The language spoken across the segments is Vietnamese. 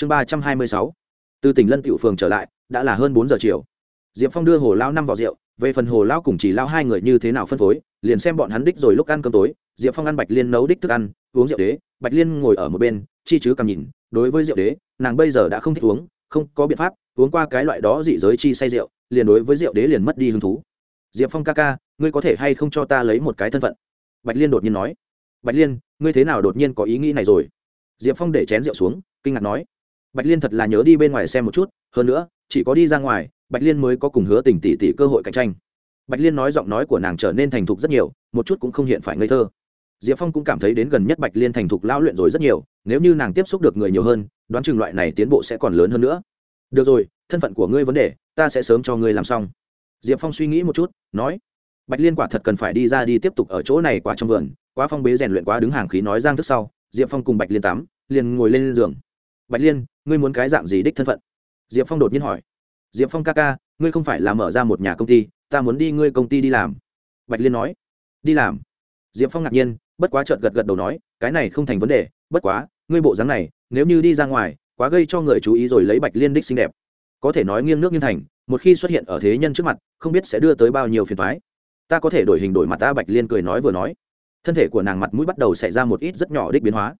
chương ba trăm hai mươi sáu. Từ tỉnh lân tiểu phường trở lại, đã là hơn bốn giờ chiều. Diệp phong đưa hồ lao năm vào rượu, về phần hồ lao cùng chỉ lao hai người như thế nào phân phối, liền xem bọn hắn đích rồi lúc ăn cơm tối, diệp phong ăn bạch liên nấu đích thức ăn, uống rượu đế, bạch liên ngồi ở một bên, chi chứ cầm nhìn, đối với rượu đế, nàng bây giờ đã không thích uống, không có biện pháp, uống qua cái loại đó dị giới chi say rượu, liền đối với rượu đế liền mất đi hứng thú. Diệp phong ca ca, ngươi có thể hay không cho ta lấy một cái thân phận? Bạch liên đột nhiên nói. Bạch liên, ngươi thế nào đột nhiên có ý nghĩ này rồi? Diệp phong để chén rượu xuống, kinh ngạc nói bạch liên thật là nhớ đi bên ngoài xem một chút, hơn nữa, chỉ có đi ra ngoài, bạch liên mới có cùng hứa tình tỷ tỷ cơ hội cạnh tranh. Bạch liên nói giọng nói của nàng trở nên thành thục rất nhiều, một chút cũng không hiện phải ngây thơ. Diệp phong cũng cảm thấy đến gần nhất bạch liên thành thục lao luyện rồi rất nhiều, nếu như nàng tiếp xúc được người nhiều hơn, đoán chừng loại này tiến bộ sẽ còn lớn hơn nữa. Được rồi, thân phận của ngươi vấn đề, ta sẽ sớm cho ngươi làm xong. Diệp phong suy nghĩ một chút, nói. Bạch liên quả thật cần phải đi ra đi tiếp tục ở chỗ này quả trong vườn quá phong bế rèn luyện quá đứng hàng khí nói giang thức sau, diệp phong cùng bạch liên tắm, liền ngồi lên giường. Bạch liên ngươi muốn cái dạng gì đích thân phận? Diệp phong đột nhiên hỏi. Diệp phong ca ca, ngươi không phải là mở ra một nhà công ty, ta muốn đi ngươi công ty đi làm. Bạch liên nói. Đi làm. Diệp phong ngạc nhiên, bất quá trợt gật gật đầu nói, cái này không thành vấn đề, bất quá, ngươi bộ dáng này, nếu như đi ra ngoài, quá gây cho người chú ý rồi lấy bạch liên đích xinh đẹp. Có thể nói nghiêng nước nghiêng thành, một khi xuất hiện ở thế nhân trước mặt, không biết sẽ đưa tới bao nhiêu phiền thoái ta có thể đổi hình đổi mặt ta, bạch liên cười nói vừa nói. Thân thể của nàng mặt mũi bắt đầu xảy ra một ít rất nhỏ đích biến hóa.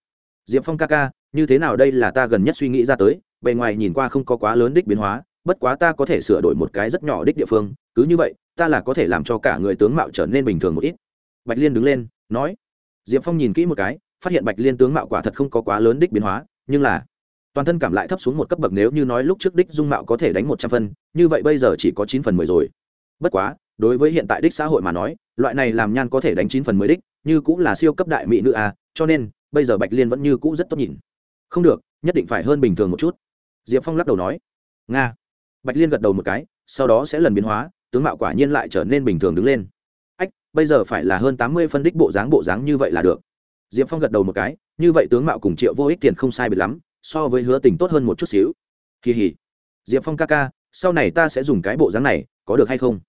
Diệp phong ca ca như thế nào đây là ta gần nhất suy nghĩ ra tới, bề ngoài nhìn qua không có quá lớn đích biến hóa, bất quá ta có thể sửa đổi một cái rất nhỏ đích địa phương, cứ như vậy, ta là có thể làm cho cả người tướng mạo trở nên bình thường một ít. Bạch liên đứng lên, nói. Diệp phong nhìn kỹ một cái, phát hiện bạch liên tướng mạo quả thật không có quá lớn đích biến hóa, nhưng là toàn thân cảm lại thấp xuống một cấp bậc nếu như nói lúc trước đích dung mạo có thể đánh một trăm phân, như vậy bây giờ chỉ có chín phần mười rồi. Bất quá, đối với hiện tại đích xã hội mà nói, loại này làm nhan có thể đánh chín phần mười đích, như cũng là siêu cấp đại mỹ nữ a cho nên, bây giờ bạch liên vẫn như cũ rất tốt nhìn không được, nhất định phải hơn bình thường một chút. Diệp phong lắc đầu nói. Nga. Bạch liên gật đầu một cái, sau đó sẽ lần biến hóa, tướng mạo quả nhiên lại trở nên bình thường đứng lên. Ách, bây giờ phải là hơn tám mươi phân đích bộ dáng bộ dáng như vậy là được. Diệp phong gật đầu một cái, như vậy tướng mạo cùng triệu vô ích tiền không sai biệt lắm, so với hứa tình tốt hơn một chút xíu. Kỳ hỉ. Diệp phong ca ca, sau này ta sẽ dùng cái bộ dáng này, có được hay không?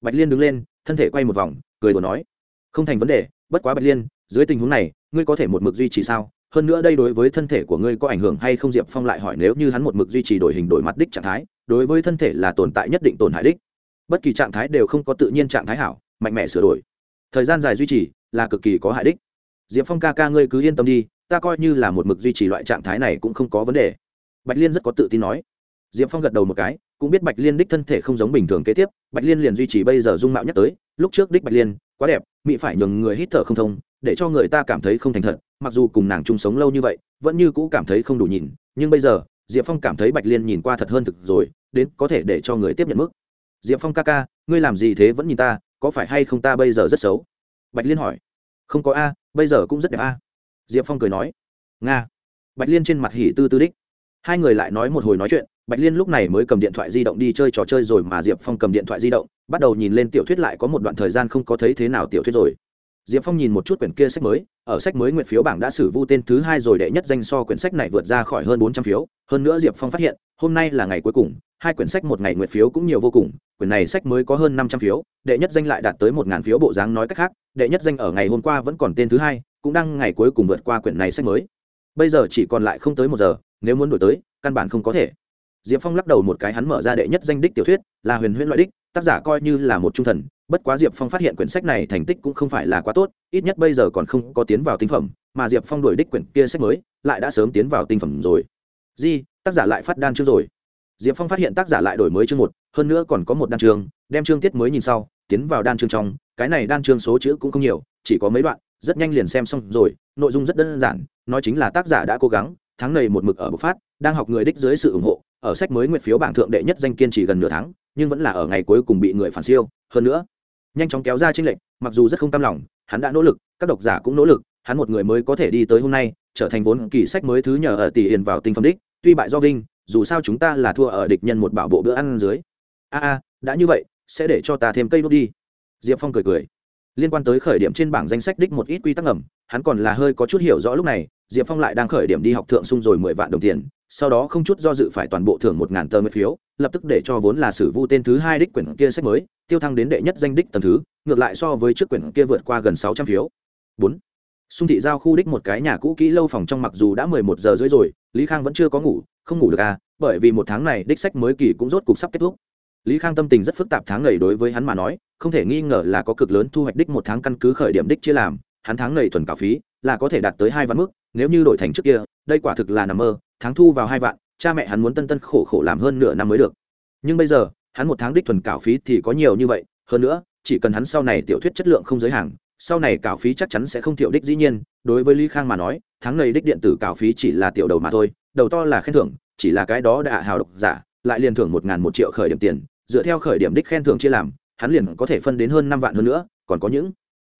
Bạch liên đứng lên, thân thể quay một vòng, cười đùa nói. Không thành vấn đề, bất quá bạch liên, dưới tình huống này, ngươi có thể một mực duy trì sao? Hơn nữa đây đối với thân thể của ngươi có ảnh hưởng hay không diệp phong lại hỏi nếu như hắn một mực duy trì đổi hình đổi mặt đích trạng thái, đối với thân thể là tồn tại nhất định tổn hại đích. Bất kỳ trạng thái đều không có tự nhiên trạng thái hảo, mạnh mẽ sửa đổi. Thời gian dài duy trì là cực kỳ có hại đích. Diệp phong ca ca ngươi cứ yên tâm đi, ta coi như là một mực duy trì loại trạng thái này cũng không có vấn đề. Bạch liên rất có tự tin nói. Diệp phong gật đầu một cái, cũng biết bạch liên đích thân thể không giống bình thường kế tiếp, bạch liên liền duy trì bây giờ dung mạo nhắc tới, lúc trước đích bạch liên quá đẹp mỹ phải nhường người hít thở không thông, để cho người ta cảm thấy không thành thật mặc dù cùng nàng chung sống lâu như vậy, vẫn như cũ cảm thấy không đủ nhìn, nhưng bây giờ, diệp phong cảm thấy bạch liên nhìn qua thật hơn thực rồi, đến có thể để cho người tiếp nhận mức. Diệp phong ca ca, ngươi làm gì thế vẫn nhìn ta, có phải hay không ta bây giờ rất xấu? Bạch liên hỏi. Không có a, bây giờ cũng rất đẹp a. Diệp phong cười nói. Nga. Bạch liên trên mặt hỉ tư tư đích. Hai người lại nói một hồi nói chuyện, bạch liên lúc này mới cầm điện thoại di động đi chơi trò chơi rồi mà diệp phong cầm điện thoại di động, bắt đầu nhìn lên tiểu thuyết lại có một đoạn thời gian không có thấy thế nào tiểu thuyết rồi diệp phong nhìn một chút quyển kia sách mới, ở sách mới nguyện phiếu bảng đã xử vu tên thứ hai rồi, đệ nhất danh so quyển sách này vượt ra khỏi hơn bốn trăm phiếu. Hơn nữa diệp phong phát hiện, hôm nay là ngày cuối cùng, hai quyển sách một ngày nguyện phiếu cũng nhiều vô cùng, quyển này sách mới có hơn năm trăm phiếu, đệ nhất danh lại đạt tới một ngàn phiếu, bộ dáng nói cách khác, đệ nhất danh ở ngày hôm qua vẫn còn tên thứ hai, cũng đang ngày cuối cùng vượt qua quyển này sách mới. Bây giờ chỉ còn lại không tới một giờ, nếu muốn đổi tới, căn bản không có thể. Diệp phong lắc đầu một cái, hắn mở ra đệ nhất danh đích tiểu thuyết, là huyền huyễn loại đích, tác giả coi như là một trung thần bất quá diệp phong phát hiện quyển sách này thành tích cũng không phải là quá tốt, ít nhất bây giờ còn không có tiến vào tinh phẩm, mà diệp phong đổi đích quyển kia sách mới, lại đã sớm tiến vào tinh phẩm rồi. Di tác giả lại phát đan chương rồi. Diệp phong phát hiện tác giả lại đổi mới chương một, hơn nữa còn có một đan chương, đem chương tiết mới nhìn sau, tiến vào đan chương trong. Cái này đan chương số chữ cũng không nhiều, chỉ có mấy đoạn, rất nhanh liền xem xong rồi, nội dung rất đơn giản, nói chính là tác giả đã cố gắng, tháng này một mực ở bộc phát, đang học người đích dưới sự ủng hộ, ở sách mới nguyện phiếu bảng thượng đệ nhất danh kiên trì gần nửa tháng, nhưng vẫn là ở ngày cuối cùng bị người phản siêu. Hơn nữa nhanh chóng kéo ra chênh lệch, mặc dù rất không cam lòng, hắn đã nỗ lực, các độc giả cũng nỗ lực, hắn một người mới có thể đi tới hôm nay, trở thành vốn kỳ sách mới thứ nhờ ở tỷ hiền vào tinh phẩm đích, tuy bại do vinh, dù sao chúng ta là thua ở địch nhân một bảo bộ bữa ăn dưới. A a, đã như vậy, sẽ để cho ta thêm cây đốt đi. Diệp phong cười cười. Liên quan tới khởi điểm trên bảng danh sách đích một ít quy tắc ngầm, hắn còn là hơi có chút hiểu rõ lúc này diệp phong lại đang khởi điểm đi học thượng sung rồi mười vạn đồng tiền, sau đó không chút do dự phải toàn bộ thưởng một ngàn tờ mười phiếu, lập tức để cho vốn là sử vu tên thứ hai đích quyển kia sách mới, tiêu thăng đến đệ nhất danh đích tầm thứ, ngược lại so với trước quyển kia vượt qua gần sáu trăm phiếu. Bốn. Xung thị giao khu đích một cái nhà cũ kỹ lâu phòng trong mặc dù đã mười một giờ rưỡi rồi, lý khang vẫn chưa có ngủ, không ngủ được à bởi vì một tháng này đích sách mới kỳ cũng rốt cục sắp kết thúc. Lý khang tâm tình rất phức tạp tháng này đối với hắn mà nói, không thể nghi ngờ là có cực lớn thu hoạch đích một tháng căn cứ khởi điểm đích chia làm, hắn tháng này thuần cả phí, là có thể đạt tới hai vạn mức nếu như đổi thành trước kia, đây quả thực là nằm mơ, tháng thu vào hai vạn, cha mẹ hắn muốn tân tân khổ khổ làm hơn nửa năm mới được. Nhưng bây giờ, hắn một tháng đích thuần cảo phí thì có nhiều như vậy, hơn nữa, chỉ cần hắn sau này tiểu thuyết chất lượng không giới hạn, sau này cảo phí chắc chắn sẽ không thiểu đích dĩ nhiên, đối với lý khang mà nói, tháng này đích điện tử cảo phí chỉ là tiểu đầu mà thôi, đầu to là khen thưởng, chỉ là cái đó đã hào độc giả, lại liền thưởng một ngàn một triệu khởi điểm tiền, dựa theo khởi điểm đích khen thưởng chia làm, hắn liền có thể phân đến hơn năm vạn hơn nữa, còn có những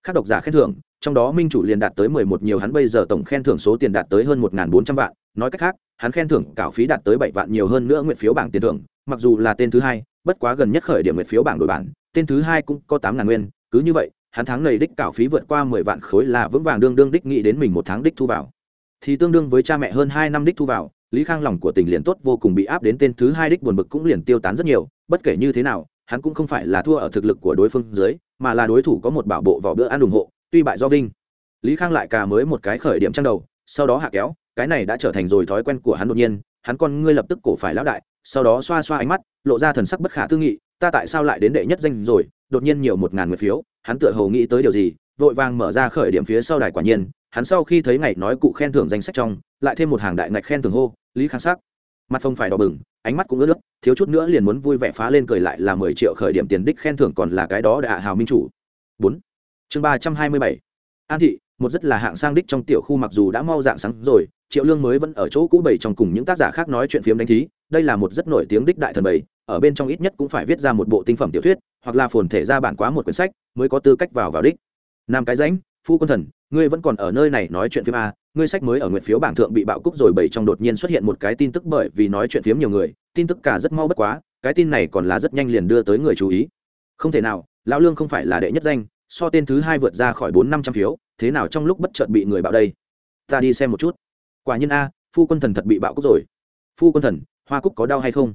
khác độc giả khen thưởng trong đó minh chủ liền đạt tới mười một nhiều hắn bây giờ tổng khen thưởng số tiền đạt tới hơn một ngàn bốn trăm vạn. Nói cách khác, hắn khen thưởng cảo phí đạt tới bảy vạn nhiều hơn nữa nguyện phiếu bảng tiền thưởng, mặc dù là tên thứ hai, bất quá gần nhất khởi điểm nguyện phiếu bảng đổi bản, tên thứ hai cũng có tám ngàn nguyên. Cứ như vậy, hắn tháng này đích cảo phí vượt qua mười vạn khối là vững vàng đương đương đích nghĩ đến mình một tháng đích thu vào. Thì tương đương với cha mẹ hơn hai năm đích thu vào, lý khang lòng của tình liền tốt vô cùng bị áp đến tên thứ hai đích buồn bực cũng liền tiêu tán rất nhiều. Bất kể như thế nào, hắn cũng không phải là thua ở thực lực của đối phương dưới, mà là đối thủ có một bảo bộ vào bữa ăn ủng hộ tuy bại do vinh. Lý khang lại cà mới một cái khởi điểm trang đầu, sau đó hạ kéo, cái này đã trở thành rồi thói quen của hắn đột nhiên, hắn con ngươi lập tức cổ phải lão đại, sau đó xoa xoa ánh mắt, lộ ra thần sắc bất khả tư nghị, ta tại sao lại đến đệ nhất danh rồi? Đột nhiên nhiều một ngàn người phiếu, hắn tựa hồ nghĩ tới điều gì, vội vàng mở ra khởi điểm phía sau đài quả nhiên, hắn sau khi thấy ngày nói cụ khen thưởng danh sách trong, lại thêm một hàng đại ngạch khen thưởng hô, lý khang sắc, mặt phong phải đỏ bừng, ánh mắt cũng ướt nước thiếu chút nữa liền muốn vui vẻ phá lên cười lại là mười triệu khởi điểm tiền đích khen thưởng còn là cái đó đã hào minh chủ. Bốn chương ba trăm hai mươi bảy. An thị, một rất là hạng sang đích trong tiểu khu mặc dù đã mau dạng sáng rồi, triệu lương mới vẫn ở chỗ cũ bảy trong cùng những tác giả khác nói chuyện phiếm đánh thí, đây là một rất nổi tiếng đích đại thần bảy ở bên trong ít nhất cũng phải viết ra một bộ tinh phẩm tiểu thuyết, hoặc là phồn thể ra bản quá một quyển sách, mới có tư cách vào vào đích. Nam cái rãnh, phu quân thần, ngươi vẫn còn ở nơi này nói chuyện phiếm a ngươi sách mới ở nguyện phiếu bảng thượng bị bạo cúc rồi bảy trong đột nhiên xuất hiện một cái tin tức bởi vì nói chuyện phiếm nhiều người, tin tức cả rất mau bất quá, cái tin này còn là rất nhanh liền đưa tới người chú ý. Không thể nào, lão lương không phải là đệ nhất danh so tên thứ hai vượt ra khỏi bốn năm trăm phiếu, thế nào trong lúc bất chợt bị người bạo đây? Ta đi xem một chút. Quả nhiên a, phu quân thần thật bị bạo cúc rồi. Phu quân thần, hoa cúc có đau hay không?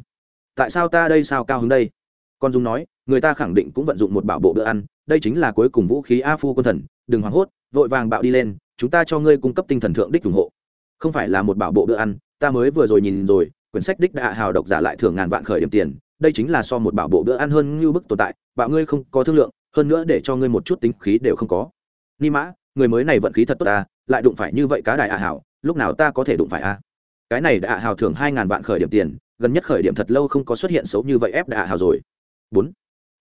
Tại sao ta đây sao cao hứng đây? Con dung nói, người ta khẳng định cũng vận dụng một bảo bộ bữa ăn, đây chính là cuối cùng vũ khí a phu quân thần, đừng hoảng hốt, vội vàng bạo đi lên, chúng ta cho ngươi cung cấp tinh thần thượng đích ủng hộ. Không phải là một bảo bộ bữa ăn, ta mới vừa rồi nhìn rồi, quyển sách đích đã hào độc giả lại thưởng ngàn vạn khởi điểm tiền, đây chính là so một bảo bộ bữa ăn hơn như bức tồn tại, bạo ngươi không có thương lượng hơn nữa để cho ngươi một chút tính khí đều không có. Ni mã, người mới này vận khí thật tốt ta lại đụng phải như vậy cá đại ạ hảo, lúc nào ta có thể đụng phải a cái này đã hào thưởng hai ngàn vạn khởi điểm tiền, gần nhất khởi điểm thật lâu không có xuất hiện xấu như vậy ép đã hào rồi. Bốn.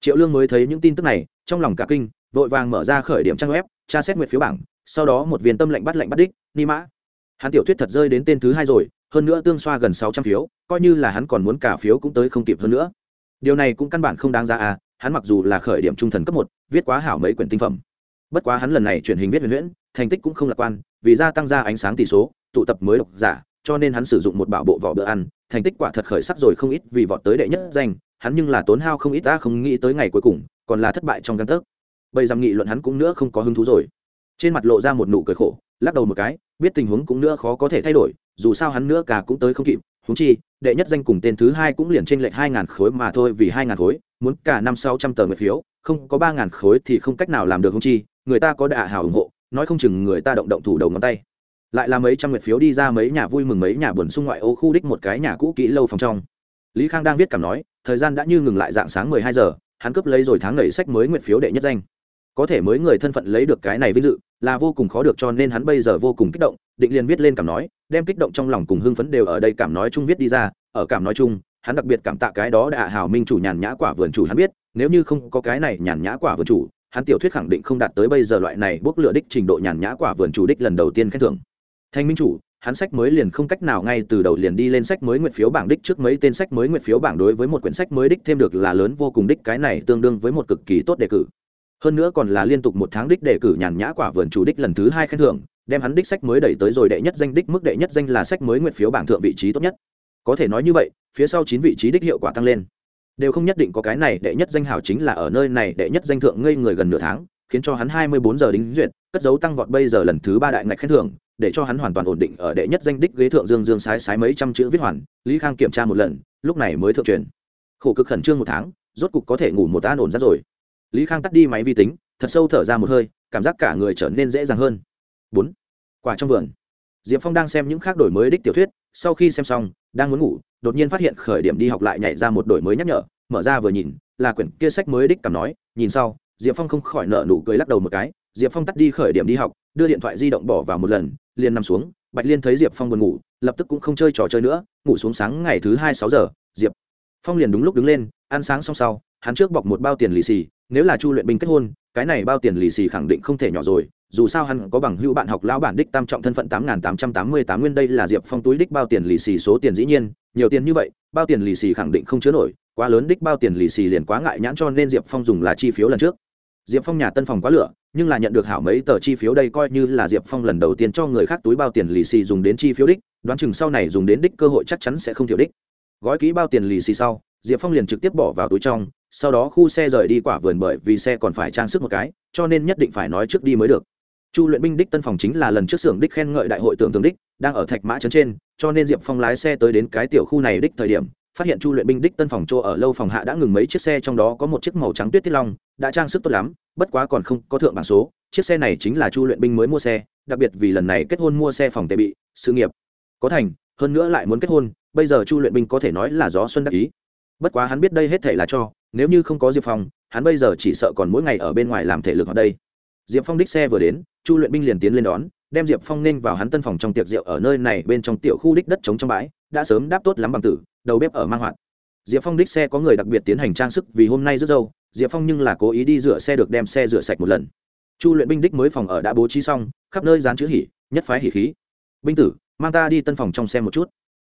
Triệu lương mới thấy những tin tức này, trong lòng cả kinh, vội vàng mở ra khởi điểm trang web, tra xét nguyện phiếu bảng, sau đó một viên tâm lệnh bắt lệnh bắt đích, ni mã. Hắn tiểu thuyết thật rơi đến tên thứ hai rồi, hơn nữa tương xoa gần sáu trăm phiếu, coi như là hắn còn muốn cả phiếu cũng tới không kịp hơn nữa. Điều này cũng căn bản không đáng ra à hắn mặc dù là khởi điểm trung thần cấp một, viết quá hảo mấy quyển tinh phẩm. Bất quá hắn lần này truyền hình viết huyền huyễn, thành tích cũng không lạc quan, vì gia tăng ra ánh sáng tỷ số, tụ tập mới độc giả, cho nên hắn sử dụng một bảo bộ vỏ bữa ăn, thành tích quả thật khởi sắc rồi không ít vì vọt tới đệ nhất danh, hắn nhưng là tốn hao không ít ta không nghĩ tới ngày cuối cùng, còn là thất bại trong căn tấc. Bây giờ nghị luận hắn cũng nữa không có hứng thú rồi. Trên mặt lộ ra một nụ cười khổ, lắc đầu một cái, biết tình huống cũng nữa khó có thể thay đổi, dù sao hắn nữa cả cũng tới không kịp húng chi, đệ nhất danh cùng tên thứ hai cũng liền trên lệch hai ngàn khối mà thôi, vì hai ngàn khối, muốn cả năm sáu trăm tờ người phiếu, không có ba ngàn khối thì không cách nào làm được húng chi, người ta có đạ hào ủng hộ, nói không chừng người ta động động thủ đầu ngón tay. Lại là mấy trăm nguyệt phiếu đi ra mấy nhà vui mừng, mấy nhà buồn xung ngoại ô khu đích một cái nhà cũ kỹ lâu phòng trong. Lý khang đang viết cảm nói, thời gian đã như ngừng lại dạng sáng mười hai giờ, hắn cướp lấy rồi tháng lẩy sách mới nguyệt phiếu đệ nhất danh. Có thể mới người thân phận lấy được cái này vinh dự là vô cùng khó được cho nên hắn bây giờ vô cùng kích động định liền viết lên cảm nói, đem kích động trong lòng cùng hưng phấn đều ở đây cảm nói chung viết đi ra, ở cảm nói chung, hắn đặc biệt cảm tạ cái đó đã hào minh chủ nhàn nhã quả vườn chủ hắn biết, nếu như không có cái này nhàn nhã quả vườn chủ, hắn tiểu thuyết khẳng định không đạt tới bây giờ loại này bốc lựa đích trình độ nhàn nhã quả vườn chủ đích lần đầu tiên khen thưởng. Thanh minh chủ, hắn sách mới liền không cách nào ngay từ đầu liền đi lên sách mới nguyện phiếu bảng đích trước mấy tên sách mới nguyện phiếu bảng đối với một quyển sách mới đích thêm được là lớn vô cùng đích cái này tương đương với một cực kỳ tốt đề cử. Hơn nữa còn là liên tục một tháng đích đề cử nhàn nhã quả vườn chủ đích lần thứ hai khen thưởng đem hắn đích sách mới đẩy tới rồi đệ nhất danh, đích mức đệ nhất danh là sách mới nguyện phiếu bảng thượng vị trí tốt nhất. Có thể nói như vậy, phía sau chín vị trí đích hiệu quả tăng lên. Đều không nhất định có cái này đệ nhất danh hảo chính là ở nơi này đệ nhất danh thượng ngây người gần nửa tháng, khiến cho hắn hai mươi bốn giờ đính duyệt, cất dấu tăng vọt bây giờ lần thứ ba đại ngạch khen thưởng, để cho hắn hoàn toàn ổn định ở đệ nhất danh đích ghế thượng dương dương sái sái mấy trăm chữ viết hoàn, lý khang kiểm tra một lần, lúc này mới thượng truyền. Khổ cực khẩn trương một tháng, rốt cục có thể ngủ một an ổn ra rồi. Lý khang tắt đi máy vi tính, thật sâu thở ra một hơi, cảm giác cả người trở nên dễ dàng hơn bốn. Quả trong vườn. Diệp phong đang xem những khác đổi mới đích tiểu thuyết, sau khi xem xong, đang muốn ngủ, đột nhiên phát hiện khởi điểm đi học lại nhảy ra một đổi mới nhắc nhở, mở ra vừa nhìn, là quyển kia sách mới đích cảm nói, nhìn sau, diệp phong không khỏi nợ nụ cười lắc đầu một cái, diệp phong tắt đi khởi điểm đi học, đưa điện thoại di động bỏ vào một lần, liền nằm xuống, bạch liên thấy diệp phong buồn ngủ, lập tức cũng không chơi trò chơi nữa, ngủ xuống sáng ngày thứ hai sáu giờ, diệp phong liền đúng lúc đứng lên, ăn sáng xong sau, hắn trước bọc một bao tiền lì xì, nếu là chu luyện binh kết hôn cái này bao tiền lì xì khẳng định không thể nhỏ rồi, dù sao hắn có bằng hữu bạn học lão bản đích tam trọng thân phận tám nghìn tám trăm tám mươi tám nguyên đây là diệp phong túi đích bao tiền lì xì số tiền dĩ nhiên, nhiều tiền như vậy, bao tiền lì xì khẳng định không chứa nổi, quá lớn đích bao tiền lì xì liền quá ngại nhãn cho nên diệp phong dùng là chi phiếu lần trước. Diệp phong nhà tân phòng quá lửa, nhưng là nhận được hảo mấy tờ chi phiếu đây coi như là diệp phong lần đầu tiên cho người khác túi bao tiền lì xì dùng đến chi phiếu đích, đoán chừng sau này dùng đến đích cơ hội chắc chắn sẽ không thiểu đích. Gói ký bao tiền lì xì sau, diệp phong liền trực tiếp bỏ vào túi trong sau đó khu xe rời đi quả vườn bởi vì xe còn phải trang sức một cái, cho nên nhất định phải nói trước đi mới được. Chu luyện binh đích tân phòng chính là lần trước xưởng đích khen ngợi đại hội tưởng tượng đích, đang ở thạch mã trấn trên, cho nên diệp phong lái xe tới đến cái tiểu khu này đích thời điểm, phát hiện chu luyện binh đích tân phòng chỗ ở lâu phòng hạ đã ngừng mấy chiếc xe trong đó có một chiếc màu trắng tuyết tiết long, đã trang sức tốt lắm, bất quá còn không có thượng bảng số, chiếc xe này chính là chu luyện binh mới mua xe, đặc biệt vì lần này kết hôn mua xe phòng tệ bị, sự nghiệp có thành, hơn nữa lại muốn kết hôn, bây giờ chu luyện binh có thể nói là gió xuân đắc ý. Bất quá hắn biết đây hết thể là cho nếu như không có diệp phong, hắn bây giờ chỉ sợ còn mỗi ngày ở bên ngoài làm thể lực ở đây. Diệp phong đích xe vừa đến, chu luyện binh liền tiến lên đón, đem diệp phong nên vào hắn tân phòng trong tiệc rượu ở nơi này bên trong tiểu khu đích đất trống trong bãi, đã sớm đáp tốt lắm bằng tử, đầu bếp ở mang hoạt. Diệp phong đích xe có người đặc biệt tiến hành trang sức vì hôm nay rất dâu, diệp phong nhưng là cố ý đi rửa xe được đem xe rửa sạch một lần. Chu luyện binh đích mới phòng ở đã bố trí xong, khắp nơi dán chữ hỉ, nhất phái hỉ khí. Binh tử, mang ta đi tân phòng trong xe một chút.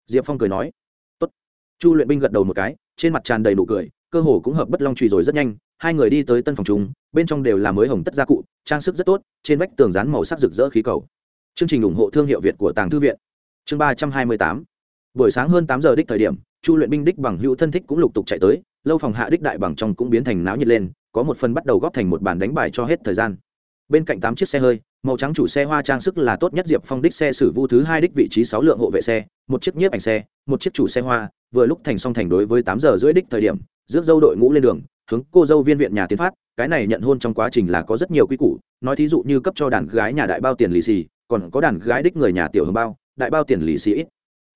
Diệp phong cười nói. Tốt. chu luyện binh gật đầu một cái, trên mặt tràn đầy nụ cười cơ hồ cũng hợp bất long trùy rồi rất nhanh hai người đi tới tân phòng chúng, bên trong đều là mới hồng tất gia cụ trang sức rất tốt trên vách tường dán màu sắc rực rỡ khí cầu. Chương trình ủng hộ thương hiệu việt của tàng thư viện. Chương ba trăm hai mươi tám. Buổi sáng hơn tám giờ đích thời điểm chu luyện binh đích bằng hữu thân thích cũng lục tục chạy tới lâu phòng hạ đích đại bằng trong cũng biến thành náo nhiệt lên có một phần bắt đầu góp thành một bàn đánh bài cho hết thời gian. Bên cạnh tám chiếc xe hơi màu trắng chủ xe hoa trang sức là tốt nhất diệp phong đích xe sử vu thứ hai đích vị trí sáu lượng hộ vệ xe một chiếc nhiếp ảnh xe một chiếc chủ xe hoa vừa lúc thành song thành đối với tám giờ rưỡi đích thời điểm rước dâu đội ngũ lên đường, hướng cô dâu viên viện nhà tiến phát, cái này nhận hôn trong quá trình là có rất nhiều quy củ, nói thí dụ như cấp cho đàn gái nhà đại bao tiền lì xì, còn có đàn gái đích người nhà tiểu hồng bao, đại bao tiền lì xì ít.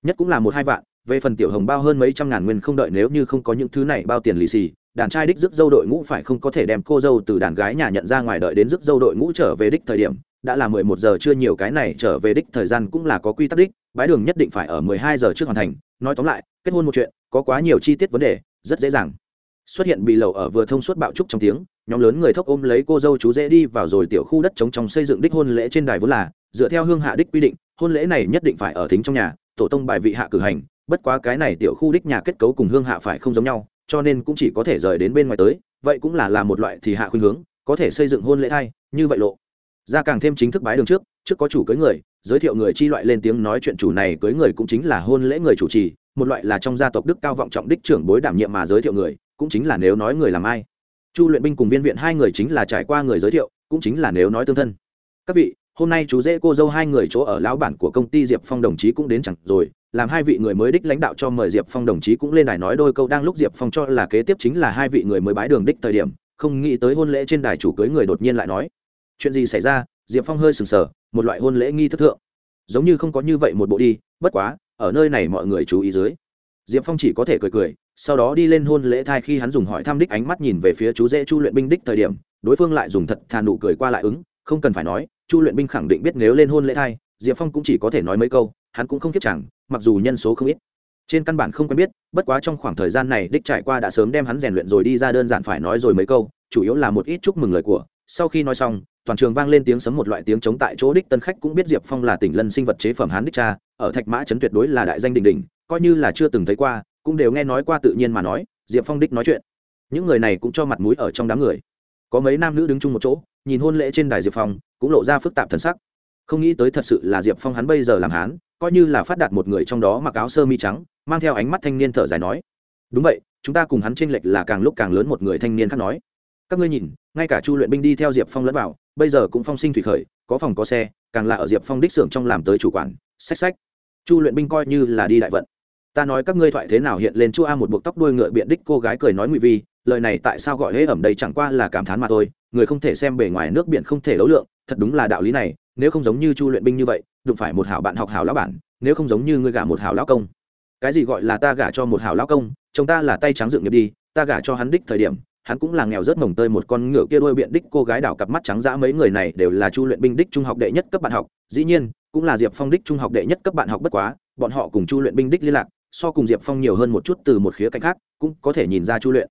Nhất cũng là một hai vạn, về phần tiểu hồng bao hơn mấy trăm ngàn nguyên không đợi nếu như không có những thứ này bao tiền lì xì, đàn trai đích rước dâu đội ngũ phải không có thể đem cô dâu từ đàn gái nhà nhận ra ngoài đợi đến rước dâu đội ngũ trở về đích thời điểm, đã là mười một giờ chưa nhiều cái này trở về đích thời gian cũng là có quy tắc đích, bãi đường nhất định phải ở mười hai giờ trước hoàn thành. Nói tóm lại, kết hôn một chuyện, có quá nhiều chi tiết vấn đề, rất dễ dàng xuất hiện bị lầu ở vừa thông suốt bạo trúc trong tiếng, nhóm lớn người thốc ôm lấy cô dâu chú dễ đi vào rồi tiểu khu đất chống trong xây dựng đích hôn lễ trên đài vốn là, dựa theo hương hạ đích quy định, hôn lễ này nhất định phải ở thính trong nhà, tổ tông bài vị hạ cử hành, bất quá cái này tiểu khu đích nhà kết cấu cùng hương hạ phải không giống nhau, cho nên cũng chỉ có thể rời đến bên ngoài tới, vậy cũng là là một loại thì hạ khuyên hướng, có thể xây dựng hôn lễ thay, như vậy lộ. Ra càng thêm chính thức bái đường trước trước có chủ cưới người, giới thiệu người chi loại lên tiếng nói chuyện chủ này cưới người cũng chính là hôn lễ người chủ trì, một loại là trong gia tộc đức cao vọng trọng đích trưởng bối đảm nhiệm mà giới thiệu người cũng chính là nếu nói người làm ai. Chu luyện binh cùng viên viện hai người chính là trải qua người giới thiệu, cũng chính là nếu nói tương thân. Các vị, hôm nay chú dễ cô dâu hai người chỗ ở lão bản của công ty diệp phong đồng chí cũng đến chẳng rồi, làm hai vị người mới đích lãnh đạo cho mời diệp phong đồng chí cũng lên đài nói đôi câu đang lúc diệp phong cho là kế tiếp chính là hai vị người mới bái đường đích thời điểm, không nghĩ tới hôn lễ trên đài chủ cưới người đột nhiên lại nói. Chuyện gì xảy ra? Diệp phong hơi sừng sờ, một loại hôn lễ nghi thức thượng. Giống như không có như vậy một bộ đi, bất quá, ở nơi này mọi người chú ý dưới. Diệp phong chỉ có thể cười cười sau đó đi lên hôn lễ thai khi hắn dùng hỏi thăm đích ánh mắt nhìn về phía chú dễ chu luyện binh đích thời điểm, đối phương lại dùng thật thà nụ cười qua lại ứng, không cần phải nói, chu luyện binh khẳng định biết nếu lên hôn lễ thai, diệp phong cũng chỉ có thể nói mấy câu, hắn cũng không kiếp chẳng, mặc dù nhân số không ít. Trên căn bản không quen biết, bất quá trong khoảng thời gian này đích trải qua đã sớm đem hắn rèn luyện rồi đi ra đơn giản phải nói rồi mấy câu, chủ yếu là một ít chúc mừng lời của. Sau khi nói xong, toàn trường vang lên tiếng sấm một loại tiếng chống tại chỗ đích tân khách cũng biết diệp phong là tỉnh lân sinh vật chế phẩm hán đích cha, ở thạch mã trấn tuyệt đối là đại danh đình đình coi như là chưa từng thấy qua cũng đều nghe nói qua tự nhiên mà nói, diệp phong đích nói chuyện. Những người này cũng cho mặt mũi ở trong đám người. Có mấy nam nữ đứng chung một chỗ, nhìn hôn lễ trên đài diệp phong, cũng lộ ra phức tạp thần sắc. Không nghĩ tới thật sự là diệp phong hắn bây giờ làm hán, coi như là phát đạt một người trong đó mặc áo sơ mi trắng, mang theo ánh mắt thanh niên thở dài nói, đúng vậy, chúng ta cùng hắn tranh lệch là càng lúc càng lớn một người thanh niên khác nói. Các ngươi nhìn, ngay cả chu luyện binh đi theo diệp phong lẫn vào, bây giờ cũng phong sinh thủy khởi, có phòng có xe, càng là ở diệp phong đích xưởng trong làm tới chủ quản sách sách chu luyện binh coi như là đi đại vận ta nói các ngươi thoại thế nào hiện lên chu a một buộc tóc đuôi ngựa biện đích cô gái cười nói ngụy vi, lời này tại sao gọi hễ ẩm đây chẳng qua là cảm thán mà thôi, người không thể xem bề ngoài nước biển không thể đấu lượng, thật đúng là đạo lý này, nếu không giống như chu luyện binh như vậy, đụng phải một hảo bạn học hảo lão bản, nếu không giống như ngươi gả một hảo lão công. Cái gì gọi là ta gả cho một hảo lão công, chồng ta là tay trắng dựng nghiệp đi, ta gả cho hắn đích thời điểm, hắn cũng là nghèo rất mồng tơi một con ngựa kia đôi biện đích cô gái đảo cặp mắt trắng dã mấy người này đều là chu luyện binh đích trung học đệ nhất cấp bạn học, dĩ nhiên, cũng là diệp phong đích trung học đệ nhất cấp bạn học bất quá, bọn họ cùng chu luyện binh đích liên lạc so cùng diệp phong nhiều hơn một chút từ một khía cạnh khác, cũng có thể nhìn ra chu luyện.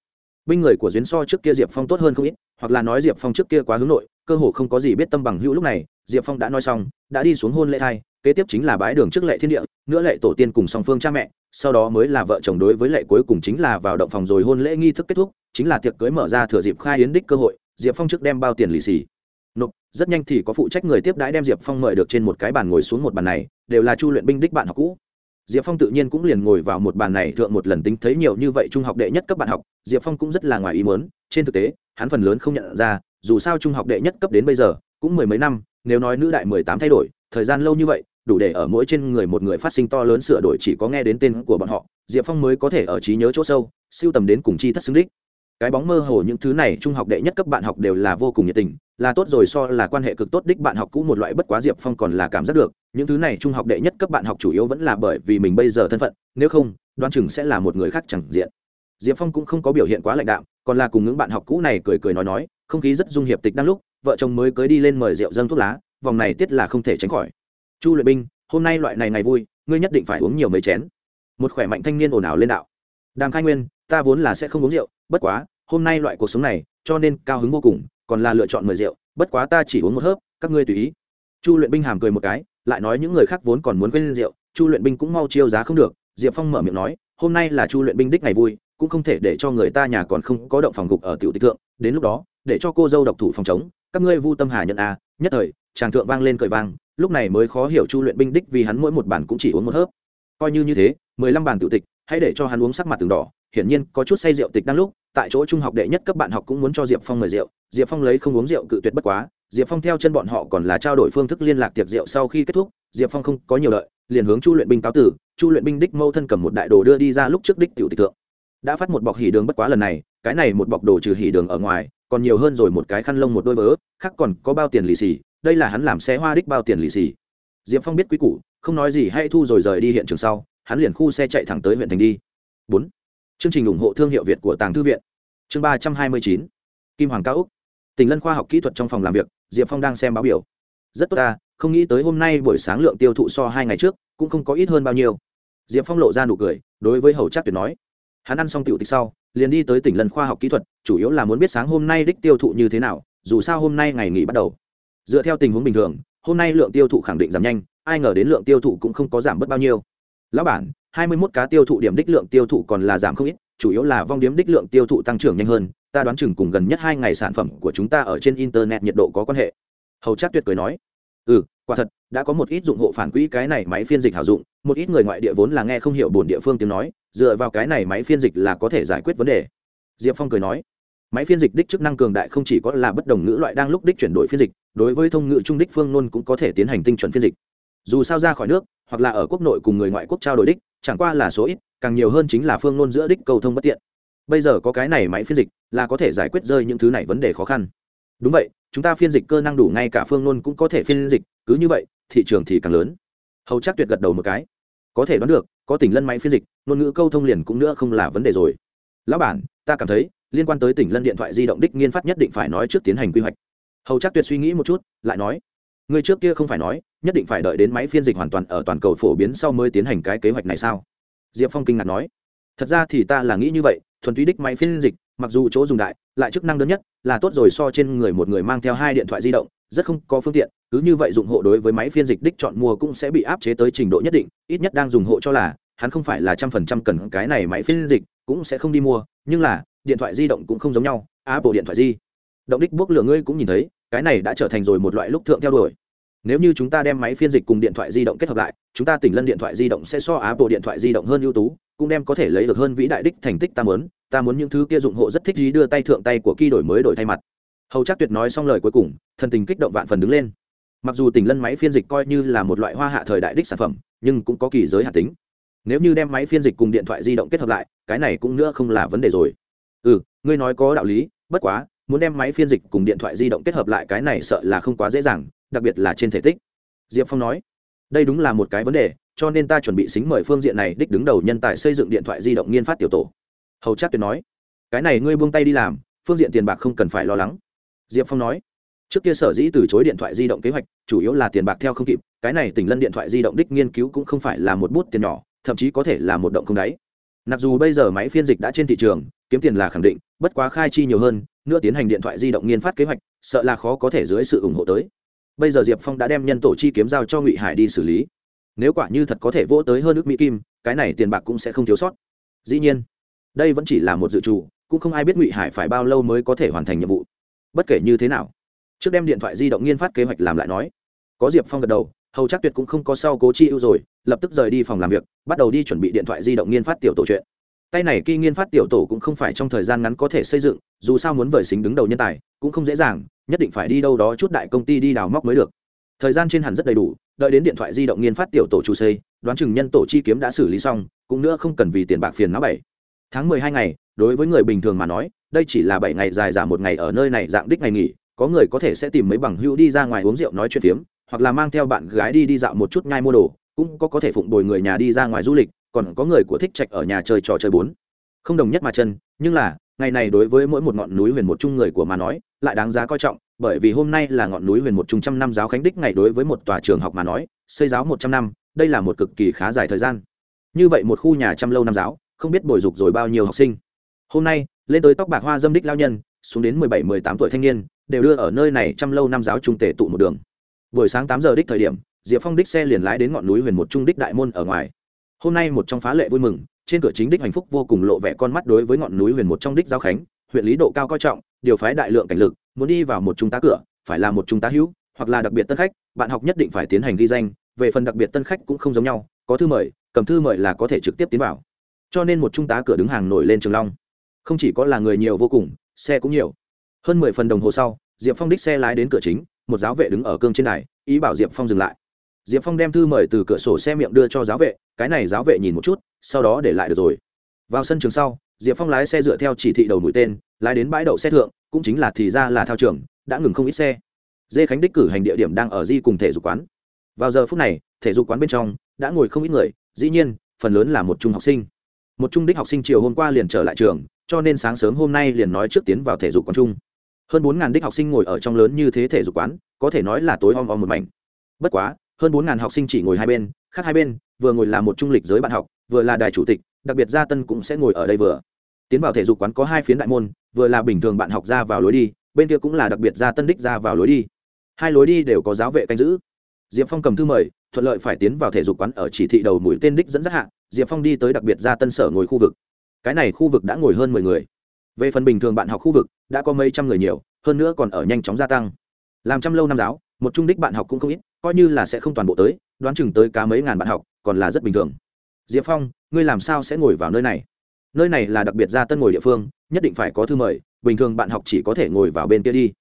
Binh người của duyến so trước kia diệp phong tốt hơn không ít, hoặc là nói diệp phong trước kia quá hướng nội, cơ hồ không có gì biết tâm bằng hữu lúc này, diệp phong đã nói xong, đã đi xuống hôn lễ thai, kế tiếp chính là bái đường trước lệ thiên địa, nữa lệ tổ tiên cùng song phương cha mẹ, sau đó mới là vợ chồng đối với lệ cuối cùng chính là vào động phòng rồi hôn lễ nghi thức kết thúc, chính là tiệc cưới mở ra thừa dịp khai yến đích cơ hội, diệp phong trước đem bao tiền lì xì. Nộp, rất nhanh thì có phụ trách người tiếp đãi đem diệp phong mời được trên một cái bàn ngồi xuống một bàn này, đều là chu luyện binh đích bạn học cũ diệp phong tự nhiên cũng liền ngồi vào một bàn này thượng một lần tính thấy nhiều như vậy trung học đệ nhất cấp bạn học, diệp phong cũng rất là ngoài ý muốn, trên thực tế, hắn phần lớn không nhận ra, dù sao trung học đệ nhất cấp đến bây giờ, cũng mười mấy năm, nếu nói nữ đại mười tám thay đổi, thời gian lâu như vậy, đủ để ở mỗi trên người một người phát sinh to lớn sửa đổi chỉ có nghe đến tên của bọn họ, diệp phong mới có thể ở trí nhớ chỗ sâu, siêu tầm đến cùng chi thất xứng đích. Cái bóng mơ hồ những thứ này trung học đệ nhất cấp bạn học đều là vô cùng nhiệt tình, là tốt rồi so là quan hệ cực tốt đích bạn học cũ một loại bất quá diệp phong còn là cảm giác được những thứ này trung học đệ nhất cấp bạn học chủ yếu vẫn là bởi vì mình bây giờ thân phận, nếu không, đoán chừng sẽ là một người khác chẳng diện. Diệp phong cũng không có biểu hiện quá lãnh đạm, còn là cùng những bạn học cũ này cười cười nói nói, không khí rất dung hiệp tịch đang lúc, vợ chồng mới cưới đi lên mời rượu dâng thuốc lá, vòng này tiết là không thể tránh khỏi. Chu luyện binh, hôm nay loại này ngày vui, ngươi nhất định phải uống nhiều mấy chén. Một khỏe mạnh thanh niên ồn ào lên đạo. Đàm khai nguyên, ta vốn là sẽ không uống rượu, bất quá, hôm nay loại cuộc sống này, cho nên cao hứng vô cùng, còn là lựa chọn mời rượu, bất quá ta chỉ uống một hớp, các ngươi tùy ý. Chu luyện binh hàm cười một cái lại nói những người khác vốn còn muốn quên rượu chu luyện binh cũng mau chiêu giá không được diệp phong mở miệng nói hôm nay là chu luyện binh đích ngày vui cũng không thể để cho người ta nhà còn không có động phòng gục ở tiểu tịch thượng đến lúc đó để cho cô dâu độc thủ phòng chống các ngươi vu tâm hà nhận a à, nhất thời chàng thượng vang lên cởi vang lúc này mới khó hiểu chu luyện binh đích vì hắn mỗi một bản cũng chỉ uống một hớp. Coi như như thế mười lăm bản tiểu tịch hãy để cho hắn uống sắc mặt từng đỏ hiển nhiên có chút say rượu tịch đang lúc tại chỗ trung học đệ nhất cấp bạn học cũng muốn cho diệp phong mời rượu diệp phong lấy không uống rượu cự tuyệt bất quá diệp phong theo chân bọn họ còn là trao đổi phương thức liên lạc tiệc rượu sau khi kết thúc, diệp phong không có nhiều lợi, liền hướng chu luyện binh cáo tử. Chu luyện binh đích mâu thân cầm một đại đồ đưa đi ra lúc trước đích tiểu tịch thượng. Đã phát một bọc hỉ đường bất quá lần này, cái này một bọc đồ trừ hỉ đường ở ngoài, còn nhiều hơn rồi một cái khăn lông một đôi vớ, khác còn có bao tiền lì xì, đây là hắn làm xe hoa đích bao tiền lì xì. Diệp phong biết quý củ, không nói gì hay thu rồi rời đi hiện trường sau, hắn liền khu xe chạy thẳng tới huyện thành đi. Bốn. Chương trình ủng hộ thương hiệu việt của tàng thư viện. Chương ba trăm hai mươi chín. Kim hoàng cao úc. Tỉnh lân khoa học kỹ thuật trong phòng làm việc diệp phong đang xem báo biểu. Rất tốt ta, không nghĩ tới hôm nay buổi sáng lượng tiêu thụ so hai ngày trước, cũng không có ít hơn bao nhiêu. Diệp phong lộ ra nụ cười, đối với hầu trác tuyệt nói. Hắn ăn xong tiểu tịch sau, liền đi tới tỉnh lần khoa học kỹ thuật, chủ yếu là muốn biết sáng hôm nay đích tiêu thụ như thế nào, dù sao hôm nay ngày nghỉ bắt đầu. Dựa theo tình huống bình thường, hôm nay lượng tiêu thụ khẳng định giảm nhanh, ai ngờ đến lượng tiêu thụ cũng không có giảm bớt bao nhiêu. Lão bản, hai mươi 21 cá tiêu thụ điểm đích lượng tiêu thụ còn là giảm không ít chủ yếu là vong điếm đích lượng tiêu thụ tăng trưởng nhanh hơn, ta đoán chừng cùng gần nhất hai ngày sản phẩm của chúng ta ở trên internet nhiệt độ có quan hệ. Hầu trác tuyệt cười nói ừ quả thật, đã có một ít dụng hộ phản quỹ cái này máy phiên dịch hảo dụng, một ít người ngoại địa vốn là nghe không hiểu bổn địa phương tiếng nói, dựa vào cái này máy phiên dịch là có thể giải quyết vấn đề. Diệp phong cười nói, máy phiên dịch đích chức năng cường đại không chỉ có là bất đồng ngữ loại đang lúc đích chuyển đổi phiên dịch, đối với thông ngữ trung đích phương luôn cũng có thể tiến hành tinh chuẩn phiên dịch. Dù sao ra khỏi nước, hoặc là ở quốc nội cùng người ngoại quốc trao đổi đích, chẳng qua là số ít càng nhiều hơn chính là phương ngôn giữa đích cầu thông bất tiện. Bây giờ có cái này máy phiên dịch, là có thể giải quyết rơi những thứ này vấn đề khó khăn. Đúng vậy, chúng ta phiên dịch cơ năng đủ ngay cả phương ngôn cũng có thể phiên dịch, cứ như vậy, thị trường thì càng lớn. Hầu chắc tuyệt gật đầu một cái. Có thể đoán được, có tỉnh lân máy phiên dịch, ngôn ngữ câu thông liền cũng nữa không là vấn đề rồi. Lão bản, ta cảm thấy, liên quan tới tỉnh lân điện thoại di động đích nghiên phát nhất định phải nói trước tiến hành quy hoạch. Hầu chắc tuyệt suy nghĩ một chút, lại nói, người trước kia không phải nói, nhất định phải đợi đến máy phiên dịch hoàn toàn ở toàn cầu phổ biến sau mới tiến hành cái kế hoạch này sao? Diệp phong kinh ngạc nói, thật ra thì ta là nghĩ như vậy, thuần túy đích máy phiên dịch, mặc dù chỗ dùng đại, lại chức năng đơn nhất, là tốt rồi so trên người một người mang theo hai điện thoại di động, rất không có phương tiện, cứ như vậy dụng hộ đối với máy phiên dịch đích chọn mua cũng sẽ bị áp chế tới trình độ nhất định, ít nhất đang dùng hộ cho là, hắn không phải là trăm phần trăm cần cái này máy phiên dịch, cũng sẽ không đi mua, nhưng là, điện thoại di động cũng không giống nhau, apple điện thoại di động đích bước lửa ngươi cũng nhìn thấy, cái này đã trở thành rồi một loại lúc thượng theo đuổi nếu như chúng ta đem máy phiên dịch cùng điện thoại di động kết hợp lại, chúng ta tỉnh lân điện thoại di động sẽ so apple điện thoại di động hơn ưu tú, cũng đem có thể lấy được hơn vĩ đại đích thành tích ta muốn ta muốn những thứ kia dụng hộ rất thích gì đưa tay thượng tay của kỳ đổi mới đổi thay mặt. Hầu chắc tuyệt nói xong lời cuối cùng, thần tình kích động vạn phần đứng lên. Mặc dù tỉnh lân máy phiên dịch coi như là một loại hoa hạ thời đại đích sản phẩm, nhưng cũng có kỳ giới hạ tính. Nếu như đem máy phiên dịch cùng điện thoại di động kết hợp lại, cái này cũng nữa không là vấn đề rồi. Ừ ngươi nói có đạo lý, bất quá, muốn đem máy phiên dịch cùng điện thoại di động kết hợp lại cái này sợ là không quá dễ dàng đặc biệt là trên thể tích. Diệp phong nói, đây đúng là một cái vấn đề, cho nên ta chuẩn bị xính mời phương diện này đích đứng đầu nhân tài xây dựng điện thoại di động nghiên phát tiểu tổ. Hầu chắc tuyệt nói, cái này ngươi buông tay đi làm, phương diện tiền bạc không cần phải lo lắng. Diệp phong nói, trước kia sở dĩ từ chối điện thoại di động kế hoạch, chủ yếu là tiền bạc theo không kịp, cái này tỉnh lân điện thoại di động đích nghiên cứu cũng không phải là một bút tiền nhỏ, thậm chí có thể là một động không đáy. Mặc dù bây giờ máy phiên dịch đã trên thị trường, kiếm tiền là khẳng định, bất quá khai chi nhiều hơn nữa tiến hành điện thoại di động nghiên phát kế hoạch, sợ là khó có thể dưới sự ủng hộ tới bây giờ diệp phong đã đem nhân tổ chi kiếm giao cho ngụy hải đi xử lý. Nếu quả như thật có thể vỗ tới hơn ước mỹ kim, cái này tiền bạc cũng sẽ không thiếu sót. Dĩ nhiên, đây vẫn chỉ là một dự trù, cũng không ai biết ngụy hải phải bao lâu mới có thể hoàn thành nhiệm vụ. Bất kể như thế nào, trước đem điện thoại di động nghiên phát kế hoạch làm lại nói. Có diệp phong gật đầu, hầu chắc tuyệt cũng không có sau cố chi ưu rồi, lập tức rời đi phòng làm việc, bắt đầu đi chuẩn bị điện thoại di động nghiên phát tiểu tổ chuyện. Tay này khi nghiên phát tiểu tổ cũng không phải trong thời gian ngắn có thể xây dựng, dù sao muốn vời xính đứng đầu nhân tài, cũng không dễ dàng nhất định phải đi đâu đó chút đại công ty đi đào móc mới được. Thời gian trên hẳn rất đầy đủ, đợi đến điện thoại di động nghiên phát tiểu tổ chủ xây, đoán chừng nhân tổ chi kiếm đã xử lý xong, cũng nữa không cần vì tiền bạc phiền não bảy. Tháng mười hai ngày, đối với người bình thường mà nói, đây chỉ là bảy ngày dài giả một ngày ở nơi này dạng đích ngày nghỉ, có người có thể sẽ tìm mấy bằng hữu đi ra ngoài uống rượu nói chuyện phiếm, hoặc là mang theo bạn gái đi đi dạo một chút nhai mua đồ, cũng có có thể phụng bồi người nhà đi ra ngoài du lịch, còn có người của thích trạch ở nhà chơi trò chơi bốn. Không đồng nhất mà chân, nhưng là ngày này đối với mỗi một ngọn núi huyền một trung người của mà nói, lại đáng giá coi trọng, bởi vì hôm nay là ngọn núi huyền một trung trăm năm giáo khánh đích ngày đối với một tòa trường học mà nói, xây giáo một trăm năm, đây là một cực kỳ khá dài thời gian. Như vậy một khu nhà trăm lâu năm giáo, không biết bồi dục rồi bao nhiêu học sinh. Hôm nay, lên tới tóc bạc hoa dâm đích lao nhân, xuống đến mười bảy, mười tám tuổi thanh niên, đều đưa ở nơi này trăm lâu năm giáo trung tề tụ một đường. Buổi sáng tám giờ đích thời điểm, diệp phong đích xe liền lái đến ngọn núi huyền một trung đích đại môn ở ngoài. Hôm nay một trong phá lệ vui mừng trên cửa chính đích hạnh phúc vô cùng lộ vẻ con mắt đối với ngọn núi huyền một trong đích giao khánh, huyện lý độ cao coi trọng, điều phái đại lượng cảnh lực, muốn đi vào một trung tá cửa, phải là một trung tá hữu, hoặc là đặc biệt tân khách, bạn học nhất định phải tiến hành ghi danh, về phần đặc biệt tân khách cũng không giống nhau, có thư mời, cầm thư mời là có thể trực tiếp tiến vào. Cho nên một trung tá cửa đứng hàng nổi lên trường long. Không chỉ có là người nhiều vô cùng, xe cũng nhiều. Hơn mười phần đồng hồ sau, diệp phong đích xe lái đến cửa chính, một giáo vệ đứng ở cương trên này ý bảo diệp phong dừng lại. Diệp phong đem thư mời từ cửa sổ xe miệng đưa cho giáo vệ, cái này giáo vệ nhìn một chút sau đó để lại được rồi. Vào sân trường sau, diệp phong lái xe dựa theo chỉ thị đầu mũi tên, lái đến bãi đậu xe thượng, cũng chính là thì ra là thao trường, đã ngừng không ít xe. Dê khánh đích cử hành địa điểm đang ở di cùng thể dục quán. Vào giờ phút này, thể dục quán bên trong đã ngồi không ít người, dĩ nhiên, phần lớn là một trung học sinh. Một trung đích học sinh chiều hôm qua liền trở lại trường, cho nên sáng sớm hôm nay liền nói trước tiến vào thể dục quán chung. hơn bốn ngàn đích học sinh ngồi ở trong lớn như thế thể dục quán, có thể nói là tối om om một mảnh. Bất quá, hơn bốn ngàn học sinh chỉ ngồi hai bên, khác hai bên, vừa ngồi là một trung lịch giới bạn học vừa là đài chủ tịch, đặc biệt gia tân cũng sẽ ngồi ở đây vừa. Tiến vào thể dục quán có hai phiến đại môn, vừa là bình thường bạn học ra vào lối đi, bên kia cũng là đặc biệt gia tân đích ra vào lối đi. Hai lối đi đều có giáo vệ canh giữ. Diệp phong cầm thư mời, thuận lợi phải tiến vào thể dục quán ở chỉ thị đầu mũi tên đích dẫn dắt hạ, diệp phong đi tới đặc biệt gia tân sở ngồi khu vực. Cái này khu vực đã ngồi hơn mười người. Về phần bình thường bạn học khu vực, đã có mấy trăm người nhiều, hơn nữa còn ở nhanh chóng gia tăng. Làm trăm lâu năm giáo, một trung đích bạn học cũng không ít, coi như là sẽ không toàn bộ tới, đoán chừng tới cả mấy ngàn bạn học, còn là rất bình thường diệp phong, ngươi làm sao sẽ ngồi vào nơi này? Nơi này là đặc biệt gia tân ngồi địa phương, nhất định phải có thư mời, bình thường bạn học chỉ có thể ngồi vào bên kia đi.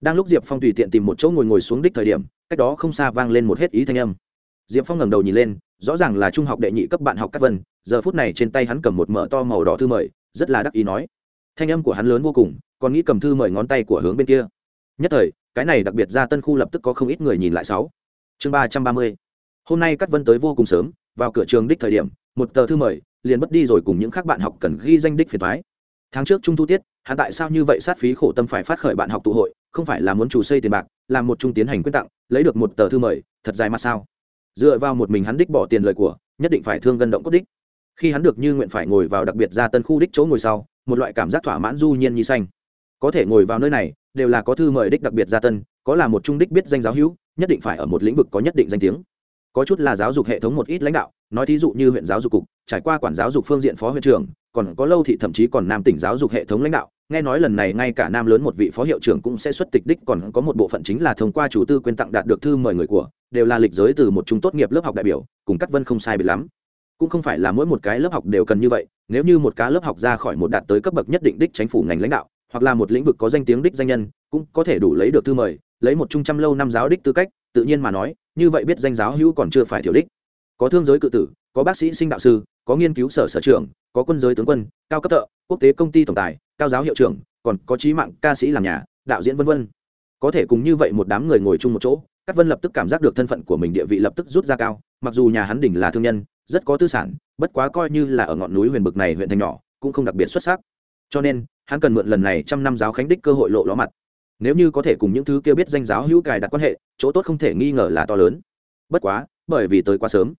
Đang lúc diệp phong tùy tiện tìm một chỗ ngồi ngồi xuống đích thời điểm, cách đó không xa vang lên một hết ý thanh âm. Diệp phong ngẩng đầu nhìn lên, rõ ràng là trung học đệ nhị cấp bạn học các vân, giờ phút này trên tay hắn cầm một mở to màu đỏ thư mời, rất là đắc ý nói. Thanh âm của hắn lớn vô cùng, còn nghĩ cầm thư mời ngón tay của hướng bên kia. Nhất thời, cái này đặc biệt ra tân khu lập tức có không ít người nhìn lại sáu. Chương ba trăm ba mươi. Hôm nay các vân tới vô cùng sớm, vào cửa trường đích thời điểm một tờ thư mời, liền mất đi rồi cùng những khác bạn học cần ghi danh đích phiền thoái tháng trước trung thu tiết, hắn tại sao như vậy sát phí khổ tâm phải phát khởi bạn học tụ hội, không phải là muốn chủ xây tiền bạc, làm một trung tiến hành quyết tặng, lấy được một tờ thư mời, thật dài mặt sao? Dựa vào một mình hắn đích bỏ tiền lời của, nhất định phải thương gân động cốt đích. Khi hắn được như nguyện phải ngồi vào đặc biệt ra tân khu đích chỗ ngồi sau, một loại cảm giác thỏa mãn du nhiên như xanh. Có thể ngồi vào nơi này, đều là có thư mời đích đặc biệt gia tân, có là một trung đích biết danh giáo hữu, nhất định phải ở một lĩnh vực có nhất định danh tiếng có chút là giáo dục hệ thống một ít lãnh đạo, nói thí dụ như huyện giáo dục cục, trải qua quản giáo dục phương diện phó huyện trưởng, còn có lâu thị thậm chí còn nam tỉnh giáo dục hệ thống lãnh đạo. Nghe nói lần này ngay cả nam lớn một vị phó hiệu trưởng cũng sẽ xuất tịch đích, còn có một bộ phận chính là thông qua chủ tư quyên tặng đạt được thư mời người của, đều là lịch giới từ một trung tốt nghiệp lớp học đại biểu, cùng các vân không sai biệt lắm. Cũng không phải là mỗi một cái lớp học đều cần như vậy, nếu như một cá lớp học ra khỏi một đạt tới cấp bậc nhất định đích chính phủ ngành lãnh đạo, hoặc là một lĩnh vực có danh tiếng đích danh nhân, cũng có thể đủ lấy được thư mời, lấy một trung trăm lâu năm giáo đích tư cách, tự nhiên mà nói như vậy biết danh giáo hữu còn chưa phải thiểu đích có thương giới cự tử có bác sĩ sinh đạo sư có nghiên cứu sở sở trưởng có quân giới tướng quân cao cấp thợ quốc tế công ty tổng tài cao giáo hiệu trưởng còn có trí mạng ca sĩ làm nhà đạo diễn vân vân có thể cùng như vậy một đám người ngồi chung một chỗ các Vân lập tức cảm giác được thân phận của mình địa vị lập tức rút ra cao, mặc dù nhà hắn đỉnh là thương nhân, rất có tư sản, bất quá coi như là ở ngọn núi huyền bực này huyện thành nhỏ, cũng không đặc biệt xuất sắc. Cho nên, hắn cần mượn lần này trăm năm giáo khánh đích cơ hội lộ ló mặt. Nếu như có thể cùng những thứ kia biết danh giáo hữu cài đặt quan hệ, chỗ tốt không thể nghi ngờ là to lớn. Bất quá, bởi vì tới quá sớm,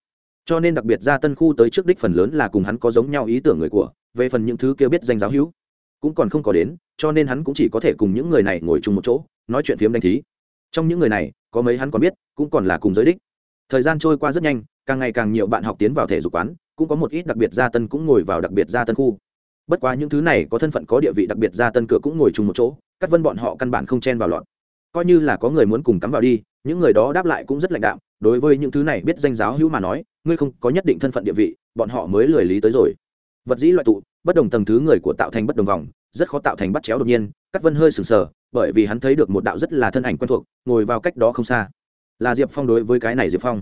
cho nên đặc biệt ra tân khu tới trước đích phần lớn là cùng hắn có giống nhau ý tưởng người của, về phần những thứ kia biết danh giáo hữu, cũng còn không có đến, cho nên hắn cũng chỉ có thể cùng những người này ngồi chung một chỗ, nói chuyện phiếm đánh thí. Trong những người này, có mấy hắn còn biết cũng còn là cùng giới đích thời gian trôi qua rất nhanh càng ngày càng nhiều bạn học tiến vào thể dục quán cũng có một ít đặc biệt gia tân cũng ngồi vào đặc biệt gia tân khu bất quá những thứ này có thân phận có địa vị đặc biệt gia tân cửa cũng ngồi chung một chỗ cắt vân bọn họ căn bản không chen vào lọt. Coi như là có người muốn cùng cắm vào đi, những người đó đáp lại cũng rất lạnh đạm, đối với những thứ này biết danh giáo hữu mà nói, ngươi không có nhất định thân phận địa vị, bọn họ mới lười lý tới rồi. Vật dĩ loại tụ, bất đồng tầng thứ người của tạo thành bất đồng vòng, rất khó tạo thành bắt chéo đột nhiên cắt vân hơi sừng sờ, bởi vì hắn thấy được một đạo rất là thân ảnh quen thuộc, ngồi vào cách đó không xa. Là diệp phong đối với cái này diệp phong.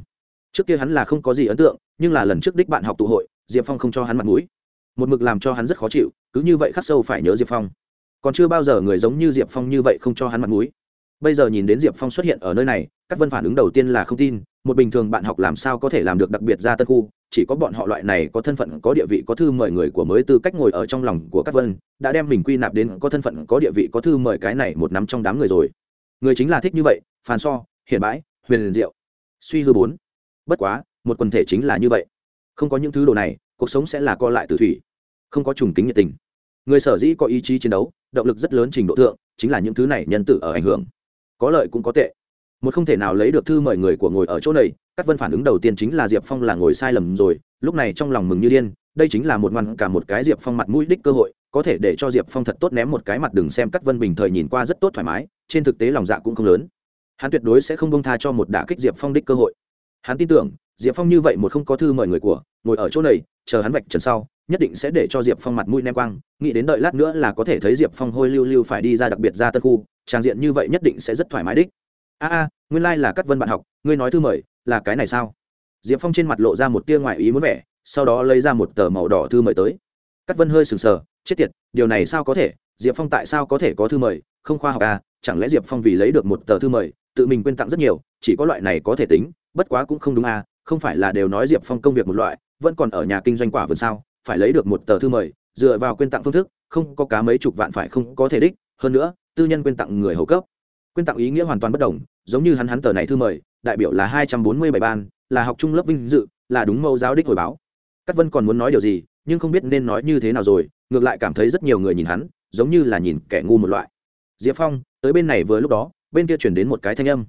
Trước kia hắn là không có gì ấn tượng, nhưng là lần trước đích bạn học tụ hội, diệp phong không cho hắn mặt mũi. Một mực làm cho hắn rất khó chịu, cứ như vậy khắc sâu phải nhớ diệp phong còn chưa bao giờ người giống như diệp phong như vậy không cho hắn mặt mũi. Bây giờ nhìn đến diệp phong xuất hiện ở nơi này, các vân phản ứng đầu tiên là không tin, một bình thường bạn học làm sao có thể làm được đặc biệt ra tân khu, chỉ có bọn họ loại này có thân phận, có địa vị, có thư mời người của mới tư cách ngồi ở trong lòng của các vân, đã đem mình quy nạp đến có thân phận, có địa vị, có thư mời cái này một nắm trong đám người rồi. Người chính là thích như vậy phàn so, hiển bãi, huyền liền diệu. Suy hư bốn. Bất quá, một quần thể chính là như vậy. Không có những thứ đồ này, cuộc sống sẽ là co lại từ thủy. Không có trùng kính nhiệt tình. Người sở dĩ có ý chí chiến đấu động lực rất lớn trình độ thượng, chính là những thứ này nhân tử ở ảnh hưởng. Có lợi cũng có tệ. Một không thể nào lấy được thư mời người của ngồi ở chỗ này các vân phản ứng đầu tiên chính là diệp phong là ngồi sai lầm rồi, lúc này trong lòng mừng như điên, đây chính là một ngoan cả một cái diệp phong mặt mũi đích cơ hội, có thể để cho diệp phong thật tốt ném một cái mặt đừng xem các vân bình thời nhìn qua rất tốt thoải mái, trên thực tế lòng dạ cũng không lớn. Hắn tuyệt đối sẽ không bông tha cho một đả kích diệp phong đích cơ hội. Hắn tin tưởng, diệp phong như vậy một không có thư mời người của, ngồi ở chỗ này, chờ hắn vạch trần sau nhất định sẽ để cho diệp phong mặt mũi nem quang, nghĩ đến đợi lát nữa là có thể thấy diệp phong hôi lưu lưu phải đi ra đặc biệt ra tân khu trang diện như vậy nhất định sẽ rất thoải mái đích. A a, nguyên lai、like、là cắt vân bạn học, ngươi nói thư mời, là cái này sao? Diệp phong trên mặt lộ ra một tia ngoại ý muốn vẻ, sau đó lấy ra một tờ màu đỏ thư mời tới. Cắt vân hơi sừng sờ, chết tiệt, điều này sao có thể? Diệp phong tại sao có thể có thư mời? Không khoa học à chẳng lẽ diệp phong vì lấy được một tờ thư mời, tự mình quên tặng rất nhiều, chỉ có loại này có thể tính, bất quá cũng không đúng à không phải là đều nói diệp phong công việc một loại, vẫn còn ở nhà kinh doanh quả vườn sao? Phải lấy được một tờ thư mời, dựa vào quyên tặng phương thức, không có cá mấy chục vạn phải không có thể đích, hơn nữa, tư nhân quyên tặng người hầu cấp. Quyên tặng ý nghĩa hoàn toàn bất đồng, giống như hắn hắn tờ này thư mời, đại biểu là hai trăm bốn mươi bảy ban, là học trung lớp vinh dự, là đúng mẫu giáo đích hồi báo. Cát vân còn muốn nói điều gì, nhưng không biết nên nói như thế nào rồi, ngược lại cảm thấy rất nhiều người nhìn hắn, giống như là nhìn kẻ ngu một loại. Diệp phong, tới bên này vừa lúc đó, bên kia chuyển đến một cái thanh âm.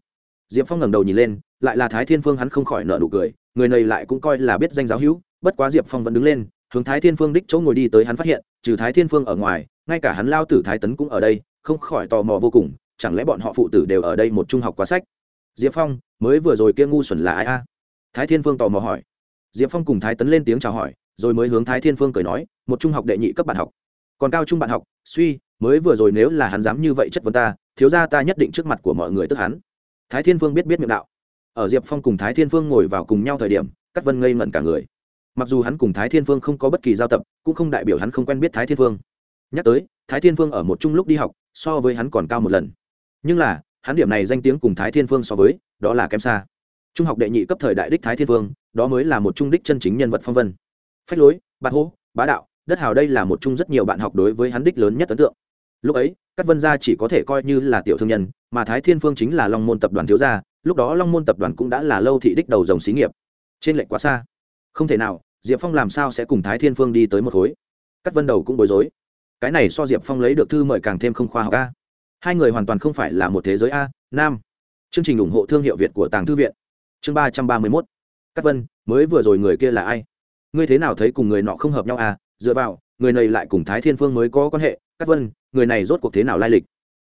Diệp phong ngẩng đầu nhìn lên, lại là thái thiên phương hắn không khỏi nợ nụ cười, người này lại cũng coi là biết danh giáo hữu, bất quá diệp phong vẫn đứng lên hướng thái thiên phương đích chỗ ngồi đi tới hắn phát hiện, trừ thái thiên phương ở ngoài, ngay cả hắn lao tử thái tấn cũng ở đây, không khỏi tò mò vô cùng, chẳng lẽ bọn họ phụ tử đều ở đây một trung học quá sách? Diệp phong, mới vừa rồi kia ngu xuẩn là ai a? Thái thiên phương tò mò hỏi. Diệp phong cùng thái tấn lên tiếng chào hỏi, rồi mới hướng thái thiên phương cười nói, một trung học đệ nhị cấp bạn học. Còn cao trung bạn học, suy, mới vừa rồi nếu là hắn dám như vậy chất vấn ta, thiếu ra ta nhất định trước mặt của mọi người tức hắn. Thái thiên phương biết biết miệng đạo. Ở diệp phong cùng thái thiên phương ngồi vào cùng nhau thời điểm cắt vân ngây ngẩn cả người mặc dù hắn cùng thái thiên phương không có bất kỳ giao tập, cũng không đại biểu hắn không quen biết thái thiên phương nhắc tới, thái thiên phương ở một chung lúc đi học, so với hắn còn cao một lần. Nhưng là, hắn điểm này danh tiếng cùng thái thiên phương so với, đó là kém xa. Trung học đệ nhị cấp thời đại đích thái thiên phương đó mới là một trung đích chân chính nhân vật phong vân. Phách lối bát hô bá đạo, đất hào đây là một Chung rất nhiều bạn học đối với hắn đích lớn nhất ấn tượng. Lúc ấy, các vân gia chỉ có thể coi như là tiểu thương nhân, mà thái thiên phương chính là long môn tập đoàn thiếu gia, lúc đó long môn tập đoàn cũng đã là lâu thị đích đầu dòng xí nghiệp. Trên lệnh quá xa không thể nào, diệp phong làm sao sẽ cùng thái thiên phương đi tới một khối? Cắt vân đầu cũng bối rối. Cái này so diệp phong lấy được thư mời càng thêm không khoa học a. Hai người hoàn toàn không phải là một thế giới a, nam. Chương trình ủng hộ thương hiệu việt của tàng thư viện. Chương ba trăm ba mươi mốt. Cắt vân, mới vừa rồi người kia là ai? Ngươi thế nào thấy cùng người nọ không hợp nhau à dựa vào, người này lại cùng thái thiên phương mới có quan hệ. Cắt vân, người này rốt cuộc thế nào lai lịch?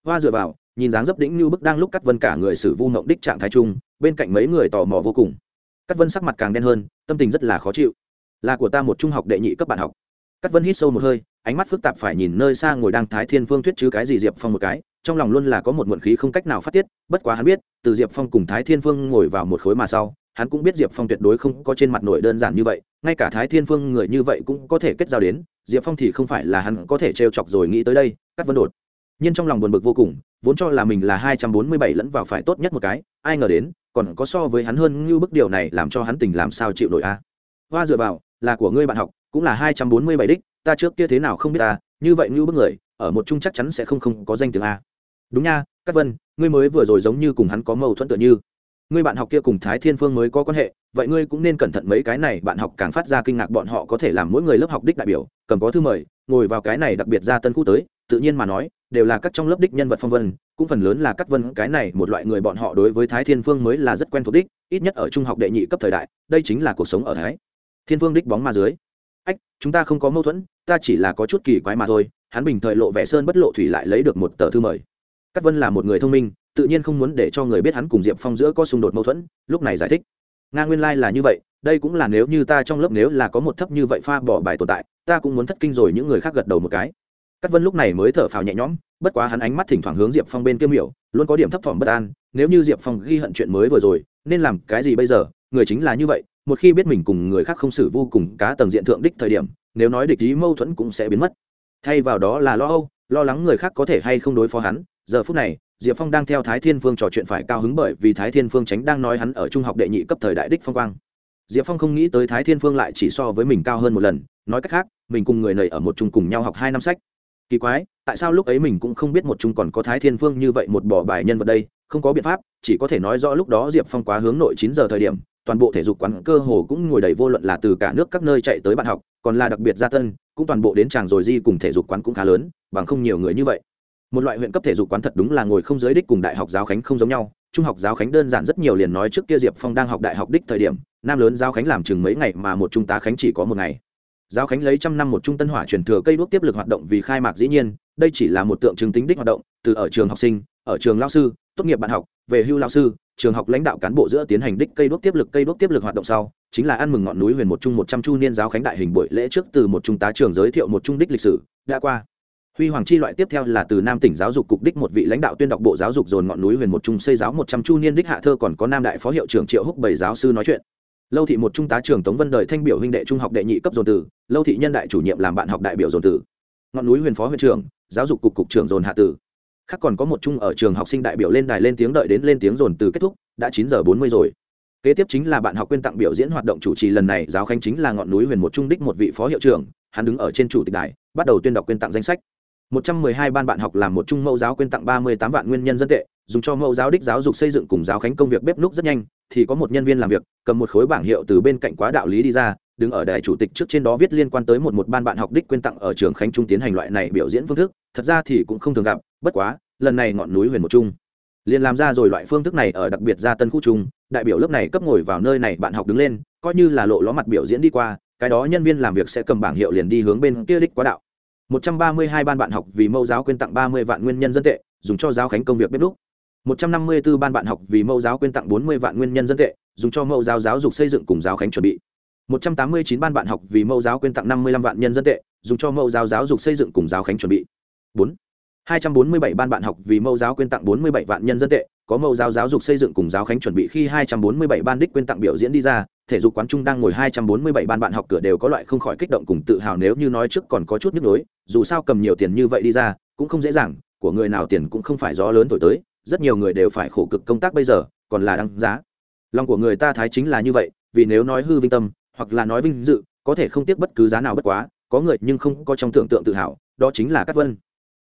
Hoa dựa vào, nhìn dáng dấp đĩnh như bức đang lúc cắt vân cả người xử vu mộng đích trạng thái trung bên cạnh mấy người tò mò vô cùng cắt vân sắc mặt càng đen hơn, tâm tình rất là khó chịu. Là của ta một trung học đệ nhị cấp bạn học. Cắt vân hít sâu một hơi, ánh mắt phức tạp phải nhìn nơi xa ngồi đang thái thiên phương thuyết chứ cái gì diệp phong một cái, trong lòng luôn là có một muộn khí không cách nào phát tiết, bất quá hắn biết, từ diệp phong cùng thái thiên phương ngồi vào một khối mà sau, hắn cũng biết diệp phong tuyệt đối không có trên mặt nổi đơn giản như vậy, ngay cả thái thiên phương người như vậy cũng có thể kết giao đến, diệp phong thì không phải là hắn có thể trêu chọc rồi nghĩ tới đây cắt vân đột nhưng trong lòng buồn bực vô cùng, vốn cho là mình là hai trăm bốn mươi bảy lẫn vào phải tốt nhất một cái, ai ngờ đến, còn có so với hắn hơn như bức điều này làm cho hắn tình làm sao chịu nổi a. Hoa dựa vào, là của ngươi bạn học, cũng là hai trăm bốn mươi bảy đích, ta trước kia thế nào không biết ta như vậy như bức người, ở một chung chắc chắn sẽ không không có danh tiếng a. Đúng nha, Cát vân, ngươi mới vừa rồi giống như cùng hắn có mâu thuẫn tựa như. Ngươi bạn học kia cùng thái thiên phương mới có quan hệ, vậy ngươi cũng nên cẩn thận mấy cái này, bạn học càng phát ra kinh ngạc bọn họ có thể làm mỗi người lớp học đích đại biểu, cầm có thư mời, ngồi vào cái này đặc biệt ra tân khu tới, tự nhiên mà nói đều là các trong lớp đích nhân vật phong vân, cũng phần lớn là các vân, cái này một loại người bọn họ đối với thái thiên phương mới là rất quen thuộc đích, ít nhất ở trung học đệ nhị cấp thời đại, đây chính là cuộc sống ở thái thiên phương đích bóng ma dưới. Ách, chúng ta không có mâu thuẫn, ta chỉ là có chút kỳ quái mà thôi, hắn bình thời lộ vẻ sơn bất lộ thủy lại lấy được một tờ thư mời. Các vân là một người thông minh, tự nhiên không muốn để cho người biết hắn cùng diệp phong giữa có xung đột mâu thuẫn, lúc này giải thích. Nga nguyên lai、like、là như vậy, đây cũng là nếu như ta trong lớp nếu là có một thấp như vậy pha bỏ bài tồn tại, ta cũng muốn thất kinh rồi những người khác gật đầu một cái. Cát Vân lúc này mới thở phào nhẹ nhõm, bất quá hắn ánh mắt thỉnh thoảng hướng Diệp Phong bên kia miểu, luôn có điểm thấp thỏm bất an, nếu như Diệp Phong ghi hận chuyện mới vừa rồi, nên làm cái gì bây giờ? Người chính là như vậy, một khi biết mình cùng người khác không xử vô cùng cá tầng diện thượng đích thời điểm, nếu nói địch ý mâu thuẫn cũng sẽ biến mất. Thay vào đó là lo âu, lo lắng người khác có thể hay không đối phó hắn. Giờ phút này, Diệp Phong đang theo Thái Thiên Phương trò chuyện phải cao hứng bởi vì Thái Thiên Phương tránh đang nói hắn ở trung học đệ nhị cấp thời đại đích phong quang. Diệp Phong không nghĩ tới Thái Thiên Phương lại chỉ so với mình cao hơn một lần, nói cách khác, mình cùng người này ở một chung cùng nhau học hai năm sách kỳ quái, tại sao lúc ấy mình cũng không biết một chung còn có thái thiên phương như vậy một bỏ bài nhân vật đây? Không có biện pháp, chỉ có thể nói rõ lúc đó diệp phong quá hướng nội chín giờ thời điểm, toàn bộ thể dục quán cơ hồ cũng ngồi đầy vô luận là từ cả nước các nơi chạy tới bạn học, còn là đặc biệt gia tân cũng toàn bộ đến tràng rồi di cùng thể dục quán cũng khá lớn, bằng không nhiều người như vậy. Một loại huyện cấp thể dục quán thật đúng là ngồi không giới đích cùng đại học giáo khánh không giống nhau. Trung học giáo khánh đơn giản rất nhiều liền nói trước kia diệp phong đang học đại học đích thời điểm, nam lớn giáo khánh làm chừng mấy ngày mà một trung tá khánh chỉ có một ngày giáo khánh lấy trăm năm một trung tân hỏa truyền thừa cây đuốc tiếp lực hoạt động vì khai mạc dĩ nhiên, đây chỉ là một tượng trưng tính đích hoạt động, từ ở trường học sinh, ở trường lao sư, tốt nghiệp bạn học, về hưu lao sư, trường học lãnh đạo cán bộ giữa tiến hành đích cây đuốc tiếp lực, cây đuốc tiếp lực hoạt động sau, chính là ăn mừng ngọn núi huyền một trung một trăm chu niên giáo khánh đại hình buổi lễ trước từ một trung tá trường giới thiệu một trung đích lịch sử, đã qua. Huy hoàng chi loại tiếp theo là từ nam tỉnh giáo dục cục đích một vị lãnh đạo tuyên đọc bộ giáo dục dồn ngọn núi huyền một trung xây giáo một trăm chu niên đích hạ thơ còn có nam đại phó hiệu trưởng triệu húc bảy giáo sư nói chuyện lâu thị một trung tá trưởng tống vân đời thanh biểu huynh đệ trung học đệ nhị cấp dồn tử, lâu thị nhân đại chủ nhiệm làm bạn học đại biểu dồn tử. Ngọn núi huyền phó huyện trưởng, giáo dục cục cục trưởng dồn hạ tử. Khác còn có một trung ở trường học sinh đại biểu lên đài lên tiếng đợi đến lên tiếng dồn từ kết thúc, đã chín giờ bốn mươi rồi. Kế tiếp chính là bạn học quyên tặng biểu diễn hoạt động chủ trì lần này, giáo khánh chính là ngọn núi huyền một trung đích một vị phó hiệu trưởng, hắn đứng ở trên chủ tịch đài, bắt đầu tuyên đọc quyên tặng danh sách. Một trăm mười hai ban bạn học làm một trung mẫu giáo quyên tặng ba mươi tám vạn nguyên nhân dân tệ, dùng cho mẫu giáo đích giáo dục xây dựng cùng giáo khánh công việc bếp núc rất nhanh thì có một nhân viên làm việc, cầm một khối bảng hiệu từ bên cạnh quá đạo lý đi ra, đứng ở đài chủ tịch trước trên đó viết liên quan tới một một ban bạn học đích quyên tặng ở trường khánh trung tiến hành loại này biểu diễn phương thức, thật ra thì cũng không thường gặp, bất quá, lần này ngọn núi huyền một trung liền làm ra rồi loại phương thức này ở đặc biệt gia tân khu trung, đại biểu lớp này cấp ngồi vào nơi này bạn học đứng lên, coi như là lộ ló mặt biểu diễn đi qua, cái đó nhân viên làm việc sẽ cầm bảng hiệu liền đi hướng bên kia đích quá đạo. 132 ban bạn học vì mẫu giáo quyên tặng 30 vạn nguyên nhân dân tệ, dùng cho giáo khánh công việc bếp lúc 154 ban bạn học vì mẫu giáo quyên tặng 40 vạn nguyên nhân dân tệ, dùng cho mẫu giáo giáo dục xây dựng cùng giáo khánh chuẩn bị. 189 ban bạn học vì mẫu giáo quyên tặng 55 vạn nhân dân tệ, dùng cho mẫu giáo giáo dục xây dựng cùng giáo khánh chuẩn bị. 4. 247 ban bạn học vì mẫu giáo quyên tặng 47 vạn nhân dân tệ, có mẫu giáo giáo dục xây dựng cùng giáo khánh chuẩn bị khi 247 ban đích quyên tặng biểu diễn đi ra, thể dục quán trung đang ngồi 247 ban bạn học cửa đều có loại không khỏi kích động cùng tự hào nếu như nói trước còn có chút nhức nhối, dù sao cầm nhiều tiền như vậy đi ra, cũng không dễ dàng, của người nào tiền cũng không phải gió lớn thổi tới, rất nhiều người đều phải khổ cực công tác bây giờ, còn là đăng giá. Lòng của người ta thái chính là như vậy, vì nếu nói hư vinh tâm, hoặc là nói vinh dự, có thể không tiếc bất cứ giá nào bất quá, có người nhưng không có trong tưởng tượng tự hào, đó chính là Cát vân.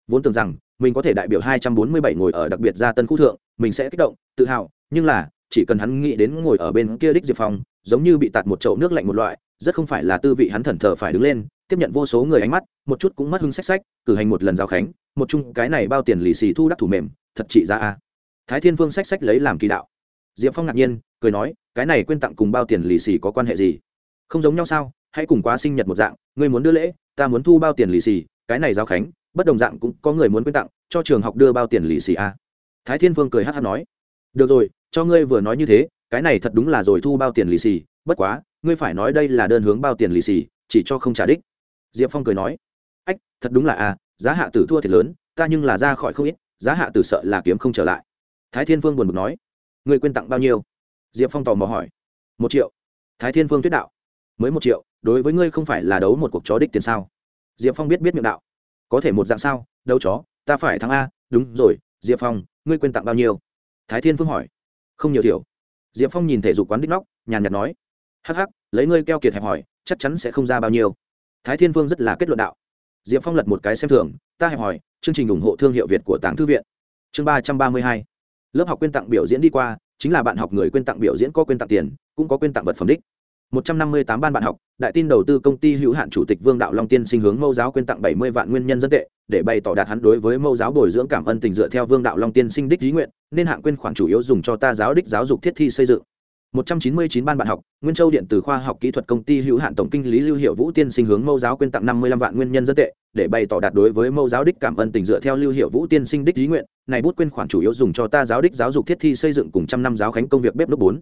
Vốn tưởng rằng, mình có thể đại biểu hai trăm bốn mươi bảy ngồi ở đặc biệt gia tân khu thượng, mình sẽ kích động, tự hào, nhưng là, chỉ cần hắn nghĩ đến ngồi ở bên kia đích diệp phong, giống như bị tạt một chậu nước lạnh một loại, rất không phải là tư vị hắn thần thờ phải đứng lên, tiếp nhận vô số người ánh mắt, một chút cũng mất hưng sách sách cử hành một lần giao khánh, một chung cái này bao tiền lì xì thu đắc thủ mềm thật trị ra a. Thái thiên vương sách sách lấy làm kỳ đạo. Diệp phong ngạc nhiên, cười nói, cái này quyên tặng cùng bao tiền lì xì có quan hệ gì? Không giống nhau sao? Hãy cùng quá sinh nhật một dạng, ngươi muốn đưa lễ, ta muốn thu bao tiền lì xì, cái này giao khánh, bất đồng dạng cũng có người muốn quyên tặng, cho trường học đưa bao tiền lì xì a. Thái thiên vương cười hát hát nói, được rồi, cho ngươi vừa nói như thế, cái này thật đúng là rồi thu bao tiền lì xì, bất quá, ngươi phải nói đây là đơn hướng bao tiền lì xì, chỉ cho không trả đích. Diệp phong cười nói, ách, thật đúng là a, giá hạ tử thua thiệt lớn, ta nhưng là ra khỏi không ít giá hạ tử sợ là kiếm không trở lại. Thái thiên phương buồn bực nói người quên tặng bao nhiêu? Diệp phong tò mò hỏi, một triệu. Thái thiên phương thuyết đạo, mới một triệu, đối với ngươi không phải là đấu một cuộc chó đích tiền sao? Diệp phong biết biết miệng đạo, có thể một dạng sao? Đấu chó, ta phải thắng a, đúng rồi, diệp phong, ngươi quên tặng bao nhiêu? Thái thiên phương hỏi, không nhiều thiểu. Diệp phong nhìn thể dục quán đích nóc, nhàn nhạt nói, hắc hắc, lấy ngươi keo kiệt hẹp hỏi, chắc chắn sẽ không ra bao nhiêu. Thái thiên phương rất là kết luận đạo. Diệp phong lật một cái xem thường, ta hẹp hỏi chương trình ủng hộ thương hiệu việt của tàng thư viện. Chương ba trăm ba mươi hai. Lớp học quyên tặng biểu diễn đi qua, chính là bạn học người quyên tặng biểu diễn có quyên tặng tiền, cũng có quyên tặng vật phẩm đích. một trăm năm mươi tám ban bạn học, đại tin đầu tư công ty hữu hạn chủ tịch vương đạo long tiên sinh hướng mâu giáo quyên tặng bảy mươi vạn nguyên nhân dân tệ, để bày tỏ đạt hắn đối với mâu giáo bồi dưỡng cảm ơn tình dựa theo vương đạo long tiên sinh đích ý nguyện, nên hạng quyên khoản chủ yếu dùng cho ta giáo đích giáo dục thiết thi xây dựng. 199 ban bạn học, Nguyên Châu điện tử khoa học kỹ thuật công ty hữu hạn tổng kinh lý Lưu Hiệu Vũ tiên sinh hướng Mâu giáo quyên tặng 55 vạn nguyên nhân dân tệ, để bày tỏ đạt đối với Mâu giáo đích cảm ơn tình dựa theo Lưu Hiệu Vũ tiên sinh đích ý nguyện, này bút quyên khoản chủ yếu dùng cho ta giáo đích giáo dục thiết thi xây dựng cùng trăm năm giáo khánh công việc bếp núc 4.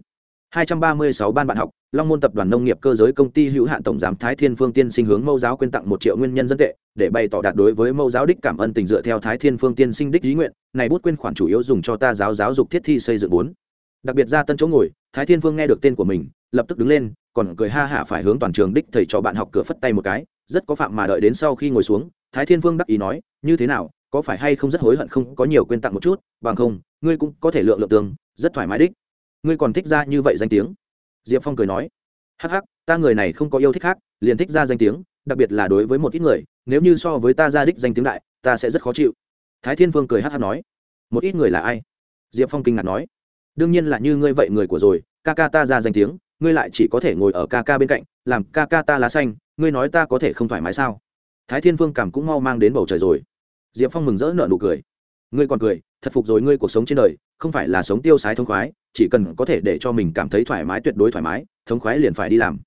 236 ban bạn học, Long môn tập đoàn nông nghiệp cơ giới công ty hữu hạn tổng giám Thái Thiên Phương tiên sinh hướng Mâu giáo quyên tặng 1 triệu nguyên nhân dân tệ, để bày tỏ đạt đối với Mâu giáo đích cảm ơn tình dựa theo Thái Thiên Phương tiên sinh đích ý nguyện, này bút quyên khoản chủ yếu dùng cho ta giáo giáo dục thiết thi xây dựng 4 đặc biệt ra tân chỗ ngồi, thái thiên Vương nghe được tên của mình, lập tức đứng lên, còn cười ha hả phải hướng toàn trường đích thầy cho bạn học cửa phất tay một cái, rất có phạm mà đợi đến sau khi ngồi xuống, thái thiên Vương đắc ý nói, như thế nào, có phải hay không rất hối hận không, có nhiều quên tặng một chút, bằng không, ngươi cũng có thể lượng lượng tương, rất thoải mái đích. Ngươi còn thích ra như vậy danh tiếng? Diệp phong cười nói, hắc hắc, ta người này không có yêu thích khác, liền thích ra danh tiếng, đặc biệt là đối với một ít người, nếu như so với ta ra đích danh tiếng đại, ta sẽ rất khó chịu. Thái thiên Vương cười hắc hắc nói, một ít người là ai? Diệp phong kinh ngạc nói đương nhiên là như ngươi vậy người của rồi, ca ca ta ra danh tiếng, ngươi lại chỉ có thể ngồi ở ca ca bên cạnh, làm ca ca ta lá xanh, ngươi nói ta có thể không thoải mái sao? Thái thiên phương cảm cũng mau mang đến bầu trời rồi. Diệp phong mừng rỡ nợ nụ cười. Ngươi còn cười, thật phục rồi ngươi cuộc sống trên đời, không phải là sống tiêu sái thống khoái, chỉ cần có thể để cho mình cảm thấy thoải mái tuyệt đối thoải mái, thống khoái liền phải đi làm.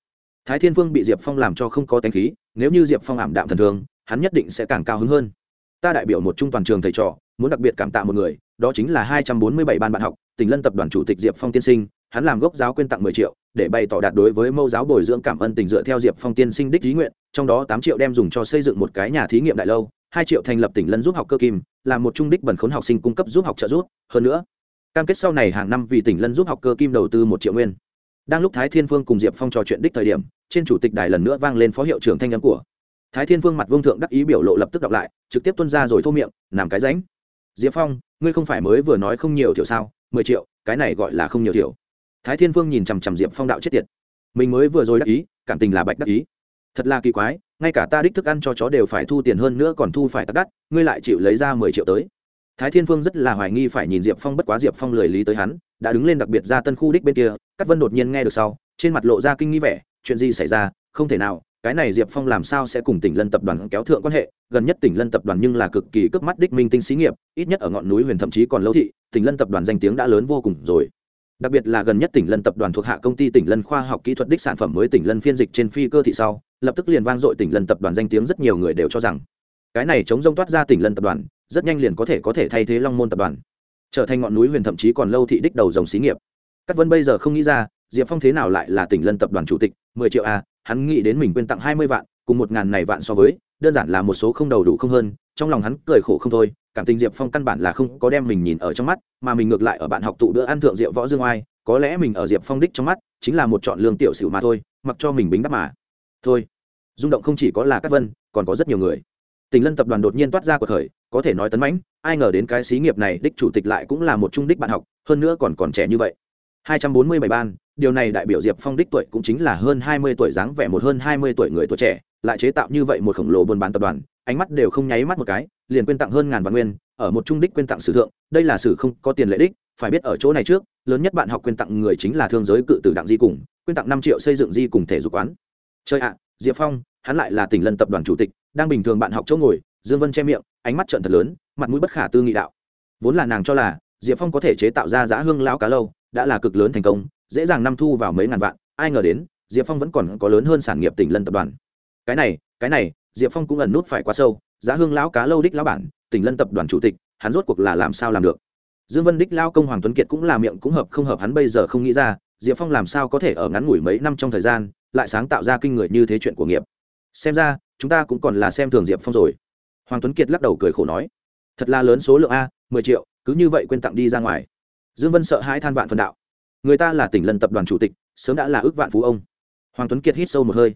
Thái thiên phương bị diệp phong làm cho không có tánh khí, nếu như diệp phong ảm đạm thần thường hắn nhất định sẽ càng cao hứng hơn. Ta đại biểu một trung toàn trường thầy trò, muốn đặc biệt cảm tạ một người đó chính là hai trăm bốn mươi bảy ban bạn học tỉnh lân tập đoàn chủ tịch diệp phong tiên sinh, hắn làm gốc giáo quyên tặng mười triệu, để bày tỏ đạt đối với mâu giáo bồi dưỡng cảm ơn tình dựa theo diệp phong tiên sinh đích lý nguyện, trong đó tám triệu đem dùng cho xây dựng một cái nhà thí nghiệm đại lâu, hai triệu thành lập tỉnh lân giúp học cơ kim làm một trung đích bẩn khốn học sinh cung cấp giúp học trợ giúp, hơn nữa, cam kết sau này hàng năm vì tỉnh lân giúp học cơ kim đầu tư một triệu nguyên. Đang lúc thái thiên phương cùng diệp phong trò chuyện đích thời điểm, trên chủ tịch đài lần nữa vang lên phó hiệu trưởng thanh âm của. Thái thiên phương mặt vương thượng đắc ý biểu lộ lập tức đọc lại, trực tiếp tuân ra rồi thô miệng làm cái ránh diệp phong, ngươi không phải mới vừa nói không nhiều thiểu sao, mười triệu, cái này gọi là không nhiều thiểu. Thái thiên Vương nhìn chằm chằm diệp phong đạo chết tiệt. Mình mới vừa rồi đắc ý, cảm tình là bạch đắc ý. Thật là kỳ quái, ngay cả ta đích thức ăn cho chó đều phải thu tiền hơn nữa còn thu phải tắc đắt, ngươi lại chịu lấy ra mười triệu tới. Thái thiên phương rất là hoài nghi phải nhìn diệp phong bất quá diệp phong lười lý tới hắn, đã đứng lên đặc biệt ra tân khu đích bên kia các vân đột nhiên nghe được sau, trên mặt lộ ra kinh nghi vẻ, chuyện gì xảy ra, không thể nào cái này diệp phong làm sao sẽ cùng tỉnh lân tập đoàn kéo thượng quan hệ? Gần nhất tỉnh lân tập đoàn nhưng là cực kỳ cướp mắt đích minh tinh xí nghiệp, ít nhất ở ngọn núi huyền thậm chí còn lâu thị, tỉnh lân tập đoàn danh tiếng đã lớn vô cùng rồi. Đặc biệt là gần nhất tỉnh lân tập đoàn thuộc hạ công ty tỉnh lân khoa học kỹ thuật đích sản phẩm mới tỉnh lân phiên dịch trên phi cơ thị sau, lập tức liền vang dội tỉnh lân tập đoàn danh tiếng rất nhiều người đều cho rằng, cái này chống rông toát ra tỉnh lân tập đoàn, rất nhanh liền có thể có thể thay thế long môn tập đoàn, trở thành ngọn núi huyền thậm chí còn lâu thị đích đầu dòng xí nghiệp. Các vân bây giờ không nghĩ ra diệp phong thế nào lại là tỉnh lân tập đoàn chủ tịch, mười triệu a hắn nghĩ đến mình quên tặng hai mươi vạn, cùng một ngàn này vạn so với, đơn giản là một số không đầu đủ không hơn, trong lòng hắn cười khổ không thôi, cảm tình diệp phong căn bản là không có đem mình nhìn ở trong mắt, mà mình ngược lại ở bạn học tụ bữa ăn thượng rượu võ dương oai, có lẽ mình ở diệp phong đích trong mắt, chính là một chọn lương tiểu sử mà thôi, mặc cho mình bính đắp mà. Thôi, rung động không chỉ có là các vân, còn có rất nhiều người. Tỉnh lân tập đoàn đột nhiên toát ra cuộc khởi, có thể nói tấn mãnh, ai ngờ đến cái xí nghiệp này đích chủ tịch lại cũng là một trung đích bạn học, hơn nữa còn còn trẻ như vậy. Hai trăm bốn mươi bảy ban điều này đại biểu diệp phong đích tuổi cũng chính là hơn hai mươi tuổi dáng vẻ một hơn hai mươi tuổi người tuổi trẻ, lại chế tạo như vậy một khổng lồ buôn bán tập đoàn, ánh mắt đều không nháy mắt một cái, liền quyên tặng hơn ngàn vạn nguyên, ở một trung đích quyên tặng sử thượng, đây là sử không có tiền lệ đích, phải biết ở chỗ này trước, lớn nhất bạn học quyên tặng người chính là thương giới cự tử đặng di cùng quyên tặng năm triệu xây dựng di cùng thể dục quán. Chơi ạ, diệp phong, hắn lại là tỉnh lân tập đoàn chủ tịch, đang bình thường bạn học chỗ ngồi, dương vân che miệng, ánh mắt trận thật lớn, mặt mũi bất khả tư nghị đạo. Vốn là nàng cho là, diệp phong có thể chế tạo ra giá hương lão cá lâu, đã là cực lớn thành công dễ dàng năm thu vào mấy ngàn vạn, ai ngờ đến, diệp phong vẫn còn có lớn hơn sản nghiệp tỉnh lân tập đoàn. Cái này cái này, diệp phong cũng ẩn nút phải quá sâu, giá hương lão cá lâu đích lão bản, tỉnh lân tập đoàn chủ tịch, hắn rốt cuộc là làm sao làm được? Dương vân đích lao công hoàng tuấn kiệt cũng là miệng cũng hợp không hợp, hắn bây giờ không nghĩ ra, diệp phong làm sao có thể ở ngắn ngủi mấy năm trong thời gian, lại sáng tạo ra kinh người như thế chuyện của nghiệp? Xem ra, chúng ta cũng còn là xem thường diệp phong rồi. Hoàng tuấn kiệt lắc đầu cười khổ nói, thật là lớn số lượng a, mười triệu, cứ như vậy quên tặng đi ra ngoài. Dương vân sợ hãi than vạn phần đạo người ta là tỉnh lân tập đoàn chủ tịch, sớm đã là ước vạn phú ông. Hoàng tuấn kiệt hít sâu một hơi.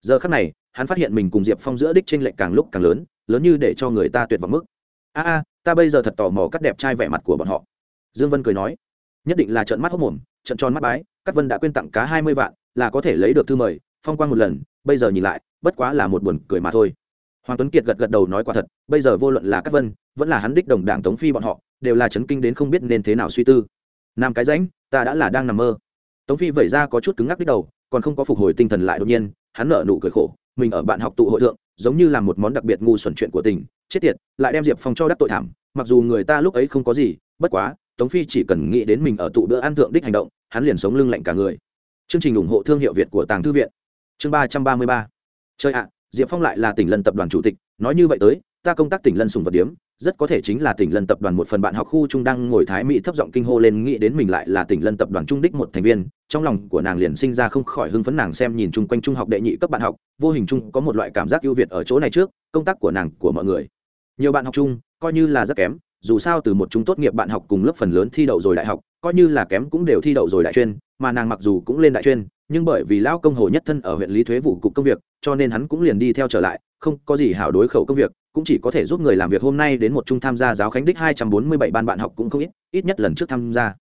Giờ khắc này, hắn phát hiện mình cùng diệp phong giữa đích tranh lệch càng lúc càng lớn lớn như để cho người ta tuyệt vọng mức. A a, ta bây giờ thật tò mò cắt đẹp trai vẻ mặt của bọn họ. Dương vân cười nói. Nhất định là trận mắt hốc mồm trận tròn mắt bái cắt vân đã quên tặng cá hai mươi vạn, là có thể lấy được thư mời, phong quang một lần, bây giờ nhìn lại, bất quá là một buồn cười mà thôi. Hoàng tuấn kiệt gật gật đầu nói quả thật, bây giờ vô luận là cắt vân, vẫn là hắn đích đồng đảng tống phi bọn họ, đều là chấn kinh đến không biết nên thế nào suy tư. Nam cái rãnh ta đã là đang nằm mơ. Tống phi vẩy ra có chút cứng ngắc đích đầu, còn không có phục hồi tinh thần lại đột nhiên, hắn nở nụ cười khổ, mình ở bạn học tụ hội thượng, giống như là một món đặc biệt ngu xuẩn chuyện của tình, chết tiệt, lại đem diệp phong cho đắc tội thảm, mặc dù người ta lúc ấy không có gì, bất quá, tống phi chỉ cần nghĩ đến mình ở tụ bữa ăn thượng đích hành động, hắn liền sống lưng lạnh cả người. Chương trình ủng hộ thương hiệu việt của tàng thư viện. Chương ba trăm ba mươi ba. Chơi ạ, diệp phong lại là tỉnh lân tập đoàn chủ tịch, nói như vậy tới, ta công tác tỉnh lân sùng vật điếm rất có thể chính là tỉnh lân tập đoàn một phần bạn học khu trung đang ngồi thái mỹ thấp giọng kinh hô lên, nghĩ đến mình lại là tỉnh lân tập đoàn trung đích một thành viên, trong lòng của nàng liền sinh ra không khỏi hưng phấn nàng xem nhìn chung quanh trung học đệ nhị cấp bạn học, vô hình chung có một loại cảm giác ưu việt ở chỗ này trước, công tác của nàng, của mọi người. Nhiều bạn học chung, coi như là rất kém, dù sao từ một chúng tốt nghiệp bạn học cùng lớp phần lớn thi đậu rồi đại học, coi như là kém cũng đều thi đậu rồi đại chuyên, mà nàng mặc dù cũng lên đại chuyên, nhưng bởi vì lão công hồ nhất thân ở huyện lý thuế vụ cục công việc, cho nên hắn cũng liền đi theo trở lại không có gì hảo đối khẩu công việc, cũng chỉ có thể giúp người làm việc. Hôm nay đến một trung tham gia giáo khánh đích hai trăm bốn mươi bảy ban bạn học cũng không ít ít nhất lần trước tham gia.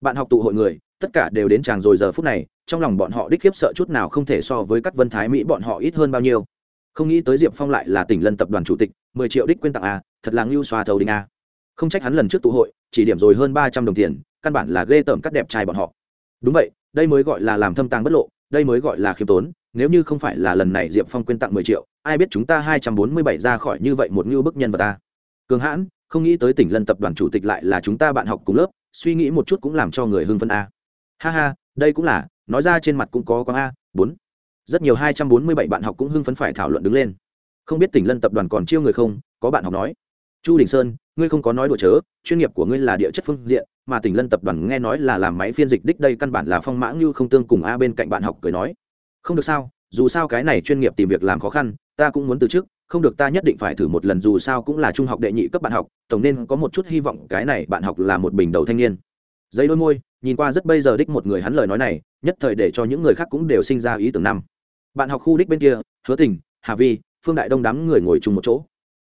Bạn học tụ hội người, tất cả đều đến tràng rồi giờ phút này, trong lòng bọn họ đích khiếp sợ chút nào không thể so với các vân thái mỹ bọn họ ít hơn bao nhiêu. Không nghĩ tới diệp phong lại là tỉnh lân tập đoàn chủ tịch, mười triệu đích quyên tặng a, thật là ngưu xoa thầu đình a. Không trách hắn lần trước tụ hội, chỉ điểm rồi hơn ba trăm đồng tiền, căn bản là ghê tởm cắt đẹp trai bọn họ. Đúng vậy, đây mới gọi là làm thâm tàng bất lộ, đây mới gọi là khiêm tốn, nếu như không phải là lần này diệp phong quyên tặng mười triệu ai biết chúng ta hai trăm bốn mươi bảy ra khỏi như vậy một ngưu bức nhân vật ta. Cường hãn, không nghĩ tới tỉnh lân tập đoàn chủ tịch lại là chúng ta bạn học cùng lớp, suy nghĩ một chút cũng làm cho người hưng phân a. Ha ha, đây cũng là, nói ra trên mặt cũng có quang a, bốn. Rất nhiều hai trăm bốn mươi bảy bạn học cũng hưng phấn phải thảo luận đứng lên. Không biết tỉnh lân tập đoàn còn chiêu người không, có bạn học nói. Chu đình sơn, ngươi không có nói đùa chớ, chuyên nghiệp của ngươi là địa chất phương diện, mà tỉnh lân tập đoàn nghe nói là làm máy phiên dịch đích đây căn bản là phong mãng như không tương cùng a bên cạnh bạn học cười nói. Không được sao, dù sao cái này chuyên nghiệp tìm việc làm khó khăn ta cũng muốn từ chức, không được ta nhất định phải thử một lần, dù sao cũng là trung học đệ nhị cấp bạn học, tổng nên có một chút hy vọng cái này bạn học là một bình đầu thanh niên. Giấy đôi môi, nhìn qua rất bây giờ đích một người hắn lời nói này, nhất thời để cho những người khác cũng đều sinh ra ý tưởng năm. Bạn học khu đích bên kia, hứa tình, hà vi, phương đại đông đám người ngồi chung một chỗ.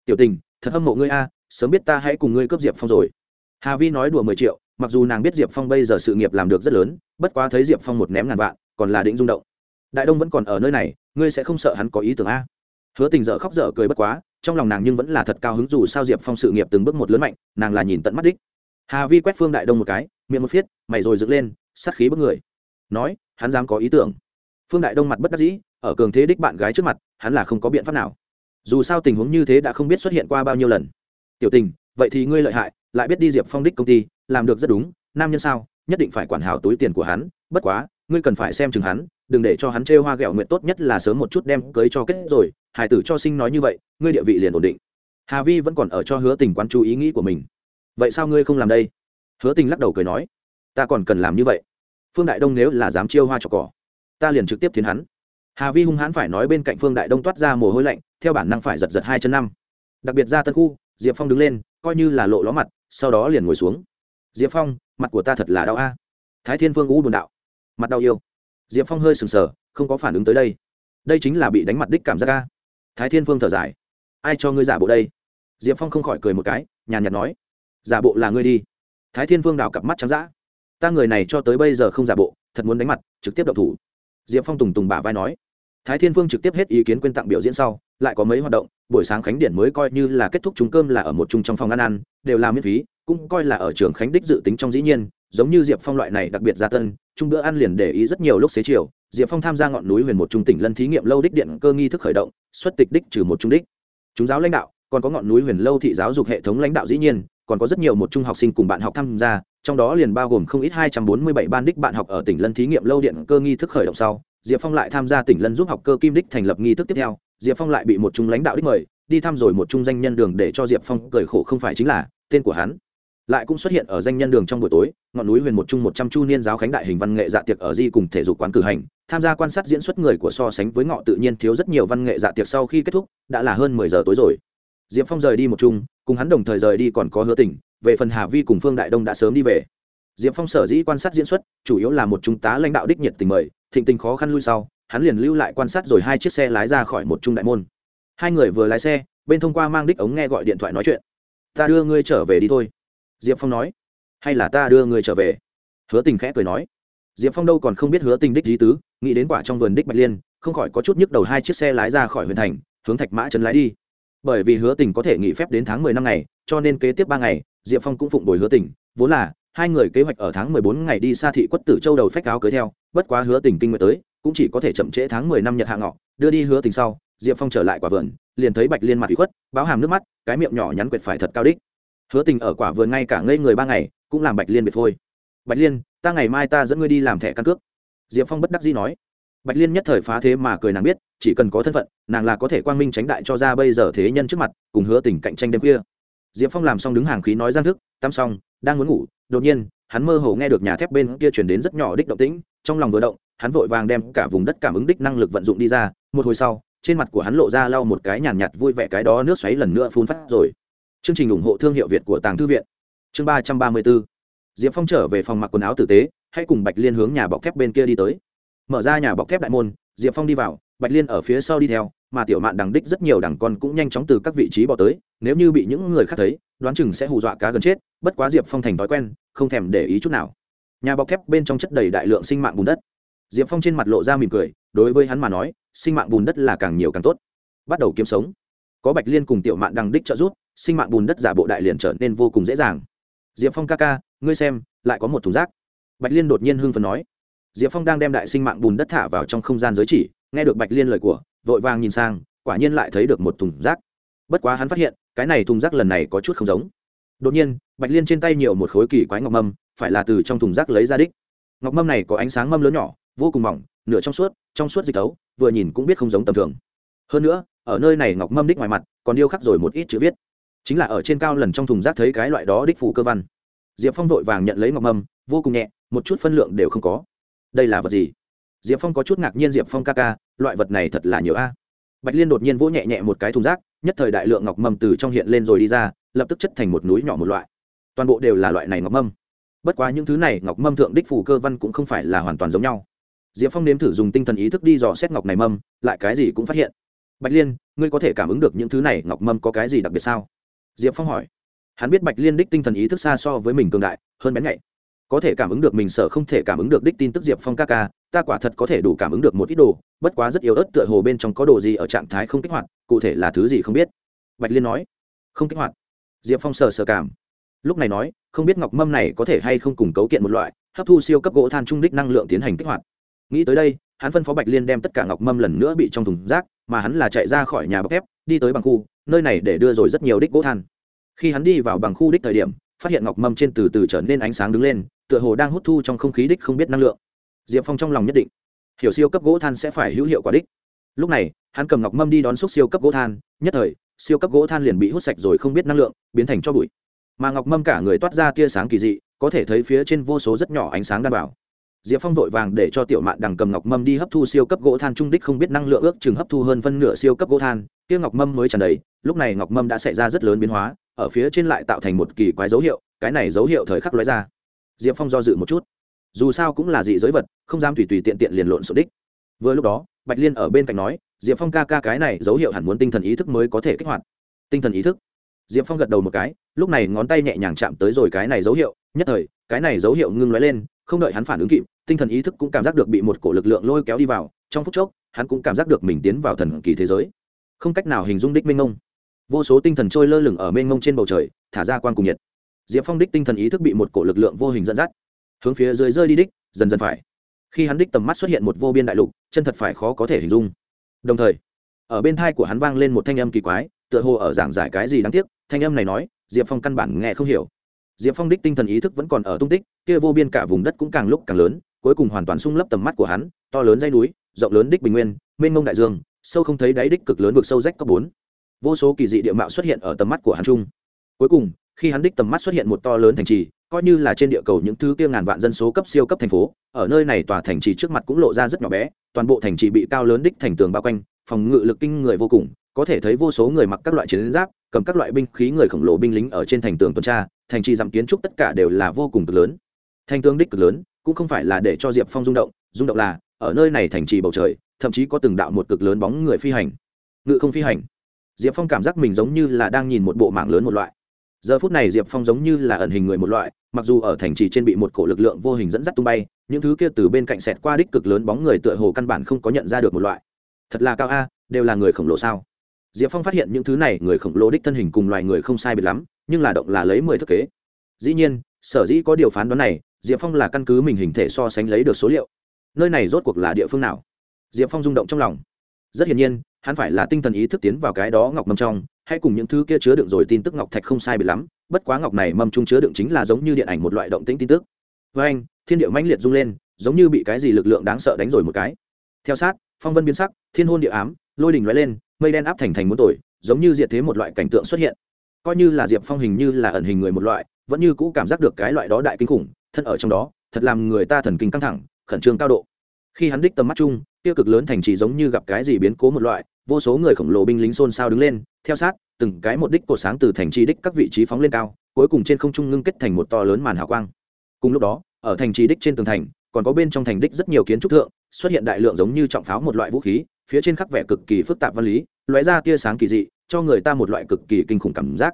Tiểu tình, thật hâm mộ ngươi a, sớm biết ta hãy cùng ngươi cướp diệp phong rồi. Hà vi nói đùa mười triệu, mặc dù nàng biết diệp phong bây giờ sự nghiệp làm được rất lớn, bất quá thấy diệp phong một ném ngàn vạn, còn là định rung động. Đại đông vẫn còn ở nơi này, ngươi sẽ không sợ hắn có ý tưởng a? Hứa tình dở khóc dở cười bất quá, trong lòng nàng nhưng vẫn là thật cao hứng dù sao diệp phong sự nghiệp từng bước một lớn mạnh, nàng là nhìn tận mắt đích. Hà vi quét phương đại đông một cái, miệng một phiết, mày rồi dựng lên, sát khí bức người. Nói, hắn dám có ý tưởng. Phương đại đông mặt bất đắc dĩ, ở cường thế đích bạn gái trước mặt, hắn là không có biện pháp nào. Dù sao tình huống như thế đã không biết xuất hiện qua bao nhiêu lần. Tiểu tình, vậy thì ngươi lợi hại, lại biết đi diệp phong đích công ty, làm được rất đúng, nam nhân sao, nhất định phải quản hảo túi tiền của hắn, bất quá, ngươi cần phải xem chừng hắn đừng để cho hắn trêu hoa ghẹo nguyện tốt nhất là sớm một chút đem cưới cho kết rồi hải tử cho sinh nói như vậy, ngươi địa vị liền ổn định. Hà vi vẫn còn ở cho hứa tình quan chú ý nghĩ của mình. Vậy sao ngươi không làm đây? Hứa tình lắc đầu cười nói, ta còn cần làm như vậy. Phương đại đông nếu là dám chiêu hoa cho cỏ, ta liền trực tiếp tiến hắn. Hà vi hung hãn phải nói bên cạnh phương đại đông toát ra mồ hôi lạnh, theo bản năng phải giật giật hai chân năm. Đặc biệt ra tân khu, diệp phong đứng lên, coi như là lộ ló mặt, sau đó liền ngồi xuống. Diệp phong, mặt của ta thật là đau a. Thái thiên phương u buồn đạo. Mặt đau yêu diệp phong hơi sừng sờ, không có phản ứng tới đây. Đây chính là bị đánh mặt đích cảm giác ca thái thiên phương thở dài. Ai cho ngươi giả bộ đây? Diệp phong không khỏi cười một cái, nhàn nhạt nói. Giả bộ là ngươi đi. Thái thiên phương đào cặp mắt trắng d ã ta người này cho tới bây giờ không giả bộ, thật muốn đánh mặt, trực tiếp đậu thủ. Diệp phong tùng tùng bả vai nói. Thái thiên phương trực tiếp hết ý kiến quyên tặng biểu diễn sau, lại có mấy hoạt động, buổi sáng khánh điển mới coi như là kết thúc chúng cơm là ở một chung trong phòng ăn ăn, đều là miễn phí, cũng coi là ở trường khánh đích dự tính trong dĩ nhiên giống như diệp phong loại này đặc biệt gia tân trung bữa ăn liền để ý rất nhiều lúc xế chiều, diệp phong tham gia ngọn núi huyền một trung tỉnh lân thí nghiệm lâu đích điện cơ nghi thức khởi động, xuất tịch đích trừ một trung đích. Chúng giáo lãnh đạo, còn có ngọn núi huyền lâu thị giáo dục hệ thống lãnh đạo dĩ nhiên, còn có rất nhiều một trung học sinh cùng bạn học tham gia, trong đó liền bao gồm không ít hai trăm bốn mươi bảy ban đích bạn học ở tỉnh lân thí nghiệm lâu điện cơ nghi thức khởi động sau, diệp phong lại tham gia tỉnh lân giúp học cơ kim đích thành lập nghi thức tiếp theo, diệp phong lại bị một trung lãnh đạo đích mời, đi thăm rồi một trung danh nhân đường để cho diệp phong cười khổ không phải chính là tên của hắn lại cũng xuất hiện ở danh nhân đường trong buổi tối, ngọn núi huyền một trung một trăm chu niên giáo khánh đại hình văn nghệ dạ tiệc ở di cùng thể dục quán cử hành, tham gia quan sát diễn xuất người của so sánh với ngọ tự nhiên thiếu rất nhiều văn nghệ dạ tiệc sau khi kết thúc, đã là hơn mười giờ tối rồi. Diệp phong rời đi một trung, cùng hắn đồng thời rời đi còn có hứa tỉnh, về phần hà vi cùng phương đại đông đã sớm đi về. Diệp phong sở dĩ quan sát diễn xuất, chủ yếu là một trung tá lãnh đạo đích nhiệt tình mời, thịnh tình khó khăn lui sau, hắn liền lưu lại quan sát rồi hai chiếc xe lái ra khỏi một trung đại môn. Hai người vừa lái xe, bên thông qua mang đích ống nghe gọi điện thoại nói chuyện. Ta đưa ngươi trở về đi thôi diệp phong nói, hay là ta đưa người trở về? Hứa tình khẽ cười nói, diệp phong đâu còn không biết hứa tình đích lý tứ, nghĩ đến quả trong vườn đích bạch liên, không khỏi có chút nhức đầu hai chiếc xe lái ra khỏi huyện thành, hướng thạch mã trấn lái đi. Bởi vì hứa tình có thể nghỉ phép đến tháng mười năm ngày, cho nên kế tiếp ba ngày, diệp phong cũng phụng bồi hứa tình. Vốn là, hai người kế hoạch ở tháng mười bốn ngày đi xa thị quất tử châu đầu phách áo cưới theo, bất quá hứa tình kinh nguyện tới, cũng chỉ có thể chậm trễ tháng mười năm nhật hạ ngọ. Đưa đi hứa tình sau, diệp phong trở lại quả vườn, liền thấy bạch liên mặt bị khuất, báo hàm nước mắt, cái miệng nhỏ nhắn quệt phải thật cao đích hứa tình ở quả vườn ngay cả ngây người ba ngày cũng làm bạch liên biệt phôi. Bạch liên ta ngày mai ta dẫn ngươi đi làm thẻ căn cước. Diệp phong bất đắc dĩ nói. Bạch liên nhất thời phá thế mà cười nàng biết chỉ cần có thân phận nàng là có thể quang minh tránh đại cho ra bây giờ thế nhân trước mặt cùng hứa tình cạnh tranh đêm kia diệp phong làm xong đứng hàng khí nói giang thức tắm xong đang muốn ngủ đột nhiên hắn mơ hồ nghe được nhà thép bên kia chuyển đến rất nhỏ đích động tĩnh trong lòng vừa động hắn vội vàng đem cả vùng đất cảm ứng đích năng lực vận dụng đi ra một hồi sau trên mặt của hắn lộ ra lau một cái nhàn nhạt, nhạt vui vẻ cái đó nước xoáy lần nữa phun phát rồi chương trình ủng hộ thương hiệu việt của tàng thư viện. Chương ba trăm ba mươi bốn diệp phong trở về phòng mặc quần áo tử tế hãy cùng bạch liên hướng nhà bọc thép bên kia đi tới. Mở ra nhà bọc thép đại môn, diệp phong đi vào, bạch liên ở phía sau đi theo, mà tiểu mạn đằng đích rất nhiều đằng con cũng nhanh chóng từ các vị trí bỏ tới, nếu như bị những người khác thấy, đoán chừng sẽ hù dọa cá gần chết, bất quá diệp phong thành thói quen, không thèm để ý chút nào. Nhà bọc thép bên trong chất đầy đại lượng sinh mạng bùn đất. Diệp phong trên mặt lộ ra mỉm cười, đối với hắn mà nói, sinh mạng bùn đất là càng nhiều càng tốt. Bắt đầu kiếm sống. Có bạch liên cùng tiểu mạn đằng đích trợ giúp sinh mạng bùn đất giả bộ đại liền trở nên vô cùng dễ dàng. Diệp phong ca ca, ngươi xem, lại có một thùng rác. Bạch liên đột nhiên hưng phấn nói. Diệp phong đang đem đại sinh mạng bùn đất thả vào trong không gian giới chỉ, nghe được bạch liên lời của, vội vàng nhìn sang, quả nhiên lại thấy được một thùng rác. Bất quá hắn phát hiện, cái này thùng rác lần này có chút không giống. Đột nhiên, bạch liên trên tay nhiều một khối kỳ quái ngọc mâm, phải là từ trong thùng rác lấy ra đích. Ngọc mâm này có ánh sáng mâm lớn nhỏ, vô cùng mỏng, nửa trong suốt trong suốt dịch tấu, vừa nhìn cũng biết không giống tầm thường. Hơn nữa, ở nơi này ngọc mâm đích ngoài mặt, còn điêu khắc rồi một ít chữ viết chính là ở trên cao lần trong thùng rác thấy cái loại đó đích phủ cơ văn. Diệp phong vội vàng nhận lấy ngọc mâm, vô cùng nhẹ, một chút phân lượng đều không có. Đây là vật gì? Diệp phong có chút ngạc nhiên diệp phong ca ca, loại vật này thật là nhiều a. Bạch liên đột nhiên vỗ nhẹ nhẹ một cái thùng rác, nhất thời đại lượng ngọc mâm từ trong hiện lên rồi đi ra, lập tức chất thành một núi nhỏ một loại. Toàn bộ đều là loại này ngọc mâm. Bất quá những thứ này ngọc mâm thượng đích phủ cơ văn cũng không phải là hoàn toàn giống nhau. Diệp phong nếm thử dùng tinh thần ý thức đi dò xét ngọc này mâm, lại cái gì cũng phát hiện. Bạch liên, ngươi có thể cảm ứng được những thứ này ngọc mâm có cái gì đặc biệt sao? Diệp phong hỏi. Hắn biết bạch liên đích tinh thần ý thức xa so với mình cường đại, hơn bén nhạy. Có thể cảm ứng được mình sợ không thể cảm ứng được đích tin tức diệp phong ca ca, ta quả thật có thể đủ cảm ứng được một ít đồ, bất quá rất yếu ớt tựa hồ bên trong có đồ gì ở trạng thái không kích hoạt, cụ thể là thứ gì không biết. Bạch liên nói. Không kích hoạt. Diệp phong sờ sờ cảm. Lúc này nói, không biết ngọc mâm này có thể hay không cùng cấu kiện một loại, hấp thu siêu cấp gỗ than trung đích năng lượng tiến hành kích hoạt. Nghĩ tới đây, hắn phân phó bạch liên đem tất cả ngọc mâm lần nữa bị trong thùng rác, mà hắn là chạy ra khỏi nhà bọc thép, đi tới bằng khu nơi này để đưa rồi rất nhiều đích gỗ than. Khi hắn đi vào bằng khu đích thời điểm, phát hiện ngọc mâm trên từ từ trở nên ánh sáng đứng lên, tựa hồ đang hút thu trong không khí đích không biết năng lượng. Diệp phong trong lòng nhất định, hiểu siêu cấp gỗ than sẽ phải hữu hiệu quả đích. Lúc này, hắn cầm ngọc mâm đi đón xúc siêu cấp gỗ than, nhất thời, siêu cấp gỗ than liền bị hút sạch rồi không biết năng lượng, biến thành cho bụi. Mà ngọc mâm cả người toát ra tia sáng kỳ dị, có thể thấy phía trên vô số rất nhỏ ánh sáng đảm bảo. Diệp phong vội vàng để cho tiểu mạn đằng cầm ngọc mâm đi hấp thu siêu cấp gỗ than trung đích không biết năng lượng ước chừng hấp thu hơn phân nửa siêu cấp gỗ than kia ngọc mâm mới tràn đầy, lúc này ngọc mâm đã xảy ra rất lớn biến hóa, ở phía trên lại tạo thành một kỳ quái dấu hiệu, cái này dấu hiệu thời khắc lóe ra. Diệp phong do dự một chút. Dù sao cũng là dị giới vật, không dám tùy tùy tiện tiện liền lộn sổ đích. Vừa lúc đó, bạch liên ở bên cạnh nói, diệp phong ca ca cái này dấu hiệu hẳn muốn tinh thần ý thức mới có thể kích hoạt. Tinh thần ý thức? Diệp phong gật đầu một cái, lúc này ngón tay nhẹ nhàng chạm tới rồi cái này dấu hiệu, nhất thời, cái này dấu hiệu ngưng lóe lên, không đợi hắn phản ứng kịp, tinh thần ý thức cũng cảm giác được bị một cổ lực lượng lôi kéo đi vào, trong phút chốc, hắn cũng cảm giác được mình tiến vào thần kỳ thế giới không cách nào hình dung đích mênh mông. Vô số tinh thần trôi lơ lửng ở mênh mông trên bầu trời, thả ra quan cùng nhiệt. Diệp phong đích tinh thần ý thức bị một cổ lực lượng vô hình dẫn dắt. Hướng phía dưới rơi đi đích, dần dần phải. Khi hắn đích tầm mắt xuất hiện một vô biên đại lục, chân thật phải khó có thể hình dung. Đồng thời, ở bên thai của hắn vang lên một thanh âm kỳ quái, tựa hồ ở giảng giải cái gì đáng tiếc, thanh âm này nói, diệp phong căn bản nghe không hiểu. Diệp phong đích tinh thần ý thức vẫn còn ở tung tích, kia vô biên cả vùng đất cũng càng lúc càng lớn, cuối cùng hoàn toàn sung lấp tầm mắt của hắn, to lớn dây núi, rộng lớn đích bình nguyên, mênh mông đại dương sâu không thấy đáy đích cực lớn vực sâu rách cấp bốn. Vô số kỳ dị địa mạo xuất hiện ở tầm mắt của hắn trung cuối cùng, khi hắn đích tầm mắt xuất hiện một to lớn thành trì, coi như là trên địa cầu những thứ kia ngàn vạn dân số cấp siêu cấp thành phố, ở nơi này tòa thành trì trước mặt cũng lộ ra rất nhỏ bé, toàn bộ thành trì bị cao lớn đích thành tường bao quanh, phòng ngự lực kinh người vô cùng, có thể thấy vô số người mặc các loại chiến giáp, cầm các loại binh khí người khổng lồ binh lính ở trên thành tường tuần tra, thành trì giảm kiến trúc tất cả đều là vô cùng cực lớn. Thành tường đích cực lớn, cũng không phải là để cho diệp phong rung động rung động là, ở nơi này thành trì bầu trời thậm chí có từng đạo một cực lớn bóng người phi hành. Ngự không phi hành. Diệp phong cảm giác mình giống như là đang nhìn một bộ mạng lớn một loại. Giờ phút này diệp phong giống như là ẩn hình người một loại, mặc dù ở thành trì trên bị một cổ lực lượng vô hình dẫn dắt tung bay, những thứ kia từ bên cạnh sẹt qua đích cực lớn bóng người tựa hồ căn bản không có nhận ra được một loại. Thật là cao a, đều là người khổng lồ sao? Diệp phong phát hiện những thứ này người khổng lồ đích thân hình cùng loài người không sai biệt lắm, nhưng là động là lấy mười thức kế. Dĩ nhiên, sở dĩ có điều phán đoán này, diệp phong là căn cứ mình hình thể so sánh lấy được số liệu. Nơi này rốt cuộc là địa phương nào? Diệp phong rung động trong lòng. Rất hiển nhiên, hắn phải là tinh thần ý thức tiến vào cái đó ngọc mâm trong, hay cùng những thứ kia chứa đựng rồi tin tức ngọc thạch không sai biệt lắm, bất quá ngọc này mâm chung chứa đựng chính là giống như điện ảnh một loại động tĩnh tin tức. Với anh, thiên địa mãnh liệt rung lên, giống như bị cái gì lực lượng đáng sợ đánh rồi một cái. Theo sát, phong vân biến sắc, thiên hôn địa ám, lôi đình lóe lên, mây đen áp thành thành muốn tội, giống như diệt thế một loại cảnh tượng xuất hiện. Coi như là diệp phong hình như là ẩn hình người một loại, vẫn như cũ cảm giác được cái loại đó đại kinh khủng, thân ở trong đó, thật làm người ta thần kinh căng thẳng, khẩn trương cao độ khi hắn đích tầm mắt chung tiêu cực lớn thành trì giống như gặp cái gì biến cố một loại, vô số người khổng lồ binh lính xôn xao đứng lên, theo sát, từng cái một đích cổ sáng từ thành trì đích các vị trí phóng lên cao, cuối cùng trên không trung ngưng kết thành một to lớn màn hào quang. Cùng lúc đó, ở thành trì đích trên tường thành, còn có bên trong thành đích rất nhiều kiến trúc thượng, xuất hiện đại lượng giống như trọng pháo một loại vũ khí, phía trên khắc vẻ cực kỳ phức tạp văn lý, lóe ra tia sáng kỳ dị, cho người ta một loại cực kỳ kinh khủng cảm giác.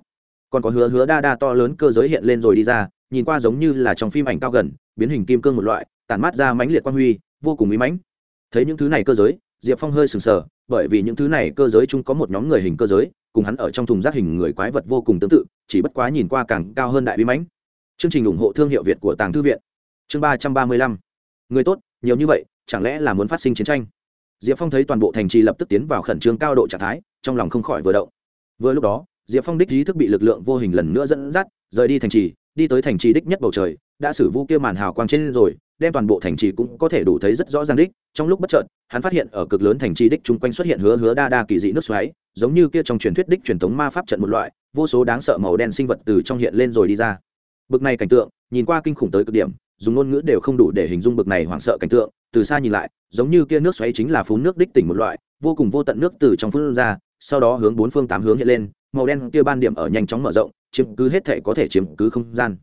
Còn có hứa hứa đa đa to lớn cơ giới hiện lên rồi đi ra, nhìn qua giống như là trong phim ảnh cao gần, biến hình kim cương một loại, tản mát ra mãnh liệt quang huy vô cùng uy mãnh. Thấy những thứ này cơ giới, diệp phong hơi sừng sờ, bởi vì những thứ này cơ giới chung có một nhóm người hình cơ giới, cùng hắn ở trong thùng rác hình người quái vật vô cùng tương tự, chỉ bất quá nhìn qua càng cao hơn đại bí mãnh. Chương trình ủng hộ thương hiệu việt của tàng thư viện. Chương ba trăm ba mươi lăm. Người tốt, nhiều như vậy, chẳng lẽ là muốn phát sinh chiến tranh? Diệp phong thấy toàn bộ thành trì lập tức tiến vào khẩn trương cao độ trạng thái, trong lòng không khỏi vừa động. Vừa lúc đó, diệp phong đích ý thức bị lực lượng vô hình lần nữa dẫn dắt, rời đi thành trì, đi tới thành trì đích nhất bầu trời, đã xử vu kia màn hào quang trên rồi đem toàn bộ thành trì cũng có thể đủ thấy rất rõ ràng đích. Trong lúc bất chợt, hắn phát hiện ở cực lớn thành trì đích chung quanh xuất hiện hứa hứa đa đa kỳ dị nước xoáy, giống như kia trong truyền thuyết đích truyền thống ma pháp trận một loại, vô số đáng sợ màu đen sinh vật từ trong hiện lên rồi đi ra. Bực này cảnh tượng, nhìn qua kinh khủng tới cực điểm, dùng ngôn ngữ đều không đủ để hình dung bực này hoảng sợ cảnh tượng. Từ xa nhìn lại, giống như kia nước xoáy chính là phun nước đích tỉnh một loại, vô cùng vô tận nước từ trong phun ra, sau đó hướng bốn phương tám hướng hiện lên, màu đen kia ban điểm ở nhanh chóng mở rộng, chiếm cứ hết thể có thể chiếm cứ không gian.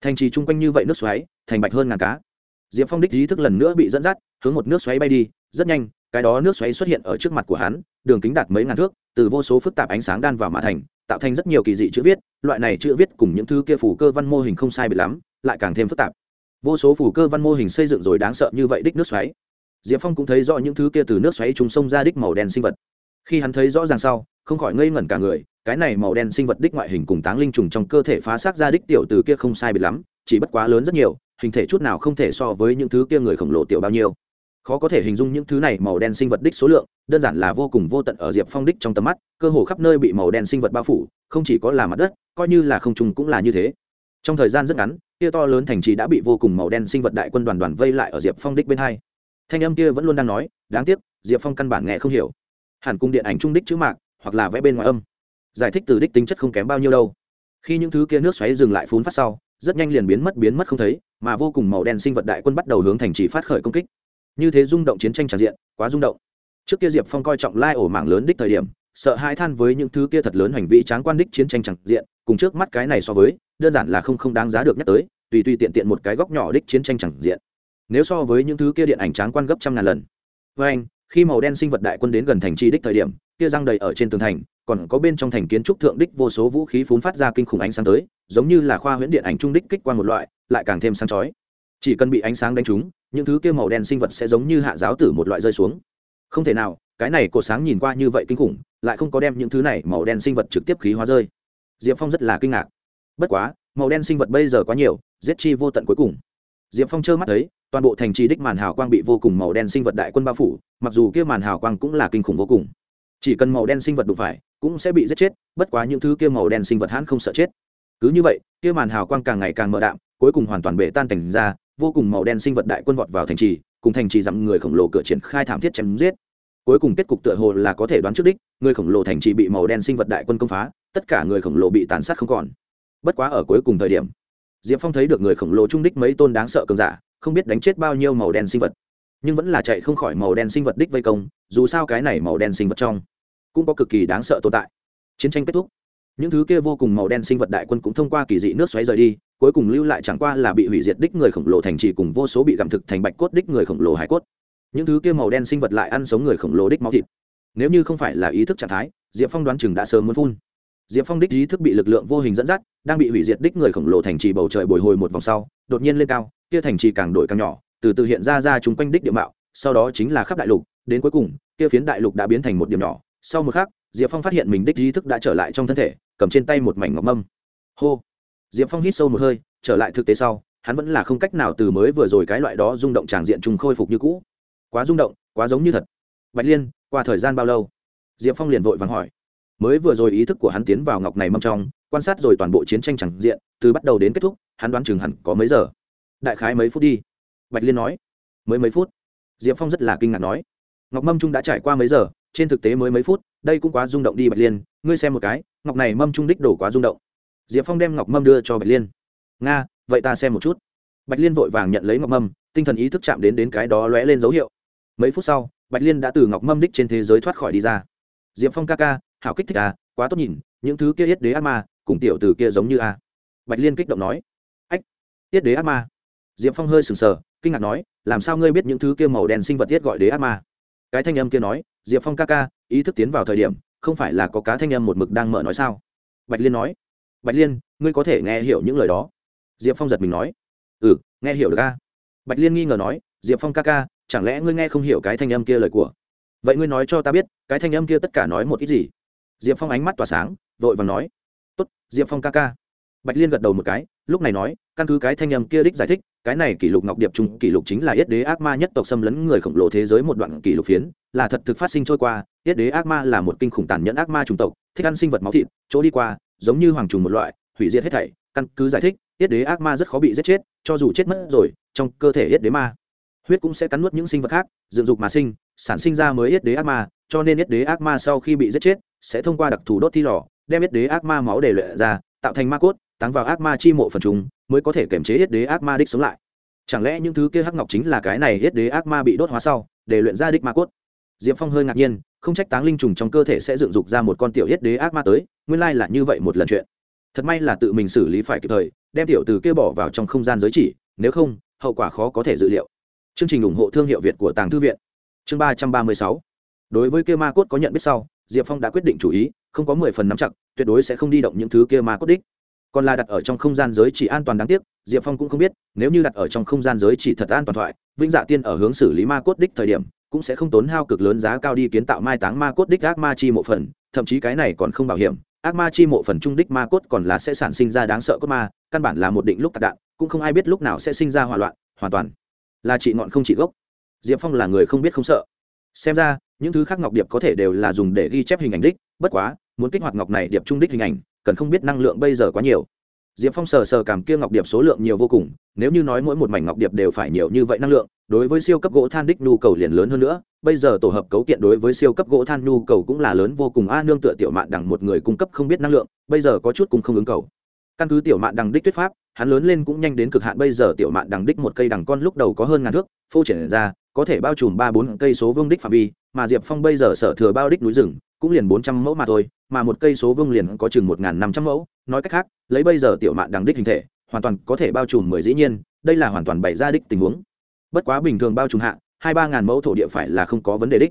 Thành trì chung quanh như vậy nước xoáy, thành bạch hơn ngàn cá diệp phong đích ý thức lần nữa bị dẫn dắt, hướng một nước xoáy bay đi. Rất nhanh, cái đó nước xoáy xuất hiện ở trước mặt của hắn, đường kính đạt mấy ngàn thước, từ vô số phức tạp ánh sáng đan vào mã thành, tạo thành rất nhiều kỳ dị chữ viết. Loại này chữ viết cùng những thứ kia phủ cơ văn mô hình không sai biệt lắm, lại càng thêm phức tạp. Vô số phủ cơ văn mô hình xây dựng rồi đáng sợ như vậy đích nước xoáy. Diệp phong cũng thấy rõ những thứ kia từ nước xoáy trùng sông ra đích màu đen sinh vật. Khi hắn thấy rõ ràng sau, không khỏi ngây ngẩn cả người, cái này màu đen sinh vật đích ngoại hình cùng táng linh trùng trong cơ thể phá xác ra đích tiểu từ kia không sai biệt lắm, chỉ bất quá lớn rất nhiều hình thể chút nào không thể so với những thứ kia người khổng lồ tiểu bao nhiêu. Khó có thể hình dung những thứ này màu đen sinh vật đích số lượng, đơn giản là vô cùng vô tận ở diệp phong đích trong tầm mắt, cơ hồ khắp nơi bị màu đen sinh vật bao phủ, không chỉ có là mặt đất, coi như là không trùng cũng là như thế. Trong thời gian rất ngắn kia to lớn thành trì đã bị vô cùng màu đen sinh vật đại quân đoàn đoàn vây lại ở diệp phong đích bên hai. Thanh âm kia vẫn luôn đang nói, đáng tiếc, diệp phong căn bản nghe không hiểu. Hẳn cung điện ảnh trung đích chữ mạc, hoặc là vẽ bên ngoài âm. Giải thích từ đích tính chất không kém bao nhiêu đâu. Khi những thứ kia nước xoáy dừng lại phun phát sau, rất nhanh liền biến mất biến mất không thấy mà vô cùng màu đen sinh vật đại quân bắt đầu hướng thành trì phát khởi công kích. Như thế rung động chiến tranh tràn diện, quá rung động. Trước kia diệp phong coi trọng lai ổ mảng lớn đích thời điểm, sợ hai than với những thứ kia thật lớn hành vi tráng quan đích chiến tranh tràn diện, cùng trước mắt cái này so với, đơn giản là không không đáng giá được nhắc tới, tùy tùy tiện tiện một cái góc nhỏ đích chiến tranh tràn diện. Nếu so với những thứ kia điện ảnh tráng quan gấp trăm ngàn lần. Với anh, khi màu đen sinh vật đại quân đến gần thành trì đích thời điểm, kia răng đầy ở trên tường thành còn có bên trong thành kiến trúc thượng đích vô số vũ khí phún phát ra kinh khủng ánh sáng tới, giống như là khoa huyễn điện ảnh trung đích kích quan một loại, lại càng thêm sáng chói. Chỉ cần bị ánh sáng đánh trúng, những thứ kia màu đen sinh vật sẽ giống như hạ giáo tử một loại rơi xuống. Không thể nào, cái này cột sáng nhìn qua như vậy kinh khủng, lại không có đem những thứ này màu đen sinh vật trực tiếp khí hóa rơi. Diệp phong rất là kinh ngạc. Bất quá, màu đen sinh vật bây giờ quá nhiều, giết chi vô tận cuối cùng. Diệp phong trơ mắt thấy, toàn bộ thành trì đích màn hào quang bị vô cùng màu đen sinh vật đại quân bao phủ, mặc dù kia màn hào quang cũng là kinh khủng vô cùng. Chỉ cần màu đen sinh vật đụng phải cũng sẽ bị giết chết, bất quá những thứ kia màu đen sinh vật hãn không sợ chết. Cứ như vậy, kia màn hào quang càng ngày càng mờ đạm, cuối cùng hoàn toàn bể tan thành ra, vô cùng màu đen sinh vật đại quân vọt vào thành trì, cùng thành trì dặm người khổng lồ cửa triển khai thảm thiết chém giết. Cuối cùng kết cục tựa hồ là có thể đoán trước đích, người khổng lồ thành trì bị màu đen sinh vật đại quân công phá, tất cả người khổng lồ bị tàn sát không còn. Bất quá ở cuối cùng thời điểm, diệp phong thấy được người khổng lồ trung đích mấy tôn đáng sợ cường giả, không biết đánh chết bao nhiêu màu đen sinh vật. Nhưng vẫn là chạy không khỏi màu đen sinh vật đích vây công, dù sao cái này màu đen sinh vật trong cũng có cực kỳ đáng sợ tồn tại. Chiến tranh kết thúc. Những thứ kia vô cùng màu đen sinh vật đại quân cũng thông qua kỳ dị nước xoáy rời đi, cuối cùng lưu lại chẳng qua là bị hủy diệt đích người khổng lồ thành trì cùng vô số bị gặm thực thành bạch cốt đích người khổng lồ hải cốt. Những thứ kia màu đen sinh vật lại ăn sống người khổng lồ đích máu thịt. Nếu như không phải là ý thức trạng thái, diệp phong đoán chừng đã sớm muốn phun. Diệp phong đích ý thức bị lực lượng vô hình dẫn dắt, đang bị hủy diệt đích người khổng lồ thành trì bầu trời bồi hồi một vòng sau, đột nhiên lên cao, kia thành trì càng đổi càng nhỏ, từ từ hiện ra ra chung quanh đích địa mạo, sau đó chính là khắp đại lục, đến cuối cùng, kia phiến đại lục đã biến thành một điểm nhỏ sau một khắc, diệp phong phát hiện mình đích ý thức đã trở lại trong thân thể, cầm trên tay một mảnh ngọc mâm. Hô! Diệp phong hít sâu một hơi, trở lại thực tế sau, hắn vẫn là không cách nào từ mới vừa rồi cái loại đó rung động tràng diện trùng khôi phục như cũ. Quá rung động, quá giống như thật. Bạch liên, qua thời gian bao lâu? Diệp phong liền vội vàng hỏi. Mới vừa rồi ý thức của hắn tiến vào ngọc này mâm trong, quan sát rồi toàn bộ chiến tranh chẳng diện, từ bắt đầu đến kết thúc, hắn đoán chừng hẳn có mấy giờ. Đại khái mấy phút đi. Bạch liên nói. Mới mấy phút. Diệp phong rất là kinh ngạc nói. Ngọc mâm trung đã trải qua mấy giờ? Trên thực tế mới mấy phút, đây cũng quá rung động đi bạch liên, ngươi xem một cái, ngọc này mâm trung đích đổ quá rung động. Diệp phong đem ngọc mâm đưa cho bạch liên. Nga, vậy ta xem một chút. Bạch liên vội vàng nhận lấy ngọc mâm, tinh thần ý thức chạm đến đến cái đó lóe lên dấu hiệu. Mấy phút sau, bạch liên đã từ ngọc mâm đích trên thế giới thoát khỏi đi ra. Diệp phong ca ca, hảo kích thích à quá tốt nhìn, những thứ kia yết đế ác ma, cùng tiểu từ kia giống như a bạch liên kích động nói. Ách, yết đế ác ma. Diệp phong hơi sừng sờ, kinh ngạc nói, làm sao ngươi biết những thứ kia màu đen sinh vật tiết gọi đế ác ma? Cái thanh âm kia nói, diệp phong ca ca, ý thức tiến vào thời điểm, không phải là có cá thanh âm một mực đang mở nói sao? Bạch liên nói, bạch liên, ngươi có thể nghe hiểu những lời đó. Diệp phong giật mình nói ừ nghe hiểu được ca bạch liên nghi ngờ nói, diệp phong ca ca, chẳng lẽ ngươi nghe không hiểu cái thanh âm kia lời của? Vậy ngươi nói cho ta biết, cái thanh âm kia tất cả nói một ít gì? Diệp phong ánh mắt tỏa sáng, vội và nói, tốt, diệp phong ca ca. Bạch liên gật đầu một cái, lúc này nói, căn cứ cái thanh âm kia đích giải thích cái này kỷ lục ngọc điệp trung, kỷ lục chính là yết đế ác ma nhất tộc xâm lấn người khổng lồ thế giới một đoạn kỷ lục phiến, là thật thực phát sinh trôi qua. Yết đế ác ma là một kinh khủng tàn nhẫn ác ma chủng tộc, thích ăn sinh vật máu thịt, chỗ đi qua, giống như hoàng trùng một loại, hủy diệt hết thảy, căn cứ giải thích, yết đế ác ma rất khó bị giết chết, cho dù chết mất rồi, trong cơ thể yết đế ma, huyết cũng sẽ cắn nuốt những sinh vật khác, dựng dục mà sinh, sản sinh ra mới yết đế ác ma, cho nên yết đế ác ma sau khi bị giết chết, sẽ thông qua đặc thù đốt thi lò, đem yết đế ác ma máu để luyện ra, tạo thành ma cốt táng vào ác ma chi mộ phần chúng, mới có thể kiểm chế yết đế ác ma đích sống lại. Chẳng lẽ những thứ kia hắc ngọc chính là cái này yết đế ác ma bị đốt hóa sau, để luyện ra đích ma cốt? Diệp phong hơi ngạc nhiên, không trách táng linh trùng trong cơ thể sẽ dựng dục ra một con tiểu yết đế ác ma tới, nguyên lai là như vậy một lần chuyện. Thật may là tự mình xử lý phải kịp thời, đem tiểu từ kia bỏ vào trong không gian giới chỉ, nếu không, hậu quả khó có thể dự liệu. Chương trình ủng hộ thương hiệu việt của tàng thư viện. Chương ba trăm ba mươi sáu. Đối với kia ma cốt có nhận biết sau, diệp phong đã quyết định chủ ý, không có mười phần nắm chặt, tuyệt đối sẽ không đi động những thứ kia ma cốt đích còn là đặt ở trong không gian giới chỉ an toàn đáng tiếc, diệp phong cũng không biết, nếu như đặt ở trong không gian giới chỉ thật an toàn thoại, vĩnh dạ tiên ở hướng xử lý ma cốt đích thời điểm, cũng sẽ không tốn hao cực lớn giá cao đi kiến tạo mai táng ma cốt đích ác ma chi mộ phần, thậm chí cái này còn không bảo hiểm, ác ma chi mộ phần trung đích ma cốt còn là sẽ sản sinh ra đáng sợ cốt ma, căn bản là một định lúc tạc đạn, cũng không ai biết lúc nào sẽ sinh ra hỏa loạn, hoàn toàn là chị ngọn không chị gốc. Diệp phong là người không biết không sợ. Xem ra, những thứ khác ngọc điệp có thể đều là dùng để ghi chép hình ảnh đích, bất quá, muốn kích hoạt ngọc này điệp trung đích hình ảnh cần không biết năng lượng bây giờ quá nhiều. Diệp phong sờ sờ cảm kia ngọc điệp số lượng nhiều vô cùng, nếu như nói mỗi một mảnh ngọc điệp đều phải nhiều như vậy năng lượng, đối với siêu cấp gỗ than đích nhu cầu liền lớn hơn nữa. Bây giờ tổ hợp cấu kiện đối với siêu cấp gỗ than nhu cầu cũng là lớn vô cùng. A nương tựa tiểu mạn đằng một người cung cấp không biết năng lượng, bây giờ có chút cũng không ứng cầu. Căn cứ tiểu mạn đằng đích thuyết pháp, hắn lớn lên cũng nhanh đến cực hạn. Bây giờ tiểu mạn đằng đích một cây đằng con lúc đầu có hơn ngàn thước, phô triển ra, có thể bao trùm ba bốn cây số vương đích phạm vi, mà diệp phong bây giờ sở thừa bao đích núi rừng, cũng liền bốn trăm mẫu mà thôi mà một cây số vương liền có chừng một năm trăm mẫu. Nói cách khác, lấy bây giờ tiểu mạn đằng đích hình thể, hoàn toàn có thể bao trùm mười dĩ nhiên, đây là hoàn toàn bày ra đích tình huống. Bất quá bình thường bao trùm hạ, hai ba ngàn mẫu thổ địa phải là không có vấn đề đích.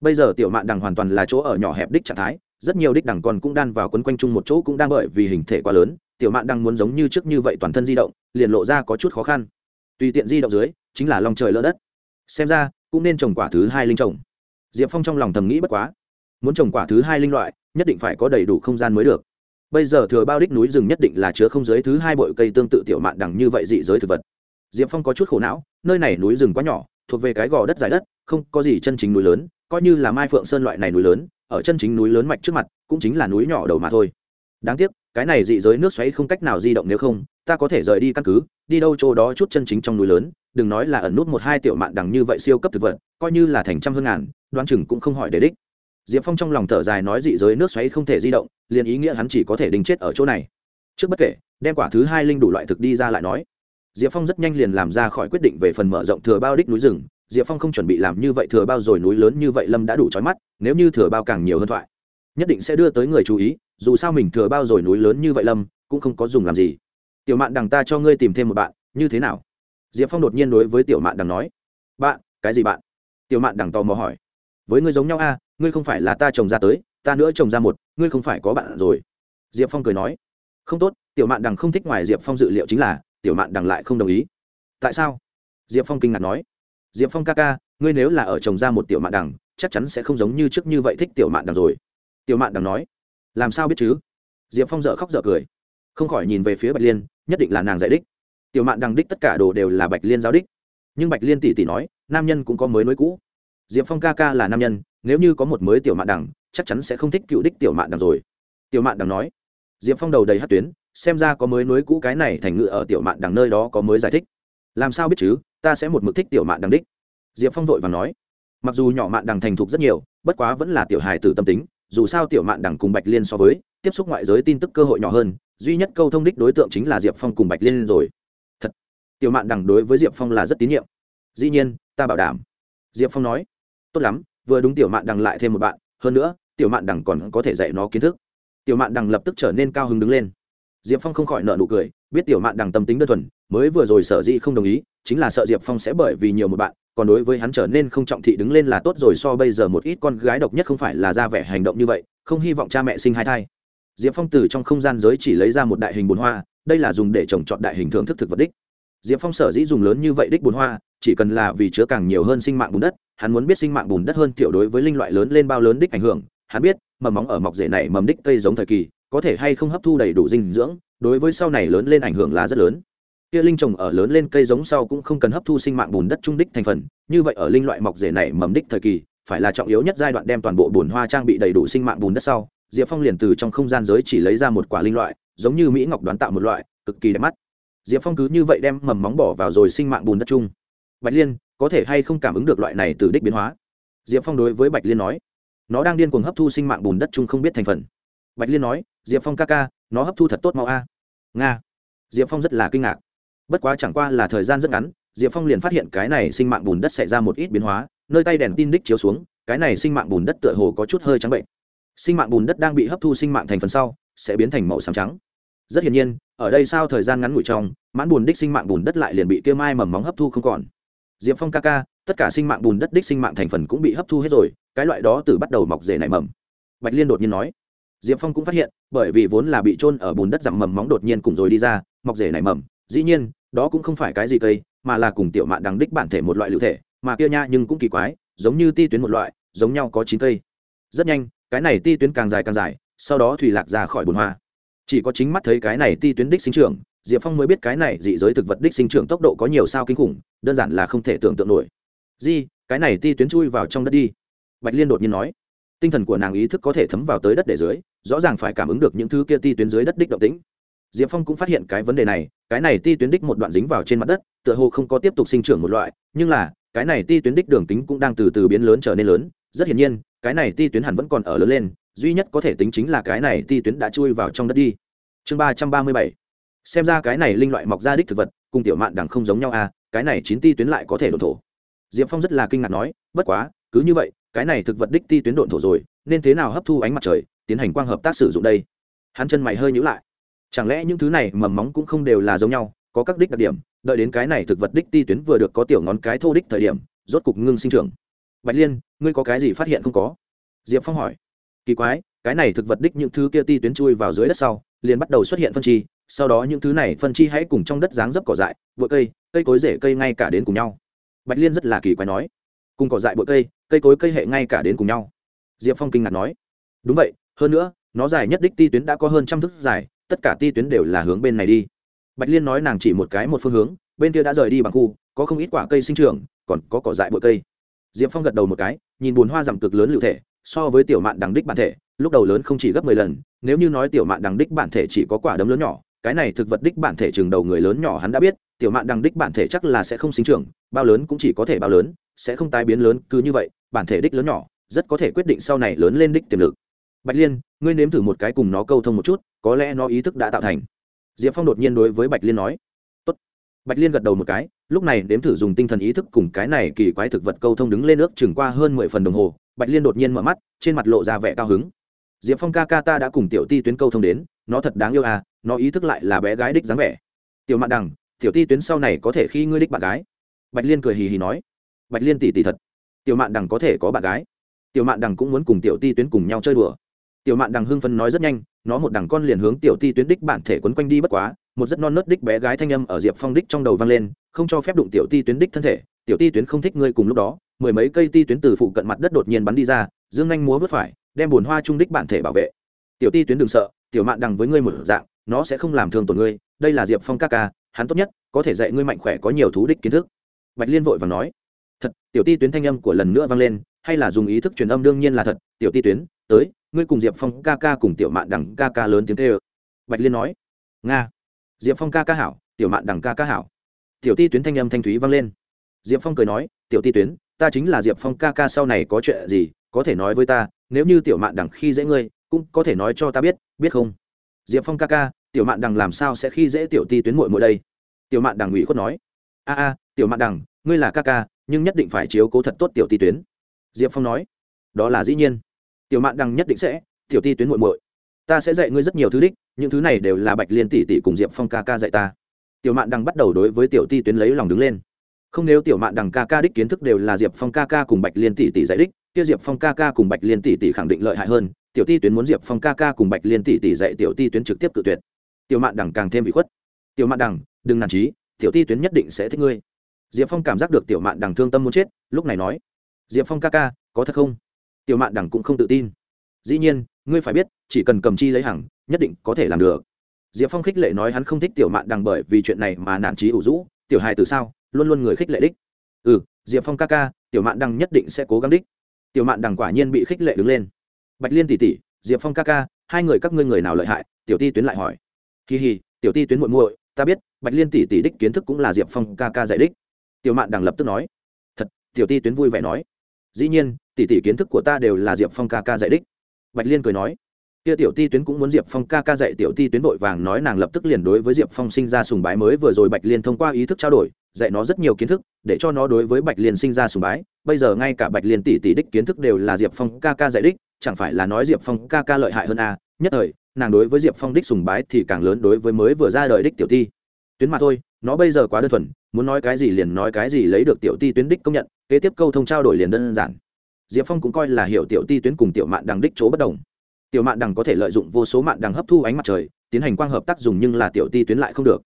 Bây giờ tiểu mạn đằng hoàn toàn là chỗ ở nhỏ hẹp đích trạng thái, rất nhiều đích đằng còn cũng đan vào quấn quanh chung một chỗ cũng đang bởi vì hình thể quá lớn, tiểu mạn đang muốn giống như trước như vậy toàn thân di động, liền lộ ra có chút khó khăn. Tùy tiện di động dưới, chính là lòng trời lỡ đất. Xem ra, cũng nên trồng quả thứ hai linh trồng. Diệp phong trong lòng thầm nghĩ bất quá muốn trồng quả thứ hai linh loại, nhất định phải có đầy đủ không gian mới được. Bây giờ thừa bao đích núi rừng nhất định là chứa không giới thứ hai bội cây tương tự tiểu mạn đằng như vậy dị giới thực vật. Diệp phong có chút khổ não, nơi này núi rừng quá nhỏ, thuộc về cái gò đất dài đất, không có gì chân chính núi lớn, coi như là mai phượng sơn loại này núi lớn, ở chân chính núi lớn mạch trước mặt, cũng chính là núi nhỏ đầu mà thôi. Đáng tiếc, cái này dị giới nước xoáy không cách nào di động nếu không, ta có thể rời đi căn cứ, đi đâu chỗ đó chút chân chính trong núi lớn, đừng nói là ẩn nút một hai tiểu mạn đằng như vậy siêu cấp thực vật, coi như là thành trăm hơn ngàn, đoán chừng cũng không hỏi để đích diệp phong trong lòng thở dài nói dị giới nước xoáy không thể di động, liền ý nghĩa hắn chỉ có thể đình chết ở chỗ này. Trước bất kể, đem quả thứ hai linh đủ loại thực đi ra lại nói. Diệp phong rất nhanh liền làm ra khỏi quyết định về phần mở rộng thừa bao đích núi rừng. Diệp phong không chuẩn bị làm như vậy thừa bao rồi núi lớn như vậy lâm đã đủ trói mắt, nếu như thừa bao càng nhiều hơn thoại, nhất định sẽ đưa tới người chú ý, dù sao mình thừa bao rồi núi lớn như vậy lâm, cũng không có dùng làm gì. Tiểu mạn đằng ta cho ngươi tìm thêm một bạn, như thế nào? Diệp phong đột nhiên đối với tiểu mạn đằng nói. Bạn, cái gì bạn? Tiểu mạn đằng tò mò hỏi. Với ngươi giống nhau a ngươi không phải là ta trồng ra tới, ta nữa trồng ra một, ngươi không phải có bạn rồi. Diệp phong cười nói. Không tốt, tiểu mạn đằng không thích ngoài diệp phong dự liệu chính là, tiểu mạn đằng lại không đồng ý. Tại sao? Diệp phong kinh ngạc nói. Diệp phong ca ca, ngươi nếu là ở chồng ra một tiểu mạn đằng, chắc chắn sẽ không giống như trước như vậy thích tiểu mạn đằng rồi. Tiểu mạn đằng nói. Làm sao biết chứ? Diệp phong dợ khóc dợ cười. Không khỏi nhìn về phía bạch liên, nhất định là nàng dạy đích. Tiểu mạn đằng đích tất cả đồ đều là bạch liên giáo đích. Nhưng bạch liên tỷ tỷ nói, nam nhân cũng có mới nối cũ. Diệp phong ca ca là nam nhân nếu như có một mới tiểu mạn đằng, chắc chắn sẽ không thích cựu đích tiểu mạn đằng rồi. Tiểu mạn đằng nói, diệp phong đầu đầy hát tuyến, xem ra có mới nối cũ cái này thành ngự ở tiểu mạn đằng nơi đó có mới giải thích. Làm sao biết chứ, ta sẽ một mực thích tiểu mạn đằng đích. Diệp phong vội và nói, mặc dù nhỏ mạn đằng thành thục rất nhiều, bất quá vẫn là tiểu hài tử tâm tính, dù sao tiểu mạn đằng cùng bạch liên so với, tiếp xúc ngoại giới tin tức cơ hội nhỏ hơn, duy nhất câu thông đích đối tượng chính là diệp phong cùng bạch liên rồi. Thật, tiểu mạn đằng đối với diệp phong là rất tín nhiệm. Dĩ nhiên, ta bảo đảm. Diệp phong nói, tốt lắm vừa đúng tiểu mạn đằng lại thêm một bạn, hơn nữa, tiểu mạn đằng còn có thể dạy nó kiến thức. Tiểu mạn đằng lập tức trở nên cao hứng đứng lên. Diệp phong không khỏi nợ nụ cười, biết tiểu mạn đằng tâm tính đơn thuần, mới vừa rồi sở dĩ không đồng ý, chính là sợ diệp phong sẽ bởi vì nhiều một bạn, còn đối với hắn trở nên không trọng thị đứng lên là tốt rồi so bây giờ một ít con gái độc nhất không phải là ra vẻ hành động như vậy, không hy vọng cha mẹ sinh hai thai. Diệp phong từ trong không gian giới chỉ lấy ra một đại hình bồn hoa, đây là dùng để trồng trọt đại hình thưởng thức thực vật đích diệp phong sở dĩ dùng lớn như vậy đích bùn hoa, chỉ cần là vì chứa càng nhiều hơn sinh mạng bùn đất, hắn muốn biết sinh mạng bùn đất hơn tiểu đối với linh loại lớn lên bao lớn đích ảnh hưởng. Hắn biết, mầm móng ở mọc rễ này mầm đích cây giống thời kỳ, có thể hay không hấp thu đầy đủ dinh dưỡng, đối với sau này lớn lên ảnh hưởng là rất lớn. Kia linh trồng ở lớn lên cây giống sau cũng không cần hấp thu sinh mạng bùn đất trung đích thành phần, như vậy ở linh loại mọc rễ này mầm đích thời kỳ, phải là trọng yếu nhất giai đoạn đem toàn bộ bùn hoa trang bị đầy đủ sinh mạng bùn đất sau, diệp phong liền từ trong không gian giới chỉ lấy ra một quả linh loại, giống như mỹ ngọc đoán tạo một loại, cực kỳ đẹp mắt diệp phong cứ như vậy đem mầm móng bỏ vào rồi sinh mạng bùn đất chung. Bạch liên, có thể hay không cảm ứng được loại này từ đích biến hóa? Diệp phong đối với bạch liên nói, nó đang điên cuồng hấp thu sinh mạng bùn đất chung không biết thành phần. Bạch liên nói, diệp phong ca ca, nó hấp thu thật tốt mau a. Nga. Diệp phong rất là kinh ngạc. Bất quá chẳng qua là thời gian rất ngắn, diệp phong liền phát hiện cái này sinh mạng bùn đất xảy ra một ít biến hóa, nơi tay đèn tin đích chiếu xuống, cái này sinh mạng bùn đất tựa hồ có chút hơi trắng bệnh. Sinh mạng bùn đất đang bị hấp thu sinh mạng thành phần sau, sẽ biến thành màu xám trắng. Rất hiển nhiên ở đây sao thời gian ngắn ngủi trong, mãn bùn đích sinh mạng bùn đất lại liền bị kia mai mầm móng hấp thu không còn. Diệp phong ca ca, tất cả sinh mạng bùn đất đích sinh mạng thành phần cũng bị hấp thu hết rồi, cái loại đó từ bắt đầu mọc rể nảy mầm. Bạch liên đột nhiên nói. Diệp phong cũng phát hiện, bởi vì vốn là bị trôn ở bùn đất dặm mầm móng đột nhiên cùng rồi đi ra, mọc rể nảy mầm, dĩ nhiên, đó cũng không phải cái gì cây, mà là cùng tiểu mạn đằng đích bản thể một loại lựu thể, mà kia nha nhưng cũng kỳ quái, giống như ti tuyến một loại, giống nhau có chín cây. Rất nhanh, cái này ti tuyến càng dài càng dài, sau đó thủy lạc ra khỏi bùn hoa chỉ có chính mắt thấy cái này ti tuyến đích sinh trưởng, diệp phong mới biết cái này dị giới thực vật đích sinh trưởng tốc độ có nhiều sao kinh khủng, đơn giản là không thể tưởng tượng nổi. Di, cái này ti tuyến chui vào trong đất đi. Bạch liên đột nhiên nói. Tinh thần của nàng ý thức có thể thấm vào tới đất để dưới, rõ ràng phải cảm ứng được những thứ kia ti tuyến dưới đất đích động tĩnh. Diệp phong cũng phát hiện cái vấn đề này, cái này ti tuyến đích một đoạn dính vào trên mặt đất, tựa hồ không có tiếp tục sinh trưởng một loại, nhưng là, cái này ti tuyến đích đường tính cũng đang từ từ biến lớn trở nên lớn, rất hiển nhiên, cái này ti tuyến hẳn vẫn còn ở lớn lên duy nhất có thể tính chính là cái này ti tuyến đã chui vào trong đất đi. Chương ba trăm ba mươi bảy. Xem ra cái này linh loại mọc ra đích thực vật, cùng tiểu mạn đằng không giống nhau à cái này chín ti tuyến lại có thể độn thổ. Diệp phong rất là kinh ngạc nói, bất quá, cứ như vậy, cái này thực vật đích ti tuyến độn thổ rồi, nên thế nào hấp thu ánh mặt trời, tiến hành quang hợp tác sử dụng đây? Hắn chân mày hơi nhữ lại. Chẳng lẽ những thứ này mầm móng cũng không đều là giống nhau, có các đích đặc điểm, đợi đến cái này thực vật đích ti tuyến vừa được có tiểu ngón cái thô đích thời điểm, rốt cục ngưng sinh trưởng. Bạch liên, ngươi có cái gì phát hiện không có? Diệp phong hỏi kỳ quái, cái này thực vật đích những thứ kia ti tuyến chui vào dưới đất sau, liền bắt đầu xuất hiện phân chi, sau đó những thứ này phân chi hãy cùng trong đất dáng dấp cỏ dại, bụi cây cây cối rễ cây ngay cả đến cùng nhau. Bạch liên rất là kỳ quái nói, cùng cỏ dại bụi cây cây cối cây hệ ngay cả đến cùng nhau. Diệp phong kinh ngạc nói, đúng vậy, hơn nữa, nó dài nhất đích ti tuyến đã có hơn trăm thước dài, tất cả ti tuyến đều là hướng bên này đi. Bạch liên nói nàng chỉ một cái một phương hướng, bên kia đã rời đi bằng khu, có không ít quả cây sinh trưởng, còn có cỏ dại bụi cây. Diệp phong gật đầu một cái, nhìn bùn hoa giảm cực lớn lựu thể so với tiểu mạn đằng đích bản thể, lúc đầu lớn không chỉ gấp mười lần, nếu như nói tiểu mạn đằng đích bản thể chỉ có quả đấm lớn nhỏ, cái này thực vật đích bản thể chừng đầu người lớn nhỏ hắn đã biết, tiểu mạn đằng đích bản thể chắc là sẽ không sinh trưởng, bao lớn cũng chỉ có thể bao lớn, sẽ không tái biến lớn, cứ như vậy, bản thể đích lớn nhỏ, rất có thể quyết định sau này lớn lên đích tiềm lực. Bạch liên, ngươi nếm thử một cái cùng nó câu thông một chút, có lẽ nó ý thức đã tạo thành. Diệp phong đột nhiên đối với bạch liên nói. Tốt. bạch liên gật đầu một cái, lúc này nếm thử dùng tinh thần ý thức cùng cái này kỳ quái thực vật câu thông đứng lên nước chừng qua hơn mười phần đồng hồ bạch liên đột nhiên mở mắt, trên mặt lộ ra vẻ cao hứng. Diệp phong ca ca ta đã cùng tiểu ti tuyến câu thông đến, nó thật đáng yêu à nó ý thức lại là bé gái đích dáng vẻ. Tiểu mạn đằng, tiểu ti tuyến sau này có thể khi ngươi đích bạn gái. Bạch liên cười hì hì nói. Bạch liên tỷ tỷ thật. Tiểu mạn đằng có thể có bạn gái. Tiểu mạn đằng cũng muốn cùng tiểu ti tuyến cùng nhau chơi đùa. Tiểu mạn đằng hưng phấn nói rất nhanh, nó một đằng con liền hướng tiểu ti tuyến đích bản thể quấn quanh đi bất quá, một rất non nớt đích bé gái thanh âm ở diệp phong đích trong đầu vang lên, không cho phép đụng tiểu ti tuyến đích thân thể, tiểu ti tuyến không thích ngươi cùng lúc đó mười mấy cây ti tuyến từ phụ cận mặt đất đột nhiên bắn đi ra, dương anh múa vớt phải, đem bùn hoa trung đích bản thể bảo vệ. Tiểu ti tuyến đừng sợ, tiểu mạn đằng với ngươi một dạng, nó sẽ không làm thương tổn ngươi, đây là diệp phong ca ca, hắn tốt nhất có thể dạy ngươi mạnh khỏe có nhiều thú đích kiến thức. Bạch liên vội và nói. Thật, tiểu ti tuyến thanh âm của lần nữa vang lên, hay là dùng ý thức truyền âm đương nhiên là thật, tiểu ti tuyến, tới, ngươi cùng diệp phong ca ca cùng tiểu mạn đằng ca ca lớn tiếng tê ơ bạch liên nói. Nga. Diệp phong ca ca hảo, tiểu mạn đằng ca ca hảo. Tiểu ti tuyến thanh âm thanh thúy vang lên. Diệp phong cười nói. Tiểu ti tuyến ta chính là diệp phong ca ca sau này có chuyện gì, có thể nói với ta, nếu như tiểu mạn đằng khi dễ ngươi, cũng có thể nói cho ta biết biết không? Diệp phong ca ca, tiểu mạn đằng làm sao sẽ khi dễ tiểu ti tuyến muội muội đây? Tiểu mạn đằng ủy khuất nói. A a, tiểu mạn đằng, ngươi là ca ca, nhưng nhất định phải chiếu cố thật tốt tiểu ti tuyến. Diệp phong nói. Đó là dĩ nhiên. Tiểu mạn đằng nhất định sẽ, tiểu ti tuyến muội muội. Ta sẽ dạy ngươi rất nhiều thứ đích, những thứ này đều là bạch liên tỷ tỷ cùng diệp phong ca ca dạy ta. Tiểu mạn đằng bắt đầu đối với tiểu ti tuyến lấy lòng đứng lên không nếu tiểu mạn đằng ca ca đích kiến thức đều là diệp phong ca ca cùng bạch liên tỷ tỷ dạy đích, kia diệp phong ca ca cùng bạch liên tỷ tỷ khẳng định lợi hại hơn, tiểu ti tuyến muốn diệp phong ca ca cùng bạch liên tỷ tỷ dạy tiểu ti tuyến trực tiếp cự tuyệt. Tiểu mạn đằng càng thêm bị khuất. Tiểu mạn đằng, đừng nản trí tiểu ti tuyến nhất định sẽ thích ngươi. Diệp phong cảm giác được tiểu mạn đằng thương tâm muốn chết, lúc này nói, diệp phong ca ca, có thật không? Tiểu mạn đằng cũng không tự tin. Dĩ nhiên, ngươi phải biết, chỉ cần cầm chi lấy hàng nhất định có thể làm được. Diệp phong khích lệ nói hắn không thích tiểu mạn đằng bởi vì chuyện này mà nản trí ủ rũ, tiểu hài từ sao? Luôn luôn người khích lệ đích. Ừ diệp phong ca ca, tiểu mạn đằng nhất định sẽ cố gắng đích. Tiểu mạn đằng quả nhiên bị khích lệ đứng lên. Bạch liên tỷ tỷ, diệp phong ca ca, hai người các ngươi người nào lợi hại? Tiểu ti tuyến lại hỏi. Kỳ hì, tiểu ti tuyến muội muội, ta biết, bạch liên tỷ tỷ đích kiến thức cũng là diệp phong ca ca dạy đích. Tiểu mạn đằng lập tức nói. Thật, tiểu ti tuyến vui vẻ nói. Dĩ nhiên, tỷ tỷ kiến thức của ta đều là diệp phong ca ca dạy đích. Bạch liên cười nói. Kia tiểu ti tuyến cũng muốn diệp phong ca ca dạy tiểu ti tuyến vội vàng nói nàng lập tức liền đối với diệp phong sinh ra sùng bái mới vừa rồi bạch liên thông qua ý thức trao đổi dạy nó rất nhiều kiến thức, để cho nó đối với bạch liên sinh ra sùng bái. Bây giờ ngay cả bạch liên tỷ tỷ đích kiến thức đều là diệp phong ca ca dạy đích, chẳng phải là nói diệp phong ca ca lợi hại hơn a à. nhất thời, nàng đối với diệp phong đích sùng bái thì càng lớn đối với mới vừa ra đời đích tiểu ti. Tuyến mà thôi, nó bây giờ quá đơn thuần, muốn nói cái gì liền nói cái gì lấy được tiểu ti tuyến đích công nhận, kế tiếp câu thông trao đổi liền đơn giản. Diệp phong cũng coi là hiểu tiểu ti tuyến cùng tiểu mạn đằng đích chỗ bất đồng. Tiểu mạn đằng có thể lợi dụng vô số mạn đằng hấp thu ánh mặt trời, tiến hành quang hợp tác dùng nhưng là tiểu ti tuyến lại không được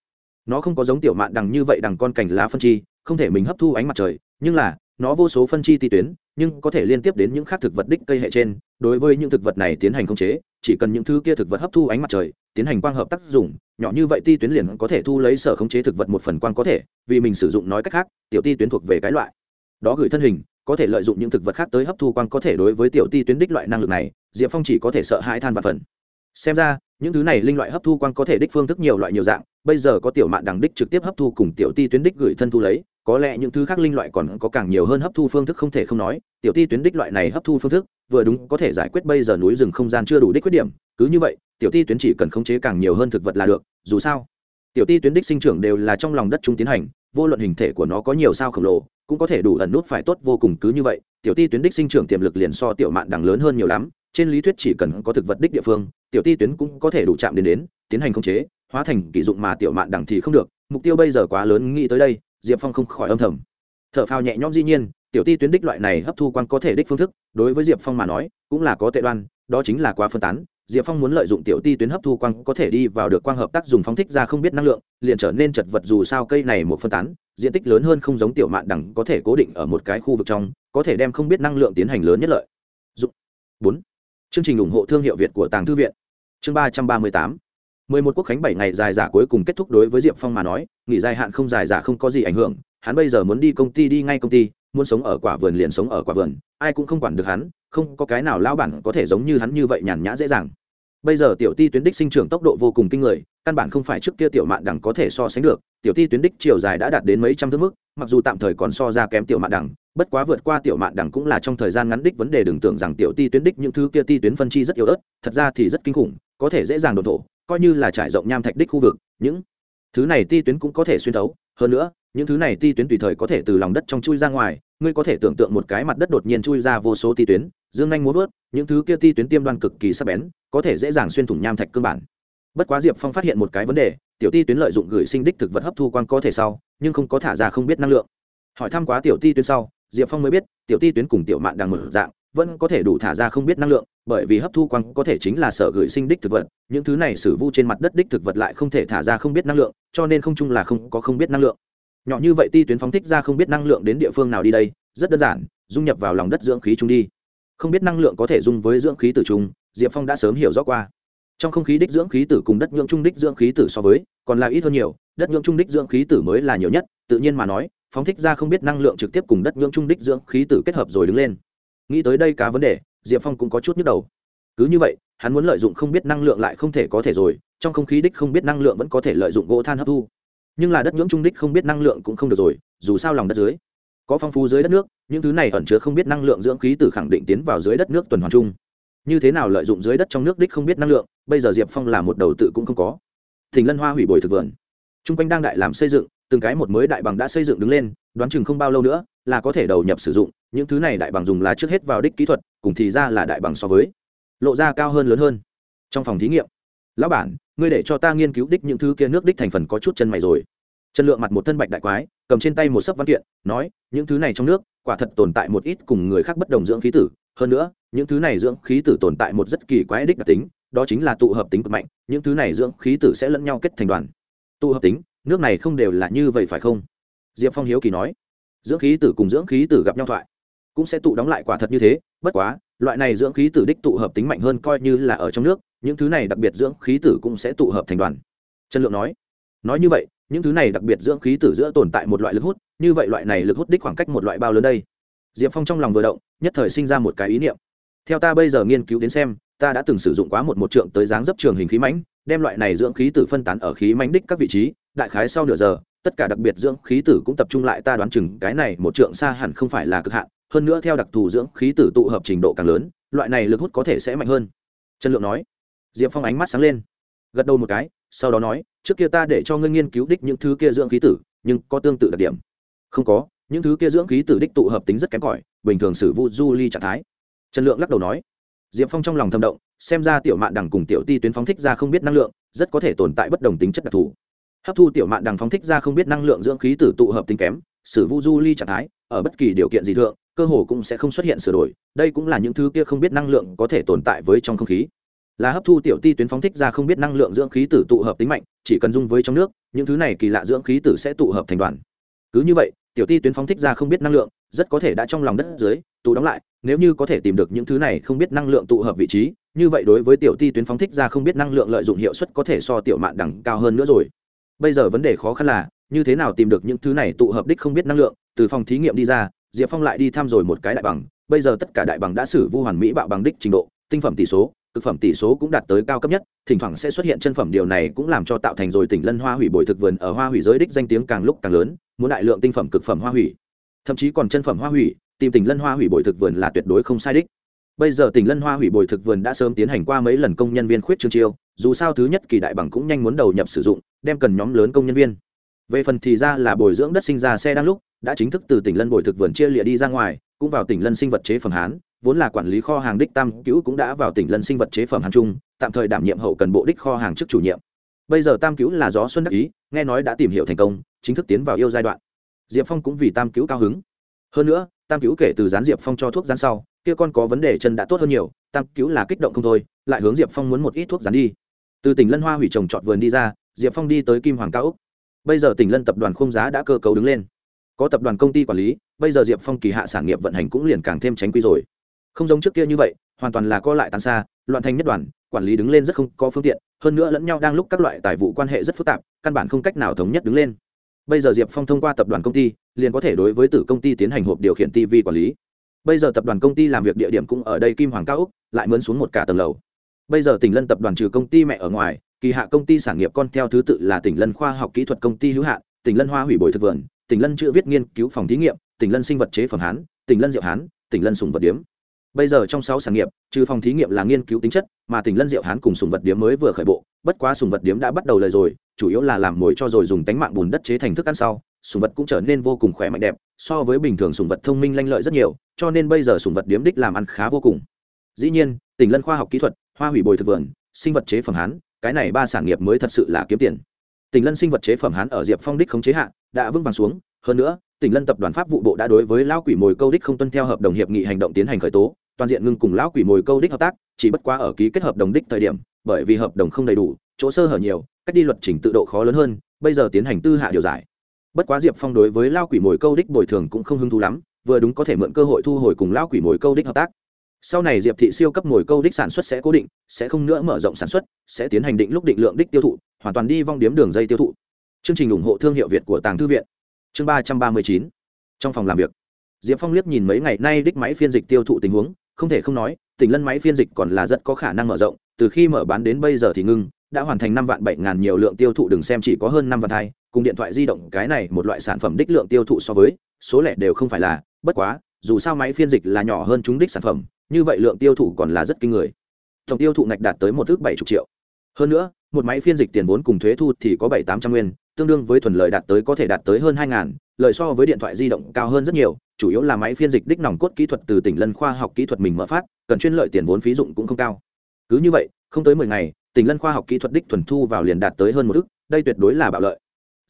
nó không có giống tiểu mạn đằng như vậy đằng con cành lá phân chi, không thể mình hấp thu ánh mặt trời, nhưng là, nó vô số phân chi ti tuyến, nhưng có thể liên tiếp đến những khác thực vật đích cây hệ trên. Đối với những thực vật này tiến hành khống chế, chỉ cần những thứ kia thực vật hấp thu ánh mặt trời, tiến hành quang hợp tác dụng, nhỏ như vậy ti tuyến liền có thể thu lấy sở khống chế thực vật một phần quang có thể, vì mình sử dụng nói cách khác, tiểu ti tuyến thuộc về cái loại. Đó gửi thân hình, có thể lợi dụng những thực vật khác tới hấp thu quang có thể đối với tiểu ti tuyến đích loại năng lực này, diệp phong chỉ có thể sợ hãi than và phần. Xem ra những thứ này linh loại hấp thu quang có thể đích phương thức nhiều loại nhiều dạng, bây giờ có tiểu mạn đằng đích trực tiếp hấp thu cùng tiểu ti tuyến đích gửi thân thu lấy, có lẽ những thứ khác linh loại còn có càng nhiều hơn hấp thu phương thức không thể không nói, tiểu ti tuyến đích loại này hấp thu phương thức, vừa đúng có thể giải quyết bây giờ núi rừng không gian chưa đủ đích khuyết điểm, cứ như vậy, tiểu ti tuyến chỉ cần khống chế càng nhiều hơn thực vật là được, dù sao, tiểu ti tuyến đích sinh trưởng đều là trong lòng đất trung tiến hành, vô luận hình thể của nó có nhiều sao khổng lồ, cũng có thể đủ ẩn nút phải tốt vô cùng cứ như vậy, tiểu ti tuyến đích sinh trưởng tiềm lực liền so tiểu mạn đằng lớn hơn nhiều lắm, trên lý thuyết chỉ cần có thực vật đích địa phương tiểu ti tuyến cũng có thể đủ chạm đến đến, tiến hành khống chế, hóa thành kỷ dụng mà tiểu mạn đẳng thì không được, mục tiêu bây giờ quá lớn nghĩ tới đây, diệp phong không khỏi âm thầm. T h ở phao nhẹ nhõm dĩ nhiên, tiểu ti tuyến đích loại này hấp thu quan có thể đích phương thức, đối với diệp phong mà nói, cũng là có tệ đoan, đó chính là quá phân tán, diệp phong muốn lợi dụng tiểu ti tuyến hấp thu quang có thể đi vào được quang hợp tác dùng phóng thích ra không biết năng lượng, liền trở nên chật vật dù sao cây này một phân tán, diện tích lớn hơn không giống tiểu mạn đẳng có thể cố định ở một cái khu vực trong, có thể đem không biết năng lượng tiến hành lớn nhất lợi. Dụng. Bốn. Chương trình ủng hộ thương hiệu việt của tàng thư viện chương ba trăm ba mươi tám. Mười một quốc khánh bảy ngày dài giả cuối cùng kết thúc đối với diệp phong mà nói, nghỉ dài hạn không dài giả không có gì ảnh hưởng, hắn bây giờ muốn đi công ty đi ngay công ty, muốn sống ở quả vườn liền sống ở quả vườn, ai cũng không quản được hắn, không có cái nào lão bản có thể giống như hắn như vậy nhàn nhã dễ dàng. Bây giờ tiểu ti tuyến đích sinh trưởng tốc độ vô cùng kinh người, căn bản không phải trước kia tiểu mạn đẳng có thể so sánh được, tiểu ti tuyến đích chiều dài đã đạt đến mấy trăm thước mức, mặc dù tạm thời còn so ra kém tiểu mạn đẳng, bất quá vượt qua tiểu mạn đẳng cũng là trong thời gian ngắn đích vấn đề đừng tưởng rằng tiểu ti tuyến đích những thứ kia ti tuyến phân chi rất yếu ớt, thật ra thì rất kinh khủng có thể dễ dàng đột thổ, coi như là trải rộng nham thạch đích khu vực, những thứ này ti tuyến cũng có thể xuyên thấu. Hơn nữa, những thứ này ti tuyến tùy thời có thể từ lòng đất trong chui ra ngoài, ngươi có thể tưởng tượng một cái mặt đất đột nhiên chui ra vô số ti tuyến, dương nhanh muốn vớt, những thứ kia ti tuyến tiêm đoan cực kỳ sắc bén, có thể dễ dàng xuyên thủng nham thạch cơ bản. Bất quá diệp phong phát hiện một cái vấn đề, tiểu ti tuyến lợi dụng gửi sinh đích thực vật hấp thu quan có thể sau, nhưng không có thả ra không biết năng lượng. Hỏi thăm quá tiểu ti tuyến sau, diệp phong mới biết, tiểu ti tuyến cùng tiểu mạn đang mở dạng, vẫn có thể đủ thả ra không biết năng lượng bởi vì hấp thu quang có thể chính là sở gửi sinh đích thực vật, những thứ này sử vu trên mặt đất đích thực vật lại không thể thả ra không biết năng lượng, cho nên không chung là không có không biết năng lượng. Nhỏ như vậy ti tuyến phóng thích ra không biết năng lượng đến địa phương nào đi đây, rất đơn giản, dung nhập vào lòng đất dưỡng khí chung đi. Không biết năng lượng có thể dung với dưỡng khí tử chung, diệp phong đã sớm hiểu rõ qua. Trong không khí đích dưỡng khí tử cùng đất nhưỡng trung đích dưỡng khí tử so với, còn là ít hơn nhiều, đất nhưỡng trung đích dưỡng khí tử mới là nhiều nhất, tự nhiên mà nói, phóng thích ra không biết năng lượng trực tiếp cùng đất nhưỡng trung đích dưỡng khí tử kết hợp rồi đứng lên. Nghĩ tới đây cá vấn đề diệp phong cũng có chút nhức đầu. Cứ như vậy, hắn muốn lợi dụng không biết năng lượng lại không thể có thể rồi, trong không khí đích không biết năng lượng vẫn có thể lợi dụng gỗ than hấp thu. Nhưng là đất nhưỡng trung đích không biết năng lượng cũng không được rồi, dù sao lòng đất dưới có phong phú dưới đất nước, những thứ này ẩn chứa không biết năng lượng dưỡng khí từ khẳng định tiến vào dưới đất nước tuần hoàn chung. Như thế nào lợi dụng dưới đất trong nước đích không biết năng lượng, bây giờ diệp phong là một đầu tự cũng không có. Thỉnh lân hoa hủy bồi thực vườn. T r u n g quanh đang đại làm xây dựng, từng cái một mới đại bằng đã xây dựng đứng lên, đoán chừng không bao lâu nữa là có thể đầu nhập sử dụng, những thứ này đại bằng dùng là trước hết vào đích kỹ thuật, cùng thì ra là đại bằng so với. Lộ ra cao hơn lớn hơn. Trong phòng thí nghiệm. Lão bản, ngươi để cho ta nghiên cứu đích những thứ kia nước đích thành phần có chút chân mày rồi. Chân lượng mặt một thân bạch đại quái, cầm trên tay một sấp văn kiện, nói, những thứ này trong nước, quả thật tồn tại một ít cùng người khác bất đồng dưỡng khí tử. Hơn nữa, những thứ này dưỡng khí tử tồn tại một rất kỳ quái đích đặc tính, đó chính là tụ hợp tính cực mạnh, những thứ này dưỡng khí tử sẽ lẫn nhau kết thành đoàn. Tụ hợp tính, nước này không đều là như vậy phải không? Diệp phong hiếu kỳ nói dưỡng khí tử cùng dưỡng khí tử gặp nhau thoại, cũng sẽ tụ đóng lại quả thật như thế, bất quá, loại này dưỡng khí tử đích tụ hợp tính mạnh hơn coi như là ở trong nước, những thứ này đặc biệt dưỡng khí tử cũng sẽ tụ hợp thành đoàn. Trần lượng nói nói như vậy, những thứ này đặc biệt dưỡng khí tử giữa tồn tại một loại lực hút, như vậy loại này lực hút đích khoảng cách một loại bao lớn đây? Diệp phong trong lòng vừa động, nhất thời sinh ra một cái ý niệm. Theo ta bây giờ nghiên cứu đến xem, ta đã từng sử dụng quá một một trượng tới dáng dấp trường hình khí mãnh, đem loại này dưỡng khí tử phân tán ở khí mãnh đích các vị trí, đại khái sau nửa giờ tất cả đặc biệt dưỡng khí tử cũng tập trung lại, ta đoán chừng cái này một trượng xa hẳn không phải là cực hạn, hơn nữa theo đặc thù dưỡng khí tử tụ hợp trình độ càng lớn, loại này lực hút có thể sẽ mạnh hơn. Trần lượng nói. Diệp phong ánh mắt sáng lên, gật đầu một cái, sau đó nói, trước kia ta để cho ngươi nghiên cứu đích những thứ kia dưỡng khí tử, nhưng có tương tự đặc điểm. Không có, những thứ kia dưỡng khí tử đích tụ hợp tính rất kém cỏi, bình thường sử vu du ly trạng thái. Trần lượng lắc đầu nói. Diệp phong trong lòng thâm động, xem ra tiểu mạn đằng cùng tiểu ti tuyến phóng thích ra không biết năng lượng, rất có thể tồn tại bất đồng tính chất đặc thù hấp thu tiểu mạn đằng phóng thích ra không biết năng lượng dưỡng khí tử tụ hợp tính kém, sử vu du ly trạng thái, ở bất kỳ điều kiện gì thượng, cơ hồ cũng sẽ không xuất hiện sửa đổi. Đây cũng là những thứ kia không biết năng lượng có thể tồn tại với trong không khí. Là hấp thu tiểu ti tuyến phóng thích ra không biết năng lượng dưỡng khí tử tụ hợp tính mạnh, chỉ cần dung với trong nước, những thứ này kỳ lạ dưỡng khí tử sẽ tụ hợp thành đoàn. Cứ như vậy, tiểu ti tuyến phóng thích ra không biết năng lượng, rất có thể đã trong lòng đất dưới, tụ đóng lại, nếu như có thể tìm được những thứ này không biết năng lượng tụ hợp vị trí, như vậy đối với tiểu ti tuyến phóng thích ra không biết năng lượng lợi dụng hiệu suất có thể so tiểu mạn đẳng cao hơn nữa rồi bây giờ vấn đề khó khăn là, như thế nào tìm được những thứ này tụ hợp đích không biết năng lượng, từ phòng thí nghiệm đi ra, diệp phong lại đi thăm rồi một cái đại bằng. Bây giờ tất cả đại bằng đã xử vu hoàn mỹ bạo bằng đích trình độ, tinh phẩm tỷ số thực phẩm tỷ số cũng đạt tới cao cấp nhất, thỉnh thoảng sẽ xuất hiện chân phẩm điều này cũng làm cho tạo thành rồi tỉnh lân hoa hủy bồi thực vườn ở hoa hủy giới đích danh tiếng càng lúc càng lớn, muốn đại lượng tinh phẩm cực phẩm hoa hủy. Thậm chí còn chân phẩm hoa hủy, tìm tỉnh lân hoa hủy bồi thực vườn là tuyệt đối không sai đích. Bây giờ tỉnh lân hoa hủy bồi thực vườn đã sớm tiến hành qua mấy lần công nhân viên khuyết trương chiêu dù sao thứ nhất kỳ đại bằng cũng nhanh muốn đầu nhập sử dụng, đem cần nhóm lớn công nhân viên. Về phần thì ra là bồi dưỡng đất sinh ra xe đang lúc, đã chính thức từ tỉnh lân bồi thực vườn chia lịa đi ra ngoài, cũng vào tỉnh lân sinh vật chế phẩm hán, vốn là quản lý kho hàng đích tam cứu cũng đã vào tỉnh lân sinh vật chế phẩm hán trung tạm thời đảm nhiệm hậu cần bộ đích kho hàng trước chủ nhiệm. Bây giờ tam cứu là gió xuân đắc ý, nghe nói đã tìm hiểu thành công, chính thức tiến vào yêu giai đoạn. Diệp phong cũng vì tam cứu cao hứng. Hơn nữa, tam cứu kể từ gián diệp phong cho thuốc gián sau, kia con có vấn đề chân đã tốt hơn nhiều, tam cứu là kích động không thôi, lại hướng diệp phong muốn một ít thuốc gián đi từ tỉnh lân hoa hủy trồng trọt vườn đi ra, diệp phong đi tới kim hoàng cao úc. Bây giờ tỉnh lân tập đoàn khung giá đã cơ cấu đứng lên. Có tập đoàn công ty quản lý, bây giờ diệp phong kỳ hạ sản nghiệp vận hành cũng liền càng thêm tránh quy rồi. Không giống trước kia như vậy, hoàn toàn là co lại tàn xa, loạn thành nhất đoàn, quản lý đứng lên rất không có phương tiện, hơn nữa lẫn nhau đang lúc các loại tài vụ quan hệ rất phức tạp, căn bản không cách nào thống nhất đứng lên. Bây giờ diệp phong thông qua tập đoàn công ty, liền có thể đối với tử công ty tiến hành hộp điều khiển tv quản lý. Bây giờ tập đoàn công ty làm việc địa điểm cũng ở đây kim hoàng cao úc, lại mướn xuống một cả tầng lầu bây giờ tỉnh lân tập đoàn trừ công ty mẹ ở ngoài, kỳ hạ công ty sản nghiệp con theo thứ tự là tỉnh lân khoa học kỹ thuật công ty hữu hạn, tỉnh lân hoa hủy bồi thực vườn, tỉnh lân chữ viết nghiên cứu phòng thí nghiệm, tỉnh lân sinh vật chế phẩm hán, tỉnh lân diệu hán, tỉnh lân sùng vật điếm. Bây giờ trong sáu sản nghiệp, trừ phòng thí nghiệm là nghiên cứu tính chất, mà tỉnh lân diệu hán cùng sùng vật điếm mới vừa khởi bộ, bất quá sùng vật điếm đã bắt đầu lời rồi, chủ yếu là làm mồi cho rồi dùng tánh mạng bùn đất chế thành thức ăn sau, sùng vật cũng trở nên vô cùng khỏe mạnh đẹp, so với bình thường sùng vật thông minh lanh lợi rất nhiều, cho nên bây giờ sùng vật điếm đích làm ăn khá vô cùng. Dĩ nhiên, tỉnh lân khoa học kỹ thuật hoa hủy bồi thực vườn, sinh vật chế phẩm hán, cái này ba sản nghiệp mới thật sự là kiếm tiền. Tỉnh lân sinh vật chế phẩm hán ở diệp phong đích không chế hạ, đã vững vàng xuống. Hơn nữa, tỉnh lân tập đoàn pháp vụ bộ đã đối với lão quỷ mồi câu đích không tuân theo hợp đồng hiệp nghị hành động tiến hành khởi tố, toàn diện ngưng cùng lão quỷ mồi câu đích hợp tác, chỉ bất quá ở ký kết hợp đồng đích thời điểm, bởi vì hợp đồng không đầy đủ, chỗ sơ hở nhiều, cách đi luật trình tự độ khó lớn hơn, bây giờ tiến hành tư hạ điều giải. Bất quá diệp phong đối với lao quỷ mồi câu đích bồi thường cũng không hứng thú lắm, vừa đúng có thể mượn cơ hội thu hồi cùng lao quỷ mồi câu đích hợp tác sau này diệp thị siêu cấp ngồi câu đích sản xuất sẽ cố định, sẽ không nữa mở rộng sản xuất, sẽ tiến hành định lúc định lượng đích tiêu thụ, hoàn toàn đi vong điếm đường dây tiêu thụ. Chương trình ủng hộ thương hiệu việt của tàng thư viện. Chương ba trăm ba mươi chín. Trong phòng làm việc. Diệp phong liếc nhìn mấy ngày nay đích máy phiên dịch tiêu thụ tình huống, không thể không nói tỉnh lân máy phiên dịch còn là rất có khả năng mở rộng, từ khi mở bán đến bây giờ thì ngưng, đã hoàn thành năm vạn bảy ngàn nhiều lượng tiêu thụ, đừng xem chỉ có hơn năm vạn thai cùng điện thoại di động, cái này một loại sản phẩm đích lượng tiêu thụ so với, số lẻ đều không phải là, bất quá, dù sao máy phiên dịch là nhỏ hơn chúng đích sản phẩm như vậy lượng tiêu thụ còn là rất kinh người. Tổng tiêu thụ ngạch đạt tới một thước bảy chục triệu. Hơn nữa, một máy phiên dịch tiền vốn cùng thuế thu thì có bảy tám trăm nguyên, tương đương với thuần lợi đạt tới có thể đạt tới hơn hai ngàn lợi so với điện thoại di động cao hơn rất nhiều, chủ yếu là máy phiên dịch đích nòng cốt kỹ thuật từ tỉnh lân khoa học kỹ thuật mình mở phát, cần chuyên lợi tiền vốn phí dụng cũng không cao. Cứ như vậy, không tới mười ngày, tỉnh lân khoa học kỹ thuật đích thuần thu vào liền đạt tới hơn một ước, đây tuyệt đối là bạo lợi.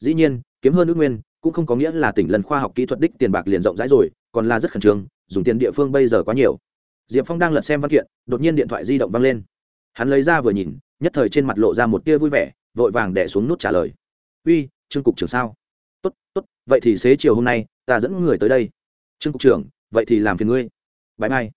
Dĩ nhiên, kiếm hơn ước nguyên cũng không có nghĩa là tỉnh lân khoa học kỹ thuật đích tiền bạc liền rộng rãi rồi, còn là rất khẩn trương, dùng tiền địa phương bây giờ quá nhiều diệp phong đang lật xem văn kiện, đột nhiên điện thoại di động văng lên. Hắn lấy ra vừa nhìn, nhất thời trên mặt lộ ra một tia vui vẻ, vội vàng đẻ xuống nút trả lời. Uy, trương cục trưởng sao? Tốt tốt, vậy thì xế chiều hôm nay, ta dẫn người tới đây. Trương cục trưởng, vậy thì làm phiền ngươi. Bãi mai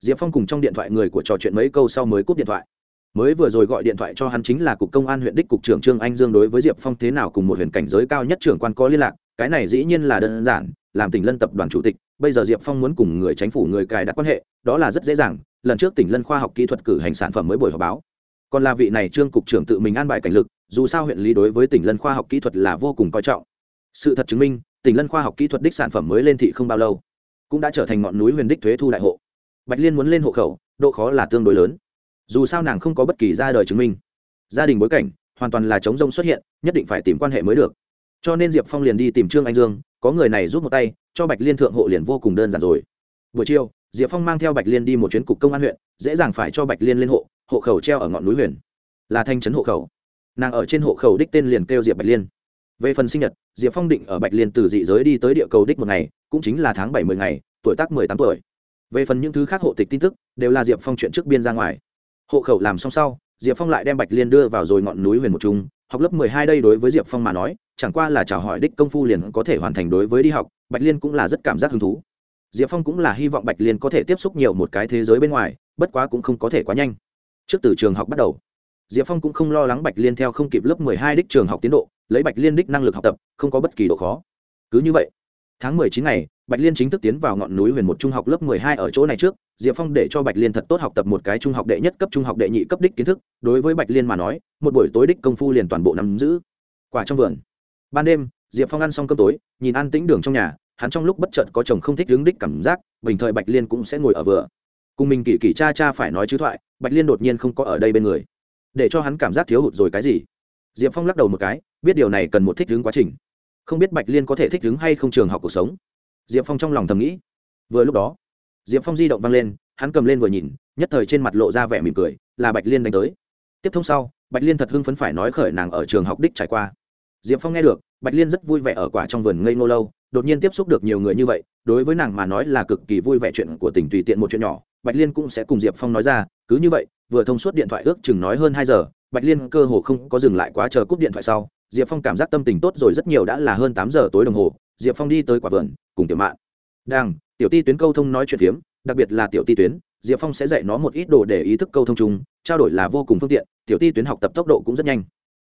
diệp phong cùng trong điện thoại người của trò chuyện mấy câu sau mới cúp điện thoại. Mới vừa rồi gọi điện thoại cho hắn chính là cục công an huyện đích cục trưởng trương anh dương đối với diệp phong thế nào cùng một huyền cảnh giới cao nhất trưởng quan có liên lạc, cái này dĩ nhiên là đơn giản, làm tỉnh lân tập đoàn chủ tịch bây giờ diệp phong muốn cùng người chính phủ người cài đặt quan hệ, đó là rất dễ dàng, lần trước tỉnh lân khoa học kỹ thuật cử hành sản phẩm mới buổi họp báo. Còn là vị này trương cục trưởng tự mình an bài cảnh lực, dù sao huyện lý đối với tỉnh lân khoa học kỹ thuật là vô cùng coi trọng. Sự thật chứng minh, tỉnh lân khoa học kỹ thuật đích sản phẩm mới lên thị không bao lâu, cũng đã trở thành ngọn núi huyền đích thuế thu đại hộ. Bạch liên muốn lên hộ khẩu, độ khó là tương đối lớn. Dù sao nàng không có bất kỳ ra đời chứng minh. Gia đình bối cảnh, hoàn toàn là chống rông xuất hiện, nhất định phải tìm quan hệ mới được. Cho nên diệp phong liền đi tìm trương anh dương, có người này giúp một tay cho bạch liên thượng hộ liền vô cùng đơn giản rồi. Buổi chiều, diệp phong mang theo bạch liên đi một chuyến cục công an huyện, dễ dàng phải cho bạch liên lên hộ hộ khẩu treo ở ngọn núi huyền. Là thanh trấn hộ khẩu. Nàng ở trên hộ khẩu đích tên liền kêu diệp bạch liên. Về phần sinh nhật, diệp phong định ở bạch liên từ dị giới đi tới địa cầu đích một ngày, cũng chính là tháng bảy mươi ngày, tuổi tác mười tám tuổi. Về phần những thứ khác hộ tịch tin tức, đều là diệp phong chuyện trước biên ra ngoài. Hộ khẩu làm xong sau, diệp phong lại đem bạch liên đưa vào rồi ngọn núi huyền một trung học lớp mười hai đây đối với diệp phong mà nói chẳng qua là chào hỏi đích công phu liền có thể hoàn thành đối với đi học, bạch liên cũng là rất cảm giác hứng thú. Diệp phong cũng là hy vọng bạch liên có thể tiếp xúc nhiều một cái thế giới bên ngoài, bất quá cũng không có thể quá nhanh. Trước từ trường học bắt đầu, diệp phong cũng không lo lắng bạch liên theo không kịp lớp mười hai đích trường học tiến độ, lấy bạch liên đích năng lực học tập, không có bất kỳ độ khó. Cứ như vậy, tháng mười chín ngày, bạch liên chính thức tiến vào ngọn núi huyền một trung học lớp mười hai ở chỗ này trước, diệp phong để cho bạch liên thật tốt học tập một cái trung học đệ nhất cấp trung học đệ nhị cấp đích kiến thức, đối với bạch liên mà nói, một buổi tối đích công phu liền toàn bộ nắm giữ. Quả trong vườn ban đêm, diệp phong ăn xong cơm tối, nhìn ăn tĩnh đường trong nhà, hắn trong lúc bất chợt có chồng không thích hướng đích cảm giác, bình thời bạch liên cũng sẽ ngồi ở vừa. Cùng mình kỳ kỳ cha cha phải nói chứ thoại, bạch liên đột nhiên không có ở đây bên người. Để cho hắn cảm giác thiếu hụt rồi cái gì? Diệp phong lắc đầu một cái, biết điều này cần một thích hướng quá trình. Không biết bạch liên có thể thích ứng hay không trường học cuộc sống. Diệp phong trong lòng thầm nghĩ. Vừa lúc đó, diệp phong di động văng lên, hắn cầm lên vừa nhìn, nhất thời trên mặt lộ ra vẻ mỉm cười, là bạch liên đánh tới. Tiếp thông sau, bạch liên thật hưng phấn phải nói khởi nàng ở trường học đích trải qua diệp phong nghe được, bạch liên rất vui vẻ ở quả trong vườn ngây ngô lâu, đột nhiên tiếp xúc được nhiều người như vậy, đối với nàng mà nói là cực kỳ vui vẻ chuyện của tình tùy tiện một chuyện nhỏ. Bạch liên cũng sẽ cùng diệp phong nói ra, cứ như vậy, vừa thông suốt điện thoại ước chừng nói hơn hai giờ, bạch liên cơ hồ không có dừng lại quá chờ cúp điện thoại sau, diệp phong cảm giác tâm tình tốt rồi rất nhiều đã là hơn tám giờ tối đồng hồ, diệp phong đi tới quả vườn, cùng tiểu mạn. Đang, tiểu ti tuyến câu thông nói chuyện phiếm, đặc biệt là tiểu ti tuyến, diệp phong sẽ dạy nó một ít đồ để ý thức câu thông chung, trao đổi là vô cùng phương tiện, tiểu ti tuyến học tập tốc độ cũng rất nhanh.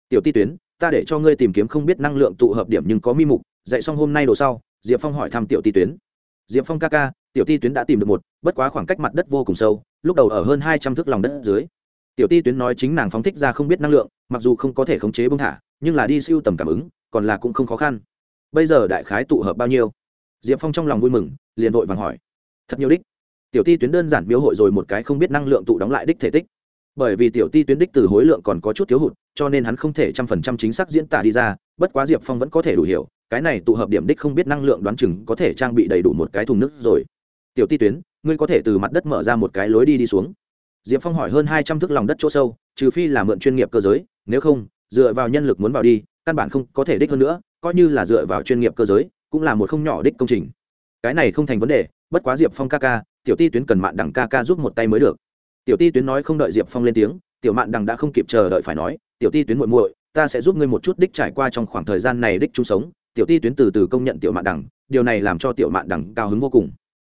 Tiểu ti tuyến ta để cho ngươi tìm kiếm không biết năng lượng tụ hợp điểm nhưng có mi mục, dạy xong hôm nay đồ sau, diệp phong hỏi thăm tiểu ti tuyến. Diệp phong ca ca, tiểu ti tuyến đã tìm được một, bất quá khoảng cách mặt đất vô cùng sâu, lúc đầu ở hơn hai trăm thước lòng đất dưới. Tiểu ti tuyến nói chính nàng phóng thích ra không biết năng lượng, mặc dù không có thể khống chế bưng thả, nhưng là đi siêu tầm cảm ứng, còn là cũng không khó khăn. Bây giờ đại khái tụ hợp bao nhiêu? Diệp phong trong lòng vui mừng, liền vội vàng hỏi. Thật nhiều đích. Tiểu ti tuyến đơn giản miêu hội rồi một cái không biết năng lượng tụ đóng lại đích thể tích bởi vì tiểu ti tuyến đích từ hối lượng còn có chút thiếu hụt, cho nên hắn không thể trăm phần trăm chính xác diễn tả đi ra, bất quá diệp phong vẫn có thể đủ hiểu, cái này tụ hợp điểm đích không biết năng lượng đoán chừng có thể trang bị đầy đủ một cái thùng nước rồi. Tiểu ti tuyến, ngươi có thể từ mặt đất mở ra một cái lối đi đi xuống. Diệp phong hỏi hơn hai trăm thước lòng đất chỗ sâu, trừ phi là mượn chuyên nghiệp cơ giới, nếu không, dựa vào nhân lực muốn vào đi, căn bản không có thể đích hơn nữa, coi như là dựa vào chuyên nghiệp cơ giới, cũng là một không nhỏ đích công trình. Cái này không thành vấn đề, bất quá diệp phong ca ca, tiểu ti tuyến cần mạn đẳng ca ca giúp một tay mới được tiểu ti tuyến nói không đợi diệp phong lên tiếng, tiểu mạn đằng đã không kịp chờ đợi phải nói, tiểu ti tuyến muội muội, ta sẽ giúp ngươi một chút đích trải qua trong khoảng thời gian này đích chung sống. Tiểu ti tuyến từ từ công nhận tiểu mạn đằng, điều này làm cho tiểu mạn đằng cao hứng vô cùng.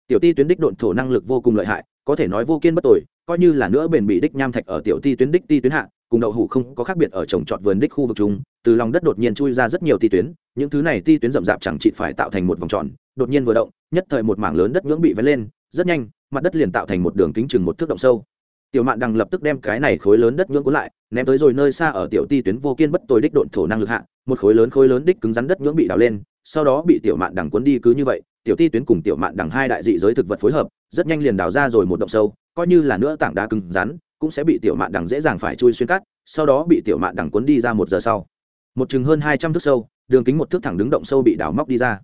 Tiểu ti tuyến đích độn thổ năng lực vô cùng lợi hại, có thể nói vô kiên bất tội coi như là nữa bền bị đích nham thạch ở tiểu ti tuyến đích ti tuyến hạ, cùng đậu hủ không có khác biệt ở trồng trọt vườn đích khu vực chúng từ lòng đất đột nhiên chui ra rất nhiều ti tuyến, những thứ này ti tuyến rậm rạp chẳng chị phải tạo thành một vòng tròn, đột nhiên vừa động, nhất thời một mảng lớn đất nhưỡng bị vén lên, rất nhanh, mặt đất liền tạo thành một đường kính chừng một thước động sâu tiểu mạn đằng lập tức đem cái này khối lớn đất nhưỡng cuốn lại, ném tới rồi nơi xa ở tiểu ti tuyến vô kiên bất tồi đích độn thổ năng lực hạ, một khối lớn khối lớn đích cứng rắn đất nhưỡng bị đào lên, sau đó bị tiểu mạn đằng cuốn đi cứ như vậy, tiểu ti tuyến cùng tiểu mạn đằng hai đại dị giới thực vật phối hợp, rất nhanh liền đào ra rồi một động sâu, coi như là nữa tảng đá cứng rắn, cũng sẽ bị tiểu mạn đằng dễ dàng phải chui xuyên cắt sau đó bị tiểu mạn đằng cuốn đi ra một giờ sau. Một chừng hơn hai trăm thước sâu, đường kính một thước thẳng đứng động sâu bị đào móc đi ra.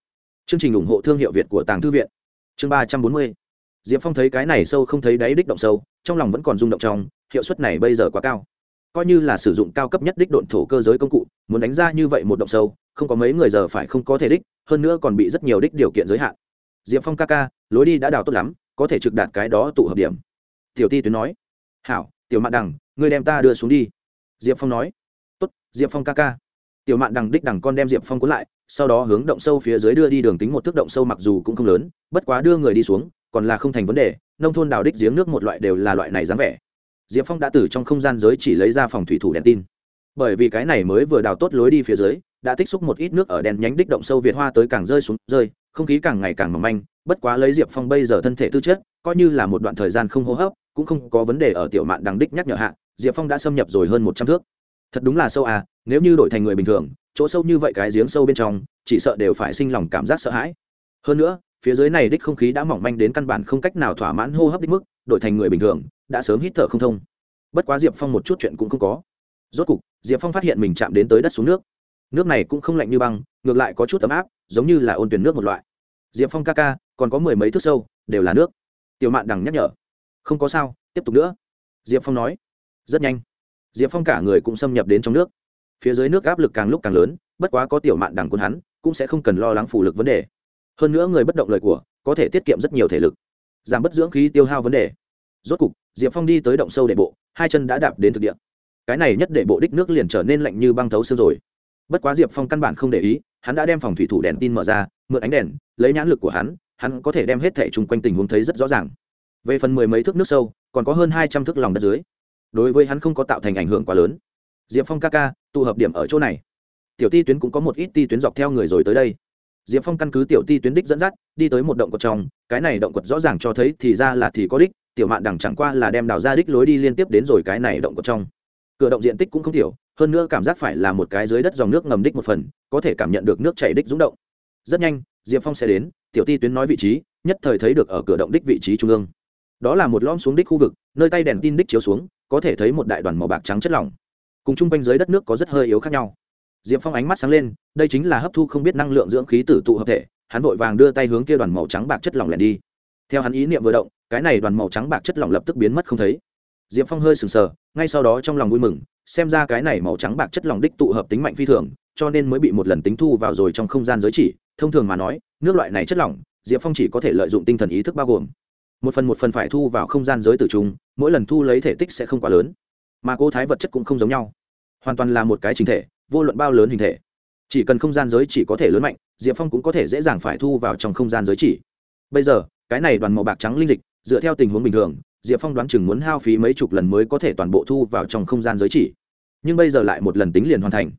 Chương trình ủng hộ thương hiệu việt của tàng thư viện. Chương ba trăm bốn mươi diệp phong thấy cái này sâu không thấy đáy đích động sâu, trong lòng vẫn còn rung động trong, hiệu suất này bây giờ quá cao. Coi như là sử dụng cao cấp nhất đích độn thổ cơ giới công cụ, muốn đánh ra như vậy một động sâu, không có mấy người giờ phải không có thể đích, hơn nữa còn bị rất nhiều đích điều kiện giới hạn. Diệp phong ca ca, lối đi đã đào tốt lắm, có thể trực đạt cái đó tụ hợp điểm. Tiểu ti tuyến nói. Hảo, tiểu mạn đằng, ngươi đem ta đưa xuống đi. Diệp phong nói. Tốt, diệp phong ca ca. Tiểu mạn đằng đích đằng con đem diệp phong cuốn lại, sau đó hướng động sâu phía dưới đưa đi đường tính một thước động sâu mặc dù cũng không lớn, bất quá đưa người đi xuống còn là không thành vấn đề, nông thôn đào đích giếng nước một loại đều là loại này dáng vẻ. Diệp phong đã từ trong không gian giới chỉ lấy ra phòng thủy thủ đèn tin. Bởi vì cái này mới vừa đào tốt lối đi phía dưới, đã tích xúc một ít nước ở đèn nhánh đích động sâu việt hoa tới càng rơi xuống, rơi, không khí càng ngày càng mỏng manh, bất quá lấy diệp phong bây giờ thân thể tư chất, coi như là một đoạn thời gian không hô hấp, cũng không có vấn đề ở tiểu mạn đằng đích nhắc nhở hạ, diệp phong đã xâm nhập rồi hơn một trăm thước. Thật đúng là sâu à nếu như đổi thành người bình thường, chỗ sâu như vậy cái giếng sâu bên trong, chỉ sợ đều phải sinh lòng cảm giác sợ hãi. Hơn nữa phía dưới này đích không khí đã mỏng manh đến căn bản không cách nào thỏa mãn hô hấp đích mức, đổi thành người bình thường, đã sớm hít thở không thông. Bất quá diệp phong một chút chuyện cũng không có. Rốt cục, diệp phong phát hiện mình chạm đến tới đất xuống nước. Nước này cũng không lạnh như băng, ngược lại có chút ấm áp, giống như là ôn tuyển nước một loại. Diệp phong ca ca, còn có mười mấy thước sâu, đều là nước. Tiểu mạn đằng nhắc nhở. Không có sao, tiếp tục nữa. Diệp phong nói. Rất nhanh. Diệp phong cả người cũng xâm nhập đến trong nước. Phía dưới nước áp lực càng lúc càng lớn, bất quá có tiểu mạn đằng quân hắn, cũng sẽ không cần lo lắng phủ lực vấn đề hơn nữa người bất động lời của, có thể tiết kiệm rất nhiều thể lực. Giảm bất dưỡng khí tiêu hao vấn đề. Rốt cục, diệp phong đi tới động sâu để bộ, hai chân đã đạp đến thực địa. Cái này nhất để bộ đích nước liền trở nên lạnh như băng thấu xương rồi. Bất quá diệp phong căn bản không để ý, hắn đã đem phòng thủy thủ đèn tin mở ra, mượn ánh đèn, lấy nhãn lực của hắn hắn có thể đem hết thẻ chung quanh tình huống thấy rất rõ ràng. Về phần mười mấy thước nước sâu, còn có hơn hai trăm thước lòng đất dưới. Đối với hắn không có tạo thành ảnh hưởng quá lớn. Diệp phong ca ca, tụ hợp điểm ở chỗ này. Tiểu ti tuyến cũng có một ít ti tuyến dọc theo người rồi tới đây diệp phong căn cứ tiểu ti tuyến đích dẫn dắt, đi tới một động quật trong, cái này động quật rõ ràng cho thấy thì ra là thì có đích, tiểu mạn đằng chẳng qua là đem đào ra đích lối đi liên tiếp đến rồi cái này động quật trong. Cửa động diện tích cũng không thiểu hơn nữa cảm giác phải là một cái dưới đất dòng nước ngầm đích một phần, có thể cảm nhận được nước chảy đích rúng động. Rất nhanh, diệp phong sẽ đến, tiểu ti tuyến nói vị trí, nhất thời thấy được ở cửa động đích vị trí trung ương. Đó là một lom xuống đích khu vực, nơi tay đèn tin đích chiếu xuống, có thể thấy một đại đoàn màu bạc trắng chất lỏng. Cùng chung quanh dưới đất nước có rất hơi yếu khác nhau diệp phong ánh mắt sáng lên, đây chính là hấp thu không biết năng lượng dưỡng khí tử tụ hợp thể, hắn vội vàng đưa tay hướng kia đoàn màu trắng bạc chất lỏng lẻn đi. Theo hắn ý niệm vừa động, cái này đoàn màu trắng bạc chất lỏng lập tức biến mất không thấy. Diệp phong hơi sừng sờ, ngay sau đó trong lòng vui mừng, xem ra cái này màu trắng bạc chất lỏng đích tụ hợp tính mạnh phi thường, cho nên mới bị một lần tính thu vào rồi trong không gian giới chỉ, thông thường mà nói, nước loại này chất lỏng, diệp phong chỉ có thể lợi dụng tinh thần ý thức bao gồm. Một phần một phần phải thu vào không gian giới tử trung mỗi lần thu lấy thể tích sẽ không quá lớn. Mà cô thái vật chất cũng không giống nhau hoàn toàn là một cái chính thể, vô luận bao lớn hình thể. Chỉ cần không gian giới chỉ có thể lớn mạnh, diệp phong cũng có thể dễ dàng phải thu vào trong không gian giới chỉ. Bây giờ, cái này đoàn màu bạc trắng linh dịch, dựa theo tình huống bình thường, diệp phong đoán chừng muốn hao phí mấy chục lần mới có thể toàn bộ thu vào trong không gian giới chỉ. Nhưng bây giờ lại một lần tính liền hoàn thành.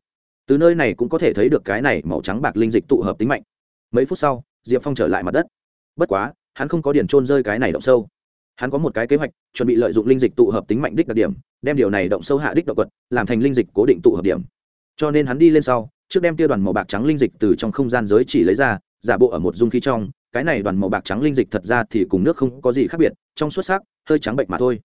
Từ nơi này cũng có thể thấy được cái này màu trắng bạc linh dịch tụ hợp tính mạnh. Mấy phút sau, diệp phong trở lại mặt đất. Bất quá, hắn không có điển trôn rơi cái này động sâu hắn có một cái kế hoạch, chuẩn bị lợi dụng linh dịch tụ hợp tính mạnh đích đặc điểm, đem điều này động sâu hạ đích động quật, làm thành linh dịch cố định tụ hợp điểm. Cho nên hắn đi lên sau, trước đem tia đoàn màu bạc trắng linh dịch từ trong không gian giới chỉ lấy ra, giả bộ ở một dung khí trong, cái này đoàn màu bạc trắng linh dịch thật ra thì cùng nước không có gì khác biệt, trong xuất sắc, hơi trắng bệnh mà thôi.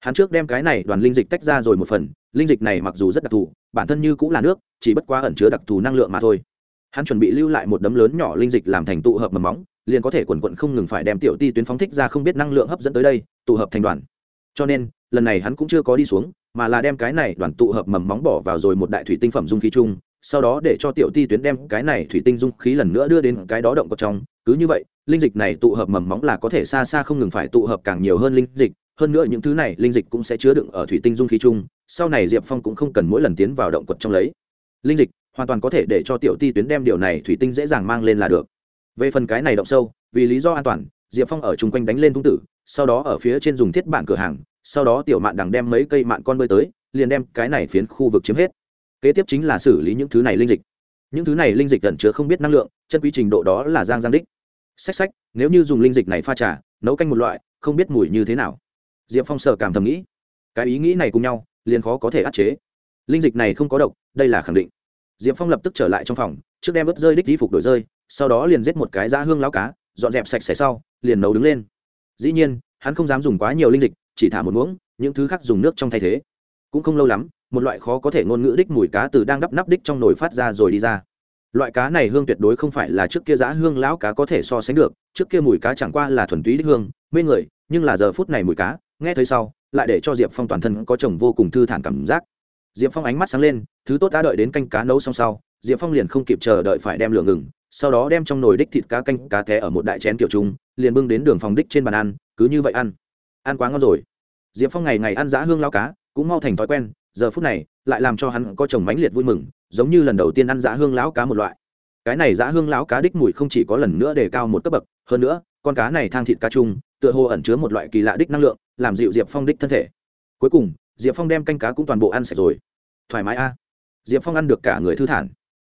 Hắn trước đem cái này đoàn linh dịch tách ra rồi một phần, linh dịch này mặc dù rất đặc thù, bản thân như cũng là nước, chỉ bất quá ẩn chứa đặc thù năng lượng mà thôi hắn chuẩn bị lưu lại một đấm lớn nhỏ linh dịch làm thành tụ hợp mầm móng, liền có thể quần quận không ngừng phải đem tiểu ti tuyến phóng thích ra không biết năng lượng hấp dẫn tới đây, tụ hợp thành đoàn. Cho nên, lần này hắn cũng chưa có đi xuống, mà là đem cái này đoàn tụ hợp mầm móng bỏ vào rồi một đại thủy tinh phẩm dung khí chung, sau đó để cho tiểu ti tuyến đem cái này thủy tinh dung khí lần nữa đưa đến cái đó động cọc trong. Cứ như vậy, linh dịch này tụ hợp mầm móng là có thể xa xa không ngừng phải tụ hợp càng nhiều hơn linh dịch, hơn nữa những thứ này linh dịch cũng sẽ chứa đựng ở thủy tinh dung khí chung, sau này diệp phong cũng không cần mỗi lần tiến vào động quật trong lấy. Linh dịch hoàn toàn có thể để cho tiểu ti tuyến đem điều này thủy tinh dễ dàng mang lên là được. Về phần cái này động sâu, vì lý do an toàn, diệp phong ở chung quanh đánh lên tung tử, sau đó ở phía trên dùng thiết bản cửa hàng, sau đó tiểu mạn đằng đem mấy cây mạn con bơi tới, liền đem cái này phiến khu vực chiếm hết. Kế tiếp chính là xử lý những thứ này linh dịch. Những thứ này linh dịch gần chứa không biết năng lượng, chân quy trình độ đó là giang giang đích. Sách sách nếu như dùng linh dịch này pha trà, nấu canh một loại, không biết mùi như thế nào. Diệp phong sợ cảm thầm nghĩ. Cái ý nghĩ này cùng nhau, liền khó có thể áp chế. Linh dịch này không có độc, đây là khẳng định diệp phong lập tức trở lại trong phòng, trước đem ớt rơi đích di phục đổi rơi, sau đó liền giết một cái da hương lao cá, dọn dẹp sạch sẽ sau, liền nấu đứng lên. Dĩ nhiên, hắn không dám dùng quá nhiều linh dịch, chỉ thả một muỗng, những thứ khác dùng nước trong thay thế. Cũng không lâu lắm, một loại khó có thể ngôn ngữ đích mùi cá từ đang đắp nắp đích trong nồi phát ra rồi đi ra. Loại cá này hương tuyệt đối không phải là trước kia giã hương lão cá có thể so sánh được, trước kia mùi cá chẳng qua là thuần túy đích hương, mê người, nhưng là giờ phút này mùi cá, nghe thấy sau, lại để cho diệp phong toàn thân có chồng vô cùng thư thản cảm giác diệp phong ánh mắt sáng lên, thứ tốt đã đợi đến canh cá nấu xong sau, diệp phong liền không kịp chờ đợi phải đem lửa ngừng, sau đó đem trong nồi đích thịt cá canh cá té ở một đại chén kiểu trung, liền bưng đến đường phòng đích trên bàn ăn, cứ như vậy ăn. Ăn quá ngon rồi. Diệp phong ngày ngày ăn dã hương lao cá, cũng mau thành thói quen, giờ phút này, lại làm cho hắn có chồng mãnh liệt vui mừng, giống như lần đầu tiên ăn dã hương lão cá một loại. Cái này dã hương lão cá đích mùi không chỉ có lần nữa đề cao một cấp bậc, hơn nữa, con cá này thang thịt cá chung, tựa hồ ẩn chứa một loại kỳ lạ đích năng lượng, làm dịu diệp phong đích thân thể. Cuối cùng diệp phong đem canh cá cũng toàn bộ ăn sạch rồi. Thoải mái a. Diệp phong ăn được cả người thư thản.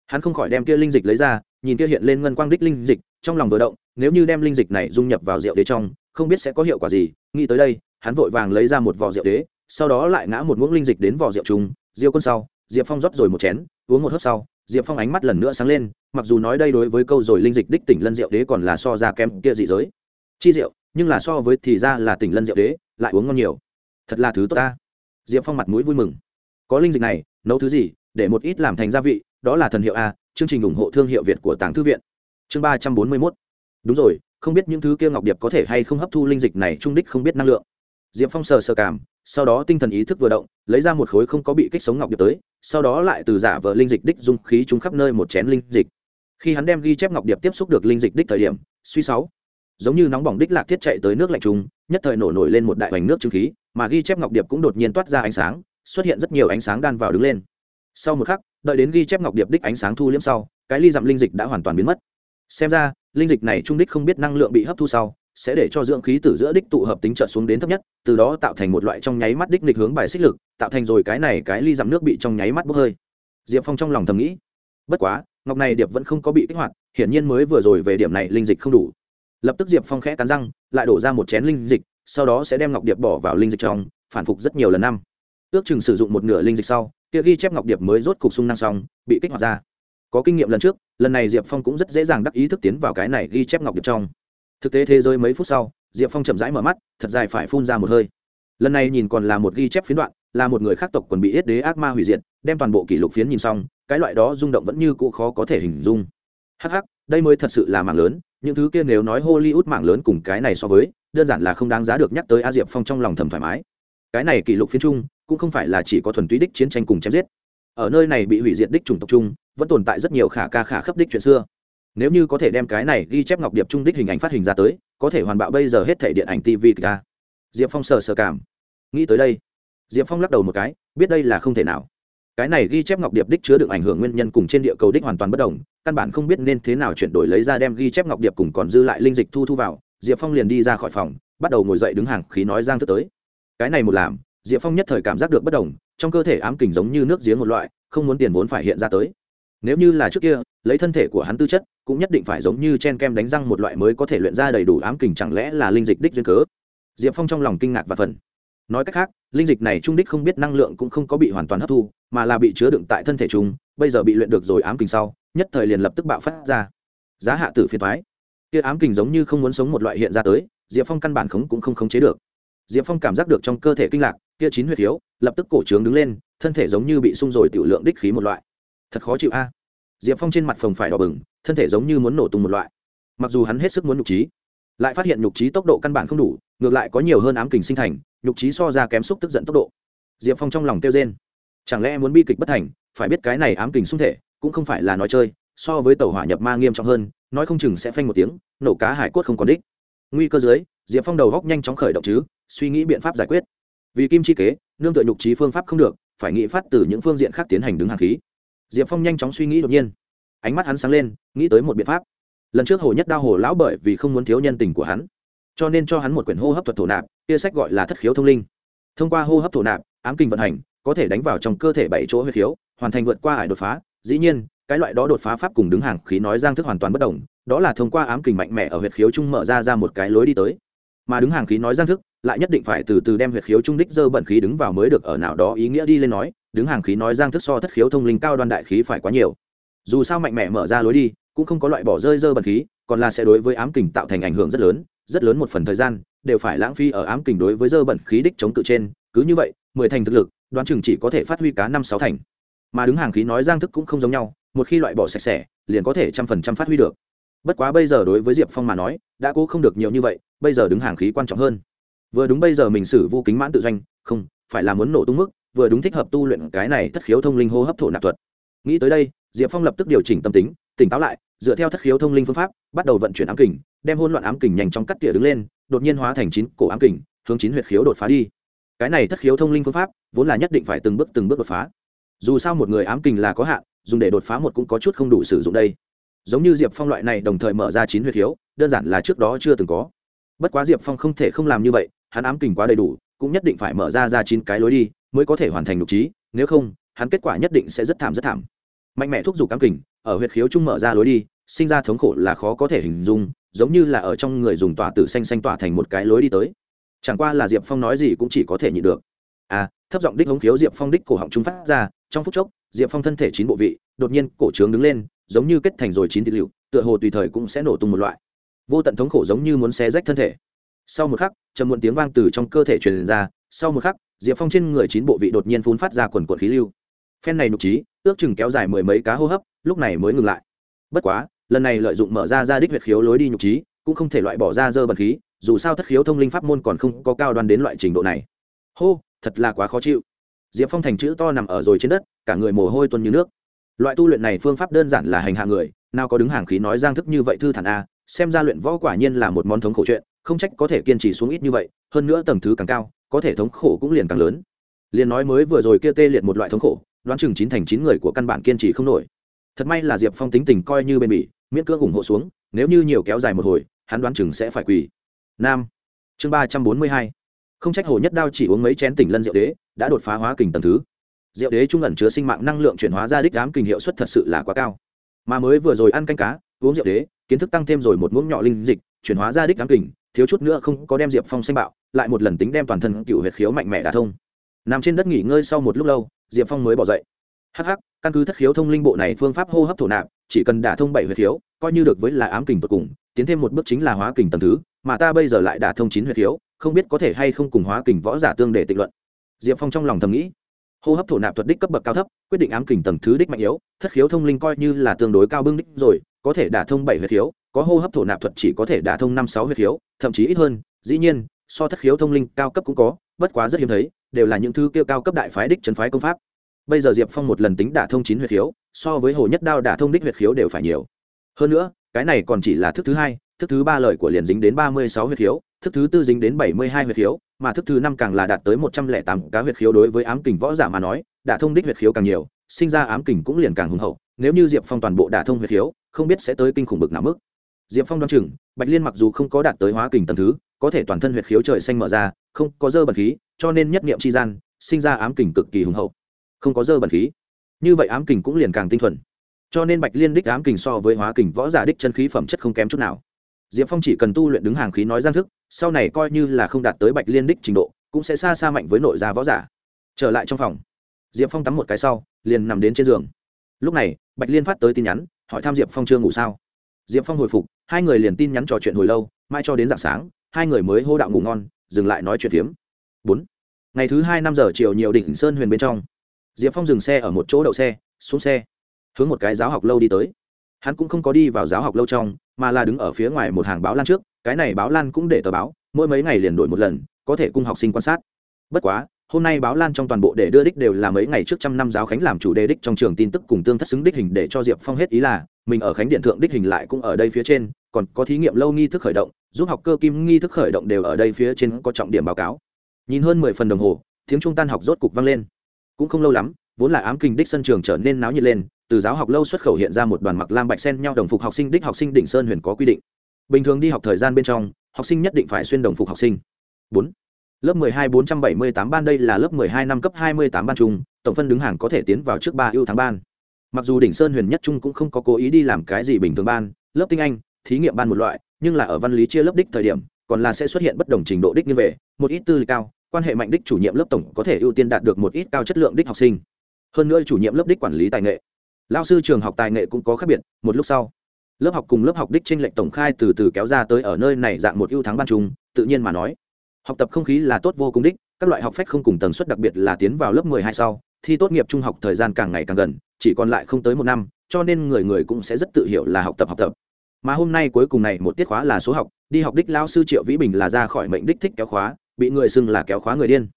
Hắn không khỏi đem kia linh dịch lấy ra, nhìn kia hiện lên ngân quang đích linh dịch, trong lòng vừa động, nếu như đem linh dịch này dung nhập vào rượu đế trong, không biết sẽ có hiệu quả gì. Nghĩ tới đây, hắn vội vàng lấy ra một vỏ rượu đế, sau đó lại ngã một muỗng linh dịch đến vỏ rượu trùng Rượu quân sau, diệp phong rót rồi một chén, uống một hớp sau, diệp phong ánh mắt lần nữa sáng lên, mặc dù nói đây đối với câu rồi linh dịch đích tỉnh lân rượu đế còn là so ra kem kia dị giới. Chi rượu, nhưng là so với thì ra là tỉnh lân rượu đế, lại uống ngon nhiều. Thật là thứ tốt ta diệp phong mặt mũi vui mừng. Có linh dịch này, nấu thứ gì, để một ít làm thành gia vị, đó là thần hiệu a, chương trình ủng hộ thương hiệu việt của tàng thư viện. Chương ba trăm bốn mươi mốt. Đúng rồi, không biết những thứ kia ngọc điệp có thể hay không hấp thu linh dịch này trung đích không biết năng lượng. Diệp phong sờ sờ cảm, sau đó tinh thần ý thức vừa động, lấy ra một khối không có bị kích sống ngọc điệp tới, sau đó lại từ giả vờ linh dịch đích dung khí trúng khắp nơi một chén linh dịch. Khi hắn đem ghi chép ngọc điệp tiếp xúc được linh dịch đích thời điểm, suy sáu giống như nóng bỏng đích lạc thiết chạy tới nước lạnh trùng nhất thời nổ nổi lên một đại hoành nước trưng khí, mà ghi chép ngọc điệp cũng đột nhiên toát ra ánh sáng, xuất hiện rất nhiều ánh sáng đan vào đứng lên. Sau một khắc, đợi đến ghi chép ngọc điệp đích ánh sáng thu liễm sau, cái ly dặm linh dịch đã hoàn toàn biến mất. Xem ra, linh dịch này trung đích không biết năng lượng bị hấp thu sau, sẽ để cho dưỡng khí từ giữa đích tụ hợp tính trợ xuống đến thấp nhất, từ đó tạo thành một loại trong nháy mắt đích nghịch hướng bài xích lực, tạo thành rồi cái này cái ly dặm nước bị trong nháy mắt bốc hơi. Diệp phong trong lòng thầm nghĩ, bất quá, ngọc này điệp vẫn không có bị kích hoạt, hiển nhiên mới vừa rồi về điểm này linh dịch không đủ lập tức diệp phong khẽ cắn răng, lại đổ ra một chén linh dịch, sau đó sẽ đem ngọc điệp bỏ vào linh dịch trong, phản phục rất nhiều lần năm. Ước chừng sử dụng một nửa linh dịch sau, kia ghi chép ngọc điệp mới rốt cục sung năng xong, bị kích hoạt ra. Có kinh nghiệm lần trước, lần này diệp phong cũng rất dễ dàng đắc ý thức tiến vào cái này ghi chép ngọc điệp trong. Thực tế thế giới mấy phút sau, diệp phong chậm rãi mở mắt, thật dài phải phun ra một hơi. Lần này nhìn còn là một ghi chép phiến đoạn, là một người khác tộc còn bị yết đế ác ma hủy diệt, đem toàn bộ kỷ lục phiến nhìn xong, cái loại đó rung động vẫn như cũ khó có thể hình dung. Hh đây mới thật sự là mạng lớn những thứ kia nếu nói hollywood mạng lớn cùng cái này so với, đơn giản là không đáng giá được nhắc tới a diệp phong trong lòng thầm thoải mái. Cái này kỷ lục phiên trung, cũng không phải là chỉ có thuần túy đích chiến tranh cùng chém giết. Ở nơi này bị hủy diệt đích chủng tộc chung, vẫn tồn tại rất nhiều khả ca khả khắp đích chuyện xưa. Nếu như có thể đem cái này ghi chép ngọc điệp trung đích hình ảnh phát hình ra tới, có thể hoàn bạo bây giờ hết thể điện ảnh tv ca diệp phong sờ sờ cảm. Nghĩ tới đây. Diệp phong lắc đầu một cái, biết đây là không thể nào cái này ghi chép ngọc điệp đích chứa được ảnh hưởng nguyên nhân cùng trên địa cầu đích hoàn toàn bất đồng, căn bản không biết nên thế nào chuyển đổi lấy ra đem ghi chép ngọc điệp cùng còn dư lại linh dịch thu thu vào. Diệp phong liền đi ra khỏi phòng, bắt đầu ngồi dậy đứng hàng khí nói giang thức tới. Cái này một làm, diệp phong nhất thời cảm giác được bất đồng, trong cơ thể ám kình giống như nước giếng một loại, không muốn tiền vốn phải hiện ra tới. Nếu như là trước kia, lấy thân thể của hắn tư chất, cũng nhất định phải giống như chen kem đánh răng một loại mới có thể luyện ra đầy đủ ám kình chẳng lẽ là linh dịch đích duyên cớ? Diệp phong trong lòng kinh ngạc và phần nói cách khác, linh dịch này trung đích không biết năng lượng cũng không có bị hoàn toàn hấp thu mà là bị chứa đựng tại thân thể chúng bây giờ bị luyện được rồi ám kình sau nhất thời liền lập tức bạo phát ra. Giá hạ tử phiền thoái kia ám kình giống như không muốn sống một loại hiện ra tới diệp phong căn bản khống cũng không khống chế được. Diệp phong cảm giác được trong cơ thể kinh lạc kia chín huyệt thiếu, lập tức cổ trướng đứng lên thân thể giống như bị sung rồi tiểu lượng đích khí một loại. Thật khó chịu a. Diệp phong trên mặt phồng phải đỏ bừng thân thể giống như muốn nổ tung một loại. Mặc dù hắn hết sức muốn nhục trí lại phát hiện nhục trí tốc độ căn bản không đủ ngược lại có nhiều hơn ám kình sinh thành nhục trí so ra kém xúc tức giận tốc độ. Diệp phong trong lòng kêu trên chẳng lẽ muốn bi kịch bất thành, phải biết cái này ám kình xung thể, cũng không phải là nói chơi, so với tàu hỏa nhập ma nghiêm trọng hơn, nói không chừng sẽ phanh một tiếng, nổ cá hải cốt không còn đích. Nguy cơ dưới, diệp phong đầu góc nhanh chóng khởi động chứ, suy nghĩ biện pháp giải quyết. Vì kim chi kế, nương tựa nhục trí phương pháp không được, phải nghĩ phát từ những phương diện khác tiến hành đứng hàng khí. Diệp phong nhanh chóng suy nghĩ đột nhiên. Ánh mắt hắn sáng lên, nghĩ tới một biện pháp. Lần trước hồ nhất đao hồ lão bởi vì không muốn thiếu nhân tình của hắn, cho nên cho hắn một quyển hô hấp thuật thổ nạp, kia sách gọi là thất khiếu thông linh. Thông qua hô hấp thổ nạp, ám kinh vận hành có thể đánh vào trong cơ thể bảy chỗ huyết khiếu, hoàn thành vượt qua ải đột phá. Dĩ nhiên, cái loại đó đột phá pháp cùng đứng hàng khí nói giang thức hoàn toàn bất đồng, đó là thông qua ám kình mạnh mẽ ở huyệt khiếu trung mở ra ra một cái lối đi tới. Mà đứng hàng khí nói giang thức, lại nhất định phải từ từ đem huyệt khiếu trung đích dơ bẩn khí đứng vào mới được, ở nào đó ý nghĩa đi lên nói, đứng hàng khí nói giang thức so thất khiếu thông linh cao đoan đại khí phải quá nhiều. Dù sao mạnh mẽ mở ra lối đi, cũng không có loại bỏ rơi dơ bẩn khí, còn là sẽ đối với ám kình tạo thành ảnh hưởng rất lớn rất lớn một phần thời gian, đều phải lãng phí ở ám kình đối với dơ bẩn khí đích chống cự trên. Cứ như vậy, mười thành thực lực đoán chừng chỉ có thể phát huy cá năm sáu thành. Mà đứng hàng khí nói giang thức cũng không giống nhau, một khi loại bỏ sạch sẽ, liền có thể trăm phần trăm phát huy được. Bất quá bây giờ đối với diệp phong mà nói, đã cố không được nhiều như vậy, bây giờ đứng hàng khí quan trọng hơn. Vừa đúng bây giờ mình xử vu kính mãn tự doanh, không, phải là muốn nổ tung mức, vừa đúng thích hợp tu luyện cái này thất khiếu thông linh hô hấp thổ nạp thuật. Nghĩ tới đây, diệp phong lập tức điều chỉnh tâm tính, tỉnh táo lại, dựa theo thất khiếu thông linh phương pháp, bắt đầu vận chuyển ám kình, đem hôn loạn ám kình nhanh chóng cắt tỉa đứng lên, đột nhiên hóa thành chín cổ ám kình, hướng chín huyệt khiếu đột phá đi cái này thất khiếu thông linh phương pháp vốn là nhất định phải từng bước từng bước đột phá. Dù sao một người ám kình là có hạn, dùng để đột phá một cũng có chút không đủ sử dụng đây. Giống như diệp phong loại này đồng thời mở ra chín huyệt khiếu, đơn giản là trước đó chưa từng có. Bất quá diệp phong không thể không làm như vậy, hắn ám kình quá đầy đủ, cũng nhất định phải mở ra ra chín cái lối đi, mới có thể hoàn thành lục trí, nếu không, hắn kết quả nhất định sẽ rất thảm rất thảm. Mạnh mẽ thúc giục ám kình, ở huyệt khiếu chung mở ra lối đi, sinh ra thống khổ là khó có thể hình dung, giống như là ở trong người dùng tỏa tử xanh xanh tỏa thành một cái lối đi tới chẳng qua là diệp phong nói gì cũng chỉ có thể nhịn được. À thấp giọng đích hống khiếu diệp phong đích cổ họng trung phát ra, trong phút chốc, diệp phong thân thể chín bộ vị, đột nhiên cổ trướng đứng lên, giống như kết thành rồi chín thịt liệu tựa hồ tùy thời cũng sẽ nổ tung một loại. Vô tận thống khổ giống như muốn xé rách thân thể. Sau một khắc, trầm muộn tiếng vang từ trong cơ thể truyền ra, sau một khắc, diệp phong trên người chín bộ vị đột nhiên phun phát ra quần quần khí lưu. Phen này nục trí, ước chừng kéo dài mười mấy cá hô hấp, lúc này mới ngừng lại. Bất quá, lần này lợi dụng mở ra ra đích huyệt khiếu lối đi nhục trí cũng không thể loại bỏ ra dơ bẩn khí, dù sao thất khiếu thông linh pháp môn còn không có cao đoan đến loại trình độ này. Hô, thật là quá khó chịu. Diệp phong thành chữ to nằm ở rồi trên đất, cả người mồ hôi tuân như nước. Loại tu luyện này phương pháp đơn giản là hành hạ người, nào có đứng hàng khí nói giang thức như vậy thư thản a, xem ra luyện võ quả nhiên là một món thống khổ chuyện, không trách có thể kiên trì xuống ít như vậy, hơn nữa tầng thứ càng cao, có thể thống khổ cũng liền càng lớn. Liền nói mới vừa rồi kia tê liệt một loại thống khổ, đoán chừng chín thành chín người của căn bản kiên trì không nổi. Thật may là diệp phong tính tình coi như bên bỉ, miễn cưỡng ủng hộ xuống, nếu như nhiều kéo dài một hồi hắn đoán chừng sẽ phải quỳ. Nam. Chương ba trăm bốn mươi hai. Không trách hồ nhất đao chỉ uống mấy chén tỉnh lân rượu đế, đã đột phá hóa kình tầng thứ. Rượu đế trung ẩn chứa sinh mạng năng lượng chuyển hóa ra đích đám kình hiệu suất thật sự là quá cao. Mà mới vừa rồi ăn canh cá, uống rượu đế, kiến thức tăng thêm rồi một muỗng nhỏ linh dịch, chuyển hóa ra đích đám kình, thiếu chút nữa không có đem diệp phong xanh bạo, lại một lần tính đem toàn thân cựu huyệt khiếu mạnh mẽ đả thông. Nằm trên đất nghỉ ngơi sau một lúc lâu, diệp phong mới bỏ dậy. Hh căn cứ thất khiếu thông linh bộ này phương pháp hô hấp thổ nạp, chỉ cần đả thông bảy huyệt khiếu, coi như được với là ám kình tột cùng tiến thêm một bước chính là hóa kình tầng thứ, mà ta bây giờ lại đả thông chín huyệt khiếu, không biết có thể hay không cùng hóa kình võ giả tương để tịnh luận. Diệp phong trong lòng thầm nghĩ. Hô hấp thổ nạp thuật đích cấp bậc cao thấp, quyết định ám kình tầng thứ đích mạnh yếu, thất khiếu thông linh coi như là tương đối cao bưng đích rồi, có thể đả thông bảy huyệt khiếu, có hô hấp thổ nạp thuật chỉ có thể đả thông năm sáu huyệt khiếu, thậm chí ít hơn, dĩ nhiên, so thất khiếu thông linh cao cấp cũng có, bất quá rất hiếm thấy, đều là những thứ kêu cao cấp đại phái đích trấn phái công pháp. Bây giờ diệp phong một lần tính đả thông chín huyệt khiếu, so với hồ nhất đao đả thông đích huyệt khiếu đều phải nhiều. Hơn nữa cái này còn chỉ là thức thứ hai, thức thứ ba lời của liền dính đến ba mươi sáu huyệt khiếu, thức thứ tư dính đến bảy mươi hai huyệt khiếu, mà thức thứ năm càng là đạt tới một trăm lẻ tám cá huyệt khiếu đối với ám kình võ giả mà nói, đả thông đích huyệt khiếu càng nhiều, sinh ra ám kình cũng liền càng hùng hậu. Nếu như diệp phong toàn bộ đả thông huyệt khiếu, không biết sẽ tới kinh khủng bực nào mức. Diệp phong đoan chừng, bạch liên mặc dù không có đạt tới hóa kình tầm thứ, có thể toàn thân huyệt khiếu trời xanh mở ra, không có dơ bẩn khí, cho nên nhất niệm chi gian, sinh ra ám kình cực kỳ hùng hậu. Không có dơ bẩn khí. Như vậy ám kình cũng liền càng tinh thuần cho nên bạch liên đích ám kình so với hóa kình võ giả đích chân khí phẩm chất không kém chút nào. Diệp phong chỉ cần tu luyện đứng hàng khí nói giang thức, sau này coi như là không đạt tới bạch liên đích trình độ, cũng sẽ xa xa mạnh với nội gia võ giả. Trở lại trong phòng, diệp phong tắm một cái sau, liền nằm đến trên giường. Lúc này, bạch liên phát tới tin nhắn, hỏi thăm diệp phong chưa ngủ sao? Diệp phong hồi phục, hai người liền tin nhắn trò chuyện hồi lâu mai cho đến d ạ n g sáng, hai người mới hô đạo ngủ ngon, dừng lại nói chuyện phiếm. Bốn. Ngày thứ hai năm giờ chiều nhiều đỉnh sơn huyền bên trong. Diệp phong dừng xe ở một chỗ đậu xe, xuống xe hướng một cái giáo học lâu đi tới. Hắn cũng không có đi vào giáo học lâu trong, mà là đứng ở phía ngoài một hàng báo lan trước, cái này báo lan cũng để tờ báo, mỗi mấy ngày liền đổi một lần, có thể cung học sinh quan sát. Bất quá, hôm nay báo lan trong toàn bộ để đưa đích đều là mấy ngày trước trăm năm giáo khánh làm chủ đề đích trong trường tin tức cùng tương thất xứng đích hình để cho diệp phong hết ý là, mình ở khánh điện thượng đích hình lại cũng ở đây phía trên, còn có thí nghiệm lâu nghi thức khởi động, giúp học cơ kim nghi thức khởi động đều ở đây phía trên có trọng điểm báo cáo. Nhìn hơn mười phần đồng hồ, tiếng trung tan học rốt cục vang lên. Cũng không lâu lắm, vốn là ám kinh đích sân trường trở nên náo nhiệt lên từ giáo học lâu xuất khẩu hiện ra một đoàn mặc lam bạch sen nhau đồng phục học sinh đích học sinh đỉnh sơn huyền có quy định. Bình thường đi học thời gian bên trong, học sinh nhất định phải xuyên đồng phục học sinh. Bốn. Lớp mười hai bốn trăm bảy mươi tám ban đây là lớp mười hai năm cấp hai mươi tám ban trung, tổng phân đứng hàng có thể tiến vào trước ba ưu tháng ban. Mặc dù đỉnh sơn huyền nhất trung cũng không có cố ý đi làm cái gì bình thường ban, lớp tinh anh, thí nghiệm ban một loại, nhưng là ở văn lý chia lớp đích thời điểm, còn là sẽ xuất hiện bất đồng trình độ đích như về một ít tư lịch cao, quan hệ mạnh đích chủ nhiệm lớp tổng có thể ưu tiên đạt được một ít cao chất lượng đích học sinh. Hơn nữa chủ nhiệm lớp đích quản lý tài nghệ lao sư trường học tài nghệ cũng có khác biệt, một lúc sau, lớp học cùng lớp học đích tranh lệch tổng khai từ từ kéo ra tới ở nơi này dạng một ưu thắng ban trung, tự nhiên mà nói, học tập không khí là tốt vô cùng đích, các loại học phách không cùng tần suất đặc biệt là tiến vào lớp mười hai sau, thi tốt nghiệp trung học thời gian càng ngày càng gần, chỉ còn lại không tới một năm, cho nên người người cũng sẽ rất tự hiểu là học tập học tập. Mà hôm nay cuối cùng này một tiết khóa là số học, đi học đích lao sư triệu vĩ bình là ra khỏi mệnh đích thích kéo khóa, bị người xưng là kéo khóa người điên.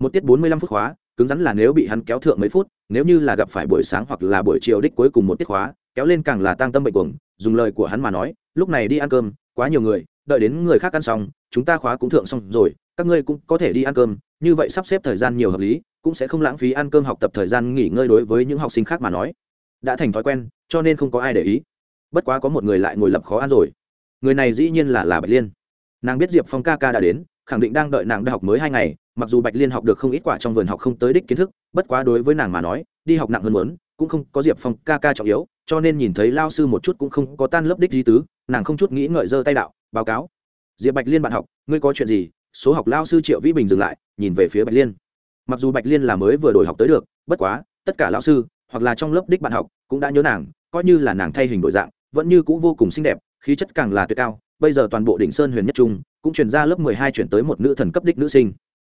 Một tiết bốn mươi lăm phút khóa cứng rắn là nếu bị hắn kéo thượng mấy phút, nếu như là gặp phải buổi sáng hoặc là buổi chiều đích cuối cùng một tiết khóa, kéo lên càng là tăng tâm bệnh cuồng, dùng lời của hắn mà nói, lúc này đi ăn cơm, quá nhiều người, đợi đến người khác ăn xong, chúng ta khóa cũng thượng xong rồi, các ngươi cũng có thể đi ăn cơm, như vậy sắp xếp thời gian nhiều hợp lý, cũng sẽ không lãng phí ăn cơm học tập thời gian nghỉ ngơi đối với những học sinh khác mà nói. Đã thành thói quen, cho nên không có ai để ý. Bất quá có một người lại ngồi lập khó ăn rồi. Người này dĩ nhiên là là bạch liên. Nàng biết diệp phong ca ca đã đến, khẳng định đang đợi nàng đi học mới hai ngày mặc dù bạch liên học được không ít quả trong vườn học không tới đích kiến thức, bất quá đối với nàng mà nói, đi học nặng hơn muốn, cũng không có diệp phong ca ca trọng yếu, cho nên nhìn thấy lao sư một chút cũng không có tan lớp đích di tứ, nàng không chút nghĩ ngợi giơ tay đạo, báo cáo. Diệp bạch liên bạn học, ngươi có chuyện gì? Số học lao sư triệu vĩ bình dừng lại, nhìn về phía bạch liên. Mặc dù bạch liên là mới vừa đổi học tới được, bất quá, tất cả lao sư, hoặc là trong lớp đích bạn học, cũng đã nhớ nàng, coi như là nàng thay hình đổi dạng, vẫn như c ũ vô cùng xinh đẹp, khí chất càng là tuyệt cao. Bây giờ toàn bộ đỉnh sơn huyền nhất trung, cũng chuyển ra lớp mười hai chuyển tới một nữ thần cấp đích nữ sinh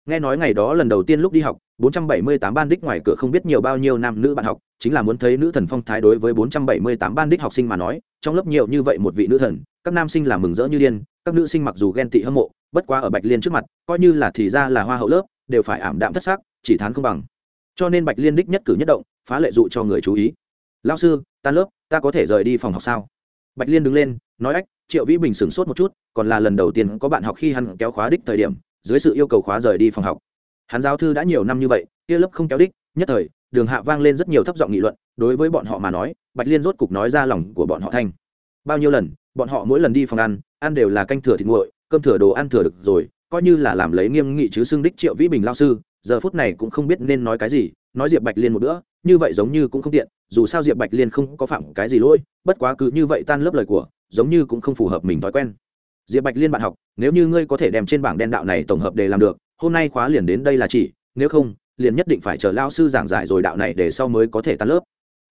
nghe nói ngày đó lần đầu tiên lúc đi học 478 ban đích ngoài cửa không biết nhiều bao nhiêu nam nữ bạn học, chính là muốn thấy nữ thần phong thái đối với 478 ban đích học sinh mà nói, trong lớp nhiều như vậy một vị nữ thần, các nam sinh là mừng rỡ như điên, các nữ sinh mặc dù ghen tị hâm mộ, bất quá ở bạch liên trước mặt, coi như là thì ra là hoa hậu lớp, đều phải ảm đạm thất sắc, chỉ thán không bằng. Cho nên bạch liên đích nhất cử nhất động, phá lệ dụ cho người chú ý. Lao sư tan lớp, ta có thể rời đi phòng học sao? Bạch liên đứng lên, nói ách, triệu vĩ bình sửng sốt một chút, còn là lần đầu tiên có bạn học khi hắn kéo khóa đích thời điểm dưới sự yêu cầu khóa rời đi phòng học. Hắn giáo thư đã nhiều năm như vậy, kia lớp không kéo đích, nhất thời, đường hạ vang lên rất nhiều thấp giọng nghị luận, đối với bọn họ mà nói, bạch liên rốt cục nói ra lòng của bọn họ thanh. Bao nhiêu lần, bọn họ mỗi lần đi phòng ăn ăn đều là canh thừa thịt nguội, cơm thừa đồ ăn thừa được rồi, coi như là làm lấy nghiêm nghị chứ xưng đích triệu vĩ bình lao sư, giờ phút này cũng không biết nên nói cái gì, nói diệp bạch liên một bữa, như vậy giống như cũng không tiện, dù sao diệp bạch liên không có phạm cái gì lỗi, bất quá cứ như vậy tan lớp lời của, giống như cũng không phù hợp mình thói quen diệp bạch liên bạn học, nếu như ngươi có thể đem trên bảng đen đạo này tổng hợp để làm được, hôm nay khóa liền đến đây là chỉ, nếu không, liền nhất định phải chờ lao sư giảng giải rồi đạo này để sau mới có thể tan lớp.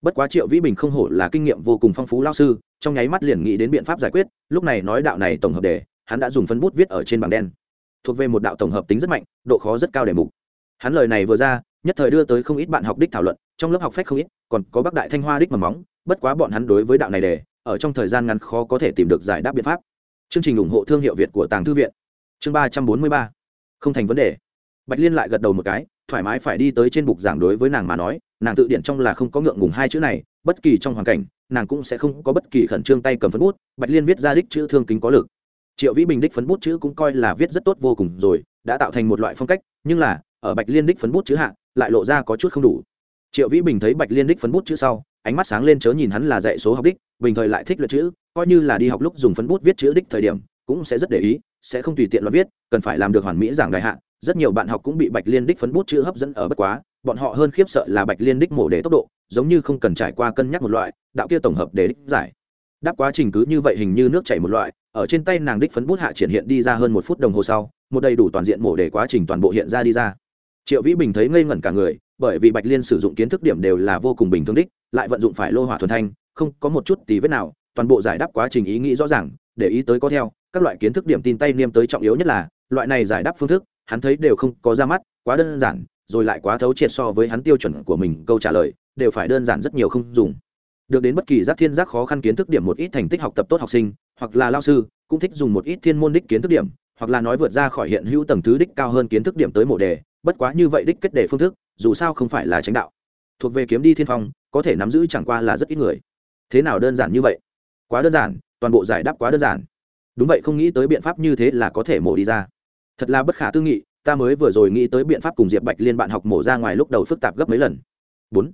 Bất quá triệu vĩ bình không hổ là kinh nghiệm vô cùng phong phú lao sư, trong nháy mắt liền nghĩ đến biện pháp giải quyết, lúc này nói đạo này tổng hợp đề hắn đã dùng phân bút viết ở trên bảng đen. Thuộc về một đạo tổng hợp tính rất mạnh, độ khó rất cao đề mục. Hắn lời này vừa ra, nhất thời đưa tới không ít bạn học đích thảo luận, trong lớp học phép không ít, còn có bác đại thanh hoa đích mầm móng, bất quá bọn hắn đối với đạo này đề ở trong thời gian ngắn khó có thể tìm được giải đáp biện pháp chương trình ủng hộ thương hiệu việt của tàng thư viện. Chương ba trăm bốn mươi ba. Không thành vấn đề. Bạch liên lại gật đầu một cái, thoải mái phải đi tới trên bục giảng đối với nàng mà nói, nàng tự điện trong là không có ngượng ngùng hai chữ này, bất kỳ trong hoàn cảnh, nàng cũng sẽ không có bất kỳ khẩn trương tay cầm phấn bút, bạch liên viết ra đích chữ thương kính có lực. Triệu vĩ bình đích phấn bút chữ cũng coi là viết rất tốt vô cùng rồi, đã tạo thành một loại phong cách, nhưng là, ở bạch liên đích phấn bút chữ hạ, lại lộ ra có chút không đủ. Triệu vĩ bình thấy bạch liên đích phấn bút chữ sau, ánh mắt sáng lên chớ nhìn hắn là dạy số học đích bình thời lại thích luyện chữ, coi như là đi học lúc dùng phấn bút viết chữ đích thời điểm, cũng sẽ rất để ý, sẽ không tùy tiện lo viết, cần phải làm được hoàn mỹ giảng đại hạ. Rất nhiều bạn học cũng bị bạch liên đích phấn bút chữ hấp dẫn ở bất quá, bọn họ hơn khiếp sợ là bạch liên đích mổ đề tốc độ, giống như không cần trải qua cân nhắc một loại, đạo kia tổng hợp để đích giải. Đáp quá trình cứ như vậy hình như nước chảy một loại, ở trên tay nàng đích phấn bút hạ triển hiện đi ra hơn một phút đồng hồ sau, một đầy đủ toàn diện mổ đề quá trình toàn bộ hiện ra đi ra triệu vĩ bình thấy ngây ngẩn cả người, bởi vì bạch liên sử dụng kiến thức điểm đều là vô cùng bình thường đích, lại vận dụng phải lô hỏa thuần thanh, không có một chút tí vết nào, toàn bộ giải đáp quá trình ý nghĩ rõ ràng, để ý tới có theo, các loại kiến thức điểm tin tay niêm tới trọng yếu nhất là, loại này giải đáp phương thức, hắn thấy đều không có ra mắt, quá đơn giản, rồi lại quá thấu triệt so với hắn tiêu chuẩn của mình, câu trả lời, đều phải đơn giản rất nhiều không dùng. Được đến bất kỳ giác thiên giác khó khăn kiến thức điểm một ít thành tích học tập tốt học sinh, hoặc là lao sư, cũng thích dùng một ít thiên môn đích kiến thức điểm, hoặc là nói vượt ra khỏi hiện hữu tầng thứ đích cao hơn kiến thức điểm tới mổ đề bất quá như vậy đích kết để phương thức, dù sao không phải là tránh đạo. Thuộc về kiếm đi thiên phong, có thể nắm giữ chẳng qua là rất ít người. Thế nào đơn giản như vậy? Quá đơn giản, toàn bộ giải đáp quá đơn giản. Đúng vậy, không nghĩ tới biện pháp như thế là có thể mổ đi ra. Thật là bất khả tư nghị, ta mới vừa rồi nghĩ tới biện pháp cùng diệp bạch liên bạn học mổ ra ngoài lúc đầu phức tạp gấp mấy lần. Bốn,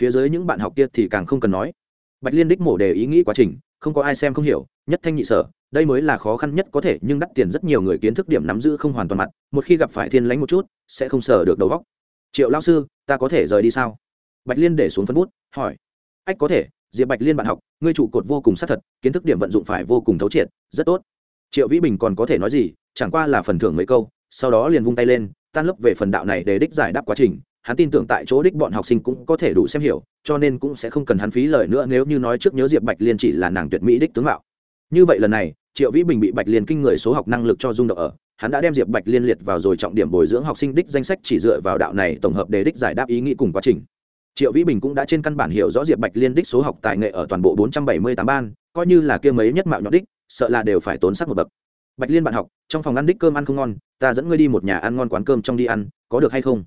phía dưới những bạn học kia thì càng không cần nói. Bạch liên đích mổ đề ý nghĩ quá trình, không có ai xem không hiểu, nhất thanh nhị sở đây mới là khó khăn nhất có thể, nhưng đắt tiền rất nhiều người kiến thức điểm nắm giữ không hoàn toàn mặt, một khi gặp phải thiên lánh một chút, sẽ không sờ được đầu góc triệu lao sư, ta có thể rời đi sao? Bạch liên để xuống phân bút, hỏi. Ách, có thể, diệp bạch liên bạn học, ngươi trụ cột vô cùng sát thật, kiến thức điểm vận dụng phải vô cùng thấu triệt, rất tốt. Triệu vĩ bình còn có thể nói gì, chẳng qua là phần thưởng mấy câu, sau đó liền vung tay lên, tan lấp về phần đạo này để đích giải đáp quá trình. Hắn tin tưởng tại chỗ đích bọn học sinh cũng có thể đủ xem hiểu, cho nên cũng sẽ không cần hắn phí lời nữa nếu như nói trước nhớ diệp bạch liên chỉ là nàng tuyệt mỹ đích tướng mạo như vậy lần này, triệu vĩ bình bị bạch liên kinh người số học năng lực cho rung động ở, hắn đã đem diệp bạch liên liệt vào rồi trọng điểm bồi dưỡng học sinh đích danh sách chỉ dựa vào đạo này tổng hợp đề đích giải đáp ý nghĩ cùng quá trình. Triệu vĩ bình cũng đã trên căn bản hiểu rõ diệp bạch liên đích số học tài nghệ ở toàn bộ bốn trăm bảy mươi tám ban, coi như là kia mấy nhất mạo nhọn đích, sợ là đều phải tốn sắc một bậc. Bạch liên bạn học, trong phòng ăn đích cơm ăn không ngon, ta dẫn ngươi đi một nhà ăn ngon quán cơm trong đi ăn, có được hay không?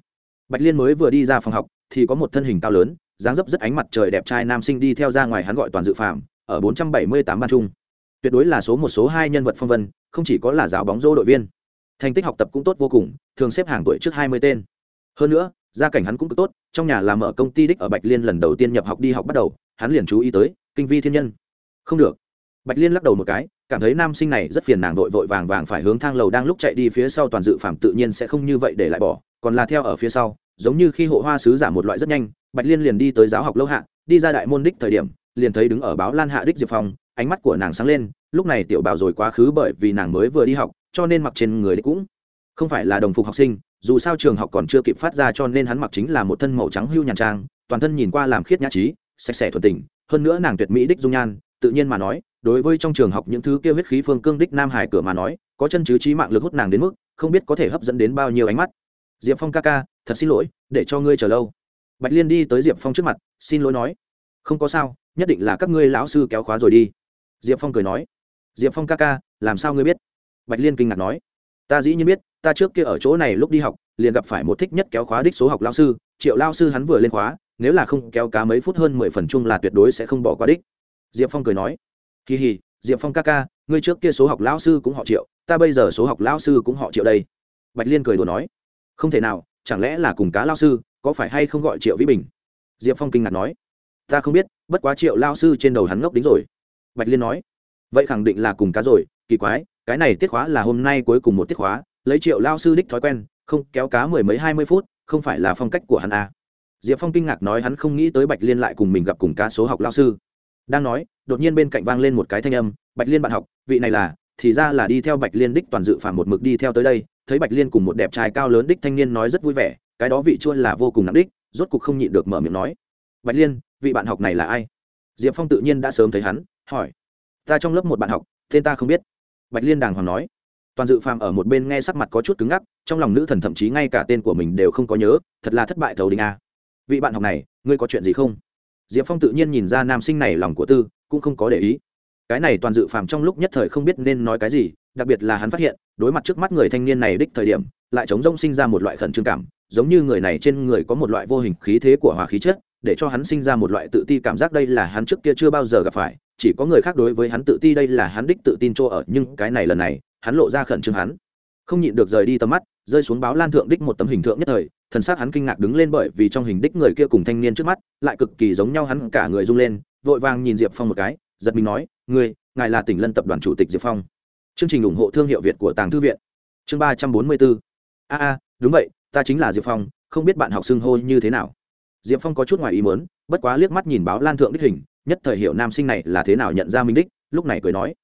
Bạch liên mới vừa đi ra phòng học, thì có một thân hình cao lớn, dáng dấp rất ánh mặt trời đẹp trai nam sinh đi theo ra ngoài hắn gọi toàn dự phạm ở bốn trăm bảy mươi tám ban trung tuyệt đối là số một số hai nhân vật phong vân, không chỉ có là giáo bóng rô đội viên. Thành tích học tập cũng tốt vô cùng, thường xếp hàng tuổi trước hai mươi tên. Hơn nữa, gia cảnh hắn cũng cực tốt, trong nhà làm ở công ty đích ở bạch liên lần đầu tiên nhập học đi học bắt đầu, hắn liền chú ý tới, kinh vi thiên nhân. Không được. Bạch liên lắc đầu một cái, cảm thấy nam sinh này rất phiền nàng vội vội vàng vàng phải hướng thang lầu đang lúc chạy đi phía sau toàn dự phạm tự nhiên sẽ không như vậy để lại bỏ, còn là theo ở phía sau, giống như khi hộ hoa sứ giả một loại rất nhanh, bạch liên liền đi tới giáo học lâu hạ, đi ra đại môn đích thời điểm, liền thấy đứng ở báo lan hạ đích diệp phong ánh mắt của nàng sáng lên, lúc này tiểu bảo rồi quá khứ bởi vì nàng mới vừa đi học, cho nên mặc trên người cũng không phải là đồng phục học sinh, dù sao trường học còn chưa kịp phát ra cho nên hắn mặc chính là một thân màu trắng hưu nhàn trang, toàn thân nhìn qua làm khiết nhã trí, sạch sẽ thuần tình, hơn nữa nàng tuyệt mỹ đích dung nhan, tự nhiên mà nói, đối với trong trường học những thứ kia huyết khí phương cương đích nam hải cửa mà nói, có chân chứ trí mạng lực hút nàng đến mức không biết có thể hấp dẫn đến bao nhiêu ánh mắt. Diệp phong ca ca, thật xin lỗi, để cho ngươi chờ lâu. Bạch liên đi tới diệp phong trước mặt, xin lỗi nói. Không có sao, nhất định là các ngươi lão sư kéo khóa rồi đi diệp phong cười nói, diệp phong ca ca, làm sao ngươi biết? Bạch liên kinh ngạc nói, ta dĩ nhiên biết, ta trước kia ở chỗ này lúc đi học, liền gặp phải một thích nhất kéo khóa đích số học lao sư, triệu lao sư hắn vừa lên khóa, nếu là không kéo cá mấy phút hơn mười phần chung là tuyệt đối sẽ không bỏ qua đích. Diệp phong cười nói, kỳ hì, diệp phong ca ca, ngươi trước kia số học lao sư cũng họ triệu, ta bây giờ số học lao sư cũng họ triệu đây. Bạch liên cười đùa nói, không thể nào, chẳng lẽ là cùng cá lao sư, có phải hay không gọi triệu vĩ bình? Diệp phong kinh ngạc nói, ta không biết, bất quá triệu lao sư trên đầu hắn ngốc đính rồi bạch liên nói, vậy khẳng định là cùng cá rồi, kỳ quái, cái này tiết khóa là hôm nay cuối cùng một tiết khóa, lấy triệu lao sư đích thói quen, không kéo cá mười mấy hai mươi phút, không phải là phong cách của hắn à. diệp phong kinh ngạc nói hắn không nghĩ tới bạch liên lại cùng mình gặp cùng cá số học lao sư. Đang nói, đột nhiên bên cạnh vang lên một cái thanh âm, bạch liên bạn học, vị này là, thì ra là đi theo bạch liên đích toàn dự phản một mực đi theo tới đây, thấy bạch liên cùng một đẹp trai cao lớn đích thanh niên nói rất vui vẻ, cái đó vị chua là vô cùng nặng đích, rốt cục không nhịn được mở miệng nói, bạch liên, vị bạn học này là ai? Diệp phong tự nhiên đã sớm thấy hắn hỏi, ta trong lớp một bạn học, tên ta không biết. Bạch liên đàng hoàng nói. Toàn dự phàm ở một bên nghe sắc mặt có chút cứng ngắc, trong lòng nữ thần thậm chí ngay cả tên của mình đều không có nhớ, thật là thất bại thầu đình a. Vị bạn học này, ngươi có chuyện gì không? Diệp phong tự nhiên nhìn ra nam sinh này lòng của tư, cũng không có để ý. Cái này toàn dự phàm trong lúc nhất thời không biết nên nói cái gì, đặc biệt là hắn phát hiện, đối mặt trước mắt người thanh niên này đích thời điểm, lại chống rông sinh ra một loại khẩn trương cảm, giống như người này trên người có một loại vô hình khí thế của hòa khí chất, để cho hắn sinh ra một loại tự ti cảm giác đây là hắn trước kia chưa bao giờ gặp phải chỉ có người khác đối với hắn tự ti đây là hắn đích tự tin chỗ ở, nhưng cái này lần này, hắn lộ ra khẩn trương hắn. Không nhịn được rời đi tầm mắt, rơi xuống báo lan thượng đích một tấm hình thượng nhất thời, thần xác hắn kinh ngạc đứng lên bởi vì trong hình đích người kia cùng thanh niên trước mắt, lại cực kỳ giống nhau hắn cả người rung lên, vội vàng nhìn diệp phong một cái, giật mình nói người ngài là tỉnh lân tập đoàn chủ tịch diệp phong. Chương trình ủng hộ thương hiệu việt của tàng thư viện. Chương ba trăm bốn mươi bốn. A a, đúng vậy, ta chính là diệp phong, không biết bạn học xưng hô như thế nào. Diệp phong có chút ngoài ý muốn, bất quá liếc mắt nhìn báo lan thượng đích hình nhất thời hiểu nam sinh này là thế nào nhận ra minh đích, lúc này cười nói,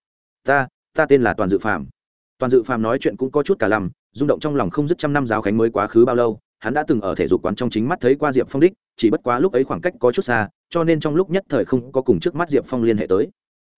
ta ta tên là toàn dự phạm toàn dự phạm nói chuyện cũng có chút cả lầm, rung động trong lòng không dứt trăm năm giáo khánh mới quá khứ bao lâu, hắn đã từng ở thể dục quán trong chính mắt thấy qua diệp phong đích, chỉ bất quá lúc ấy khoảng cách có chút xa, cho nên trong lúc nhất thời không có cùng trước mắt diệp phong liên hệ tới.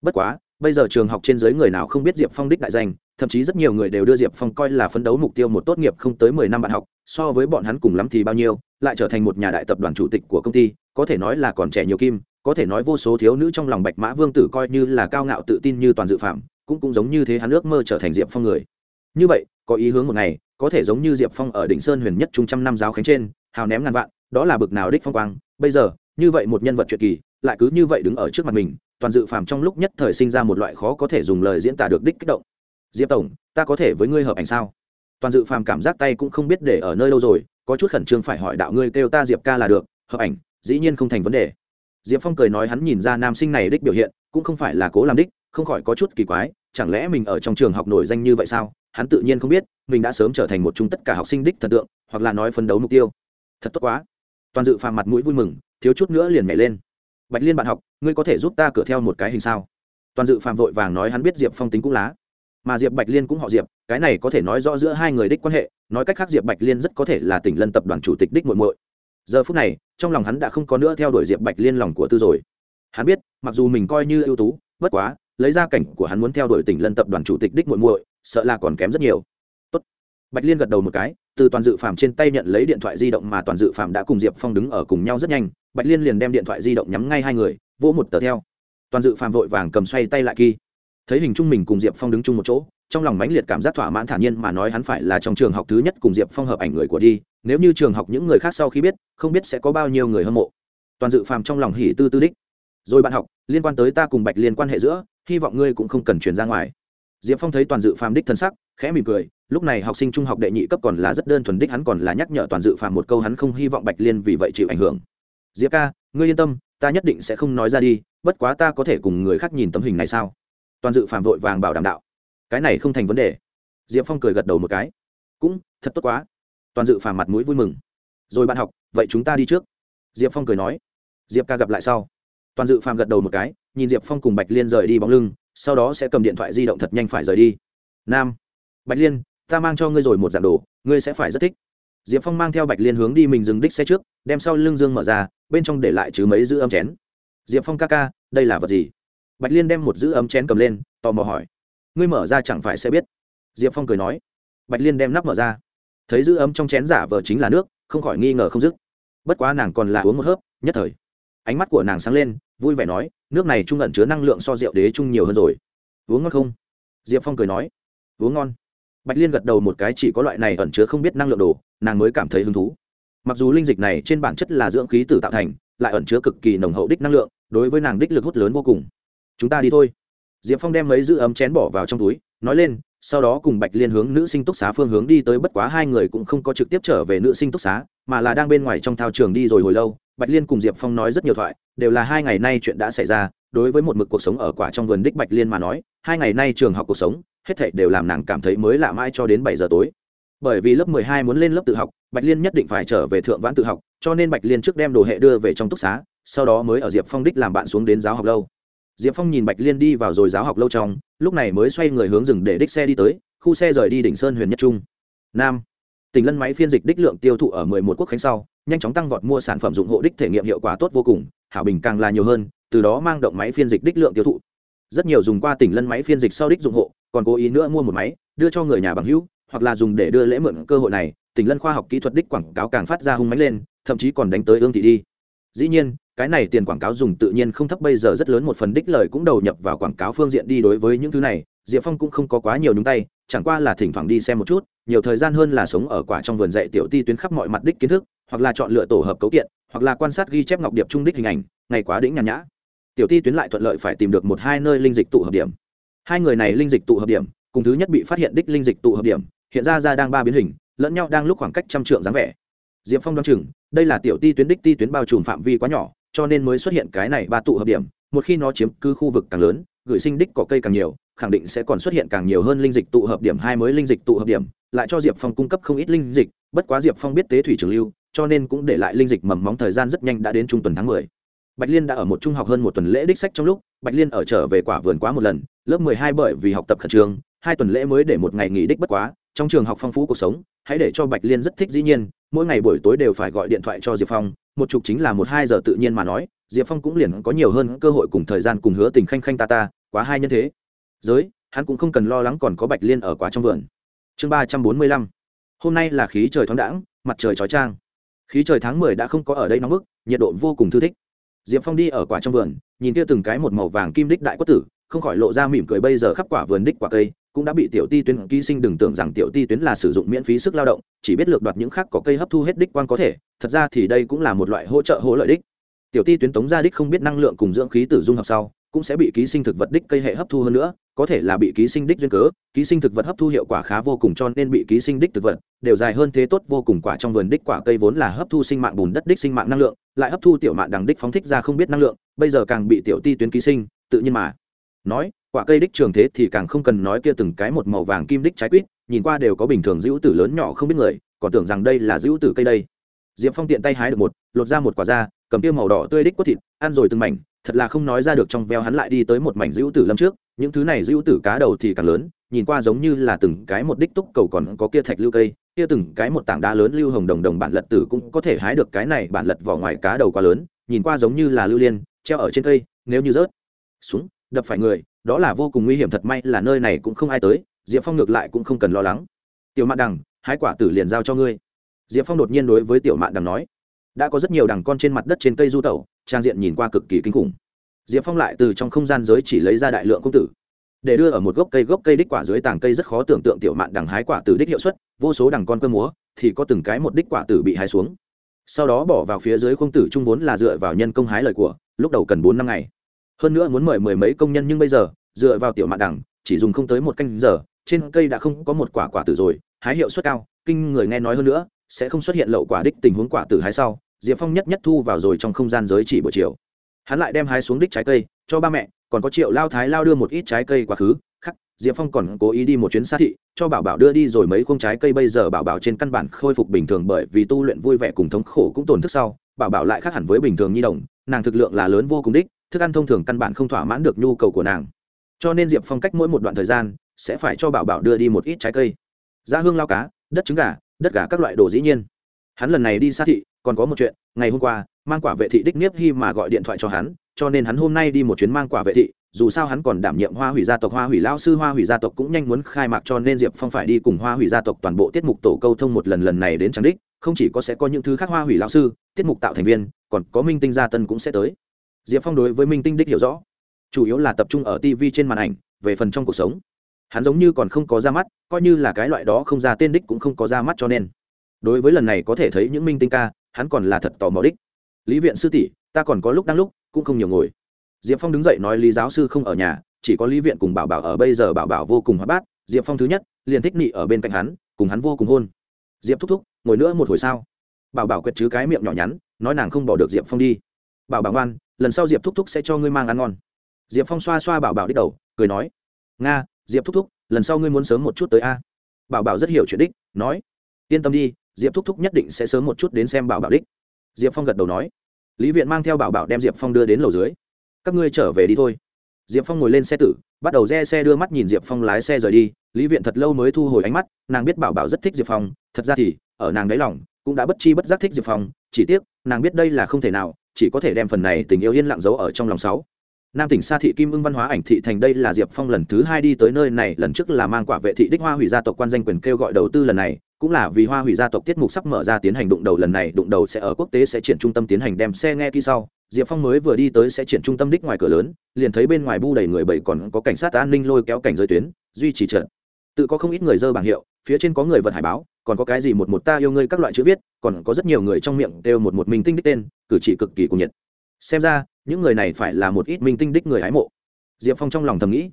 Bất quá, bây giờ trường học trên giới người nào không biết diệp phong đích đại danh, thậm chí rất nhiều người đều đưa diệp phong coi là phấn đấu mục tiêu một tốt nghiệp không tới mười năm bạn học, so với bọn hắn cùng lắm thì bao nhiêu, lại trở thành một nhà đại tập đoàn chủ tịch của công ty, có thể nói là còn trẻ nhiều kim có thể nói vô số thiếu nữ trong lòng bạch mã vương tử coi như là cao ngạo tự tin như toàn dự phạm, cũng cũng giống như thế hắn ước mơ trở thành diệp phong người. Như vậy, có ý hướng một ngày, có thể giống như diệp phong ở đỉnh sơn huyền nhất trung trăm năm giáo khánh trên, hào ném ngàn vạn, đó là bực nào đích phong quang. Bây giờ, như vậy một nhân vật truyện kỳ, lại cứ như vậy đứng ở trước mặt mình, toàn dự phạm trong lúc nhất thời sinh ra một loại khó có thể dùng lời diễn tả được đích kích động. Diệp tổng, ta có thể với ngươi hợp ảnh sao? Toàn dự phàm cảm giác tay cũng không biết để ở nơi lâu rồi, có chút khẩn trương phải hỏi đạo ngươi kêu ta diệp ca là được, hợp ảnh, dĩ nhiên không thành vấn đề diệp phong cười nói hắn nhìn ra nam sinh này đích biểu hiện, cũng không phải là cố làm đích, không khỏi có chút kỳ quái, chẳng lẽ mình ở trong trường học nổi danh như vậy sao? Hắn tự nhiên không biết, mình đã sớm trở thành một chung tất cả học sinh đích thần tượng, hoặc là nói phấn đấu mục tiêu. Thật tốt quá. Toàn dự phàm mặt mũi vui mừng, thiếu chút nữa liền nhảy lên. Bạch liên bạn học, ngươi có thể giúp ta cửa theo một cái hình sao? Toàn dự phàm vội vàng nói hắn biết diệp phong tính cũng lá. Mà diệp bạch liên cũng họ diệp, cái này có thể nói rõ giữa hai người đích quan hệ, nói cách khác diệp bạch liên rất có thể là tỉnh lân tập đoàn chủ tịch đích muộn muội. Giờ phút này trong lòng hắn đã không có nữa theo đuổi diệp bạch liên lòng của tư rồi. Hắn biết, mặc dù mình coi như ưu tú, bất quá, lấy ra cảnh của hắn muốn theo đuổi tỉnh lân tập đoàn chủ tịch đích muội muội, sợ là còn kém rất nhiều. Tốt. bạch liên gật đầu một cái, từ toàn dự phạm trên tay nhận lấy điện thoại di động mà toàn dự phạm đã cùng diệp phong đứng ở cùng nhau rất nhanh, bạch liên liền đem điện thoại di động nhắm ngay hai người, vỗ một tờ theo. Toàn dự phạm vội vàng cầm xoay tay lại kỳ. Thấy hình chung mình cùng diệp phong đứng chung một chỗ trong lòng mãnh liệt cảm giác thỏa mãn thản nhiên mà nói hắn phải là trong trường học thứ nhất cùng diệp phong hợp ảnh người của đi, nếu như trường học những người khác sau khi biết, không biết sẽ có bao nhiêu người hâm mộ. Toàn dự phàm trong lòng hỉ tư tư đích. Rồi bạn học, liên quan tới ta cùng bạch liên quan hệ giữa, hy vọng ngươi cũng không cần chuyển ra ngoài. Diệp phong thấy toàn dự phàm đích thân sắc, khẽ mỉm cười, lúc này học sinh trung học đệ nhị cấp còn là rất đơn thuần đích hắn còn là nhắc nhở toàn dự phàm một câu hắn không hy vọng bạch liên vì vậy chịu ảnh hưởng. Diệp ca, ngươi yên tâm, ta nhất định sẽ không nói ra đi, bất quá ta có thể cùng người khác nhìn tấm hình này sao? Toàn dự phàm vội vàng bảo đảm đạo cái này không thành vấn đề. Diệp phong cười gật đầu một cái. Cũng, thật tốt quá. Toàn dự phàm mặt mũi vui mừng. Rồi bạn học, vậy chúng ta đi trước. Diệp phong cười nói. Diệp ca gặp lại sau. Toàn dự phàm gật đầu một cái, nhìn diệp phong cùng bạch liên rời đi bóng lưng, sau đó sẽ cầm điện thoại di động thật nhanh phải rời đi. Nam. Bạch liên, ta mang cho ngươi rồi một dạng đồ, ngươi sẽ phải rất thích. Diệp phong mang theo bạch liên hướng đi mình dừng đích xe trước, đem sau lưng dương mở ra, bên trong để lại chứ mấy giữ ấm chén. Diệp phong ca ca, đây là vật gì? Bạch liên đem một giữ ấm chén cầm lên, tò mò hỏi ngươi mở ra chẳng phải sẽ biết. Diệp phong cười nói. Bạch liên đem nắp mở ra. Thấy giữ ấm trong chén giả vờ chính là nước, không khỏi nghi ngờ không dứt. Bất quá nàng còn là uống một hớp, nhất thời. Ánh mắt của nàng sáng lên, vui vẻ nói, nước này trung ẩn chứa năng lượng so rượu đế trung nhiều hơn rồi. Uống ngon không? Diệp phong cười nói. Uống ngon. Bạch liên gật đầu một cái chỉ có loại này ẩn chứa không biết năng lượng đồ, nàng mới cảm thấy hứng thú. Mặc dù linh dịch này trên bản chất là dưỡng khí tử tạo thành, lại ẩn chứa cực kỳ nồng hậu đích năng lượng, đối với nàng đích lực hút lớn vô cùng. Chúng ta đi thôi diệp phong đem mấy giữ ấm chén bỏ vào trong túi, nói lên, sau đó cùng bạch liên hướng nữ sinh túc xá phương hướng đi tới bất quá hai người cũng không có trực tiếp trở về nữ sinh túc xá, mà là đang bên ngoài trong thao trường đi rồi hồi lâu. Bạch liên cùng diệp phong nói rất nhiều thoại, đều là hai ngày nay chuyện đã xảy ra, đối với một mực cuộc sống ở quả trong vườn đích bạch liên mà nói, hai ngày nay trường học cuộc sống, hết thảy đều làm nàng cảm thấy mới lạ mãi cho đến bảy giờ tối. Bởi vì lớp mười hai muốn lên lớp tự học, bạch liên nhất định phải trở về thượng vãn tự học, cho nên bạch liên trước đem đồ hệ đưa về trong túc xá, sau đó mới ở diệp phong đích làm bạn xuống đến giáo học lâu diệp phong nhìn bạch liên đi vào rồi giáo học lâu trong, lúc này mới xoay người hướng rừng để đích xe đi tới, khu xe rời đi đỉnh sơn huyền nhất trung. Nam tỉnh lân máy phiên dịch đích lượng tiêu thụ ở mười một quốc khánh sau, nhanh chóng tăng vọt mua sản phẩm dụng hộ đích thể nghiệm hiệu quả tốt vô cùng, hảo bình càng là nhiều hơn, từ đó mang động máy phiên dịch đích lượng tiêu thụ. Rất nhiều dùng qua tỉnh lân máy phiên dịch sau đích dụng hộ, còn cố ý nữa mua một máy, đưa cho người nhà bằng hữu, hoặc là dùng để đưa lễ mượn cơ hội này tỉnh lân khoa học kỹ thuật đích quảng cáo càng phát ra hung mánh lên, thậm chí còn đánh tới ương thị đi. Dĩ nhiên cái này tiền quảng cáo dùng tự nhiên không thấp, bây giờ rất lớn, một phần đích lời cũng đầu nhập vào quảng cáo phương diện đi đối với những thứ này. Diệp phong cũng không có quá nhiều nhúng tay, chẳng qua là thỉnh thoảng đi xem một chút, nhiều thời gian hơn là sống ở quả trong vườn dạy tiểu ti tuyến khắp mọi mặt đích kiến thức, hoặc là chọn lựa tổ hợp cấu kiện, hoặc là quan sát ghi chép ngọc điệp trung đích hình ảnh, ngày quá đĩnh nhàn nhã. Tiểu ti tuyến lại thuận lợi phải tìm được một hai nơi linh dịch tụ hợp điểm. Hai người này linh dịch tụ hợp điểm, cùng thứ nhất bị phát hiện đích linh dịch tụ hợp điểm, hiện ra ra đang ba biến hình, lẫn nhau đang lúc khoảng cách trăm trượng dáng vẻ. Diệp phong đ o á n chừng, đây là tiểu ti tuyến đích ti tuyến bao trùm phạm vi quá nhỏ cho nên mới xuất hiện cái này ba tụ hợp điểm, một khi nó chiếm cứ khu vực càng lớn, gửi sinh đích có cây càng nhiều, khẳng định sẽ còn xuất hiện càng nhiều hơn linh dịch tụ hợp điểm hai mới linh dịch tụ hợp điểm, lại cho diệp phong cung cấp không ít linh dịch, bất quá diệp phong biết tế thủy trường lưu, cho nên cũng để lại linh dịch mầm móng thời gian rất nhanh đã đến trung tuần tháng mười. Bạch liên đã ở một trung học hơn một tuần lễ đích sách trong lúc, bạch liên ở trở về quả vườn quá một lần, lớp mười hai bởi vì học tập khẩn trương, hai tuần lễ mới để một ngày nghỉ đích bất quá, trong trường học phong phú cuộc sống, hãy để cho bạch liên rất thích dĩ nhiên, mỗi ngày buổi tối đều phải gọi điện thoại cho diệp phong một chục chính là một hai giờ tự nhiên mà nói, diệp phong cũng liền có nhiều hơn cơ hội cùng thời gian cùng hứa tình khanh khanh ta ta, quá hai nhân thế. Giới, hắn cũng không cần lo lắng còn có bạch liên ở quá trong vườn. Chương ba trăm bốn mươi lăm. Hôm nay là khí trời thoáng đãng, mặt trời chói trang khí trời tháng mười đã không có ở đây nóng bức, nhiệt độ vô cùng thư thích. Diệp phong đi ở quả trong vườn, nhìn kia từng cái một màu vàng kim đích đại quất tử, không khỏi lộ ra mỉm cười bây giờ khắp quả vườn đích quả cây cũng đã bị tiểu ti tuyến ký sinh đừng tưởng rằng tiểu ti tuyến là sử dụng miễn phí sức lao động, chỉ biết lược đoạt những khác có cây hấp thu hết đích quan có thể, thật ra thì đây cũng là một loại hỗ trợ hỗ lợi đích. Tiểu ti tuyến tống ra đích không biết năng lượng cùng dưỡng khí tử dung hợp sau, cũng sẽ bị ký sinh thực vật đích cây hệ hấp thu hơn nữa, có thể là bị ký sinh đích duyên cớ, ký sinh thực vật hấp thu hiệu quả khá vô cùng cho nên bị ký sinh đích thực vật, đều dài hơn thế tốt vô cùng quả trong vườn đích quả cây vốn là hấp thu sinh mạng bùn đất đích sinh mạng năng lượng, lại hấp thu tiểu mạng đằng đích phóng thích ra không biết năng lượng, bây giờ càng bị tiểu ti tuyến ký sinh, tự nhiên mà nói quả cây đích trường thế thì càng không cần nói kia từng cái một màu vàng kim đích trái quýt, nhìn qua đều có bình thường dữ tử lớn nhỏ không biết người, còn tưởng rằng đây là dữ tử cây đây. Diệp phong tiện tay hái được một, lột ra một quả da, cầm kia màu đỏ tươi đích quất thịt, ăn rồi từng mảnh, thật là không nói ra được trong veo hắn lại đi tới một mảnh dữ tử lâm trước, những thứ này dữ tử cá đầu thì càng lớn, nhìn qua giống như là từng cái một đích túc cầu còn có kia thạch lưu cây, kia từng cái một tảng đá lớn lưu hồng đồng đồng bản lật tử cũng có thể hái được cái này bản lật vỏ ngoài cá đầu quá lớn, nhìn qua giống như là lưu liên, treo ở trên cây, nếu như rớt xuống, đập phải người đó là vô cùng nguy hiểm thật may là nơi này cũng không ai tới, diệp phong ngược lại cũng không cần lo lắng. Tiểu mạn đằng, hái quả tử liền giao cho ngươi. Diệp phong đột nhiên đối với tiểu mạn đằng nói, đã có rất nhiều đằng con trên mặt đất trên cây du tẩu, trang diện nhìn qua cực kỳ kinh khủng. Diệp phong lại từ trong không gian giới chỉ lấy ra đại lượng công tử, để đưa ở một gốc cây gốc cây đích quả dưới tàng cây rất khó tưởng tượng tiểu mạn đằng hái quả tử đích hiệu suất, vô số đằng con cơ múa thì có từng cái một đích quả tử bị hái xuống. Sau đó bỏ vào phía dưới khung tử trung vốn là dựa vào nhân công hái lời của, lúc đầu cần bốn năm ngày hơn nữa muốn mời mười mấy công nhân nhưng bây giờ, dựa vào tiểu mạn đẳng, chỉ dùng không tới một canh giờ, trên cây đã không có một quả quả tử rồi, hái hiệu suất cao, kinh người nghe nói hơn nữa, sẽ không xuất hiện lậu quả đích tình huống quả tử hái sau, diệp phong nhất nhất thu vào rồi trong không gian giới chỉ buổi chiều. Hắn lại đem hái xuống đích trái cây, cho ba mẹ, còn có triệu lao thái lao đưa một ít trái cây quá khứ, khắc, diệp phong còn cố ý đi một chuyến xa thị, cho bảo bảo đưa đi rồi mấy khung trái cây bây giờ bảo bảo trên căn bản khôi phục bình thường bởi vì tu luyện vui vẻ cùng thống khổ cũng tổn thức sau, bảo bảo lại khác hẳn với bình thường nhi đồng, nàng thực lượng là lớn vô cùng đích thức ăn thông thường căn bản không thỏa mãn được nhu cầu của nàng. Cho nên diệp phong cách mỗi một đoạn thời gian sẽ phải cho bảo bảo đưa đi một ít trái cây. Da hương lao cá, đất trứng gà, đất gà các loại đồ dĩ nhiên. Hắn lần này đi xa thị, còn có một chuyện, ngày hôm qua, mang quả vệ thị đích niếp hy mà gọi điện thoại cho hắn, cho nên hắn hôm nay đi một chuyến mang quả vệ thị, dù sao hắn còn đảm nhiệm hoa hủy gia tộc, hoa hủy lao sư, hoa hủy gia tộc cũng nhanh muốn khai mạc cho nên diệp phong phải đi cùng hoa hủy gia tộc toàn bộ tiết mục tổ câu thông một lần lần này đến trang đích, không chỉ có sẽ có những thứ khác hoa hủy lao sư, tiết mục tạo thành viên, còn có minh tinh gia tân cũng sẽ tới diệp phong đối với minh tinh đích hiểu rõ. Chủ yếu là tập trung ở tv trên màn ảnh, về phần trong cuộc sống. Hắn giống như còn không có ra mắt, coi như là cái loại đó không ra tên đích cũng không có ra mắt cho nên. Đối với lần này có thể thấy những minh tinh ca, hắn còn là thật tò mò đích. Lý viện sư tỷ, ta còn có lúc đang lúc, cũng không nhiều ngồi. Diệp phong đứng dậy nói lý giáo sư không ở nhà, chỉ có lý viện cùng bảo bảo ở bây giờ bảo bảo vô cùng hóa bát, diệp phong thứ nhất, liền thích nị ở bên cạnh hắn, cùng hắn vô cùng hôn. Diệp thúc thúc, ngồi nữa một hồi sao? Bảo bảo quẹt chứ cái miệng nhỏ nhắn, nói nàng không bỏ được diệp phong đi. Bảo bảo ngoan lần sau diệp thúc thúc sẽ cho ngươi mang ăn ngon diệp phong xoa xoa bảo bảo đích đầu cười nói nga diệp thúc thúc lần sau ngươi muốn sớm một chút tới a bảo bảo rất hiểu chuyện đích nói yên tâm đi diệp thúc thúc nhất định sẽ sớm một chút đến xem bảo bảo đích diệp phong gật đầu nói lý viện mang theo bảo bảo đem diệp phong đưa đến lầu dưới các ngươi trở về đi thôi diệp phong ngồi lên xe tử bắt đầu re xe đưa mắt nhìn diệp phong lái xe rời đi lý viện thật lâu mới thu hồi ánh mắt nàng biết bảo bảo rất thích diệp phong thật ra thì ở nàng đáy lòng cũng đã bất chi bất giác thích diệp phong chỉ tiếc nàng biết đây là không thể nào chỉ có thể đem phần này tình yêu yên lặng giấu ở trong lòng sáu. Nam tỉnh sa thị kim ưng văn hóa ảnh thị thành đây là diệp phong lần thứ hai đi tới nơi này, lần trước là mang quả vệ thị đích hoa hủy gia tộc quan danh quyền kêu gọi đầu tư lần này, cũng là vì hoa hủy gia tộc tiết mục sắp mở ra tiến hành đụng đầu lần này, đụng đầu sẽ ở quốc tế sẽ triển trung tâm tiến hành đem xe nghe kỹ sau. Diệp phong mới vừa đi tới sẽ triển trung tâm đích ngoài cửa lớn, liền thấy bên ngoài bu đầy người bảy còn có cảnh sát an ninh lôi kéo cảnh giới tuyến, duy trì trận. Tự có không ít người dơ bảng hiệu, phía trên có người vận hải báo còn có cái gì một một ta yêu ngươi các loại chữ viết, còn có rất nhiều người trong miệng đều một một minh tinh đích tên, cử chỉ cực kỳ cuồng nhiệt. Xem ra, những người này phải là một ít minh tinh đích người hái mộ. Diệp phong trong lòng thầm nghĩ,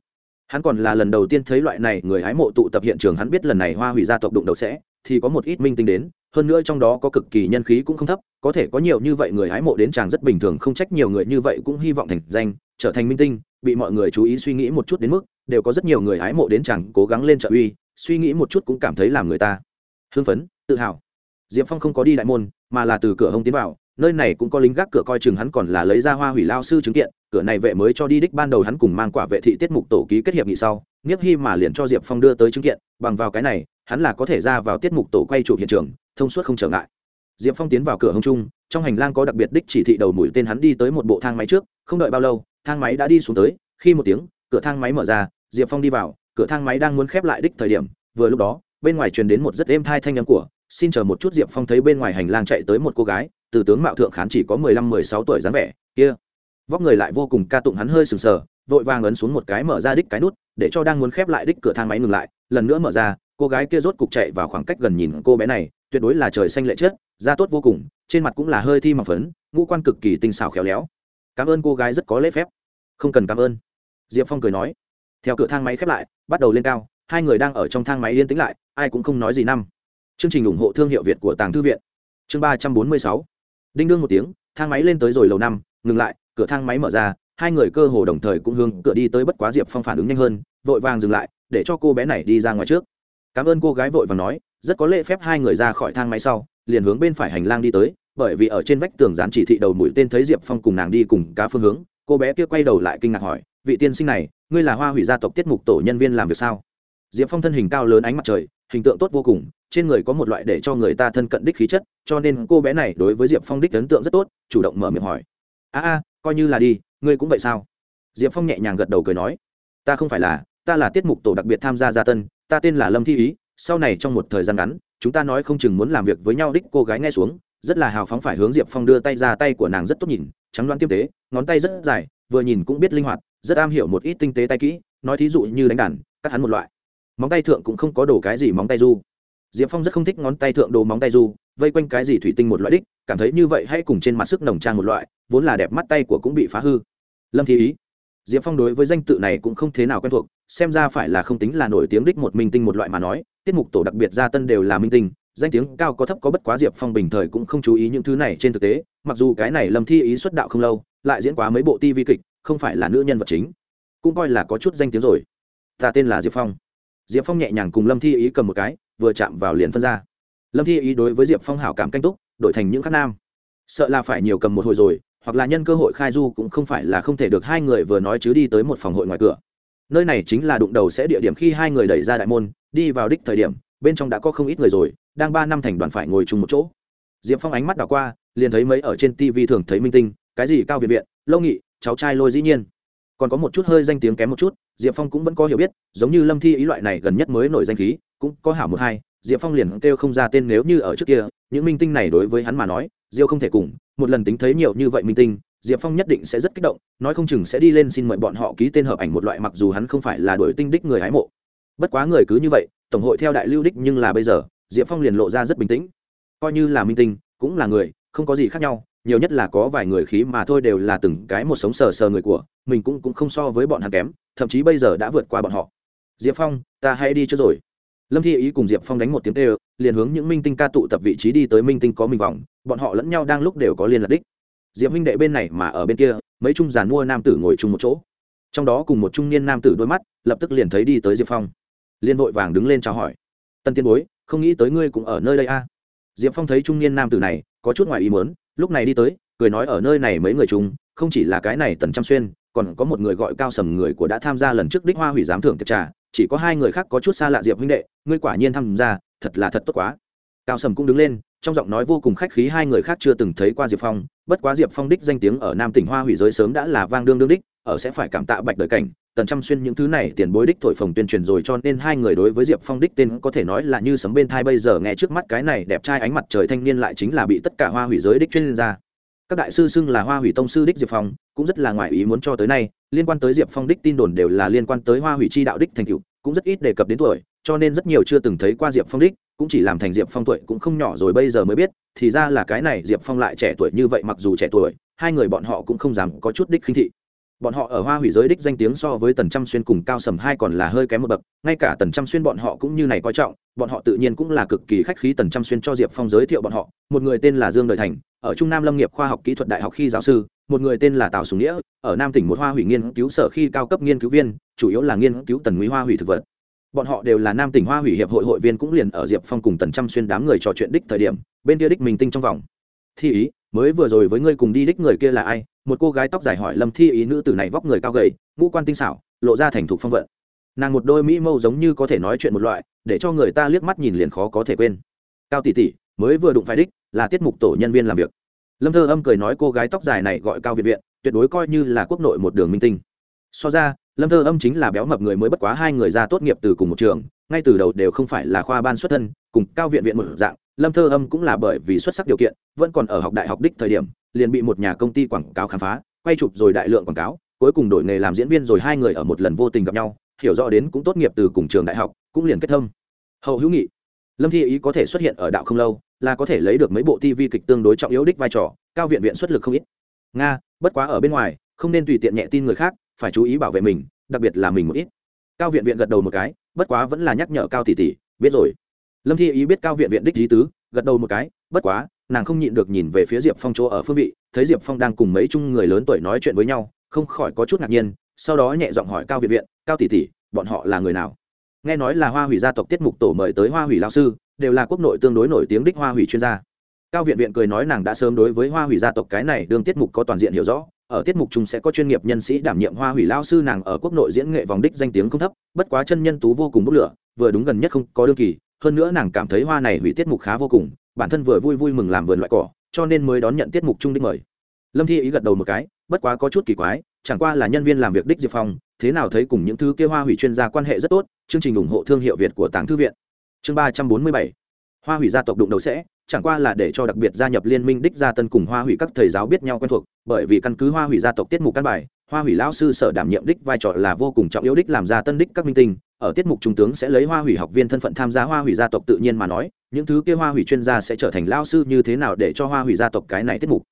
hắn còn là lần đầu tiên thấy loại này người hái mộ tụ tập hiện trường, hắn biết lần này hoa hủy gia tộc đụng đầu sẽ, thì có một ít minh tinh đến, hơn nữa trong đó có cực kỳ nhân khí cũng không thấp, có thể có nhiều như vậy người hái mộ đến chàng rất bình thường, không trách nhiều người như vậy cũng hy vọng thành danh, trở thành minh tinh, bị mọi người chú ý suy nghĩ một chút đến mức, đều có rất nhiều người hái mộ đến chàng cố gắng lên trợ uy, suy nghĩ một chút cũng cảm thấy làm người ta hưng phấn tự hào. Diệp phong không có đi đại môn mà là từ cửa hông tiến vào nơi này cũng có lính gác cửa coi chừng hắn còn là lấy ra hoa hủy lao sư chứng kiện cửa này vệ mới cho đi đích ban đầu hắn cùng mang quả vệ thị tiết mục tổ ký kết hiệp nghị sau nghiếp hy mà liền cho diệp phong đưa tới chứng kiện bằng vào cái này hắn là có thể ra vào tiết mục tổ quay chụp hiện trường thông suốt không trở ngại. Diệp phong tiến vào cửa hông trung, trong hành lang có đặc biệt đích chỉ thị đầu mũi tên hắn đi tới một bộ thang máy trước không đợi bao lâu thang máy đã đi xuống tới khi một tiếng cửa thang máy mở ra diệp phong đi vào cửa thang máy đang muốn khép lại đích thời điểm vừa lúc đó bên ngoài truyền đến một rất êm thai thanh âm của, xin chờ một chút diệp phong thấy bên ngoài hành lang chạy tới một cô gái, từ tướng mạo thượng khán chỉ có mười lăm, mười sáu tuổi dáng vẻ, kia. Vóc người lại vô cùng ca tụng hắn hơi sừng sờ, vội vàng ấn xuống một cái mở ra đích cái nút, để cho đang muốn khép lại đích cửa thang máy ngừng lại, lần nữa mở ra, cô gái kia rốt cục chạy vào khoảng cách gần nhìn cô bé này, tuyệt đối là trời xanh lệ chết, da tốt vô cùng, trên mặt cũng là hơi thi mỏng phấn, ngũ quan cực kỳ tinh xảo khéo léo. Cảm ơn cô gái rất có lễ phép. Không cần cảm ơn. Diệp phong cười nói. Theo cửa thang máy khép lại, bắt đầu lên cao hai người đang ở trong thang máy yên tĩnh lại, ai cũng không nói gì năm. Chương trình ủng hộ thương hiệu việt của tàng thư viện. Chương ba trăm bốn mươi sáu. Đinh đương một tiếng, thang máy lên tới rồi lầu năm, ngừng lại, cửa thang máy mở ra, hai người cơ hồ đồng thời cũng hướng cửa đi tới bất quá diệp phong phản ứng nhanh hơn, vội vàng dừng lại, để cho cô bé này đi ra ngoài trước. Cảm ơn cô gái vội vàng nói, rất có lễ phép hai người ra khỏi thang máy sau, liền hướng bên phải hành lang đi tới, bởi vì ở trên vách tường dán chỉ thị đầu mũi tên thấy diệp phong cùng nàng đi cùng cá phương hướng, cô bé kia quay đầu lại kinh ngạc hỏi, vị tiên sinh này, ngươi là hoa hủy gia tộc tiết mục tổ nhân viên làm việc sao? Diệp phong thân hình cao lớn ánh mặt trời, hình tượng tốt vô cùng, trên người có một loại để cho người ta thân cận đích khí chất, cho nên cô bé này đối với diệp phong đích ấn tượng rất tốt, chủ động mở miệng hỏi. A a, coi như là đi, ngươi cũng vậy sao? Diệp phong nhẹ nhàng gật đầu cười nói. Ta không phải là, ta là tiết mục tổ đặc biệt tham gia gia tân, ta tên là lâm thi ý, sau này trong một thời gian ngắn, chúng ta nói không chừng muốn làm việc với nhau đích cô gái nghe xuống, rất là hào phóng phải hướng diệp phong đưa tay ra tay của nàng rất tốt nhìn, trắng đoán tiêm tế, ngón tay rất dài, vừa nhìn cũng biết linh hoạt, rất am hiểu một ít tinh tế tay kỹ, nói thí dụ như đánh đàn, cắt hắn một loại móng tay thượng cũng không có đồ cái gì móng tay du. Diệp phong rất không thích ngón tay thượng đồ móng tay du, vây quanh cái gì thủy tinh một loại đích, cảm thấy như vậy hay cùng trên mặt sức nồng trang một loại, vốn là đẹp mắt tay của cũng bị phá hư. Lâm thi ý. Diệp phong đối với danh tự này cũng không thế nào quen thuộc, xem ra phải là không tính là nổi tiếng đích một minh tinh một loại mà nói, tiết mục tổ đặc biệt gia tân đều là minh tinh, danh tiếng cao có thấp có bất quá diệp phong bình thời cũng không chú ý những thứ này trên thực tế, mặc dù cái này lâm thi ý xuất đạo không lâu, lại diễn quá mấy bộ ti vi kịch, không phải là nữ nhân vật chính, cũng coi là có chút danh tiếng rồi. Ta tên là diệp phong diệp phong nhẹ nhàng cùng lâm thi ý cầm một cái, vừa chạm vào liền phân ra. Lâm thi ý đối với diệp phong hảo cảm canh túc, đổi thành những khắc nam. Sợ là phải nhiều cầm một hồi rồi, hoặc là nhân cơ hội khai du cũng không phải là không thể được hai người vừa nói chứ đi tới một phòng hội ngoài cửa. Nơi này chính là đụng đầu sẽ địa điểm khi hai người đẩy ra đại môn, đi vào đích thời điểm, bên trong đã có không ít người rồi, đang ba năm thành đoàn phải ngồi chung một chỗ. Diệp phong ánh mắt đảo qua, liền thấy mấy ở trên tv thường thấy minh tinh, cái gì cao việt viện, lâu nghị, cháu trai lôi dĩ nhiên còn có một chút hơi danh tiếng kém một chút, diệp phong cũng vẫn có hiểu biết, giống như lâm thi ý loại này gần nhất mới nổi danh khí, cũng có hảo một hai, diệp phong liền kêu không ra tên nếu như ở trước kia, những minh tinh này đối với hắn mà nói, diêu không thể cùng, một lần tính thấy nhiều như vậy minh tinh, diệp phong nhất định sẽ rất kích động, nói không chừng sẽ đi lên xin mời bọn họ ký tên hợp ảnh một loại mặc dù hắn không phải là đổi tinh đích người hái mộ. Bất quá người cứ như vậy, tổng hội theo đại lưu đích nhưng là bây giờ, diệp phong liền lộ ra rất bình tĩnh. Coi như là minh tinh, cũng là người, không có gì khác nhau nhiều nhất là có vài người khí mà thôi đều là từng cái một sống sờ sờ người của, mình cũng cũng không so với bọn hắn kém, thậm chí bây giờ đã vượt qua bọn họ. Diệp phong, ta hãy đi cho rồi. Lâm thi ý cùng diệp phong đánh một tiếng tê liền hướng những minh tinh ca tụ tập vị trí đi tới minh tinh có mình vòng, bọn họ lẫn nhau đang lúc đều có liên lạc đích. Diệp minh đệ bên này mà ở bên kia, mấy trung giàn mua nam tử ngồi chung một chỗ. Trong đó cùng một trung niên nam tử đôi mắt, lập tức liền thấy đi tới diệp phong. Liên vội vàng đứng lên chào hỏi. Tân tiên bối, không nghĩ tới ngươi cũng ở nơi đây a? À. diệp phong thấy trung niên nam tử này, có chút ngoài ý muốn lúc này đi tới, cười nói ở nơi này mấy người chúng không chỉ là cái này tần trăm xuyên, còn có một người gọi cao sầm người của đã tham gia lần trước đích hoa hủy giám thưởng tiệc trà, chỉ có hai người khác có chút xa lạ diệp huynh đệ, ngươi quả nhiên tham gia, thật là thật tốt quá. Cao sầm cũng đứng lên, trong giọng nói vô cùng khách khí hai người khác chưa từng thấy qua diệp phong, bất quá diệp phong đích danh tiếng ở nam tỉnh hoa hủy giới sớm đã là vang đương đương đích, ở sẽ phải cảm tạ bạch đời cảnh tần trăm xuyên những thứ này tiền bối đích thổi phồng tuyên truyền rồi cho nên hai người đối với diệp phong đích tên có thể nói là như sấm bên thai bây giờ nghe trước mắt cái này đẹp trai ánh mặt trời thanh niên lại chính là bị tất cả hoa hủy giới đích chuyên gia. Các đại sư xưng là hoa hủy tông sư đích diệp phong, cũng rất là ngoại ý muốn cho tới nay, liên quan tới diệp phong đích tin đồn đều là liên quan tới hoa hủy chi đạo đích thành cựu cũng rất ít đề cập đến tuổi, cho nên rất nhiều chưa từng thấy qua diệp phong đích, cũng chỉ làm thành diệp phong tuổi cũng không nhỏ rồi bây giờ mới biết, thì ra là cái này diệp phong lại trẻ tuổi như vậy mặc dù trẻ tuổi, hai người bọn họ cũng không dám có chút đích khinh thị bọn họ ở hoa hủy giới đích danh tiếng so với tần trăm xuyên cùng cao sầm hai còn là hơi kém một bậc, ngay cả tần trăm xuyên bọn họ cũng như này coi trọng, bọn họ tự nhiên cũng là cực kỳ khách khí tần trăm xuyên cho diệp phong giới thiệu bọn họ, một người tên là dương đời thành, ở trung nam lâm nghiệp khoa học kỹ thuật đại học khi giáo sư, một người tên là tào sùng nghĩa, ở nam tỉnh một hoa hủy nghiên cứu sở khi cao cấp nghiên cứu viên, chủ yếu là nghiên cứu tần quý hoa hủy thực vật. Bọn họ đều là nam tỉnh hoa hủy hiệp hội hội viên cũng liền ở diệp phong cùng tần trăm xuyên đám người trò chuyện đích thời điểm, bên kia đích mình tinh trong vòng. Thi ý mới vừa rồi với ngươi cùng đi đích người kia là ai? Một cô gái tóc dài hỏi lâm thi ý nữ tử này vóc người cao gầy, ngũ quan tinh xảo, lộ ra thành thục phong vận. Nàng một đôi mỹ mâu giống như có thể nói chuyện một loại, để cho người ta liếc mắt nhìn liền khó có thể quên. Cao tỷ tỷ, mới vừa đụng phải đích là tiết mục tổ nhân viên làm việc. Lâm thơ âm cười nói cô gái tóc dài này gọi cao việt viện, tuyệt đối coi như là quốc nội một đường minh tinh. So ra, lâm thơ âm chính là béo mập người mới bất quá hai người ra tốt nghiệp từ cùng một trường, ngay từ đầu đều không phải là khoa ban xuất thân, cùng cao viện viện một dạng lâm thơ âm cũng là bởi vì xuất sắc điều kiện, vẫn còn ở học đại học đích thời điểm, liền bị một nhà công ty quảng cáo khám phá, quay chụp rồi đại lượng quảng cáo, cuối cùng đổi nghề làm diễn viên rồi hai người ở một lần vô tình gặp nhau, hiểu rõ đến cũng tốt nghiệp từ cùng trường đại học, cũng liền kết thâm. Hậu hữu nghị. Lâm thi ý có thể xuất hiện ở đạo không lâu, là có thể lấy được mấy bộ tv kịch tương đối trọng yếu đích vai trò, cao viện viện xuất lực không ít. Nga, bất quá ở bên ngoài, không nên tùy tiện nhẹ tin người khác, phải chú ý bảo vệ mình, đặc biệt là mình một ít. Cao viện viện gật đầu một cái, bất quá vẫn là nhắc nhở cao tỷ tỷ, biết rồi lâm thi ý biết cao viện viện đích lý tứ, gật đầu một cái, bất quá, nàng không nhịn được nhìn về phía diệp phong chỗ ở phương vị, thấy diệp phong đang cùng mấy chung người lớn tuổi nói chuyện với nhau, không khỏi có chút ngạc nhiên, sau đó nhẹ giọng hỏi cao viện viện, cao tỷ tỷ, bọn họ là người nào? Nghe nói là hoa hủy gia tộc tiết mục tổ mời tới hoa hủy lao sư, đều là quốc nội tương đối nổi tiếng đích hoa hủy chuyên gia. Cao viện viện cười nói nàng đã sớm đối với hoa hủy gia tộc cái này đương tiết mục có toàn diện hiểu rõ, ở tiết mục chúng sẽ có chuyên nghiệp nhân sĩ đảm nhiệm hoa hủy lao sư nàng ở quốc nội diễn nghệ vòng đích danh tiếng không thấp, bất quá chân nhân tú vô cùng bốc lửa, vừa đúng gần nhất không có đương kỳ hơn nữa nàng cảm thấy hoa này hủy tiết mục khá vô cùng, bản thân vừa vui vui mừng làm vườn loại cỏ, cho nên mới đón nhận tiết mục trung đích mời. Lâm thi ý gật đầu một cái, bất quá có chút kỳ quái, chẳng qua là nhân viên làm việc đích diệp phong, thế nào thấy cùng những thứ kia hoa hủy chuyên gia quan hệ rất tốt, chương trình ủng hộ thương hiệu việt của tàng thư viện. Chương ba trăm bốn mươi bảy. Hoa hủy gia tộc đụng đầu sẽ, chẳng qua là để cho đặc biệt gia nhập liên minh đích gia tân cùng hoa hủy các thầy giáo biết nhau quen thuộc, bởi vì căn cứ hoa hủy gia tộc tiết mục căn bài, hoa hủy lão sư sở đảm nhiệm đích vai trò là vô cùng trọng yếu đích làm gia tân đích các minh tinh ở tiết mục trung tướng sẽ lấy hoa hủy học viên thân phận tham gia hoa hủy gia tộc tự nhiên mà nói, những thứ kia hoa hủy chuyên gia sẽ trở thành lao sư như thế nào để cho hoa hủy gia tộc cái này tiết mục.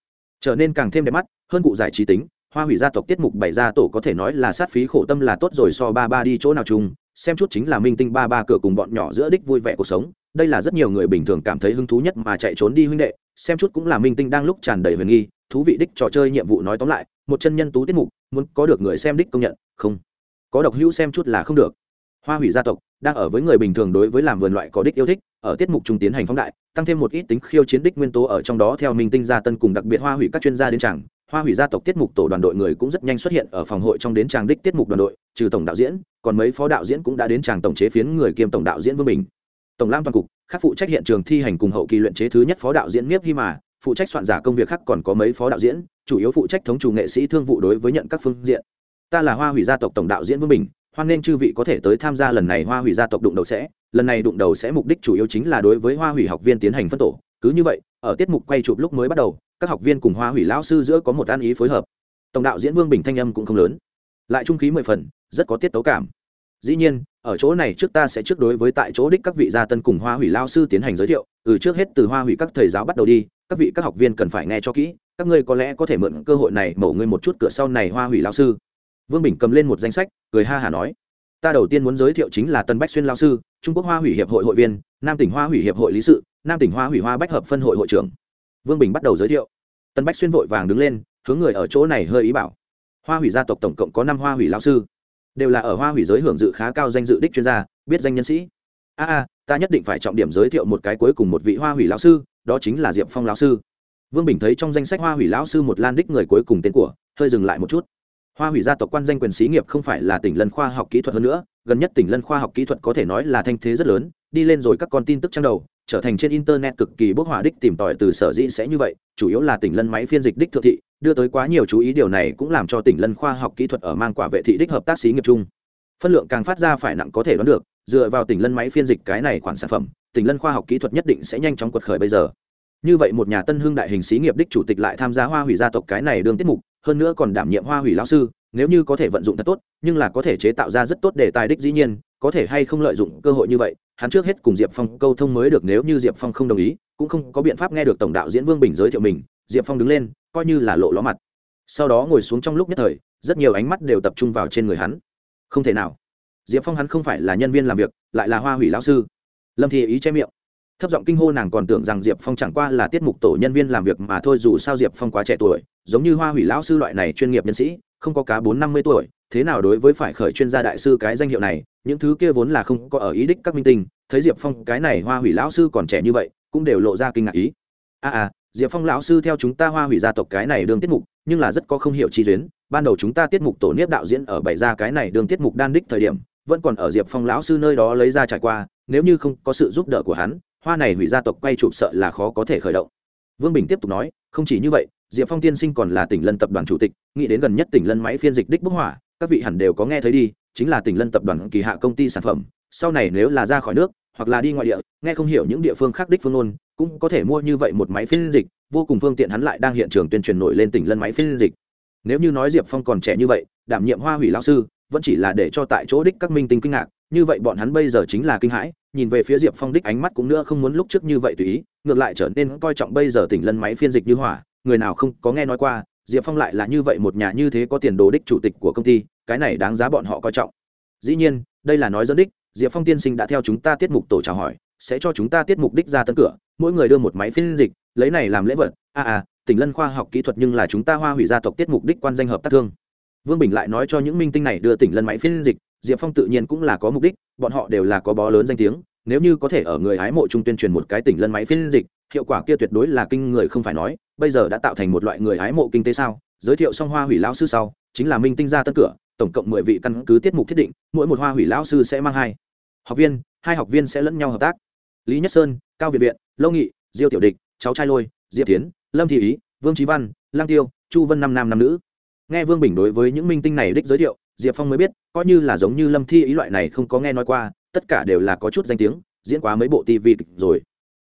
Trở nên càng thêm đẹp mắt, hơn cụ giải trí tính, hoa hủy gia tộc tiết mục bày ra tổ có thể nói là sát phí khổ tâm là tốt rồi so ba ba đi chỗ nào chung, xem chút chính là minh tinh ba ba cửa cùng bọn nhỏ giữa đích vui vẻ cuộc sống. Đây là rất nhiều người bình thường cảm thấy hứng thú nhất mà chạy trốn đi huynh đệ, xem chút cũng là minh tinh đang lúc tràn đầy huyền nghi, thú vị đích trò chơi nhiệm vụ nói tóm lại, một chân nhân tú tiết mục, muốn có được người xem đích công nhận, không. Có độc hữu xem chút là không được hoa hủy gia tộc, đang ở với người bình thường đối với làm vườn loại có đích yêu thích, ở tiết mục trung tiến hành phóng đại, tăng thêm một ít tính khiêu chiến đích nguyên tố ở trong đó. Theo minh tinh gia tân cùng đặc biệt hoa hủy các chuyên gia đến tràng, hoa hủy gia tộc tiết mục tổ đoàn đội người cũng rất nhanh xuất hiện ở phòng hội trong đến tràng đích tiết mục đoàn đội, trừ tổng đạo diễn, còn mấy phó đạo diễn cũng đã đến tràng tổng chế phiến người kiêm tổng đạo diễn vương bình. Tổng lam toàn cục, khắc phụ trách hiện trường thi hành cùng hậu kỳ luyện chế thứ nhất phó đạo diễn miếp hi mà, phụ trách soạn giả công việc khác còn có mấy phó đạo diễn, chủ yếu phụ trách thống chủ nghệ sĩ thương vụ đối với nhận các phương diện. Ta là hoa hủy gia tộc tổng đạo diễn vương bình hoan nên chư vị có thể tới tham gia lần này hoa hủy gia tộc đụng đầu sẽ. Lần này đụng đầu sẽ mục đích chủ yếu chính là đối với hoa hủy học viên tiến hành phân tổ. Cứ như vậy, ở tiết mục quay chụp lúc mới bắt đầu, các học viên cùng hoa hủy lão sư giữa có một an ý phối hợp. Tổng đạo diễn vương bình thanh âm cũng không lớn. Lại trung khí mười phần, rất có tiết tấu cảm. Dĩ nhiên, ở chỗ này trước ta sẽ trước đối với tại chỗ đích các vị gia tân cùng hoa hủy lao sư tiến hành giới thiệu. Ừ trước hết từ hoa hủy các thầy giáo bắt đầu đi, các vị các học viên cần phải nghe cho kỹ. Các ngươi có lẽ có thể mượn cơ hội này mổ ngươi một chút cửa sau này hoa hủy lao sư. Vương bình cầm lên một danh sách cười ha hả nói, ta đầu tiên muốn giới thiệu chính là tân bách xuyên lao sư, trung quốc hoa hủy hiệp hội hội viên, nam tỉnh hoa hủy hiệp hội lý sự, nam tỉnh hoa hủy hoa bách hợp phân hội hội trưởng. Vương bình bắt đầu giới thiệu. Tân bách xuyên vội vàng đứng lên, hướng người ở chỗ này hơi ý bảo, hoa hủy gia tộc tổng cộng có năm hoa hủy lao sư, đều là ở hoa hủy giới hưởng dự khá cao danh dự đích chuyên gia, biết danh nhân sĩ. A a, ta nhất định phải trọng điểm giới thiệu một cái cuối cùng một vị hoa hủy lão sư, đó chính là diệp phong lão sư. Vương bình thấy trong danh sách hoa hủy lão sư một lan đích người cuối cùng tên của, hơi dừng lại một chút hoa hủy gia tộc quan danh quyền xí nghiệp không phải là tỉnh lân khoa học kỹ thuật hơn nữa, gần nhất tỉnh lân khoa học kỹ thuật có thể nói là thanh thế rất lớn, đi lên rồi các con tin tức trang đầu, trở thành trên internet cực kỳ bốc hỏa đích tìm tòi từ sở dĩ sẽ như vậy, chủ yếu là tỉnh lân máy phiên dịch đích thượng thị, đưa tới quá nhiều chú ý, điều này cũng làm cho tỉnh lân khoa học kỹ thuật ở mang quả vệ thị đích hợp tác xí nghiệp chung. Phân lượng càng phát ra phải nặng có thể đoán được, dựa vào tỉnh lân máy phiên dịch cái này khoản sản phẩm, tỉnh lân khoa học kỹ thuật nhất định sẽ nhanh chóng quật khởi bây giờ. Như vậy một nhà tân hương đại hình xí nghiệp đích chủ tịch lại tham gia hoa hủy gia tộc cái này đương tiết mục hơn nữa còn đảm nhiệm hoa hủy lão sư, nếu như có thể vận dụng thật tốt, nhưng là có thể chế tạo ra rất tốt để tài đích dĩ nhiên, có thể hay không lợi dụng cơ hội như vậy, hắn trước hết cùng diệp phong câu thông mới được nếu như diệp phong không đồng ý, cũng không có biện pháp nghe được tổng đạo diễn vương bình giới thiệu mình, diệp phong đứng lên, coi như là lộ ló mặt. Sau đó ngồi xuống trong lúc nhất thời, rất nhiều ánh mắt đều tập trung vào trên người hắn. Không thể nào. Diệp phong hắn không phải là nhân viên làm việc, lại là hoa hủy lão sư. Lâm thị ý che miệng thấp giọng kinh hô nàng còn tưởng rằng diệp phong chẳng qua là tiết mục tổ nhân viên làm việc mà thôi dù sao diệp phong quá trẻ tuổi giống như hoa hủy lão sư loại này chuyên nghiệp nhân sĩ không có cá bốn năm mươi tuổi thế nào đối với phải khởi chuyên gia đại sư cái danh hiệu này những thứ kia vốn là không có ở ý đích các minh tinh thấy diệp phong cái này hoa hủy lão sư còn trẻ như vậy cũng đều lộ ra kinh ngạc ý. A à, à diệp phong lão sư theo chúng ta hoa hủy gia tộc cái này đương tiết mục nhưng là rất có không hiểu chi duyên ban đầu chúng ta tiết mục tổ niếp đạo diễn ở bảy ra cái này đương tiết mục đan đích thời điểm vẫn còn ở diệp phong lão sư nơi đó lấy ra trải qua nếu như không có sự giúp đỡ của hắn hoa này hủy gia tộc quay chụp sợ là khó có thể khởi động. Vương bình tiếp tục nói không chỉ như vậy diệp phong tiên sinh còn là tỉnh lân tập đoàn chủ tịch nghĩ đến gần nhất tỉnh lân máy phiên dịch đích bức hỏa các vị hẳn đều có nghe thấy đi chính là tỉnh lân tập đoàn kỳ hạ công ty sản phẩm sau này nếu là ra khỏi nước hoặc là đi ngoại địa nghe không hiểu những địa phương khác đích phương ngôn, cũng có thể mua như vậy một máy phiên dịch vô cùng phương tiện hắn lại đang hiện trường tuyên truyền nổi lên tỉnh lân máy phiên dịch. Nếu như nói diệp phong còn trẻ như vậy đảm nhiệm hoa hủy lão sư vẫn chỉ là để cho tại chỗ đích các minh tinh kinh ngạc như vậy bọn hắn bây giờ chính là kinh hãi nhìn về phía diệp phong đích ánh mắt cũng nữa không muốn lúc trước như vậy tùy ý ngược lại trở nên coi trọng bây giờ tỉnh lân máy phiên dịch như hỏa người nào không có nghe nói qua diệp phong lại là như vậy một nhà như thế có tiền đồ đích chủ tịch của công ty cái này đáng giá bọn họ coi trọng. Dĩ nhiên đây là nói dẫn đích diệp phong tiên sinh đã theo chúng ta tiết mục tổ chào hỏi sẽ cho chúng ta tiết mục đích ra tân cửa mỗi người đưa một máy phiên dịch lấy này làm lễ vật. A à, à tỉnh lân khoa học kỹ thuật nhưng là chúng ta hoa hủy gia tộc tiết mục đích quan danh hợp tác thương. Vương bình lại nói cho những minh tinh này đưa tỉnh lân máy phiên dịch diệp phong tự nhiên cũng là có mục đích, bọn họ đều là có bó lớn danh tiếng, nếu như có thể ở người hái mộ trung tuyên truyền một cái tỉnh lân máy phiên dịch, hiệu quả kia tuyệt đối là kinh người không phải nói, bây giờ đã tạo thành một loại người hái mộ kinh tế sao? Giới thiệu xong hoa hủy lao sư sau, chính là minh tinh ra tân cửa, tổng cộng mười vị căn cứ tiết mục thiết định, mỗi một hoa hủy lao sư sẽ mang hai học viên, hai học viên sẽ lẫn nhau hợp tác. Lý nhất sơn, cao việt viện, lâu nghị, diêu tiểu địch, cháu trai lôi, diệp tiến lâm thị ý, vương trí văn, lang tiêu, chu vân năm nam năm nữ. Nghe vương bình đối với những minh tinh này đích giới thiệu diệp phong mới biết, coi như là giống như lâm thi ý loại này không có nghe nói qua, tất cả đều là có chút danh tiếng, diễn quá mấy bộ tv kịch rồi.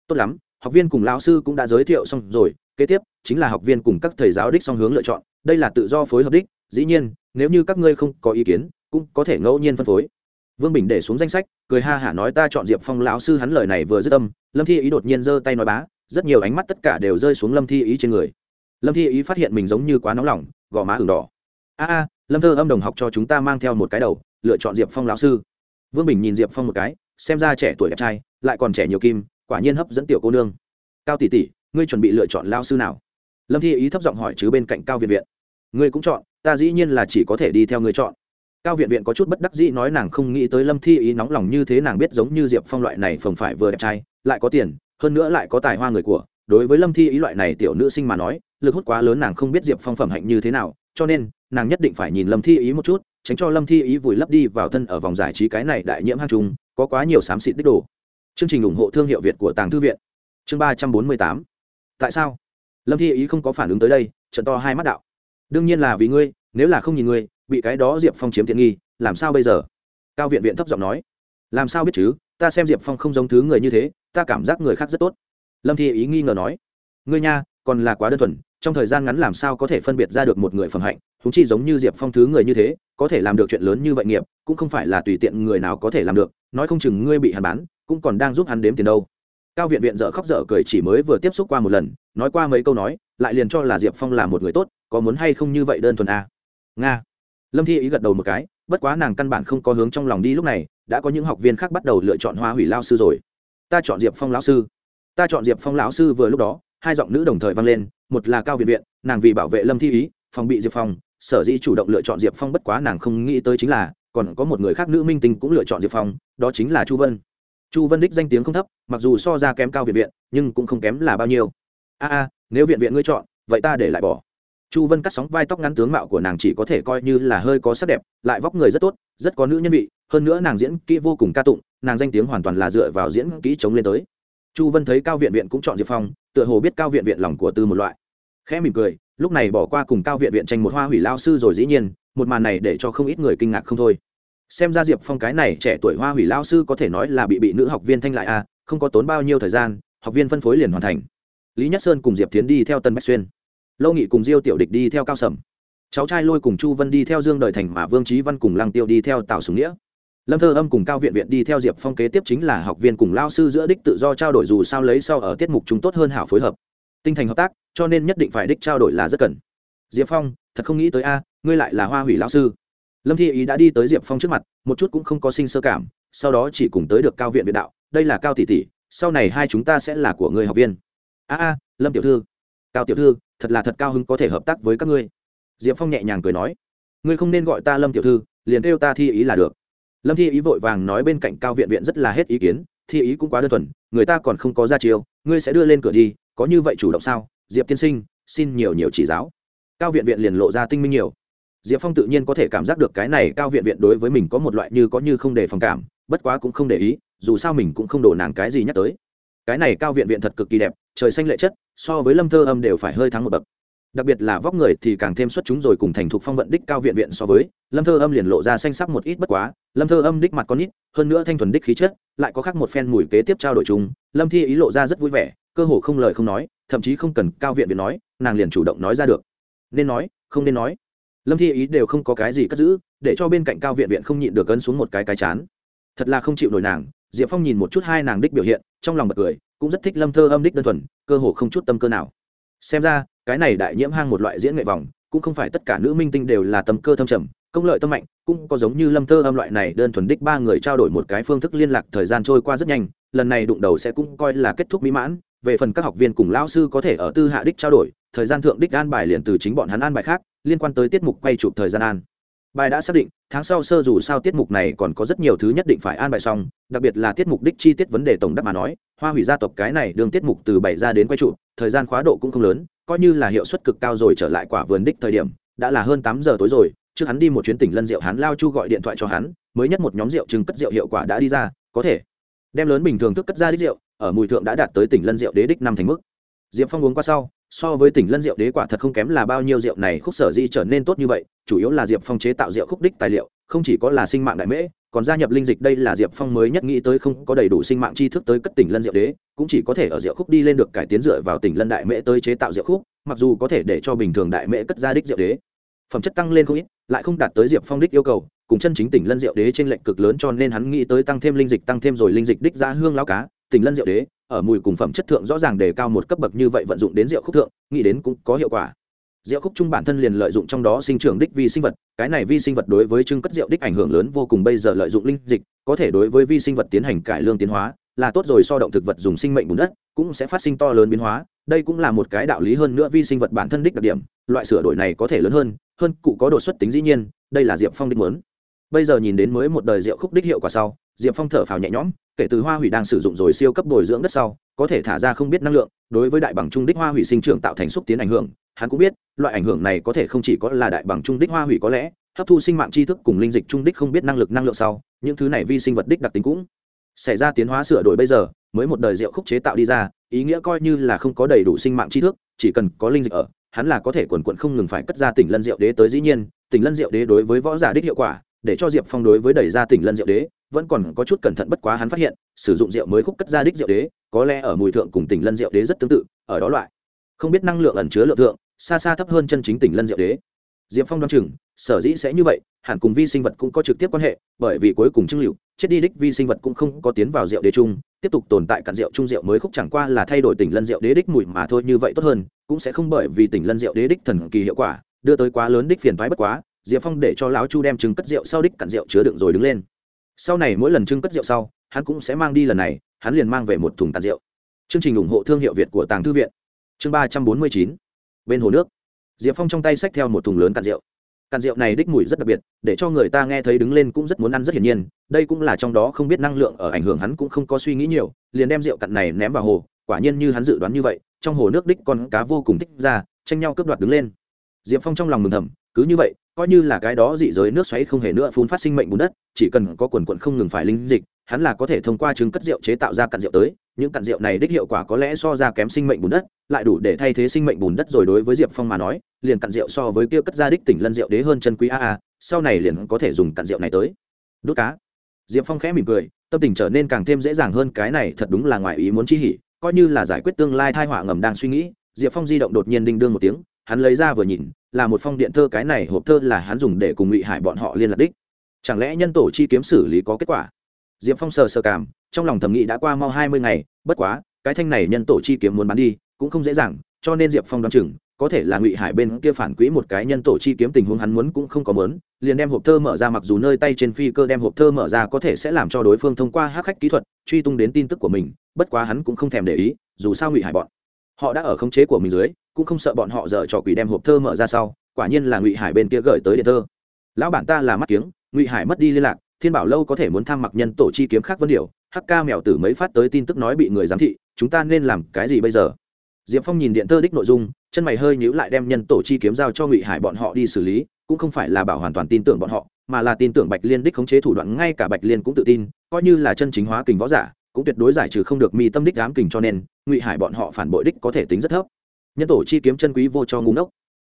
Tốt lắm, học viên cùng lao sư cũng đã giới thiệu xong rồi, kế tiếp chính là học viên cùng các thầy giáo đích song hướng lựa chọn, đây là tự do phối hợp đích, dĩ nhiên, nếu như các ngươi không có ý kiến, cũng có thể ngẫu nhiên phân phối. Vương bình để xuống danh sách, cười ha hả nói ta chọn diệp phong lão sư hắn lời này vừa dứt tâm lâm thi ý đột nhiên giơ tay nói bá, rất nhiều ánh mắt tất cả đều rơi xuống lâm thi ý trên người. Lâm thi ý phát hiện mình giống như quá nóng lòng, gò má ửng đỏ. A a lâm thơ âm đồng học cho chúng ta mang theo một cái đầu, lựa chọn diệp phong lão sư. Vương bình nhìn diệp phong một cái, xem ra trẻ tuổi đẹp trai, lại còn trẻ nhiều kim, quả nhiên hấp dẫn tiểu cô nương. Cao tỷ tỷ, ngươi chuẩn bị lựa chọn lao sư nào? Lâm thi ý thấp giọng hỏi chứ bên cạnh cao viện viện. Ngươi cũng chọn, ta dĩ nhiên là chỉ có thể đi theo ngươi chọn. Cao viện viện có chút bất đắc dĩ nói nàng không nghĩ tới lâm thi ý nóng lòng như thế nàng biết giống như diệp phong loại này phồng phải vừa đẹp trai, lại có tiền, hơn nữa lại có tài hoa người của. Đối với lâm thi ý loại này tiểu nữ sinh mà nói, lực hút quá lớn nàng không biết diệp phong phẩm hạnh như thế nào, cho nên nàng nhất định phải nhìn lâm thi ý một chút, tránh cho lâm thi ý vùi lấp đi vào thân ở vòng giải trí cái này đại nhiễm hang trung, có quá nhiều xám xịt đích đồ. Chương trình ủng hộ thương hiệu việt của tàng thư viện. Chương ba trăm bốn mươi tám. Tại sao? Lâm thi ý không có phản ứng tới đây, trận to hai mắt đạo. Đương nhiên là vì ngươi, nếu là không nhìn ngươi, bị cái đó diệp phong chiếm tiện nghi, làm sao bây giờ? Cao viện viện thấp giọng nói. Làm sao biết chứ, ta xem diệp phong không giống thứ người như thế, ta cảm giác người khác rất tốt. Lâm thi ý nghi ngờ nói. Ngươi nha, còn là quá đơn thuần trong thời gian ngắn làm sao có thể phân biệt ra được một người phẩm hạnh húng chi giống như diệp phong thứ người như thế, có thể làm được chuyện lớn như vậy nghiệp, cũng không phải là tùy tiện người nào có thể làm được, nói không chừng ngươi bị hàn bán, cũng còn đang giúp hắn đếm tiền đâu. Cao viện viện dợ khóc dở cười chỉ mới vừa tiếp xúc qua một lần, nói qua mấy câu nói, lại liền cho là diệp phong là một người tốt, có muốn hay không như vậy đơn thuần à? nga. Lâm thi ý gật đầu một cái, bất quá nàng căn bản không có hướng trong lòng đi lúc này, đã có những học viên khác bắt đầu lựa chọn hoa hủy lao sư rồi. Ta chọn diệp phong lão sư. Ta chọn diệp phong lão sư vừa lúc đó hai giọng nữ đồng thời vang lên, một là cao viện viện, nàng vì bảo vệ lâm thi ý, phòng bị diệp phong, sở dĩ chủ động lựa chọn diệp phong bất quá nàng không nghĩ tới chính là, còn có một người khác nữ minh tinh cũng lựa chọn diệp phong, đó chính là chu vân. Chu vân đích danh tiếng không thấp, mặc dù so ra kém cao viện viện, nhưng cũng không kém là bao nhiêu. A a, nếu viện viện ngươi chọn, vậy ta để lại bỏ. Chu vân cắt sóng vai tóc ngắn tướng mạo của nàng chỉ có thể coi như là hơi có sắc đẹp, lại vóc người rất tốt, rất có nữ nhân vị, hơn nữa nàng diễn kỹ vô cùng ca tụng, nàng danh tiếng hoàn toàn là dựa vào diễn kỹ chống lên tới chu vân thấy cao viện viện cũng chọn diệp phong, tựa hồ biết cao viện viện lòng của tư một loại. Khẽ mỉm cười, lúc này bỏ qua cùng cao viện viện tranh một hoa hủy lao sư rồi dĩ nhiên, một màn này để cho không ít người kinh ngạc không thôi. Xem ra diệp phong cái này trẻ tuổi hoa hủy lao sư có thể nói là bị bị nữ học viên thanh lại à không có tốn bao nhiêu thời gian, học viên phân phối liền hoàn thành. Lý nhất sơn cùng diệp tiến đi theo tân bách xuyên. Lâu nghị cùng diêu tiểu địch đi theo cao sầm. Cháu trai lôi cùng chu vân đi theo dương đời thành mà vương trí văn cùng lăng tiêu đi theo tào sùng nghĩa lâm thơ âm cùng cao viện viện đi theo diệp phong kế tiếp chính là học viên cùng lao sư giữa đích tự do trao đổi dù sao lấy sau ở tiết mục chúng tốt hơn hảo phối hợp. Tinh thành hợp tác, cho nên nhất định phải đích trao đổi là rất cần. Diệp phong, thật không nghĩ tới a, ngươi lại là hoa hủy lao sư. Lâm thi ý đã đi tới diệp phong trước mặt, một chút cũng không có sinh sơ cảm, sau đó chỉ cùng tới được cao viện viện đạo, đây là cao tỷ tỷ, sau này hai chúng ta sẽ là của người học viên. A a, lâm tiểu thư. Cao tiểu thư, thật là thật cao hứng có thể hợp tác với các ngươi. Diệp phong nhẹ nhàng cười nói, ngươi không nên gọi ta lâm tiểu thư, liền kêu ta thi ý là được lâm thi ý vội vàng nói bên cạnh cao viện viện rất là hết ý kiến, thi ý cũng quá đơn thuần, người ta còn không có ra chiêu, ngươi sẽ đưa lên cửa đi, có như vậy chủ động sao? Diệp tiên sinh, xin nhiều nhiều chỉ giáo. Cao viện viện liền lộ ra tinh minh nhiều. Diệp phong tự nhiên có thể cảm giác được cái này, cao viện viện đối với mình có một loại như có như không để phòng cảm, bất quá cũng không để ý, dù sao mình cũng không đổ nàng cái gì nhắc tới. Cái này cao viện viện thật cực kỳ đẹp, trời xanh lệ chất, so với lâm thơ âm đều phải hơi thắng một bậc đặc biệt là vóc người thì càng thêm xuất chúng rồi cùng thành thục phong vận đích cao viện viện so với, lâm thơ âm liền lộ ra xanh sắc một ít bất quá, lâm thơ âm đích mặt con ít, hơn nữa thanh thuần đích khí chất, lại có khác một phen mùi kế tiếp trao đổi chung, lâm thi ý lộ ra rất vui vẻ, cơ hồ không lời không nói, thậm chí không cần cao viện viện nói, nàng liền chủ động nói ra được. Nên nói, không nên nói. Lâm thi ý đều không có cái gì cất giữ, để cho bên cạnh cao viện viện không nhịn được cân xuống một cái cái chán. Thật là không chịu nổi nàng, diệp phong nhìn một chút hai nàng đích biểu hiện, trong lòng bật cười, cũng rất thích lâm thơ âm đích đơn thuần, cơ hồ không chút tâm cơ nào xem ra, cái này đại nhiễm hang một loại diễn nghệ vòng, cũng không phải tất cả nữ minh tinh đều là tâm cơ thâm trầm, công lợi tâm mạnh, cũng có giống như lâm thơ âm loại này đơn thuần đích ba người trao đổi một cái phương thức liên lạc thời gian trôi qua rất nhanh, lần này đụng đầu sẽ cũng coi là kết thúc mỹ mãn. Về phần các học viên cùng lao sư có thể ở tư hạ đích trao đổi, thời gian thượng đích an bài liền từ chính bọn hắn an bài khác, liên quan tới tiết mục quay chụp thời gian an. Bài đã xác định, tháng sau sơ dù sao tiết mục này còn có rất nhiều thứ nhất định phải an bài xong, đặc biệt là tiết mục đích chi tiết vấn đề tổng đắc mà nói, hoa hủy gia tộc cái này đường tiết mục từ bảy ra đến quay trụ thời gian khóa độ cũng không lớn, coi như là hiệu suất cực cao rồi trở lại quả vườn đích thời điểm, đã là hơn tám giờ tối rồi, trước hắn đi một chuyến tỉnh lân rượu hắn lao chu gọi điện thoại cho hắn, mới nhất một nhóm rượu trưng cất rượu hiệu quả đã đi ra, có thể. Đem lớn bình thường thức cất ra đích rượu, ở mùi thượng đã đạt tới tỉnh lân rượu đế đích năm thành mức. Diệp phong uống qua sau, so với tỉnh lân rượu đế quả thật không kém là bao nhiêu rượu này khúc sở di trở nên tốt như vậy, chủ yếu là diệp phong chế tạo rượu khúc đích tài liệu, không chỉ có là sinh mạng đại mễ còn gia nhập linh dịch đây là diệp phong mới nhất nghĩ tới không có đầy đủ sinh mạng tri thức tới cất tỉnh lân diệu đế, cũng chỉ có thể ở diệu khúc đi lên được cải tiến dựa vào tỉnh lân đại mễ tới chế tạo diệu khúc, mặc dù có thể để cho bình thường đại mễ cất ra đích diệu đế. Phẩm chất tăng lên không ít, lại không đạt tới diệp phong đích yêu cầu, cùng chân chính tỉnh lân diệu đế trên lệnh cực lớn cho nên hắn nghĩ tới tăng thêm linh dịch, tăng thêm rồi linh dịch đích ra hương lao cá, tỉnh lân diệu đế, ở mùi cùng phẩm chất thượng rõ ràng đề cao một cấp bậc như vậy vận dụng đến rượu khúc thượng, nghĩ đến cũng có hiệu quả rượu khúc trung bản thân liền lợi dụng trong đó sinh trưởng đích vi sinh vật, cái này vi sinh vật đối với trưng cất rượu đích ảnh hưởng lớn vô cùng, bây giờ lợi dụng linh dịch, có thể đối với vi sinh vật tiến hành cải lương tiến hóa, là tốt rồi, so động thực vật dùng sinh mệnh bùn đất cũng sẽ phát sinh to lớn biến hóa. Đây cũng là một cái đạo lý hơn nữa vi sinh vật bản thân đích đặc điểm, loại sửa đổi này có thể lớn hơn hơn cụ có đột xuất tính dĩ nhiên, đây là diệp phong đích muốn. Bây giờ nhìn đến mới một đời rượu khúc đích hiệu quả sau, diệp phong thở phào nhẹ nhõm, kể từ hoa hủy đang sử dụng rồi siêu cấp bồi dưỡng đất sau, có thể thả ra không biết năng lượng, đối với đại bằng trung đích hoa hủy sinh trưởng tạo thành xúc tiến ảnh hưởng hắn cũng biết, loại ảnh hưởng này có thể không chỉ có là đại bằng trung đích hoa hủy có lẽ, hấp thu sinh mạng tri thức cùng linh dịch trung đích không biết năng lực năng lượng sau, những thứ này vi sinh vật đích đặc tính cũng xảy ra tiến hóa sửa đổi bây giờ, mới một đời rượu khúc chế tạo đi ra, ý nghĩa coi như là không có đầy đủ sinh mạng tri thức, chỉ cần có linh dịch ở, hắn là có thể quần quận không ngừng phải cất ra tỉnh lân rượu đế tới dĩ nhiên, tỉnh lân rượu đế đối với võ giả đích hiệu quả, để cho diệp phong đối với đẩy ra tỉnh lân rượu đế, vẫn còn có chút cẩn thận bất quá hắn phát hiện, sử dụng rượu mới khúc cất ra đích rượu đế, có lẽ ở mùi thượng cùng tỉnh lân rượu đế rất tương tự, ở đó loại không biết năng lượng ẩn chứa lượng thượng xa xa thấp hơn chân chính tỉnh lân diệu đế. Diệp phong đoán chừng sở dĩ sẽ như vậy hẳn cùng vi sinh vật cũng có trực tiếp quan hệ bởi vì cuối cùng trưng liệu chết đi đích vi sinh vật cũng không có tiến vào rượu đế trung, tiếp tục tồn tại cạn rượu trung rượu mới khúc chẳng qua là thay đổi tỉnh lân rượu đế đích mùi mà thôi như vậy tốt hơn cũng sẽ không bởi vì tỉnh lân rượu đế đích thần kỳ hiệu quả đưa tới quá lớn đích phiền thoái bất quá diệp phong để cho lão chu đem trứng cất rượu sau đích cạn rượu chứa đựng rồi đứng lên. Sau này mỗi lần trưng cất rượu sau hắn cũng sẽ mang đi lần này hắn liền mang về một thùng cạn rượu. Chương trình ủng hộ thương hiệu việt của tàng thư viện. Chương ba trăm bốn mươi chín bên hồ nước. Diệp phong trong tay xách theo một thùng lớn cạn rượu. Cạn rượu này đích mùi rất đặc biệt, để cho người ta nghe thấy đứng lên cũng rất muốn ăn rất hiển nhiên, đây cũng là trong đó không biết năng lượng ở ảnh hưởng hắn cũng không có suy nghĩ nhiều, liền đem rượu cặn này ném vào hồ, quả nhiên như hắn dự đoán như vậy, trong hồ nước đích con cá vô cùng thích ra, tranh nhau cướp đoạt đứng lên. Diệp phong trong lòng mừng thầm, cứ như vậy, coi như là cái đó dị giới nước xoáy không hề nữa phun phát sinh mệnh bùn đất, chỉ cần có quần quận không ngừng phải linh dịch hắn là có thể thông qua trứng cất rượu chế tạo ra cặn rượu tới, những cặn rượu này đích hiệu quả có lẽ so ra kém sinh mệnh bùn đất, lại đủ để thay thế sinh mệnh bùn đất rồi đối với diệp phong mà nói, liền cặn rượu so với kia cất ra đích tỉnh lân rượu đế hơn chân quý a a, sau này liền có thể dùng cặn rượu này tới. Đốt cá. Diệp phong khẽ mỉm cười, tâm tình trở nên càng thêm dễ dàng hơn, cái này thật đúng là ngoài ý muốn chi hỉ, coi như là giải quyết tương lai thai họa ngầm đang suy nghĩ, diệp phong di động đột nhiên đinh đương một tiếng, hắn lấy ra vừa nhìn, là một phong điện thơ, cái này hộp thơ là hắn dùng để cùng ngụy hải bọn họ liên lạc đích. Chẳng lẽ nhân tổ chi kiếm xử lý có kết quả? Diệp phong sờ sờ cảm, trong lòng thẩm nghĩ đã qua mau hai mươi ngày, bất quá, cái thanh này nhân tổ chi kiếm muốn bán đi, cũng không dễ dàng, cho nên diệp phong đoán chừng, có thể là ngụy hải bên kia phản quỹ một cái nhân tổ chi kiếm tình huống hắn muốn cũng không có mớn liền đem hộp thơ mở ra mặc dù nơi tay trên phi cơ đem hộp thơ mở ra có thể sẽ làm cho đối phương thông qua hắc khách kỹ thuật, truy tung đến tin tức của mình, bất quá hắn cũng không thèm để ý, dù sao ngụy hải bọn họ đã ở khống chế của mình dưới, cũng không sợ bọn họ dở trò quỷ đem hộp thơ mở ra sau, quả nhiên là ngụy hải bên kia gửi tới điện thơ. Lão bản ta là mắt kiếng, ngụy hải mất đi liên lạc thiên bảo lâu có thể muốn tham mặc nhân tổ chi kiếm khác vân điều hắc ca mèo tử mấy phát tới tin tức nói bị người giám thị, chúng ta nên làm cái gì bây giờ? Diệp phong nhìn điện tơ đích nội dung, chân mày hơi nhíu lại đem nhân tổ chi kiếm giao cho ngụy hải bọn họ đi xử lý, cũng không phải là bảo hoàn toàn tin tưởng bọn họ, mà là tin tưởng bạch liên đích khống chế thủ đoạn, ngay cả bạch liên cũng tự tin, coi như là chân chính hóa kình võ giả, cũng tuyệt đối giải trừ không được mi tâm đích ám kình cho nên, ngụy hải bọn họ phản bội đích có thể tính rất thấp. Nhân tổ chi kiếm chân quý vô cho ngũ ngốc.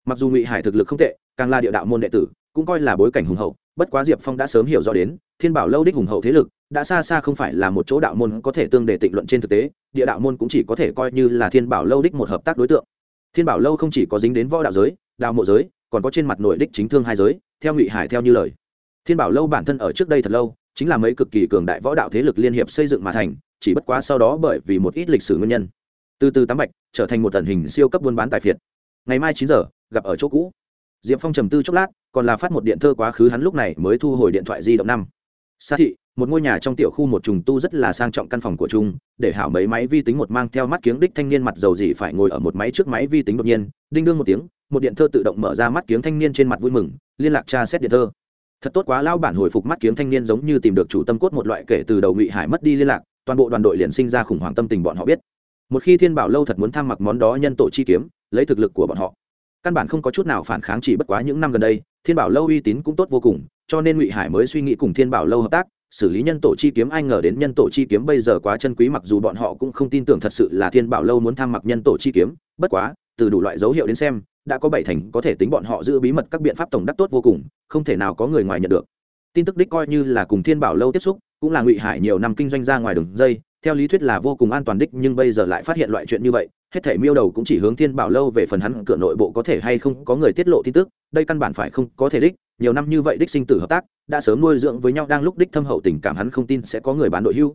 Mặc dù ngụy hải thực lực không tệ, càng là địa đạo môn đệ tử, cũng coi là bối cảnh hùng hậu bất quá diệp phong đã sớm hiểu rõ đến, thiên bảo lâu đích hùng hậu thế lực, đã xa xa không phải là một chỗ đạo môn có thể tương đề tịnh luận trên thực tế, địa đạo môn cũng chỉ có thể coi như là thiên bảo lâu đích một hợp tác đối tượng. Thiên bảo lâu không chỉ có dính đến võ đạo giới, đạo mộ giới, còn có trên mặt nội đích chính thương hai giới, theo ngụy hải theo như lời. Thiên bảo lâu bản thân ở trước đây thật lâu, chính là mấy cực kỳ cường đại võ đạo thế lực liên hiệp xây dựng mà thành, chỉ bất quá sau đó bởi vì một ít lịch sử nguyên nhân, từ từ tám bạch, trở thành một tần hình siêu cấp buôn bán tài phiệt. Ngày mai chín giờ, gặp ở chỗ cũ diệp phong trầm tư chốc lát, còn là phát một điện thơ quá khứ hắn lúc này mới thu hồi điện thoại di động năm. Xa thị, một ngôi nhà trong tiểu khu một trùng tu rất là sang trọng căn phòng của trung để hảo mấy máy vi tính một mang theo mắt kiếng đích thanh niên mặt dầu gì phải ngồi ở một máy trước máy vi tính đột nhiên, đinh đương một tiếng, một điện thơ tự động mở ra mắt kiếng thanh niên trên mặt vui mừng, liên lạc tra xét điện thơ. Thật tốt quá lao bản hồi phục mắt kiếng thanh niên giống như tìm được chủ tâm cốt một loại kể từ đầu ngụy hải mất đi liên lạc, toàn bộ đoàn đội liền sinh ra khủng hoảng tâm tình bọn họ biết. Một khi thiên bảo lâu thật muốn tham mặc món đó nhân tổ chi kiếm, lấy thực lực của bọn họ căn bản không có chút nào phản kháng chỉ bất quá những năm gần đây, thiên bảo lâu uy tín cũng tốt vô cùng, cho nên ngụy hải mới suy nghĩ cùng thiên bảo lâu hợp tác, xử lý nhân tổ chi kiếm, ai ngờ đến nhân tổ chi kiếm bây giờ quá chân quý, mặc dù bọn họ cũng không tin tưởng thật sự là thiên bảo lâu muốn tham mặc nhân tổ chi kiếm, bất quá, từ đủ loại dấu hiệu đến xem, đã có bảy thành có thể tính bọn họ giữ bí mật các biện pháp tổng đắc tốt vô cùng, không thể nào có người ngoài nhận được. Tin tức đích coi như là cùng thiên bảo lâu tiếp xúc, cũng là ngụy hải nhiều năm kinh doanh ra ngoài đường dây theo lý thuyết là vô cùng an toàn đích, nhưng bây giờ lại phát hiện loại chuyện như vậy, hết thể miêu đầu cũng chỉ hướng thiên bảo lâu về phần hắn cửa nội bộ có thể hay không có người tiết lộ tin tức, đây căn bản phải không có thể đích. Nhiều năm như vậy đích sinh tử hợp tác, đã sớm nuôi dưỡng với nhau, đang lúc đích thâm hậu tình cảm hắn không tin sẽ có người bán đội hưu.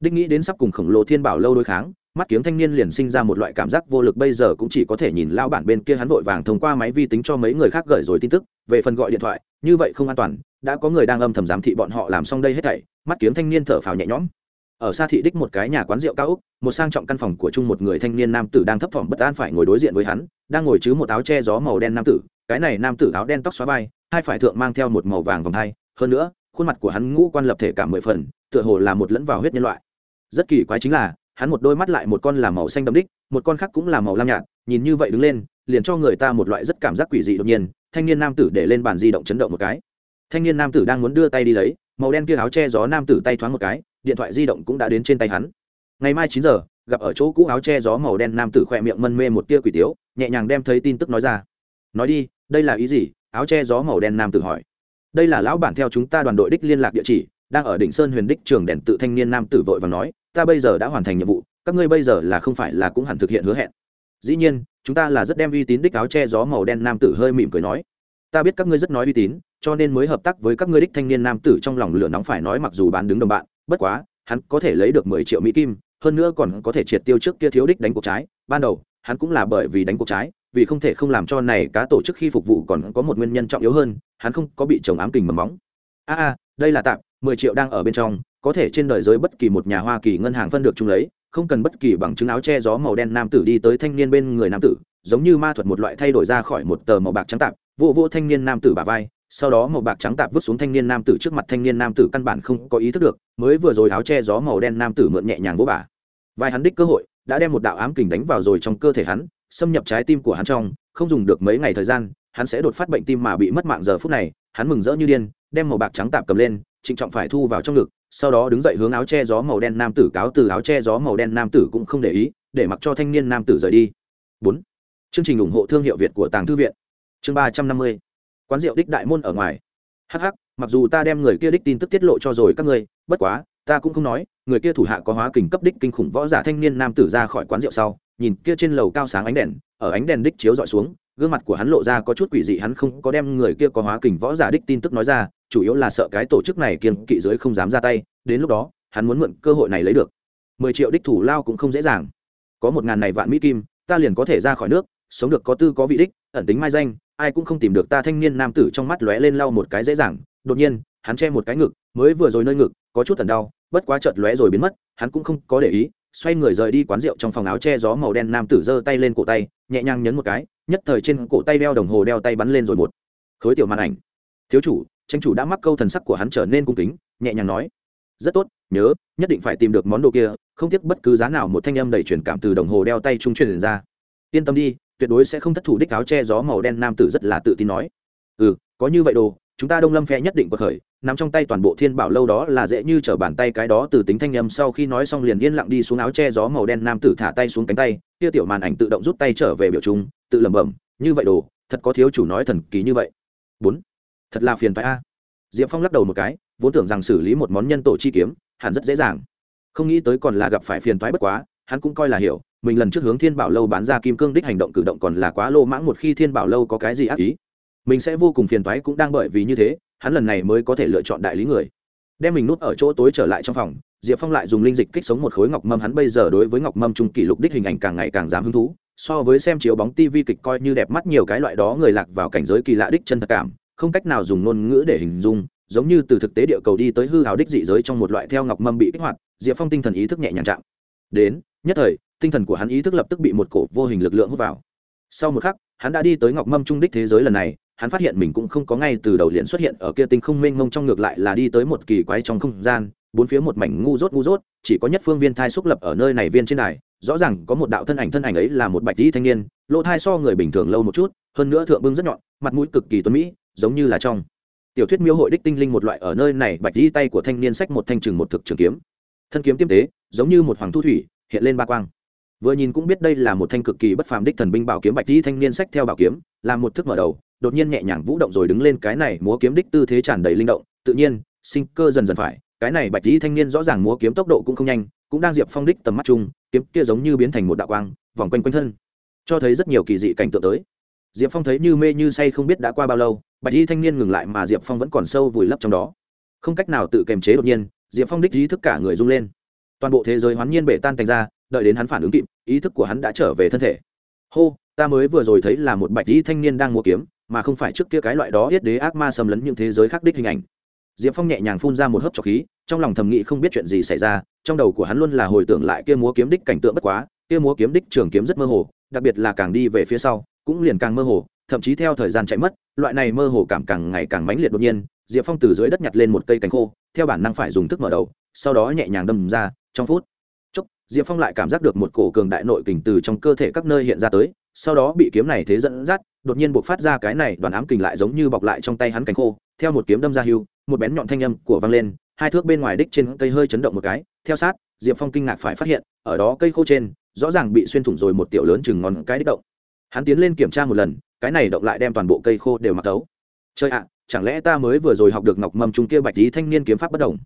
Đích nghĩ đến sắp cùng khổng lồ thiên bảo lâu đối kháng, mắt kiếng thanh niên liền sinh ra một loại cảm giác vô lực, bây giờ cũng chỉ có thể nhìn lao bản bên kia hắn vội vàng thông qua máy vi tính cho mấy người khác gửi rồi tin tức, về phần gọi điện thoại, như vậy không an toàn, đã có người đang âm thầm giám thị bọn họ làm xong đây hết thảy, mắt kiếng thanh niên thở phào nhẹ nhõm ở xa thị đích một cái nhà quán rượu cao úc, một sang trọng căn phòng của chung một người thanh niên nam tử đang thấp thỏm bất an phải ngồi đối diện với hắn, đang ngồi chứ một áo che gió màu đen nam tử. Cái này nam tử áo đen tóc xóa vai, hai phải thượng mang theo một màu vàng vòng hai. Hơn nữa, khuôn mặt của hắn ngũ quan lập thể cả mười phần, tựa hồ là một lẫn vào huyết nhân loại. Rất kỳ quái chính là, hắn một đôi mắt lại một con là màu xanh đậm đích, một con khác cũng là màu lam nhạt. Nhìn như vậy đứng lên, liền cho người ta một loại rất cảm giác quỷ dị đột nhiên. Thanh niên nam tử để lên bàn di động chấn động một cái. Thanh niên nam tử đang muốn đưa tay đi lấy, màu đen kia áo che gió nam tử tay thoáng một cái điện thoại di động cũng đã đến trên tay hắn. Ngày mai chín giờ, gặp ở chỗ cũ áo che gió màu đen nam tử khỏe miệng mân mê một tia quỷ tiếu, nhẹ nhàng đem thấy tin tức nói ra. Nói đi, đây là ý gì? Áo che gió màu đen nam tử hỏi. Đây là lão bản theo chúng ta đoàn đội đích liên lạc địa chỉ, đang ở đỉnh sơn huyền đích trường đèn tự thanh niên nam tử vội và nói, ta bây giờ đã hoàn thành nhiệm vụ, các ngươi bây giờ là không phải là cũng hẳn thực hiện hứa hẹn. Dĩ nhiên, chúng ta là rất đem uy tín đích áo che gió màu đen nam tử hơi mỉm cười nói, ta biết các ngươi rất nói uy tín, cho nên mới hợp tác với các ngươi đích thanh niên nam tử trong lòng lửa nóng phải nói mặc dù bán đứng đồng bạn bất quá, hắn có thể lấy được mười triệu mỹ kim, hơn nữa còn có thể triệt tiêu trước kia thiếu đích đánh cuộc trái. Ban đầu, hắn cũng là bởi vì đánh cuộc trái, vì không thể không làm cho này cá tổ chức khi phục vụ còn có một nguyên nhân trọng yếu hơn, hắn không có bị chồng ám kình mầm móng a a, đây là tạm, mười triệu đang ở bên trong, có thể trên đời giới bất kỳ một nhà hoa kỳ ngân hàng phân được chung lấy, không cần bất kỳ bằng chứng áo che gió màu đen nam tử đi tới thanh niên bên người nam tử, giống như ma thuật một loại thay đổi ra khỏi một tờ màu bạc trắng tạp vô vô thanh niên nam tử bà vai sau đó màu bạc trắng tạp vứt xuống thanh niên nam tử trước mặt thanh niên nam tử căn bản không có ý thức được, mới vừa rồi áo che gió màu đen nam tử mượn nhẹ nhàng vỗ bà vai hắn đích cơ hội, đã đem một đạo ám kình đánh vào rồi trong cơ thể hắn, xâm nhập trái tim của hắn trong, không dùng được mấy ngày thời gian, hắn sẽ đột phát bệnh tim mà bị mất mạng giờ phút này, hắn mừng rỡ như điên, đem màu bạc trắng tạp cầm lên, trịnh trọng phải thu vào trong ngực, sau đó đứng dậy hướng áo che gió màu đen nam tử cáo từ áo che gió màu đen nam tử cũng không để ý, để mặc cho thanh niên nam tử rời đi. Bốn. Chương trình ủng hộ thương hiệu việt của tàng thư viện. Chương ba trăm năm mươi quán rượu đích đại môn ở ngoài. Hh mặc dù ta đem người kia đích tin tức tiết lộ cho rồi các ngươi, bất quá, ta cũng không nói, người kia thủ hạ có hóa kình cấp đích kinh khủng võ giả thanh niên nam tử ra khỏi quán rượu sau, nhìn kia trên lầu cao sáng ánh đèn, ở ánh đèn đích chiếu dọi xuống, gương mặt của hắn lộ ra có chút quỷ dị, hắn không có đem người kia có hóa kình võ giả đích tin tức nói ra, chủ yếu là sợ cái tổ chức này kiên kỵ dưới không dám ra tay, đến lúc đó, hắn muốn mượn cơ hội này lấy được. Mười triệu đích thủ lao cũng không dễ dàng. Có một ngàn này vạn mỹ kim, ta liền có thể ra khỏi nước, sống được có tư có vị đích, ẩn tính mai danh ai cũng không tìm được ta thanh niên nam tử trong mắt lóe lên lau một cái dễ dàng, đột nhiên, hắn che một cái ngực, mới vừa rồi nơi ngực, có chút thần đau, bất quá chợt lóe rồi biến mất, hắn cũng không có để ý, xoay người rời đi quán rượu trong phòng áo che gió màu đen nam tử giơ tay lên cổ tay, nhẹ nhàng nhấn một cái, nhất thời trên cổ tay đeo đồng hồ đeo tay bắn lên rồi một. Khối tiểu màn ảnh. Thiếu chủ, tranh chủ đã mắc câu thần sắc của hắn trở nên cung kính, nhẹ nhàng nói. Rất tốt, nhớ, nhất định phải tìm được món đồ kia, không tiếc bất cứ giá nào một thanh âm đầy truyền cảm từ đồng hồ đeo tay trung truyền ra. Yên tâm đi tuyệt đối sẽ không thất thủ đích áo che gió màu đen nam tử rất là tự tin nói. Ừ có như vậy đồ, chúng ta đông lâm phe nhất định có khởi nằm trong tay toàn bộ thiên bảo lâu đó là dễ như t r ở bàn tay cái đó từ tính thanh âm sau khi nói xong liền yên lặng đi xuống áo che gió màu đen nam tử thả tay xuống cánh tay, kia tiểu màn ảnh tự động rút tay trở về biểu trung, tự lẩm bẩm, như vậy đồ, thật có thiếu chủ nói thần kỳ như vậy. Bốn, thật là phiền phái a. Diệp phong lắc đầu một cái, vốn tưởng rằng xử lý một món nhân tổ chi kiếm, hẳn rất dễ dàng. Không nghĩ tới còn là gặp phải phiền toái bất quá hắn cũng coi là hiểu, mình lần trước hướng thiên bảo lâu bán ra kim cương đích hành động cử động còn là quá lô mãng một khi thiên bảo lâu có cái gì ác ý. Mình sẽ vô cùng phiền toái cũng đang bởi vì như thế, hắn lần này mới có thể lựa chọn đại lý người. Đem mình nút ở chỗ tối trở lại trong phòng, diệp phong lại dùng linh dịch kích sống một khối ngọc mâm hắn bây giờ đối với ngọc mâm trung kỷ lục đích hình ảnh càng ngày càng dám hứng thú, so với xem chiếu bóng tv kịch coi như đẹp mắt nhiều cái loại đó người lạc vào cảnh giới kỳ lạ đích chân thật cảm, không cách nào dùng ngôn ngữ để hình dung, giống như từ thực tế địa cầu đi tới hư hào đích dị giới trong một loại theo ngọc mâm bị kích hoạt, diệp phong tinh thần ý thức nhẹ nhàng chạm. Đến nhất thời, tinh thần của hắn ý thức lập tức bị một cổ vô hình lực lượng hút vào. Sau một khắc, hắn đã đi tới ngọc mâm trung đích thế giới lần này, hắn phát hiện mình cũng không có ngay từ đầu liền xuất hiện ở kia tinh không mênh mông trong ngược lại là đi tới một kỳ quái trong không gian, bốn phía một mảnh ngu rốt ngu rốt chỉ có nhất phương viên thai xúc lập ở nơi này viên trên đài, rõ ràng có một đạo thân ảnh thân ảnh ấy là một bạch dĩ thanh niên, lỗ thai so người bình thường lâu một chút, hơn nữa thượng bưng rất nhọn, mặt mũi cực kỳ tuấn mỹ, giống như là trong tiểu thuyết miêu hội đích tinh linh một loại ở nơi này, bạch dĩ tay của thanh niên sách một thanh trừng một thực trường kiếm. Thân kiếm tiêm tế, giống như một hoàng thu thủy hiện lên ba quang. Vừa nhìn cũng biết đây là một thanh cực kỳ bất phàm đích thần binh bảo kiếm bạch tí thanh niên sách theo bảo kiếm, làm một thức mở đầu, đột nhiên nhẹ nhàng vũ động rồi đứng lên cái này múa kiếm đích tư thế tràn đầy linh động, tự nhiên, sinh cơ dần dần phải, cái này bạch tí thanh niên rõ ràng múa kiếm tốc độ cũng không nhanh, cũng đang diệp phong đích tầm mắt chung, kiếm kia giống như biến thành một đạo quang, vòng quanh quanh thân, cho thấy rất nhiều kỳ dị cảnh tượng tới. Diệp phong thấy như mê như say không biết đã qua bao lâu, bạch y thanh niên ngừng lại mà diệp phong vẫn còn sâu vùi lấp trong đó. Không cách nào tự kiềm chế đột nhiên, diệp phong đích ý thức cả người rung lên toàn bộ thế giới hoán nhiên bể tan thành ra, đợi đến hắn phản ứng kịp, ý thức của hắn đã trở về thân thể. Hô, ta mới vừa rồi thấy là một bạch dĩ thanh niên đang mua kiếm, mà không phải trước kia cái loại đó yết đế ác ma xâm lấn những thế giới khác đích hình ảnh. Diệp phong nhẹ nhàng phun ra một hớp trọc khí, trong lòng thầm nghĩ không biết chuyện gì xảy ra, trong đầu của hắn luôn là hồi tưởng lại kia múa kiếm đích cảnh tượng bất quá, kia múa kiếm đích trường kiếm rất mơ hồ, đặc biệt là càng đi về phía sau, cũng liền càng mơ hồ, thậm chí theo thời gian chạy mất, loại này mơ hồ cảm càng ngày càng mãnh liệt đột nhiên, diệp phong từ dưới đất nhặt lên một cây cánh khô, theo bản năng phải dùng thức mở đầu sau đó nhẹ nhàng đâm ra, trong phút chốc, diệp phong lại cảm giác được một cổ cường đại nội kình từ trong cơ thể các nơi hiện ra tới, sau đó bị kiếm này thế dẫn dắt, đột nhiên buộc phát ra cái này đoàn ám kình lại giống như bọc lại trong tay hắn cánh khô, theo một kiếm đâm ra hưu, một bén nhọn thanh âm của vang lên, hai thước bên ngoài đích trên cây hơi chấn động một cái, theo sát, diệp phong kinh ngạc phải phát hiện, ở đó cây khô trên, rõ ràng bị xuyên thủng rồi một tiểu lớn chừng ngón cái đích động. Hắn tiến lên kiểm tra một lần, cái này động lại đem toàn bộ cây khô đều mặc tấu chơi ạ, chẳng lẽ ta mới vừa rồi học được ngọc mầm trung kia bạch lý thanh niên kiếm pháp bất đồng?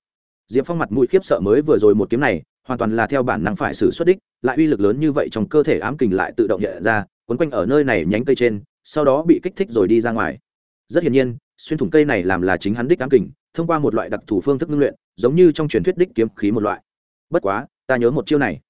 Diệp phong mặt mũi khiếp sợ mới vừa rồi một kiếm này, hoàn toàn là theo bản năng phải xử xuất đích, lại uy lực lớn như vậy trong cơ thể ám kình lại tự động hiện ra, quấn quanh ở nơi này nhánh cây trên, sau đó bị kích thích rồi đi ra ngoài. Rất hiển nhiên, xuyên thủng cây này làm là chính hắn đích ám kình, thông qua một loại đặc thù phương thức ngưng luyện, giống như trong truyền thuyết đích kiếm khí một loại. Bất quá, ta nhớ một chiêu này.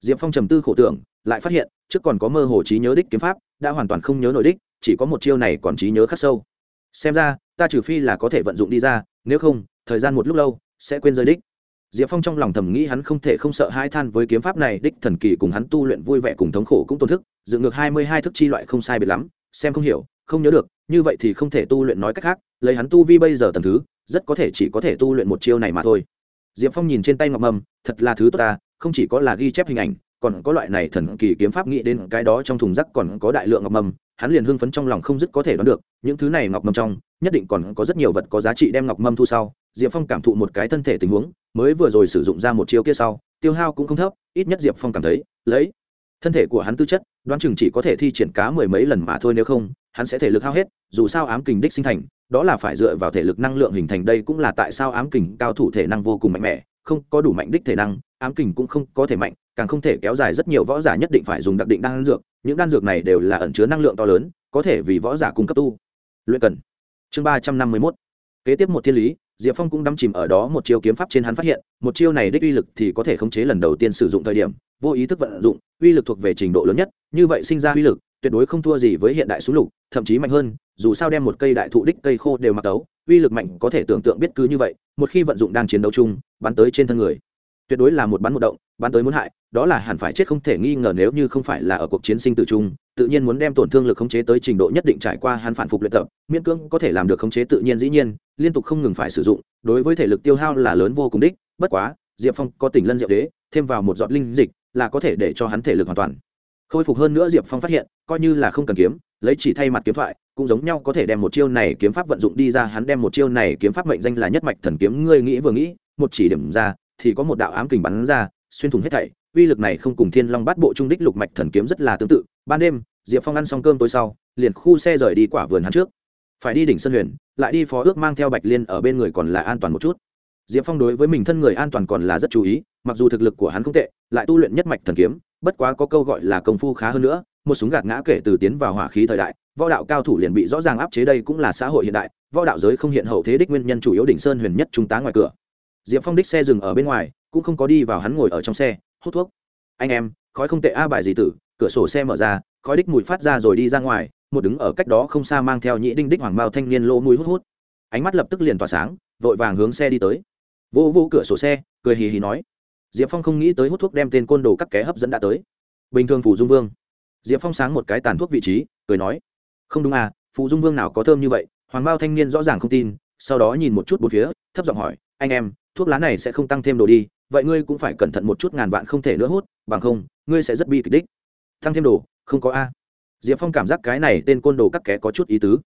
Diệp phong trầm tư khổ tưởng, lại phát hiện, trước còn có mơ hồ trí nhớ đích kiếm pháp, đã hoàn toàn không nhớ nội đích, chỉ có một chiêu này còn trí nhớ khắc sâu. Xem ra, ta trừ phi là có thể vận dụng đi ra, nếu không, thời gian một lúc lâu sẽ quên rơi đích. Diệp phong trong lòng thầm nghĩ hắn không thể không sợ hai than với kiếm pháp này, đích thần kỳ cùng hắn tu luyện vui vẻ cùng thống khổ cũng tổn thức, dựng ngược hai mươi hai thức chi loại không sai biệt lắm, xem không hiểu, không nhớ được, như vậy thì không thể tu luyện nói cách khác, lấy hắn tu vi bây giờ tầm thứ, rất có thể chỉ có thể tu luyện một chiêu này mà thôi. Diệp phong nhìn trên tay ngọc mầm, thật là thứ tốt ta, không chỉ có là ghi chép hình ảnh, còn có loại này thần kỳ kiếm pháp nghĩ đến cái đó trong thùng rác còn có đại lượng ngọc mầm, hắn liền hưng phấn trong lòng không dứt có thể đoán được, những thứ này ngọc mầm trong, nhất định còn có rất nhiều vật có giá trị đem ngọc mâm thu sau diệp phong cảm thụ một cái thân thể tình huống, mới vừa rồi sử dụng ra một chiêu kia sau, tiêu hao cũng không thấp, ít nhất diệp phong cảm thấy, lấy thân thể của hắn tư chất, đoán chừng chỉ có thể thi triển cá mười mấy lần mà thôi nếu không, hắn sẽ thể lực hao hết, dù sao ám kình đích sinh thành, đó là phải dựa vào thể lực năng lượng hình thành đây cũng là tại sao ám kình cao thủ thể năng vô cùng mạnh mẽ, không có đủ mạnh đích thể năng, ám kình cũng không có thể mạnh, càng không thể kéo dài rất nhiều võ giả nhất định phải dùng đặc định đan dược, những đan dược này đều là ẩn chứa năng lượng to lớn, có thể vì võ giả cung cấp tu. Luyện cần. Chương ba trăm năm mươi mốt. Kế tiếp một thiên lý diệp phong cũng đắm chìm ở đó một chiêu kiếm pháp trên hắn phát hiện, một chiêu này đích uy lực thì có thể khống chế lần đầu tiên sử dụng thời điểm, vô ý thức vận dụng, uy lực thuộc về trình độ lớn nhất, như vậy sinh ra uy lực, tuyệt đối không thua gì với hiện đại súng lục, thậm chí mạnh hơn, dù sao đem một cây đại thụ đích cây khô đều mặc tấu uy lực mạnh có thể tưởng tượng biết cứ như vậy, một khi vận dụng đang chiến đấu chung, bắn tới trên thân người, tuyệt đối là một bắn một động bắn tới muốn hại, đó là hẳn phải chết không thể nghi ngờ nếu như không phải là ở cuộc chiến sinh tử chung, tự nhiên muốn đem tổn thương lực khống chế tới trình độ nhất định trải qua hắn phản phục luyện tập, miễn cưỡng có thể làm được khống chế tự nhiên dĩ nhiên, liên tục không ngừng phải sử dụng, đối với thể lực tiêu hao là lớn vô cùng đích, bất quá, diệp phong có tỉnh lân diệu đế, thêm vào một giọt linh dịch, là có thể để cho hắn thể lực hoàn toàn. Khôi phục hơn nữa diệp phong phát hiện, coi như là không cần kiếm, lấy chỉ thay mặt kiếm thoại, cũng giống nhau có thể đem một chiêu này kiếm pháp vận dụng đi ra, hắn đem một chiêu này kiếm pháp mệnh danh là nhất mạch thần kiếm, ngươi nghĩ vừa nghĩ, một chỉ điểm ra, thì có một đạo ám kình bắn ra xuyên thủng hết thảy, uy lực này không cùng thiên long bát bộ trung đích lục mạch thần kiếm rất là tương tự. Ban đêm, diệp phong ăn xong cơm tối sau, liền khu xe rời đi quả vườn hắn trước. Phải đi đỉnh sân huyền, lại đi phó ước mang theo bạch liên ở bên người còn là an toàn một chút. Diệp phong đối với mình thân người an toàn còn là rất chú ý, mặc dù thực lực của hắn không tệ, lại tu luyện nhất mạch thần kiếm, bất quá có câu gọi là công phu khá hơn nữa, một súng gạt ngã kể từ tiến vào hỏa khí thời đại, võ đạo cao thủ liền bị rõ ràng áp chế đây cũng là xã hội hiện đại, võ đạo giới không hiện hậu thế đích nguyên nhân chủ yếu đỉnh sơn huyền nhất trung tá ngoài cửa. Diệp phong đích xe dừng ở bên ngoài cũng không có đi vào hắn ngồi ở trong xe, hút thuốc. Anh em, khói không tệ a, bài gì tử, cửa sổ xe mở ra, khói đích mùi phát ra rồi đi ra ngoài, một đứng ở cách đó không xa mang theo nhĩ đinh đích hoàng bao thanh niên lỗ mũi hút hút. Ánh mắt lập tức liền tỏa sáng, vội vàng hướng xe đi tới. Vô vô cửa sổ xe, cười hì hì nói. Diệp phong không nghĩ tới hút thuốc đem tên côn đồ các ké hấp dẫn đã tới. Bình thường phủ dung vương. Diệp phong sáng một cái tàn thuốc vị trí, cười nói. Không đúng à phụ dung vương nào có thơm như vậy, hoàng bao thanh niên rõ ràng không tin, sau đó nhìn một chút bốn phía, thấp giọng hỏi, anh em, thuốc lá này sẽ không tăng thêm đồ đi vậy ngươi cũng phải cẩn thận một chút ngàn vạn không thể nữa hút, bằng không, ngươi sẽ rất bi kịch đích. Tăng thêm đồ, không có a. Diệp phong cảm giác cái này tên côn đồ các ké có chút ý tứ.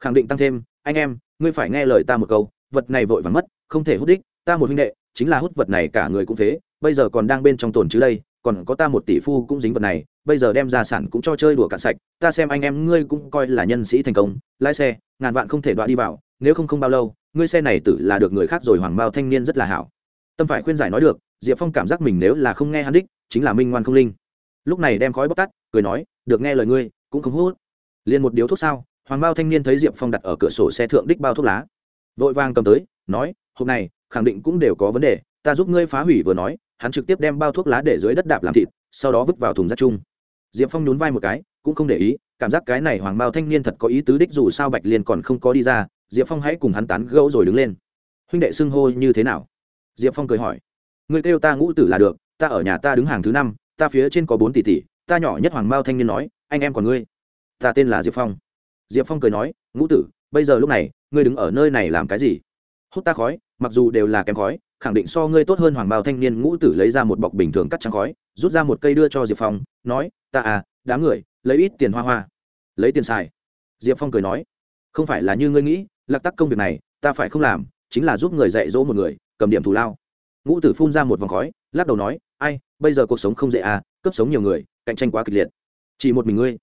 Khẳng định tăng thêm, anh em, ngươi phải nghe lời ta một câu, vật này vội vàng mất, không thể hút đích, ta một huynh đệ, chính là hút vật này cả người cũng phế, bây giờ còn đang bên trong tồn chứ đây, còn có ta một tỷ phu cũng dính vật này, bây giờ đem ra sản cũng cho chơi đùa cạn sạch, ta xem anh em ngươi cũng coi là nhân sĩ thành công, lái xe, ngàn vạn không thể đoạn đi vào, nếu không không bao lâu, ngươi xe này tử là được người khác rồi, hoàng bao thanh niên rất là hảo tâm phải khuyên giải nói được, diệp phong cảm giác mình nếu là không nghe hắn đích, chính là minh ngoan không linh. Lúc này đem khói bóc tắt, cười nói, được nghe lời ngươi, cũng không hút. Liền một điếu thuốc sao, hoàng bao thanh niên thấy diệp phong đặt ở cửa sổ xe thượng đích bao thuốc lá. Vội vàng cầm tới, nói, hôm nay, khẳng định cũng đều có vấn đề, ta giúp ngươi phá hủy vừa nói, hắn trực tiếp đem bao thuốc lá để dưới đất đạp làm thịt, sau đó vứt vào thùng rác chung. Diệp phong nhún vai một cái, cũng không để ý, cảm giác cái này hoàng bao thanh niên thật có ý tứ đích dù sao bạch liên còn không có đi ra, diệp phong hãy cùng hắn tán gẫu rồi đứng lên. Huynh đệ xưng hô như thế nào? Diệp phong cười hỏi người kêu ta ngũ tử là được, ta ở nhà ta đứng hàng thứ năm, ta phía trên có bốn tỷ tỷ, ta nhỏ nhất hoàng mao thanh niên nói, anh em còn ngươi. Ta tên là diệp phong. Diệp phong cười nói, ngũ tử, bây giờ lúc này, ngươi đứng ở nơi này làm cái gì? Hút ta khói, mặc dù đều là kém khói, khẳng định so ngươi tốt hơn hoàng mao thanh niên, ngũ tử lấy ra một bọc bình thường cắt trắng khói, rút ra một cây đưa cho diệp phong, nói, ta à đám người, lấy ít tiền hoa hoa. Lấy tiền xài. Diệp phong cười nói, không phải là như ngươi nghĩ, lạc tắc công việc này, ta phải không làm, chính là giúp người dạy dỗ một người cầm điểm thù lao. Ngũ tử phun ra một vòng khói, lắc đầu nói, ai, bây giờ cuộc sống không dễ à cấp sống nhiều người, cạnh tranh quá kịch liệt. Chỉ một mình ngươi.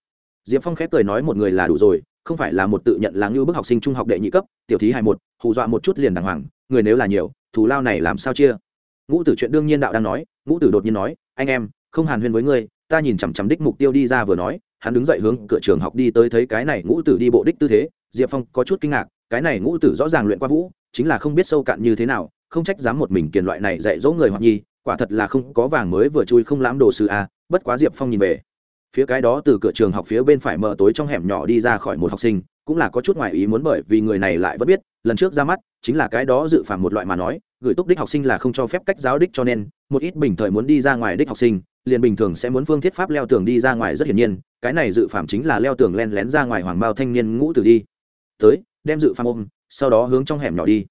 Diệp phong khép cười nói, một người là đủ rồi, không phải là một tự nhận là như bức học sinh trung học đệ nhị cấp, tiểu thí hai một, hù dọa một chút liền đàng hoàng, người nếu là nhiều, thù lao này làm sao chia? Ngũ tử chuyện đương nhiên đạo đang nói, ngũ tử đột nhiên nói, anh em, không hàn huyên với ngươi, ta nhìn chằm chằm đích mục tiêu đi ra vừa nói, hắn đứng dậy hướng cửa trường học đi tới thấy cái này ngũ tử đi bộ đích tư thế. Diệp phong có chút kinh ngạc, cái này ngũ tử rõ ràng luyện qua vũ, chính là không biết sâu cạn như thế nào không trách dám một mình kiền loại này dạy dỗ người hoặc nhi, quả thật là không có vàng mới vừa chui không lãm đồ sư a, bất quá diệp phong nhìn về. Phía cái đó từ cửa trường học phía bên phải mở tối trong hẻm nhỏ đi ra khỏi một học sinh, cũng là có chút ngoại ý muốn bởi vì người này lại vẫn biết, lần trước ra mắt, chính là cái đó dự phản một loại mà nói, gửi túc đích học sinh là không cho phép cách giáo đích cho nên, một ít bình thời muốn đi ra ngoài đích học sinh, liền bình thường sẽ muốn phương thiết pháp leo tường đi ra ngoài rất hiển nhiên, cái này dự phạm chính là leo tường len lén ra ngoài hoàng bao thanh niên ngũ tử đi. Tới, đem dự phạm ôm, sau đó hướng trong hẻm nhỏ đi.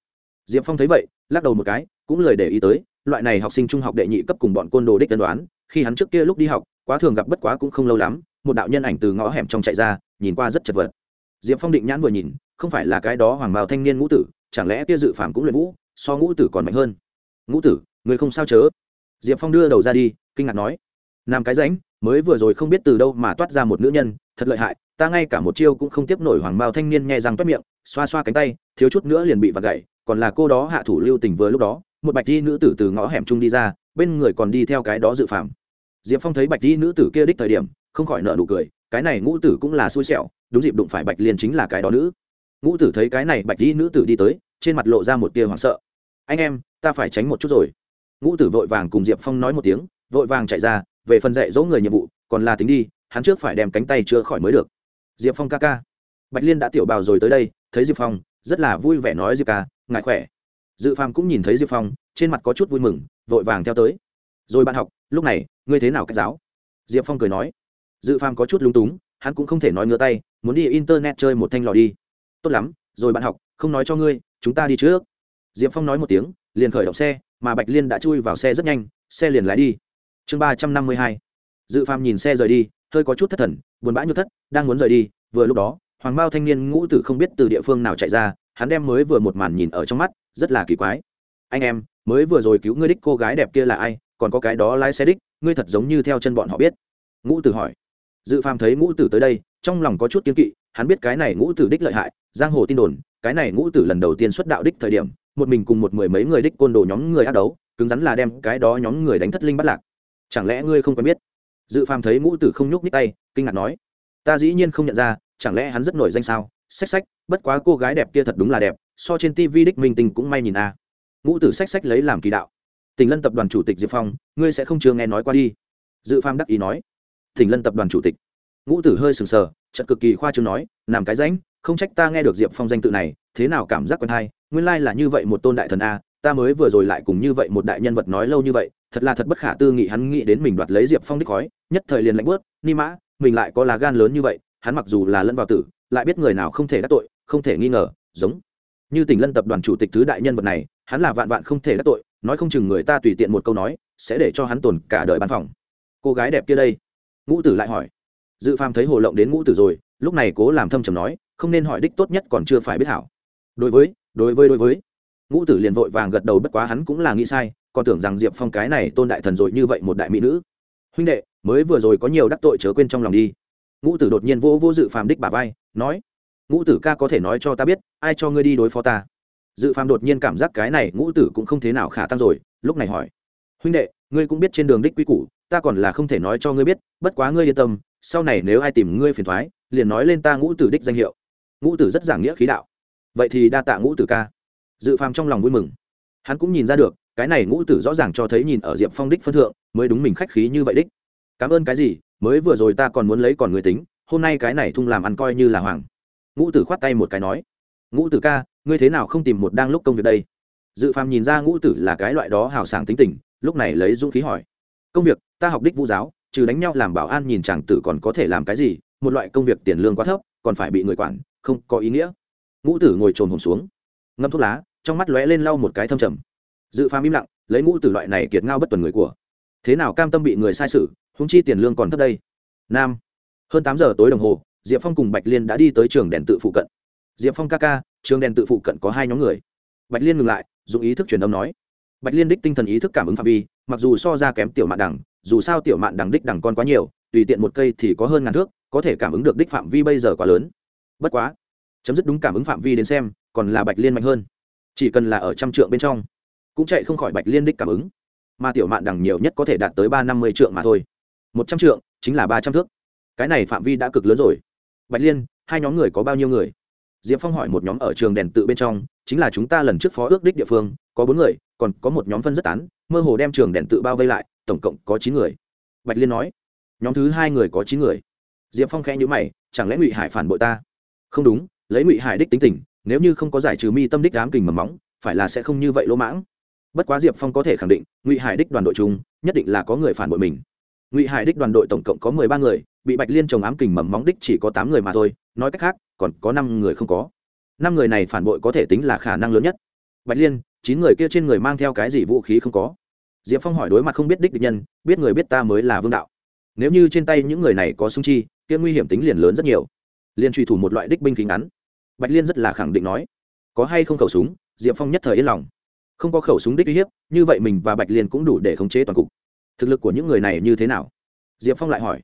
Diệp phong thấy vậy lắc đầu một cái, cũng lời để ý tới, loại này học sinh trung học đệ nhị cấp cùng bọn côn đồ đích tân đoán, khi hắn trước kia lúc đi học, quá thường gặp bất quá cũng không lâu lắm, một đạo nhân ảnh từ ngõ hẻm trong chạy ra, nhìn qua rất chật vật. Diệp phong định nhãn vừa nhìn, không phải là cái đó hoàng bào thanh niên ngũ tử, chẳng lẽ kia dự phản cũng luyện vũ so ngũ tử còn mạnh hơn? Ngũ tử, người không sao chớ? Diệp phong đưa đầu ra đi, kinh ngạc nói. Nam cái ránh mới vừa rồi không biết từ đâu mà toát ra một nữ nhân, thật lợi hại, ta ngay cả một chiêu cũng không tiếp nổi hoàng bao thanh niên nhẹ răng toét miệng, xoa xoa cánh tay, thiếu chút nữa liền bị vặt gậy còn là cô đó hạ thủ lưu tình vừa lúc đó, một bạch di nữ tử từ ngõ hẻm trung đi ra, bên người còn đi theo cái đó dự phạm diệp phong thấy bạch di nữ tử kia đích thời điểm, không khỏi nợ nụ cười, cái này ngũ tử cũng là xui xẻo, đúng dịp đụng phải bạch liên chính là cái đó nữ. Ngũ tử thấy cái này bạch di nữ tử đi tới, trên mặt lộ ra một tia hoảng sợ. Anh em, ta phải tránh một chút rồi. Ngũ tử vội vàng cùng diệp phong nói một tiếng, vội vàng chạy ra, về phần dạy dỗ người nhiệm vụ, còn là tính đi, hắn trước phải đem cánh tay chữa khỏi mới được. Diệp phong ca ca. Bạch liên đã tiểu bào rồi tới đây, thấy diệp phong, rất là vui vẻ nói diệp ca ngại khỏe. Dự phàm cũng nhìn thấy diệp phong, trên mặt có chút vui mừng, vội vàng theo tới. Rồi bạn học, lúc này, ngươi thế nào cách giáo? Diệp phong cười nói. Dự phàm có chút lúng túng, hắn cũng không thể nói ngửa tay, muốn đi internet chơi một thanh lò đi. Tốt lắm, rồi bạn học, không nói cho ngươi, chúng ta đi trước. Diệp phong nói một tiếng, liền khởi động xe, mà bạch liên đã chui vào xe rất nhanh, xe liền lái đi. Chương ba trăm năm mươi hai. Dự phàm nhìn xe rời đi, hơi có chút thất thần, buồn bã như thất, đang muốn rời đi, vừa lúc đó, hoàng bao thanh niên ngũ tử không biết từ địa phương nào chạy ra hắn đem mới vừa một màn nhìn ở trong mắt, rất là kỳ quái. Anh em, mới vừa rồi cứu ngươi đích cô gái đẹp kia là ai, còn có cái đó lái xe đích, ngươi thật giống như theo chân bọn họ biết. Ngũ tử hỏi. Dự phàm thấy ngũ tử tới đây, trong lòng có chút kiên kỵ, hắn biết cái này ngũ tử đích lợi hại, giang hồ tin đồn, cái này ngũ tử lần đầu tiên xuất đạo đích thời điểm, một mình cùng một mười mấy người đích côn đồ nhóm người ác đấu, cứng rắn là đem cái đó nhóm người đánh thất linh bắt lạc. Chẳng lẽ ngươi không quen biết? Dự phàm thấy ngũ tử không nhúc nhích tay, kinh ngạc nói. Ta dĩ nhiên không nhận ra, chẳng lẽ hắn rất nổi danh sao? Sách sách bất quá cô gái đẹp kia thật đúng là đẹp so trên tv đích minh tình cũng may nhìn a. Ngũ tử sách sách lấy làm kỳ đạo. Tỉnh lân tập đoàn chủ tịch diệp phong ngươi sẽ không chưa nghe nói qua đi. Dự phang đắc ý nói. Tỉnh lân tập đoàn chủ tịch. Ngũ tử hơi sừng sờ chật cực kỳ khoa trương nói làm cái ránh, không trách ta nghe được diệp phong danh tự này thế nào cảm giác quen hay? Nguyên lai là như vậy một tôn đại thần a ta mới vừa rồi lại cùng như vậy một đại nhân vật nói lâu như vậy thật là thật bất khả tư nghị hắn nghĩ đến mình đoạt lấy diệp phong đích khói nhất thời liền lạnh bớt ni mã mình lại có lá gan lớn như vậy hắn mặc dù là lẫn vào tử lại biết người nào không thể đắc tội, không thể nghi ngờ, giống như tỉnh lân tập đoàn chủ tịch thứ đại nhân vật này, hắn là vạn vạn không thể đắc tội, nói không chừng người ta tùy tiện một câu nói, sẽ để cho hắn tồn cả đời bán phòng. Cô gái đẹp kia đây. Ngũ tử lại hỏi. Dự phàm thấy hồ lộng đến ngũ tử rồi, lúc này cố làm thâm trầm nói, không nên hỏi đích tốt nhất còn chưa phải biết hảo. Đối với đối với đối với. Ngũ tử liền vội vàng gật đầu bất quá hắn cũng là nghĩ sai, còn tưởng rằng diệp phong cái này tôn đại thần rồi như vậy một đại mỹ nữ. Huynh đệ, mới vừa rồi có nhiều đắc tội chớ quên trong lòng đi ngũ tử đột nhiên vô vô dự phàm đích bà vai, nói, ngũ tử ca có thể nói cho ta biết, ai cho ngươi đi đối phó ta? Dự phàm đột nhiên cảm giác cái này, ngũ tử cũng không thế nào khả tăng rồi, lúc này hỏi, huynh đệ, ngươi cũng biết trên đường đích quy củ, ta còn là không thể nói cho ngươi biết, bất quá ngươi yên tâm, sau này nếu ai tìm ngươi phiền thoái, liền nói lên ta ngũ tử đích danh hiệu. Ngũ tử rất giảng nghĩa khí đạo, vậy thì đa tạ ngũ tử ca. Dự phàm trong lòng vui mừng, hắn cũng nhìn ra được, cái này ngũ tử rõ ràng cho thấy nhìn ở diệp phong đích phân thượng, mới đúng mình khách khí như vậy đích. Cảm ơn cái gì mới vừa rồi ta còn muốn lấy còn người tính, hôm nay cái này thung làm ăn coi như là hoàng. Ngũ tử khoát tay một cái nói, ngũ tử ca, ngươi thế nào không tìm một đang lúc công việc đây? Dự phàm nhìn ra ngũ tử là cái loại đó hào sảng tính tình, lúc này lấy dũng khí hỏi, công việc, ta học đích vũ giáo, trừ đánh nhau làm bảo an nhìn chàng tử còn có thể làm cái gì? Một loại công việc tiền lương quá thấp, còn phải bị người quản, không có ý nghĩa. Ngũ tử ngồi trồn hồn xuống, ngâm thuốc lá, trong mắt lóe lên lau một cái thâm trầm. Dự phàm im lặng, lấy ngũ tử loại này kiệt ngao bất tuần người của. Thế nào cam tâm bị người sai sự húng chi tiền lương còn thấp đây. Nam, hơn tám giờ tối đồng hồ, diệp phong cùng bạch liên đã đi tới trường đèn tự phụ cận. Diệp phong ca ca, trường đèn tự phụ cận có hai nhóm người. Bạch liên ngừng lại, dùng ý thức truyền âm nói. Bạch liên đích tinh thần ý thức cảm ứng phạm vi, mặc dù so ra kém tiểu mạn đằng dù sao tiểu mạn đằng đích đằng con quá nhiều, tùy tiện một cây thì có hơn ngàn thước, có thể cảm ứng được đích phạm vi bây giờ quá lớn. Bất quá, chấm dứt đúng cảm ứng phạm vi đến xem, còn là bạch liên mạnh hơn. Chỉ cần là ở trăm trượng bên trong, cũng chạy không khỏi bạch liên đích cảm ứng. Mà tiểu mạn đằng nhiều nhất có thể đạt tới ba năm mươi trượng mà thôi một trăm trượng, chính là ba trăm thước. Cái này phạm vi đã cực lớn rồi. Bạch liên, hai nhóm người có bao nhiêu người? Diệp phong hỏi một nhóm ở trường đèn tự bên trong, chính là chúng ta lần trước phó ước đích địa phương, có bốn người, còn có một nhóm phân rất tán, mơ hồ đem trường đèn tự bao vây lại, tổng cộng có chín người. Bạch liên nói, nhóm thứ hai người có chín người. Diệp phong khẽ nhữ mày, chẳng lẽ ngụy hải phản bội ta? Không đúng, lấy ngụy hải đích tính tình, nếu như không có giải trừ mi tâm đích đám kình mầm móng phải là sẽ không như vậy lỗ mãng. Bất quá diệp phong có thể khẳng định, ngụy hải đích đoàn đội chung, nhất định là có người phản bội mình ngụy hải đích đoàn đội tổng cộng có mười ba người bị bạch liên trồng ám kình mầm móng đích chỉ có tám người mà thôi nói cách khác còn có năm người không có năm người này phản bội có thể tính là khả năng lớn nhất bạch liên chín người kia trên người mang theo cái gì vũ khí không có diệp phong hỏi đối mặt không biết đích địch nhân biết người biết ta mới là vương đạo nếu như trên tay những người này có sung chi kia nguy hiểm tính liền lớn rất nhiều liên truy thủ một loại đích binh khí ngắn bạch liên rất là khẳng định nói có hay không khẩu súng diệp phong nhất thời yên lòng không có khẩu súng đích uy hiếp như vậy mình và bạch liên cũng đủ để khống chế toàn cục thực lực của những người này như thế nào? Diệp phong lại hỏi.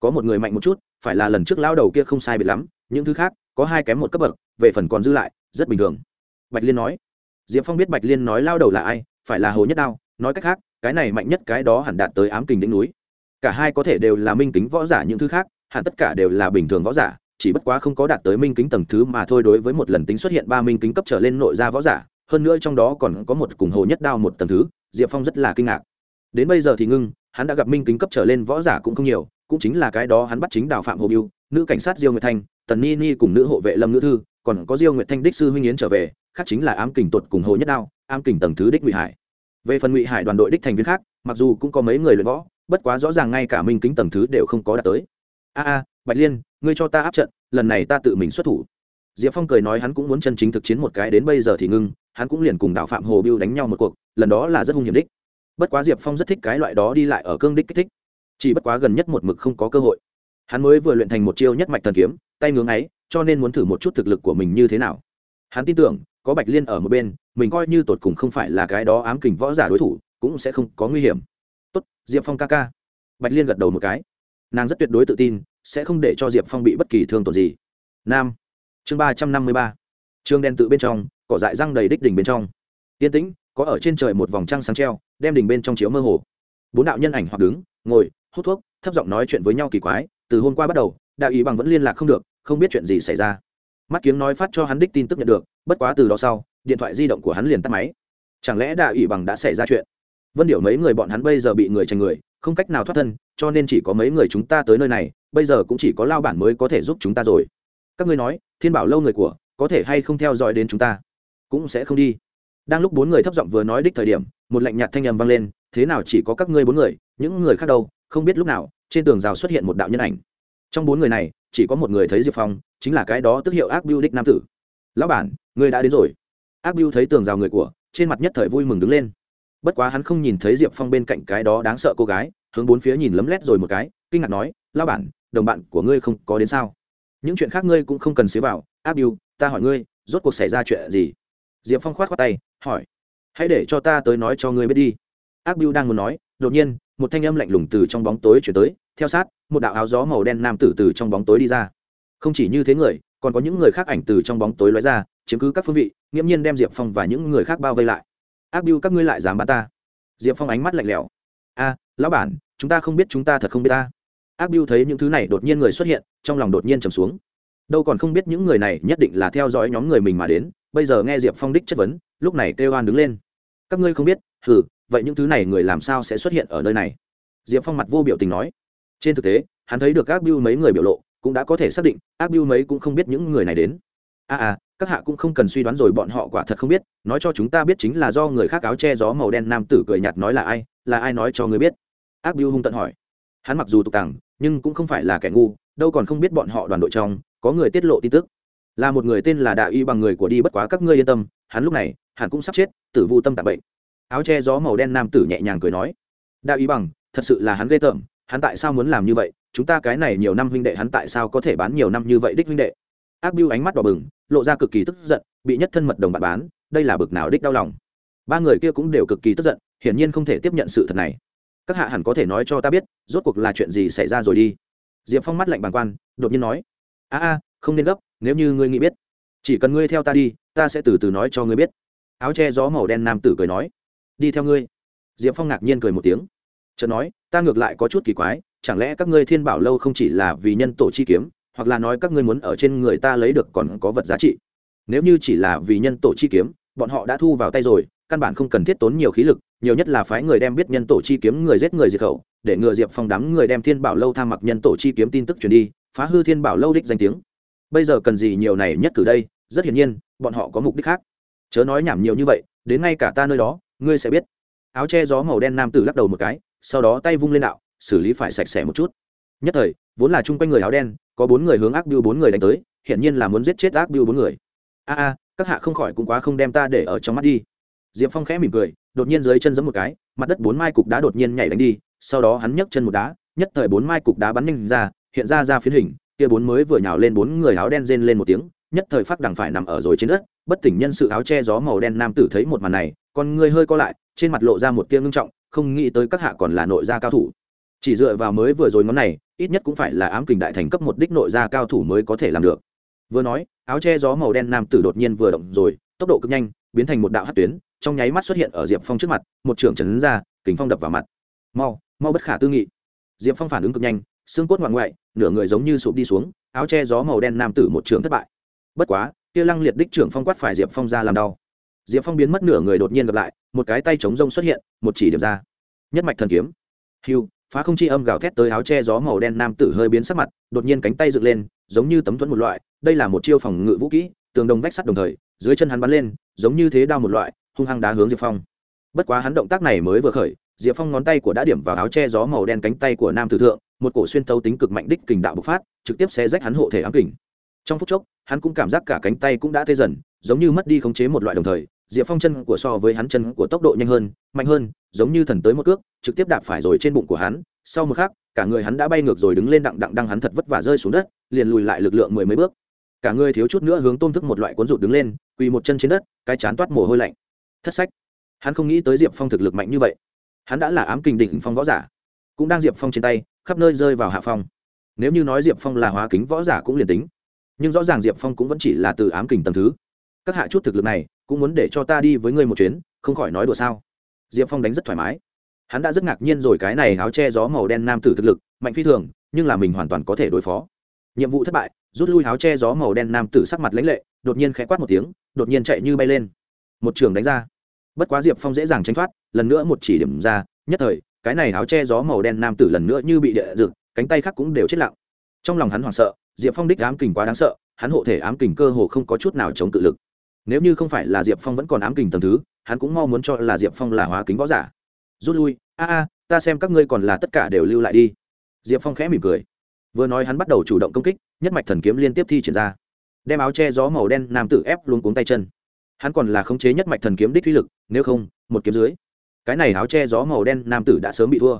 Có một người mạnh một chút, phải là lần trước lao đầu kia không sai biệt lắm, những thứ khác, có hai kém một cấp bậc, về phần còn dư lại, rất bình thường. Bạch liên nói. Diệp phong biết bạch liên nói lao đầu là ai, phải là hồ nhất đao, nói cách khác, cái này mạnh nhất cái đó hẳn đạt tới ám kình đỉnh núi. Cả hai có thể đều là minh kính võ giả, những thứ khác, hẳn tất cả đều là bình thường võ giả, chỉ bất quá không có đạt tới minh kính tầng thứ mà thôi, đối với một lần tính xuất hiện ba minh kính cấp trở lên nội gia võ giả, hơn nữa trong đó còn có một cùng hồ nhất đao một tầng thứ, diệp phong rất là kinh ngạc đến bây giờ thì ngưng, hắn đã gặp minh kính cấp trở lên võ giả cũng không nhiều, cũng chính là cái đó hắn bắt chính đào phạm hồ biêu, nữ cảnh sát diêu nguyệt thanh, tần ni ni cùng nữ hộ vệ lâm nữ thư, còn có diêu nguyệt thanh đích sư huynh yến trở về, khác chính là ám kình tuột cùng hồ nhất đao, ám kình tầng thứ đích ngụy hải. Về phần ngụy hải đoàn đội đích thành viên khác, mặc dù cũng có mấy người luyện võ, bất quá rõ ràng ngay cả minh kính tầng thứ đều không có đạt tới. A a, bạch liên, ngươi cho ta áp trận, lần này ta tự mình xuất thủ. Diệp phong cười nói hắn cũng muốn chân chính thực chiến một cái, đến bây giờ thì ngưng, hắn cũng liền cùng đạo phạm hồ biêu đánh nhau một cuộc, lần đó là rất hung hiểm đích bất quá diệp phong rất thích cái loại đó đi lại ở cương đích kích thích. Chỉ bất quá gần nhất một mực không có cơ hội. Hắn mới vừa luyện thành một chiêu nhất mạch thần kiếm, tay ngưỡng ấy cho nên muốn thử một chút thực lực của mình như thế nào. Hắn tin tưởng, có bạch liên ở một bên, mình coi như tột cùng không phải là cái đó ám kình võ giả đối thủ, cũng sẽ không có nguy hiểm. Tốt, diệp phong ca ca. Bạch liên gật đầu một cái. Nàng rất tuyệt đối tự tin, sẽ không để cho diệp phong bị bất kỳ thương tổn gì. Nam, chương ba trăm năm mươi ba. Trương đen tự bên trong, cỏ dại răng đầy đích đỉnh bên trong. Yên tĩnh, có ở trên trời một vòng trăng sáng treo đem đỉnh bên trong chiếu mơ hồ. Bốn đạo nhân ảnh hoặc đứng, ngồi, hút thuốc, thấp giọng nói chuyện với nhau kỳ quái, từ hôm qua bắt đầu, đạo ý bằng vẫn liên lạc không được, không biết chuyện gì xảy ra. Mắt kiếng nói phát cho hắn đích tin tức nhận được, bất quá từ đó sau, điện thoại di động của hắn liền tắt máy. Chẳng lẽ đạo ý bằng đã xảy ra chuyện? Vân điệu mấy người bọn hắn bây giờ bị người tranh người, không cách nào thoát thân, cho nên chỉ có mấy người chúng ta tới nơi này, bây giờ cũng chỉ có lao bản mới có thể giúp chúng ta rồi. Các ngươi nói, thiên bảo lâu người của, có thể hay không theo dõi đến chúng ta? Cũng sẽ không đi. Đang lúc bốn người thấp giọng vừa nói đích thời điểm một lạnh nhạt thanh âm vang lên, thế nào chỉ có các ngươi bốn người, những người khác đâu, không biết lúc nào, trên tường rào xuất hiện một đạo nhân ảnh. Trong bốn người này, chỉ có một người thấy diệp phong, chính là cái đó tức hiệu ác biêu đích nam tử. Lão bản, người đã đến rồi. Ác biêu thấy tường rào người của, trên mặt nhất thời vui mừng đứng lên. Bất quá hắn không nhìn thấy diệp phong bên cạnh cái đó đáng sợ cô gái, hướng bốn phía nhìn lấm lét rồi một cái, kinh ngạc nói, lão bản, đồng bạn của ngươi không có đến sao? Những chuyện khác ngươi cũng không cần xế vào. Ác biêu ta hỏi ngươi, rốt cuộc xảy ra chuyện gì? Diệp phong khoát khoát tay, hỏi hãy để cho ta tới nói cho ngươi biết đi. Ác biêu đang muốn nói, đột nhiên, một thanh âm lạnh lùng từ trong bóng tối chuyển tới, theo sát, một đạo áo gió màu đen nam tử từ trong bóng tối đi ra. Không chỉ như thế người, còn có những người khác ảnh từ trong bóng tối lóe ra, chiếm cứ các phương vị, nghiễm nhiên đem diệp phong và những người khác bao vây lại. Ác biêu các ngươi lại dám bắt ta? Diệp phong ánh mắt lạnh lẽo. A, lão bản, chúng ta không biết chúng ta thật không biết ta. Ác biêu thấy những thứ này đột nhiên người xuất hiện, trong lòng đột nhiên trầm xuống. Đâu còn không biết những người này nhất định là theo dõi nhóm người mình mà đến, bây giờ nghe diệp phong đích chất vấn lúc này kêu oan đứng lên. Các ngươi không biết hừ vậy những thứ này người làm sao sẽ xuất hiện ở nơi này? Diệp phong mặt vô biểu tình nói. Trên thực tế hắn thấy được ác biêu mấy người biểu lộ cũng đã có thể xác định ác biêu mấy cũng không biết những người này đến. A à, à các hạ cũng không cần suy đoán rồi bọn họ quả thật không biết nói cho chúng ta biết chính là do người khác áo che gió màu đen nam tử cười nhạt nói là ai là ai nói cho người biết? Ác biêu hung tận hỏi. Hắn mặc dù tục tàng nhưng cũng không phải là kẻ ngu đâu còn không biết bọn họ đoàn đội trong có người tiết lộ tin tức. Là một người tên là đạo y bằng người của đi bất quá các ngươi yên tâm hắn lúc này hắn cũng sắp chết, tử vu tâm tạp bệnh. Áo che gió màu đen nam tử nhẹ nhàng cười nói đa ý bằng, thật sự là hắn ghê tởm, hắn tại sao muốn làm như vậy? Chúng ta cái này nhiều năm huynh đệ hắn tại sao có thể bán nhiều năm như vậy đích huynh đệ? Ác biêu ánh mắt đỏ bừng, lộ ra cực kỳ tức giận, bị nhất thân mật đồng bạn bán, đây là bực nào đích đau lòng. Ba người kia cũng đều cực kỳ tức giận, hiển nhiên không thể tiếp nhận sự thật này. Các hạ hẳn có thể nói cho ta biết, rốt cuộc là chuyện gì xảy ra rồi đi. Diệp phong mắt lạnh bàng quan, đột nhiên nói, a a, không nên gấp, nếu như ngươi nghĩ biết chỉ cần ngươi theo ta đi, ta sẽ từ từ nói cho ngươi biết. Áo che gió màu đen nam tử cười nói, đi theo ngươi. Diệp phong ngạc nhiên cười một tiếng. Chợt nói, ta ngược lại có chút kỳ quái, chẳng lẽ các ngươi thiên bảo lâu không chỉ là vì nhân tổ chi kiếm, hoặc là nói các ngươi muốn ở trên người ta lấy được còn có vật giá trị? Nếu như chỉ là vì nhân tổ chi kiếm, bọn họ đã thu vào tay rồi, căn bản không cần thiết tốn nhiều khí lực, nhiều nhất là phái người đem biết nhân tổ chi kiếm người giết người diệt khẩu, để ngừa diệp phong đám người đem thiên bảo lâu tham mặc nhân tổ chi kiếm tin tức truyền đi, phá hư thiên bảo lâu đích danh tiếng bây giờ cần gì nhiều này nhất cử đây? Rất hiển nhiên, bọn họ có mục đích khác. Chớ nói nhảm nhiều như vậy, đến ngay cả ta nơi đó, ngươi sẽ biết. Áo che gió màu đen nam tử lắc đầu một cái, sau đó tay vung lên đạo, xử lý phải sạch sẽ một chút. Nhất thời, vốn là chung quanh người áo đen, có bốn người hướng ác biêu bốn người đánh tới, hiển nhiên là muốn giết chết ác biêu bốn người. A a, các hạ không khỏi cũng quá không đem ta để ở trong mắt đi. Diệp phong khẽ mỉm cười, đột nhiên dưới chân giấm một cái, mặt đất bốn mai cục đá đột nhiên nhảy đánh đi, sau đó hắn nhấc chân một đá, nhất thời bốn mai cục đá bắn nhanh ra, hiện ra ra phiến hình kia bốn mới vừa nhào lên bốn người áo đen rên lên một tiếng, nhất thời phát đằng phải nằm ở rồi trên đất, bất tỉnh nhân sự áo che gió màu đen nam tử thấy một màn này, con người hơi co lại, trên mặt lộ ra một tia ngưng trọng, không nghĩ tới các hạ còn là nội gia cao thủ. Chỉ dựa vào mới vừa rồi ngón này, ít nhất cũng phải là ám kình đại thành cấp một đích nội gia cao thủ mới có thể làm được. Vừa nói, áo che gió màu đen nam tử đột nhiên vừa động rồi, tốc độ cực nhanh, biến thành một đạo hát tuyến, trong nháy mắt xuất hiện ở diệp phong trước mặt, một trưởng trấn ra kính phong đập vào mặt. Mau mau bất khả tư nghị. Diệp phong phản ứng cực nhanh xương cốt ngoạn ngoại, nửa người giống như sụp đi xuống, áo che gió màu đen nam tử một trường thất bại. Bất quá, kia lăng liệt đích trưởng phong quát phải diệp phong ra làm đau. Diệp phong biến mất nửa người đột nhiên gặp lại, một cái tay chống rông xuất hiện, một chỉ điểm ra. Nhất mạch thần kiếm. Hiu phá không chi âm gào thét tới áo che gió màu đen nam tử hơi biến sắc mặt, đột nhiên cánh tay dựng lên, giống như tấm thuẫn một loại, đây là một chiêu phòng ngự vũ kỹ, tường đồng vách sắt đồng thời, dưới chân hắn bắn lên, giống như thế đao một loại, hung hăng đá hướng diệp phong. Bất quá hắn động tác này mới vừa khởi diệp phong ngón tay của đã điểm vào áo che gió màu đen cánh tay của nam tử thượng, một cổ xuyên tấu tính cực mạnh đích kình đạo bộc phát, trực tiếp xé rách hắn hộ thể ám kình. Trong phút chốc, hắn cũng cảm giác cả cánh tay cũng đã tê dần, giống như mất đi khống chế một loại đồng thời, diệp phong chân của so với hắn chân của tốc độ nhanh hơn, mạnh hơn, giống như thần tới một cước, trực tiếp đạp phải rồi trên bụng của hắn. Sau một khắc, cả người hắn đã bay ngược rồi đứng lên đặng đặng đăng hắn thật vất vả rơi xuống đất, liền lùi lại lực lượng mười mấy bước. Cả người thiếu chút nữa hướng tôm thức một loại cuốn rụt đứng lên, quỳ một chân trên đất, cái chán toát mồ hôi lạnh. Thất sách. Hắn không nghĩ tới diệp phong thực lực mạnh như vậy hắn đã là ám kình đỉnh phong võ giả, cũng đang diệp phong trên tay, khắp nơi rơi vào hạ phong. Nếu như nói diệp phong là hóa kính võ giả cũng liền tính, nhưng rõ ràng diệp phong cũng vẫn chỉ là từ ám kình tầm thứ. Các hạ chút thực lực này, cũng muốn để cho ta đi với ngươi một chuyến, không khỏi nói đùa sao? Diệp phong đánh rất thoải mái. Hắn đã rất ngạc nhiên rồi, cái này áo che gió màu đen nam tử thực lực, mạnh phi thường, nhưng là mình hoàn toàn có thể đối phó. Nhiệm vụ thất bại, rút lui áo che gió màu đen nam tử sắc mặt lãnh lệ, đột nhiên khẽ quát một tiếng, đột nhiên chạy như bay lên. Một trường đánh ra bất quá diệp phong dễ dàng tránh thoát, lần nữa một chỉ điểm ra, nhất thời, cái này áo che gió màu đen nam tử lần nữa như bị địa rực cánh tay khác cũng đều chết lặng. Trong lòng hắn hoảng sợ, diệp phong đích ám kình quá đáng sợ, hắn hộ thể ám kình cơ hồ không có chút nào chống tự lực. Nếu như không phải là diệp phong vẫn còn ám kình tầm thứ, hắn cũng mau muốn cho là diệp phong là hóa kính võ giả. Rút lui, a a, ta xem các ngươi còn là tất cả đều lưu lại đi. Diệp phong khẽ mỉm cười. Vừa nói hắn bắt đầu chủ động công kích, nhất mạch thần kiếm liên tiếp thi triển ra. Đem áo che gió màu đen nam tử ép luôn cuống tay chân hắn còn là khống chế nhất mạch thần kiếm đích phi lực, nếu không, một kiếm dưới. Cái này áo che gió màu đen nam tử đã sớm bị thua.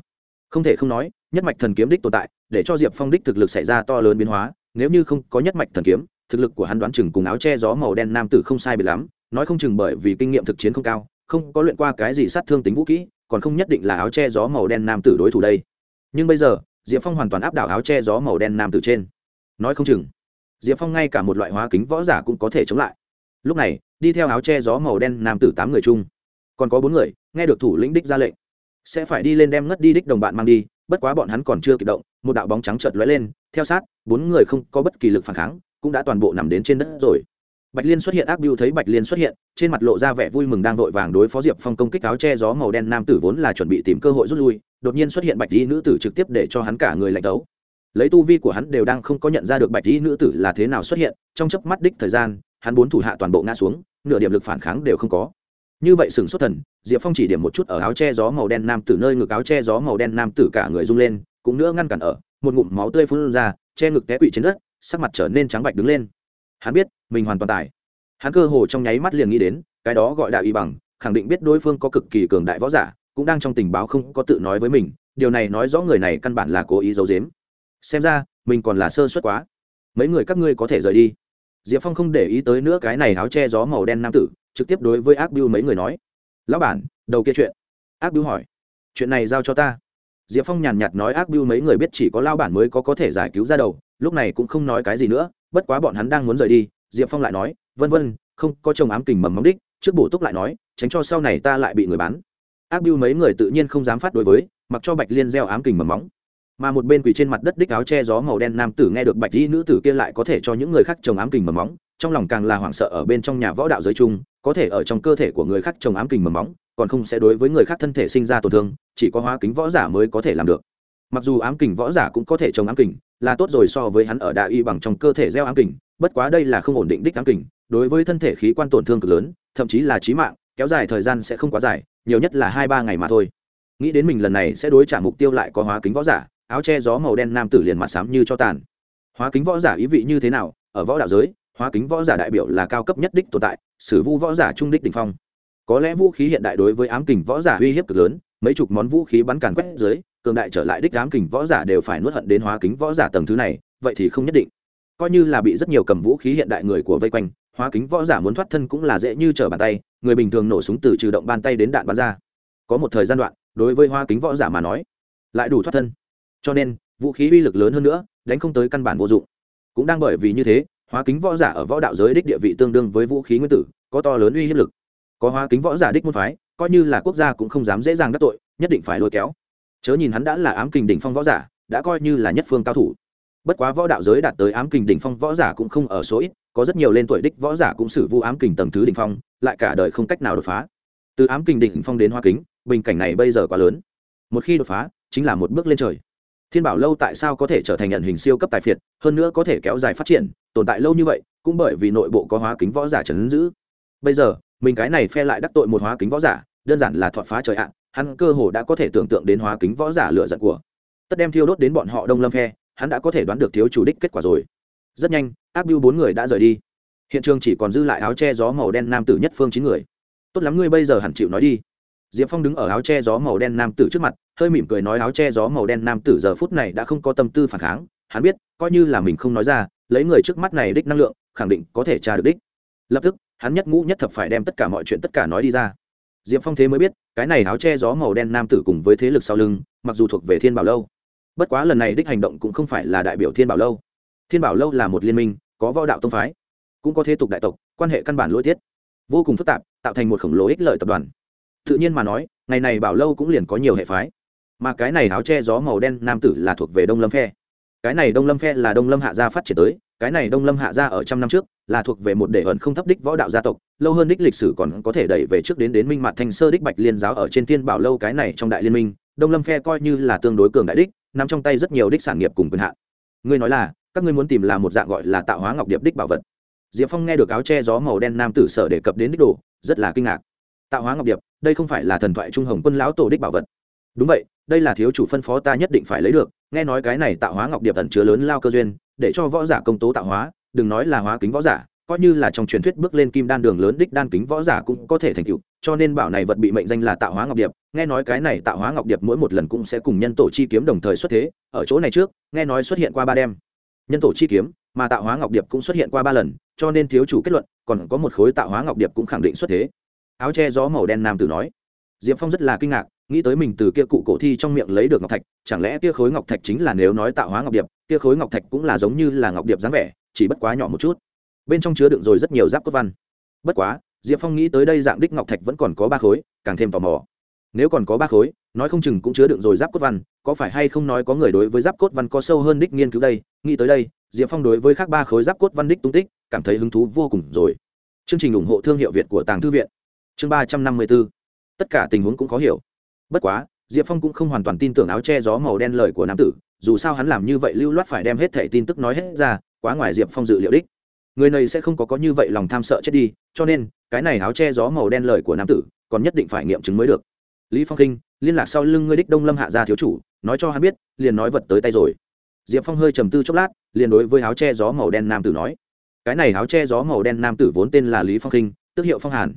Không thể không nói, nhất mạch thần kiếm đích tồn tại, để cho diệp phong đích thực lực xảy ra to lớn biến hóa, nếu như không có nhất mạch thần kiếm, thực lực của hắn đoán chừng cùng áo che gió màu đen nam tử không sai biệt lắm, nói không chừng bởi vì kinh nghiệm thực chiến không cao, không có luyện qua cái gì sát thương tính vũ kỹ, còn không nhất định là áo che gió màu đen nam tử đối thủ đây. Nhưng bây giờ, diệp phong hoàn toàn áp đảo áo che gió màu đen nam tử trên. Nói không chừng, diệp phong ngay cả một loại hóa kính võ giả cũng có thể chống lại lúc này, đi theo áo che gió màu đen nam tử tám người chung. Còn có bốn người, nghe được thủ lĩnh đích ra lệnh. Sẽ phải đi lên đem ngất đi đích đồng bạn mang đi, bất quá bọn hắn còn chưa kịp động, một đạo bóng trắng chợt lóe lên, theo sát, bốn người không có bất kỳ lực phản kháng, cũng đã toàn bộ nằm đến trên đất rồi. Bạch liên xuất hiện, ác biêu thấy bạch liên xuất hiện, trên mặt lộ ra vẻ vui mừng đang vội vàng đối phó diệp phong công kích áo che gió màu đen nam tử vốn là chuẩn bị tìm cơ hội rút lui, đột nhiên xuất hiện bạch y nữ tử trực tiếp để cho hắn cả người lạnh đấu lấy tu vi của hắn đều đang không có nhận ra được bạch y nữ tử là thế nào xuất hiện, trong chớp mắt đích thời gian hắn bốn thủ hạ toàn bộ ngã xuống, nửa điểm lực phản kháng đều không có. Như vậy sừng xuất thần, diệp phong chỉ điểm một chút ở áo che gió màu đen nam tử nơi ngực áo che gió màu đen nam tử cả người rung lên, cũng nữa ngăn cản ở, một ngụm máu tươi phun ra, che ngực té quỵ trên đất, sắc mặt trở nên trắng bạch đứng lên. Hắn biết, mình hoàn toàn tài hắn cơ hồ trong nháy mắt liền nghĩ đến, cái đó gọi đạo y bằng, khẳng định biết đối phương có cực kỳ cường đại võ giả, cũng đang trong tình báo không có tự nói với mình, điều này nói rõ người này căn bản là cố ý giấu giếm. Xem ra, mình còn là sơ suất quá. Mấy người các ngươi có thể rời đi diệp phong không để ý tới nữa cái này áo che gió màu đen nam tử, trực tiếp đối với ác biêu mấy người nói, lão bản, đầu kia chuyện. Ác biêu hỏi, chuyện này giao cho ta? Diệp phong nhàn nhạt nói, ác biêu mấy người biết chỉ có lao bản mới có có thể giải cứu ra đầu, lúc này cũng không nói cái gì nữa, bất quá bọn hắn đang muốn rời đi. Diệp phong lại nói, vân vân, không, có chồng ám kình mầm móng đích. Trước bổ túc lại nói, tránh cho sau này ta lại bị người bán. Ác biêu mấy người tự nhiên không dám phát đối với, mặc cho bạch liên gieo ám kình mầm móng mà một bên quỳ trên mặt đất đích áo che gió màu đen nam tử nghe được bạch y nữ tử kia lại có thể cho những người khác trồng ám kình mầm móng, trong lòng càng là hoảng sợ ở bên trong nhà võ đạo giới chung, có thể ở trong cơ thể của người khác trồng ám kình mầm móng, còn không sẽ đối với người khác thân thể sinh ra tổn thương, chỉ có hóa kính võ giả mới có thể làm được. Mặc dù ám kình võ giả cũng có thể trồng ám kình, là tốt rồi so với hắn ở đại y bằng trong cơ thể gieo ám kình, bất quá đây là không ổn định đích ám kình, đối với thân thể khí quan tổn thương cực lớn, thậm chí là trí mạng, kéo dài thời gian sẽ không quá dài, nhiều nhất là hai ba ngày mà thôi. Nghĩ đến mình lần này sẽ đối trả mục tiêu lại có hóa kính võ giả áo che gió màu đen nam tử liền mặt xám như cho tàn. Hóa kính võ giả ý vị như thế nào? Ở võ đạo giới, hóa kính võ giả đại biểu là cao cấp nhất đích tồn tại, sử vu võ giả trung đích đỉnh phong. Có lẽ vũ khí hiện đại đối với ám kình võ giả uy hiếp cực lớn, mấy chục món vũ khí bắn càn quét dưới, cường đại trở lại đích ám kình võ giả đều phải nuốt hận đến hóa kính võ giả tầng thứ này, vậy thì không nhất định. Coi như là bị rất nhiều cầm vũ khí hiện đại người của vây quanh, hóa kính võ giả muốn thoát thân cũng là dễ như trở bàn tay, người bình thường nổ súng từ trừ động bàn tay đến đạn bắn ra. Có một thời gian đoạn, đối với hóa kính võ giả mà nói, lại đủ thoát thân cho nên, vũ khí uy lực lớn hơn nữa, đánh không tới căn bản vô dụng. Cũng đang bởi vì như thế, hóa kính võ giả ở võ đạo giới đích địa vị tương đương với vũ khí nguyên tử, có to lớn uy hiếp lực. Có hóa kính võ giả đích môn phái, coi như là quốc gia cũng không dám dễ dàng đắc tội, nhất định phải lôi kéo. Chớ nhìn hắn đã là ám kình đỉnh phong võ giả, đã coi như là nhất phương cao thủ. Bất quá võ đạo giới đạt tới ám kình đỉnh phong võ giả cũng không ở số ít, có rất nhiều lên tuổi đích võ giả cũng xử vu ám kình tầng thứ đỉnh phong, lại cả đời không cách nào đột phá. Từ ám kình đỉnh phong đến hoa kính, bình cảnh này bây giờ quá lớn. Một khi đột phá, chính là một bước lên trời thiên bảo lâu tại sao có thể trở thành nhận hình siêu cấp tài phiệt, hơn nữa có thể kéo dài phát triển, tồn tại lâu như vậy, cũng bởi vì nội bộ có hóa kính võ giả trấn giữ. Bây giờ, mình cái này phe lại đắc tội một hóa kính võ giả, đơn giản là thọt phá trời ạ, hắn cơ hồ đã có thể tưởng tượng đến hóa kính võ giả lựa giận của. Tất đem thiêu đốt đến bọn họ đông lâm phe, hắn đã có thể đoán được thiếu chủ đích kết quả rồi. Rất nhanh áp bưu bốn người đã rời đi. Hiện trường chỉ còn dư lại áo che gió màu đen nam tử nhất phương chín người. Tốt lắm ngươi bây giờ hẳn chịu nói đi diệp phong đứng ở áo che gió màu đen nam tử trước mặt, hơi mỉm cười nói áo che gió màu đen nam tử giờ phút này đã không có tâm tư phản kháng. Hắn biết, coi như là mình không nói ra, lấy người trước mắt này đích năng lượng, khẳng định có thể tra được đích. Lập tức, hắn nhất ngũ nhất thập phải đem tất cả mọi chuyện tất cả nói đi ra. Diệp phong thế mới biết, cái này áo che gió màu đen nam tử cùng với thế lực sau lưng, mặc dù thuộc về thiên bảo lâu, bất quá lần này đích hành động cũng không phải là đại biểu thiên bảo lâu. Thiên bảo lâu là một liên minh, có võ đạo tông phái, cũng có thế tục đại tộc, quan hệ căn bản lỗi tiết, vô cùng phức tạp, tạo thành một khổng lồ ích lợi tập đoàn tự nhiên mà nói, ngày này bảo lâu cũng liền có nhiều hệ phái. Mà cái này áo che gió màu đen nam tử là thuộc về đông lâm phe. Cái này đông lâm phe là đông lâm hạ gia phát triển tới, cái này đông lâm hạ gia ở trăm năm trước là thuộc về một đệ ẩn không thấp đích võ đạo gia tộc, lâu hơn đích lịch sử còn có thể đẩy về trước đến đến minh mặt thanh sơ đích bạch liên giáo ở trên thiên bảo lâu cái này trong đại liên minh, đông lâm phe coi như là tương đối cường đại đích nằm trong tay rất nhiều đích sản nghiệp cùng quyền hạn. Ngươi nói là, các ngươi muốn tìm là một dạng gọi là tạo hóa ngọc điệp đích bảo vật. Diệp phong nghe được áo che gió màu đen nam tử sở đề cập đến đích đồ, rất là kinh ngạc tạo hóa ngọc điệp, đây không phải là thần thoại trung hồng quân lão tổ đích bảo vật. Đúng vậy, đây là thiếu chủ phân phó ta nhất định phải lấy được, nghe nói cái này tạo hóa ngọc điệp ẩn chứa lớn lao cơ duyên, để cho võ giả công tố tạo hóa, đừng nói là hóa kính võ giả, coi như là trong truyền thuyết bước lên kim đan đường lớn đích đan kính võ giả cũng có thể thành tựu, cho nên bảo này vật bị mệnh danh là tạo hóa ngọc điệp, nghe nói cái này tạo hóa ngọc điệp mỗi một lần cũng sẽ cùng nhân tổ chi kiếm đồng thời xuất thế, ở chỗ này trước, nghe nói xuất hiện qua ba đêm. Nhân tổ chi kiếm, mà tạo hóa ngọc điệp cũng xuất hiện qua ba lần, cho nên thiếu chủ kết luận, còn có một khối tạo hóa ngọc điệp cũng khẳng định xuất thế áo che gió màu đen nam tử nói. Diệp phong rất là kinh ngạc, nghĩ tới mình từ kia cụ cổ thi trong miệng lấy được ngọc thạch, chẳng lẽ kia khối ngọc thạch chính là nếu nói tạo hóa ngọc điệp, kia khối ngọc thạch cũng là giống như là ngọc điệp dáng vẻ, chỉ bất quá nhỏ một chút. Bên trong chứa đựng rồi rất nhiều giáp cốt văn. Bất quá, diệp phong nghĩ tới đây dạng đích ngọc thạch vẫn còn có ba khối, càng thêm tò mò. Nếu còn có ba khối, nói không chừng cũng chứa đựng rồi giáp cốt văn, có phải hay không nói có người đối với giáp cốt văn có sâu hơn đích nghiên cứu đây? Nghĩ tới đây, diệp phong đối với các ba khối giáp cốt văn đích tung tích, cảm thấy hứng thú vô cùng rồi. Chương trình ủng hộ thương hiệu việt của tàng thư viện chương ba trăm năm mươi b ố tất cả tình huống cũng khó hiểu. Bất quá, diệp phong cũng không hoàn toàn tin tưởng áo che gió màu đen lời của nam tử, dù sao hắn làm như vậy lưu loát phải đem hết thẻ tin tức nói hết ra, quá ngoài diệp phong dự liệu đích. Người này sẽ không có có như vậy lòng tham sợ chết đi, cho nên, cái này áo che gió màu đen lời của nam tử, còn nhất định phải nghiệm chứng mới được. Lý phong kinh, liên lạc sau lưng ngươi đích đông lâm hạ gia thiếu chủ, nói cho hắn biết, liền nói vật tới tay rồi. Diệp phong hơi trầm tư chốc lát, liền đối với áo che gió màu đen nam tử nói. Cái này áo che gió màu đen nam tử vốn tên là lý phong kinh, tức hiệu phong hàn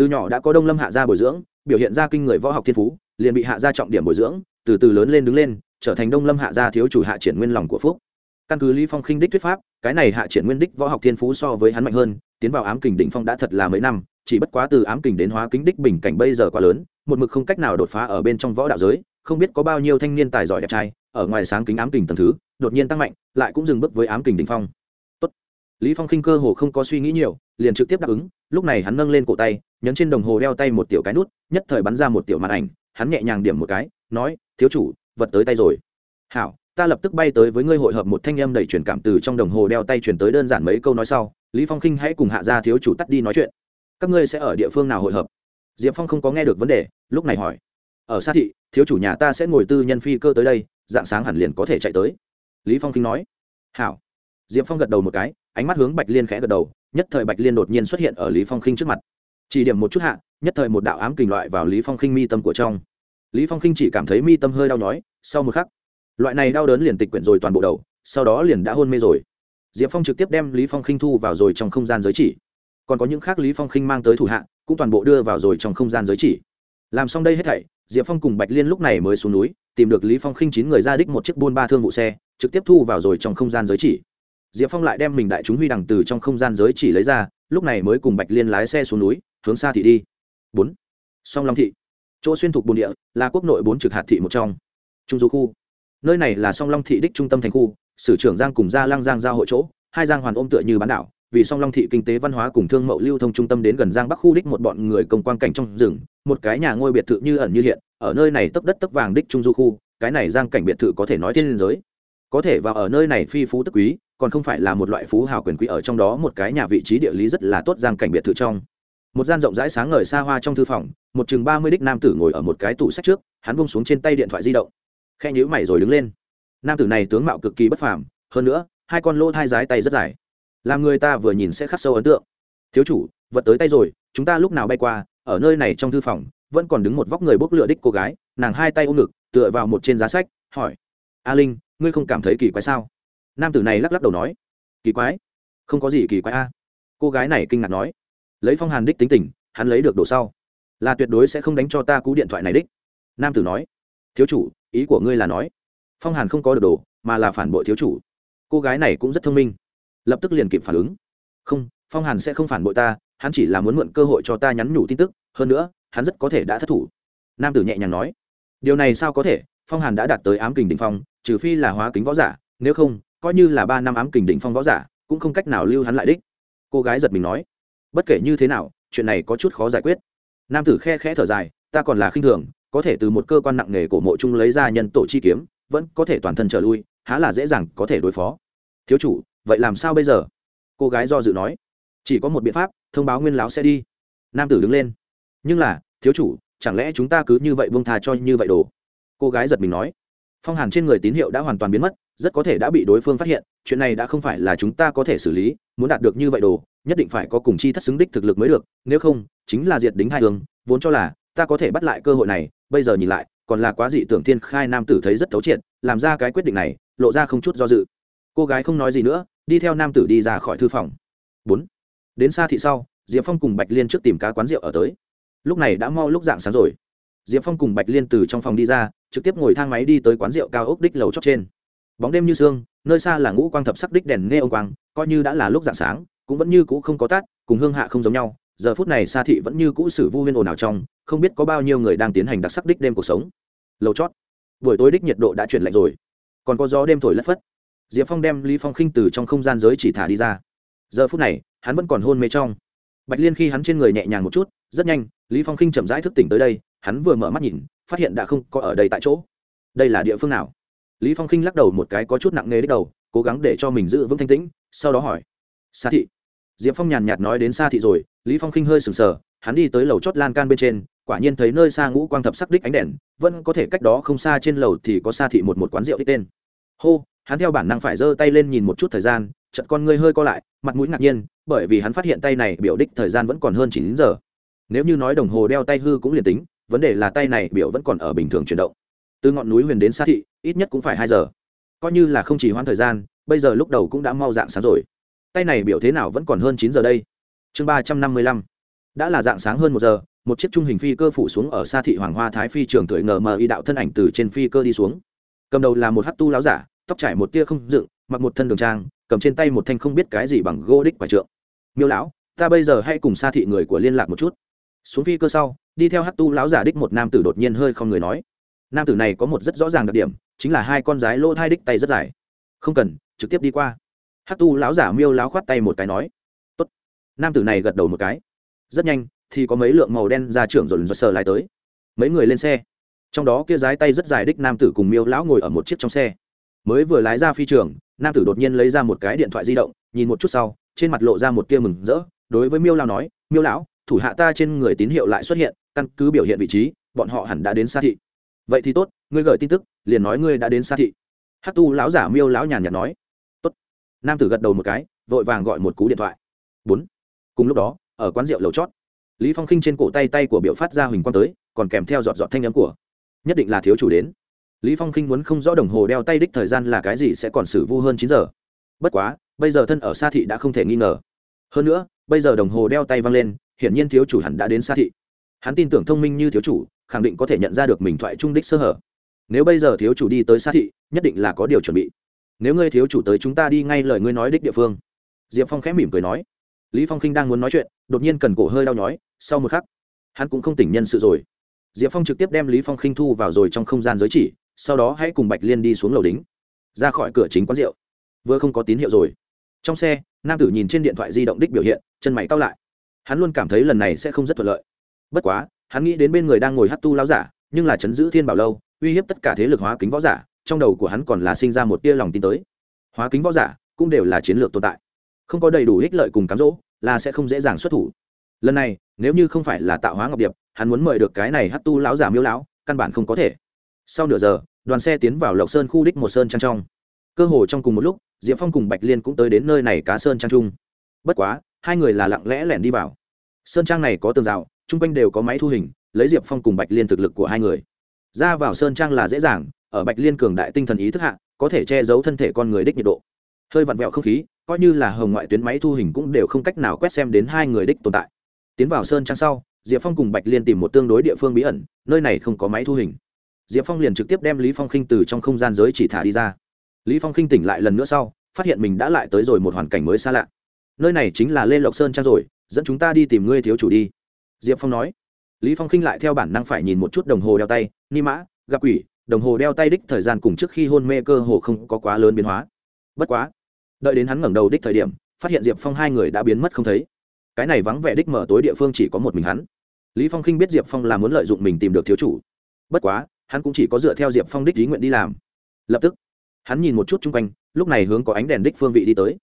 từ nhỏ đã có đông lâm hạ gia bồi dưỡng, biểu hiện ra kinh người võ học thiên phú, liền bị hạ gia trọng điểm bồi dưỡng, từ từ lớn lên đứng lên, trở thành đông lâm hạ gia thiếu chủ hạ triển nguyên lòng của phúc. Căn cứ lý phong khinh đích thuyết pháp, cái này hạ triển nguyên đích võ học thiên phú so với hắn mạnh hơn, tiến vào ám kình đỉnh phong đã thật là mấy năm, chỉ bất quá từ ám kình đến hóa kính đích bình cảnh bây giờ quá lớn, một mực không cách nào đột phá ở bên trong võ đạo giới, không biết có bao nhiêu thanh niên tài giỏi đẹp trai, ở ngoài sáng kính ám kình tầng thứ, đột nhiên tăng mạnh, lại cũng dừng bước với ám kình đỉnh phong lý phong khinh cơ hồ không có suy nghĩ nhiều, liền trực tiếp đáp ứng, lúc này hắn nâng lên cổ tay, nhấn trên đồng hồ đeo tay một tiểu cái nút, nhất thời bắn ra một tiểu màn ảnh, hắn nhẹ nhàng điểm một cái, nói, thiếu chủ, vật tới tay rồi. Hảo, ta lập tức bay tới với ngươi hội hợp một thanh âm đầy truyền cảm từ trong đồng hồ đeo tay truyền tới đơn giản mấy câu nói sau, lý phong khinh hãy cùng hạ gia thiếu chủ tắt đi nói chuyện. Các ngươi sẽ ở địa phương nào hội hợp? Diệp phong không có nghe được vấn đề, lúc này hỏi. Ở sát thị, thiếu chủ nhà ta sẽ ngồi tư nhân phi cơ tới đây, dạng sáng hẳn liền có thể chạy tới. Lý phong khinh nói. Hảo diệp phong gật đầu một cái, ánh mắt hướng bạch liên khẽ gật đầu, nhất thời bạch liên đột nhiên xuất hiện ở lý phong khinh trước mặt. Chỉ điểm một chút hạ, nhất thời một đạo ám kình loại vào lý phong khinh mi tâm của trong. Lý phong khinh chỉ cảm thấy mi tâm hơi đau nhói, sau một khắc, loại này đau đớn liền tịch quyển rồi toàn bộ đầu, sau đó liền đã hôn mê rồi. Diệp phong trực tiếp đem lý phong khinh thu vào rồi trong không gian giới chỉ. Còn có những khác lý phong khinh mang tới thủ hạ, cũng toàn bộ đưa vào rồi trong không gian giới chỉ. Làm xong đây hết thảy, diệp phong cùng bạch liên lúc này mới xuống núi, tìm được lý phong khinh chín người ra đích một chiếc buôn ba thương vụ xe, trực tiếp thu vào rồi trong không gian giới chỉ diệp phong lại đem mình đại chúng huy đằng từ trong không gian giới chỉ lấy ra, lúc này mới cùng bạch liên lái xe xuống núi, hướng xa thị đi. Bốn. Song long thị. Chỗ xuyên thuộc bồn địa là quốc nội bốn trực hạt thị một trong. Trung du khu. Nơi này là song long thị đích trung tâm thành khu, sử trưởng giang cùng gia lang giang giao hội chỗ, hai giang hoàn ôm tựa như bán đảo, vì song long thị kinh tế văn hóa cùng thương mậu lưu thông trung tâm đến gần giang bắc khu đích một bọn người công quan cảnh trong rừng, một cái nhà ngôi biệt thự như ẩn như hiện, ở nơi này tấp đất tấp vàng đích trung du khu, cái này giang cảnh biệt thự có thể nói thiên liên giới. Có thể vào ở nơi này phi phú tức quý còn không phải là một loại phú hào quyền quý, ở trong đó một cái nhà vị trí địa lý rất là tốt giang cảnh biệt thự trong. Một gian rộng rãi sáng ngời xa hoa trong thư phòng, một chừng ba mươi đích nam tử ngồi ở một cái tủ sách trước, hắn bông xuống trên tay điện thoại di động. Khe nhữ mày rồi đứng lên. Nam tử này tướng mạo cực kỳ bất phàm, hơn nữa, hai con lỗ thai rái tay rất dài. Làm người ta vừa nhìn sẽ khắc sâu ấn tượng. Thiếu chủ, vật tới tay rồi, chúng ta lúc nào bay qua, ở nơi này trong thư phòng, vẫn còn đứng một vóc người bốc lửa đích cô gái, nàng hai tay ôm ngực, tựa vào một trên giá sách, hỏi, a linh, ngươi không cảm thấy kỳ quái sao? Nam tử này lắc lắc đầu nói, kỳ quái, không có gì kỳ quái a. Cô gái này kinh ngạc nói, lấy phong hàn đích tính tình, hắn lấy được đồ sau, là tuyệt đối sẽ không đánh cho ta cú điện thoại này đích. Nam tử nói, thiếu chủ, ý của ngươi là nói, phong hàn không có được đồ, mà là phản bội thiếu chủ. Cô gái này cũng rất thông minh, lập tức liền kịp phản ứng. Không, phong hàn sẽ không phản bội ta, hắn chỉ là muốn mượn cơ hội cho ta nhắn nhủ tin tức, hơn nữa, hắn rất có thể đã thất thủ. Nam tử nhẹ nhàng nói, điều này sao có thể, phong hàn đã đạt tới ám kình đ ỉ n h phong, trừ phi là hóa kính võ giả, nếu không coi như là ba năm ám kình đỉnh phong võ giả, cũng không cách nào lưu hắn lại đích. Cô gái giật mình nói, bất kể như thế nào, chuyện này có chút khó giải quyết. Nam tử khe khẽ thở dài, ta còn là khinh thường, có thể từ một cơ quan nặng nề của mộ trung lấy ra nhân tổ chi kiếm, vẫn có thể toàn thân trở lui, há là dễ dàng có thể đối phó. Thiếu chủ, vậy làm sao bây giờ? Cô gái do dự nói, chỉ có một biện pháp, thông báo nguyên lão sẽ đi. Nam tử đứng lên, nhưng là, thiếu chủ, chẳng lẽ chúng ta cứ như vậy buông thà cho như vậy đồ? Cô gái giật mình nói, phong hàn trên người tín hiệu đã hoàn toàn biến mất rất có thể đã bị đối phương phát hiện, chuyện này đã không phải là chúng ta có thể xử lý, muốn đạt được như vậy đồ, nhất định phải có cùng chi thất xứng đích thực lực mới được, nếu không, chính là diệt đính hai hướng vốn cho là, ta có thể bắt lại cơ hội này, bây giờ nhìn lại, còn là quá dị tưởng thiên khai nam tử thấy rất thấu triệt, làm ra cái quyết định này, lộ ra không chút do dự. Cô gái không nói gì nữa, đi theo nam tử đi ra khỏi thư phòng. Bốn. Đến xa thị sau, diệp phong cùng bạch liên trước tìm cá quán rượu ở tới. Lúc này đã mau lúc dạng sáng rồi. Diệp phong cùng bạch liên từ trong phòng đi ra, trực tiếp ngồi thang máy đi tới quán rượu cao ốc đích lầu chót trên bóng đêm như sương, nơi xa là ngũ quang thập sắc đích đèn nghe ông quang, coi như đã là lúc dạng sáng, cũng vẫn như cũ không có tắt, cùng hương hạ không giống nhau. Giờ phút này xa thị vẫn như cũ sử vu huyên ồn ào trong, không biết có bao nhiêu người đang tiến hành đặc sắc đích đêm cuộc sống. Lầu chót. Buổi tối đích nhiệt độ đã chuyển lạnh rồi. Còn có gió đêm thổi lất phất. Diệp phong đem lý phong khinh từ trong không gian giới chỉ thả đi ra. Giờ phút này, hắn vẫn còn hôn mê trong. Bạch liên khi hắn trên người nhẹ nhàng một chút, rất nhanh, lý phong khinh chậm rãi thức tỉnh tới đây, hắn vừa mở mắt nhìn, phát hiện đã không có ở đây tại chỗ. Đây là địa phương nào? Lý phong khinh lắc đầu một cái có chút nặng nề đích đầu, cố gắng để cho mình giữ vững thanh tĩnh, sau đó hỏi xa thị. Diệp phong nhàn nhạt nói đến xa thị rồi, lý phong khinh hơi sừng sờ, hắn đi tới lầu chót lan can bên trên, quả nhiên thấy nơi xa ngũ quang thập sắc đích ánh đèn, vẫn có thể cách đó không xa trên lầu thì có xa thị một một quán rượu đích tên. Hô, hắn theo bản năng phải giơ tay lên nhìn một chút thời gian, chợt con ngươi hơi co lại, mặt mũi ngạc nhiên, bởi vì hắn phát hiện tay này biểu đích thời gian vẫn còn hơn chín giờ. Nếu như nói đồng hồ đeo tay hư cũng liền tính, vấn đề là tay này biểu vẫn còn ở bình thường chuyển động từ ngọn núi huyền đến xa thị, ít nhất cũng phải hai giờ. Coi như là không chỉ hoãn thời gian, bây giờ lúc đầu cũng đã mau dạng sáng rồi. Tay này biểu thế nào vẫn còn hơn chín giờ đây. Chương ba trăm năm mươi lăm. Đã là dạng sáng hơn một giờ, một chiếc trung hình phi cơ phủ xuống ở xa thị hoàng hoa thái phi trường tuổi ngờ mờ y đạo thân ảnh từ trên phi cơ đi xuống. Cầm đầu là một hát tu láo giả, tóc trải một tia không dựng, mặc một thân đường trang, cầm trên tay một thanh không biết cái gì bằng gô đích quả trượng. Miêu lão, ta bây giờ hãy cùng xa thị người của liên lạc một chút. Xuống phi cơ sau, đi theo hát tu lão giả đích một nam tử đột nhiên hơi không người nói nam tử này có một rất rõ ràng đặc điểm, chính là hai con rái lỗ thai đích tay rất dài. Không cần, trực tiếp đi qua. Hát tu lão giả miêu lão khoát tay một cái nói. Tốt. nam tử này gật đầu một cái. Rất nhanh, thì có mấy lượng màu đen ra trưởng rồi sờ lại tới. Mấy người lên xe. Trong đó kia rái tay rất dài đích nam tử cùng miêu lão ngồi ở một chiếc trong xe. Mới vừa lái ra phi trường, nam tử đột nhiên lấy ra một cái điện thoại di động, nhìn một chút sau, trên mặt lộ ra một tia mừng rỡ, đối với miêu lão nói, miêu lão, thủ hạ ta trên người tín hiệu lại xuất hiện, căn cứ biểu hiện vị trí, bọn họ hẳn đã đến xa thị vậy thì tốt, ngươi gửi tin tức, liền nói ngươi đã đến xa thị. Hát tu lão giả miêu lão nhàn nhạt nói. Tốt. Nam tử gật đầu một cái, vội vàng gọi một cú điện thoại. Bốn. Cùng lúc đó, ở quán rượu lầu chót, lý phong khinh trên cổ tay tay của biểu phát ra huỳnh quang tới, còn kèm theo giọt giọt thanh âm của. Nhất định là thiếu chủ đến. Lý phong khinh muốn không rõ đồng hồ đeo tay đích thời gian là cái gì sẽ còn xử vu hơn chín giờ. Bất quá, bây giờ thân ở xa thị đã không thể nghi ngờ. Hơn nữa, bây giờ đồng hồ đeo tay văng lên, hiển nhiên thiếu chủ hẳn đã đến xa thị hắn tin tưởng thông minh như thiếu chủ, khẳng định có thể nhận ra được mình thoại trung đích sơ hở. Nếu bây giờ thiếu chủ đi tới xa thị, nhất định là có điều chuẩn bị. Nếu ngươi thiếu chủ tới chúng ta đi ngay lời ngươi nói đích địa phương. Diệp phong khẽ mỉm cười nói. Lý phong khinh đang muốn nói chuyện, đột nhiên cần cổ hơi đau nhói, sau một khắc, hắn cũng không tỉnh nhân sự rồi. Diệp phong trực tiếp đem lý phong khinh thu vào rồi trong không gian giới chỉ, sau đó hãy cùng bạch liên đi xuống lầu đính. Ra khỏi cửa chính quán rượu. Vừa không có tín hiệu rồi. Trong xe, nam tử nhìn trên điện thoại di động đích biểu hiện, chân mày cao lại. Hắn luôn cảm thấy lần này sẽ không rất thuận lợi bất quá, hắn nghĩ đến bên người đang ngồi hát tu lao giả, nhưng là chấn giữ thiên bảo lâu, uy hiếp tất cả thế lực hóa kính võ giả, trong đầu của hắn còn là sinh ra một tia lòng tin tới. Hóa kính võ giả cũng đều là chiến lược tồn tại. Không có đầy đủ ích lợi cùng cám dỗ, là sẽ không dễ dàng xuất thủ. Lần này, nếu như không phải là tạo hóa ngọc điệp, hắn muốn mời được cái này hát tu lão giả miêu lão, căn bản không có thể. Sau nửa giờ, đoàn xe tiến vào lộc sơn khu đích một sơn trang trong. Cơ hồ trong cùng một lúc, diệp phong cùng bạch liên cũng tới đến nơi này cá sơn trang trung bất quá, hai người là lặng lẽ lẻn đi vào. Sơn trang này có tường rào chung quanh đều có máy thu hình, lấy diệp phong cùng bạch liên thực lực của hai người. Ra vào sơn trang là dễ dàng, ở bạch liên cường đại tinh thần ý thức hạ, có thể che giấu thân thể con người đích nhiệt độ. Hơi vặn vẹo không khí, coi như là hồng ngoại tuyến máy thu hình cũng đều không cách nào quét xem đến hai người đích tồn tại. Tiến vào sơn trang sau, diệp phong cùng bạch liên tìm một tương đối địa phương bí ẩn, nơi này không có máy thu hình. Diệp phong liền trực tiếp đem lý phong khinh từ trong không gian giới chỉ thả đi ra. Lý phong khinh tỉnh lại lần nữa sau, phát hiện mình đã lại tới rồi một hoàn cảnh mới xa lạ. Nơi này chính là lê lộc sơn trang rồi, dẫn chúng ta đi tìm ngươi thiếu chủ đi diệp phong nói. Lý phong khinh lại theo bản năng phải nhìn một chút đồng hồ đeo tay. Ni mã, gặp quỷ, đồng hồ đeo tay đích thời gian cùng trước khi hôn mê cơ hồ không có quá lớn biến hóa. Bất quá, đợi đến hắn ngẩng đầu đích thời điểm, phát hiện diệp phong hai người đã biến mất không thấy. Cái này vắng vẻ đích mở tối địa phương chỉ có một mình hắn. Lý phong khinh biết diệp phong là muốn lợi dụng mình tìm được thiếu chủ. Bất quá, hắn cũng chỉ có dựa theo diệp phong đích ý nguyện đi làm. Lập tức, hắn nhìn một chút chung quanh, lúc này hướng có ánh đèn đích phương vị đi tới.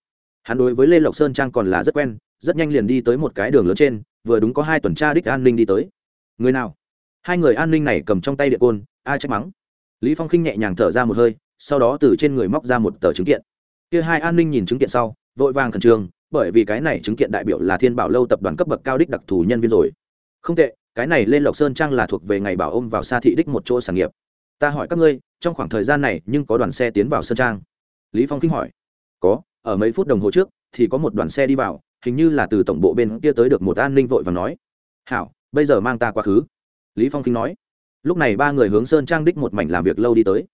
Hắn đối với lê lộc sơn trang còn là rất quen, rất nhanh liền đi tới một cái đường lớn trên vừa đúng có hai tuần tra đích an ninh đi tới. Người nào? Hai người an ninh này cầm trong tay điện côn ai trách mắng. Lý phong khinh nhẹ nhàng thở ra một hơi, sau đó từ trên người móc ra một tờ chứng kiện. Kia hai an ninh nhìn chứng kiện sau, vội vàng khẩn trương, bởi vì cái này chứng kiện đại biểu là thiên bảo lâu tập đoàn cấp bậc cao đích đặc thù nhân viên rồi. Không tệ, cái này lên lộc sơn trang là thuộc về ngày bảo ôm vào xa thị đích một chỗ sản nghiệp. Ta hỏi các ngươi, trong khoảng thời gian này nhưng có đoàn xe tiến vào sơn trang? Lý phong kinh hỏi. Có, ở mấy phút đồng hồ trước thì có một đoàn xe đi vào hình như là từ tổng bộ bên kia tới được một an ninh vội và nói, hảo, bây giờ mang ta quá khứ. Lý phong kinh nói. Lúc này ba người hướng sơn trang đích một mảnh làm việc lâu đi tới.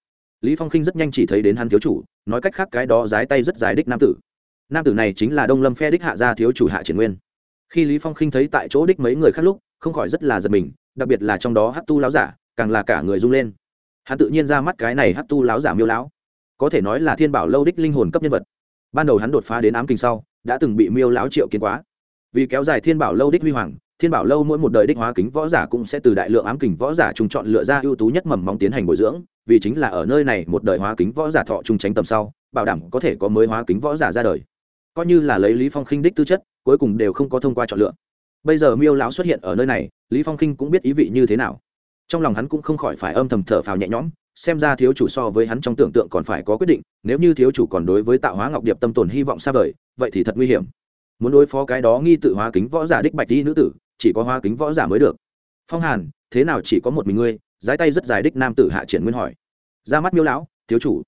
Lý phong kinh rất nhanh chỉ thấy đến hắn thiếu chủ, nói cách khác cái đó giái tay rất dài đích nam tử. Nam tử này chính là đông lâm phe đích hạ gia thiếu chủ hạ triển nguyên. Khi lý phong kinh thấy tại chỗ đích mấy người khác lúc, không khỏi rất là giật mình, đặc biệt là trong đó hát tu láo giả, càng là cả người rung lên. Hắn tự nhiên ra mắt cái này hát tu láo giả miêu lão có thể nói là thiên bảo lâu đích linh hồn cấp nhân vật. Ban đầu hắn đột phá đến ám kinh sau đã từng bị miêu lão triệu kiến quá. Vì kéo dài thiên bảo lâu đích huy hoàng, thiên bảo lâu mỗi một đời đích hóa kính võ giả cũng sẽ từ đại lượng ám kính võ giả trùng chọn lựa ra ưu tú nhất mầm móng tiến hành bồi dưỡng, vì chính là ở nơi này một đời hóa kính võ giả thọ trung tránh tầm sau, bảo đảm có thể có mới hóa kính võ giả ra đời. Coi như là lấy lý phong khinh đích tư chất, cuối cùng đều không có thông qua chọn lựa. Bây giờ miêu lão xuất hiện ở nơi này, lý phong khinh cũng biết ý vị như thế nào. Trong lòng hắn cũng không khỏi phải âm thầm thở phào nhẹ nhõm xem ra thiếu chủ so với hắn trong tưởng tượng còn phải có quyết định, nếu như thiếu chủ còn đối với tạo hóa ngọc điệp tâm tồn hy vọng xa vời, vậy thì thật nguy hiểm. Muốn đối phó cái đó nghi tự hóa kính võ giả đích bạch đi nữ tử, chỉ có hóa kính võ giả mới được. Phong hàn, thế nào chỉ có một mình ngươi? Dái tay rất dài đích nam tử hạ triển nguyên hỏi. Ra mắt miêu lão, thiếu chủ.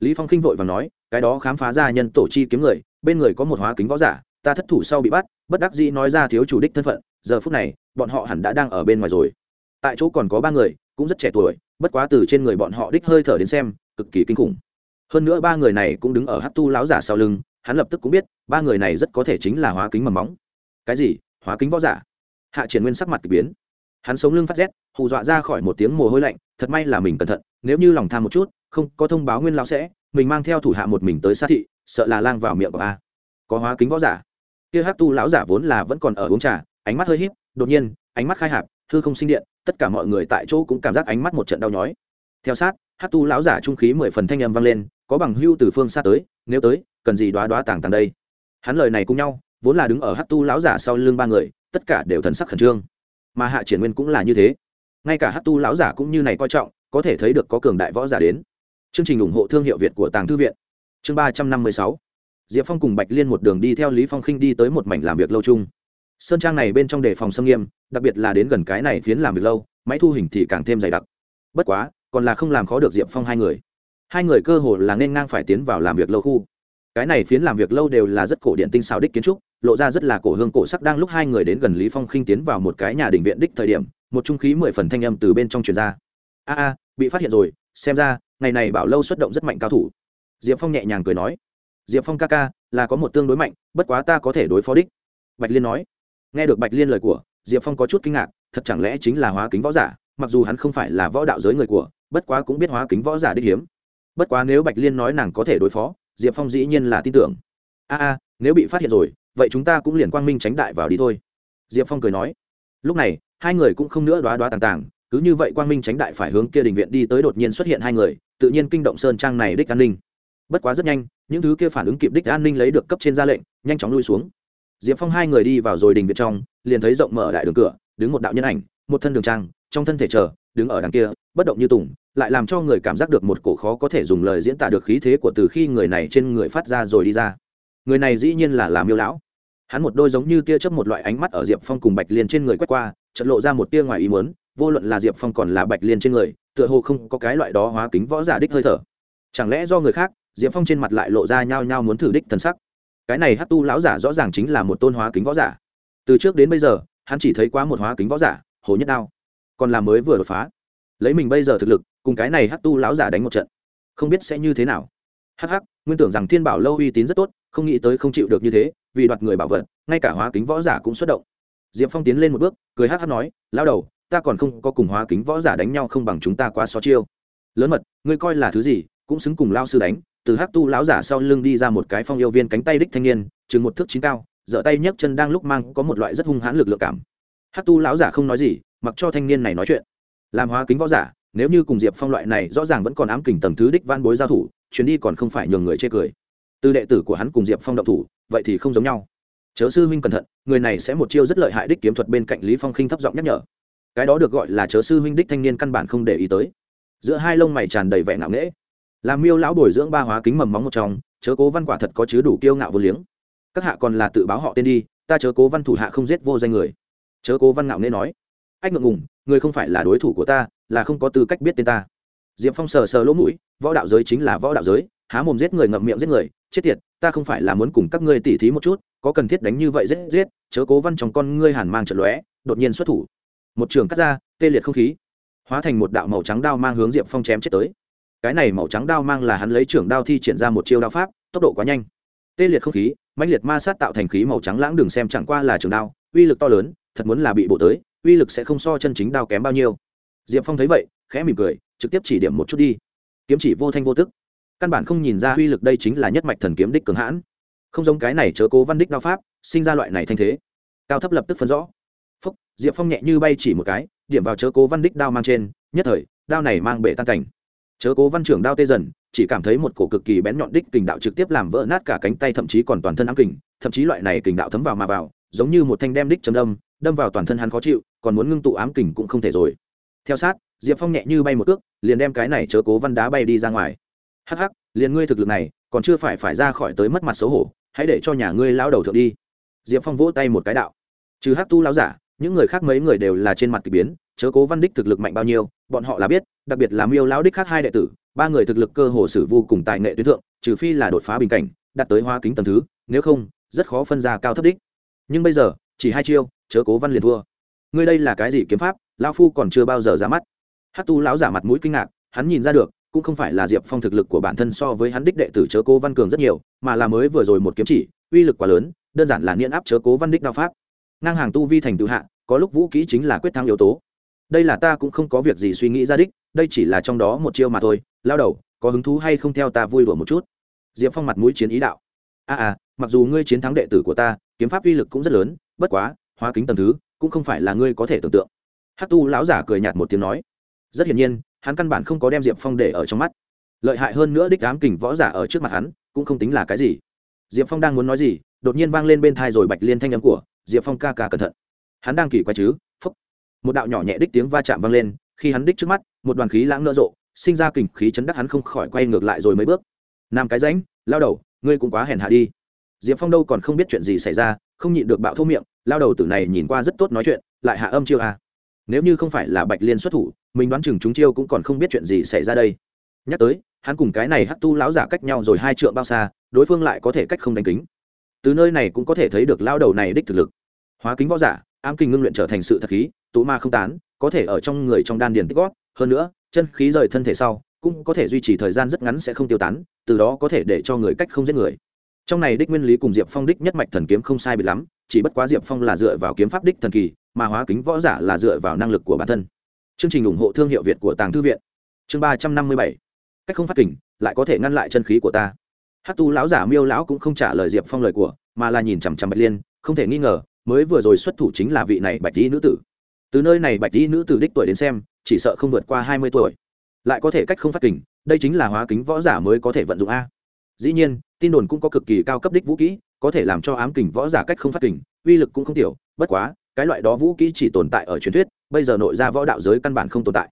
Lý phong khinh vội và nói, cái đó khám phá ra nhân tổ chi kiếm người, bên người có một hóa kính võ giả, ta thất thủ sau bị bắt, bất đắc dĩ nói ra thiếu chủ đích thân phận, giờ phút này, bọn họ hẳn đã đang ở bên ngoài rồi. Tại chỗ còn có ba người, cũng rất trẻ tuổi bất quá từ trên người bọn họ đích hơi thở đến xem, cực kỳ kinh khủng. Hơn nữa ba người này cũng đứng ở hát tu láo giả sau lưng, hắn lập tức cũng biết, ba người này rất có thể chính là hóa kính mầm móng cái gì? Hóa kính võ giả? Hạ triển nguyên sắc mặt k ỳ biến. Hắn sống lưng phát rét, hù dọa ra khỏi một tiếng mồ hôi lạnh, thật may là mình cẩn thận, nếu như lòng tham một chút, không, có thông báo nguyên lão sẽ, mình mang theo thủ hạ một mình tới xa thị, sợ là lang vào miệng của a. Có hóa kính võ giả? Kia hát tu lão giả vốn là vẫn còn ở uống trà, ánh mắt hơi híp, đột nhiên, ánh mắt khai hạp hư không sinh điện tất cả mọi người tại chỗ cũng cảm giác ánh mắt một trận đau nhói. Theo sát, hát tu lão giả trung khí mười phần thanh âm vang lên, có bằng hưu từ phương xa tới, nếu tới, cần gì đoá đoá tàng tàng đây? Hắn lời này cùng nhau, vốn là đứng ở hát tu lão giả sau lưng ba người, tất cả đều thần sắc khẩn trương. Mà hạ triển nguyên cũng là như thế. Ngay cả hát tu lão giả cũng như này coi trọng, có thể thấy được có cường đại võ giả đến. Chương trình ủng hộ thương hiệu việt của tàng thư viện. Chương ba trăm năm mươi sáu. Diệp phong cùng bạch liên một đường đi theo lý phong khinh đi tới một mảnh làm việc lâu chung sơn trang này bên trong đề phòng xâm nghiêm, đặc biệt là đến gần cái này phiến làm việc lâu, máy thu hình thì càng thêm dày đặc. Bất quá, còn là không làm khó được diệp phong hai người. Hai người cơ hồ là nên ngang phải tiến vào làm việc lâu khu. Cái này phiến làm việc lâu đều là rất cổ điện tinh xào đích kiến trúc, lộ ra rất là cổ hương cổ sắc đang lúc hai người đến gần lý phong khinh tiến vào một cái nhà đình viện đích thời điểm, một trung khí mười phần thanh âm từ bên trong truyền ra. A a, bị phát hiện rồi, xem ra, ngày này bảo lâu xuất động rất mạnh cao thủ. Diệp phong nhẹ nhàng cười nói. Diệp phong ca ca, là có một tương đối mạnh, bất quá ta có thể đối phó đích. Bạch liên nói nghe được bạch liên lời của, diệp phong có chút kinh ngạc, thật chẳng lẽ chính là hóa kính võ giả, mặc dù hắn không phải là võ đạo giới người của, bất quá cũng biết hóa kính võ giả đích hiếm. Bất quá nếu bạch liên nói nàng có thể đối phó, diệp phong dĩ nhiên là tin tưởng. A a, nếu bị phát hiện rồi, vậy chúng ta cũng liền quang minh tránh đại vào đi thôi. Diệp phong cười nói. Lúc này, hai người cũng không nữa đoá đoá tàng tàng, cứ như vậy quang minh tránh đại phải hướng kia đình viện đi tới đột nhiên xuất hiện hai người, tự nhiên kinh động sơn trang này đích an ninh. Bất quá rất nhanh, những thứ kia phản ứng kịp đích an ninh lấy được cấp trên ra lệnh, nhanh chóng lui xuống diệp phong hai người đi vào rồi đình viện trong, liền thấy rộng mở đại đường cửa, đứng một đạo nhân ảnh, một thân đường trang, trong thân thể chờ, đứng ở đằng kia, bất động như tùng, lại làm cho người cảm giác được một cổ khó có thể dùng lời diễn tả được khí thế của từ khi người này trên người phát ra rồi đi ra. Người này dĩ nhiên là làm miêu lão. Hắn một đôi giống như tia chớp một loại ánh mắt ở diệp phong cùng bạch liên trên người quét qua trận lộ ra một tia ngoài ý muốn, vô luận là diệp phong còn là bạch liên trên người, tựa hồ không có cái loại đó hóa kính võ giả đích hơi thở. Chẳng lẽ do người khác, diệp phong trên mặt lại lộ ra nhao nhao muốn thử đích thần sắc? Cái này hát tu lão giả rõ ràng chính là một tôn hóa kính võ giả. Từ trước đến bây giờ, hắn chỉ thấy quá một hóa kính võ giả, hồ nhất đao. Còn là mới vừa đột phá. Lấy mình bây giờ thực lực, cùng cái này hát tu lão giả đánh một trận, không biết sẽ như thế nào. Hh nguyên tưởng rằng thiên bảo lâu uy tín rất tốt, không nghĩ tới không chịu được như thế, vì đoạt người bảo vật, ngay cả hóa kính võ giả cũng xuất động. Diệp phong tiến lên một bước, cười hắc hắc nói lao đầu, ta còn không có cùng hóa kính võ giả đánh nhau không bằng chúng ta quá xó chiêu. Lớn mật, ngươi coi là thứ gì, cũng xứng cùng lao sư đánh từ Hắc tu lão giả sau lưng đi ra một cái phong yêu viên cánh tay đích thanh niên, chừng một thước chín cao giở tay nhấc chân đang lúc mang có một loại rất hung hãn lực lượng cảm. Hắc tu lão giả không nói gì, mặc cho thanh niên này nói chuyện. Làm hóa kính võ giả, nếu như cùng diệp phong loại này rõ ràng vẫn còn ám kình tầng thứ đích van bối giao thủ, chuyến đi còn không phải nhường người chê cười. Từ đệ tử của hắn cùng diệp phong động thủ, vậy thì không giống nhau. Chớ sư huynh cẩn thận, người này sẽ một chiêu rất lợi hại đích kiếm thuật bên cạnh lý phong khinh thấp giọng nhắc nhở. Cái đó được gọi là chớ sư huynh đích thanh niên căn bản không để ý tới. Giữa hai lông mày tràn đầy vẻ ngạo nghễ làm miêu lão bồi dưỡng ba hóa kính mầm móng một trong, chớ cố văn quả thật có chứa đủ kiêu ngạo vô liếng. Các hạ còn là tự báo họ tên đi, ta chớ cố văn thủ hạ không giết vô danh người. Chớ cố văn ngạo nghe nói. Ách ngượng ngùng, người không phải là đối thủ của ta, là không có tư cách biết tên ta. Diệp phong sờ sờ lỗ mũi, võ đạo giới chính là võ đạo giới, há mồm giết người ngậm miệng giết người, chết tiệt, ta không phải là muốn cùng các ngươi tỉ thí một chút, có cần thiết đánh như vậy giết giết, chớ cố văn trong con ngươi hàn mang trận lóe, đột nhiên xuất thủ. Một trường cắt ra, tê liệt không khí, hóa thành một đạo màu trắng đao mang hướng diệp phong chém chết tới cái này màu trắng đao mang là hắn lấy trưởng đao thi triển ra một chiêu đao pháp, tốc độ quá nhanh. Tê liệt không khí, mãnh liệt ma sát tạo thành khí màu trắng lãng đường xem chẳng qua là trường đao, uy lực to lớn, thật muốn là bị bộ tới, uy lực sẽ không so chân chính đao kém bao nhiêu. Diệp phong thấy vậy, khẽ mỉm cười, trực tiếp chỉ điểm một chút đi. Kiếm chỉ vô thanh vô tức. Căn bản không nhìn ra uy lực đây chính là nhất mạch thần kiếm đích cường hãn. Không giống cái này chớ cố văn đích đao pháp, sinh ra loại này thanh thế. Cao thấp lập tức phân rõ. Phúc, diệp phong nhẹ như bay chỉ một cái, điểm vào chớ cố văn đích đao mang trên, nhất thời, đao này mang bể tan cảnh chớ cố văn trưởng đao tê dần, chỉ cảm thấy một cổ cực kỳ bén nhọn đích kình đạo trực tiếp làm vỡ nát cả cánh tay, thậm chí còn toàn thân ám kình, thậm chí loại này kình đạo thấm vào mà vào, giống như một thanh đem đích chấm đâm đâm vào toàn thân hắn khó chịu, còn muốn ngưng tụ ám kình cũng không thể rồi. Theo sát, diệp phong nhẹ như bay một cước, liền đem cái này chớ cố văn đá bay đi ra ngoài. Hắc hắc, liền ngươi thực lực này, còn chưa phải phải ra khỏi tới mất mặt xấu hổ, hãy để cho nhà ngươi lao đầu thượng đi. Diệp phong vỗ tay một cái đạo. Trừ hắc tu lao giả, những người khác mấy người đều là trên mặt k ỳ biến chớ cố văn đích thực lực mạnh bao nhiêu, bọn họ là biết, đặc biệt là miêu lão đích khác hai đệ tử, ba người thực lực cơ hồ sử vô cùng tài nghệ tuyến thượng, trừ phi là đột phá bình cảnh, đạt tới hoa kính tầm thứ, nếu không, rất khó phân ra cao thấp đích. Nhưng bây giờ, chỉ hai chiêu, chớ cố văn liền thua. Ngươi đây là cái gì kiếm pháp? Lão phu còn chưa bao giờ ra mắt. Hát tu lão giả mặt mũi kinh ngạc, hắn nhìn ra được, cũng không phải là diệp phong thực lực của bản thân so với hắn đích đệ tử chớ cố văn cường rất nhiều, mà là mới vừa rồi một kiếm chỉ, uy lực quá lớn, đơn giản là niên áp chớ cố văn đích đao pháp. Ngang hàng tu vi thành tự hạ, có lúc vũ kỹ chính là quyết thắng yếu tố đây là ta cũng không có việc gì suy nghĩ ra đích đây chỉ là trong đó một chiêu mà thôi lao đầu có hứng thú hay không theo ta vui đùa một chút? Diệp phong mặt mũi chiến ý đạo. A à, à mặc dù ngươi chiến thắng đệ tử của ta kiếm pháp uy lực cũng rất lớn bất quá hóa kính tầm thứ cũng không phải là ngươi có thể tưởng tượng. Hát tu lão giả cười nhạt một tiếng nói. Rất hiển nhiên hắn căn bản không có đem diệp phong để ở trong mắt. Lợi hại hơn nữa đích ám kình võ giả ở trước mặt hắn cũng không tính là cái gì. Diệp phong đang muốn nói gì đột nhiên vang lên bên thai rồi bạch liên thanh âm của diệp phong ca ca cẩn thận. Hắn đang kỳ quái chứ một đạo nhỏ nhẹ đích tiếng va chạm vang lên, khi hắn đích trước mắt, một đoàn khí lãng nở rộ, sinh ra kình khí chấn đắc hắn không khỏi quay ngược lại rồi mấy bước. Nam cái ránh lao đầu, ngươi cũng quá hèn hạ đi. Diệp phong đâu còn không biết chuyện gì xảy ra, không nhịn được bạo thô miệng, lao đầu tử này nhìn qua rất tốt nói chuyện, lại hạ âm chiêu à. nếu như không phải là bạch liên xuất thủ, mình đoán chừng chúng chiêu cũng còn không biết chuyện gì xảy ra đây. Nhắc tới, hắn cùng cái này hắc tu lão giả cách nhau rồi hai trượng bao xa, đối phương lại có thể cách không đánh kính. Từ nơi này cũng có thể thấy được lao đầu này đích thực lực. Hóa kính võ giả ám kinh ngưng luyện trở thành sự thật khí, tụ ma không tán, có thể ở trong người trong đan điền tích gót hơn nữa, chân khí rời thân thể sau, cũng có thể duy trì thời gian rất ngắn sẽ không tiêu tán, từ đó có thể để cho người cách không giết người. Trong này đích nguyên lý cùng diệp phong đích nhất mạch thần kiếm không sai biệt lắm, chỉ bất quá diệp phong là dựa vào kiếm pháp đích thần kỳ, mà hóa kính võ giả là dựa vào năng lực của bản thân. Chương trình ủng hộ thương hiệu việt của tàng thư viện. Chương ba trăm năm mươi bảy. Cách không phát kình, lại có thể ngăn lại chân khí của ta. Hát tu lão giả miêu lão cũng không trả lời diệp phong lời của, mà là nhìn chằm chằm bạch liên, không thể nghi ngờ mới vừa rồi xuất thủ chính là vị này bạch y nữ tử. Từ nơi này bạch y nữ tử đích tuổi đến xem, chỉ sợ không vượt qua hai mươi tuổi. Lại có thể cách không phát kình, đây chính là hóa kính võ giả mới có thể vận dụng a. Dĩ nhiên, tin đồn cũng có cực kỳ cao cấp đích vũ kỹ, có thể làm cho ám kình võ giả cách không phát kình, uy lực cũng không tiểu, bất quá, cái loại đó vũ kỹ chỉ tồn tại ở truyền thuyết, bây giờ nội ra võ đạo giới căn bản không tồn tại.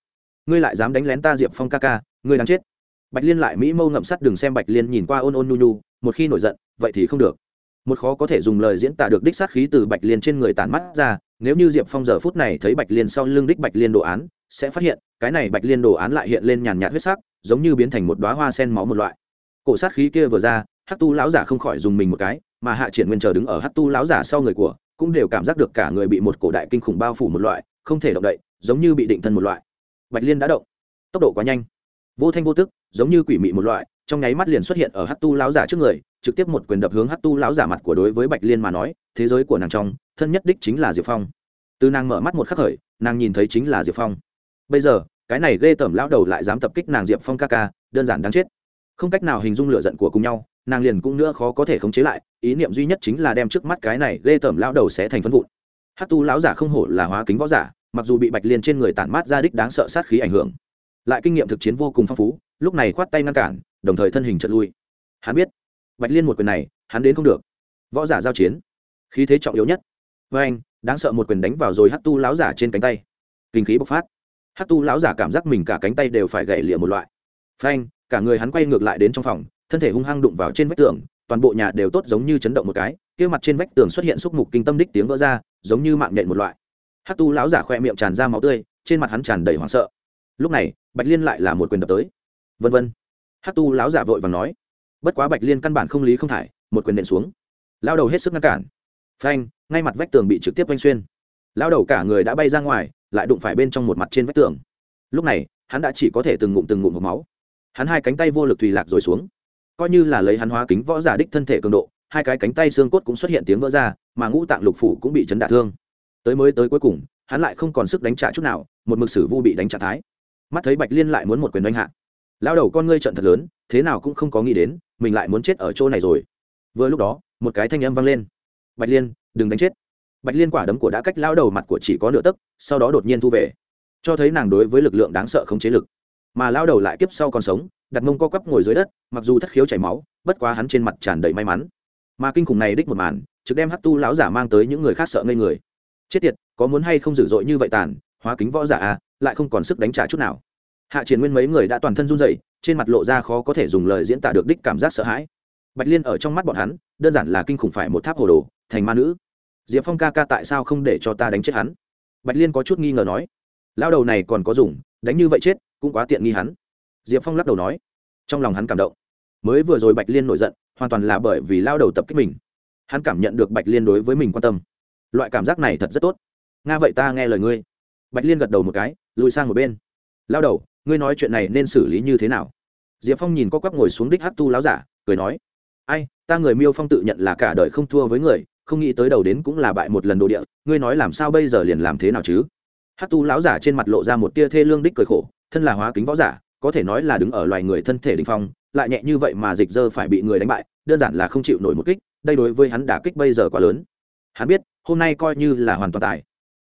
Ngươi lại dám đánh lén ta diệp phong ca ca, ngươi đáng chết. Bạch liên lại mỹ mâu ngậm sắt đừng xem bạch liên nhìn qua ôn ôn nhu nhu, một khi nổi giận, vậy thì không được một khó có thể dùng lời diễn tả được đích sát khí từ bạch liên trên người tản mắt ra, nếu như diệp phong giờ phút này thấy bạch liên sau lưng đích bạch liên đồ án, sẽ phát hiện, cái này bạch liên đồ án lại hiện lên nhàn nhạt huyết sắc, giống như biến thành một đoá hoa sen máu một loại. Cổ sát khí kia vừa ra hát tu lão giả không khỏi dùng mình một cái, mà hạ triển nguyên chờ đứng ở hát tu lão giả sau người của, cũng đều cảm giác được cả người bị một cổ đại kinh khủng bao phủ một loại, không thể động đậy, giống như bị định thân một loại. Bạch liên đã động. Tốc độ quá nhanh. Vô thanh vô tức, giống như quỷ mị một loại trong nháy mắt liền xuất hiện ở hát tu lão giả trước người, trực tiếp một quyền đập hướng hát tu lão giả mặt của đối với bạch liên mà nói, thế giới của nàng trong, thân nhất đích chính là diệp phong. Từ nàng mở mắt một khắc khởi, nàng nhìn thấy chính là diệp phong. Bây giờ, cái này ghê tởm lão đầu lại dám tập kích nàng diệp phong ca ca, đơn giản đáng chết. Không cách nào hình dung lựa giận của cùng nhau, nàng liền cũng nữa khó có thể khống chế lại, ý niệm duy nhất chính là đem trước mắt cái này ghê tởm lão đầu sẽ thành phân vụn. Hát tu lão giả không hổ là hóa kính võ giả, mặc dù bị bạch liên trên người tản mát ra đích đáng sợ sát khí ảnh hưởng, lại kinh nghiệm thực chiến vô cùng phong phú, lúc này khoát tay ngăn cản đồng thời thân hình chợt lui. Hắn biết, bạch liên một quyền này, hắn đến không được. Võ giả giao chiến, khí thế trọng yếu nhất. Với anh, đáng sợ một quyền đánh vào rồi hát tu lão giả trên cánh tay. Kinh khí bộc phát. Hát tu lão giả cảm giác mình cả cánh tay đều phải gãy lịa một loại. Phanh cả người hắn quay ngược lại đến trong phòng, thân thể hung hăng đụng vào trên vách tường, toàn bộ nhà đều tốt giống như chấn động một cái, kia mặt trên vách tường xuất hiện xúc mục kinh tâm đích tiếng vỡ ra, giống như mạng nhện một loại. Hát tu lão giả khoe miệng tràn ra máu tươi, trên mặt hắn tràn đầy hoảng sợ. Lúc này, bạch liên lại là một quyền đập tới. Vân vân hát tu lão giả vội và nói, bất quá bạch liên căn bản không lý không thải, một quyền nện xuống. Lao đầu hết sức ngăn cản. Phanh, ngay mặt vách tường bị trực tiếp oanh xuyên. Lao đầu cả người đã bay ra ngoài, lại đụng phải bên trong một mặt trên vách tường. Lúc này, hắn đã chỉ có thể từng ngụm từng ngụm hộp máu. Hắn hai cánh tay vô lực thùy lạc rồi xuống. Coi như là lấy hắn hóa kính võ giả đích thân thể cường độ, hai cái cánh tay xương cốt cũng xuất hiện tiếng vỡ ra, mà ngũ tạng lục phủ cũng bị chấn đả thương. Tới mới tới cuối cùng, hắn lại không còn sức đánh trả chút nào, một mực sử vu bị đánh trả thái. Mắt thấy bạch liên lại muốn một quyền đánh hạ lao đầu con ngươi trận thật lớn, thế nào cũng không có nghĩ đến, mình lại muốn chết ở chỗ này rồi. Vừa lúc đó, một cái thanh âm vang lên. Bạch liên, đừng đánh chết. Bạch liên quả đấm của đã cách lao đầu mặt của chỉ có nửa tấc, sau đó đột nhiên thu về. Cho thấy nàng đối với lực lượng đáng sợ không chế lực. Mà lao đầu lại kiếp sau còn sống, đặt mông co quắp ngồi dưới đất, mặc dù thất khiếu chảy máu, bất quá hắn trên mặt tràn đầy may mắn. Mà kinh khủng này đích một màn, trực đem hát tu lão giả mang tới những người khác sợ ngây người. Chết tiệt, có muốn hay không dữ dội như vậy tàn, hóa kính võ giả à lại không còn sức đánh trả chút nào hạ triển nguyên mấy người đã toàn thân run rẩy, trên mặt lộ ra khó có thể dùng lời diễn tả được đích cảm giác sợ hãi. Bạch liên ở trong mắt bọn hắn, đơn giản là kinh khủng phải một tháp hồ đồ, thành ma nữ. Diệp phong ca ca tại sao không để cho ta đánh chết hắn? Bạch liên có chút nghi ngờ nói. Lao đầu này còn có dùng, đánh như vậy chết, cũng quá tiện nghi hắn. Diệp phong lắc đầu nói. Trong lòng hắn cảm động. Mới vừa rồi bạch liên nổi giận, hoàn toàn là bởi vì lao đầu tập kích mình. Hắn cảm nhận được bạch liên đối với mình quan tâm. Loại cảm giác này thật rất tốt. Nga vậy ta nghe lời ngươi. Bạch liên gật đầu một cái, lùi sang một bên. Lao đầu ngươi nói chuyện này nên xử lý như thế nào? Diệp phong nhìn có quắp ngồi xuống đích hát tu láo giả, cười nói, ai, ta người miêu phong tự nhận là cả đời không thua với người, không nghĩ tới đầu đến cũng là bại một lần đồ địa, ngươi nói làm sao bây giờ liền làm thế nào chứ? Hát tu láo giả trên mặt lộ ra một tia thê lương đích cười khổ, thân là hóa kính võ giả, có thể nói là đứng ở loài người thân thể đình phong, lại nhẹ như vậy mà dịch dơ phải bị người đánh bại, đơn giản là không chịu nổi một kích, đây đối với hắn đả kích bây giờ quá lớn. Hắn biết, hôm nay coi như là hoàn toàn tài.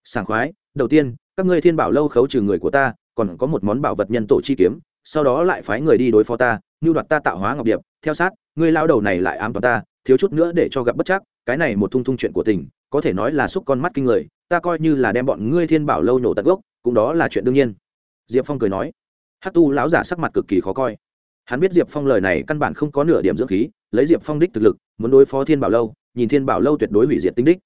Sảng khoái, đầu tiên, các ngươi thiên bảo lâu khấu trừ người của ta còn có một món bảo vật nhân tổ chi kiếm, sau đó lại phái người đi đối phó ta, như đoạt ta tạo hóa ngọc điệp, theo sát, ngươi lao đầu này lại ám toàn ta, thiếu chút nữa để cho gặp bất chắc, cái này một thung thung chuyện của tình, có thể nói là xúc con mắt kinh người, ta coi như là đem bọn ngươi thiên bảo lâu nhổ tận gốc, cũng đó là chuyện đương nhiên. Diệp phong cười nói. Hát tu lão giả sắc mặt cực kỳ khó coi. Hắn biết diệp phong lời này căn bản không có nửa điểm dưỡng khí, lấy diệp phong đích thực lực, muốn đối phó thiên bảo lâu, nhìn thiên bảo lâu tuyệt đối hủy diệt tinh đích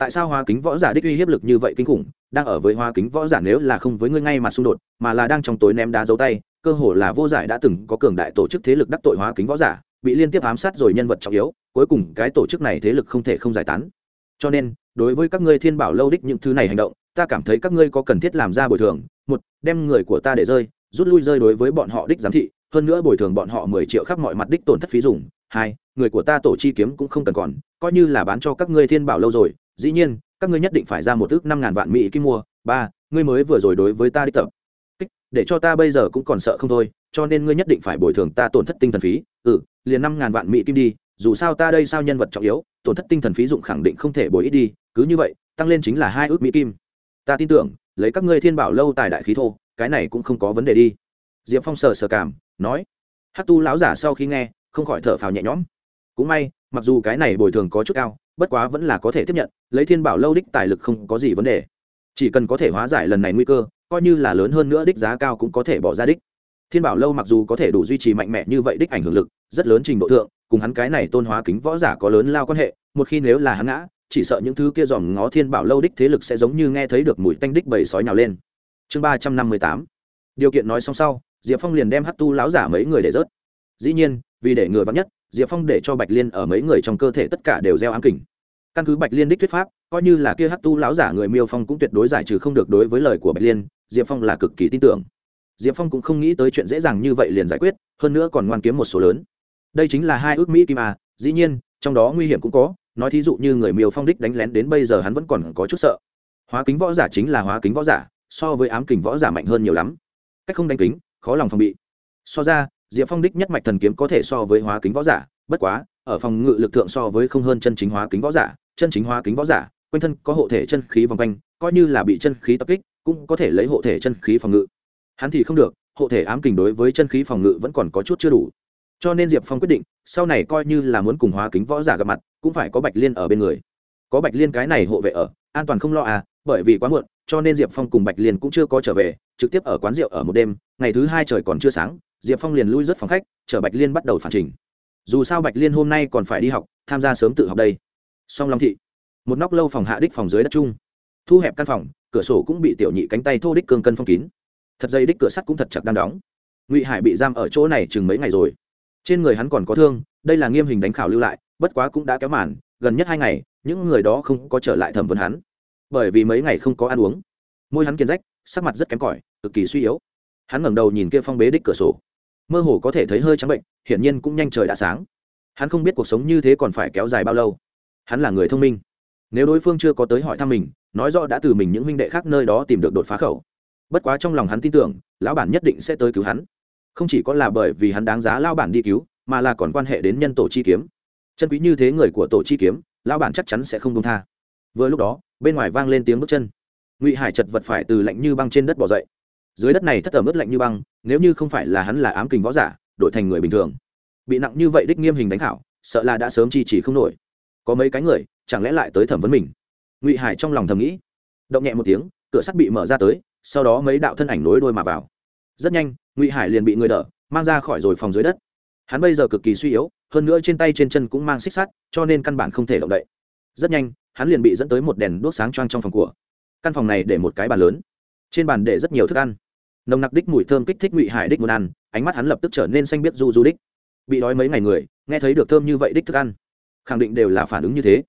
tại sao hoa kính võ giả đích uy hiếp lực như vậy kinh khủng, đang ở với hoa kính võ giả nếu là không với ngươi ngay mà xung đột, mà là đang trong tối ném đá dấu tay, cơ hồ là vô giải đã từng có cường đại tổ chức thế lực đắc tội hoa kính võ giả, bị liên tiếp ám sát rồi nhân vật trọng yếu, cuối cùng cái tổ chức này thế lực không thể không giải tán. Cho nên, đối với các ngươi thiên bảo lâu đích những thứ này hành động, ta cảm thấy các ngươi có cần thiết làm ra bồi thường. Một, đem người của ta để rơi, rút lui rơi đối với bọn họ đích giám thị, hơn nữa bồi thường bọn họ mười triệu khắp mọi mặt đích tổn thất phí dùng. Hai, người của ta tổ chi kiếm cũng không cần còn, coi như là bán cho các ngươi thiên bảo lâu rồi dĩ nhiên, các ngươi nhất định phải ra một ước năm ngàn vạn mỹ kim mua. Ba, ngươi mới vừa rồi đối với ta đi tập. Kích, để cho ta bây giờ cũng còn sợ không thôi, cho nên ngươi nhất định phải bồi thường ta tổn thất tinh thần phí. Ừ liền năm ngàn vạn mỹ kim đi, dù sao ta đây sao nhân vật trọng yếu, tổn thất tinh thần phí dụng khẳng định không thể bồi ít đi, cứ như vậy, tăng lên chính là hai ước mỹ kim. Ta tin tưởng, lấy các ngươi thiên bảo lâu tài đại khí thô, cái này cũng không có vấn đề đi. Diệp phong sờ sờ cảm, nói. Hát tu lão giả sau khi nghe, không khỏi thở phào nhẹ nhõm. Cũng may, mặc dù cái này bồi thường có chút cao bất quá vẫn là có thể tiếp nhận, lấy thiên bảo lâu đích tài lực không có gì vấn đề. Chỉ cần có thể hóa giải lần này nguy cơ, coi như là lớn hơn nữa đích giá cao cũng có thể bỏ ra đích. Thiên bảo lâu mặc dù có thể đủ duy trì mạnh mẽ như vậy đích ảnh hưởng lực, rất lớn trình độ thượng, cùng hắn cái này tôn hóa kính võ giả có lớn lao quan hệ, một khi nếu là hắn ngã, chỉ sợ những thứ kia dòm ngó thiên bảo lâu đích thế lực sẽ giống như nghe thấy được mùi tanh đích bầy sói nhào lên. Chương ba trăm năm mươi tám. Điều kiện nói xong sau, diệp phong liền đem hát tu láo giả mấy người để rớt. Dĩ nhiên, vì để ngừa vắng nhất diệp phong để cho bạch liên ở mấy người trong cơ thể tất cả đều gieo ám kình. Căn cứ bạch liên đích thuyết pháp, coi như là kia hát tu láo giả người miêu phong cũng tuyệt đối giải trừ không được đối với lời của bạch liên, diệp phong là cực kỳ tin tưởng. Diệp phong cũng không nghĩ tới chuyện dễ dàng như vậy liền giải quyết, hơn nữa còn ngoan kiếm một số lớn. Đây chính là hai ước mỹ kim a, dĩ nhiên, trong đó nguy hiểm cũng có, nói thí dụ như người miêu phong đích đánh lén đến bây giờ hắn vẫn còn có chút sợ. Hóa kính võ giả chính là hóa kính võ giả, so với ám kình võ giả mạnh hơn nhiều lắm. Cách không đánh kính, khó lòng phòng bị. So ra diệp phong đích nhất mạch thần kiếm có thể so với hóa kính võ giả, bất quá, ở phòng ngự lực thượng so với không hơn chân chính hóa kính võ giả, chân chính hóa kính võ giả, quanh thân có hộ thể chân khí vòng quanh, coi như là bị chân khí tập kích, cũng có thể lấy hộ thể chân khí phòng ngự. Hắn thì không được, hộ thể ám kình đối với chân khí phòng ngự vẫn còn có chút chưa đủ. Cho nên diệp phong quyết định, sau này coi như là muốn cùng hóa kính võ giả gặp mặt, cũng phải có bạch liên ở bên người. Có bạch liên cái này hộ vệ ở, an toàn không lo à bởi vì quá muộn, cho nên diệp phong cùng bạch liên cũng chưa có trở về, trực tiếp ở quán rượu ở một đêm, ngày thứ hai trời còn chưa sáng diệp phong liền lui rất phòng khách, chở bạch liên bắt đầu phản trình. Dù sao bạch liên hôm nay còn phải đi học, tham gia sớm tự học đây. Song long thị, một nóc lâu phòng hạ đích phòng dưới đất chung. Thu hẹp căn phòng, cửa sổ cũng bị tiểu nhị cánh tay thô đích cương cân phong kín. Thật dây đích cửa sắt cũng thật chặt đang đóng. Ngụy hải bị giam ở chỗ này chừng mấy ngày rồi. Trên người hắn còn có thương, đây là nghiêm hình đánh khảo lưu lại, bất quá cũng đã kéo màn, gần nhất hai ngày, những người đó không có trở lại thẩm vấn hắn. Bởi vì mấy ngày không có ăn uống. Môi hắn kiên rách, sắc mặt rất kém cỏi, cực kỳ suy yếu. Hắn ngẩng đầu nhìn kia phong bế đích cửa sổ mơ hồ có thể thấy hơi trắng bệnh, hiển nhiên cũng nhanh trời đã sáng. Hắn không biết cuộc sống như thế còn phải kéo dài bao lâu. Hắn là người thông minh. Nếu đối phương chưa có tới hỏi thăm mình, nói rõ đã từ mình những huynh đệ khác nơi đó tìm được đột phá khẩu. Bất quá trong lòng hắn tin tưởng, lão bản nhất định sẽ tới cứu hắn. Không chỉ có là bởi vì hắn đáng giá lao bản đi cứu, mà là còn quan hệ đến nhân tổ chi kiếm. Chân quý như thế người của tổ chi kiếm lao bản chắc chắn sẽ không đông tha. Vừa lúc đó, bên ngoài vang lên tiếng bước chân. Ngụy hải chật vật phải từ lạnh như băng trên đất bỏ dậy dưới đất này thất tầm ướt lạnh như băng, nếu như không phải là hắn là ám kình võ giả, đổi thành người bình thường, bị nặng như vậy đích nghiêm hình đánh khảo, sợ là đã sớm chi chỉ không nổi. Có mấy cái người, chẳng lẽ lại tới thẩm vấn mình? Ngụy hải trong lòng thầm nghĩ. Động nhẹ một tiếng, cửa sắt bị mở ra tới, sau đó mấy đạo thân ảnh nối đôi mà vào. Rất nhanh, ngụy hải liền bị người đỡ, mang ra khỏi rồi phòng dưới đất. Hắn bây giờ cực kỳ suy yếu, hơn nữa trên tay trên chân cũng mang xích sắt, cho nên căn bản không thể động đậy. Rất nhanh, hắn liền bị dẫn tới một đèn đuốc sáng choang trong phòng của. Căn phòng này để một cái bàn lớn, trên bàn để rất nhiều thức ăn nồng nặc đích mùi thơm kích thích ngụy hải đích muốn ăn, ánh mắt hắn lập tức trở nên xanh biết du du đích. Bị đói mấy ngày người, nghe thấy được thơm như vậy đích thức ăn, khẳng định đều là phản ứng như thế.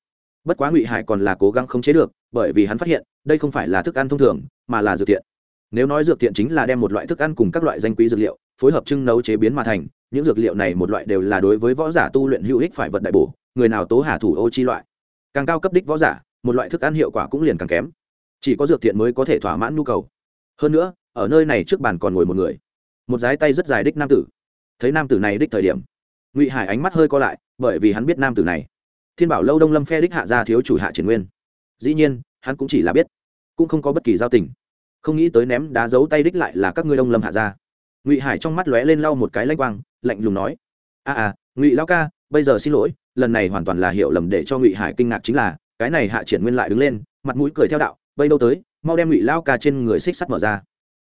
Bất quá ngụy hải còn là cố gắng khống chế được, bởi vì hắn phát hiện, đây không phải là thức ăn thông thường, mà là dược thiện. Nếu nói dược thiện chính là đem một loại thức ăn cùng các loại danh quý dược liệu, phối hợp trưng nấu chế biến mà thành, những dược liệu này một loại đều là đối với võ giả tu luyện hữu ích phải vật đại bổ, người nào tố hà thủ ô chi loại. Càng cao cấp đích võ giả, một loại thức ăn hiệu quả cũng liền càng kém. Chỉ có dược thiện mới có thể thỏa mãn nhu cầu. Hơn nữa ở nơi này trước bàn còn ngồi một người. Một dái tay rất dài đích nam tử. Thấy nam tử này đích thời điểm ngụy hải ánh mắt hơi co lại bởi vì hắn biết nam tử này. Thiên bảo lâu đông lâm phe đích hạ gia thiếu chủ hạ triển nguyên. Dĩ nhiên hắn cũng chỉ là biết cũng không có bất kỳ giao tình. Không nghĩ tới ném đá giấu tay đích lại là các ngươi đông lâm hạ gia. Ngụy hải trong mắt lóe lên lau một cái lanh quang lạnh lùng nói a à, à ngụy lao ca bây giờ xin lỗi lần này hoàn toàn là hiểu lầm để cho ngụy hải kinh ngạc chính là cái này hạ triển nguyên lại đứng lên mặt mũi cười theo đạo bây đâu tới mau đem ngụy lao ca trên người xích sắt mở ra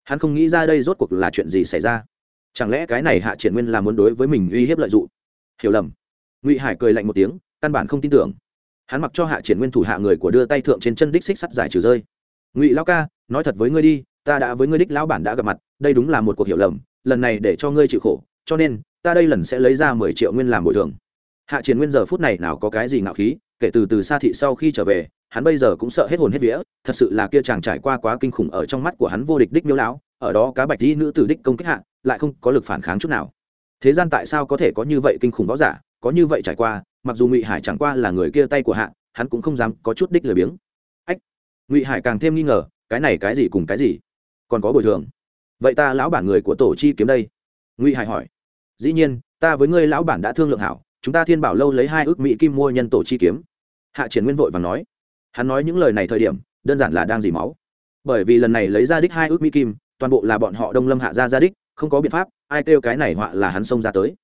hắn không nghĩ ra đây rốt cuộc là chuyện gì xảy ra. Chẳng lẽ cái này hạ triển nguyên là muốn đối với mình uy hiếp lợi dụng? Hiểu lầm. Ngụy hải cười lạnh một tiếng, căn bản không tin tưởng. Hắn mặc cho hạ triển nguyên thủ hạ người của đưa tay thượng trên chân đích xích sắt giải trừ rơi. Ngụy lao ca, nói thật với ngươi đi, ta đã với ngươi đích lão bản đã gặp mặt, đây đúng là một cuộc hiểu lầm, lần này để cho ngươi chịu khổ, cho nên, ta đây lần sẽ lấy ra mười triệu nguyên làm bồi thường. Hạ triển nguyên giờ phút này nào có cái gì ngạo khí, kể từ từ xa thị sau khi trở về hắn bây giờ cũng sợ hết hồn hết vía, thật sự là kia chàng trải qua quá kinh khủng ở trong mắt của hắn vô địch đích miêu lão, ở đó cá bạch di nữ tử đích công kích hạ, lại không có lực phản kháng chút nào. Thế gian tại sao có thể có như vậy kinh khủng võ giả, có như vậy trải qua, mặc dù ngụy hải chẳng qua là người kia tay của hạ, hắn cũng không dám có chút đích lười biếng. Ách, ngụy hải càng thêm nghi ngờ, cái này cái gì cùng cái gì? Còn có bồi thường. Vậy ta lão bản người của tổ chi kiếm đây? Ngụy hải hỏi. Dĩ nhiên, ta với ngươi lão bản đã thương lượng hảo, chúng ta thiên bảo lâu lấy hai ước mỹ kim mua nhân tổ chi kiếm. Hạ triển nguyên vội và nói hắn nói những lời này thời điểm, đơn giản là đang dỉ máu. Bởi vì lần này lấy ra đích hai ước mỹ kim, toàn bộ là bọn họ đông lâm hạ ra ra đích, không có biện pháp, ai kêu cái này họa là hắn xông ra tới.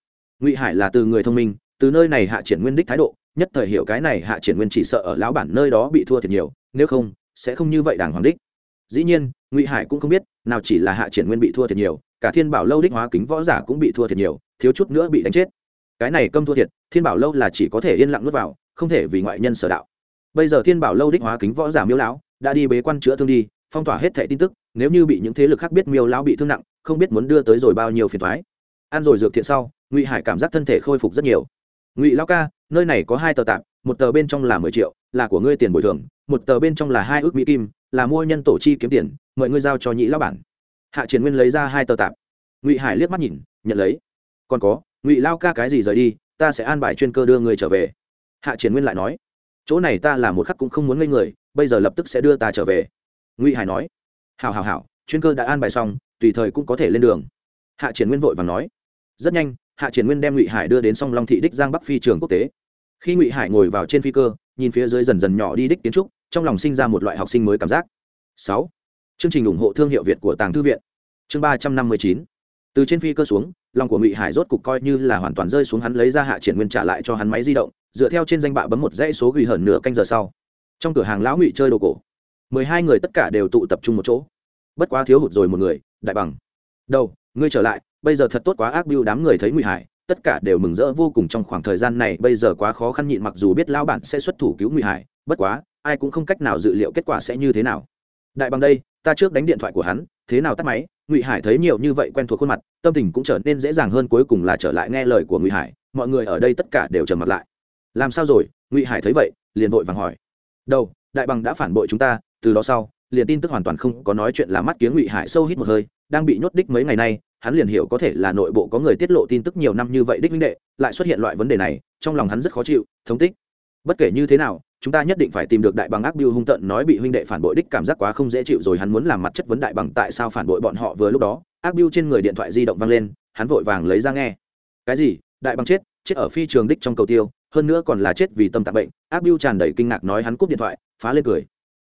Ngụy hải là từ người thông minh, từ nơi này hạ triển nguyên đích thái độ, nhất thời hiểu cái này hạ triển nguyên chỉ sợ ở lão bản nơi đó bị thua thiệt nhiều, nếu không, sẽ không như vậy đàng hoàng đích. Dĩ nhiên, ngụy hải cũng không biết, nào chỉ là hạ triển nguyên bị thua thiệt nhiều, cả thiên bảo lâu đích hóa kính võ giả cũng bị thua thiệt nhiều, thiếu chút nữa bị đánh chết. Cái này câm thua thiệt, thiên bảo lâu là chỉ có thể yên lặng nuốt vào, không thể vì ngoại nhân sở đạo bây giờ thiên bảo lâu đích hóa kính võ giả miêu lão, đã đi bế quan chữa thương đi, phong tỏa hết thẻ tin tức, nếu như bị những thế lực khác biết miêu lão bị thương nặng, không biết muốn đưa tới rồi bao nhiêu phiền thoái ăn rồi dược thiện sau, ngụy hải cảm giác thân thể khôi phục rất nhiều. Ngụy lão ca, nơi này có hai tờ tạp, một tờ bên trong là mười triệu, là của ngươi tiền bồi thường, một tờ bên trong là hai ước mỹ kim, là mua nhân tổ chi kiếm tiền, mời ngươi giao cho nhị lão bản. Hạ triển nguyên lấy ra hai tờ tạp. Ngụy hải liếc mắt nhìn, nhận lấy. Còn có, ngụy lao ca cái gì rời đi, ta sẽ an bài chuyên cơ đưa người trở về. Hạ triển nguyên lại nói chỗ này ta là một khắc cũng không muốn ngây người, bây giờ lập tức sẽ đưa ta trở về. Ngụy hải nói. Hào hào hào chuyên cơ đã an bài xong, tùy thời cũng có thể lên đường. Hạ triển nguyên vội và nói. Rất nhanh, hạ triển nguyên đem ngụy hải đưa đến song long thị đích giang bắc phi trường quốc tế. Khi ngụy hải ngồi vào trên phi cơ, nhìn phía dưới dần dần nhỏ đi đích kiến trúc, trong lòng sinh ra một loại học sinh mới cảm giác. Sáu, chương trình ủng hộ thương hiệu việt của tàng thư viện. Chương ba trăm năm mươi chín. Từ trên phi cơ xuống, lòng của ngụy hải rốt cục coi như là hoàn toàn rơi xuống hắn lấy ra hạ triển nguyên trả lại cho hắn máy di động dựa theo trên danh bạ bấm một dãy số ghi hởn nửa canh giờ sau. Trong cửa hàng lão ngụy chơi đồ cổ, mười hai người tất cả đều tụ tập trung một chỗ. Bất quá thiếu hụt rồi một người, đại bằng. Đâu ngươi trở lại, bây giờ thật tốt quá ác biêu đám người thấy ngụy hải, tất cả đều mừng rỡ vô cùng trong khoảng thời gian này, bây giờ quá khó khăn nhịn mặc dù biết lão bản sẽ xuất thủ cứu ngụy hải, bất quá, ai cũng không cách nào dự liệu kết quả sẽ như thế nào. Đại bằng đây, ta trước đánh điện thoại của hắn, thế nào tắt máy? Ngụy hải thấy nhiều như vậy quen thuộc khuôn mặt, tâm tình cũng trở nên dễ dàng hơn cuối cùng là trở lại nghe lời của ngụy hải. Mọi người ở đây tất cả đều trầm mặt lại làm sao rồi? Ngụy hải thấy vậy, liền vội vàng hỏi. Đâu đại bằng đã phản bội chúng ta, từ đó sau, liền tin tức hoàn toàn không có nói chuyện là mắt kiếng ngụy hải sâu hít một hơi, đang bị nhốt đích mấy ngày nay, hắn liền hiểu có thể là nội bộ có người tiết lộ tin tức nhiều năm như vậy đích minh đệ, lại xuất hiện loại vấn đề này, trong lòng hắn rất khó chịu, thống tích. Bất kể như thế nào, chúng ta nhất định phải tìm được đại bằng ác biêu hung tận nói bị huynh đệ phản bội đích cảm giác quá không dễ chịu rồi hắn muốn làm mặt chất vấn đại bằng tại sao phản bội bọn họ vừa lúc đó, ác biêu trên người điện thoại di động vang lên, hắn vội vàng lấy ra nghe. Cái gì? Đại bằng chết chết ở phi trường đích trong cầu tiêu hơn nữa còn là chết vì tâm tạng bệnh. Ác biêu tràn đầy kinh ngạc nói hắn cúp điện thoại, phá lên cười.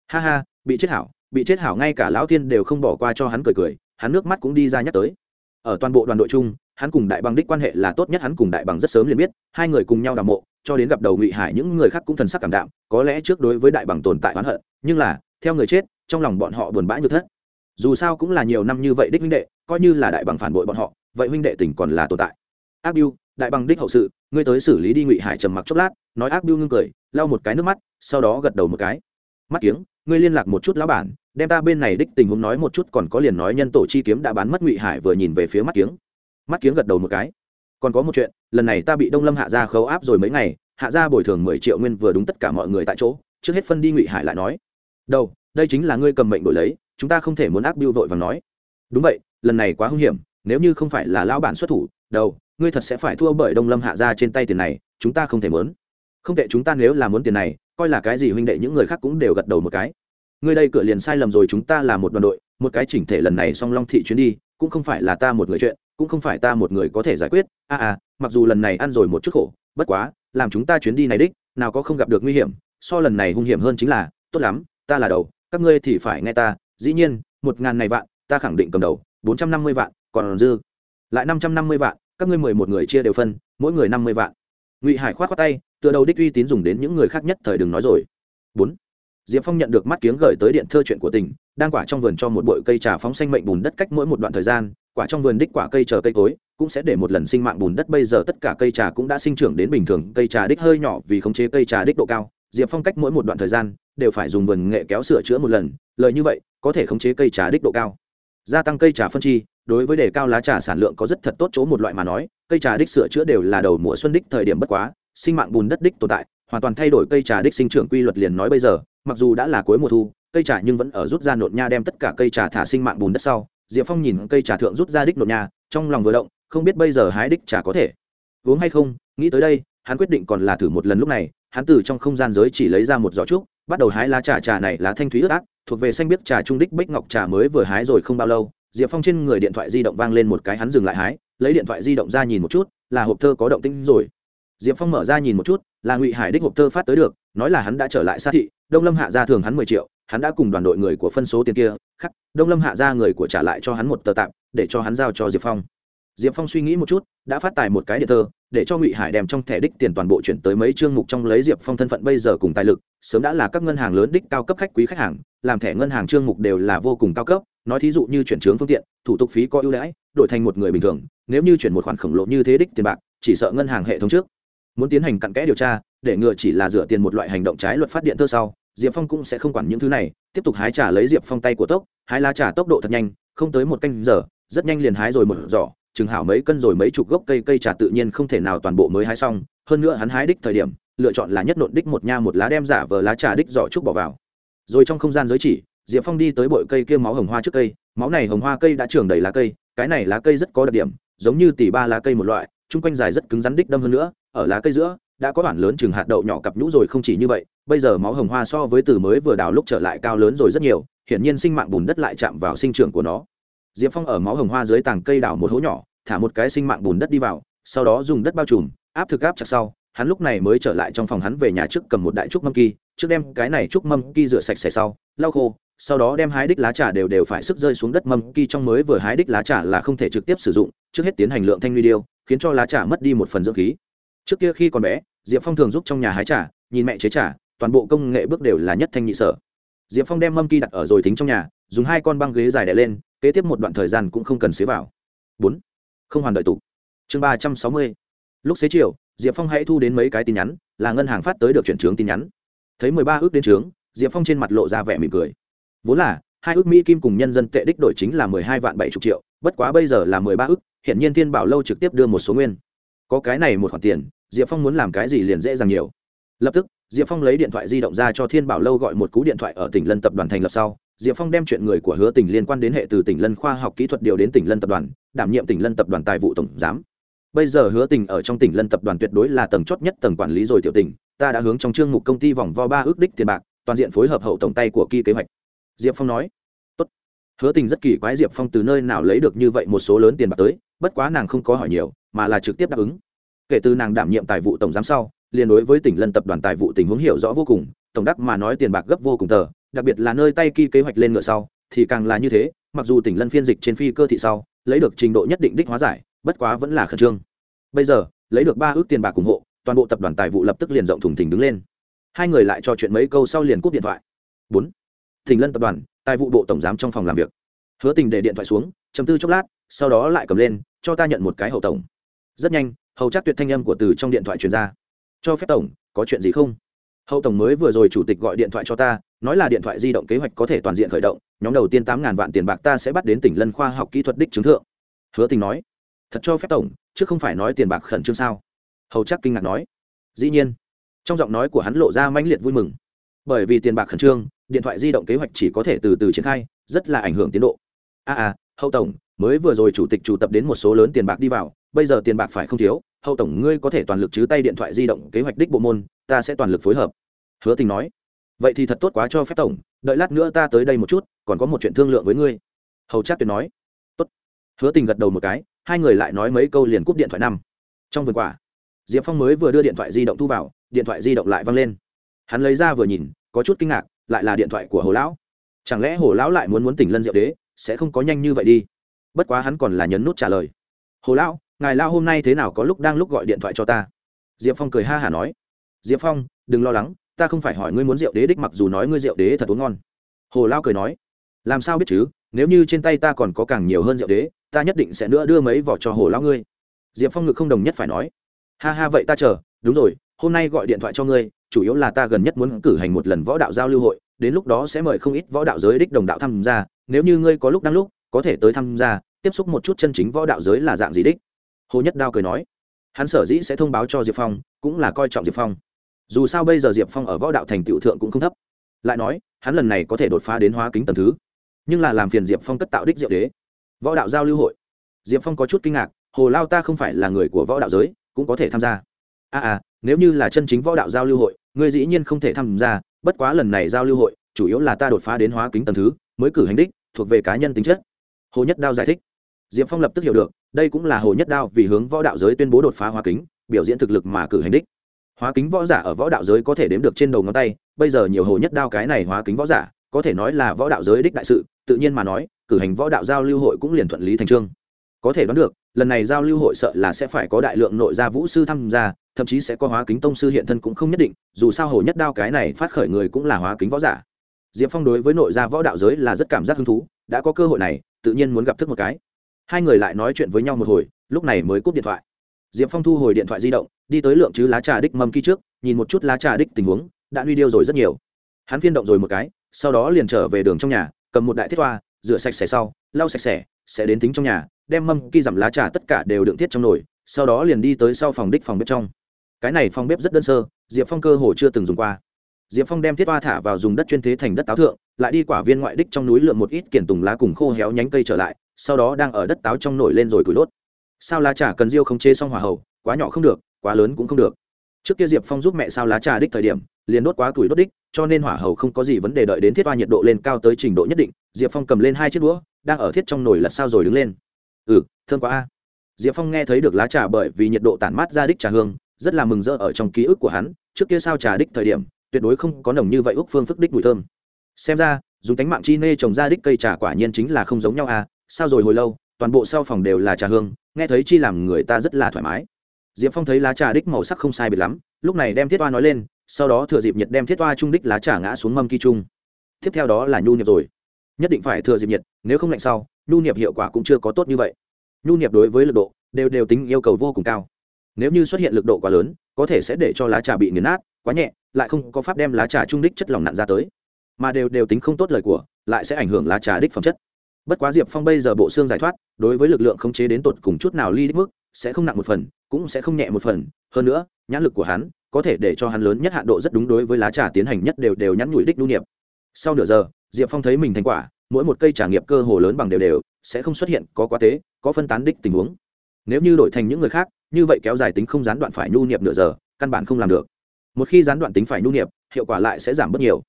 Ha ha, bị chết hảo, bị chết hảo, ngay cả lão thiên đều không bỏ qua cho hắn cười cười, hắn nước mắt cũng đi ra nhắc tới. Ở toàn bộ đoàn đội chung, hắn cùng đại bằng đích quan hệ là tốt nhất, hắn cùng đại bằng rất sớm liền biết, hai người cùng nhau đào mộ, cho đến gặp đầu ngụy hải, những người khác cũng thần sắc cảm đạm, có lẽ trước đối với đại bằng tồn tại oán hận, nhưng là, theo người chết, trong lòng bọn họ buồn bã như thất. Dù sao cũng là nhiều năm như vậy đích huynh đệ, coi như là đại bằng phản bội bọn họ, vậy huynh đệ tình còn là tồn tại ác biêu đại bằng đích hậu sự, ngươi tới xử lý đi ngụy hải trầm mặc chốc lát, nói ác biêu ngưng cười, lau một cái nước mắt, sau đó gật đầu một cái. Mắt kiếng, ngươi liên lạc một chút lão bản, đem ta bên này đích tình huống nói một chút, còn có liền nói nhân tổ chi kiếm đã bán mất ngụy hải vừa nhìn về phía mắt kiếng. Mắt kiếng gật đầu một cái. Còn có một chuyện, lần này ta bị đông lâm hạ gia khấu áp rồi mấy ngày, hạ gia bồi thường mười triệu nguyên vừa đúng tất cả mọi người tại chỗ, trước hết phân đi ngụy hải lại nói. Đâu đây chính là ngươi cầm mệnh đổi lấy, chúng ta không thể muốn ác biêu vội và nói. Đúng vậy, lần này quá hung hiểm nếu như không phải là lão bản xuất thủ đâu ngươi thật sẽ phải thua bởi đông lâm hạ gia trên tay tiền này chúng ta không thể muốn không tệ chúng ta nếu là muốn tiền này coi là cái gì huynh đệ những người khác cũng đều gật đầu một cái. Ngươi đây cửa liền sai lầm rồi chúng ta là một đoàn đội một cái chỉnh thể lần này song long thị chuyến đi cũng không phải là ta một người chuyện cũng không phải ta một người có thể giải quyết. A à, à mặc dù lần này ăn rồi một chút khổ bất quá làm chúng ta chuyến đi này đích nào có không gặp được nguy hiểm so lần này hung hiểm hơn chính là tốt lắm ta là đầu các ngươi thì phải nghe ta dĩ nhiên một ngàn này vạn ta khẳng định cầm đầu bốn trăm năm mươi vạn, còn dư. Lại năm trăm năm mươi vạn, các ngươi mười một người chia đều phân, mỗi người năm mươi vạn. Ngụy hải khoát khoát tay, tựa đầu đích uy tín dùng đến những người khác nhất thời đừng nói rồi. Bốn. Diệp phong nhận được mắt kiếng gửi tới điện thơ chuyện của tỉnh đang quả trong vườn cho một bụi cây trà phóng xanh mệnh bùn đất cách mỗi một đoạn thời gian, quả trong vườn đích quả cây chờ cây cối, cũng sẽ để một lần sinh mạng bùn đất. Bây giờ tất cả cây trà cũng đã sinh trưởng đến bình thường, cây trà đích hơi nhỏ vì khống chế cây trà đích độ cao, diệp phong cách mỗi một đoạn thời gian đều phải dùng vườn nghệ kéo sửa chữa một lần, lời như vậy có thể khống chế cây trà đích độ cao gia tăng cây trà phân chi, đối với đề cao lá trà sản lượng có rất thật tốt chỗ một loại mà nói, cây trà đích sửa chữa đều là đầu mùa xuân đích thời điểm bất quá, sinh mạng bùn đất đích tồn tại, hoàn toàn thay đổi cây trà đích sinh trưởng quy luật liền nói bây giờ, mặc dù đã là cuối mùa thu, cây trà nhưng vẫn ở rút ra nộn nha đem tất cả cây trà thả sinh mạng bùn đất sau, diệp phong nhìn cây trà thượng rút ra đích nộn nha, trong lòng vừa động, không biết bây giờ hái đích trà có thể uống hay không, nghĩ tới đây, hắn quyết định còn là thử một lần lúc này, hắn từ trong không gian giới chỉ lấy ra một giỏ trúc bắt đầu hái lá trà trà này lá thanh thúy ướt át, thuộc về xanh biếc trà trung đích bích ngọc trà mới vừa hái rồi không bao lâu, diệp phong trên người điện thoại di động vang lên một cái hắn dừng lại hái, lấy điện thoại di động ra nhìn một chút, là hộp thơ có động tĩnh rồi. Diệp phong mở ra nhìn một chút, là ngụy hải đích hộp thơ phát tới được, nói là hắn đã trở lại xa thị, đông lâm hạ ra thường hắn mười triệu, hắn đã cùng đoàn đội người của phân số tiền kia, khắc, đông lâm hạ ra người của trả lại cho hắn một tờ tạm, để cho hắn giao cho diệp phong diệp phong suy nghĩ một chút, đã phát tài một cái điện thơ, để cho ngụy hải đem trong thẻ đích tiền toàn bộ chuyển tới mấy chương mục trong lấy diệp phong thân phận bây giờ cùng tài lực, sớm đã là các ngân hàng lớn đích cao cấp khách quý khách hàng, làm thẻ ngân hàng chương mục đều là vô cùng cao cấp, nói thí dụ như chuyển trướng phương tiện, thủ tục phí có ưu đãi, đổi thành một người bình thường, nếu như chuyển một khoản khổng lồ như thế đích tiền bạc, chỉ sợ ngân hàng hệ thống trước. Muốn tiến hành cặn kẽ điều tra, để ngừa chỉ là dựa tiền một loại hành động trái luật phát điện thơ sau, diệp phong cũng sẽ không quản những thứ này, tiếp tục hái trả lấy diệp phong tay của tốc, hái lá trả tốc độ thật nhanh, không tới một canh giờ, rất nhanh liền hái rồi một giỏ chừng hảo mấy cân rồi mấy chục gốc cây cây trà tự nhiên không thể nào toàn bộ mới hái xong. Hơn nữa hắn hái đích thời điểm, lựa chọn là nhất nộn đích một nha một lá đem giả vờ lá trà đích giỏ trúc bỏ vào. Rồi trong không gian giới chỉ, diệp phong đi tới bội cây kia máu hồng hoa trước cây. Máu này hồng hoa cây đã trưởng đầy lá cây, cái này lá cây rất có đặc điểm, giống như tỷ ba lá cây một loại, chung quanh dài rất cứng rắn đích đâm hơn nữa, ở lá cây giữa, đã có bản lớn chừng hạt đậu nhỏ cặp nhũ rồi không chỉ như vậy, bây giờ máu hồng hoa so với từ mới vừa đào lúc trở lại cao lớn rồi rất nhiều, hiển nhiên sinh mạng bùn đất lại chạm vào sinh trưởng của nó. Diệp phong ở máu hồng hoa dưới tàng cây đào một hố nhỏ thả một cái sinh mạng bùn đất đi vào, sau đó dùng đất bao trùm, áp thực áp chặt sau, hắn lúc này mới trở lại trong phòng hắn về nhà trước cầm một đại trúc mâm kỳ, trước đem cái này trúc mâm kỳ rửa sạch sẽ sau, lau khô, sau đó đem hái đích lá trà đều đều phải sức rơi xuống đất mâm kỳ trong mới vừa hái đích lá trà là không thể trực tiếp sử dụng, trước hết tiến hành lượng thanh video khiến cho lá trà mất đi một phần dưỡng khí. Trước kia khi còn bé, diệp phong thường giúp trong nhà hái trà, nhìn mẹ chế trà, toàn bộ công nghệ bước đều là nhất thanh nhị sở. Diệp phong đem mâm kỳ đặt ở rồi tính trong nhà, dùng hai con băng ghế dài đè lên, kế tiếp một đoạn thời gian cũng không cần xế vào. Bốn không hoàn đợi tục chương ba trăm sáu mươi. Lúc xế chiều, diệp phong hãy thu đến mấy cái tin nhắn, là ngân hàng phát tới được chuyển trướng tin nhắn. Thấy mười ba ước đến trướng, diệp phong trên mặt lộ ra vẻ mỉm cười. Vốn là, hai ước mỹ kim cùng nhân dân tệ đích đổi chính là mười hai vạn bảy chục triệu, bất quá bây giờ là mười ba ước, hiện nhiên thiên bảo lâu trực tiếp đưa một số nguyên. Có cái này một khoản tiền, diệp phong muốn làm cái gì liền dễ dàng nhiều. Lập tức, diệp phong lấy điện thoại di động ra cho thiên bảo lâu gọi một cú điện thoại ở tỉnh lân tập đoàn thành lập sau diệp phong đem chuyện người của hứa tỉnh liên quan đến hệ từ tỉnh lân khoa học kỹ thuật điều đến tỉnh lân tập đoàn, đảm nhiệm tỉnh lân tập đoàn tài vụ tổng giám. Bây giờ hứa tỉnh ở trong tỉnh lân tập đoàn tuyệt đối là tầng chót nhất tầng quản lý rồi tiểu tỉnh ta đã hướng trong chương mục công ty vòng vo ba ước đích tiền bạc, toàn diện phối hợp hậu tổng tay của kỳ kế hoạch. Diệp phong nói. Tốt. hứa tình rất kỳ quái diệp phong từ nơi nào lấy được như vậy một số lớn tiền bạc tới, bất quá nàng không có hỏi nhiều, mà là trực tiếp đáp ứng. Kể từ nàng đảm nhiệm tài vụ tổng giám sau, liền đối với tỉnh lân tập đoàn tài vụ tình huống hiểu rõ vô cùng, tổng đắc mà nói tiền bạc gấp vô cùng tờ đặc biệt là nơi tay kỳ kế hoạch lên ngựa sau, thì càng là như thế, mặc dù tỉnh lân phiên dịch trên phi cơ thị sau, lấy được trình độ nhất định đích hóa giải, bất quá vẫn là khẩn trương. Bây giờ, lấy được ba ước tiền bạc ủng hộ, toàn bộ tập đoàn tài vụ lập tức liền rộng thùng thình đứng lên. Hai người lại trò chuyện mấy câu sau liền cúp điện thoại. Bốn. Thỉnh lân tập đoàn, tài vụ bộ tổng giám trong phòng làm việc. Hứa tình để điện thoại xuống chấm tư chốc lát, sau đó lại cầm lên, cho ta nhận một cái hậu tổng. Rất nhanh, hầu chắc tuyệt thanh âm của từ trong điện thoại truyền ra. Cho phép tổng, có chuyện gì không? Hậu tổng mới vừa rồi chủ tịch gọi điện thoại cho ta nói là điện thoại di động kế hoạch có thể toàn diện khởi động nhóm đầu tiên tám ngàn vạn tiền bạc ta sẽ bắt đến tỉnh lân khoa học kỹ thuật đích chứng thượng. Hứa tình nói thật cho phép tổng chứ không phải nói tiền bạc khẩn trương sao? Hầu chắc kinh ngạc nói dĩ nhiên. Trong giọng nói của hắn lộ ra mãnh liệt vui mừng. Bởi vì tiền bạc khẩn trương điện thoại di động kế hoạch chỉ có thể từ từ triển khai rất là ảnh hưởng tiến độ. A à, à hậu tổng mới vừa rồi chủ tịch chủ tập đến một số lớn tiền bạc đi vào bây giờ tiền bạc phải không thiếu? Hậu tổng ngươi có thể toàn lực chứ tay điện thoại di động kế hoạch đích bộ môn ta sẽ toàn lực phối hợp. Hứa tình nói vậy thì thật tốt quá cho phép tổng, đợi lát nữa ta tới đây một chút, còn có một chuyện thương lượng với ngươi. Hầu chắc tuyệt nói. Tốt. Hứa tình gật đầu một cái, hai người lại nói mấy câu liền cúp điện thoại năm. Trong vườn quả, diệp phong mới vừa đưa điện thoại di động thu vào, điện thoại di động lại văng lên. Hắn lấy ra vừa nhìn, có chút kinh ngạc, lại là điện thoại của hồ lão. Chẳng lẽ hồ lão lại muốn muốn tỉnh lân diệu đế, sẽ không có nhanh như vậy đi? Bất quá hắn còn là nhấn nút trả lời. Hồ lão, ngài lao hôm nay thế nào có lúc đang lúc gọi điện thoại cho ta? Diệp phong cười ha hả nói. Diệp phong, đừng lo lắng ta không phải hỏi ngươi muốn rượu đế đích mặc dù nói ngươi rượu đế thật uống ngon. Hồ lao cười nói, làm sao biết chứ, nếu như trên tay ta còn có càng nhiều hơn rượu đế, ta nhất định sẽ nữa đưa mấy vỏ cho hồ lao ngươi. Diệp phong ngực không đồng nhất phải nói, ha ha vậy ta chờ, đúng rồi, hôm nay gọi điện thoại cho ngươi, chủ yếu là ta gần nhất muốn cử hành một lần võ đạo giao lưu hội, đến lúc đó sẽ mời không ít võ đạo giới đích đồng đạo tham gia, nếu như ngươi có lúc đang lúc, có thể tới tham gia, tiếp xúc một chút chân chính võ đạo giới là dạng gì đích. Hồ nhất đao cười nói, hắn sở dĩ sẽ thông báo cho diệp phong, cũng là coi trọng diệp phong dù sao bây giờ diệp phong ở võ đạo thành tựu thượng cũng không thấp. Lại nói, hắn lần này có thể đột phá đến hóa kính tầm thứ, nhưng là làm phiền diệp phong cất tạo đích diệu đế. Võ đạo giao lưu hội. Diệp phong có chút kinh ngạc, hồ lao ta không phải là người của võ đạo giới, cũng có thể tham gia. À à nếu như là chân chính võ đạo giao lưu hội, ngươi dĩ nhiên không thể tham gia, bất quá lần này giao lưu hội, chủ yếu là ta đột phá đến hóa kính tầm thứ, mới cử hành đích, thuộc về cá nhân tính chất. Hồ nhất đao giải thích. Diệp phong lập tức hiểu được, đây cũng là hồ nhất đao vì hướng võ đạo giới tuyên bố đột phá hóa kính, biểu diễn thực lực mà cử hành đích hóa kính võ giả ở võ đạo giới có thể đếm được trên đầu ngón tay, bây giờ nhiều hồ nhất đao cái này hóa kính võ giả, có thể nói là võ đạo giới đích đại sự, tự nhiên mà nói, cử hành võ đạo giao lưu hội cũng liền thuận lý thành trương. Có thể đoán được, lần này giao lưu hội sợ là sẽ phải có đại lượng nội gia vũ sư tham gia, thậm chí sẽ có hóa kính tông sư hiện thân cũng không nhất định, dù sao hồ nhất đao cái này phát khởi người cũng là hóa kính võ giả. Diệp phong đối với nội gia võ đạo giới là rất cảm giác hứng thú, đã có cơ hội này, tự nhiên muốn gặp thức một cái. Hai người lại nói chuyện với nhau một hồi, lúc này mới cúp điện thoại diệp phong thu hồi điện thoại di động, đi tới lượng chứ lá trà đích mâm ký trước, nhìn một chút lá trà đích tình huống, đã nuy điêu rồi rất nhiều. Hắn phiên động rồi một cái, sau đó liền trở về đường trong nhà, cầm một đại thiết toa rửa sạch sẽ sau, lau sạch sẽ sẽ đến tính trong nhà, đem mâm kỳ giảm lá trà tất cả đều đựng thiết trong nồi, sau đó liền đi tới sau phòng đích phòng bếp trong. Cái này phòng bếp rất đơn sơ, diệp phong cơ hồ chưa từng dùng qua. Diệp phong đem thiết toa thả vào dùng đất chuyên thế thành đất táo thượng, lại đi quả viên ngoại đích trong núi lượm một ít kiển tùng lá cùng khô héo nhánh cây trở lại, sau đó đang ở đất táo trong nổi lên rồi củi đốt sao lá trà cần riêu không chế xong hỏa hầu, quá nhỏ không được, quá lớn cũng không được. Trước kia diệp phong giúp mẹ sao lá trà đích thời điểm, liền đốt quá tuổi đốt đích, cho nên hỏa hầu không có gì vấn đề đợi đến thiết toa nhiệt độ lên cao tới trình độ nhất định, diệp phong cầm lên hai chiếc đũa, đang ở thiết trong nồi lật sao rồi đứng lên. Ừ thương quá a. Diệp phong nghe thấy được lá trà bởi vì nhiệt độ tản mát ra đích trà hương, rất là mừng rỡ ở trong ký ức của hắn, trước kia sao trà đích thời điểm, tuyệt đối không có nồng như vậy úc phương phức đích mùi thơm. Xem ra, dùng tánh mạng chi nê trồng ra đích cây trà quả nhiên chính là không giống nhau à sao rồi hồi lâu toàn bộ sau phòng đều là trà hương, nghe thấy chi làm người ta rất là thoải mái. Diệp phong thấy lá trà đích màu sắc không sai biệt lắm, lúc này đem thiết toa nói lên, sau đó thừa dịp nhiệt đem thiết toa trung đích lá trà ngã xuống mâm kỳ trung tiếp theo đó là nhu niệp rồi. Nhất định phải thừa dịp nhiệt, nếu không lạnh sau, nhu niệp hiệu quả cũng chưa có tốt như vậy. Nhu niệp đối với lực độ, đều đều tính yêu cầu vô cùng cao. Nếu như xuất hiện lực độ quá lớn, có thể sẽ để cho lá trà bị nghiền nát, quá nhẹ, lại không có pháp đem lá trà trung đích chất lỏng nặn ra tới. Mà đều đều tính không tốt lời của, lại sẽ ảnh hưởng lá trà đích phẩm chất bất quá diệp phong bây giờ bộ xương giải thoát, đối với lực lượng khống chế đến tột cùng chút nào ly đích mức, sẽ không nặng một phần, cũng sẽ không nhẹ một phần. Hơn nữa, nhãn lực của hắn, có thể để cho hắn lớn nhất hạn độ rất đúng đối với lá trà tiến hành nhất đều đều nhắn nhủi đích lưu niệm sau nửa giờ, diệp phong thấy mình thành quả, mỗi một cây trà nghiệp cơ hồ lớn bằng đều đều, sẽ không xuất hiện có quá tế, có phân tán đích tình huống. Nếu như đổi thành những người khác, như vậy kéo dài tính không gián đoạn phải nhu niệm nửa giờ, căn bản không làm được. Một khi gián đoạn tính phải nhu niệm, hiệu quả lại sẽ giảm bớt nhiều.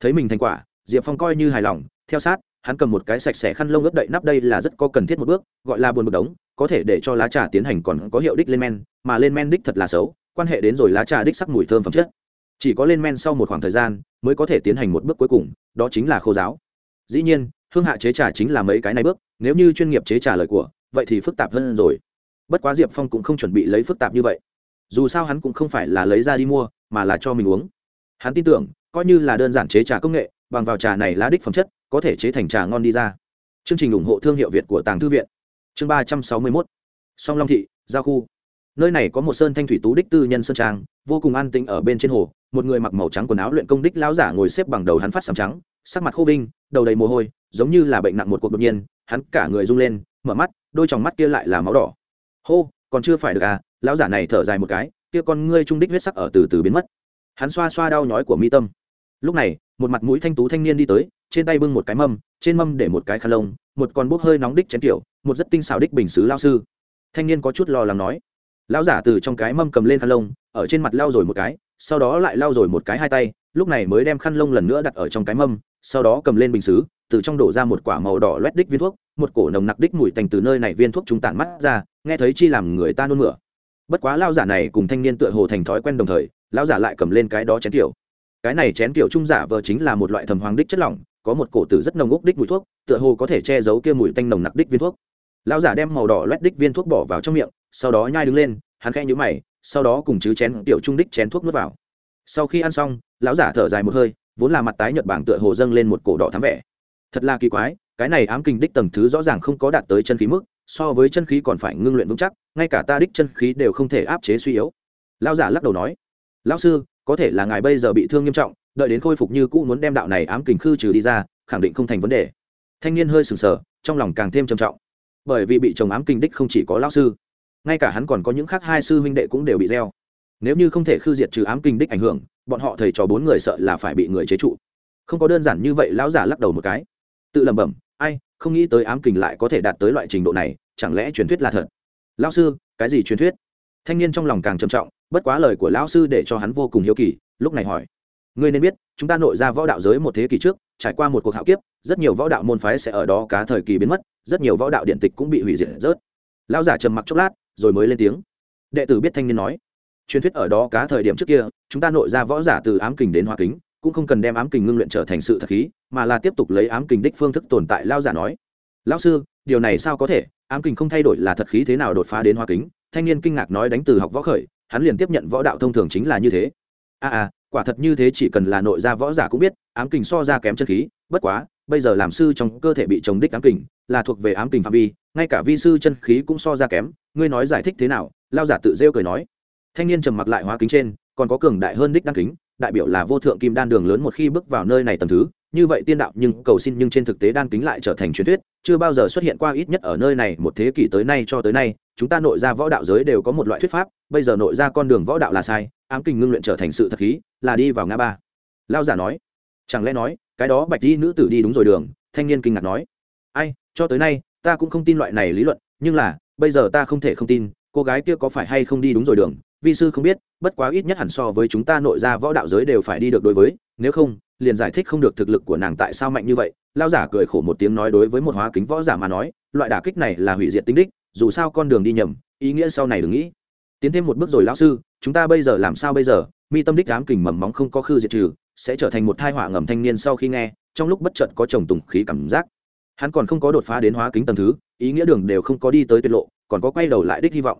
Thấy mình thành quả, diệp phong coi như hài lòng, theo sát hắn cầm một cái sạch sẽ khăn lông ướp đậy nắp đây là rất có cần thiết một bước, gọi là buồn một đống, có thể để cho lá trà tiến hành còn có hiệu đích lên men, mà lên men đích thật là xấu, quan hệ đến rồi lá trà đích sắc mùi thơm phẩm chất. Chỉ có lên men sau một khoảng thời gian, mới có thể tiến hành một bước cuối cùng, đó chính là khô giáo. Dĩ nhiên, hương hạ chế trà chính là mấy cái này bước, nếu như chuyên nghiệp chế trà lời của, vậy thì phức tạp hơn rồi. Bất quá diệp phong cũng không chuẩn bị lấy phức tạp như vậy. Dù sao hắn cũng không phải là lấy ra đi mua, mà là cho mình uống. Hắn tin tưởng, coi như là đơn giản chế trà công nghệ, bằng vào trà này lá đích phẩm chất có thể chế thành trà ngon đi ra. Chương trình ủng hộ thương hiệu việt của tàng thư viện. Chương ba trăm sáu mươi mốt. Song long thị, giao khu. Nơi này có một sơn thanh thủy tú đích tư nhân sơn trang, vô cùng an tĩnh ở bên trên hồ. Một người mặc màu trắng quần áo luyện công đích lão giả ngồi xếp bằng đầu hắn phát sàm trắng, sắc mặt khô vinh, đầu đầy mồ hôi, giống như là bệnh nặng một cuộc đột nhiên. Hắn cả người rung lên, mở mắt, đôi tròng mắt kia lại là máu đỏ. Hô, còn chưa phải được à? Lão giả này thở dài một cái, kia con ngươi trung đích huyết sắc ở từ từ biến mất. Hắn xoa xoa đau nhói của mi tâm. Lúc này, một mặt mũi thanh tú thanh niên đi tới trên tay bưng một cái mâm, trên mâm để một cái khăn lông, một con bốc hơi nóng đích chén tiểu, một rất tinh xảo đích bình xứ lao sư. Thanh niên có chút lo lắng nói. Lão giả từ trong cái mâm cầm lên khăn lông, ở trên mặt lao rồi một cái, sau đó lại lao rồi một cái hai tay, lúc này mới đem khăn lông lần nữa đặt ở trong cái mâm, sau đó cầm lên bình xứ, từ trong đổ ra một quả màu đỏ loét đích viên thuốc, một cổ nồng nặc đích mùi thành từ nơi này viên thuốc chúng tản mắt ra, nghe thấy chi làm người ta nôn mửa. Bất quá lao giả này cùng thanh niên tựa hồ thành thói quen đồng thời lao giả lại cầm lên cái đó chén tiểu. Cái này chén tiểu trung giả vờ chính là một loại thầm hoàng đích chất lỏng có một cổ tử rất nồng úc đích mùi thuốc, tựa hồ có thể che giấu kia mùi tanh nồng nặc đích viên thuốc. Lão giả đem màu đỏ loét đích viên thuốc bỏ vào trong miệng, sau đó nhai đứng lên, hắn khẽ nhũ mày, sau đó cùng chứ chén tiểu trung đích chén thuốc nuốt vào. Sau khi ăn xong, lão giả thở dài một hơi, vốn là mặt tái nhợt bảng tựa hồ dâng lên một cổ đỏ thắm vẻ. Thật là kỳ quái, cái này ám kinh đích tầng thứ rõ ràng không có đạt tới chân khí mức, so với chân khí còn phải ngưng luyện vững chắc, ngay cả ta đích chân khí đều không thể áp chế suy yếu. Lão giả lắc đầu nói, lão sư, có thể là ngài bây giờ bị thương nghiêm trọng đợi đến khôi phục như cũ muốn đem đạo này ám kình khư trừ đi ra, khẳng định không thành vấn đề. Thanh niên hơi sừng sờ, trong lòng càng thêm trầm trọng. Bởi vì bị chồng ám Kình đích không chỉ có lão sư, ngay cả hắn còn có những khác hai sư huynh đệ cũng đều bị gieo. Nếu như không thể khư diệt trừ ám Kình đích ảnh hưởng, bọn họ thầy trò bốn người sợ là phải bị người chế trụ. Không có đơn giản như vậy, lão giả lắc đầu một cái. Tự lẩm bẩm, ai, không nghĩ tới ám kình lại có thể đạt tới loại trình độ này, chẳng lẽ truyền thuyết là thật? Lão sư, cái gì truyền thuyết? Thanh niên trong lòng càng trầm trọng, bất quá lời của lão sư để cho hắn vô cùng hiếu kỳ, lúc này hỏi ngươi nên biết chúng ta nội ra võ đạo giới một thế kỷ trước trải qua một cuộc hạo kiếp rất nhiều võ đạo môn phái sẽ ở đó cá thời kỳ biến mất rất nhiều võ đạo điện tịch cũng bị hủy diệt rớt. Lão giả trầm mặc chốc lát rồi mới lên tiếng. Đệ tử biết thanh niên nói truyền thuyết ở đó cá thời điểm trước kia chúng ta nội ra võ giả từ ám kình đến hoa kính cũng không cần đem ám kình ngưng luyện trở thành sự thật khí mà là tiếp tục lấy ám kình đích phương thức tồn tại lao giả nói. Lão sư điều này sao có thể? Ám kình không thay đổi là thật khí thế nào đột phá đến hoa kính? Thanh niên kinh ngạc nói đánh từ học võ khởi hắn liền tiếp nhận võ đạo thông thường chính là như thế. A à, à quả thật như thế chỉ cần là nội gia võ giả cũng biết, ám kình so ra kém chân khí, bất quá, bây giờ làm sư trong cơ thể bị chống đích ám kình, là thuộc về ám kình phạm vi, ngay cả vi sư chân khí cũng so ra kém, ngươi nói giải thích thế nào? Lao giả tự rêu cười nói. Thanh niên trầm mặc lại hóa kính trên, còn có cường đại hơn đích đăng kính, đại biểu là vô thượng kim đan đường lớn một khi bước vào nơi này tầm thứ, như vậy tiên đạo nhưng cầu xin nhưng trên thực tế đan kính lại trở thành truyền thuyết, chưa bao giờ xuất hiện qua ít nhất ở nơi này một thế kỷ tới nay cho tới nay, chúng ta nội ra võ đạo giới đều có một loại thuyết pháp, bây giờ nội ra con đường võ đạo là sai ám kình ngưng luyện trở thành sự thật khí, là đi vào ngã ba. Lao giả nói, chẳng lẽ nói, cái đó bạch di nữ tử đi đúng rồi đường, thanh niên kinh ngạc nói. Ai, cho tới nay, ta cũng không tin loại này lý luận, nhưng là, bây giờ ta không thể không tin, cô gái kia có phải hay không đi đúng rồi đường, vi sư không biết, bất quá ít nhất hẳn so với chúng ta nội ra võ đạo giới đều phải đi được đối với, nếu không, liền giải thích không được thực lực của nàng tại sao mạnh như vậy. Lao giả cười khổ một tiếng nói đối với một hóa kính võ giả mà nói, loại đả kích này là hủy diệt tính đích, dù sao con đường đi nhầm, ý nghĩa sau này đừng nghĩ. Tiến thêm một bước rồi lão sư chúng ta bây giờ làm sao bây giờ? Mi tâm đích ám kình mầm móng không có khư diệt trừ, sẽ trở thành một thai họa ngầm thanh niên sau khi nghe, trong lúc bất chợt có chồng tùng khí cảm giác. Hắn còn không có đột phá đến hóa kính tầng thứ, ý nghĩa đường đều không có đi tới tuyệt lộ, còn có quay đầu lại đích hy vọng.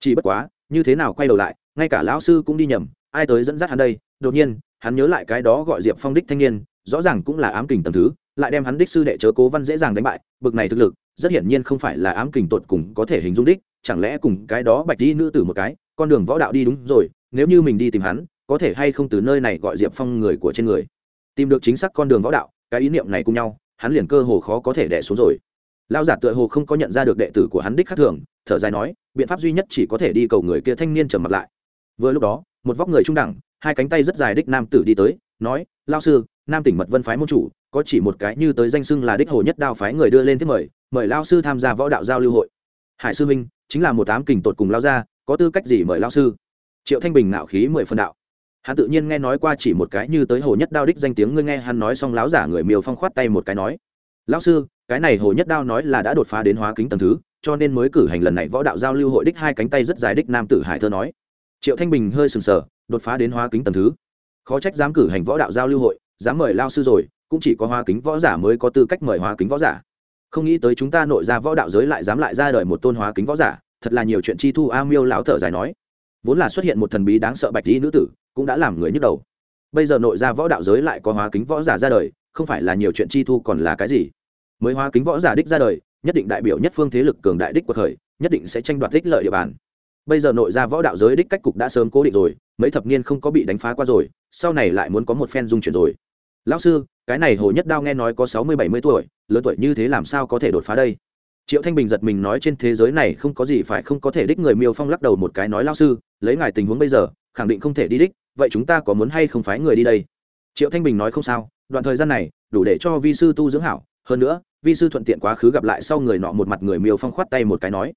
Chỉ bất quá, như thế nào quay đầu lại, ngay cả lão sư cũng đi nhầm, ai tới dẫn dắt hắn đây? Đột nhiên, hắn nhớ lại cái đó gọi diệp phong đích thanh niên, rõ ràng cũng là ám kình tầng thứ, lại đem hắn đích sư đệ chớ cố văn dễ dàng đánh bại, bực này thực lực, rất hiển nhiên không phải là ám kình tột cùng có thể hình dung đích, chẳng lẽ cùng cái đó bạch đi nữ tử một cái con đường võ đạo đi đúng rồi, nếu như mình đi tìm hắn, có thể hay không từ nơi này gọi diệp phong người của trên người. Tìm được chính xác con đường võ đạo, cái ý niệm này cùng nhau, hắn liền cơ hồ khó có thể đẻ xuống rồi. Lao giả tựa hồ không có nhận ra được đệ tử của hắn đích khác thường, thở dài nói, biện pháp duy nhất chỉ có thể đi cầu người kia thanh niên trầm mặt lại. Vừa lúc đó, một vóc người trung đẳng, hai cánh tay rất dài đích nam tử đi tới, nói lao sư, nam tỉnh mật vân phái môn chủ, có chỉ một cái như tới danh xưng là đích hồ nhất đao phái người đưa lên thiết mời mời lao sư tham gia võ đạo giao lưu hội. Hải sư minh chính là một tám kình tột cùng lao gia có tư cách gì mời lao sư? Triệu thanh bình ngạo khí mười phần đạo. Hắn tự nhiên nghe nói qua chỉ một cái như tới hồ nhất đao đích danh tiếng, ngươi nghe hắn nói xong láo giả người miều phong khoát tay một cái nói, lão sư, cái này hồ nhất đao nói là đã đột phá đến hóa kính tầng thứ, cho nên mới cử hành lần này võ đạo giao lưu hội đích hai cánh tay rất dài đích nam tử hải thơ nói. Triệu thanh bình hơi sừng sờ, đột phá đến hóa kính tầng thứ? Khó trách dám cử hành võ đạo giao lưu hội, dám mời lao sư rồi, cũng chỉ có hóa kính võ giả mới có tư cách mời hóa kính võ giả. Không nghĩ tới chúng ta nội ra võ đạo giới lại dám lại ra đời một tôn hóa kính võ giả thật là nhiều chuyện chi thu, a miêu lão thở dài nói. Vốn là xuất hiện một thần bí đáng sợ bạch tí nữ tử, cũng đã làm người nhức đầu. Bây giờ nội ra võ đạo giới lại có hóa kính võ giả ra đời, không phải là nhiều chuyện chi thu còn là cái gì? Mới hóa kính võ giả đích ra đời, nhất định đại biểu nhất phương thế lực cường đại đích của khởi, nhất định sẽ tranh đoạt đích lợi địa bàn. Bây giờ nội ra võ đạo giới đích cách cục đã sớm cố định rồi, mấy thập niên không có bị đánh phá qua rồi, sau này lại muốn có một phen dung chuyển rồi. Lão sư, cái này hồ nhất đao nghe nói có sáu mươi, bảy mươi tuổi, lớn tuổi như thế làm sao có thể đột phá đây? Triệu thanh bình giật mình nói trên thế giới này không có gì phải không có thể đích người miêu phong lắc đầu một cái nói lao sư, lấy ngài tình huống bây giờ, khẳng định không thể đi đích, vậy chúng ta có muốn hay không phái người đi đây? Triệu thanh bình nói, không sao, đoạn thời gian này, đủ để cho vi sư tu dưỡng hảo, hơn nữa, vi sư thuận tiện quá khứ gặp lại sau người nọ một mặt người miêu phong khoát tay một cái nói.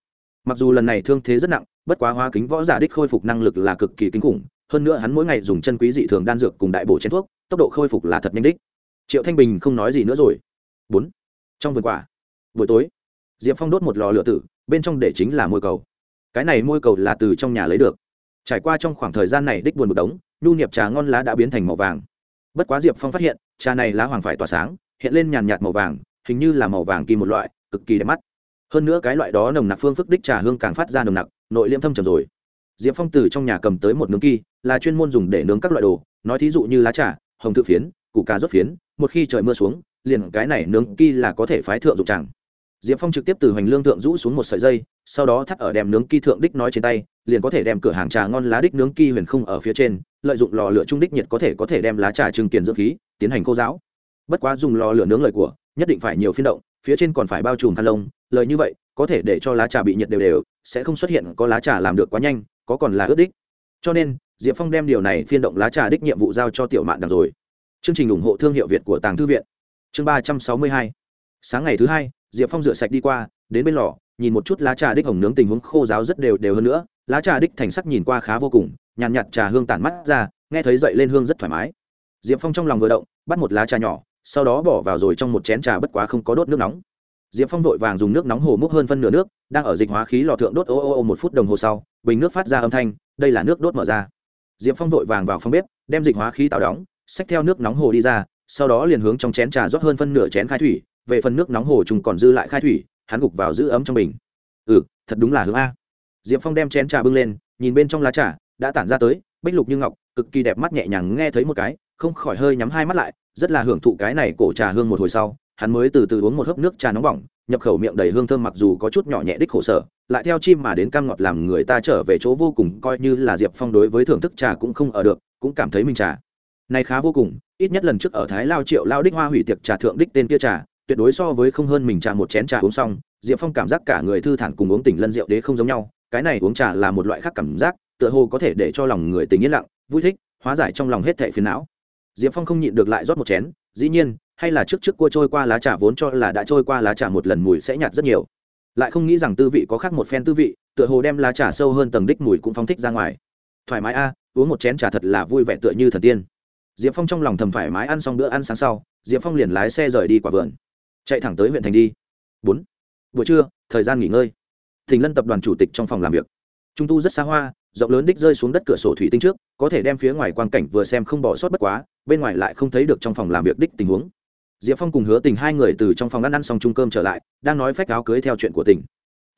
Mặc dù lần này thương thế rất nặng, bất quá Hoa kính võ giả đích khôi phục năng lực là cực kỳ kinh khủng, hơn nữa hắn mỗi ngày dùng chân quý dị thường đan dược cùng đại bổ chén thuốc, tốc độ khôi phục là thật nhanh đích. Triệu thanh bình không nói gì nữa rồi. Bốn. Trong vườn quả. Buổi tối diệp phong đốt một lò lửa tử, bên trong để chính là môi cầu. Cái này môi cầu là từ trong nhà lấy được. Trải qua trong khoảng thời gian này đích buồn một đống, nhu niệp trà ngon lá đã biến thành màu vàng. Bất quá diệp phong phát hiện, trà này lá hoàng phải tỏa sáng, hiện lên nhàn nhạt màu vàng, hình như là màu vàng kỳ một loại, cực kỳ đẹp mắt. Hơn nữa cái loại đó nồng nặc phương phức đích trà hương càng phát ra nồng nặc, nội liêm thâm trầm rồi. Diệp phong từ trong nhà cầm tới một nướng kỳ là chuyên môn dùng để nướng các loại đồ, nói thí dụ như lá trà, hồng tự phiến, củ cà rốt phiến, một khi trời mưa xuống, liền cái này nướng kỳ là có thể phái thượng dụng chẳng diệp phong trực tiếp từ hoành lương thượng rũ xuống một sợi dây, sau đó thắt ở đèm nướng kỳ thượng đích nói trên tay, liền có thể đem cửa hàng trà ngon lá đích nướng kỳ huyền không ở phía trên, lợi dụng lò lửa trung đích nhiệt có thể có thể đem lá trà trưng kiền dưỡng khí, tiến hành khô giáo bất quá dùng lò lửa nướng lời của, nhất định phải nhiều phiên động, phía trên còn phải bao trùm khăn lông, lời như vậy, có thể để cho lá trà bị nhiệt đều đều, sẽ không xuất hiện có lá trà làm được quá nhanh, có còn là ướt đích. Cho nên, diệp phong đem điều này phiên động lá trà đích nhiệm vụ giao cho tiểu mạn đằng rồi. Chương trình ủng hộ thương hiệu việt của tàng thư viện. Chương ba trăm sáu mươi hai. Sáng ngày thứ hai diệp phong rửa sạch đi qua, đến bên lò, nhìn một chút lá trà đích hồng nướng tình huống khô giáo rất đều đều hơn nữa, lá trà đích thành sắc nhìn qua khá vô cùng, nhàn nhạt trà hương tản mắt ra, nghe thấy dậy lên hương rất thoải mái. Diệp phong trong lòng vừa động, bắt một lá trà nhỏ, sau đó bỏ vào rồi trong một chén trà bất quá không có đốt nước nóng. Diệp phong vội vàng dùng nước nóng hồ múc hơn phân nửa nước, đang ở dịch hóa khí lò thượng đốt ô ô ô một phút đồng hồ sau, bình nước phát ra âm thanh, đây là nước đốt mở ra. Diệp phong vội vàng vào phòng bếp, đem dịch hóa khí tạo đóng, xách theo nước nóng hồ đi ra, sau đó liền hướng trong chén trà rót hơn phân nửa chén khai thủy về phần nước nóng hồ trùng còn dư lại khai thủy, hắn gục vào giữ ấm trong bình. Ừ thật đúng là hướng a. Diệp phong đem chén trà bưng lên, nhìn bên trong lá trà, đã tản ra tới, bích lục như ngọc, cực kỳ đẹp mắt nhẹ nhàng nghe thấy một cái, không khỏi hơi nhắm hai mắt lại, rất là hưởng thụ cái này cổ trà hương một hồi sau, hắn mới từ từ uống một hớp nước trà nóng bỏng, nhập khẩu miệng đầy hương thơm mặc dù có chút nhỏ nhẹ đích khổ sở, lại theo chim mà đến cam ngọt làm người ta trở về chỗ vô cùng, coi như là diệp phong đối với thưởng thức trà cũng không ở được, cũng cảm thấy mình trà này khá vô cùng, ít nhất lần trước ở thái lao triệu lao đích hoa hủy tiệc trà thượng đích tên kia trà tuyệt đối so với không hơn mình trà một chén trà uống xong, diệp phong cảm giác cả người thư thản cùng uống tỉnh lân rượu đế không giống nhau, cái này uống trà là một loại khác cảm giác, tựa hồ có thể để cho lòng người tình yên lặng, vui thích, hóa giải trong lòng hết thệ phiền não. Diệp phong không nhịn được lại rót một chén, dĩ nhiên, hay là trước trước cua trôi qua lá trà vốn cho là đã trôi qua lá trà một lần mùi sẽ nhạt rất nhiều. Lại không nghĩ rằng tư vị có khác một phen tư vị, tựa hồ đem lá trà sâu hơn tầng đích mùi cũng phóng thích ra ngoài. Thoải mái a à, uống một chén trà thật là vui vẻ tựa như thần tiên. Diệp phong trong lòng thầm thoải mái ăn xong bữa ăn sáng sau, diệp phong liền lái xe rời đi quả vườn chạy thẳng tới huyện thành đi. Bốn. Buổi trưa, thời gian nghỉ ngơi. Thình lân tập đoàn chủ tịch trong phòng làm việc. Trung tu rất xa hoa, rộng lớn đích rơi xuống đất cửa sổ thủy tinh trước, có thể đem phía ngoài quang cảnh vừa xem không bỏ sót bất quá, bên ngoài lại không thấy được trong phòng làm việc đích tình huống. Diệp phong cùng hứa tình hai người từ trong phòng ăn ăn xong chung cơm trở lại, đang nói phách áo cưới theo chuyện của tỉnh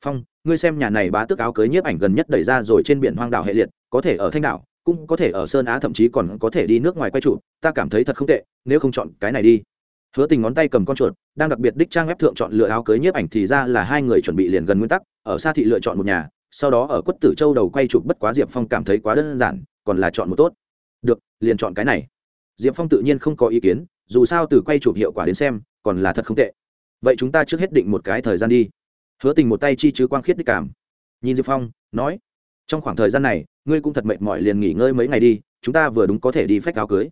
phong, ngươi xem nhà này bá tước áo cưới nhiếp ảnh gần nhất đẩy ra rồi trên biển hoang đảo hệ liệt, có thể ở thanh đảo, cũng có thể ở sơn á, thậm chí còn có thể đi nước ngoài quay trụ, ta cảm thấy thật không tệ, nếu không chọn cái này đi hứa tình ngón tay cầm con chuột, đang đặc biệt đích trang ép thượng chọn lựa áo cưới nhiếp ảnh thì ra là hai người chuẩn bị liền gần nguyên tắc, ở xa thị lựa chọn một nhà, sau đó ở quất tử châu đầu quay chụp bất quá diệp phong cảm thấy quá đơn giản, còn là chọn một tốt. Được, liền chọn cái này. Diệp phong tự nhiên không có ý kiến, dù sao từ quay chụp hiệu quả đến xem, còn là thật không tệ. Vậy chúng ta trước hết định một cái thời gian đi. Hứa tình một tay chi chứ quang khiết đích cảm. Nhìn diệp phong, nói, trong khoảng thời gian này, ngươi cũng thật mệt mỏi liền nghỉ ngơi mấy ngày đi, chúng ta vừa đúng có thể đi phách áo cưới.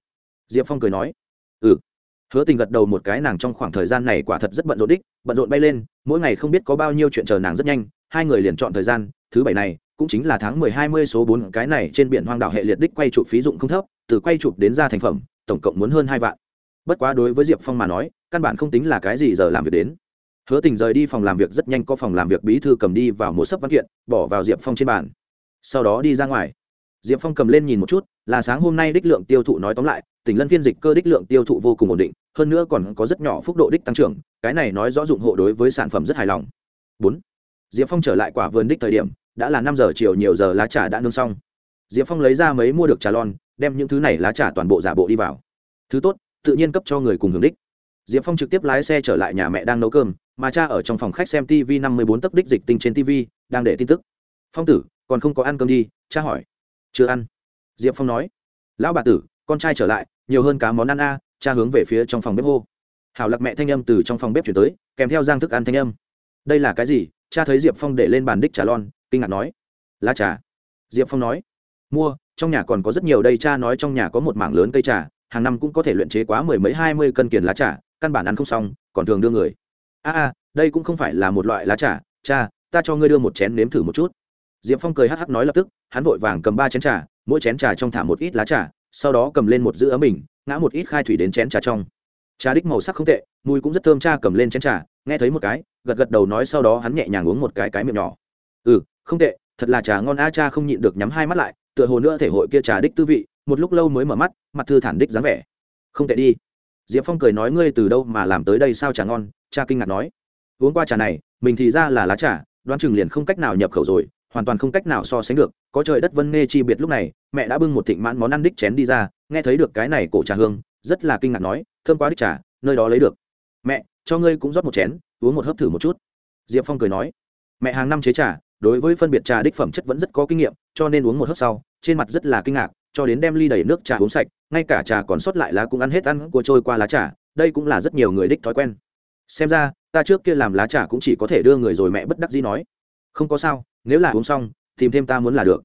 Diệp phong cười nói ừ hứa tình gật đầu một cái, nàng trong khoảng thời gian này quả thật rất bận rộn đích, bận rộn bay lên, mỗi ngày không biết có bao nhiêu chuyện chờ nàng rất nhanh, hai người liền chọn thời gian, thứ bảy này cũng chính là tháng mười hai mươi số bốn, cái này trên biển hoang đảo hệ liệt đích quay chụp phí dụng không thấp, từ quay chụp đến ra thành phẩm, tổng cộng muốn hơn hai vạn. Bất quá đối với diệp phong mà nói, căn bản không tính là cái gì giờ làm việc đến. Hứa tình rời đi phòng làm việc rất nhanh, có phòng làm việc bí thư cầm đi vào một sấp văn kiện, bỏ vào diệp phong trên bàn. Sau đó đi ra ngoài. Diệp phong cầm lên nhìn một chút, là sáng hôm nay đích lượng tiêu thụ, nói tóm lại, tỉnh lân phiên dịch cơ đích lượng tiêu thụ vô cùng ổn định hơn nữa còn có rất nhỏ phúc độ đích tăng trưởng, cái này nói rõ dụng hộ đối với sản phẩm rất hài lòng. Bốn, diệp phong trở lại quả vườn đích thời điểm, đã là năm giờ chiều nhiều giờ lá trà đã nương xong. Diệp phong lấy ra mấy mua được trà lon, đem những thứ này lá trà toàn bộ giả bộ đi vào. Thứ tốt, tự nhiên cấp cho người cùng hưởng đích. Diệp phong trực tiếp lái xe trở lại nhà mẹ đang nấu cơm, mà cha ở trong phòng khách xem tv năm mươi bốn tấc đích dịch tinh trên tv đang để tin tức. Phong tử, còn không có ăn cơm đi, cha hỏi. Chưa ăn. Diệp phong nói. Lão bà tử, con trai trở lại, nhiều hơn cá món ăn a cha hướng về phía trong phòng bếp hô. Hảo lạc mẹ thanh âm từ trong phòng bếp chuyển tới, kèm theo giang thức ăn thanh âm. Đây là cái gì? Cha thấy diệp phong để lên bàn đích trà lon, kinh ngạc nói. Lá trà. Diệp phong nói. Mua, trong nhà còn có rất nhiều đây, cha nói trong nhà có một mảng lớn cây trà, hàng năm cũng có thể luyện chế quá mười mấy, hai mươi cân kiền lá trà, căn bản ăn không xong, còn thường đưa người. A a, đây cũng không phải là một loại lá trà, cha, ta cho ngươi đưa một chén nếm thử một chút. Diệp phong cười hắc hắc nói lập tức, hắn vội vàng cầm ba chén trà, mỗi chén trà trong thả một ít lá trà, sau đó cầm lên một giữ ấm bình ngã một ít khai thủy đến chén trà trong. Trà đích màu sắc không tệ, mùi cũng rất thơm cha cầm lên chén trà, nghe thấy một cái, gật gật đầu nói sau đó hắn nhẹ nhàng uống một cái cái miệng nhỏ. Ừ không tệ, thật là trà ngon a cha không nhịn được nhắm hai mắt lại, tựa hồ nữa thể hội kia trà đích tư vị, một lúc lâu mới mở mắt, mặt thư thản đích dáng vẻ. Không tệ đi. Diệp phong cười nói ngươi từ đâu mà làm tới đây sao trà ngon, cha kinh ngạc nói. Uống qua trà này, mình thì ra là lá trà, đoán chừng liền không cách nào nhập khẩu rồi, hoàn toàn không cách nào so sánh được, có trời đất vân nghe chi biệt lúc này, mẹ đã bưng một thịnh mãn món ăn đích chén đi ra nghe thấy được cái này cổ trà hương, rất là kinh ngạc nói, thơm quá đích trà, nơi đó lấy được. Mẹ, cho ngươi cũng rót một chén, uống một hớp thử một chút. Diệp phong cười nói, mẹ hàng năm chế trà, đối với phân biệt trà đích phẩm chất vẫn rất có kinh nghiệm, cho nên uống một hớp sau, trên mặt rất là kinh ngạc, cho đến đem ly đầy nước trà uống sạch, ngay cả trà còn sót lại lá cũng ăn hết ăn của trôi qua lá trà, đây cũng là rất nhiều người đích thói quen. Xem ra, ta trước kia làm lá trà cũng chỉ có thể đưa người rồi mẹ bất đắc dĩ nói, không có sao, nếu là uống xong, tìm thêm ta muốn là được.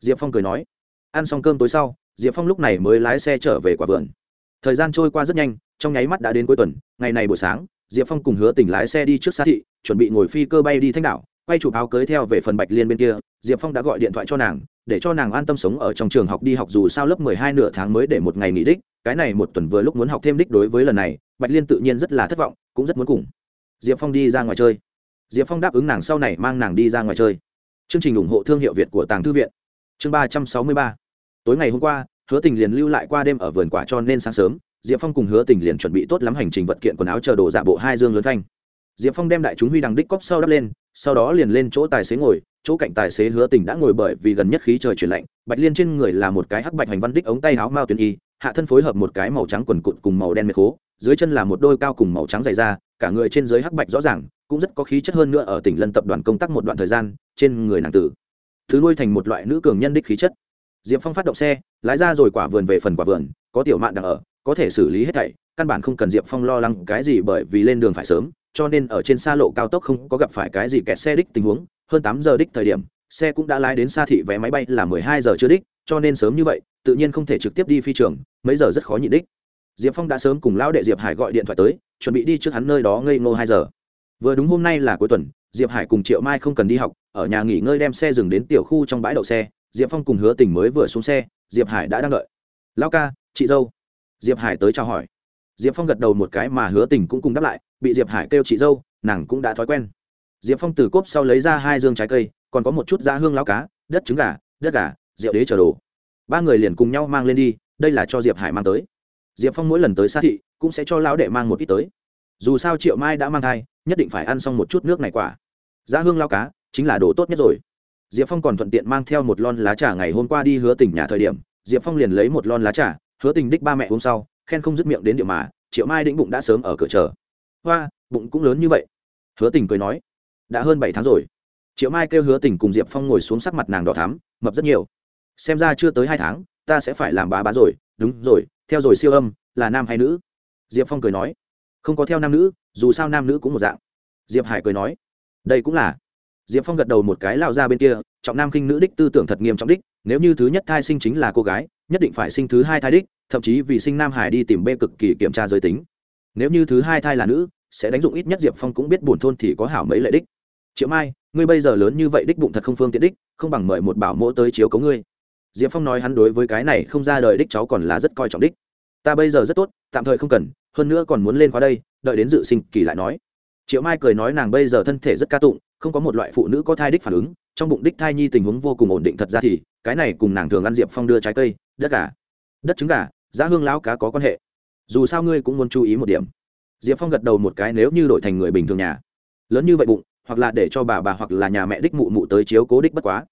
Diệp phong cười nói, ăn xong cơm tối sau diệp phong lúc này mới lái xe trở về quả vườn. Thời gian trôi qua rất nhanh, trong nháy mắt đã đến cuối tuần, ngày này buổi sáng, diệp phong cùng hứa tỉnh lái xe đi trước xa thị, chuẩn bị ngồi phi cơ bay đi thanh đảo, quay chụp áo cưới theo về phần bạch liên bên kia. Diệp phong đã gọi điện thoại cho nàng, để cho nàng an tâm sống ở trong trường học đi học dù sao lớp mười hai nửa tháng mới để một ngày nghỉ đích, cái này một tuần vừa lúc muốn học thêm đích đối với lần này, bạch liên tự nhiên rất là thất vọng, cũng rất muốn cùng. Diệp phong đi ra ngoài chơi. Diệp phong đáp ứng nàng sau này mang nàng đi ra ngoài chơi. Chương trình ủng hộ thương hiệu việt của tàng thư viện. Chương ba trăm sáu mươi ba tối ngày hôm qua, hứa tình liền lưu lại qua đêm ở vườn quả cho nên sáng sớm, diệp phong cùng hứa tình liền chuẩn bị tốt lắm hành trình vật kiện quần áo chờ đồ giả bộ hai dương lớn thanh diệp phong đem đại chúng huy đằng đích cóp sau đắp lên, sau đó liền lên chỗ tài xế ngồi, chỗ cạnh tài xế hứa tình đã ngồi bởi vì gần nhất khí trời chuyển lạnh, bạch liên trên người là một cái hắc bạch hành văn đích ống tay áo mao tuyến y, hạ thân phối hợp một cái màu trắng quần cụt cùng màu đen mệt khố, dưới chân là một đôi cao cùng màu trắng dày da, cả người trên dưới hắc bạch rõ ràng, cũng rất có khí chất hơn nữa ở tỉnh lân tập đoàn công tác một đoạn thời gian, trên người nàng tử. Thứ nuôi thành một loại nữ cường nhân đích khí chất diệp phong phát động xe, lái ra rồi quả vườn về phần quả vườn, có tiểu mạn đang ở, có thể xử lý hết thảy, căn bản không cần diệp phong lo lắng cái gì bởi vì lên đường phải sớm, cho nên ở trên xa lộ cao tốc không có gặp phải cái gì kẹt xe đích tình huống. Hơn tám giờ đích thời điểm, xe cũng đã lái đến xa thị vé máy bay là mười hai giờ chưa đích, cho nên sớm như vậy, tự nhiên không thể trực tiếp đi phi trường, mấy giờ rất khó nhịn đích. Diệp phong đã sớm cùng lão đệ diệp hải gọi điện thoại tới, chuẩn bị đi trước hắn nơi đó ngây ngô hai giờ. Vừa đúng hôm nay là cuối tuần, diệp hải cùng triệu mai không cần đi học, ở nhà nghỉ ngơi đem xe dừng đến tiểu khu trong bãi đậu xe diệp phong cùng hứa tình mới vừa xuống xe, diệp hải đã đang đợi. Lao ca, chị dâu. Diệp hải tới chào hỏi. Diệp phong gật đầu một cái mà hứa tình cũng cùng đáp lại, bị diệp hải kêu chị dâu, nàng cũng đã thói quen. Diệp phong từ cốp sau lấy ra hai dương trái cây, còn có một chút da hương lao cá, đất trứng gà, đất gà, rượu đế chở đồ. Ba người liền cùng nhau mang lên đi, đây là cho diệp hải mang tới. Diệp phong mỗi lần tới xa thị, cũng sẽ cho lão đệ mang một ít tới. Dù sao triệu mai đã mang thai, nhất định phải ăn xong một chút nước này quả. Da hương lao cá, chính là đồ tốt nhất rồi diệp phong còn thuận tiện mang theo một lon lá trà ngày hôm qua đi hứa tỉnh nhà thời điểm. Diệp phong liền lấy một lon lá trà, hứa tình đích ba mẹ hôm sau, khen không dứt miệng đến địa mà, triệu mai đĩnh bụng đã sớm ở cửa chờ. Hoa, bụng cũng lớn như vậy. Hứa tình cười nói, đã hơn bảy tháng rồi. Triệu mai kêu hứa tình cùng diệp phong ngồi xuống sắc mặt nàng đỏ thắm, mập rất nhiều. Xem ra chưa tới hai tháng, ta sẽ phải làm bá bá rồi. Đúng rồi, theo rồi siêu âm, là nam hay nữ? Diệp phong cười nói, không có theo nam nữ, dù sao nam nữ cũng một dạng. Diệp hải cười nói, đây cũng là diệp phong gật đầu một cái lao ra bên kia, trọng nam khinh nữ đích tư tưởng thật nghiêm trọng đích, nếu như thứ nhất thai sinh chính là cô gái, nhất định phải sinh thứ hai thai đích, thậm chí vì sinh nam hải đi tìm bê cực kỳ kiểm tra giới tính. Nếu như thứ hai thai là nữ, sẽ đánh dụng ít nhất diệp phong cũng biết buồn thôn thì có hảo mấy lệ đích. Triệu mai, ngươi bây giờ lớn như vậy đích bụng thật không phương tiện đích, không bằng mời một bảo mẫu tới chiếu cấu ngươi. Diệp phong nói hắn đối với cái này không ra đời đích cháu còn là rất coi trọng đích. Ta bây giờ rất tốt, tạm thời không cần, hơn nữa còn muốn lên khóa đây, đợi đến dự sinh kỳ lại nói. Triệu mai cười nói nàng bây giờ thân thể rất ca tụng không có một loại phụ nữ có thai đích phản ứng, trong bụng đích thai nhi tình huống vô cùng ổn định thật ra thì, cái này cùng nàng thường ăn diệp phong đưa trái cây, đất gà, đất trứng gà, giá hương lão cá có quan hệ. Dù sao ngươi cũng muốn chú ý một điểm. Diệp phong gật đầu một cái nếu như đổi thành người bình thường nhà, lớn như vậy bụng, hoặc là để cho bà bà hoặc là nhà mẹ đích mụ mụ tới chiếu cố đích bất quá.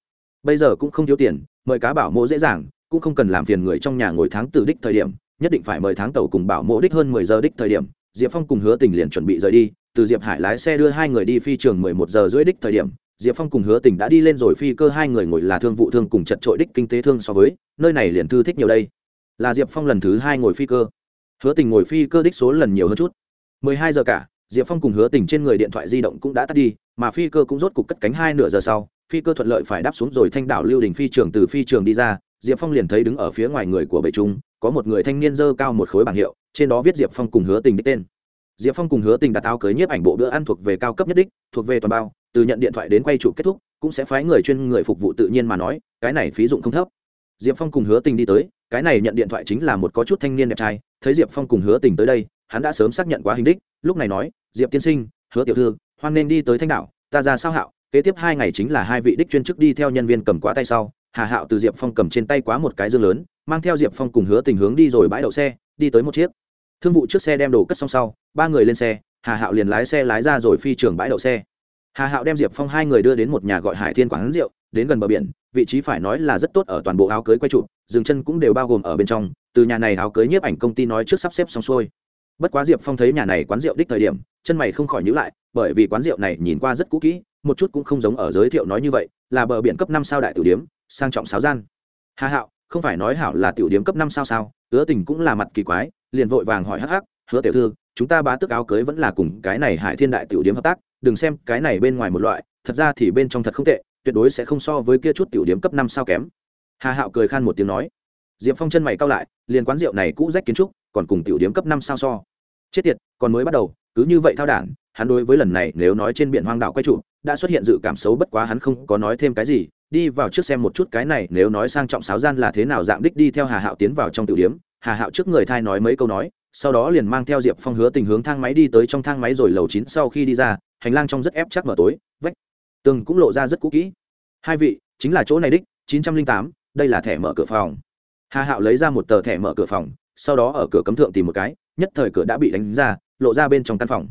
Bây giờ cũng không thiếu tiền, mời cá bảo mộ dễ dàng, cũng không cần làm phiền người trong nhà ngồi tháng từ đích thời điểm, nhất định phải mời tháng tàu cùng bảo mộ đích hơn mười giờ đích thời điểm. Diệp phong cùng hứa tình liền chuẩn bị rời đi từ diệp hải lái xe đưa hai người đi phi trường mười một giờ rưỡi đích thời điểm, diệp phong cùng hứa tình đã đi lên rồi phi cơ hai người ngồi là thương vụ thương cùng chật trội đích kinh tế thương so với, nơi này liền thư thích nhiều đây. Là diệp phong lần thứ hai ngồi phi cơ. Hứa tình ngồi phi cơ đích số lần nhiều hơn chút. Mười hai giờ cả, diệp phong cùng hứa tình trên người điện thoại di động cũng đã tắt đi, mà phi cơ cũng rốt cục cất cánh hai nửa giờ sau, phi cơ thuận lợi phải đáp xuống rồi thanh đảo lưu đình phi trường từ phi trường đi ra, diệp phong liền thấy đứng ở phía ngoài người của bệ trung, có một người thanh niên dơ cao một khối bảng hiệu, trên đó viết diệp phong cùng hứa tình đích tên diệp phong cùng hứa tình đặt áo cưới nhiếp ảnh bộ bữa ăn thuộc về cao cấp nhất đích, thuộc về toàn bao, từ nhận điện thoại đến quay chụp kết thúc, cũng sẽ phái người chuyên người phục vụ tự nhiên mà nói, cái này phí dụng không thấp. Diệp phong cùng hứa tình đi tới, cái này nhận điện thoại chính là một có chút thanh niên đẹp trai, thấy diệp phong cùng hứa tình tới đây, hắn đã sớm xác nhận quá hình đích, lúc này nói, diệp tiên sinh, hứa tiểu thư, hoan nên đi tới thanh đạo ta ra sao hạo, kế tiếp hai ngày chính là hai vị đích chuyên chức đi theo nhân viên cầm quá tay sau. Hà hạo từ diệp phong cầm trên tay quá một cái dương lớn, mang theo diệp phong cùng hứa tình hướng đi rồi bãi đậu xe, đi tới một chiếc thương vụ trước xe đem đồ cất xong sau, ba người lên xe, hà hạo liền lái xe lái ra rồi phi trường bãi đậu xe. Hà hạo đem diệp phong hai người đưa đến một nhà gọi hải thiên quán rượu, đến gần bờ biển, vị trí phải nói là rất tốt ở toàn bộ áo cưới quay trụ, dừng chân cũng đều bao gồm ở bên trong, từ nhà này áo cưới nhiếp ảnh công ty nói trước sắp xếp xong xuôi. Bất quá diệp phong thấy nhà này quán rượu đích thời điểm, chân mày không khỏi nhữ lại, bởi vì quán rượu này nhìn qua rất cũ kỹ, một chút cũng không giống ở giới thiệu nói như vậy, là bờ biển cấp năm sao đại tiểu điếm, sang trọng sáo gian. Hà hạo, không phải nói hảo là tiểu điếm cấp năm sao sao, ứa tình cũng là mặt kỳ quái liền vội vàng hỏi hắc hắc, hứa tiểu thư, chúng ta bá tước áo cưới vẫn là cùng cái này hải thiên đại tiểu điếm hợp tác, đừng xem cái này bên ngoài một loại, thật ra thì bên trong thật không tệ, tuyệt đối sẽ không so với kia chút tiểu điếm cấp năm sao kém. Hà hạo cười khan một tiếng nói. Diệp phong chân mày cao lại, liền quán rượu này cũ rách kiến trúc, còn cùng tiểu điếm cấp năm sao so. Chết tiệt, còn mới bắt đầu, cứ như vậy thao đản, hắn đối với lần này nếu nói trên biển hoang đảo quay trụ, đã xuất hiện dự cảm xấu bất quá hắn không có nói thêm cái gì, đi vào trước xem một chút cái này nếu nói sang trọng sáo gian là thế nào dạng đích đi theo hà hạo tiến vào trong tiểu điếm hà hạo trước người thai nói mấy câu nói, sau đó liền mang theo diệp phong hứa tình hướng thang máy đi tới trong thang máy rồi lầu chín sau khi đi ra, hành lang trong rất ép chắc mở tối, vách tường cũng lộ ra rất cũ kỹ. Hai vị, chính là chỗ này đích, chín trăm linh tám, đây là thẻ mở cửa phòng. Hà hạo lấy ra một tờ thẻ mở cửa phòng, sau đó ở cửa cấm thượng tìm một cái, nhất thời cửa đã bị đánh ra, lộ ra bên trong căn phòng.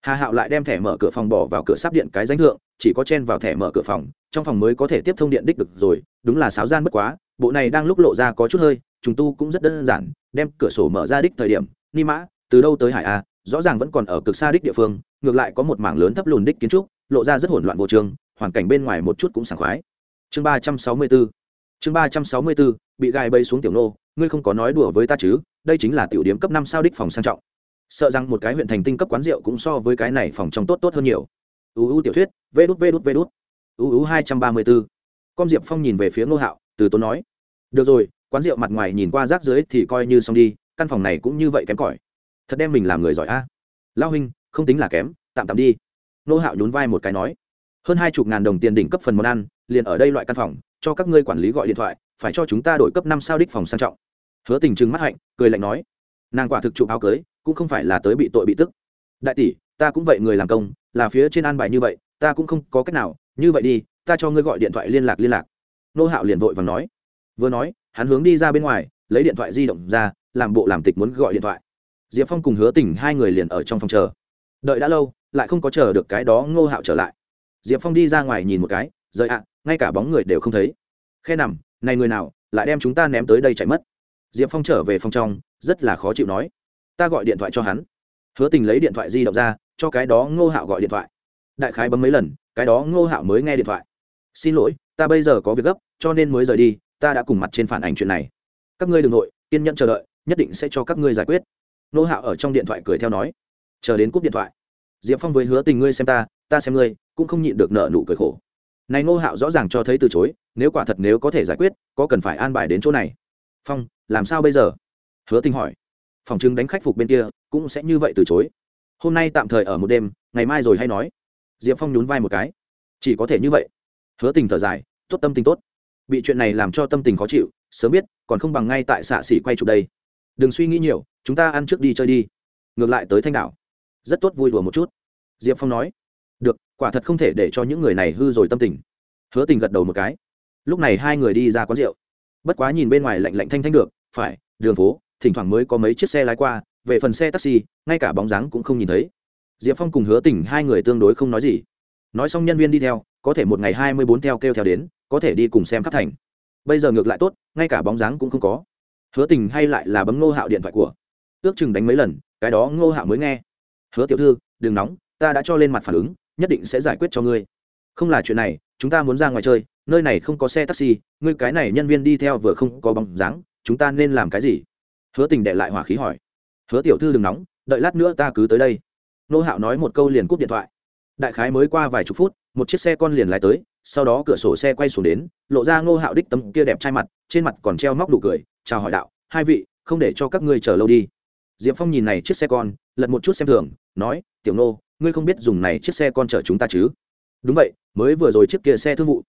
Hà hạo lại đem thẻ mở cửa phòng bỏ vào cửa sắp điện cái danh thượng, chỉ có chen vào thẻ mở cửa phòng, trong phòng mới có thể tiếp thông điện đích được rồi, đúng là sáo gian bất quá, bộ này đang lúc lộ ra có chút hơi trùng tu cũng rất đơn giản, đem cửa sổ mở ra đích thời điểm, ni mã, từ đâu tới hải a, rõ ràng vẫn còn ở cực xa đích địa phương, ngược lại có một mảng lớn thấp lùn đích kiến trúc, lộ ra rất hỗn loạn vô trường, hoàn cảnh bên ngoài một chút cũng sảng khoái. Chương ba trăm sáu mươi bốn chương ba trăm sáu mươi bốn bị gai bay xuống tiểu nô, ngươi không có nói đùa với ta chứ, đây chính là tiểu điểm cấp năm sao đích phòng sang trọng. Sợ rằng một cái huyện thành tinh cấp quán rượu cũng so với cái này phòng trong tốt tốt hơn nhiều. Uu tiểu thuyết, vê đút vê đút vê đút. Uu hai trăm ba mươi bốn com diệp phong nhìn về phía ngô hạo, từ tốn nói. Được rồi quán rượu mặt ngoài nhìn qua rác dưới thì coi như xong đi, căn phòng này cũng như vậy kém cỏi. Thật đem mình làm người giỏi a. À? lao huynh, không tính là kém, tạm tạm đi. Nô hạo nhún vai một cái nói. Hơn hai chục ngàn đồng tiền đỉnh cấp phần món ăn, liền ở đây loại căn phòng, cho các ngươi quản lý gọi điện thoại, phải cho chúng ta đổi cấp năm sao đích phòng sang trọng. Hứa tình trừng mắt hạnh, cười lạnh nói. Nàng quả thực chụp áo cưới, cũng không phải là tới bị tội bị tức. Đại tỷ, ta cũng vậy người làm công, là phía trên an bài như vậy, ta cũng không có cách nào, như vậy đi, ta cho ngươi gọi điện thoại liên lạc liên lạc. Nô hạo liền vội và nói vừa nói, hắn hướng đi ra bên ngoài, lấy điện thoại di động ra, làm bộ làm tịch muốn gọi điện thoại. Diệp phong cùng hứa tình hai người liền ở trong phòng chờ. Đợi đã lâu, lại không có chờ được cái đó ngô hạo trở lại. Diệp phong đi ra ngoài nhìn một cái, rời ạ, ngay cả bóng người đều không thấy. Khe nằm, này người nào, lại đem chúng ta ném tới đây chạy mất. Diệp phong trở về phòng trong, rất là khó chịu nói, ta gọi điện thoại cho hắn. Hứa tình lấy điện thoại di động ra, cho cái đó ngô hạo gọi điện thoại. Đại khái bấm mấy lần, cái đó ngô hạo mới nghe điện thoại. Xin lỗi, ta bây giờ có việc gấp, cho nên mới rời đi ta đã cùng mặt trên phản ảnh chuyện này. Các ngươi đ ừ n g nội, kiên nhẫn chờ đợi, nhất định sẽ cho các ngươi giải quyết. Nô hạo ở trong điện thoại cười theo nói. Chờ đến cúp điện thoại. Diệp phong với hứa tình ngươi xem ta ta xem ngươi, cũng không nhịn được nợ nụ cười khổ. Này nô hạo rõ ràng cho thấy từ chối, nếu quả thật nếu có thể giải quyết, có cần phải an bài đến chỗ này. Phong, làm sao bây giờ? Hứa tình hỏi. Phòng chứng đánh khách phục bên kia, cũng sẽ như vậy từ chối. Hôm nay tạm thời ở một đêm, ngày mai rồi hay nói. Diệp phong nhún vai một cái. Chỉ có thể như vậy. Hứa tình thở dài. Tốt tâm tình tốt bị chuyện này làm cho tâm tình khó chịu, sớm biết, còn không bằng ngay tại xạ xỉ quay chụp đây. Đừng suy nghĩ nhiều, chúng ta ăn trước đi chơi đi. Ngược lại tới thanh đảo. Rất tốt, vui đùa một chút. Diệp phong nói. Được, quả thật không thể để cho những người này hư rồi tâm tình. Hứa tình gật đầu một cái. Lúc này hai người đi ra quán rượu. Bất quá nhìn bên ngoài lạnh lạnh thanh thanh được, phải, đường phố, thỉnh thoảng mới có mấy chiếc xe lái qua, về phần xe taxi, ngay cả bóng dáng cũng không nhìn thấy. Diệp phong cùng hứa tình hai người tương đối không nói gì. Nói xong nhân viên đi theo, có thể một ngày hai mươi bốn theo kêu theo đến có thể đi cùng xem khắp thành. Bây giờ ngược lại tốt, ngay cả bóng dáng cũng không có. Hứa tình hay lại là bấm ngô hạo điện thoại của. Ước chừng đánh mấy lần, cái đó ngô hạo mới nghe. Hứa tiểu thư, đừng nóng, ta đã cho lên mặt phản ứng, nhất định sẽ giải quyết cho ngươi. Không là chuyện này, chúng ta muốn ra ngoài chơi, nơi này không có xe taxi, ngươi cái này nhân viên đi theo vừa không có bóng dáng, chúng ta nên làm cái gì? Hứa tình đệ lại hỏa khí hỏi. Hứa tiểu thư đừng nóng, đợi lát nữa ta cứ tới đây. Nô hạo nói một câu liền cúp điện thoại. Đại khái mới qua vài chục phút, một chiếc xe con liền lái tới sau đó cửa sổ xe quay xuống đến, lộ ra ngô hạo đích tấm kia đẹp trai mặt, trên mặt còn treo móc đủ cười, chào hỏi đạo, hai vị, không để cho các ngươi chờ lâu đi. Diệp phong nhìn này chiếc xe con, lật một chút xem thường, nói, tiểu nô ngươi không biết dùng này chiếc xe con chở chúng ta chứ? Đúng vậy, mới vừa rồi chiếc kia xe thương vụ.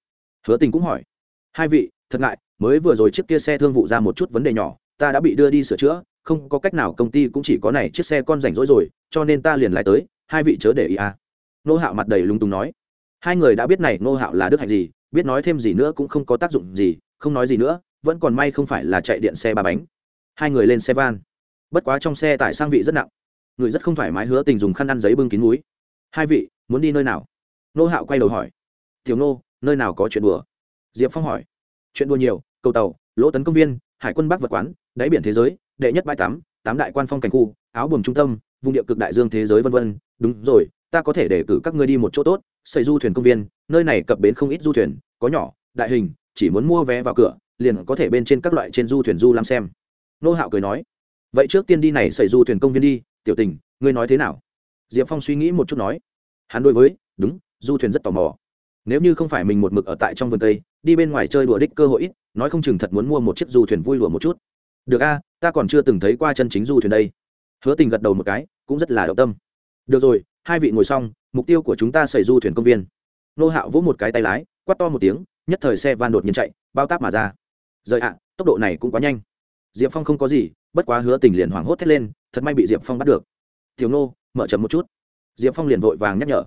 Hứa tình cũng hỏi, hai vị, thật ngại, mới vừa rồi chiếc kia xe thương vụ ra một chút vấn đề nhỏ, ta đã bị đưa đi sửa chữa, không có cách nào công ty cũng chỉ có này chiếc xe con rảnh rỗi rồi, cho nên ta liền lại tới, hai vị chớ để ý à. Nô hạo mặt đầy lung tung nói hai người đã biết này nô hạo là đức hạnh gì, biết nói thêm gì nữa cũng không có tác dụng gì, không nói gì nữa, vẫn còn may không phải là chạy điện xe ba bánh. Hai người lên xe van. Bất quá trong xe tải sang vị rất nặng. Người rất không thoải mái hứa tình dùng khăn ăn giấy bưng kín núi hai vị, muốn đi nơi nào? Nô hạo quay đầu hỏi. Tiểu nô nơi nào có chuyện đùa? Diệp phong hỏi. Chuyện đùa nhiều, cầu tàu, lỗ tấn công viên, hải quân bắc vật quán, đáy biển thế giới, đệ nhất bãi tắm, tám đại quan phong cảnh khu, áo buồm trung tâm, vùng địa cực đại dương thế giới vân vân. Đúng rồi, ta có thể để cử các ngươi đi một chỗ tốt xây du thuyền công viên, nơi này cập bến không ít du thuyền, có nhỏ, đại hình, chỉ muốn mua vé vào cửa, liền có thể bên trên các loại trên du thuyền du làm xem. Nô hạo cười nói. Vậy trước tiên đi này xây du thuyền công viên đi, tiểu tình, ngươi nói thế nào? Diệp phong suy nghĩ một chút nói. Hắn đối với, đúng, du thuyền rất tò mò. Nếu như không phải mình một mực ở tại trong vườn tây đi bên ngoài chơi đùa đích cơ hội ít, nói không chừng thật muốn mua một chiếc du thuyền vui đùa một chút. Được a, ta còn chưa từng thấy qua chân chính du thuyền đây. Hứa tình gật đầu một cái, cũng rất là động tâm. Được rồi, hai vị ngồi xong mục tiêu của chúng ta xảy du thuyền công viên. Nô hạo vỗ một cái tay lái quắt to một tiếng, nhất thời xe van đột nhiên chạy, bao táp mà ra. Rời ạ, tốc độ này cũng quá nhanh. Diệp phong không có gì, bất quá hứa tình liền hoảng hốt thét lên, thật may bị diệp phong bắt được. Tiểu nô, mở chậm một chút. Diệp phong liền vội vàng nhắc nhở.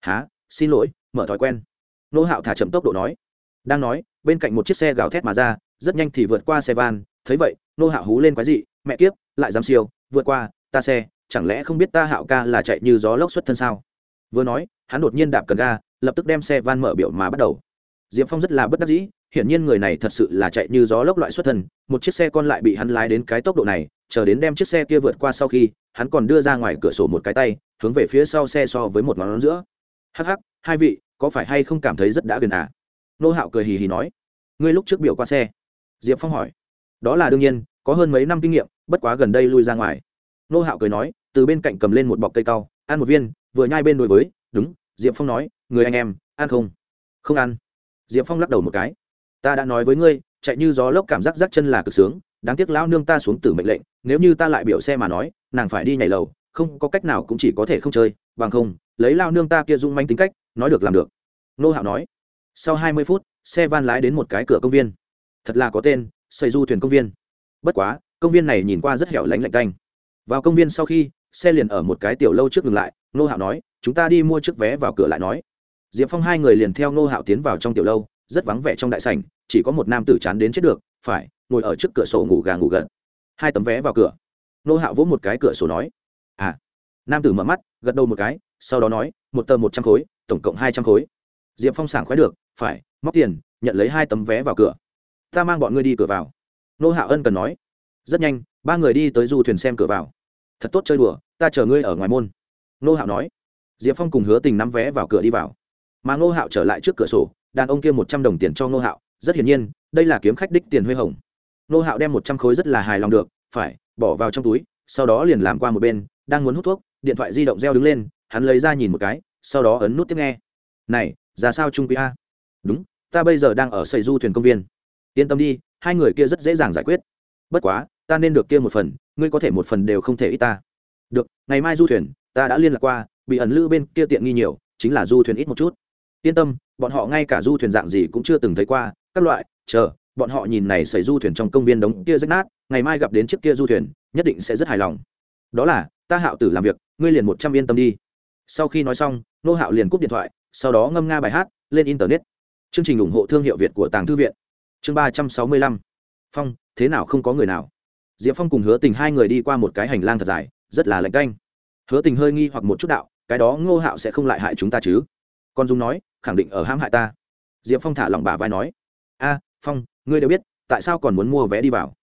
Há xin lỗi, mở thói quen. Nô hạo thả chậm tốc độ nói. Đang nói, bên cạnh một chiếc xe gào thét mà ra, rất nhanh thì vượt qua xe van. Thấy vậy, nô hạo hú lên quái dị, mẹ kiếp, lại dám siêu, vượt qua, ta xe, chẳng lẽ không biết ta hạo ca là chạy như gió lốc xuất thân sao? Vừa nói, hắn đột nhiên đạp cần ga, lập tức đem xe van mở biểu mà bắt đầu. Diệp phong rất là bất đắc dĩ, hiển nhiên người này thật sự là chạy như gió lốc loại xuất thân, một chiếc xe con lại bị hắn lái đến cái tốc độ này, chờ đến đem chiếc xe kia vượt qua sau khi, hắn còn đưa ra ngoài cửa sổ một cái tay, hướng về phía sau xe so với một ngón giữa. Hắc hắc, hai vị, có phải hay không cảm thấy rất đã gần à? Nô hạo cười hì hì nói. Ngươi lúc trước biểu qua xe? Diệp phong hỏi. Đó là đương nhiên, có hơn mấy năm kinh nghiệm, bất quá gần đây lui ra ngoài. Nô hạo cười nói, từ bên cạnh cầm lên một bọc cây cao ăn một viên, vừa nhai bên đối với, đúng, diệp phong nói, người anh em, ăn không? Không ăn. Diệp phong lắc đầu một cái. Ta đã nói với ngươi, chạy như gió lốc cảm giác rắc chân là cực sướng, đáng tiếc lão nương ta xuống tử mệnh lệnh, nếu như ta lại biểu xe mà nói, nàng phải đi nhảy lầu, không có cách nào cũng chỉ có thể không chơi, bằng không, lấy lao nương ta kia dung manh tính cách, nói được làm được. Nô hạo nói. Sau hai mươi phút, xe van lái đến một cái cửa công viên. Thật là có tên xây du thuyền công viên. Bất quá, công viên này nhìn qua rất hẻo lánh lạnh canh vào công viên sau khi xe liền ở một cái tiểu lâu trước ngừng lại nô hạo nói, chúng ta đi mua chiếc vé vào cửa lại nói. Diệp phong hai người liền theo nô hạo tiến vào trong tiểu lâu, rất vắng vẻ trong đại sảnh, chỉ có một nam tử chán đến chết được, phải, ngồi ở trước cửa sổ ngủ gà ngủ gật. Hai tấm vé vào cửa. Nô hạo vỗ một cái cửa sổ nói à. Nam tử mở mắt, gật đầu một cái, sau đó nói, một tờ một trăm khối, tổng cộng hai trăm khối. Diệp phong sảng khoái được, phải, móc tiền, nhận lấy hai tấm vé vào cửa. Ta mang bọn ngươi đi cửa vào. Nô hạo ân cần nói, rất nhanh, ba người đi tới du thuyền xem cửa vào thật tốt chơi đùa, ta chờ ngươi ở ngoài môn. Nô hạo nói. Diệp phong cùng hứa tình nắm vé vào cửa đi vào. Mà nô hạo trở lại trước cửa sổ, đàn ông kia một trăm đồng tiền cho nô hạo, rất hiển nhiên, đây là kiếm khách đích tiền huê hồng. Nô hạo đem một trăm khối rất là hài lòng được, phải, bỏ vào trong túi, sau đó liền làm qua một bên, đang muốn hút thuốc, điện thoại di động reo đứng lên, hắn lấy ra nhìn một cái, sau đó ấn nút tiếp nghe. Này, ra sao trung quý a? Đúng, ta bây giờ đang ở xây du thuyền công viên. Yên tâm đi, hai người kia rất dễ dàng giải quyết. Bất quá ta nên được kia một phần, ngươi có thể một phần đều không thể ít ta. Được, ngày mai du thuyền, ta đã liên lạc qua, bị ẩn lư bên kia tiện nghi nhiều, chính là du thuyền ít một chút. Yên tâm, bọn họ ngay cả du thuyền dạng gì cũng chưa từng thấy qua, các loại, chờ, bọn họ nhìn này xảy du thuyền trong công viên đống kia rách nát, ngày mai gặp đến chiếc kia du thuyền, nhất định sẽ rất hài lòng. Đó là, ta hạo tử làm việc, ngươi liền một trăm yên tâm đi. Sau khi nói xong, nô hạo liền cúp điện thoại, sau đó ngâm nga bài hát, lên internet. Chương trình ủng hộ thương hiệu việt của tàng thư viện. Chương ba trăm sáu mươi lăm. Phong, thế nào không có người nào? Diệp phong cùng hứa tình hai người đi qua một cái hành lang thật dài, rất là lạnh canh. Hứa tình hơi nghi hoặc một chút đạo, cái đó ngô hạo sẽ không lại hại chúng ta chứ? Con dung nói, khẳng định ở hãm hại ta. Diệp phong thả lỏng bà vai nói, a, phong, ngươi đều biết, tại sao còn muốn mua vé đi vào?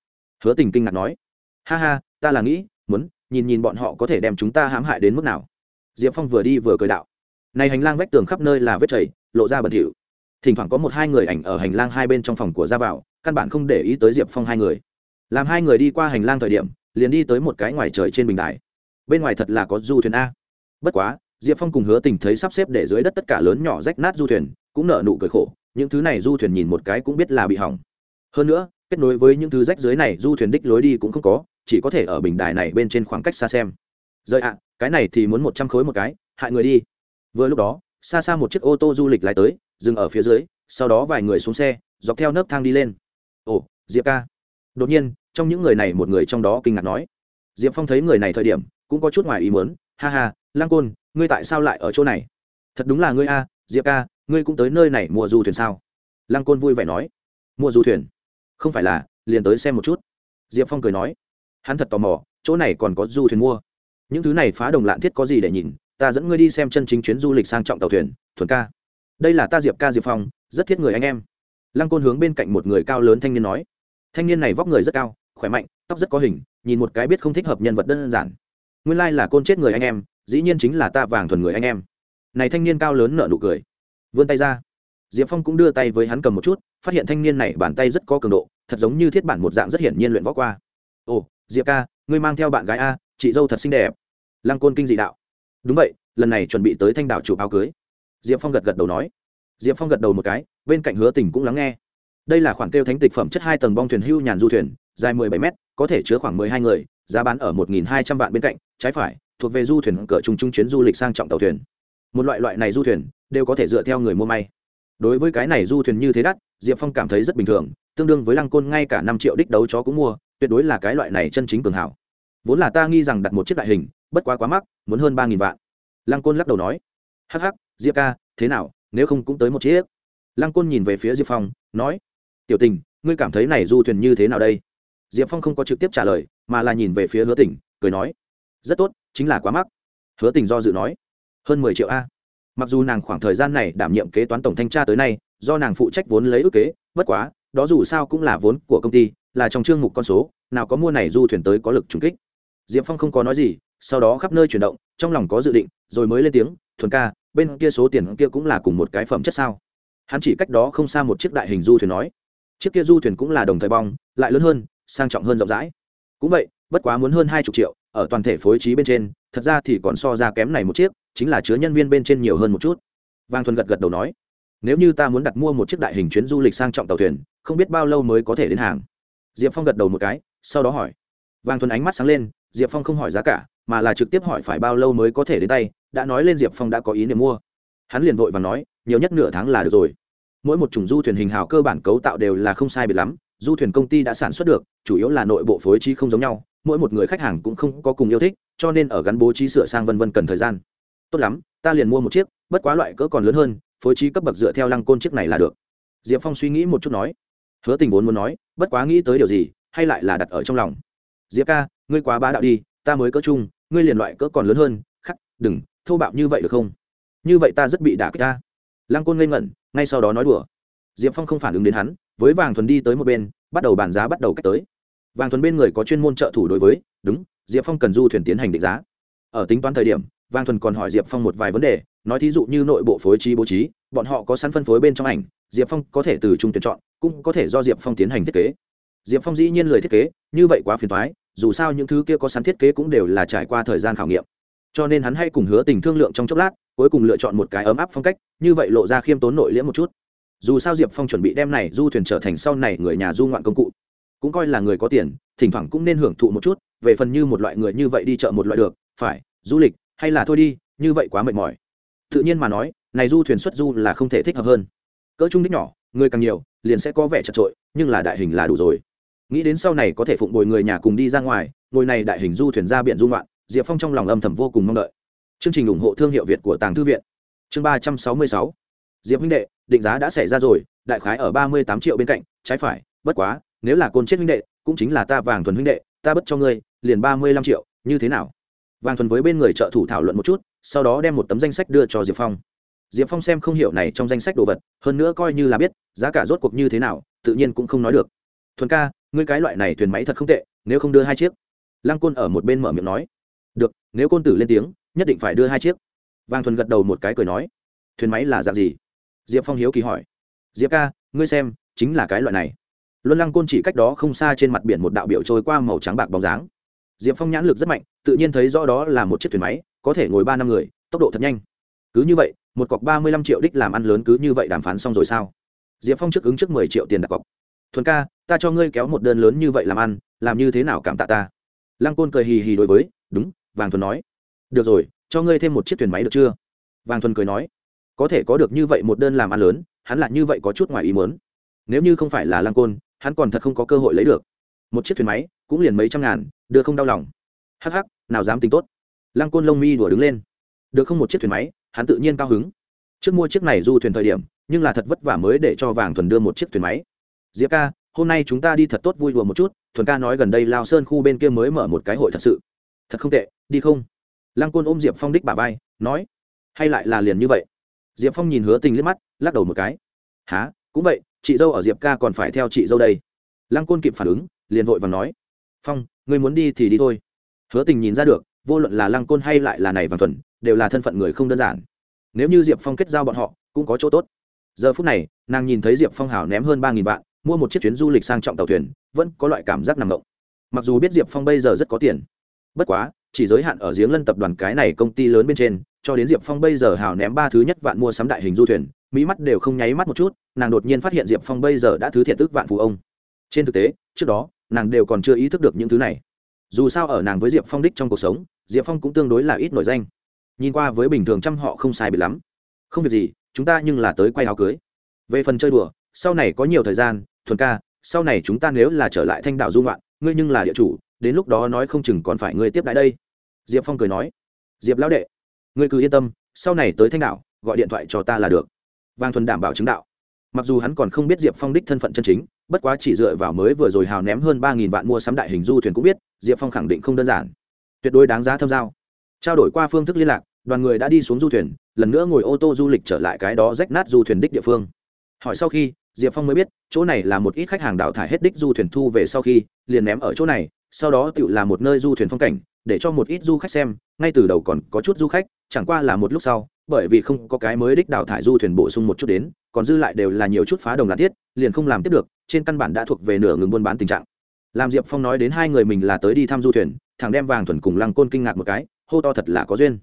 Hứa tình kinh ngạc nói, ha ha, ta là nghĩ, muốn nhìn nhìn bọn họ có thể đem chúng ta hãm hại đến mức nào. Diệp phong vừa đi vừa cười đạo, này hành lang vách tường khắp nơi là vết chảy, lộ ra bẩn thỉu. Thỉnh thoảng có một hai người ảnh ở hành lang hai bên trong phòng của ra vào, căn bản không để ý tới diệp phong hai người làm hai người đi qua hành lang thời điểm, liền đi tới một cái ngoài trời trên bình đài. Bên ngoài thật là có du thuyền a. Bất quá, diệp phong cùng hứa tình thấy sắp xếp để dưới đất tất cả lớn nhỏ rách nát du thuyền, cũng nở nụ cười khổ, những thứ này du thuyền nhìn một cái cũng biết là bị hỏng. Hơn nữa, kết nối với những thứ rách dưới này, du thuyền đích lối đi cũng không có, chỉ có thể ở bình đài này bên trên khoảng cách xa xem. Rời ạ, cái này thì muốn một trăm khối một cái, hại người đi. Vừa lúc đó, xa xa một chiếc ô tô du lịch lái tới, dừng ở phía dưới, sau đó vài người xuống xe, dọc theo nấc thang đi lên. Ồ, diệp ca. Đột nhiên trong những người này một người trong đó kinh ngạc nói, diệp phong thấy người này thời điểm, cũng có chút ngoài ý muốn. Ha ha lang côn, ngươi tại sao lại ở chỗ này? Thật đúng là ngươi a, diệp ca, ngươi cũng tới nơi này mua du thuyền sao? Lang côn vui vẻ nói mua du thuyền? Không phải là, liền tới xem một chút. Diệp phong cười nói, hắn thật tò mò, chỗ này còn có du thuyền mua. Những thứ này phá đồng lạn thiết có gì để nhìn? Ta dẫn ngươi đi xem chân chính chuyến du lịch sang trọng tàu thuyền, thuần ca. Đây là ta diệp ca, diệp phong, rất thiết người anh em. Lăng côn hướng bên cạnh một người cao lớn thanh niên nói, thanh niên này vóc người rất cao khỏe mạnh, tóc rất có hình, nhìn một cái biết không thích hợp nhân vật đơn giản. Nguyên lai là côn chết người anh em, dĩ nhiên chính là ta vàng thuần người anh em. Này thanh niên cao lớn nở nụ cười. Vươn tay ra. Diệp phong cũng đưa tay với hắn cầm một chút, phát hiện thanh niên này bàn tay rất có cường độ, thật giống như thiết bản một dạng rất hiển nhiên luyện võ qua. Ồ, diệp ca, ngươi mang theo bạn gái a, chị dâu thật xinh đẹp. Lăng côn kinh dị đạo. Đúng vậy, lần này chuẩn bị tới thanh đảo chụp áo cưới. Diệp phong gật gật đầu nói. Diệp phong gật đầu một cái, bên cạnh hứa tình cũng lắng nghe. Đây là khoản kêu thánh tịch phẩm chất hai tầng bong thuyền hưu nhàn du thuyền dài mười bảy m có thể chứa khoảng mười hai người, giá bán ở một nghìn hai trăm vạn bên cạnh, trái phải, thuộc về du thuyền cỡ trùng trung chuyến du lịch sang trọng tàu thuyền. Một loại loại này du thuyền, đều có thể dựa theo người mua may. Đối với cái này du thuyền như thế đắt, diệp phong cảm thấy rất bình thường, tương đương với lăng côn ngay cả năm triệu đích đấu chó cũng mua, tuyệt đối là cái loại này chân chính cường hảo. Vốn là ta nghi rằng đặt một chiếc đại hình, bất quá quá mắc, muốn hơn ba nghìn vạn. Lăng côn lắc đầu nói, hắc hắc, diệp ca, thế nào, nếu không cũng tới một chiếc. Lăng côn nhìn về phía diệp phong, nói, tiểu tình, ngươi cảm thấy này du thuyền như thế nào đây? Diệp phong không có trực tiếp trả lời, mà là nhìn về phía hứa tỉnh cười nói, rất tốt, chính là quá mắc. Hứa tình do dự nói, hơn mười triệu a. Mặc dù nàng khoảng thời gian này đảm nhiệm kế toán tổng thanh tra tới nay, do nàng phụ trách vốn lấy ước kế, bất quá, đó dù sao cũng là vốn của công ty, là trong chương mục con số, nào có mua này du thuyền tới có lực trùng kích. Diệp phong không có nói gì, sau đó khắp nơi chuyển động, trong lòng có dự định, rồi mới lên tiếng, thuần ca, bên kia số tiền kia cũng là cùng một cái phẩm chất sao? Hắn chỉ cách đó không xa một chiếc đại hình du thuyền nói, chiếc kia du thuyền cũng là đồng thời bong, lại lớn hơn sang trọng hơn rộng rãi. Cũng vậy, bất quá muốn hơn hai chục triệu, ở toàn thể phối trí bên trên, thật ra thì còn so ra kém này một chiếc, chính là chứa nhân viên bên trên nhiều hơn một chút. Vang thuần gật gật đầu nói, nếu như ta muốn đặt mua một chiếc đại hình chuyến du lịch sang trọng tàu thuyền, không biết bao lâu mới có thể đến hàng. Diệp phong gật đầu một cái, sau đó hỏi. Vang thuần ánh mắt sáng lên, diệp phong không hỏi giá cả, mà là trực tiếp hỏi phải bao lâu mới có thể đến tay, đã nói lên diệp phong đã có ý niệm mua. Hắn liền vội và nói, nhiều nhất nửa tháng là được rồi. Mỗi một chủng du thuyền hình hào cơ bản cấu tạo đều là không sai biệt lắm du thuyền công ty đã sản xuất được, chủ yếu là nội bộ phối trí không giống nhau, mỗi một người khách hàng cũng không có cùng yêu thích, cho nên ở gắn bố trí sửa sang vân vân cần thời gian. Tốt lắm, ta liền mua một chiếc, bất quá loại cỡ còn lớn hơn, phối trí cấp bậc dựa theo lăng côn chiếc này là được. Diệp phong suy nghĩ một chút nói. Hứa tình vốn muốn nói, bất quá nghĩ tới điều gì, hay lại là đặt ở trong lòng. Diệp ca, ngươi quá bá đạo đi, ta mới cỡ chung ngươi liền loại cỡ còn lớn hơn, khắc, đừng, thô bạo như vậy được không? Như vậy ta rất bị đả kích ta. Lăng côn ngây ngẩn, ngay sau đó nói đùa. Diệp phong không phản ứng đến hắn với vàng thuần đi tới một bên, bắt đầu bàn giá bắt đầu cách tới. Vàng thuần bên người có chuyên môn trợ thủ đối với, đúng, diệp phong cần du thuyền tiến hành định giá. Ở tính toán thời điểm, vàng thuần còn hỏi diệp phong một vài vấn đề, nói thí dụ như nội bộ phối trí bố trí, bọn họ có sẵn phân phối bên trong ảnh, diệp phong có thể từ trung tuyển chọn, cũng có thể do diệp phong tiến hành thiết kế. Diệp phong dĩ nhiên lời thiết kế, như vậy quá phiền thoái dù sao những thứ kia có sẵn thiết kế cũng đều là trải qua thời gian khảo nghiệm. Cho nên hắn hay cùng hứa tình thương lượng trong chốc lát, cuối cùng lựa chọn một cái ấm áp phong cách, như vậy lộ ra khiêm tốn nội liễm một chút dù sao diệp phong chuẩn bị đem này du thuyền trở thành sau này người nhà du ngoạn công cụ cũng coi là người có tiền thỉnh thoảng cũng nên hưởng thụ một chút về phần như một loại người như vậy đi chợ một loại được phải du lịch hay là thôi đi như vậy quá mệt mỏi tự nhiên mà nói này du thuyền xuất du là không thể thích hợp hơn cỡ trung đích nhỏ người càng nhiều liền sẽ có vẻ chật trội nhưng là đại hình là đủ rồi nghĩ đến sau này có thể phụng bồi người nhà cùng đi ra ngoài ngồi này đại hình du thuyền ra biển du ngoạn diệp phong trong lòng âm thầm vô cùng mong đợi chương trình ủng hộ thương hiệu việt của tàng thư viện chương ba trăm sáu mươi sáu diệp huynh đệ, định giá đã xảy ra rồi, đại khái ở ba mươi tám triệu bên cạnh, trái phải, bất quá, nếu là côn chết huynh đệ, cũng chính là ta vàng thuần huynh đệ, ta bất cho ngươi, liền ba mươi lăm triệu, như thế nào? Vàng thuần với bên người trợ thủ thảo luận một chút, sau đó đem một tấm danh sách đưa cho diệp phong. Diệp phong xem không hiểu này trong danh sách đồ vật, hơn nữa coi như là biết, giá cả rốt cuộc như thế nào, tự nhiên cũng không nói được. Thuần ca, ngươi cái loại này thuyền máy thật không tệ, nếu không đưa hai chiếc. Lăng côn ở một bên mở miệng nói. Được, nếu côn tử lên tiếng, nhất định phải đưa hai chiếc. Vàng thuần gật đầu một cái cười nói. Thuyền máy là dạng gì? Diệp phong hiếu kỳ hỏi. Diệp ca, ngươi xem, chính là cái loại này. Luân lăng côn chỉ cách đó không xa trên mặt biển một đạo biểu trôi qua màu trắng bạc bóng dáng. Diệp phong nhãn lực rất mạnh, tự nhiên thấy rõ đó là một chiếc thuyền máy, có thể ngồi ba năm người, tốc độ thật nhanh. Cứ như vậy, một cọc ba mươi lăm triệu đích làm ăn lớn cứ như vậy đàm phán xong rồi sao? Diệp phong trước ứng trước mười triệu tiền đặt cọc. Thuần ca, ta cho ngươi kéo một đơn lớn như vậy làm ăn, làm như thế nào cảm tạ ta? Lăng côn cười hì hì đối với, đúng, vàng thuần nói. Được rồi, cho ngươi thêm một chiếc thuyền máy được chưa? Vàng thuần cười nói có thể có được như vậy một đơn làm ăn lớn, hắn lại như vậy có chút ngoài ý muốn. Nếu như không phải là lăng côn, hắn còn thật không có cơ hội lấy được. Một chiếc thuyền máy, cũng liền mấy trăm ngàn, đưa không đau lòng. Hắc hắc, nào dám tính tốt. Lăng côn lông mi đùa đứng lên. Được không một chiếc thuyền máy, hắn tự nhiên cao hứng. Trước mua chiếc này du thuyền thời điểm, nhưng là thật vất vả mới để cho vàng thuần đưa một chiếc thuyền máy. Diệp ca, hôm nay chúng ta đi thật tốt vui đùa một chút, thuần ca nói gần đây lao sơn khu bên kia mới mở một cái hội thật sự. Thật không tệ, đi không? Lăng côn ôm diệp phong đích bà vai, nói. Hay lại là liền như vậy? Diệp phong nhìn hứa tình liếc mắt, lắc đầu một cái. Há cũng vậy, chị dâu ở diệp ca còn phải theo chị dâu đây. Lăng côn kịp phản ứng, liền vội và nói. Phong người muốn đi thì đi thôi. Hứa tình nhìn ra được, vô luận là lăng côn hay lại là này vàng thuần, đều là thân phận người không đơn giản. Nếu như diệp phong kết giao bọn họ, cũng có chỗ tốt. Giờ phút này, nàng nhìn thấy diệp phong hảo ném hơn ba nghìn vạn, mua một chiếc chuyến du lịch sang trọng tàu thuyền, vẫn có loại cảm giác nằm động. Mặc dù biết diệp phong bây giờ rất có tiền, bất quá, chỉ giới hạn ở giếng lân tập đoàn cái này công ty lớn bên trên cho đến diệp phong bây giờ hào ném ba thứ nhất vạn mua sắm đại hình du thuyền, mỹ mắt đều không nháy mắt một chút, nàng đột nhiên phát hiện diệp phong bây giờ đã thứ thiện tức vạn phú ông. Trên thực tế, trước đó, nàng đều còn chưa ý thức được những thứ này. Dù sao ở nàng với diệp phong đích trong cuộc sống, diệp phong cũng tương đối là ít nổi danh. Nhìn qua với bình thường trăm họ không sai bị lắm. Không việc gì, chúng ta nhưng là tới quay áo cưới. Về phần chơi đùa, sau này có nhiều thời gian, thuần ca, sau này chúng ta nếu là trở lại thanh đạo dung loạn ngươi nhưng là địa chủ, đến lúc đó nói không chừng còn phải ngươi tiếp đại đây. Diệp phong cười nói. Diệp lão đệ ngươi cứ yên tâm, sau này tới thanh đạo gọi điện thoại cho ta là được. Vang thuần đảm bảo chứng đạo. Mặc dù hắn còn không biết diệp phong đích thân phận chân chính, bất quá chỉ dựa vào mới vừa rồi hào ném hơn ba nghìn vạn mua sắm đại hình du thuyền cũng biết, diệp phong khẳng định không đơn giản. Tuyệt đối đáng giá thâm giao. Trao đổi qua phương thức liên lạc, đoàn người đã đi xuống du thuyền, lần nữa ngồi ô tô du lịch trở lại cái đó rách nát du thuyền đích địa phương. Hỏi sau khi, diệp phong mới biết, chỗ này là một ít khách hàng đào thải hết đích du thuyền thu về sau khi, liền ném ở chỗ này, sau đó tự là một nơi du thuyền phong cảnh để cho một ít du khách xem, ngay từ đầu còn có chút du khách, chẳng qua là một lúc sau, bởi vì không có cái mới đích đào thải du thuyền bổ sung một chút đến, còn dư lại đều là nhiều chút phá đồng là thiết, liền không làm tiếp được, trên căn bản đã thuộc về nửa ngừng buôn bán tình trạng. Làm diệp phong nói đến hai người mình là tới đi thăm du thuyền, thằng đem vàng thuần cùng lăng côn kinh ngạc một cái, hô to thật là có duyên.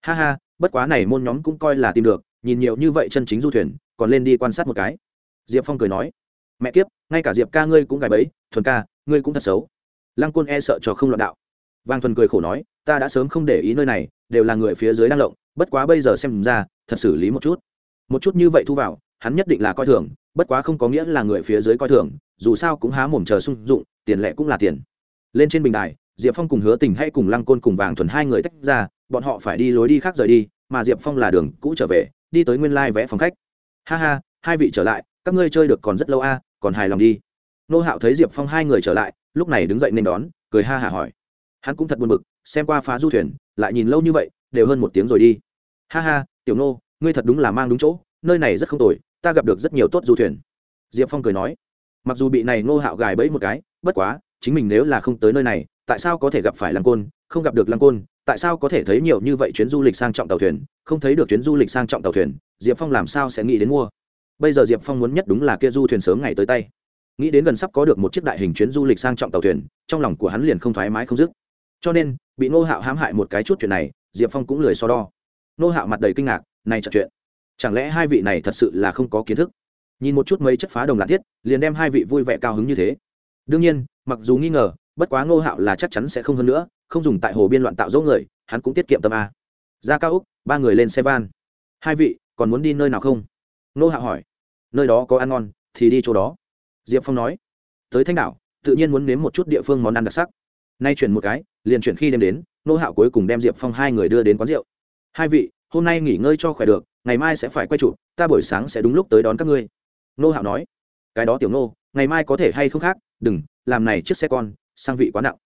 Ha ha, bất quá này môn nhóm cũng coi là tìm được, nhìn nhiều như vậy chân chính du thuyền, còn lên đi quan sát một cái. Diệp phong cười nói, mẹ kiếp, ngay cả diệp ca ngươi cũng gài bẫy, thuần ca, ngươi cũng thật xấu. Lăng côn e sợ cho không loạn đạo vàng thuần cười khổ nói, ta đã sớm không để ý nơi này, đều là người phía dưới đang lộng, bất quá bây giờ xem ra, thật xử lý một chút. Một chút như vậy thu vào, hắn nhất định là coi thường, bất quá không có nghĩa là người phía dưới coi thường, dù sao cũng há mồm chờ sung dụng, tiền lệ cũng là tiền. Lên trên bình đài, diệp phong cùng hứa tình hay cùng lăng côn cùng vàng thuần hai người tách ra, bọn họ phải đi lối đi khác rời đi, mà diệp phong là đường cũ trở về, đi tới nguyên lai vẽ phòng khách. Ha ha, hai vị trở lại, các ngươi chơi được còn rất lâu a, còn hài lòng đi. Nô hạo thấy diệp phong hai người trở lại, lúc này đứng dậy nên đón, cười ha hả hỏi hắn cũng thật buồn bực, xem qua phá du thuyền, lại nhìn lâu như vậy, đều hơn một tiếng rồi đi. Ha ha, tiểu nô, ngươi thật đúng là mang đúng chỗ, nơi này rất không tồi, ta gặp được rất nhiều tốt du thuyền. Diệp phong cười nói. Mặc dù bị này Ngô hạo gài bẫy một cái, bất quá, chính mình nếu là không tới nơi này, tại sao có thể gặp phải lăng côn, không gặp được lăng côn, tại sao có thể thấy nhiều như vậy chuyến du lịch sang trọng tàu thuyền, không thấy được chuyến du lịch sang trọng tàu thuyền, diệp phong làm sao sẽ nghĩ đến mua? Bây giờ diệp phong muốn nhất đúng là kia du thuyền sớm ngày tới tay. Nghĩ đến gần sắp có được một chiếc đại hình chuyến du lịch sang trọng tàu thuyền, trong lòng của hắn liền không thoải mái không dứt cho nên, bị nô hạo hãm hại một cái chút chuyện này, diệp phong cũng lười so đo. Nô hạo mặt đầy kinh ngạc, này chật chuyện, chẳng lẽ hai vị này thật sự là không có kiến thức? Nhìn một chút mấy chất phá đồng lạc thiết, liền đem hai vị vui vẻ cao hứng như thế. Đương nhiên, mặc dù nghi ngờ, bất quá ngô hạo là chắc chắn sẽ không hơn nữa, không dùng tại hồ biên loạn tạo dỗ người, hắn cũng tiết kiệm tâm a. Ra cao úc, ba người lên xe van. Hai vị, còn muốn đi nơi nào không? Ngô hạo hỏi. Nơi đó có ăn ngon, thì đi chỗ đó. Diệp phong nói. Tới thanh đảo, tự nhiên muốn nếm một chút địa phương món ăn đặc sắc nay chuyển một cái, liền chuyển khi đêm đến, nô hạo cuối cùng đem diệp phong hai người đưa đến quán rượu. Hai vị, hôm nay nghỉ ngơi cho khỏe được, ngày mai sẽ phải quay trụ ta buổi sáng sẽ đúng lúc tới đón các ngươi. Nô hạo nói. Cái đó tiểu nô, ngày mai có thể hay không khác? Đừng, làm này chiếc xe con, sang vị quá nặng.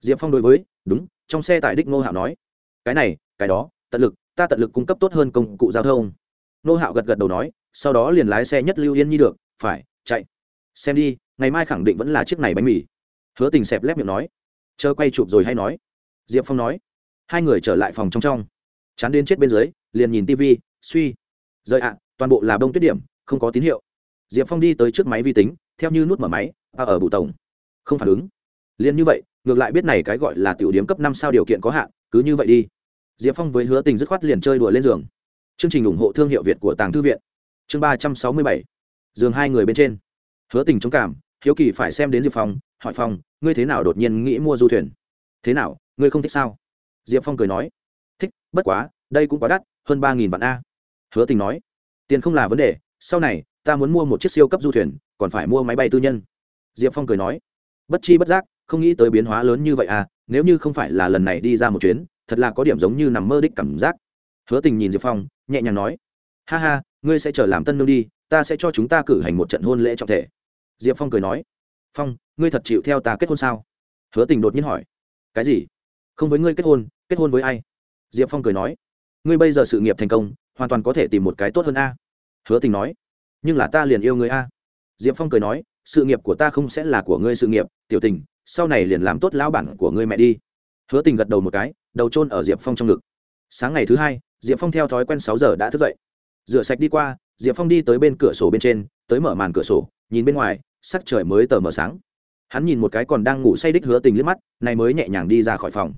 Diệp phong đối với, đúng, trong xe tại đích nô hạo nói. Cái này, cái đó, tận lực, ta tận lực cung cấp tốt hơn công cụ giao thông. Nô hạo gật gật đầu nói, sau đó liền lái xe nhất lưu yên nhi được, phải, chạy. Xem đi, ngày mai khẳng định vẫn là chiếc này bánh mì. Hứa tình xẹp lép miệng nói chờ quay chụp rồi hay nói. Diệp phong nói. Hai người trở lại phòng trong trong. Chán đến chết bên dưới, liền nhìn tv suy. Rời ạ, toàn bộ là bông tuyết điểm, không có tín hiệu. Diệp phong đi tới trước máy vi tính, theo như nút mở máy, và ở bụ tổng. Không phản ứng. Liền như vậy, ngược lại biết này cái gọi là tiểu điểm cấp năm sao điều kiện có hạn, cứ như vậy đi. Diệp phong với hứa tình dứt khoát liền chơi đùa lên giường. Chương trình ủng hộ thương hiệu việt của tàng thư viện. Chương ba trăm sáu mươi bảy. Giường hai người bên trên. Hứa tình chống cảm, hiếu kỳ phải xem đến diệp phong hỏi phong, ngươi thế nào đột nhiên nghĩ mua du thuyền? Thế nào, ngươi không thích sao? Diệp phong cười nói, thích, bất quá, đây cũng quá đắt, hơn ba nghìn vạn a. Hứa tình nói, tiền không là vấn đề, sau này, ta muốn mua một chiếc siêu cấp du thuyền, còn phải mua máy bay tư nhân. Diệp phong cười nói, bất chi bất giác, không nghĩ tới biến hóa lớn như vậy à nếu như không phải là lần này đi ra một chuyến, thật là có điểm giống như nằm mơ đích cảm giác. Hứa tình nhìn diệp phong, nhẹ nhàng nói, ha ha, ngươi sẽ chờ làm tân nương đi, ta sẽ cho chúng ta cử hành một trận hôn lễ trọng thể. Diệp phong cười nói phong, ngươi thật chịu theo ta kết hôn sao? Hứa tình đột nhiên hỏi. Cái gì? Không với ngươi kết hôn kết hôn với ai? Diệp phong cười nói. Ngươi bây giờ sự nghiệp thành công, hoàn toàn có thể tìm một cái tốt hơn a. Hứa tình nói. Nhưng là ta liền yêu người a. Diệp phong cười nói. Sự nghiệp của ta không sẽ là của ngươi sự nghiệp, tiểu tình, sau này liền làm tốt lão bản của ngươi mẹ đi. Hứa tình gật đầu một cái, đầu trôn ở diệp phong trong ngực. Sáng ngày thứ hai, diệp phong theo thói quen sáu giờ đã thức dậy. Rửa sạch đi qua, diệp phong đi tới bên cửa sổ bên trên, tới mở màn cửa sổ, nhìn bên ngoài sắc trời mới tờ mờ sáng. Hắn nhìn một cái còn đang ngủ say đích hứa tình liếc mắt này mới nhẹ nhàng đi ra khỏi phòng.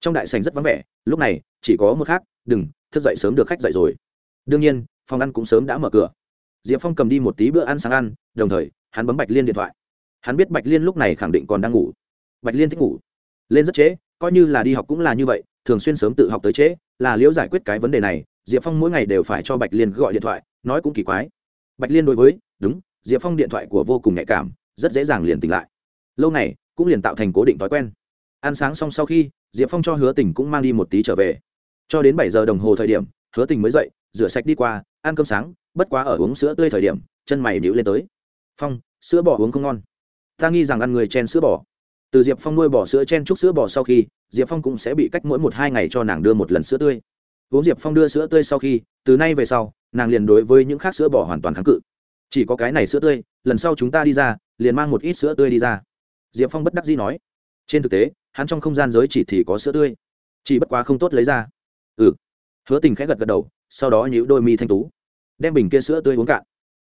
Trong đại sành rất vắng vẻ, lúc này, chỉ có một khác, đừng, thức dậy sớm được khách dậy rồi. Đương nhiên, phòng ăn cũng sớm đã mở cửa. Diệp phong cầm đi một tí bữa ăn sáng ăn, đồng thời, hắn bấm bạch liên điện thoại. Hắn biết bạch liên lúc này khẳng định còn đang ngủ. Bạch liên thích ngủ. Lên rất trễ, coi như là đi học cũng là như vậy, thường xuyên sớm tự học tới trễ, là liễu giải quyết cái vấn đề này. Diệp phong mỗi ngày đều phải cho bạch liên gọi điện thoại, nói cũng kỳ quái. Bạch liên đối với, đúng diệp phong điện thoại của vô cùng nhạy cảm, rất dễ dàng liền tỉnh lại. Lâu này cũng liền tạo thành cố định thói quen. Ăn sáng xong sau khi, diệp phong cho hứa tình cũng mang đi một tí trở về. Cho đến bảy giờ đồng hồ thời điểm, hứa tình mới dậy, rửa sạch đi qua, ăn cơm sáng, bất quá ở uống sữa tươi thời điểm, chân mày níu lên tới. Phong, sữa bò uống không ngon. Ta nghi rằng ăn người chen sữa bò. Từ diệp phong nuôi bò sữa chen chúc sữa bò sau khi, diệp phong cũng sẽ bị cách mỗi một hai ngày cho nàng đưa một lần sữa tươi. Uống diệp phong đưa sữa tươi sau khi, từ nay về sau, nàng liền đối với những khác sữa bò hoàn toàn kháng cự chỉ có cái này sữa tươi, lần sau chúng ta đi ra, liền mang một ít sữa tươi đi ra. Diệp phong bất đắc dĩ nói. Trên thực tế, hắn trong không gian giới chỉ thì có sữa tươi. Chỉ bất quá không tốt lấy ra. Ừ. Hứa tình khẽ gật gật đầu, sau đó nhíu đôi mi thanh tú. Đem bình kia sữa tươi uống cạn.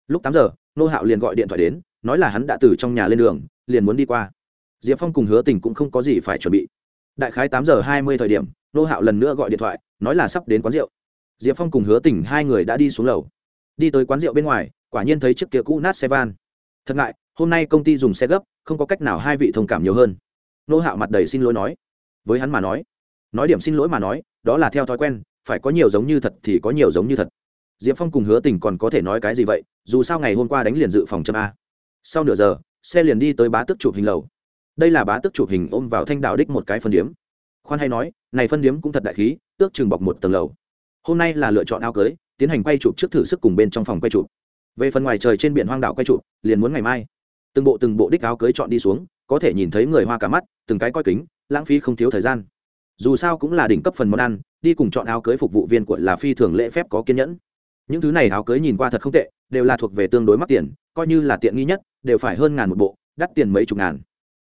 Lúc tám giờ, nô hạo liền gọi điện thoại đến, nói là hắn đã từ trong nhà lên đường, liền muốn đi qua. Diệp phong cùng hứa tình cũng không có gì phải chuẩn bị. Đại khái tám giờ hai mươi thời điểm, nô hạo lần nữa gọi điện thoại, nói là sắp đến quán rượu. Diệp phong cùng hứa tình hai người đã đi xuống lầu. Đi tới quán rượu bên ngoài quả nhiên thấy chiếc kia cũ nát xe van. Thật ngại, hôm nay công ty dùng xe gấp, không có cách nào hai vị thông cảm nhiều hơn. Nô hạo mặt đầy xin lỗi nói. Với hắn mà nói nói điểm xin lỗi mà nói, đó là theo thói quen, phải có nhiều giống như thật thì có nhiều giống như thật. Diệp phong cùng hứa tình còn có thể nói cái gì vậy, dù sao ngày hôm qua đánh liền dự phòng châm a. Sau nửa giờ, xe liền đi tới bá tức chụp hình lầu. Đây là bá tức chụp hình ôm vào thanh đạo đích một cái phân điếm. Khoan hay nói, này phân điếm cũng thật đại khí, ước chừng bọc một tầng lầu. Hôm nay là lựa chọn áo cưới, tiến hành quay chụp trước thử sức cùng bên trong phòng quay chụp về phần ngoài trời trên biển hoang đảo quay trụ, liền muốn ngày mai. Từng bộ từng bộ đích áo cưới chọn đi xuống, có thể nhìn thấy người hoa cả mắt, từng cái coi kính, lãng phí không thiếu thời gian. Dù sao cũng là đỉnh cấp phần món ăn, đi cùng chọn áo cưới phục vụ viên của là phi thường lễ phép có kiên nhẫn. Những thứ này áo cưới nhìn qua thật không tệ, đều là thuộc về tương đối mắc tiền, coi như là tiện nghi nhất, đều phải hơn ngàn một bộ, đắt tiền mấy chục ngàn.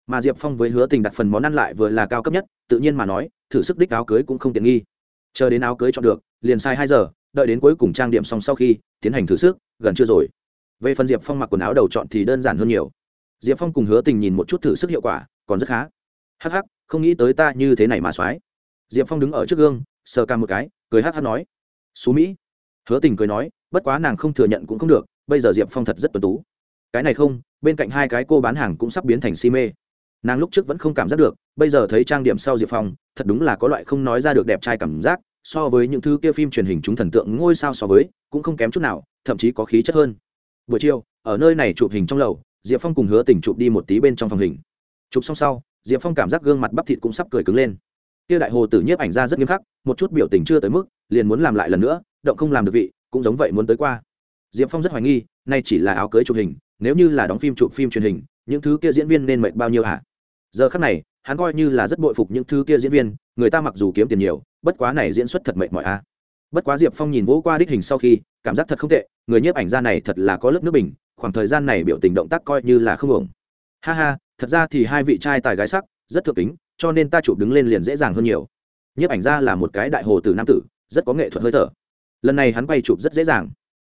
Mà diệp phong với hứa tình đặt phần món ăn lại vừa là cao cấp nhất, tự nhiên mà nói, thử sức đích áo cưới cũng không tiện nghi. Chờ đến áo cưới chọn được, liền sai hai giờ, đợi đến cuối cùng trang điểm xong sau khi, tiến hành thử sức gần chưa rồi. Về phần diệp phong mặc quần áo đầu chọn thì đơn giản hơn nhiều. Diệp phong cùng hứa tình nhìn một chút thử sức hiệu quả, còn rất khá. Hắc hắc, không nghĩ tới ta như thế này mà soái diệp phong đứng ở trước gương, sờ ca một cái, cười hắc hắc nói. Xú mỹ. Hứa tình cười nói, bất quá nàng không thừa nhận cũng không được, bây giờ diệp phong thật rất tuần tú. Cái này không, bên cạnh hai cái cô bán hàng cũng sắp biến thành si mê. Nàng lúc trước vẫn không cảm giác được, bây giờ thấy trang điểm sau diệp phong, thật đúng là có loại không nói ra được đẹp trai cảm giác so với những thứ kia phim truyền hình chúng thần tượng ngôi sao so với, cũng không kém chút nào, thậm chí có khí chất hơn. Buổi chiều, ở nơi này chụp hình trong lầu, diệp phong cùng hứa tình chụp đi một tí bên trong phòng hình. Chụp xong sau, diệp phong cảm giác gương mặt bắp thịt cũng sắp cười cứng lên. Kia đại hồ tử nhiếp ảnh ra rất nghiêm khắc, một chút biểu tình chưa tới mức, liền muốn làm lại lần nữa, động không làm được vị, cũng giống vậy muốn tới qua. Diệp phong rất hoài nghi, nay chỉ là áo cưới chụp hình, nếu như là đóng phim chụp phim truyền hình, những thứ kia diễn viên nên mệt bao nhiêu hả? Giờ khắc này, hắn coi như là rất bội phục những thứ kia diễn viên, người ta mặc dù kiếm tiền nhiều bất quá này diễn xuất thật mệt mỏi a bất quá diệp phong nhìn vỗ qua đích hình sau khi, cảm giác thật không tệ, người nhiếp ảnh gia này thật là có lớp nước bình, khoảng thời gian này biểu tình động tác coi như là không ổn. Ha ha, thật ra thì hai vị trai tài gái sắc, rất thượng tính cho nên ta chụp đứng lên liền dễ dàng hơn nhiều. Nhiếp ảnh gia là một cái đại hồ tử nam tử, rất có nghệ thuật hơi thở. Lần này hắn quay chụp rất dễ dàng.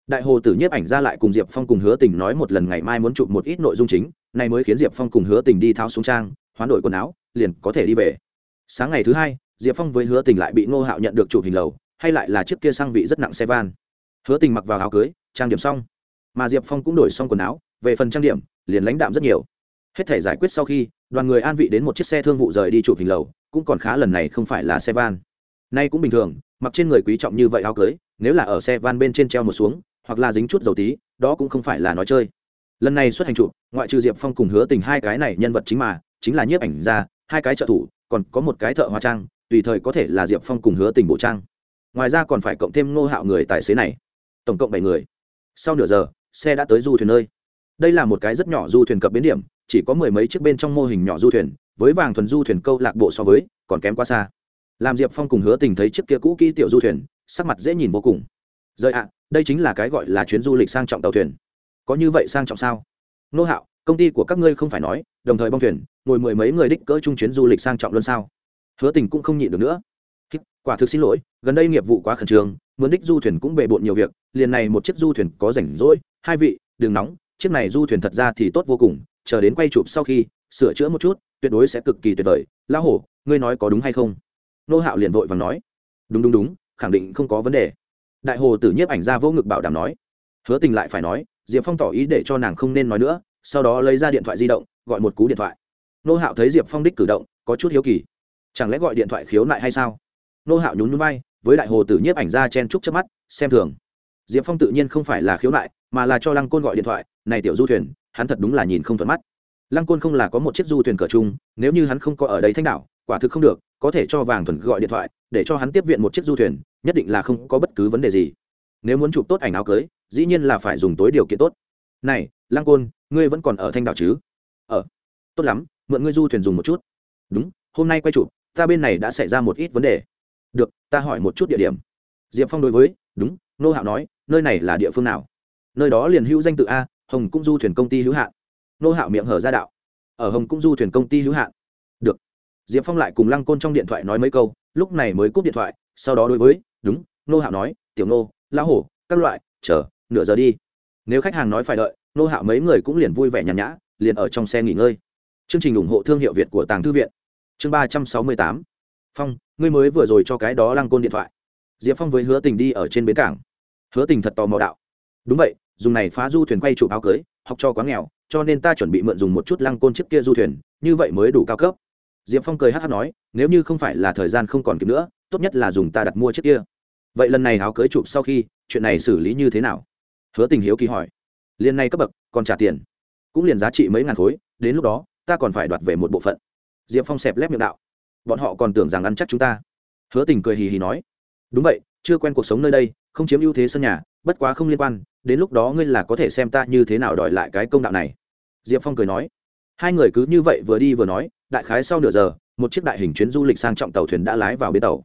Đại hồ tử nhiếp ảnh gia lại cùng diệp phong cùng hứa tình nói một lần ngày mai muốn chụp một ít nội dung chính này mới khiến diệp phong cùng hứa tình đi tháo xuống trang, hoán đổi quần áo, liền có thể đi về. Sáng ngày thứ hai diệp phong với hứa tình lại bị ngô hạo nhận được chụp hình lầu, hay lại là chiếc kia sang vị rất nặng xe van. Hứa tình mặc vào áo cưới, trang điểm xong. Mà diệp phong cũng đổi xong quần áo, về phần trang điểm, liền lãnh đạm rất nhiều. Hết thể giải quyết sau khi, đoàn người an vị đến một chiếc xe thương vụ rời đi chụp hình lầu, cũng còn khá lần này không phải là xe van. Nay cũng bình thường, mặc trên người quý trọng như vậy áo cưới, nếu là ở xe van bên trên treo một xuống, hoặc là dính chút dầu tí, đó cũng không phải là nói chơi. Lần này xuất hành chụp, ngoại trừ diệp phong cùng hứa tình hai cái này nhân vật chính mà, chính là nhiếp ảnh ra hai cái trợ thủ, còn có một cái thợ hóa trang tùy thời có thể là diệp phong cùng hứa tình bộ trang. Ngoài ra còn phải cộng thêm ngô hạo người tài xế này. Tổng cộng bảy người. Sau nửa giờ, xe đã tới du thuyền nơi. Đây là một cái rất nhỏ du thuyền cập bến điểm, chỉ có mười mấy chiếc bên trong mô hình nhỏ du thuyền, với vàng thuần du thuyền câu lạc bộ so với, còn kém quá xa. Làm diệp phong cùng hứa tình thấy chiếc kia cũ kỹ tiểu du thuyền, sắc mặt dễ nhìn vô cùng. Rời ạ, đây chính là cái gọi là chuyến du lịch sang trọng tàu thuyền. Có như vậy sang trọng sao? Nô hạo, công ty của các ngươi không phải nói, đồng thời bong thuyền, ngồi mười mấy người đích cỡ chung chuyến du lịch sang trọng luôn sao? Hứa tình cũng không nhịn được nữa. Quả thực xin lỗi, gần đây nghiệp vụ quá khẩn trương, muốn đích du thuyền cũng bề bộn nhiều việc, liền này một chiếc du thuyền có rảnh rỗi, hai vị, đừng nóng, chiếc này du thuyền thật ra thì tốt vô cùng, chờ đến quay chụp sau khi, sửa chữa một chút, tuyệt đối sẽ cực kỳ tuyệt vời. Lão hổ, ngươi nói có đúng hay không? Nô hạo liền vội và nói. Đúng đúng đúng, khẳng định không có vấn đề. Đại hồ tử nhiếp ảnh ra vô ngực bảo đảm nói. Hứa tình lại phải nói, diệp phong tỏ ý để cho nàng không nên nói nữa, sau đó lấy ra điện thoại di động, gọi một cú điện thoại. Nô hạo thấy diệp phong đích cử động, có chút hiếu kỳ chẳng lẽ gọi điện thoại khiếu nại hay sao? Nô hạo nhún núi bay với đại hồ tử nhiếp ảnh ra chen trúc trước mắt xem thường. Diệp phong tự nhiên không phải là khiếu nại mà là cho lăng côn gọi điện thoại này tiểu du thuyền hắn thật đúng là nhìn không thuận mắt. Lăng côn không là có một chiếc du thuyền cờ chung nếu như hắn không có ở đây thanh đảo quả thực không được có thể cho vàng thuần gọi điện thoại để cho hắn tiếp viện một chiếc du thuyền nhất định là không có bất cứ vấn đề gì. Nếu muốn chụp tốt ảnh áo cưới dĩ nhiên là phải dùng tối điều kiện tốt. Này lăng côn ngươi vẫn còn ở thanh đảo chứ? Ở ờ, tốt lắm mượn ngươi du thuyền dùng một chút. Đúng hôm nay quay chụp ta bên này đã xảy ra một ít vấn đề. Được, ta hỏi một chút địa điểm. Diệp phong đối với, đúng, nô hạo nói, nơi này là địa phương nào? Nơi đó liền hữu danh tự a, hồng cung du thuyền công ty hữu hạn. Nô hạo miệng hở ra đạo. Ở hồng cung du thuyền công ty hữu hạn. Được. Diệp phong lại cùng lăng côn trong điện thoại nói mấy câu, lúc này mới cúp điện thoại, sau đó đối với, đúng, nô hạo nói, tiểu nô lão hổ, các loại, chờ, nửa giờ đi. Nếu khách hàng nói phải đợi, nô hạo mấy người cũng liền vui vẻ nhàn nhã, liền ở trong xe nghỉ ngơi. Chương trình ủng hộ thương hiệu việt của tàng thư viện chương ba trăm sáu mươi tám. Phong, ngươi mới vừa rồi cho cái đó lăng côn điện thoại. Diệp phong với hứa tình đi ở trên bến cảng. Hứa tình thật tò mò đạo. Đúng vậy, dùng này phá du thuyền quay chụp áo cưới, học cho quá nghèo, cho nên ta chuẩn bị mượn dùng một chút lăng côn chiếc kia du thuyền, như vậy mới đủ cao cấp. Diệp phong cười hát hát nói, nếu như không phải là thời gian không còn kịp nữa, tốt nhất là dùng ta đặt mua chiếc kia. Vậy lần này áo cưới chụp sau khi, chuyện này xử lý như thế nào? Hứa tình hiếu kỳ hỏi. Liên này cấp bậc, còn trả tiền. Cũng liền giá trị mấy ngàn khối, đến lúc đó, ta còn phải đoạt về một bộ phận diệp phong xẹp lép miệng đạo. Bọn họ còn tưởng rằng ăn chắc chúng ta. Hứa tình cười hì hì nói. Đúng vậy, chưa quen cuộc sống nơi đây, không chiếm ưu thế sân nhà, bất quá không liên quan, đến lúc đó ngươi là có thể xem ta như thế nào đòi lại cái công đạo này. Diệp phong cười nói. Hai người cứ như vậy vừa đi vừa nói, đại khái sau nửa giờ, một chiếc đại hình chuyến du lịch sang trọng tàu thuyền đã lái vào bến tàu.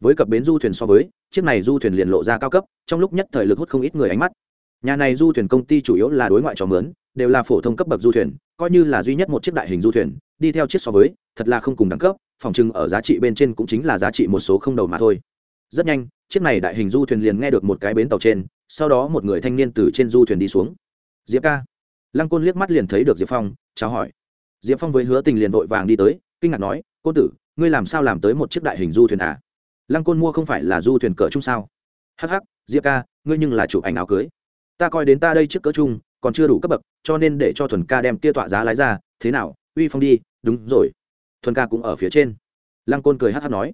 Với cặp bến du thuyền so với, chiếc này du thuyền liền lộ ra cao cấp, trong lúc nhất thời lực hút không ít người ánh mắt. Nhà này du thuyền công ty chủ yếu là đối ngoại cho mướn, đều là phổ thông cấp bậc du thuyền, coi như là duy nhất một chiếc đại hình du thuyền đi theo chiếc so với, thật là không cùng đẳng cấp, phòng trưng ở giá trị bên trên cũng chính là giá trị một số không đầu mà thôi. Rất nhanh, chiếc này đại hình du thuyền liền nghe được một cái bến tàu trên, sau đó một người thanh niên từ trên du thuyền đi xuống. Diệp ca. Lăng côn liếc mắt liền thấy được diệp phong, chào hỏi. Diệp phong với hứa tình liền vội vàng đi tới, kinh ngạc nói, cô tử, ngươi làm sao làm tới một chiếc đại hình du thuyền à? Lăng côn mua không phải là du thuyền cỡ chung sao? Hh diệp ca, ngươi nhưng là chụp ảnh áo cưới. Ta coi đến ta đây chiếc cỡ chung còn chưa đủ cấp bậc, cho nên để cho thuần ca đem kia tọa giá lái ra, thế nào uy phong đi, đúng rồi. Thuần ca cũng ở phía trên. Lăng côn cười hát hát nói.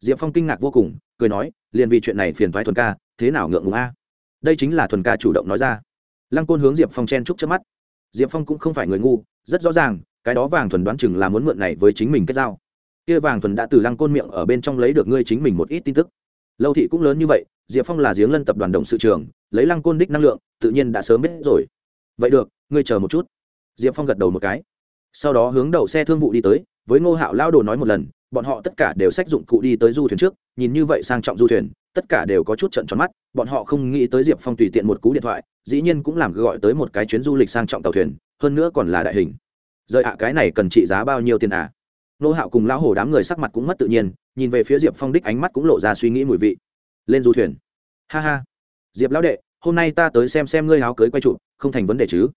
Diệp phong kinh ngạc vô cùng, cười nói, liền vì chuyện này phiền thoái thuần ca, thế nào ngượng ngùng a? Đây chính là thuần ca chủ động nói ra. Lăng côn hướng diệp phong chen trúc trước mắt. Diệp phong cũng không phải người ngu, rất rõ ràng, cái đó vàng thuần đoán chừng là muốn mượn này với chính mình kết giao. Kia vàng thuần đã từ lăng côn miệng ở bên trong lấy được ngươi chính mình một ít tin tức. Lâu thị cũng lớn như vậy, diệp phong là giếng lân tập đoàn đồng sự trường lấy lăng côn đích năng lượng, tự nhiên đã sớm biết rồi. Vậy được, ngươi chờ một chút. Diệp phong gật đầu một cái sau đó hướng đầu xe thương vụ đi tới, với ngô hạo lao đồ nói một lần, bọn họ tất cả đều sách dụng cụ đi tới du thuyền trước, nhìn như vậy sang trọng du thuyền, tất cả đều có chút trận tròn mắt, bọn họ không nghĩ tới diệp phong tùy tiện một cú điện thoại, dĩ nhiên cũng làm gọi tới một cái chuyến du lịch sang trọng tàu thuyền, hơn nữa còn là đại hình. Rời ạ, cái này cần trị giá bao nhiêu tiền à nô hạo cùng lão hổ đám người sắc mặt cũng mất tự nhiên, nhìn về phía diệp phong đích ánh mắt cũng lộ ra suy nghĩ mùi vị. Lên du thuyền. Ha ha. Diệp lão đệ, hôm nay ta tới xem xem ngươi áo cưới quay trụ không thành vấn đề chứ?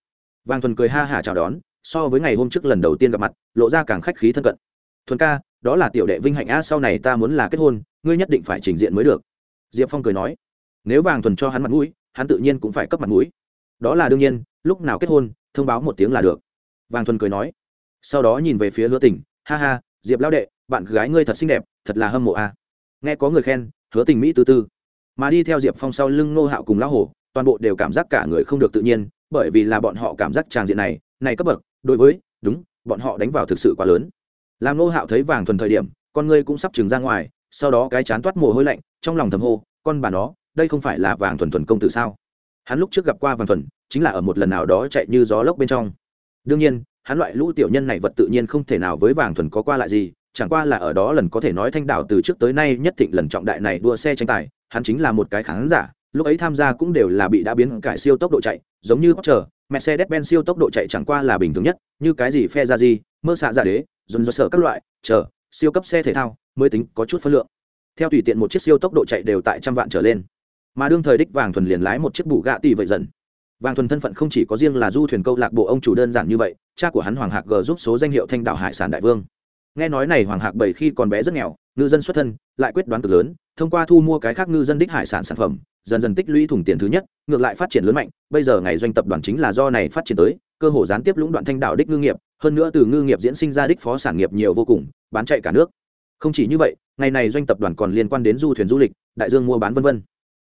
Vàng thuần cười ha hả chào đón so với ngày hôm trước lần đầu tiên gặp mặt, lộ ra càng khách khí thân cận. Thuần ca, đó là tiểu đệ vinh hạnh a, sau này ta muốn là kết hôn, ngươi nhất định phải trình diện mới được. Diệp phong cười nói. Nếu vàng thuần cho hắn mặt mũi, hắn tự nhiên cũng phải cấp mặt mũi. Đó là đương nhiên, lúc nào kết hôn, thông báo một tiếng là được. Vàng thuần cười nói. Sau đó nhìn về phía hứa tình. Ha ha, diệp lao đệ, bạn gái ngươi thật xinh đẹp, thật là hâm mộ a. Nghe có người khen, hứa tình mỹ tư tư mà đi theo diệp phong sau lưng nô hạo cùng lão hổ, toàn bộ đều cảm giác cả người không được tự nhiên, bởi vì là bọn họ cảm giác tràng diện này này cấp bậc đối với, đúng, bọn họ đánh vào thực sự quá lớn. Làm nô hạo thấy vàng thuần thời điểm, con ngươi cũng sắp trừng ra ngoài, sau đó cái chán toát mồ hôi lạnh, trong lòng thầm hô, con bà nó, đây không phải là vàng thuần thuần công tử sao? Hắn lúc trước gặp qua vàng thuần, chính là ở một lần nào đó chạy như gió lốc bên trong. Đương nhiên, hắn loại lũ tiểu nhân này vật tự nhiên không thể nào với vàng thuần có qua lại gì, chẳng qua là ở đó lần có thể nói thanh đảo từ trước tới nay nhất thịnh lần trọng đại này đua xe tranh tài, hắn chính là một cái khán giả lúc ấy tham gia cũng đều là bị đã biến cải siêu tốc độ chạy giống như Porsche, Mercedes-Benz siêu tốc độ chạy chẳng qua là bình thường nhất như cái gì phe ra gì mơ xạ giả đế dồn dồn sở các loại chờ siêu cấp xe thể thao mới tính có chút phân lượng. Theo tùy tiện một chiếc siêu tốc độ chạy đều tại trăm vạn trở lên. Mà đương thời đích vàng thuần liền lái một chiếc bù gạ tỷ vậy dần. Vàng thuần thân phận không chỉ có riêng là du thuyền câu lạc bộ ông chủ đơn giản như vậy cha của hắn hoàng hạc g giúp số danh hiệu thanh đảo hải sản đại vương nghe nói này hoàng hạc bảy khi còn bé rất nghèo, ngư dân xuất thân, lại quyết đoán cực lớn, thông qua thu mua cái khác ngư dân đích hải sản sản phẩm, dần dần tích lũy thủng tiền thứ nhất, ngược lại phát triển lớn mạnh, bây giờ ngày doanh tập đoàn chính là do này phát triển tới, cơ hồ gián tiếp lũng đoạn thanh đạo đích ngư nghiệp, hơn nữa từ ngư nghiệp diễn sinh ra đích phó sản nghiệp nhiều vô cùng, bán chạy cả nước. Không chỉ như vậy, ngày này doanh tập đoàn còn liên quan đến du thuyền du lịch, đại dương mua bán vân vân.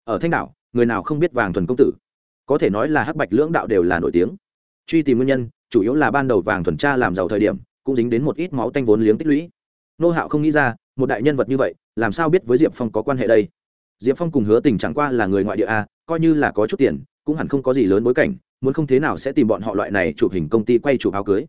Ở thanh đảo, người nào không biết vàng thuần công tử? Có thể nói là hắc bạch lưỡng đạo đều là nổi tiếng. Truy tìm nguyên nhân, chủ yếu là ban đầu vàng thuần tra làm giàu thời điểm cũng dính đến một ít máu tanh vốn liếng tích lũy. Nô hạo không nghĩ ra, một đại nhân vật như vậy, làm sao biết với diệp phong có quan hệ đây? Diệp phong cùng hứa tình chẳng qua là người ngoại địa a, coi như là có chút tiền, cũng hẳn không có gì lớn bối cảnh, muốn không thế nào sẽ tìm bọn họ loại này chụp hình công ty quay chụp áo cưới.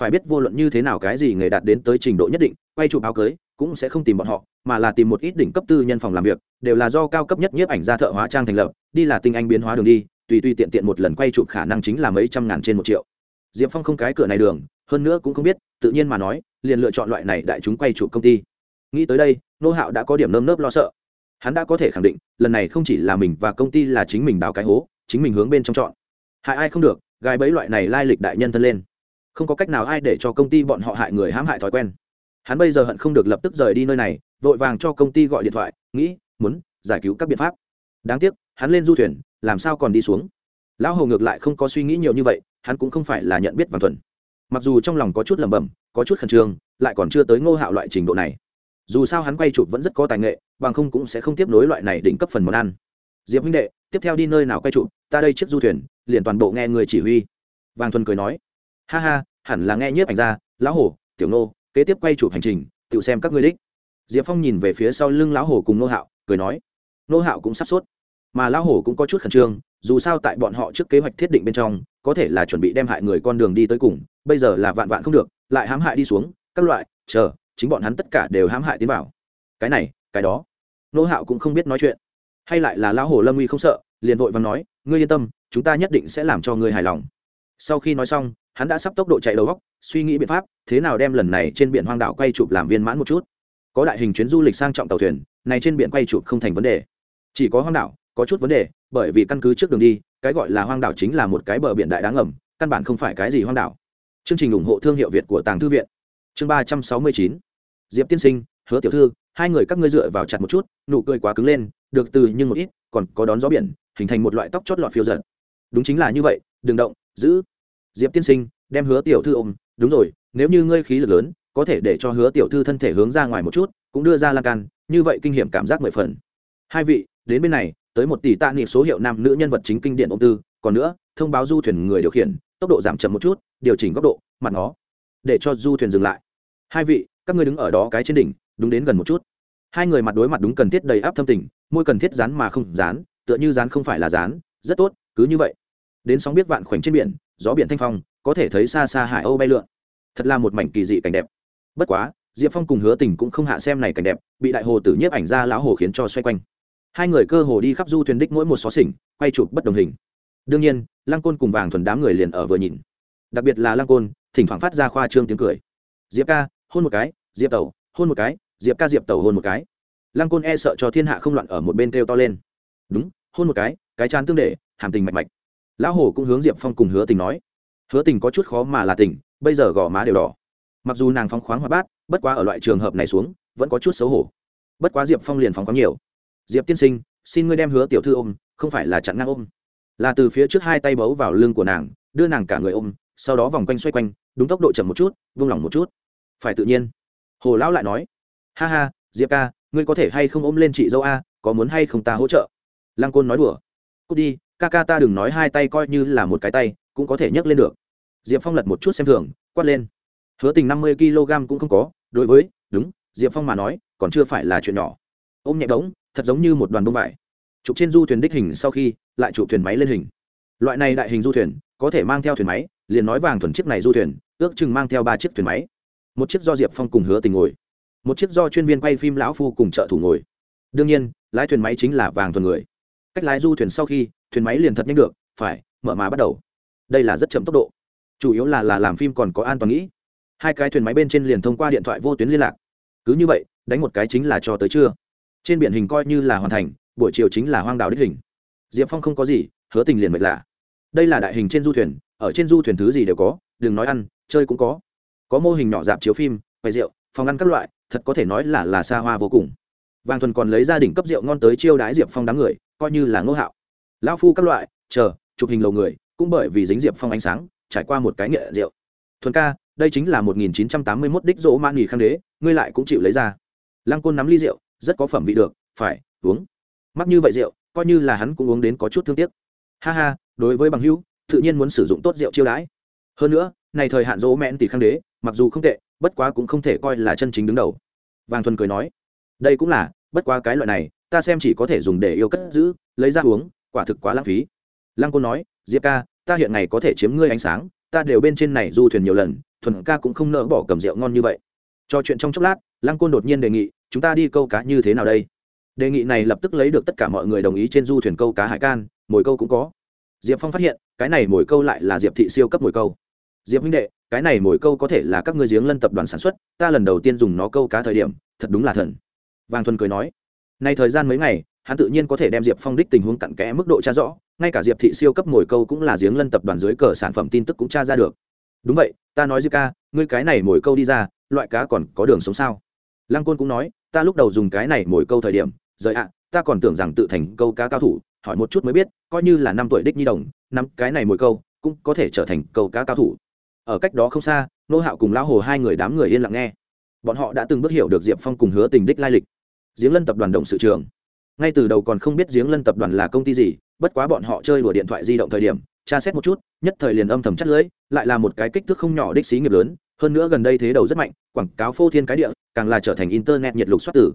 Phải biết vô luận như thế nào cái gì người đạt đến tới trình độ nhất định, quay chụp áo cưới cũng sẽ không tìm bọn họ, mà là tìm một ít đỉnh cấp tư nhân phòng làm việc, đều là do cao cấp nhất nhiếp ảnh gia thợ hóa trang thành lập, đi là tinh anh biến hóa đường đi, tùy tùy tiện tiện một lần quay chụp khả năng chính là mấy trăm ngàn trên một triệu. Diệp phong không cái cửa này đường, hơn nữa cũng không biết tự nhiên mà nói, liền lựa chọn loại này đại chúng quay chụp công ty. Nghĩ tới đây, nô hạo đã có điểm nơm nớp lo sợ. Hắn đã có thể khẳng định, lần này không chỉ là mình và công ty là chính mình đào cái hố, chính mình hướng bên trong chọn. Hại ai không được gài bẫy loại này lai lịch đại nhân thân lên. Không có cách nào ai để cho công ty bọn họ hại người hãm hại thói quen. Hắn bây giờ hận không được lập tức rời đi nơi này, vội vàng cho công ty gọi điện thoại, nghĩ, muốn giải cứu các biện pháp. Đáng tiếc, hắn lên du thuyền, làm sao còn đi xuống? Lão hầu ngược lại không có suy nghĩ nhiều như vậy, hắn cũng không phải là nhận biết vàng thuần mặc dù trong lòng có chút lẩm bẩm, có chút khẩn trương, lại còn chưa tới ngô hạo loại trình độ này. Dù sao hắn quay chụp vẫn rất có tài nghệ, bằng không cũng sẽ không tiếp nối loại này đỉnh cấp phần món ăn. Diệp huynh đệ, tiếp theo đi nơi nào quay chụp, ta đây chiếc du thuyền, liền toàn bộ nghe người chỉ huy. Vàng thuần cười nói, ha ha, hẳn là nghe nhiếp ảnh ra, lão hổ, tiểu nô, kế tiếp quay chụp hành trình, tự xem các ngươi đích. Diệp phong nhìn về phía sau lưng lão hổ cùng nô hạo, cười nói, nô hạo cũng sắp sốt. Mà lão hổ cũng có chút khẩn trương dù sao tại bọn họ trước kế hoạch thiết định bên trong, có thể là chuẩn bị đem hại người con đường đi tới cùng, bây giờ là vạn vạn không được, lại hãm hại đi xuống, các loại, chờ, chính bọn hắn tất cả đều hãm hại tiến vào. Cái này, cái đó. Nô hạo cũng không biết nói chuyện. Hay lại là lão hồ lâm uy không sợ, liền vội và nói, ngươi yên tâm, chúng ta nhất định sẽ làm cho ngươi hài lòng. Sau khi nói xong, hắn đã sắp tốc độ chạy đầu góc, suy nghĩ biện pháp, thế nào đem lần này trên biển hoang đảo quay chụp làm viên mãn một chút. Có đại hình chuyến du lịch sang trọng tàu thuyền, này trên biển quay chụp không thành vấn đề. Chỉ có hoang đảo có chút vấn đề, bởi vì căn cứ trước đường đi, cái gọi là hoang đảo chính là một cái bờ biển đại đáng ngầm, căn bản không phải cái gì hoang đảo. Chương trình ủng hộ thương hiệu việt của tàng thư viện. Chương ba trăm sáu mươi chín. Diệp tiên sinh, hứa tiểu thư, hai người các ngươi dựa vào chặt một chút, nụ cười quá cứng lên, được từ nhưng một ít, còn có đón gió biển, hình thành một loại tóc chót lọt phiêu giật đúng chính là như vậy, đừng động, giữ. Diệp tiên sinh, đem hứa tiểu thư ôm, đúng rồi, nếu như ngươi khí lực lớn, có thể để cho hứa tiểu thư thân thể hướng ra ngoài một chút, cũng đưa ra lan can, như vậy kinh nghiệm cảm giác mười phần. Hai vị, đến bên này tới một tỷ tạ niệm số hiệu nam nữ nhân vật chính kinh điển ông tư. Còn nữa, thông báo du thuyền người điều khiển, tốc độ giảm chậm một chút, điều chỉnh góc độ, mặt nó để cho du thuyền dừng lại. Hai vị, các ngươi đứng ở đó cái trên đỉnh, đúng đến gần một chút. Hai người mặt đối mặt đúng cần thiết đầy áp thâm tình, môi cần thiết dán mà không dán, tựa như dán không phải là dán, rất tốt, cứ như vậy. Đến sóng biết vạn khoảnh trên biển, gió biển thanh phong, có thể thấy xa xa hải âu bay lượn. Thật là một mảnh kỳ dị cảnh đẹp. Bất quá, diệp phong cùng hứa tình cũng không hạ xem này cảnh đẹp, bị đại hồ tử nhiếp ảnh ra lão hồ khiến cho xoay quanh hai người cơ hồ đi khắp du thuyền đích mỗi một xó xỉnh, quay chụp bất đồng hình. Đương nhiên, lăng côn cùng vàng thuần đám người liền ở vừa nhìn. Đặc biệt là lăng côn, thỉnh thoảng phát ra khoa trương tiếng cười. Diệp ca, hôn một cái, diệp tẩu, hôn một cái, diệp ca diệp tẩu hôn một cái. Lăng côn e sợ cho thiên hạ không loạn ở một bên kêu to lên. Đúng, hôn một cái cái chán tương đệ hàm tình mạch mạch. Lão hồ cũng hướng diệp phong cùng hứa tình nói. Hứa tình có chút khó mà là tình, bây giờ gò má đều đỏ. Mặc dù nàng phóng khoáng hoa bát, bất quá ở loại trường hợp này xuống, vẫn có chút xấu hổ. Bất quá diệp phong liền phóng khoáng nhiều diệp tiên sinh, xin ngươi đem hứa tiểu thư ôm, không phải là chặn ngang ôm. Là từ phía trước hai tay bấu vào lưng của nàng, đưa nàng cả người ôm, sau đó vòng quanh xoay quanh, đúng tốc độ chậm một chút, vung lòng một chút. Phải tự nhiên. Hồ lão lại nói. Ha ha, diệp ca, ngươi có thể hay không ôm lên chị dâu a, có muốn hay không ta hỗ trợ? Lăng côn nói đùa. Cút đi, ca ca ta đừng nói hai tay coi như là một cái tay, cũng có thể nhấc lên được. Diệp phong lật một chút xem thường, quát lên. Hứa tình năm mươi kg cũng không có, đối với, đúng, diệp phong mà nói, còn chưa phải là chuyện nhỏ ôm nhẹ đống, thật giống như một đoàn bông vải. Chụp trên du thuyền đích hình sau khi, lại chụp thuyền máy lên hình. Loại này đại hình du thuyền, có thể mang theo thuyền máy, liền nói vàng thuần chiếc này du thuyền, ước chừng mang theo ba chiếc thuyền máy. Một chiếc do diệp phong cùng hứa tình ngồi. Một chiếc do chuyên viên quay phim lão phu cùng trợ thủ ngồi. Đương nhiên, lái thuyền máy chính là vàng thuần người. Cách lái du thuyền sau khi, thuyền máy liền thật nhanh được, phải, mở má bắt đầu. Đây là rất chậm tốc độ. Chủ yếu là là làm phim còn có an toàn nghĩ. Hai cái thuyền máy bên trên liền thông qua điện thoại vô tuyến liên lạc. Cứ như vậy, đánh một cái chính là cho tới trưa trên biển hình coi như là hoàn thành, buổi chiều chính là hoang đảo đích hình. Diệp phong không có gì, hứa tình liền mệt lạ. Đây là đại hình trên du thuyền, ở trên du thuyền thứ gì đều có, đừng nói ăn, chơi cũng có. Có mô hình nhỏ dạp chiếu phim, quầy rượu, phòng ăn các loại, thật có thể nói là là xa hoa vô cùng. Vàng thuần còn lấy gia đình cấp rượu ngon tới chiêu đái diệp phong đám người, coi như là ngô hạo. Lao phu các loại, chờ, chụp hình lầu người, cũng bởi vì dính diệp phong ánh sáng, trải qua một cái nghệ rượu. Thuần ca, đây chính là một nghìn chín trăm tám mươi mốt đích dỗ man nghỉ khang đế, ngươi lại cũng chịu lấy ra. Lăng côn nắm ly rượu rất có phẩm vị được, phải, uống. Mắc như vậy rượu, coi như là hắn cũng uống đến có chút thương tiếc. Ha ha, đối với bằng hữu, tự nhiên muốn sử dụng tốt rượu chiêu đãi. Hơn nữa, này thời hạn dỗ mẹn tỷ khang đế, mặc dù không tệ, bất quá cũng không thể coi là chân chính đứng đầu. Vàng thuần cười nói, đây cũng là, bất quá cái loại này, ta xem chỉ có thể dùng để yêu cất giữ, lấy ra uống, quả thực quá lãng phí. Lăng côn nói, diệp ca, ta hiện ngày có thể chiếm ngươi ánh sáng, ta đều bên trên này du thuyền nhiều lần, thuần ca cũng không nỡ bỏ cầm rượu ngon như vậy. Cho chuyện trong chốc lát, lăng côn đột nhiên đề nghị chúng ta đi câu cá như thế nào đây? Đề nghị này lập tức lấy được tất cả mọi người đồng ý trên du thuyền câu cá hải can, mồi câu cũng có. Diệp phong phát hiện, cái này mồi câu lại là diệp thị siêu cấp mồi câu. Diệp minh đệ, cái này mồi câu có thể là các ngươi giếng lân tập đoàn sản xuất, ta lần đầu tiên dùng nó câu cá thời điểm, thật đúng là thần. Vàng thuần cười nói, nay thời gian mấy ngày, hắn tự nhiên có thể đem diệp phong đích tình huống cặn kẽ mức độ tra rõ, ngay cả diệp thị siêu cấp mồi câu cũng là giếng lân tập đoàn dưới cờ sản phẩm tin tức cũng tra ra được. Đúng vậy, ta nói diệp ca, ngươi cái này mồi câu đi ra, loại cá còn có đường sống sao? Lăng côn cũng nói ta lúc đầu dùng cái này mồi câu thời điểm, rời ạ, ta còn tưởng rằng tự thành câu cá cao thủ, hỏi một chút mới biết, coi như là năm tuổi đích nhi đồng năm cái này mồi câu, cũng có thể trở thành câu cá cao thủ. Ở cách đó không xa, nô hạo cùng lão hồ hai người đám người yên lặng nghe. Bọn họ đã từng bước hiểu được diệp phong cùng hứa tình đích lai lịch. Giếng lân tập đoàn động sự trường. Ngay từ đầu còn không biết giếng lân tập đoàn là công ty gì, bất quá bọn họ chơi đùa điện thoại di động thời điểm, tra xét một chút, nhất thời liền âm thầm chắc lưỡi lại là một cái kích thước không nhỏ đích xí nghiệp lớn hơn nữa gần đây thế đầu rất mạnh, quảng cáo phô thiên cái địa, càng là trở thành internet nhiệt lục xuất tử.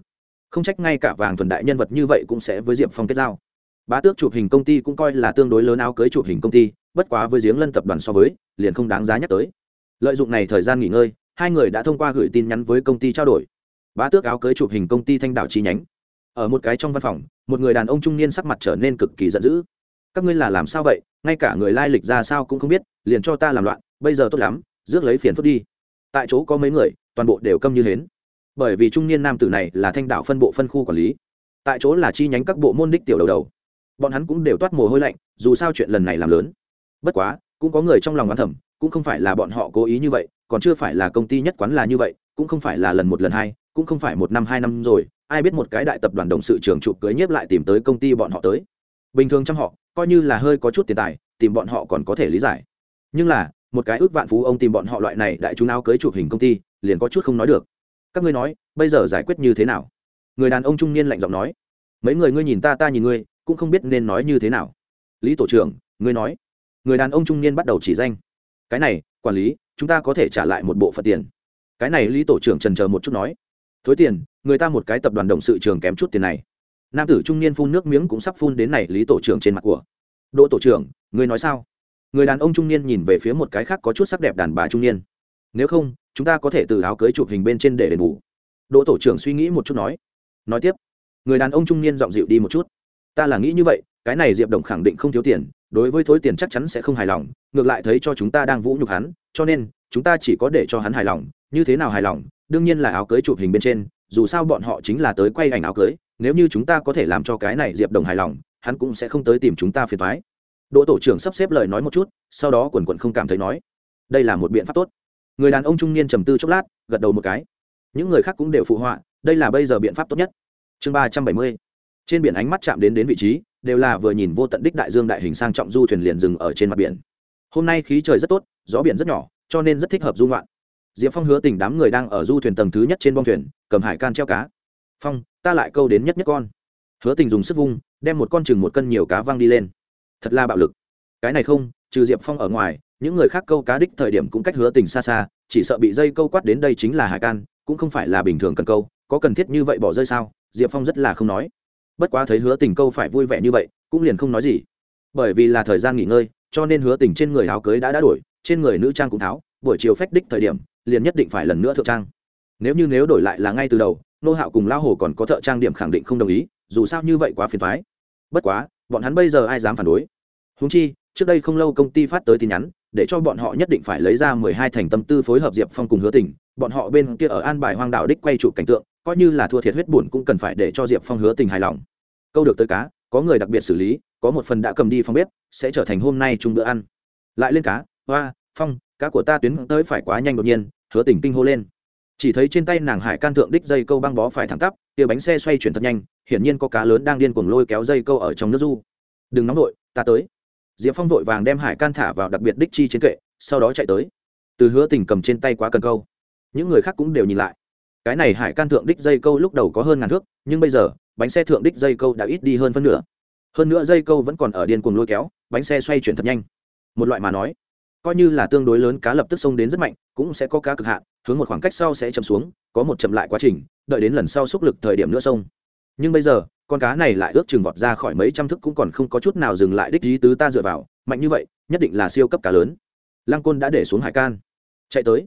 Không trách ngay cả vàng thuần đại nhân vật như vậy cũng sẽ với diệp phong kết giao. Bá tước chụp hình công ty cũng coi là tương đối lớn áo cưới chụp hình công ty, bất quá với giếng lân tập đoàn so với, liền không đáng giá nhắc tới. Lợi dụng này thời gian nghỉ ngơi, hai người đã thông qua gửi tin nhắn với công ty trao đổi. Bá tước áo cưới chụp hình công ty thanh đảo chi nhánh. Ở một cái trong văn phòng, một người đàn ông trung niên sắc mặt trở nên cực kỳ giận dữ. Các ngươi là làm sao vậy? Ngay cả người lai lịch ra sao cũng không biết, liền cho ta làm loạn, bây giờ tốt lắm, rước lấy phiền phức đi tại chỗ có mấy người, toàn bộ đều câm như hến. Bởi vì trung niên nam tử này là thanh đạo phân bộ phân khu quản lý. Tại chỗ là chi nhánh các bộ môn đích tiểu đầu đầu. Bọn hắn cũng đều toát mồ hôi lạnh, dù sao chuyện lần này làm lớn. Bất quá, cũng có người trong lòng oán thẩm cũng không phải là bọn họ cố ý như vậy, còn chưa phải là công ty nhất quán là như vậy, cũng không phải là lần một lần hai, cũng không phải một năm hai năm rồi, ai biết một cái đại tập đoàn đồng sự trường chụp cưới nhiếp lại tìm tới công ty bọn họ tới. Bình thường trong họ, coi như là hơi có chút tiền tài, tìm bọn họ còn có thể lý giải. Nhưng là một cái ước vạn phú ông tìm bọn họ loại này đại chúng áo cưới chụp hình công ty, liền có chút không nói được. Các ngươi nói, bây giờ giải quyết như thế nào? Người đàn ông trung niên lạnh giọng nói. Mấy người ngươi nhìn ta ta nhìn ngươi, cũng không biết nên nói như thế nào. Lý tổ trưởng, ngươi nói. Người đàn ông trung niên bắt đầu chỉ danh. Cái này, quản lý, chúng ta có thể trả lại một bộ phận tiền. Cái này lý tổ trưởng trần chờ một chút nói. Thối tiền, người ta một cái tập đoàn động sự trường kém chút tiền này. Nam tử trung niên phun nước miếng cũng sắp phun đến này lý tổ trưởng trên mặt của. Đỗ tổ trưởng người nói sao? Người đàn ông trung niên nhìn về phía một cái khác có chút sắc đẹp đàn bà trung niên. Nếu không, chúng ta có thể từ áo cưới chụp hình bên trên để đền bù. Đỗ tổ trưởng suy nghĩ một chút nói. Nói tiếp, người đàn ông trung niên giọng dịu đi một chút. Ta là nghĩ như vậy, cái này diệp đồng khẳng định không thiếu tiền, đối với thối tiền chắc chắn sẽ không hài lòng, ngược lại thấy cho chúng ta đang vũ nhục hắn, cho nên, chúng ta chỉ có để cho hắn hài lòng, như thế nào hài lòng, đương nhiên là áo cưới chụp hình bên trên, dù sao bọn họ chính là tới quay ảnh áo cưới, nếu như chúng ta có thể làm cho cái này diệp đồng hài lòng, hắn cũng sẽ không tới tìm chúng ta phiền thoái đỗ tổ trưởng sắp xếp lời nói một chút, sau đó quần quận không cảm thấy nói, đây là một biện pháp tốt. Người đàn ông trung niên trầm tư chốc lát, gật đầu một cái. Những người khác cũng đều phụ họa, đây là bây giờ biện pháp tốt nhất. Chương ba trăm bảy mươi. Trên biển ánh mắt chạm đến đến vị trí, đều là vừa nhìn vô tận đích đại dương đại hình sang trọng du thuyền liền dừng ở trên mặt biển. Hôm nay khí trời rất tốt, gió biển rất nhỏ, cho nên rất thích hợp du ngoạn. Diệp phong hứa tình đám người đang ở du thuyền tầng thứ nhất trên bong thuyền, cầm hải can treo cá. Phong, ta lại câu đến nhất nhất con. Hứa tình dùng sức vung, đem một con chừng một cân nhiều cá văng đi lên thật là bạo lực. Cái này không, trừ diệp phong ở ngoài, những người khác câu cá đích thời điểm cũng cách hứa tình xa xa, chỉ sợ bị dây câu quát đến đây chính là hải can, cũng không phải là bình thường cần câu, có cần thiết như vậy bỏ rơi sao? Diệp phong rất là không nói. Bất quá thấy hứa tình câu phải vui vẻ như vậy, cũng liền không nói gì. Bởi vì là thời gian nghỉ ngơi, cho nên hứa tình trên người áo cưới đã đã đổi, trên người nữ trang cũng tháo, buổi chiều phách đích thời điểm, liền nhất định phải lần nữa thượng trang. Nếu như nếu đổi lại là ngay từ đầu, nô hạo cùng lao hồ còn có thợ trang điểm khẳng định không đồng ý, dù sao như vậy quá phiền thoái bất quá bọn hắn bây giờ ai dám phản đối? Húng chi, trước đây không lâu công ty phát tới tin nhắn, để cho bọn họ nhất định phải lấy ra mười hai thành tâm tư phối hợp diệp phong cùng hứa tình. Bọn họ bên kia ở an bài hoang đạo đích quay chụp cảnh tượng, coi như là thua thiệt huyết buồn cũng cần phải để cho diệp phong hứa tình hài lòng. Câu được tới cá, có người đặc biệt xử lý, có một phần đã cầm đi phong bếp, sẽ trở thành hôm nay chung bữa ăn. Lại lên cá, hoa, phong, cá của ta tuyến tới phải quá nhanh đột nhiên, hứa tình kinh hô lên. Chỉ thấy trên tay nàng hải can thượng đích dây câu băng bó phải thẳng tắp, tia bánh xe xoay chuyển thật nhanh hiển nhiên có cá lớn đang điên cuồng lôi kéo dây câu ở trong nước du. Đừng nóng vội, ta tới. Diệp phong vội vàng đem hải can thả vào đặc biệt đích chi trên kệ, sau đó chạy tới. Từ hứa tình cầm trên tay quá cần câu. Những người khác cũng đều nhìn lại. Cái này hải can thượng đích dây câu lúc đầu có hơn ngàn thước, nhưng bây giờ, bánh xe thượng đích dây câu đã ít đi hơn phân nửa. Hơn nữa dây câu vẫn còn ở điên cuồng lôi kéo, bánh xe xoay chuyển thật nhanh. Một loại mà nói, coi như là tương đối lớn cá lập tức xông đến rất mạnh, cũng sẽ có cá cực hạn, hướng một khoảng cách sau sẽ chậm xuống, có một chậm lại quá trình, đợi đến lần sau xúc lực thời điểm nữa sông nhưng bây giờ, con cá này lại ước chừng vọt ra khỏi mấy trăm thức cũng còn không có chút nào dừng lại đích ý tứ ta dựa vào. Mạnh như vậy, nhất định là siêu cấp cá lớn. Lăng côn đã để xuống hải can. Chạy tới.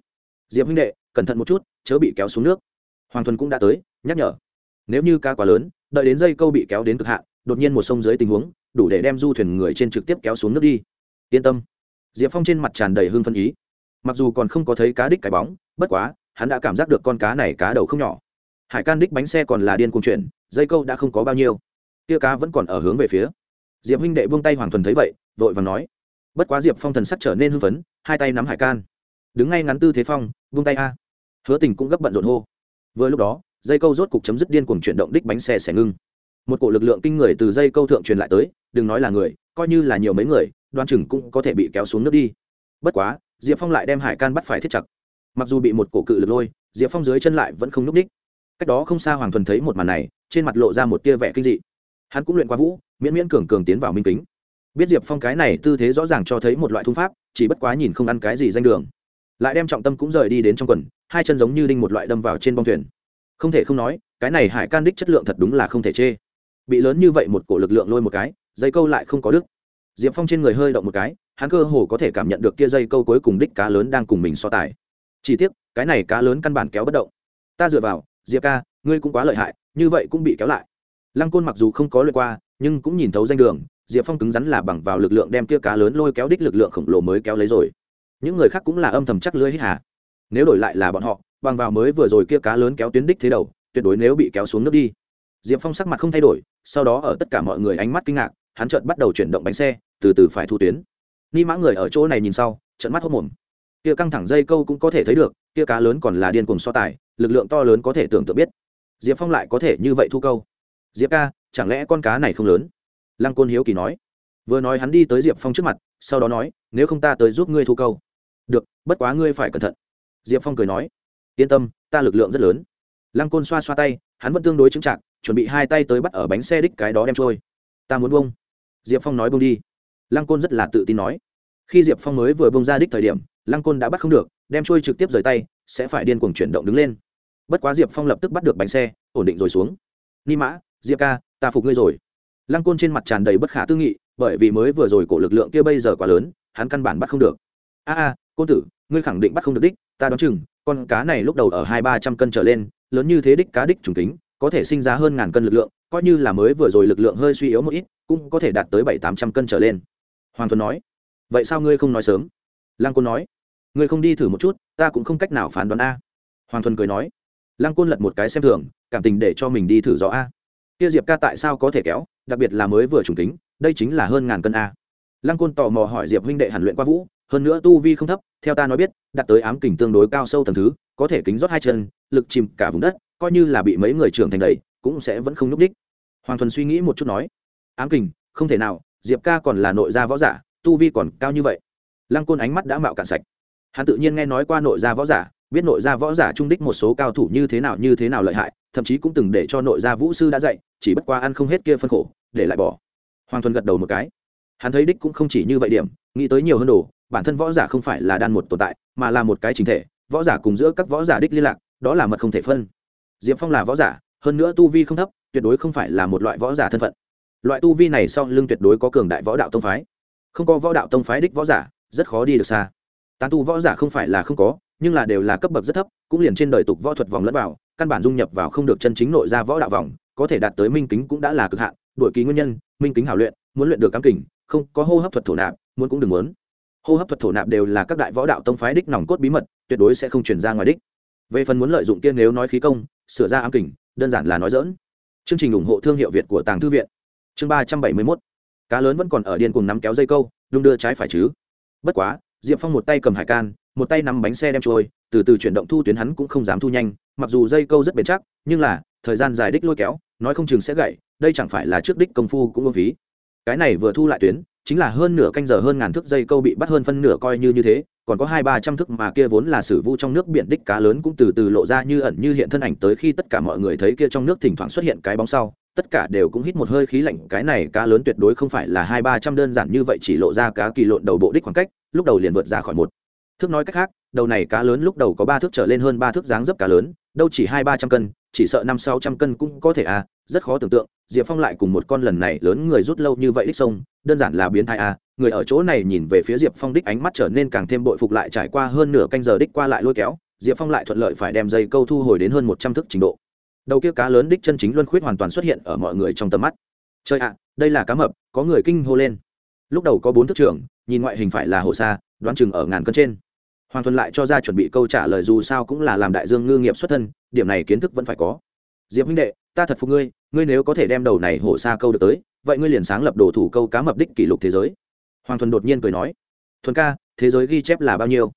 Diệp huynh đệ, cẩn thận một chút, chớ bị kéo xuống nước. Hoàng thuần cũng đã tới, nhắc nhở. Nếu như cá quá lớn, đợi đến dây câu bị kéo đến cực hạn, đột nhiên một sông dưới tình huống, đủ để đem du thuyền người trên trực tiếp kéo xuống nước đi. Yên tâm. Diệp phong trên mặt tràn đầy hương phân ý. Mặc dù còn không có thấy cá đích cái bóng, bất quá, hắn đã cảm giác được con cá này cá đầu không nhỏ hải can đích bánh xe còn là điên cuồng chuyển, dây câu đã không có bao nhiêu. Tia cá vẫn còn ở hướng về phía. Diệp huynh đệ buông tay hoàng thuần thấy vậy, vội và nói, bất quá diệp phong thần sắc trở nên hưng phấn, hai tay nắm hải can. Đứng ngay ngắn tư thế phong, buông tay a. Hứa tình cũng gấp bận rộn hô. Vừa lúc đó, dây câu rốt cục chấm dứt điên cuồng chuyển động đích bánh xe sẽ ngưng. Một cổ lực lượng kinh người từ dây câu thượng truyền lại tới, đừng nói là người, coi như là nhiều mấy người, đoan chừng cũng có thể bị kéo xuống nước đi. Bất quá, diệp phong lại đem hải can bắt phải thiết chặt. Mặc dù bị một cổ cự lực lôi, diệp phong dưới chân lại vẫn không n ú c ních cách đó không xa hoàng thuần thấy một màn này trên mặt lộ ra một tia vẻ kinh dị hắn cũng luyện qua vũ miễn miễn cường cường tiến vào minh kính biết diệp phong cái này tư thế rõ ràng cho thấy một loại thung pháp chỉ bất quá nhìn không ăn cái gì danh đường lại đem trọng tâm cũng rời đi đến trong quần hai chân giống như đinh một loại đâm vào trên bông thuyền không thể không nói cái này hải can đích chất lượng thật đúng là không thể chê bị lớn như vậy một cổ lực lượng lôi một cái dây câu lại không có đức diệp phong trên người hơi động một cái hắn cơ hồ có thể cảm nhận được kia dây câu cuối cùng đích cá lớn đang cùng mình so tài chỉ tiếc cái này cá lớn căn bản kéo bất động ta dựa vào diệp ca, ngươi cũng quá lợi hại, như vậy cũng bị kéo lại. Lăng côn mặc dù không có lượt qua, nhưng cũng nhìn thấu danh đường, diệp phong cứng rắn là bằng vào lực lượng đem kia cá lớn lôi kéo đích lực lượng khổng lồ mới kéo lấy rồi. Những người khác cũng là âm thầm chắc lưới hít hà. Nếu đổi lại là bọn họ, bằng vào mới vừa rồi kia cá lớn kéo tuyến đích thế đầu, tuyệt đối nếu bị kéo xuống nước đi. Diệp phong sắc mặt không thay đổi, sau đó ở tất cả mọi người ánh mắt kinh ngạc, hắn chợt bắt đầu chuyển động bánh xe, từ từ phải thu tuyến. Ni mã người ở chỗ này nhìn sau trận mắt hốc mồm. Kia căng thẳng dây câu cũng có thể thấy được, kia cá lớn còn là điên cuồng so tài lực lượng to lớn có thể tưởng tượng biết. Diệp phong lại có thể như vậy thu câu. Diệp ca, chẳng lẽ con cá này không lớn? Lăng côn hiếu kỳ nói. Vừa nói hắn đi tới diệp phong trước mặt, sau đó nói, nếu không ta tới giúp ngươi thu câu. Được, bất quá ngươi phải cẩn thận. Diệp phong cười nói. Yên tâm, ta lực lượng rất lớn. Lăng côn xoa xoa tay, hắn vẫn tương đối chững chạc, chuẩn bị hai tay tới bắt ở bánh xe đích cái đó đem trôi. Ta muốn bông diệp phong nói bông đi. Lăng côn rất là tự tin nói. Khi diệp phong mới vừa bông ra đích thời điểm, lăng côn đã bắt không được, đem trôi trực tiếp rời tay, sẽ phải điên cuồng chuyển động đứng lên bất quá diệp phong lập tức bắt được bánh xe ổn định rồi xuống ni mã diệp ca ta phục ngươi rồi lăng côn trên mặt tràn đầy bất khả tư nghị bởi vì mới vừa rồi cổ lực lượng kia bây giờ quá lớn hắn căn bản bắt không được a a côn tử ngươi khẳng định bắt không được đích ta đoán chừng con cá này lúc đầu ở hai ba trăm cân trở lên lớn như thế đích cá đích trùng tính có thể sinh ra hơn ngàn cân lực lượng coi như là mới vừa rồi lực lượng hơi suy yếu một ít cũng có thể đạt tới bảy tám trăm cân trở lên hoàng thuần nói vậy sao ngươi không nói sớm lăng côn nói ngươi không đi thử một chút ta cũng không cách nào phán đoán a hoàng thuần cười nói lăng côn lật một cái xem thường cảm tình để cho mình đi thử rõ a. Kia diệp ca tại sao có thể kéo đặc biệt là mới vừa trùng tính, đây chính là hơn ngàn cân a. Lăng côn tò mò hỏi diệp huynh đệ hàn luyện qua vũ hơn nữa tu vi không thấp theo ta nói biết đạt tới ám kình tương đối cao sâu tầng thứ có thể kính rót hai chân lực chìm cả vùng đất coi như là bị mấy người trưởng thành đầy cũng sẽ vẫn không n ú c đích. Hoàng thuần suy nghĩ một chút nói ám kình không thể nào diệp ca còn là nội gia võ giả tu vi còn cao như vậy. Lăng côn ánh mắt đã mạo cạn sạch. Hắn tự nhiên nghe nói qua nội gia võ giả biết nội gia võ giả trung đích một số cao thủ như thế nào như thế nào lợi hại, thậm chí cũng từng để cho nội gia vũ sư đã dạy, chỉ bất qua ăn không hết kia phân khổ, để lại bỏ. Hoàng thuần gật đầu một cái. Hắn thấy đích cũng không chỉ như vậy điểm, nghĩ tới nhiều hơn đồ, bản thân võ giả không phải là đan một tồn tại, mà là một cái chính thể, võ giả cùng giữa các võ giả đích liên lạc, đó là mật không thể phân. Diệp phong là võ giả, hơn nữa tu vi không thấp, tuyệt đối không phải là một loại võ giả thân phận. Loại tu vi này sau lưng tuyệt đối có cường đại võ đạo tông phái. Không có võ đạo tông phái đích võ giả, rất khó đi được xa. Tán tu võ giả không phải là không có nhưng là đều là cấp bậc rất thấp, cũng liền trên đời tục võ thuật vòng lẫn vào, căn bản dung nhập vào không được chân chính nội ra võ đạo vòng, có thể đạt tới minh kính cũng đã là cực hạn, đổi ký nguyên nhân, minh kính hảo luyện, muốn luyện được cám kình, không, có hô hấp thuật thổ nạp, muốn cũng đừng muốn. Hô hấp thuật thổ nạp đều là các đại võ đạo tông phái đích nòng cốt bí mật, tuyệt đối sẽ không chuyển ra ngoài đích. Về phần muốn lợi dụng tiên nếu nói khí công, sửa ra ám kình, đơn giản là nói dỡn chương trình ủng hộ thương hiệu việt của tàng thư viện. Chương ba trăm bảy mươi mốt. Cá lớn vẫn còn ở điên cùng nắm kéo dây câu, đung đưa trái phải chứ. Bất quá, diệp phong một tay cầm hải can một tay nắm bánh xe đem trôi, từ từ chuyển động thu tuyến hắn cũng không dám thu nhanh, mặc dù dây câu rất bền chắc, nhưng là, thời gian dài đích lôi kéo, nói không chừng sẽ gãy đây chẳng phải là trước đích công phu cũng vô phí. Cái này vừa thu lại tuyến, chính là hơn nửa canh giờ hơn ngàn thước dây câu bị bắt hơn phân nửa coi như như thế, còn có hai ba trăm thước mà kia vốn là sử vu trong nước biển đích cá lớn cũng từ từ lộ ra như ẩn như hiện thân ảnh tới khi tất cả mọi người thấy kia trong nước thỉnh thoảng xuất hiện cái bóng sau, tất cả đều cũng hít một hơi khí lạnh, cái này cá lớn tuyệt đối không phải là hai ba trăm đơn giản như vậy chỉ lộ ra cá kỳ lộn đầu bộ đích khoảng cách, lúc đầu liền vượt ra khỏi một thước nói cách khác, đầu này cá lớn lúc đầu có ba thước trở lên hơn ba thước dáng dấp cá lớn, đâu chỉ hai ba trăm cân, chỉ sợ năm sáu trăm cân cũng có thể à rất khó tưởng tượng, diệp phong lại cùng một con lần này lớn người rút lâu như vậy đích sông, đơn giản là biến thái à người ở chỗ này nhìn về phía diệp phong đích ánh mắt trở nên càng thêm bội phục lại trải qua hơn nửa canh giờ đích qua lại lôi kéo, diệp phong lại thuận lợi phải đem dây câu thu hồi đến hơn một trăm thước trình độ. Đầu kia cá lớn đích chân chính luân khuyết hoàn toàn xuất hiện ở mọi người trong tầm mắt. Chơi ạ, đây là cá mập, có người kinh hô lên. Lúc đầu có bốn thước trưởng, nhìn ngoại hình phải là hồ xa đoán chừng ở ngàn cân trên hoàng thuần lại cho ra chuẩn bị câu trả lời, dù sao cũng là làm đại dương ngư nghiệp xuất thân, điểm này kiến thức vẫn phải có. Diệp huynh đệ, ta thật phục ngươi ngươi nếu có thể đem đầu này hổ xa câu được tới, vậy ngươi liền sáng lập đồ thủ câu cá mập đích kỷ lục thế giới. Hoàng thuần đột nhiên cười nói, thuần ca, thế giới ghi chép là bao nhiêu?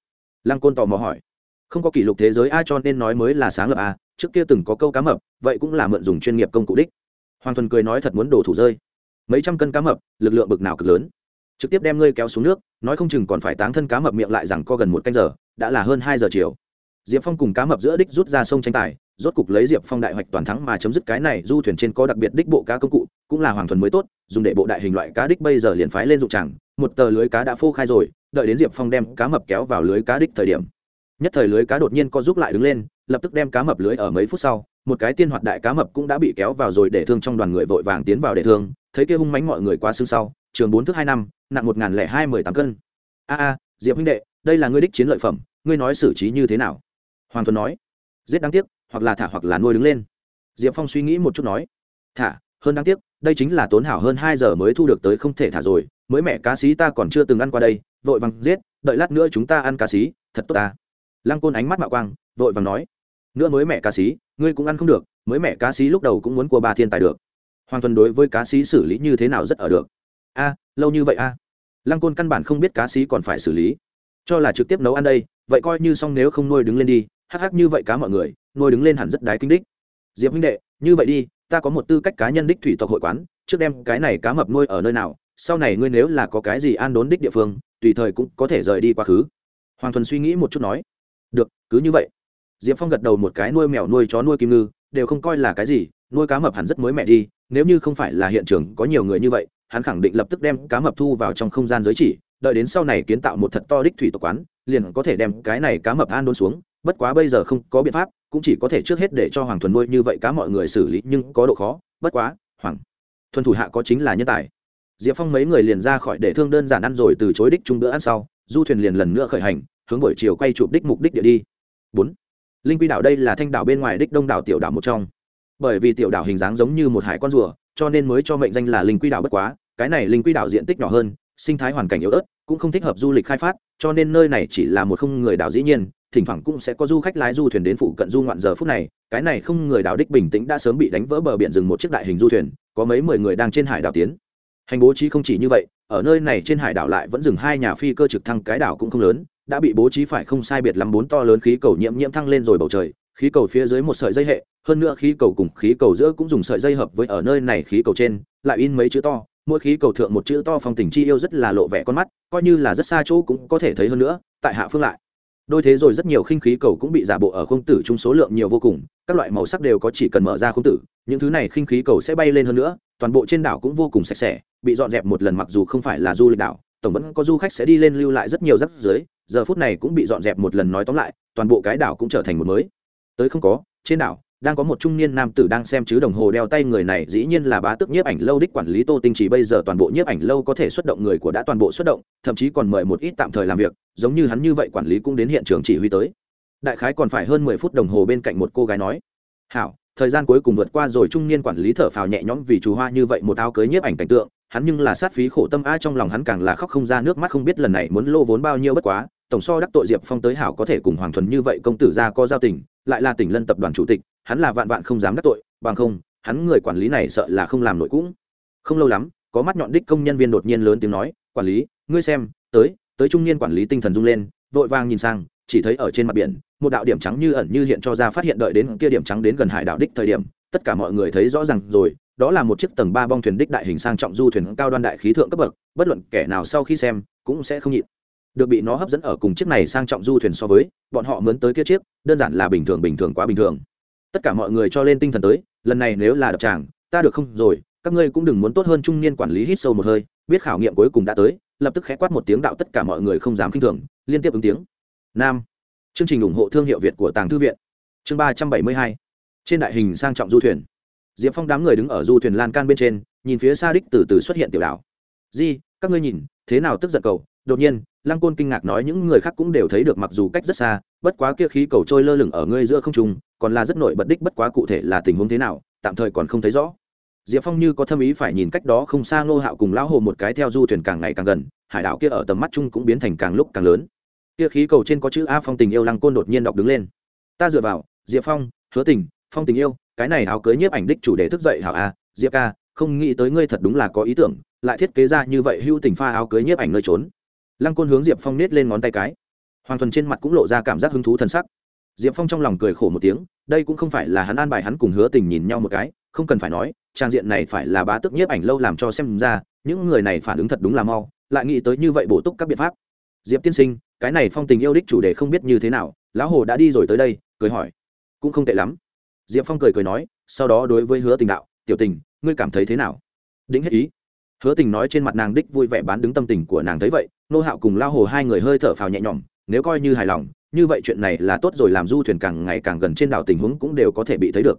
Lăng côn tò mò hỏi. Không có kỷ lục thế giới ai cho nên nói mới là sáng lập a, trước kia từng có câu cá mập, vậy cũng là mượn dùng chuyên nghiệp công cụ đích. Hoàng thuần cười nói, thật muốn đổ thủ rơi. Mấy trăm cân cá mập, lực lượng bực nào cực lớn trực tiếp đem ngươi kéo xuống nước, nói không chừng còn phải táng thân cá mập miệng lại rằng co gần một canh giờ, đã là hơn hai giờ chiều. Diệp phong cùng cá mập giữa đích rút ra sông tranh tài, rốt cục lấy diệp phong đại hoạch toàn thắng mà chấm dứt cái này du thuyền trên có đặc biệt đích bộ cá công cụ, cũng là hoàng thuần mới tốt, dùng để bộ đại hình loại cá đích bây giờ liền phái lên dụng chẳng, một tờ lưới cá đã phô khai rồi, đợi đến diệp phong đem cá mập kéo vào lưới cá đích thời điểm. Nhất thời lưới cá đột nhiên co giúp lại đứng lên, lập tức đem cá mập lưới ở mấy phút sau, một cái tiên hoạt đại cá mập cũng đã bị kéo vào rồi để thương trong đoàn người vội vàng tiến vào để thương, thấy kia hung mánh mọi người quá xương sau, trường bốn thước hai năm nặng một n g h n lẻ hai mười tám cân. A a, diệp huynh đệ, đây là ngươi đích chiến lợi phẩm, ngươi nói xử trí như thế nào? Hoàng thuần nói. Giết đáng tiếc, hoặc là thả hoặc là nuôi đứng lên. Diệp phong suy nghĩ một chút nói. Thả, hơn đáng tiếc, đây chính là tốn hảo hơn hai giờ mới thu được tới không thể thả rồi, mới mẹ cá xí ta còn chưa từng ăn qua đây, vội vàng giết, đợi lát nữa chúng ta ăn cá xí, thật tốt ta. Lăng côn ánh mắt mạo quang, vội vàng nói. Nữa mới mẹ cá xí, ngươi cũng ăn không được, mới mẹ cá xí lúc đầu cũng muốn của ba thiên tài được. Hoàng thuần đối với cá xí xử lý như thế nào rất ở được a, lâu như vậy a. Lăng côn căn bản không biết cá sĩ còn phải xử lý. Cho là trực tiếp nấu ăn đây, vậy coi như xong nếu không nuôi đứng lên đi. Hắc hắc như vậy cá mọi người, nuôi đứng lên hẳn rất đái kinh đích. Diệp huynh đệ, như vậy đi, ta có một tư cách cá nhân đích thủy tộc hội quán, trước đem cái này cá mập nuôi ở nơi nào, sau này ngươi nếu là có cái gì an đốn đích địa phương, tùy thời cũng có thể rời đi quá khứ. Hoàng thuần suy nghĩ một chút nói. Được, cứ như vậy. Diệp phong gật đầu một cái nuôi mèo nuôi chó nuôi kim ngư, đều không coi là cái gì, nuôi cá mập hẳn rất mới mẹ đi, nếu như không phải là hiện trường có nhiều người như vậy hắn khẳng định lập tức đem cá mập thu vào trong không gian giới chỉ, đợi đến sau này kiến tạo một thật to đích thủy tộc quán, liền có thể đem cái này cá mập an đốn xuống, bất quá bây giờ không có biện pháp, cũng chỉ có thể trước hết để cho hoàng thuần nuôi như vậy cá mọi người xử lý, nhưng có độ khó, bất quá, hoàng thuần thủ hạ có chính là nhân tài. Diệp phong mấy người liền ra khỏi để thương đơn giản ăn rồi từ chối đích chung bữa ăn sau, du thuyền liền lần nữa khởi hành, hướng buổi chiều quay chụp đích mục đích địa đi. Bốn, linh quy đảo đây là thanh đảo bên ngoài đích đông đảo tiểu đảo một trong. Bởi vì tiểu đảo hình dáng giống như một hải con rùa, cho nên mới cho mệnh danh là linh quy đảo bất quá cái này linh quy đảo diện tích nhỏ hơn, sinh thái hoàn cảnh yếu ớt, cũng không thích hợp du lịch khai phát, cho nên nơi này chỉ là một không người đảo dĩ nhiên, thỉnh thoảng cũng sẽ có du khách lái du thuyền đến phụ cận du ngoạn giờ phút này, cái này không người đảo đích bình tĩnh đã sớm bị đánh vỡ bờ biển dừng một chiếc đại hình du thuyền, có mấy mười người đang trên hải đảo tiến. Hành bố trí không chỉ như vậy, ở nơi này trên hải đảo lại vẫn dừng hai nhà phi cơ trực thăng cái đảo cũng không lớn, đã bị bố trí phải không sai biệt lắm bốn to lớn khí cầu nhiễm nhiễm thăng lên rồi bầu trời, khí cầu phía dưới một sợi dây hệ, hơn nữa khí cầu cùng khí cầu giữa cũng dùng sợi dây hợp với ở nơi này khí cầu trên, lại in mấy chữ to mỗi khí cầu thượng một chữ to phong tình chi yêu rất là lộ vẻ con mắt, coi như là rất xa chỗ cũng có thể thấy hơn nữa, tại hạ phương lại. Đôi thế rồi rất nhiều khinh khí cầu cũng bị giả bộ ở khung tử chung số lượng nhiều vô cùng, các loại màu sắc đều có chỉ cần mở ra khung tử, những thứ này khinh khí cầu sẽ bay lên hơn nữa, toàn bộ trên đảo cũng vô cùng sạch sẽ, bị dọn dẹp một lần mặc dù không phải là du lịch đảo, tổng vẫn có du khách sẽ đi lên lưu lại rất nhiều rắc dưới giờ phút này cũng bị dọn dẹp một lần nói tóm lại, toàn bộ cái đảo cũng trở thành một mới. Tới không có, trên đảo đang có một trung niên nam tử đang xem chứ đồng hồ đeo tay người này, dĩ nhiên là bá tước nhiếp ảnh lâu đích quản lý tô tinh chỉ bây giờ toàn bộ nhiếp ảnh lâu có thể xuất động người của đã toàn bộ xuất động, thậm chí còn mời một ít tạm thời làm việc, giống như hắn như vậy quản lý cũng đến hiện trường chỉ huy tới. Đại khái còn phải hơn mười phút đồng hồ bên cạnh một cô gái nói, hảo, thời gian cuối cùng vượt qua rồi. Trung niên quản lý thở phào nhẹ nhõm vì chú hoa như vậy một áo cưới nhiếp ảnh cảnh tượng, hắn nhưng là sát phí khổ tâm a, trong lòng hắn càng là khóc không ra nước mắt, không biết lần này muốn lô vốn bao nhiêu bất quá, tổng so đắc tội diệp phong tới hảo có thể cùng hoàng thuần như vậy công tử ra có giao tình lại là tỉnh lân tập đoàn chủ tịch, hắn là vạn vạn không dám đắc tội, bằng không, hắn người quản lý này sợ là không làm nổi cũng. Không lâu lắm, có mắt nhọn đích công nhân viên đột nhiên lớn tiếng nói, quản lý, ngươi xem, tới tới trung niên quản lý tinh thần rung lên, vội vàng nhìn sang, chỉ thấy ở trên mặt biển, một đạo điểm trắng như ẩn như hiện cho ra phát hiện đợi đến kia điểm trắng đến gần hải đảo đích thời điểm, tất cả mọi người thấy rõ ràng rồi, đó là một chiếc tầng ba bong thuyền đích đại hình sang trọng du thuyền cao đoan đại khí thượng cấp bậc, bất luận kẻ nào sau khi xem, cũng sẽ không nhịn được bị nó hấp dẫn ở cùng chiếc này sang trọng du thuyền so với, bọn họ mướn tới kia chiếc, đơn giản là bình thường bình thường quá bình thường. Tất cả mọi người cho lên tinh thần tới, lần này nếu là đập tràng, ta được không rồi, các ngươi cũng đừng muốn tốt hơn trung niên quản lý hít sâu một hơi, biết khảo nghiệm cuối cùng đã tới, lập tức khẽ quát một tiếng đạo tất cả mọi người không dám k i n h thường, liên tiếp ứng tiếng. Nam. Chương trình ủng hộ thương hiệu việt của tàng thư viện. Chương ba trăm bảy mươi hai. Trên đại hình sang trọng du thuyền. Diệp phong đám người đứng ở du thuyền lan can bên trên, nhìn phía xa đích từ từ xuất hiện tiểu đảo. Di, các ngươi nhìn, thế nào tức giận cầu đột nhiên, lăng côn kinh ngạc nói những người khác cũng đều thấy được mặc dù cách rất xa, bất quá kia khí cầu trôi lơ lửng ở ngươi giữa không trung, còn là rất nổi bật đích bất quá cụ thể là tình huống thế nào, tạm thời còn không thấy rõ. Diệp phong như có thâm ý phải nhìn cách đó không xa ngô hạo cùng lão hồ một cái theo du thuyền càng ngày càng gần, hải đảo kia ở tầm mắt chung cũng biến thành càng lúc càng lớn. Kia khí cầu trên có chữ a phong tình yêu lăng côn đột nhiên đọc đứng lên. Ta dựa vào, diệp phong, hứa tình, phong tình yêu, cái này áo cưới nhiếp ảnh đích chủ đề thức dậy hảo a, diệp ca, không nghĩ tới ngươi thật đúng là có ý tưởng, lại thiết kế ra như vậy hưu tình pha áo cưới nhiếp ảnh nơi trốn lăng côn hướng diệp phong nết lên ngón tay cái. Hoàng thuần trên mặt cũng lộ ra cảm giác hứng thú t sắc. Diệp phong trong lòng cười khổ một tiếng, đây cũng không phải là hắn an bài hắn cùng hứa tình nhìn nhau một cái, không cần phải nói, trang diện này phải là bá tức nhiếp ảnh lâu làm cho xem ra, những người này phản ứng thật đúng là mau, lại nghĩ tới như vậy bổ túc các biện pháp. Diệp tiên sinh, cái này phong tình yêu đích chủ đề không biết như thế nào, lão hồ đã đi rồi tới đây, cười hỏi. Cũng không tệ lắm. Diệp phong cười cười nói, sau đó đối với hứa tình đạo, tiểu tình, ngươi cảm thấy thế nào? Đĩnh hết ý. Hứa tình nói trên mặt nàng đích vui vẻ bán đứng tâm tình của nàng thấy vậy nô hạo cùng lao hồ hai người hơi thở phào nhẹ nhõm, nếu coi như hài lòng, như vậy chuyện này là tốt rồi, làm du thuyền càng ngày càng gần trên đảo tình huống cũng đều có thể bị thấy được.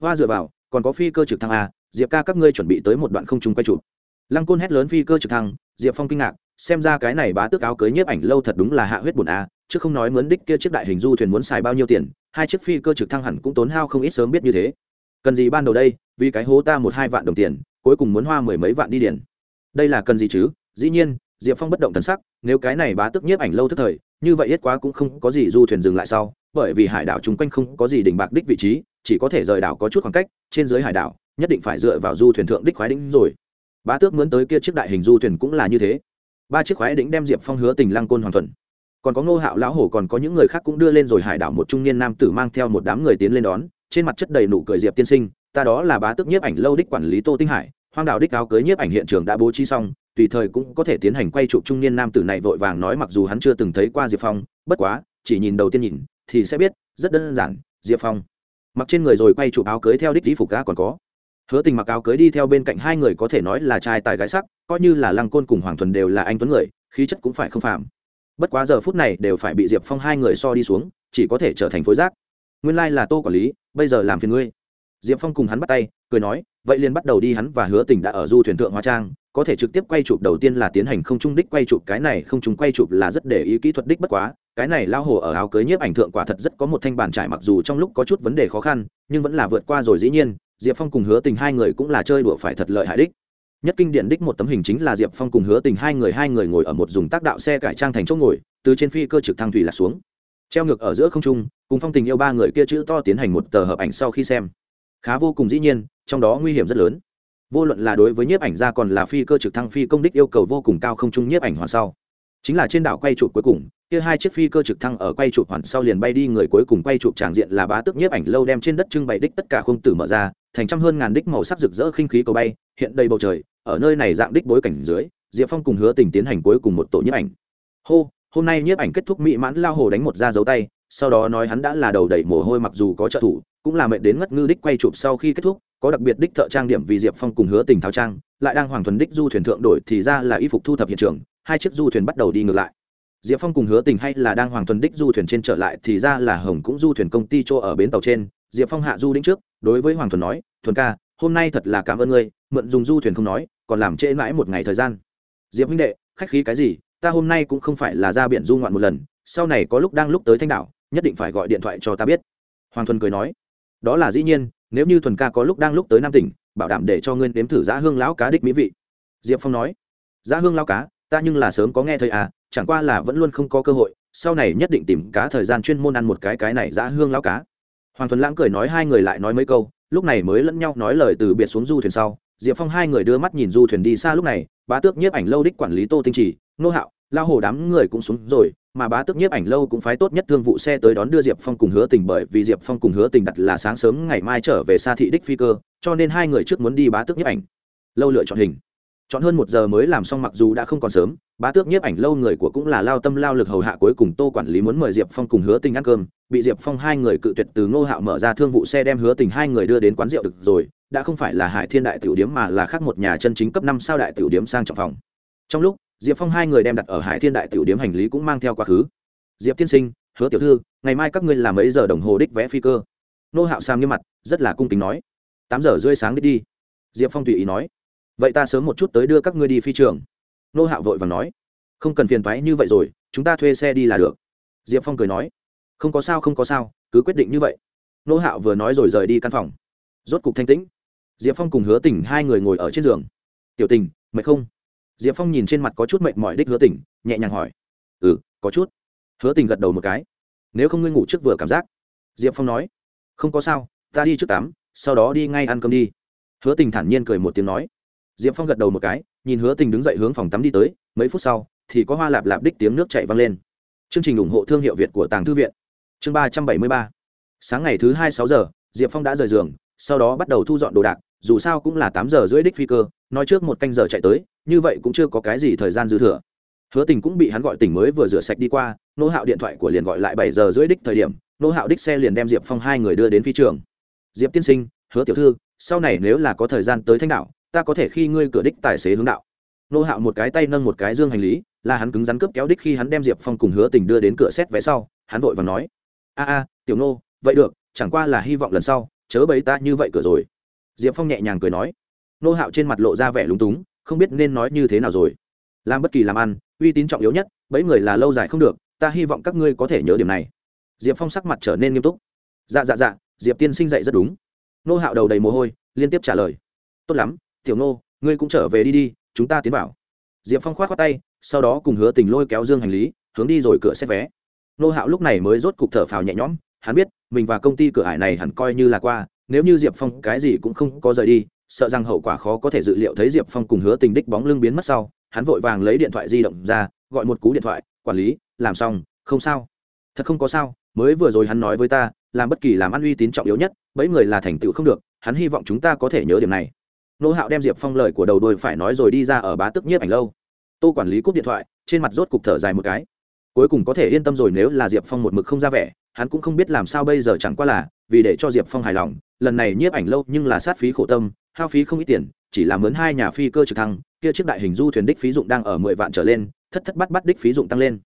Hoa dựa vào, còn có phi cơ trực thăng a, diệp ca các ngươi chuẩn bị tới một đoạn không trung quay chụp. Lăng côn hét lớn phi cơ trực thăng, diệp phong kinh ngạc, xem ra cái này bá tước áo cưới nhiếp ảnh lâu thật đúng là hạ huyết bùn a, chứ không nói mướn đích kia chiếc đại hình du thuyền muốn xài bao nhiêu tiền, hai chiếc phi cơ trực thăng hẳn cũng tốn hao không ít sớm biết như thế. Cần gì ban đầu đây, vì cái hố ta một hai vạn đồng tiền, cuối cùng muốn hoa mười mấy vạn đi điển đây là cần gì chứ? Dĩ nhiên diệp phong bất động thần sắc nếu cái này bá tức nhiếp ảnh lâu thức thời như vậy ít quá cũng không có gì du thuyền dừng lại sau bởi vì hải đảo chung quanh không có gì đỉnh bạc đích vị trí chỉ có thể rời đảo có chút khoảng cách trên dưới hải đảo nhất định phải dựa vào du thuyền thượng đích khoái đỉnh rồi. Bá tước muốn tới kia chiếc đại hình du thuyền cũng là như thế. Ba chiếc khoái đỉnh đem diệp phong hứa tình lăng côn hoàn thuận, còn có ngô hạo lão hổ còn có những người khác cũng đưa lên rồi hải đảo một trung niên nam tử mang theo một đám người tiến lên đón trên mặt chất đầy nụ cười diệp tiên sinh ta đó là bá tước nhiếp ảnh lâu đích quản lý tô tinh hải hoang đảo đích áo cưới nhiếp ảnh hiện trường đã bố trí xong tùy thời cũng có thể tiến hành quay chụp trung niên nam tử này vội vàng nói mặc dù hắn chưa từng thấy qua diệp phong, bất quá, chỉ nhìn đầu tiên nhìn, thì sẽ biết, rất đơn giản, diệp phong. Mặc trên người rồi quay chụp áo cưới theo đích lý phục ca còn có. Hứa tình mặc áo cưới đi theo bên cạnh hai người có thể nói là trai tài gái sắc, coi như là lăng côn cùng hoàng thuần đều là anh tuấn người, khí chất cũng phải không phạm bất quá giờ phút này đều phải bị diệp phong hai người so đi xuống, chỉ có thể trở thành phối giác nguyên lai、like、là tô quản lý, bây giờ làm phiền ngươi. Diệp phong cùng hắn bắt tay, cười nói, vậy liền bắt đầu đi, hắn và hứa tình đã ở du thuyền thượng hóa trang có thể trực tiếp quay chụp đầu tiên là tiến hành không trung đích quay chụp, cái này không trung quay chụp là rất để ý kỹ thuật đích bất quá, cái này lao hồ ở áo cưới nhiếp ảnh thượng quả thật rất có một thanh bàn trải mặc dù trong lúc có chút vấn đề khó khăn, nhưng vẫn là vượt qua rồi dĩ nhiên, diệp phong cùng hứa tình hai người cũng là chơi đùa phải thật lợi hại đích. Nhất kinh điển đích một tấm hình chính là diệp phong cùng hứa tình hai người hai người ngồi ở một dùng tác đạo xe cải trang thành chỗ ngồi, từ trên phi cơ trực thăng thủy lạc xuống. Treo ngược ở giữa không trung, cùng phong tình yêu ba người kia chữ to tiến hành một tờ hợp ảnh sau khi xem. Khá vô cùng dĩ nhiên, trong đó nguy hiểm rất lớn vô luận là đối với nhiếp ảnh gia còn là phi cơ trực thăng phi công đích yêu cầu vô cùng cao không trung nhiếp ảnh hoàn sau. Chính là trên đảo quay chụp cuối cùng, kia hai chiếc phi cơ trực thăng ở quay chụp hoàn sau liền bay đi, người cuối cùng quay chụp tràng diện là bá tước nhiếp ảnh lâu đem trên đất trưng bày đích tất cả khung tử mở ra, thành trăm hơn ngàn đích màu sắc rực rỡ khinh khí cầu bay, hiện đầy bầu trời, ở nơi này dạng đích bối cảnh dưới, diệp phong cùng hứa tình tiến hành cuối cùng một tổ nhiếp ảnh. Hô, hôm nay nhiếp ảnh kết thúc mỹ mãn lao hồ đánh một ra dấu tay, sau đó nói hắn đã là đầu đẩy mồ hôi mặc dù có trợ thủ cũng là mệt đến ngất ngư đích quay chụp sau khi kết thúc, có đặc biệt đích thợ trang điểm vì diệp phong cùng hứa tình tháo trang, lại đang hoàng thuần đích du thuyền thượng đổi thì ra là y phục thu thập hiện trường, hai chiếc du thuyền bắt đầu đi ngược lại. Diệp phong cùng hứa tình hay là đang hoàng thuần đích du thuyền trên trở lại thì ra là hồng cũng du thuyền công ty chỗ ở bến tàu trên, diệp phong hạ du đĩnh trước, đối với hoàng thuần nói, thuần ca, hôm nay thật là cảm ơn ngươi, mượn dùng du thuyền không nói, còn làm trễ mãi một ngày thời gian. Diệp huynh đệ, khách khí cái gì, ta hôm nay cũng không phải là ra biển du ngoạn một lần, sau này có lúc đang lúc tới thanh đảo, nhất định phải gọi điện thoại cho ta biết. Hoàng thuần cười nói đó là dĩ nhiên, nếu như thuần ca có lúc đang lúc tới nam tỉnh, bảo đảm để cho ngươi nếm thử giá hương lão cá đích mỹ vị. Diệp phong nói. Giá hương lão cá, ta nhưng là sớm có nghe thấy à chẳng qua là vẫn luôn không có cơ hội, sau này nhất định tìm cá thời gian chuyên môn ăn một cái cái này giá hương lão cá. Hoàng thuần lãng cười nói hai người lại nói mấy câu, lúc này mới lẫn nhau nói lời từ biệt xuống du thuyền sau. Diệp phong hai người đưa mắt nhìn du thuyền đi xa lúc này, bá tước nhiếp ảnh lâu đích quản lý tô tinh trì, nô hạo lao hồ đám người cũng xuống rồi mà bá tước nhiếp ảnh lâu cũng phái tốt nhất thương vụ xe tới đón đưa diệp phong cùng hứa tình bởi vì diệp phong cùng hứa tình đặt là sáng sớm ngày mai trở về xa thị đích phi cơ, cho nên hai người trước muốn đi bá tước nhiếp ảnh. Lâu lựa chọn hình. Chọn hơn một giờ mới làm xong mặc dù đã không còn sớm, bá tước nhiếp ảnh lâu người của cũng là lao tâm lao lực hầu hạ cuối cùng tô quản lý muốn mời diệp phong cùng hứa tình ăn cơm, bị diệp phong hai người cự tuyệt từ ngô hạo mở ra thương vụ xe đem hứa tình hai người đưa đến quán rượu được rồi, đã không phải là hải thiên đại tiểu điếm mà là khác một nhà chân chính cấp năm sao đại tiểu điếm sang trọng phòng. Trong lúc diệp phong hai người đem đặt ở hải thiên đại tiểu điếm hành lý cũng mang theo quá khứ. Diệp tiên sinh, hứa tiểu thư, ngày mai các ngươi làm mấy giờ đồng hồ đích vẽ phi cơ. Nô hạo sam nghiêm mặt, rất là cung kính nói. Tám giờ rưỡi sáng đi đi. Diệp phong tùy ý nói. Vậy ta sớm một chút tới đưa các ngươi đi phi trường. Nô hạo vội và nói. Không cần phiền thoái như vậy rồi, chúng ta thuê xe đi là được. Diệp phong cười nói. Không có sao, không có sao, cứ quyết định như vậy. Nô hạo vừa nói rồi rời đi căn phòng. Rốt cục thanh tĩnh. Diệp phong cùng hứa tỉnh hai người ngồi ở trên giường. Tiểu tình, mệt không? Diệp phong nhìn trên mặt có chút mệt mỏi đích hứa tỉnh nhẹ nhàng hỏi. Ừ có chút. Hứa tình gật đầu một cái. Nếu không ngươi ngủ trước vừa cảm giác. Diệp phong nói. Không có sao, ta đi trước tắm, sau đó đi ngay ăn cơm đi. Hứa tình thản nhiên cười một tiếng nói. Diệp phong gật đầu một cái, nhìn hứa tình đứng dậy hướng phòng tắm đi tới, mấy phút sau, thì có hoa lạp lạp đích tiếng nước chạy văng lên. Chương trình ủng hộ thương hiệu việt của tàng thư viện. Chương ba trăm bảy mươi ba. Sáng ngày thứ hai sáu giờ, diệp phong đã rời giường, sau đó bắt đầu thu dọn đồ đạc, dù sao cũng là tám giờ rưỡi đích phi cơ, nói trước một canh giờ chạy tới như vậy cũng chưa có cái gì thời gian dư thừa. Hứa tình cũng bị hắn gọi tỉnh mới vừa rửa sạch đi qua, nô hạo điện thoại của liền gọi lại bảy giờ rưỡi đích thời điểm, nô hạo đích xe liền đem diệp phong hai người đưa đến phi trường. Diệp tiên sinh, hứa tiểu thư, sau này nếu là có thời gian tới thanh đạo ta có thể khi ngươi cửa đích tài xế hướng đạo. Nô hạo một cái tay nâng một cái dương hành lý, là hắn cứng rắn cướp kéo đích khi hắn đem diệp phong cùng hứa tình đưa đến cửa xét vé sau, hắn vội và nói, a a, tiểu nô, vậy được, chẳng qua là hy vọng lần sau, chớ bấy ta như vậy cửa rồi. Diệp phong nhẹ nhàng cười nói. Nô hạo trên mặt lộ ra vẻ lúng túng không biết nên nói như thế nào rồi. Làm bất kỳ làm ăn, uy tín trọng yếu nhất, bấy người là lâu dài không được, ta hy vọng các ngươi có thể nhớ điểm này. Diệp phong sắc mặt trở nên nghiêm túc. Dạ dạ dạ diệp tiên sinh dạy rất đúng. Nô hạo đầu đầy mồ hôi, liên tiếp trả lời. Tốt lắm, tiểu nô, ngươi cũng trở về đi đi, chúng ta tiến vào. Diệp phong k h o á t tay, sau đó cùng hứa tình lôi kéo dương hành lý, hướng đi rồi cửa xét vé. Nô hạo lúc này mới rốt cục thở phào nhẹ nhõm, hắn biết, mình và công ty cửa ải này hẳn coi như là qua, nếu như diệp phong cái gì cũng không có rời đi sợ rằng hậu quả khó có thể dự liệu thấy diệp phong cùng hứa tình đích bóng lưng biến mất sau, hắn vội vàng lấy điện thoại di động ra, gọi một cú điện thoại, quản lý, làm xong, không sao. Thật không có sao, mới vừa rồi hắn nói với ta, làm bất kỳ làm ăn uy tín trọng yếu nhất bấy người là thành tựu không được, hắn hy vọng chúng ta có thể nhớ điểm này. Nô hạo đem diệp phong lời của đầu đôi phải nói rồi đi ra ở bá tức nhiếp ảnh lâu. Tô quản lý cúp điện thoại, trên mặt rốt cục thở dài một cái. Cuối cùng có thể yên tâm rồi nếu là diệp phong một mực không ra vẻ, hắn cũng không biết làm sao bây giờ chẳng qua là vì để cho diệp phong hài lòng, lần này nhiếp ảnh lâu nhưng là sát phí khổ tâm hao phí không ít tiền, chỉ là mướn hai nhà phi cơ trực thăng, kia chiếc đại hình du thuyền đích phí dụng đang ở mười vạn trở lên, thất thất bắt bắt đích phí dụng tăng lên.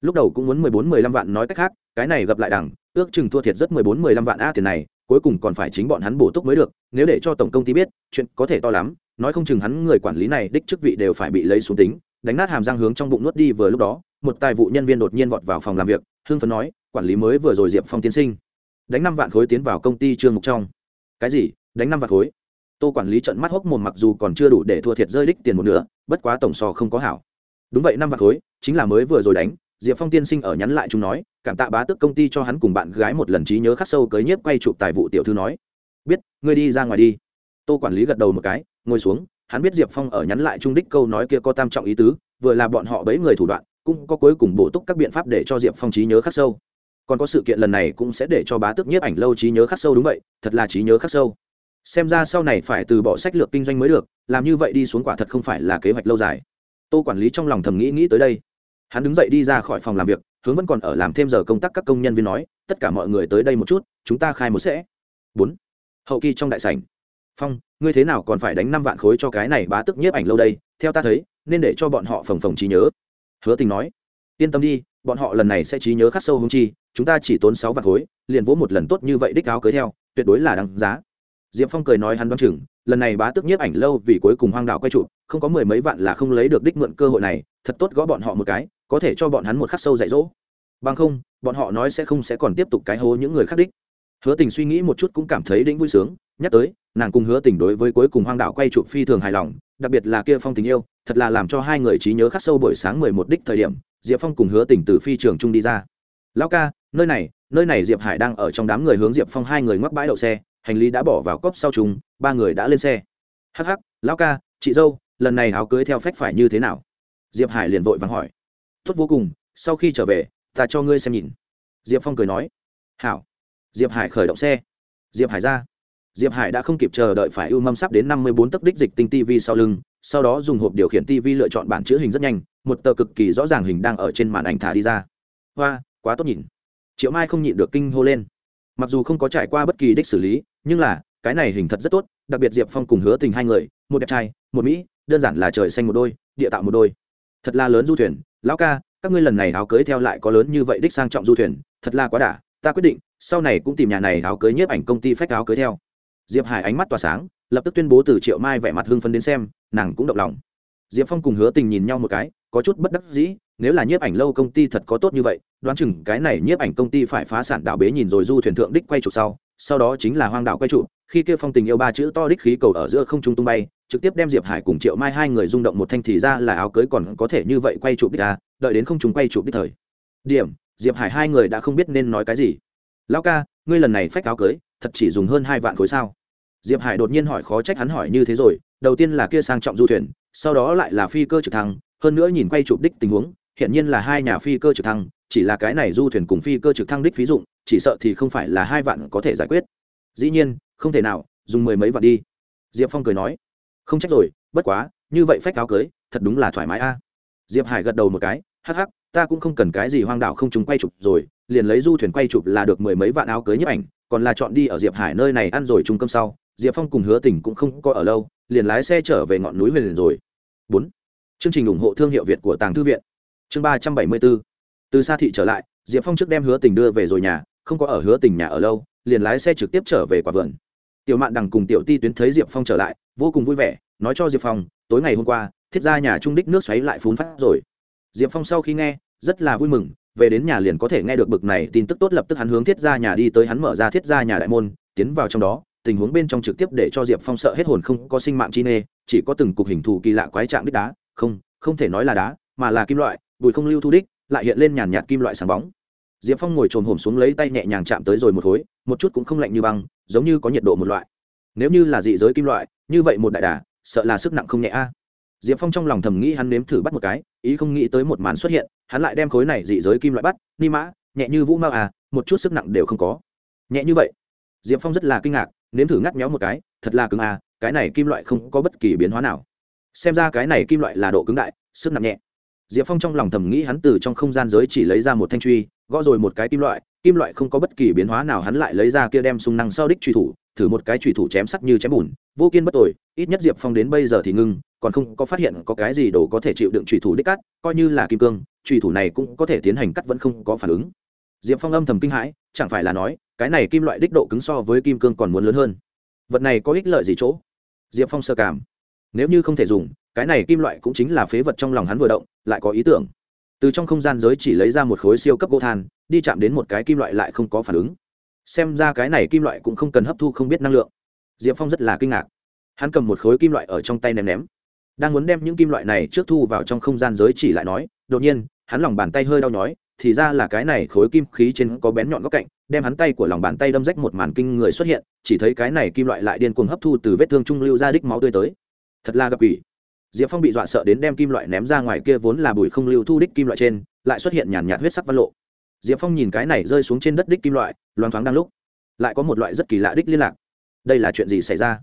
Lúc đầu cũng muốn mười bốn, mười lăm vạn nói cách khác, cái này gặp lại đẳng, ước chừng thua thiệt rất mười bốn, mười lăm vạn a tiền này, cuối cùng còn phải chính bọn hắn bổ túc mới được, nếu để cho tổng công ty biết, chuyện có thể to lắm, nói không chừng hắn người quản lý này đích chức vị đều phải bị lấy xuống tính, đánh nát hàm răng hướng trong bụng nuốt đi vừa lúc đó, một tài vụ nhân viên đột nhiên vọt vào phòng làm việc hương phấn nói, quản lý mới vừa rồi diệp phong tiến sinh, đánh năm vạn khối tiến vào công ty trương mục trong. Cái gì? Đánh năm vạn khối? Tô quản lý trận mắt hốc mồm mặc dù còn chưa đủ để thua thiệt rơi đích tiền một nửa, bất quá tổng sò không có hảo. Đúng vậy, năm vạn khối, chính là mới vừa rồi đánh, diệp phong tiên sinh ở nhắn lại chúng nói, cảm tạ bá tước công ty cho hắn cùng bạn gái một lần trí nhớ khắc sâu cưới nhiếp quay chụp tài vụ tiểu thư nói. Biết, ngươi đi ra ngoài đi. Tô quản lý gật đầu một cái, ngồi xuống, hắn biết diệp phong ở nhắn lại trung đích câu nói kia có tam trọng ý tứ, vừa là bọn họ bấy người thủ đoạn, cũng có cuối cùng bổ túc các biện pháp để cho diệp phong trí nhớ khắc sâu. Còn có sự kiện lần này cũng sẽ để cho bá tước nhiếp ảnh lâu trí nhớ khắc sâu, đúng vậy, thật là trí nhớ khắc sâu xem ra sau này phải từ bỏ sách lược kinh doanh mới được, làm như vậy đi xuống quả thật không phải là kế hoạch lâu dài. Tô quản lý trong lòng thầm nghĩ nghĩ tới đây. Hắn đứng dậy đi ra khỏi phòng làm việc, hướng vẫn còn ở làm thêm giờ công tác các công nhân viên nói, tất cả mọi người tới đây một chút, chúng ta khai một sẽ. Bốn. Hậu kỳ trong đại sảnh. Phong, ngươi thế nào còn phải đánh năm vạn khối cho cái này bá tức nhiếp ảnh lâu đây? Theo ta thấy, nên để cho bọn họ phồng phồng trí nhớ. Hứa tình nói, yên tâm đi, bọn họ lần này sẽ trí nhớ khắc sâu hung chi, chúng ta chỉ tốn sáu vạn khối, liền vỗ một lần tốt như vậy đích áo cưới theo, tuyệt đối là đáng giá diệp phong cười nói hắn đoán chừng, lần này bá tước nhiếp ảnh lâu vì cuối cùng hoang đảo quay trụ không có mười mấy vạn là không lấy được đích mượn cơ hội này, thật tốt gõ bọn họ một cái, có thể cho bọn hắn một khắc sâu dạy dỗ. Bằng không, bọn họ nói sẽ không sẽ còn tiếp tục cái hố những người khác đích. Hứa tình suy nghĩ một chút cũng cảm thấy đĩnh vui sướng, nhắc tới, nàng cùng hứa tình đối với cuối cùng hoang đảo quay trụ phi thường hài lòng, đặc biệt là kia phong tình yêu, thật là làm cho hai người trí nhớ khắc sâu buổi sáng mười một đích thời điểm, diệp phong cùng hứa tình từ phi trường trung đi ra. Lão ca, nơi này nơi này diệp hải đang ở trong đám người hướng diệp phong hai người ngoắc bãi đậu xe hành lý đã bỏ vào cốc sau chúng ba người đã lên xe. Hắc hắc, lão ca chị dâu lần này áo cưới theo phách phải như thế nào? Diệp hải liền vội vàng hỏi. Tốt vô cùng sau khi trở về ta cho ngươi xem nhìn. Diệp phong cười nói. Hảo. Diệp hải khởi động xe. Diệp hải ra. Diệp hải đã không kịp chờ đợi phải ưu mâm sắp đến năm mươi bốn tấc đích dịch tinh tv sau lưng sau đó dùng hộp điều khiển tv lựa chọn bản chữ hình rất nhanh một tờ cực kỳ rõ ràng hình đang ở trên màn ảnh thả đi ra. Hoa quá tốt nhìn. Triệu mai không nhịn được kinh hô lên. Mặc dù không có trải qua bất kỳ đích xử lý nhưng là, cái này hình thật rất tốt, đặc biệt diệp phong cùng hứa tình hai người, một đẹp trai, một mỹ, đơn giản là trời xanh một đôi, địa tạo một đôi. Thật là lớn du thuyền, lão ca, các ngươi lần này áo cưới theo lại có lớn như vậy đích sang trọng du thuyền, thật là quá đả, ta quyết định, sau này cũng tìm nhà này áo cưới nhiếp ảnh công ty phách áo cưới theo. Diệp hải ánh mắt tỏa sáng, lập tức tuyên bố từ triệu mai vẻ mặt hưng phấn đến xem, nàng cũng động lòng. Diệp phong cùng hứa tình nhìn nhau một cái, có chút bất đắc dĩ, nếu là nhiếp ảnh lâu công ty thật có tốt như vậy, đoán chừng cái này nhiếp ảnh công ty phải phá sản đảo bế nhìn rồi du thuyền thượng đích quay chụp sau sau đó chính là hoang đảo quay trụ. khi kia phong tình yêu ba chữ to đích khí cầu ở giữa không trung tung bay, trực tiếp đem diệp hải cùng triệu mai hai người rung động một thanh thì ra là áo cưới còn có thể như vậy quay trụ đích à đợi đến không chúng quay trụ đích thời điểm, diệp hải hai người đã không biết nên nói cái gì lão ca, ngươi lần này phách áo cưới, thật chỉ dùng hơn hai vạn khối sao diệp hải đột nhiên hỏi khó trách hắn hỏi như thế rồi, đầu tiên là kia sang trọng du thuyền, sau đó lại là phi cơ trực thăng, hơn nữa nhìn quay chụp đích tình huống hiện nhiên là hai nhà phi cơ trực thăng chỉ là cái này du thuyền cùng phi cơ trực thăng đích phí dụng, chỉ sợ thì không phải là hai vạn có thể giải quyết. Dĩ nhiên không thể nào dùng mười mấy vạn đi. Diệp phong cười nói. Không trách rồi bất quá như vậy phách áo cưới thật đúng là thoải mái a. Diệp hải gật đầu một cái. Hắc hắc ta cũng không cần cái gì hoang đảo không chúng quay chụp rồi liền lấy du thuyền quay chụp là được mười mấy vạn áo cưới nhấp ảnh còn là chọn đi ở diệp hải nơi này ăn rồi trung cơm sau. Diệp phong cùng hứa tỉnh cũng không có ở lâu liền lái xe trở về ngọn núi huyền rồi. Bốn. Chương trình ủng hộ thương hiệu việt của tàng thư viện. Chương ba trăm bảy mươi bốn từ xa thị trở lại, diệp phong trước đem hứa tình đưa về rồi nhà, không có ở hứa tình nhà ở lâu, liền lái xe trực tiếp trở về quả vườn. Tiểu mạn đằng cùng tiểu ti tuyến thấy diệp phong trở lại, vô cùng vui vẻ, nói cho diệp phong, tối ngày hôm qua, thiết ra nhà trung đích nước xoáy lại phun phát rồi. Diệp phong sau khi nghe, rất là vui mừng, về đến nhà liền có thể nghe được bực này tin tức tốt lập tức hắn hướng thiết ra nhà đi tới, hắn mở ra thiết ra nhà đại môn, tiến vào trong đó, tình huống bên trong trực tiếp để cho diệp phong sợ hết hồn không có sinh mạng chi nê, chỉ có từng cục hình thù kỳ lạ quái trạng đích đá, không không thể nói là đá, mà là kim loại, bụi không lưu thu đích lại hiện lên nhàn nhạt kim loại sáng bóng. Diệp phong ngồi trồm hổm xuống lấy tay nhẹ nhàng chạm tới rồi một khối, một chút cũng không lạnh như băng, giống như có nhiệt độ một loại. Nếu như là dị giới kim loại, như vậy một đại đà, sợ là sức nặng không nhẹ a. Diệp phong trong lòng thầm nghĩ hắn nếm thử bắt một cái, ý không nghĩ tới một màn xuất hiện, hắn lại đem khối này dị giới kim loại bắt, ni mã, nhẹ như vũ mao à một chút sức nặng đều không có. Nhẹ như vậy. Diệp phong rất là kinh ngạc, nếm thử ngắt méo một cái, thật là cứng à cái này kim loại không có bất kỳ biến hóa nào. Xem ra cái này kim loại là độ cứng đại, sức nặng nhẹ diệp phong trong lòng thầm nghĩ hắn từ trong không gian giới chỉ lấy ra một thanh truy, gõ rồi một cái kim loại kim loại không có bất kỳ biến hóa nào, hắn lại lấy ra kia đem sung năng sau đích truy thủ, thử một cái truy thủ chém sắc như chém bùn, vô kiên bất tội, ít nhất diệp phong đến bây giờ thì ngưng, còn không có phát hiện có cái gì đồ có thể chịu đựng truy thủ đích cắt, coi như là kim cương, truy thủ này cũng có thể tiến hành cắt vẫn không có phản ứng. Diệp phong âm thầm kinh hãi, chẳng phải là nói, cái này kim loại đích độ cứng so với kim cương còn muốn lớn hơn. Vật này có ích lợi gì chỗ? Diệp phong sơ cảm. Nếu như không thể dùng cái này kim loại cũng chính là phế vật trong lòng hắn vừa động, lại có ý tưởng. Từ trong không gian giới chỉ lấy ra một khối siêu cấp gỗ than, đi chạm đến một cái kim loại lại không có phản ứng. Xem ra cái này kim loại cũng không cần hấp thu không biết năng lượng. Diệp phong rất là kinh ngạc. Hắn cầm một khối kim loại ở trong tay ném ném. Đang muốn đem những kim loại này trước thu vào trong không gian giới chỉ lại nói, đột nhiên, hắn lòng bàn tay hơi đau nhói, thì ra là cái này khối kim khí trên có bén nhọn góc cạnh, đem hắn tay của lòng bàn tay đâm rách một màn kinh người xuất hiện, chỉ thấy cái này kim loại lại điên cuồng hấp thu từ vết thương trung lưu ra đích máu tươi tới. Thật là gặp ủy diệp phong bị dọa sợ đến đem kim loại ném ra ngoài kia vốn là bùi không lưu thu đích kim loại trên, lại xuất hiện nhàn nhạt huyết sắc văn lộ. Diệp phong nhìn cái này rơi xuống trên đất đích kim loại, loáng thoáng đang lúc, lại có một loại rất kỳ lạ đích liên lạc. Đây là chuyện gì xảy ra?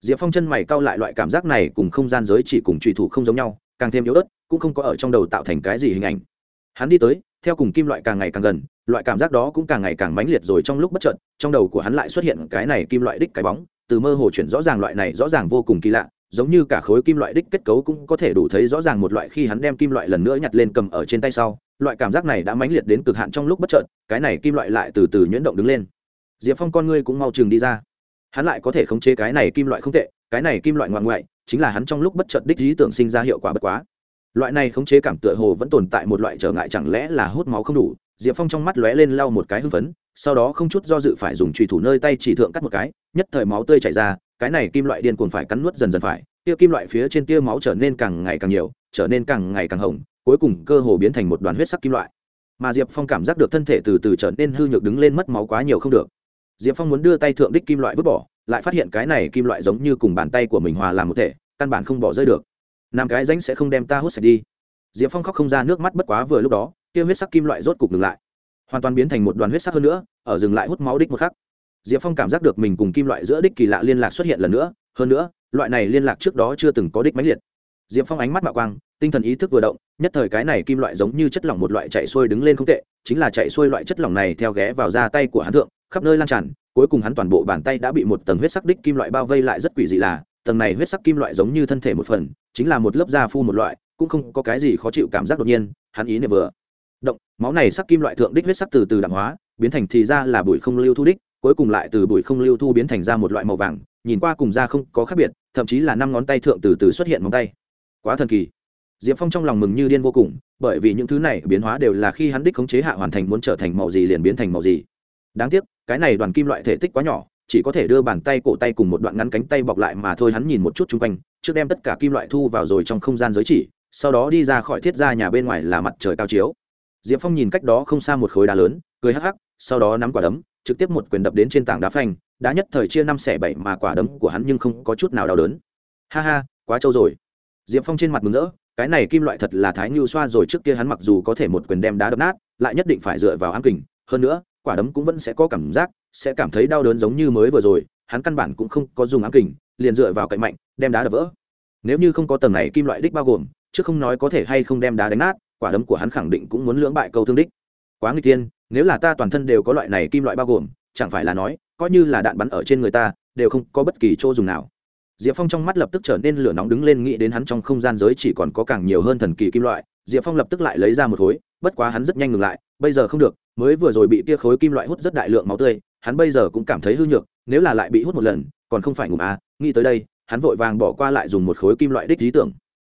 Diệp phong chân mày cau lại loại cảm giác này cùng không gian giới chỉ cùng trùy thủ không giống nhau, càng thêm yếu ớt, cũng không có ở trong đầu tạo thành cái gì hình ảnh. Hắn đi tới, theo cùng kim loại càng ngày càng gần, loại cảm giác đó cũng càng ngày càng mãnh liệt rồi trong lúc bất chợt, trong đầu của hắn lại xuất hiện cái này kim loại đích cái bóng, từ mơ hồ chuyển rõ ràng loại này rõ ràng vô cùng kỳ lạ giống như cả khối kim loại đích kết cấu cũng có thể đủ thấy rõ ràng một loại khi hắn đem kim loại lần nữa nhặt lên cầm ở trên tay sau, loại cảm giác này đã mãnh liệt đến cực hạn trong lúc bất chợt, cái này kim loại lại từ từ nhuyễn động đứng lên. Diệp phong con ngươi cũng mau chừng đi ra. Hắn lại có thể khống chế cái này kim loại không tệ, cái này kim loại ngoạn ngoại, chính là hắn trong lúc bất chợt đích lý tưởng sinh ra hiệu quả bất quá. Loại này khống chế cảm tựa hồ vẫn tồn tại một loại trở ngại chẳng lẽ là hút máu không đủ diệp phong trong mắt lóe lên lau một cái hưng phấn, sau đó không chút do dự phải dùng trùy thủ nơi tay chỉ thượng cắt một cái, nhất thời máu tươi chảy ra, cái này kim loại điên cuồng phải cắn nuốt dần dần phải, tia kim loại phía trên tia máu trở nên càng ngày càng nhiều, trở nên càng ngày càng hồng, cuối cùng cơ hồ biến thành một đoàn huyết sắc kim loại. Mà diệp phong cảm giác được thân thể từ từ trở nên hư nhược đứng lên mất máu quá nhiều không được. Diệp phong muốn đưa tay thượng đích kim loại vứt bỏ, lại phát hiện cái này kim loại giống như cùng bàn tay của mình hòa làm một thể, căn bản không bỏ rơi được. Nam cái ránh sẽ không đem ta hút sạch đi. Diệp phong khóc không ra nước mắt bất quá vừa lúc đó kia huyết sắc kim loại rốt cục ngừng lại. Hoàn toàn biến thành một đoàn huyết sắc hơn nữa, ở dừng lại hút máu đích một khắc. Diệp phong cảm giác được mình cùng kim loại giữa đích kỳ lạ liên lạc xuất hiện lần nữa, hơn nữa, loại này liên lạc trước đó chưa từng có đích máy liệt. Diệp phong ánh mắt mạo quang, tinh thần ý thức vừa động, nhất thời cái này kim loại giống như chất lỏng một loại chạy xuôi đứng lên không tệ, chính là chạy xuôi loại chất lỏng này theo ghé vào da tay của hắn thượng, khắp nơi lan tràn, cuối cùng hắn toàn bộ bàn tay đã bị một tầng huyết sắc đích kim loại bao vây lại rất quỷ dị là, tầng này huyết sắc kim loại giống như thân thể một phần, chính là một lớp da phu một loại, cũng không có cái gì khó chịu cảm giác đột nhiên, hắn ý niệm vừa động, máu này sắc kim loại thượng đích huyết sắc từ từ đạm hóa, biến thành thì ra là bụi không lưu thu đích, cuối cùng lại từ bụi không lưu thu biến thành ra một loại màu vàng, nhìn qua cùng da không có khác biệt, thậm chí là năm ngón tay thượng từ từ xuất hiện móng tay. Quá thần kỳ. Diệp phong trong lòng mừng như điên vô cùng, bởi vì những thứ này biến hóa đều là khi hắn đích khống chế hạ hoàn thành muốn trở thành màu gì liền biến thành màu gì. Đáng tiếc, cái này đoàn kim loại thể tích quá nhỏ, chỉ có thể đưa bàn tay cổ tay cùng một đoạn ngắn cánh tay bọc lại mà thôi, hắn nhìn một chút chung quanh, trước đem tất cả kim loại thu vào rồi trong không gian giới chỉ, sau đó đi ra khỏi thiết ra nhà bên ngoài là mặt trời cao chiếu diệp phong nhìn cách đó không xa một khối đá lớn, cười hắc hắc, sau đó nắm quả đấm, trực tiếp một quyền đập đến trên tảng đá phanh, đá nhất thời chia năm xẻ bảy mà quả đấm của hắn nhưng không có chút nào đau đớn. Ha ha, quá trâu rồi. Diệp phong trên mặt mừng rỡ, cái này kim loại thật là thái ngưu xoa rồi, trước kia hắn mặc dù có thể một quyền đem đá đập nát, lại nhất định phải dựa vào ám kình, hơn nữa, quả đấm cũng vẫn sẽ có cảm giác, sẽ cảm thấy đau đớn giống như mới vừa rồi, hắn căn bản cũng không có dùng ám kình, liền dựa vào cậy mạnh, đem đá đập vỡ. Nếu như không có tầng này kim loại đích bao gồm, chứ không nói có thể hay không đem đá đánh nát quả đấm của hắn khẳng định cũng muốn lưỡng bại câu thương đích. Quá nguy tiên nếu là ta toàn thân đều có loại này kim loại bao gồm, chẳng phải là nói, coi như là đạn bắn ở trên người ta, đều không có bất kỳ chỗ dùng nào. Diệp phong trong mắt lập tức trở nên lửa nóng đứng lên nghĩ đến hắn trong không gian giới chỉ còn có càng nhiều hơn thần kỳ kim loại, diệp phong lập tức lại lấy ra một khối, bất quá hắn rất nhanh ngừng lại, bây giờ không được, mới vừa rồi bị kia khối kim loại hút rất đại lượng máu tươi, hắn bây giờ cũng cảm thấy hư nhược, nếu là lại bị hút một lần, còn không phải ngủ à nghĩ tới đây, hắn vội vàng bỏ qua lại dùng một khối kim loại đích lý tưởng.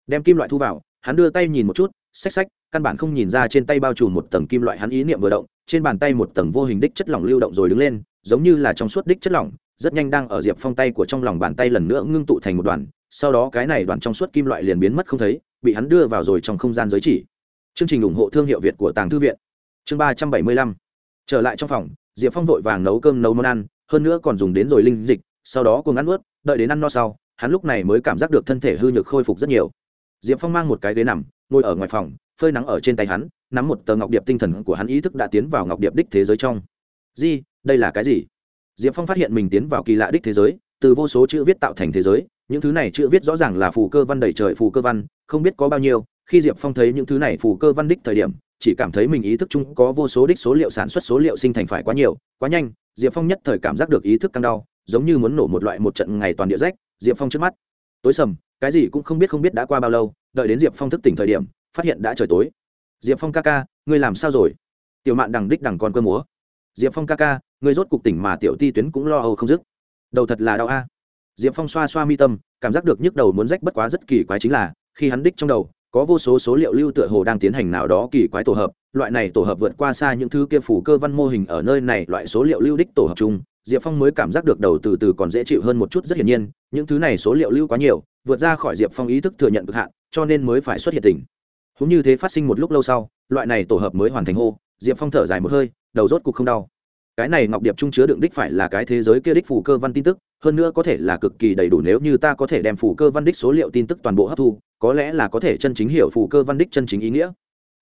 Đem kim loại thu vào, hắn đưa tay nhìn một chút xách xách, căn bản không nhìn ra trên tay bao trùm một tầng kim loại hắn ý niệm vừa động, trên bàn tay một tầng vô hình đích chất lỏng lưu động rồi đứng lên, giống như là trong suốt đích chất lỏng, rất nhanh đang ở diệp phong tay của trong lòng bàn tay lần nữa ngưng tụ thành một đoàn, sau đó cái này đoàn trong suốt kim loại liền biến mất không thấy, bị hắn đưa vào rồi trong không gian giới chỉ. Chương trình ủng hộ thương hiệu việt của tàng thư viện. Chương ba trăm bảy mươi lăm. Trở lại trong phòng, diệp phong vội vàng nấu cơm nấu món ăn, hơn nữa còn dùng đến rồi linh dịch, sau đó cùng ăn ướt đợi đến ăn no sau, hắn lúc này mới cảm giác được thân thể hư nhược khôi phục rất nhiều. Diệp phong mang một cái ghế nằm ngồi ở ngoài phòng, phơi nắng ở trên tay hắn, nắm một tờ ngọc điệp tinh thần của hắn ý thức đã tiến vào ngọc điệp đích thế giới trong. Di, đây là cái gì? Diệp phong phát hiện mình tiến vào kỳ lạ đích thế giới, từ vô số chữ viết tạo thành thế giới, những thứ này chữ viết rõ ràng là phù cơ văn đầy trời phù cơ văn, không biết có bao nhiêu, khi diệp phong thấy những thứ này phù cơ văn đích thời điểm, chỉ cảm thấy mình ý thức chung có vô số đích số liệu sản xuất số liệu sinh thành phải quá nhiều, quá nhanh, diệp phong nhất thời cảm giác được ý thức căng đau, giống như muốn nổ một loại một trận ngày toàn địa rách, diệp phong trước mắt. Tối sầm cái gì cũng không biết không biết đã qua bao lâu, đợi đến diệp phong thức tỉnh thời điểm, phát hiện đã trời tối. Diệp phong ca ca, ngươi làm sao rồi? Tiểu mạn đằng đích đằng còn cơ múa. Diệp phong ca ca, ngươi rốt cục tỉnh mà tiểu ti tuyến cũng lo âu không dứt. Đầu thật là đau a. Diệp phong xoa xoa mi tâm, cảm giác được nhức đầu muốn rách bất quá rất kỳ quái chính là, khi hắn đích trong đầu, có vô số số liệu lưu tựa hồ đang tiến hành nào đó kỳ quái tổ hợp, loại này tổ hợp vượt qua xa những thứ kia phủ cơ văn mô hình ở nơi này, loại số liệu lưu đích tổ hợp chung diệp phong mới cảm giác được đầu từ từ còn dễ chịu hơn một chút rất hiển nhiên, những thứ này số liệu lưu quá nhiều, vượt ra khỏi diệp phong ý thức thừa nhận cực hạn, cho nên mới phải xuất hiện tình. Cũng như thế phát sinh một lúc lâu sau, loại này tổ hợp mới hoàn thành hô, diệp phong thở dài một hơi, đầu rốt cục không đau. Cái này ngọc điệp trung chứa đựng đích phải là cái thế giới kia đích phủ cơ văn tin tức, hơn nữa có thể là cực kỳ đầy đủ nếu như ta có thể đem phủ cơ văn đích số liệu tin tức toàn bộ hấp thu, có lẽ là có thể chân chính hiểu phủ cơ văn đích chân chính ý nghĩa.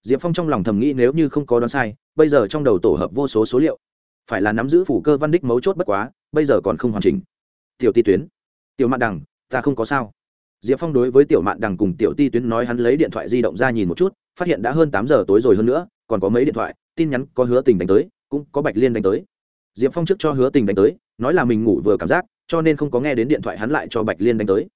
Diệp phong trong lòng thầm nghĩ nếu như không có đoán sai, bây giờ trong đầu tổ hợp vô số số liệu phải là nắm giữ phủ cơ văn đích mấu chốt bất quá, bây giờ còn không hoàn chỉnh. Tiểu ti tuyến, tiểu mạn đằng, ta không có sao. Diệp phong đối với tiểu mạn đằng cùng tiểu ti tuyến nói hắn lấy điện thoại di động ra nhìn một chút, phát hiện đã hơn tám giờ tối rồi hơn nữa, còn có mấy điện thoại, tin nhắn có hứa tình đánh tới, cũng có bạch liên đánh tới. Diệp phong trước cho hứa tình đánh tới, nói là mình ngủ vừa cảm giác, cho nên không có nghe đến điện thoại hắn lại cho bạch liên đánh tới.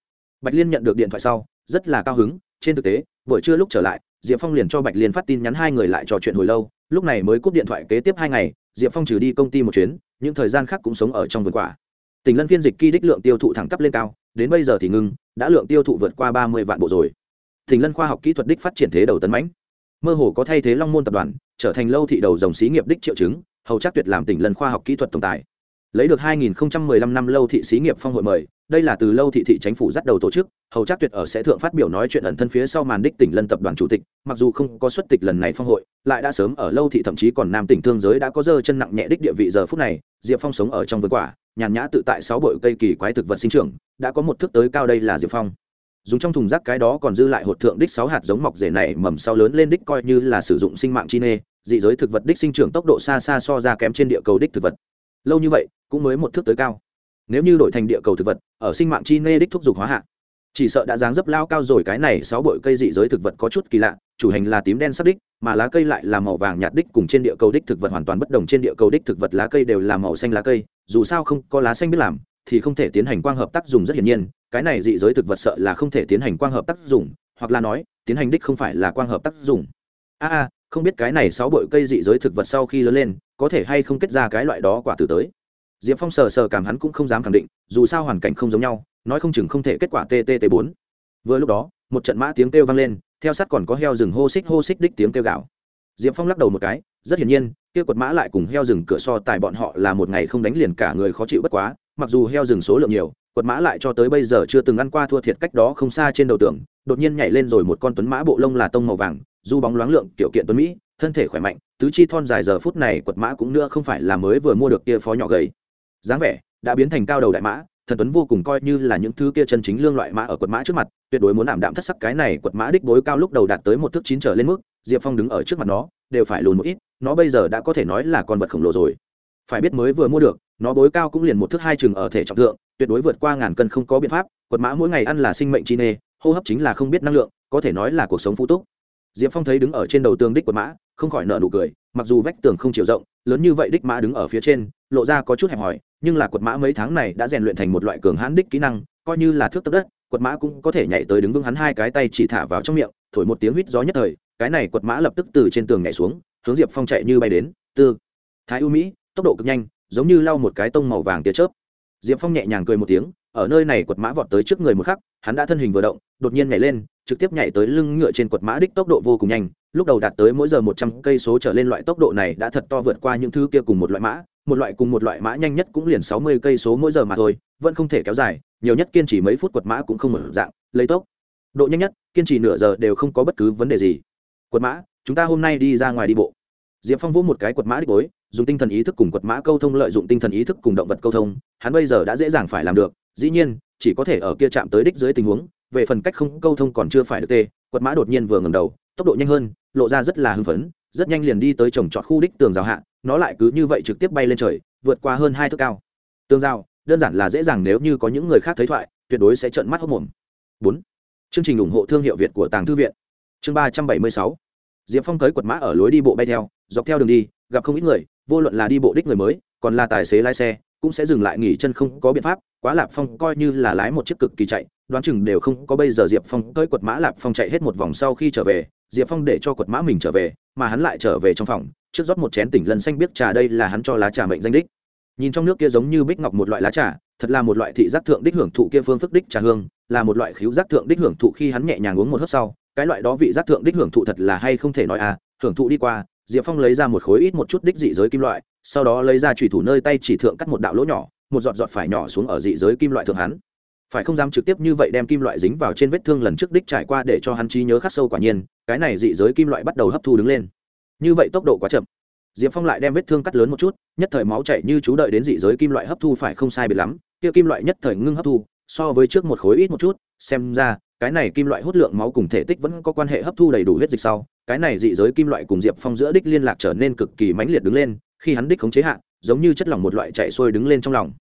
Bạch liên nhận được điện thoại sau, rất là cao hứng, trên thực tế, buổi trưa lúc trở lại diệp phong liền cho bạch liên phát tin nhắn hai người lại trò chuyện hồi lâu, lúc này mới cúp điện thoại kế tiếp hai ngày, diệp phong trừ đi công ty một chuyến, những thời gian khác cũng sống ở trong vườn quả. Tỉnh lân phiên dịch ky đích lượng tiêu thụ thẳng tắp lên cao, đến bây giờ thì ngưng, đã lượng tiêu thụ vượt qua ba mươi vạn bộ rồi. Tỉnh lân khoa học kỹ thuật đích phát triển thế đầu tấn mãnh. Mơ hồ có thay thế long môn tập đoàn, trở thành lâu thị đầu dòng xí nghiệp đích triệu chứng, hầu chắc tuyệt làm tỉnh lân khoa học kỹ thuật tổng tài lấy được 2015 năm lâu thị xí nghiệp phong hội mời, đây là từ lâu thị thị chính phủ dắt đầu tổ chức, hầu chắc tuyệt ở sẽ thượng phát biểu nói chuyện ẩn thân phía sau màn đích tỉnh lân tập đoàn chủ tịch, mặc dù không có xuất tịch lần này phong hội, lại đã sớm ở lâu thị thậm chí còn nam tỉnh thương giới đã có dơ chân nặng nhẹ đích địa vị giờ phút này, diệp phong sống ở trong vườn quả, nhàn nhã tự tại sáu bội cây kỳ quái thực vật sinh trưởng, đã có một thước tới cao đây là diệp phong. Dùng trong thùng rác cái đó còn dư lại hột thượng đích sáu hạt giống mọc rể này mầm sau lớn lên đích coi như là sử dụng sinh mạng chi nê, dị giới thực vật đích sinh trưởng tốc độ xa xa so ra kém trên địa cầu đích thực vật lâu như vậy cũng mới một thước tới cao. Nếu như đổi thành địa cầu thực vật, ở sinh mạng chi nê đích thúc giục hóa hạ, chỉ sợ đã dáng dấp lao cao rồi, cái này sáu bội cây dị giới thực vật có chút kỳ lạ, chủ hành là tím đen sắc đích, mà lá cây lại là màu vàng nhạt đích, cùng trên địa cầu đích thực vật hoàn toàn bất đồng, trên địa cầu đích thực vật lá cây đều là màu xanh lá cây, dù sao không có lá xanh biết làm, thì không thể tiến hành quang hợp tác dùng rất hiển nhiên, cái này dị giới thực vật sợ là không thể tiến hành quang hợp tác dùng, hoặc là nói, tiến hành đích không phải là quang hợp tác dùng. A a, không biết cái này sáu bội cây dị giới thực vật sau khi lớn lên có thể hay không kết ra cái loại đó quả tử tới. Diệp phong sờ sờ cảm hắn cũng không dám khẳng định, dù sao hoàn cảnh không giống nhau, nói không chừng không thể kết quả ttt bốn. Vừa lúc đó, một trận mã tiếng kêu vang lên, theo sát còn có heo rừng hô xích hô xích đích tiếng kêu gạo diệp phong lắc đầu một cái, rất hiển nhiên, kia quật mã lại cùng heo rừng cửa so tài bọn họ là một ngày không đánh liền cả người khó chịu bất quá, mặc dù heo rừng số lượng nhiều, quật mã lại cho tới bây giờ chưa từng ăn qua thua thiệt cách đó không xa trên đầu tường đột nhiên nhảy lên rồi một con tuấn mã bộ lông là tông màu vàng du bóng loáng lượng kiểu kiện tuấn mỹ, thân thể khỏe mạnh, tứ chi thon dài giờ phút này quật mã cũng nữa không phải là mới vừa mua được kia phó nhỏ gầy. Dáng vẻ đã biến thành cao đầu đại mã, thần tuấn vô cùng coi như là những thứ kia chân chính lương loại mã ở quật mã trước mặt, tuyệt đối muốn ảm đạm thất sắc cái này quật mã đích bối cao lúc đầu đạt tới một thước chín trở lên mức, diệp phong đứng ở trước mặt nó, đều phải lùn một ít, nó bây giờ đã có thể nói là con vật khổng lồ rồi. Phải biết mới vừa mua được, nó bối cao cũng liền một thước hai chừng ở thể trọng thượng, tuyệt đối vượt qua ngàn cân không có biện pháp, quật mã mỗi ngày ăn là sinh mệnh chi nê, hô hấp chính là không biết năng lượng, có thể nói là cuộc sống phú túc diệp phong thấy đứng ở trên đầu tường đích quật mã, không khỏi nợ nụ cười, mặc dù vách tường không chiều rộng, lớn như vậy đích mã đứng ở phía trên, lộ ra có chút hẹp hòi, nhưng là quật mã mấy tháng này đã rèn luyện thành một loại cường hãn đích kỹ năng, coi như là thước tấp đất, quật mã cũng có thể nhảy tới đứng vững hắn hai cái tay chỉ thả vào trong miệng, thổi một tiếng huýt gió nhất thời, cái này quật mã lập tức từ trên tường nhảy xuống, hướng diệp phong chạy như bay đến, tư, thái ưu mỹ, tốc độ cực nhanh, giống như lau một cái tông màu vàng tia chớp. Diệp phong nhẹ nhàng cười một tiếng, ở nơi này quật mã vọt tới trước người một khắc, hắn đã thân hình vừa động, đột nhiên nhảy lên trực tiếp nhảy tới lưng ngựa trên quật mã đích tốc độ vô cùng nhanh, lúc đầu đạt tới mỗi giờ một trăm cây số trở lên loại tốc độ này đã thật to vượt qua những thứ kia cùng một loại mã, một loại cùng một loại mã nhanh nhất cũng liền sáu mươi cây số mỗi giờ mà thôi, vẫn không thể kéo dài, nhiều nhất kiên trì mấy phút quật mã cũng không mở dạng, lấy tốc độ nhanh nhất, kiên trì nửa giờ đều không có bất cứ vấn đề gì. Quật mã, chúng ta hôm nay đi ra ngoài đi bộ. Diệp phong vỗ một cái quật mã đích bối dùng tinh thần ý thức cùng quật mã câu thông lợi dụng tinh thần ý thức cùng động vật câu thông, hắn bây giờ đã dễ dàng phải làm được, dĩ nhiên, chỉ có thể ở kia chạm tới đích dưới tình huống về phần cách không câu thông còn chưa phải được tê, quật mã đột nhiên vừa ngầm đầu, tốc độ nhanh hơn, lộ ra rất là hưng phấn, rất nhanh liền đi tới trồng trọt khu đích tường rào hạ, nó lại cứ như vậy trực tiếp bay lên trời, vượt qua hơn hai thước cao. Tường rào, đơn giản là dễ dàng nếu như có những người khác thấy thoại, tuyệt đối sẽ trợn mắt hốc mồm. Bốn, chương trình ủng hộ thương hiệu việt của tàng thư viện. Chương ba trăm bảy mươi sáu, diệp phong tới quật mã ở lối đi bộ bay theo, dọc theo đường đi, gặp không ít người, vô luận là đi bộ đích người mới, còn là tài xế lái xe cũng sẽ dừng lại nghỉ chân không có biện pháp, quá lạp phong coi như là lái một chiếc cực kỳ chạy, đoán chừng đều không có bây giờ diệp phong tới quật mã lạp phong chạy hết một vòng sau khi trở về, diệp phong để cho quật mã mình trở về, mà hắn lại trở về trong phòng, trước rót một chén tỉnh lần xanh biết trà đây là hắn cho lá trà mệnh danh đích. Nhìn trong nước kia giống như bích ngọc một loại lá trà, thật là một loại thị giác thượng đích hưởng thụ kia phương phức đích trà hương, là một loại khíu giác thượng đích hưởng thụ khi hắn nhẹ nhàng uống một hớp sau, cái loại đó vị giác thượng đích hưởng thụ thật là hay không thể nói à hưởng thụ đi qua, diệp phong lấy ra một khối ít một chút đích dị giới kim loại sau đó lấy ra trùy thủ nơi tay chỉ thượng cắt một đạo lỗ nhỏ, một giọt giọt phải nhỏ xuống ở dị giới kim loại thượng hắn. Phải không dám trực tiếp như vậy đem kim loại dính vào trên vết thương lần trước đích trải qua để cho hắn trí nhớ khắc sâu quả nhiên, cái này dị giới kim loại bắt đầu hấp thu đứng lên. Như vậy tốc độ quá chậm. Diệp phong lại đem vết thương cắt lớn một chút, nhất thời máu chảy như chú đợi đến dị giới kim loại hấp thu phải không sai biệt lắm, kia kim loại nhất thời ngưng hấp thu, so với trước một khối ít một chút, xem ra, cái này kim loại hút lượng máu cùng thể tích vẫn có quan hệ hấp thu đầy đủ huyết dịch sau, cái này dị giới kim loại cùng diệp phong giữa đích liên lạc trở nên cực kỳ mãnh liệt đứng lên khi hắn đích khống chế hạn giống như chất lỏng một loại chạy xuôi đứng lên trong lòng.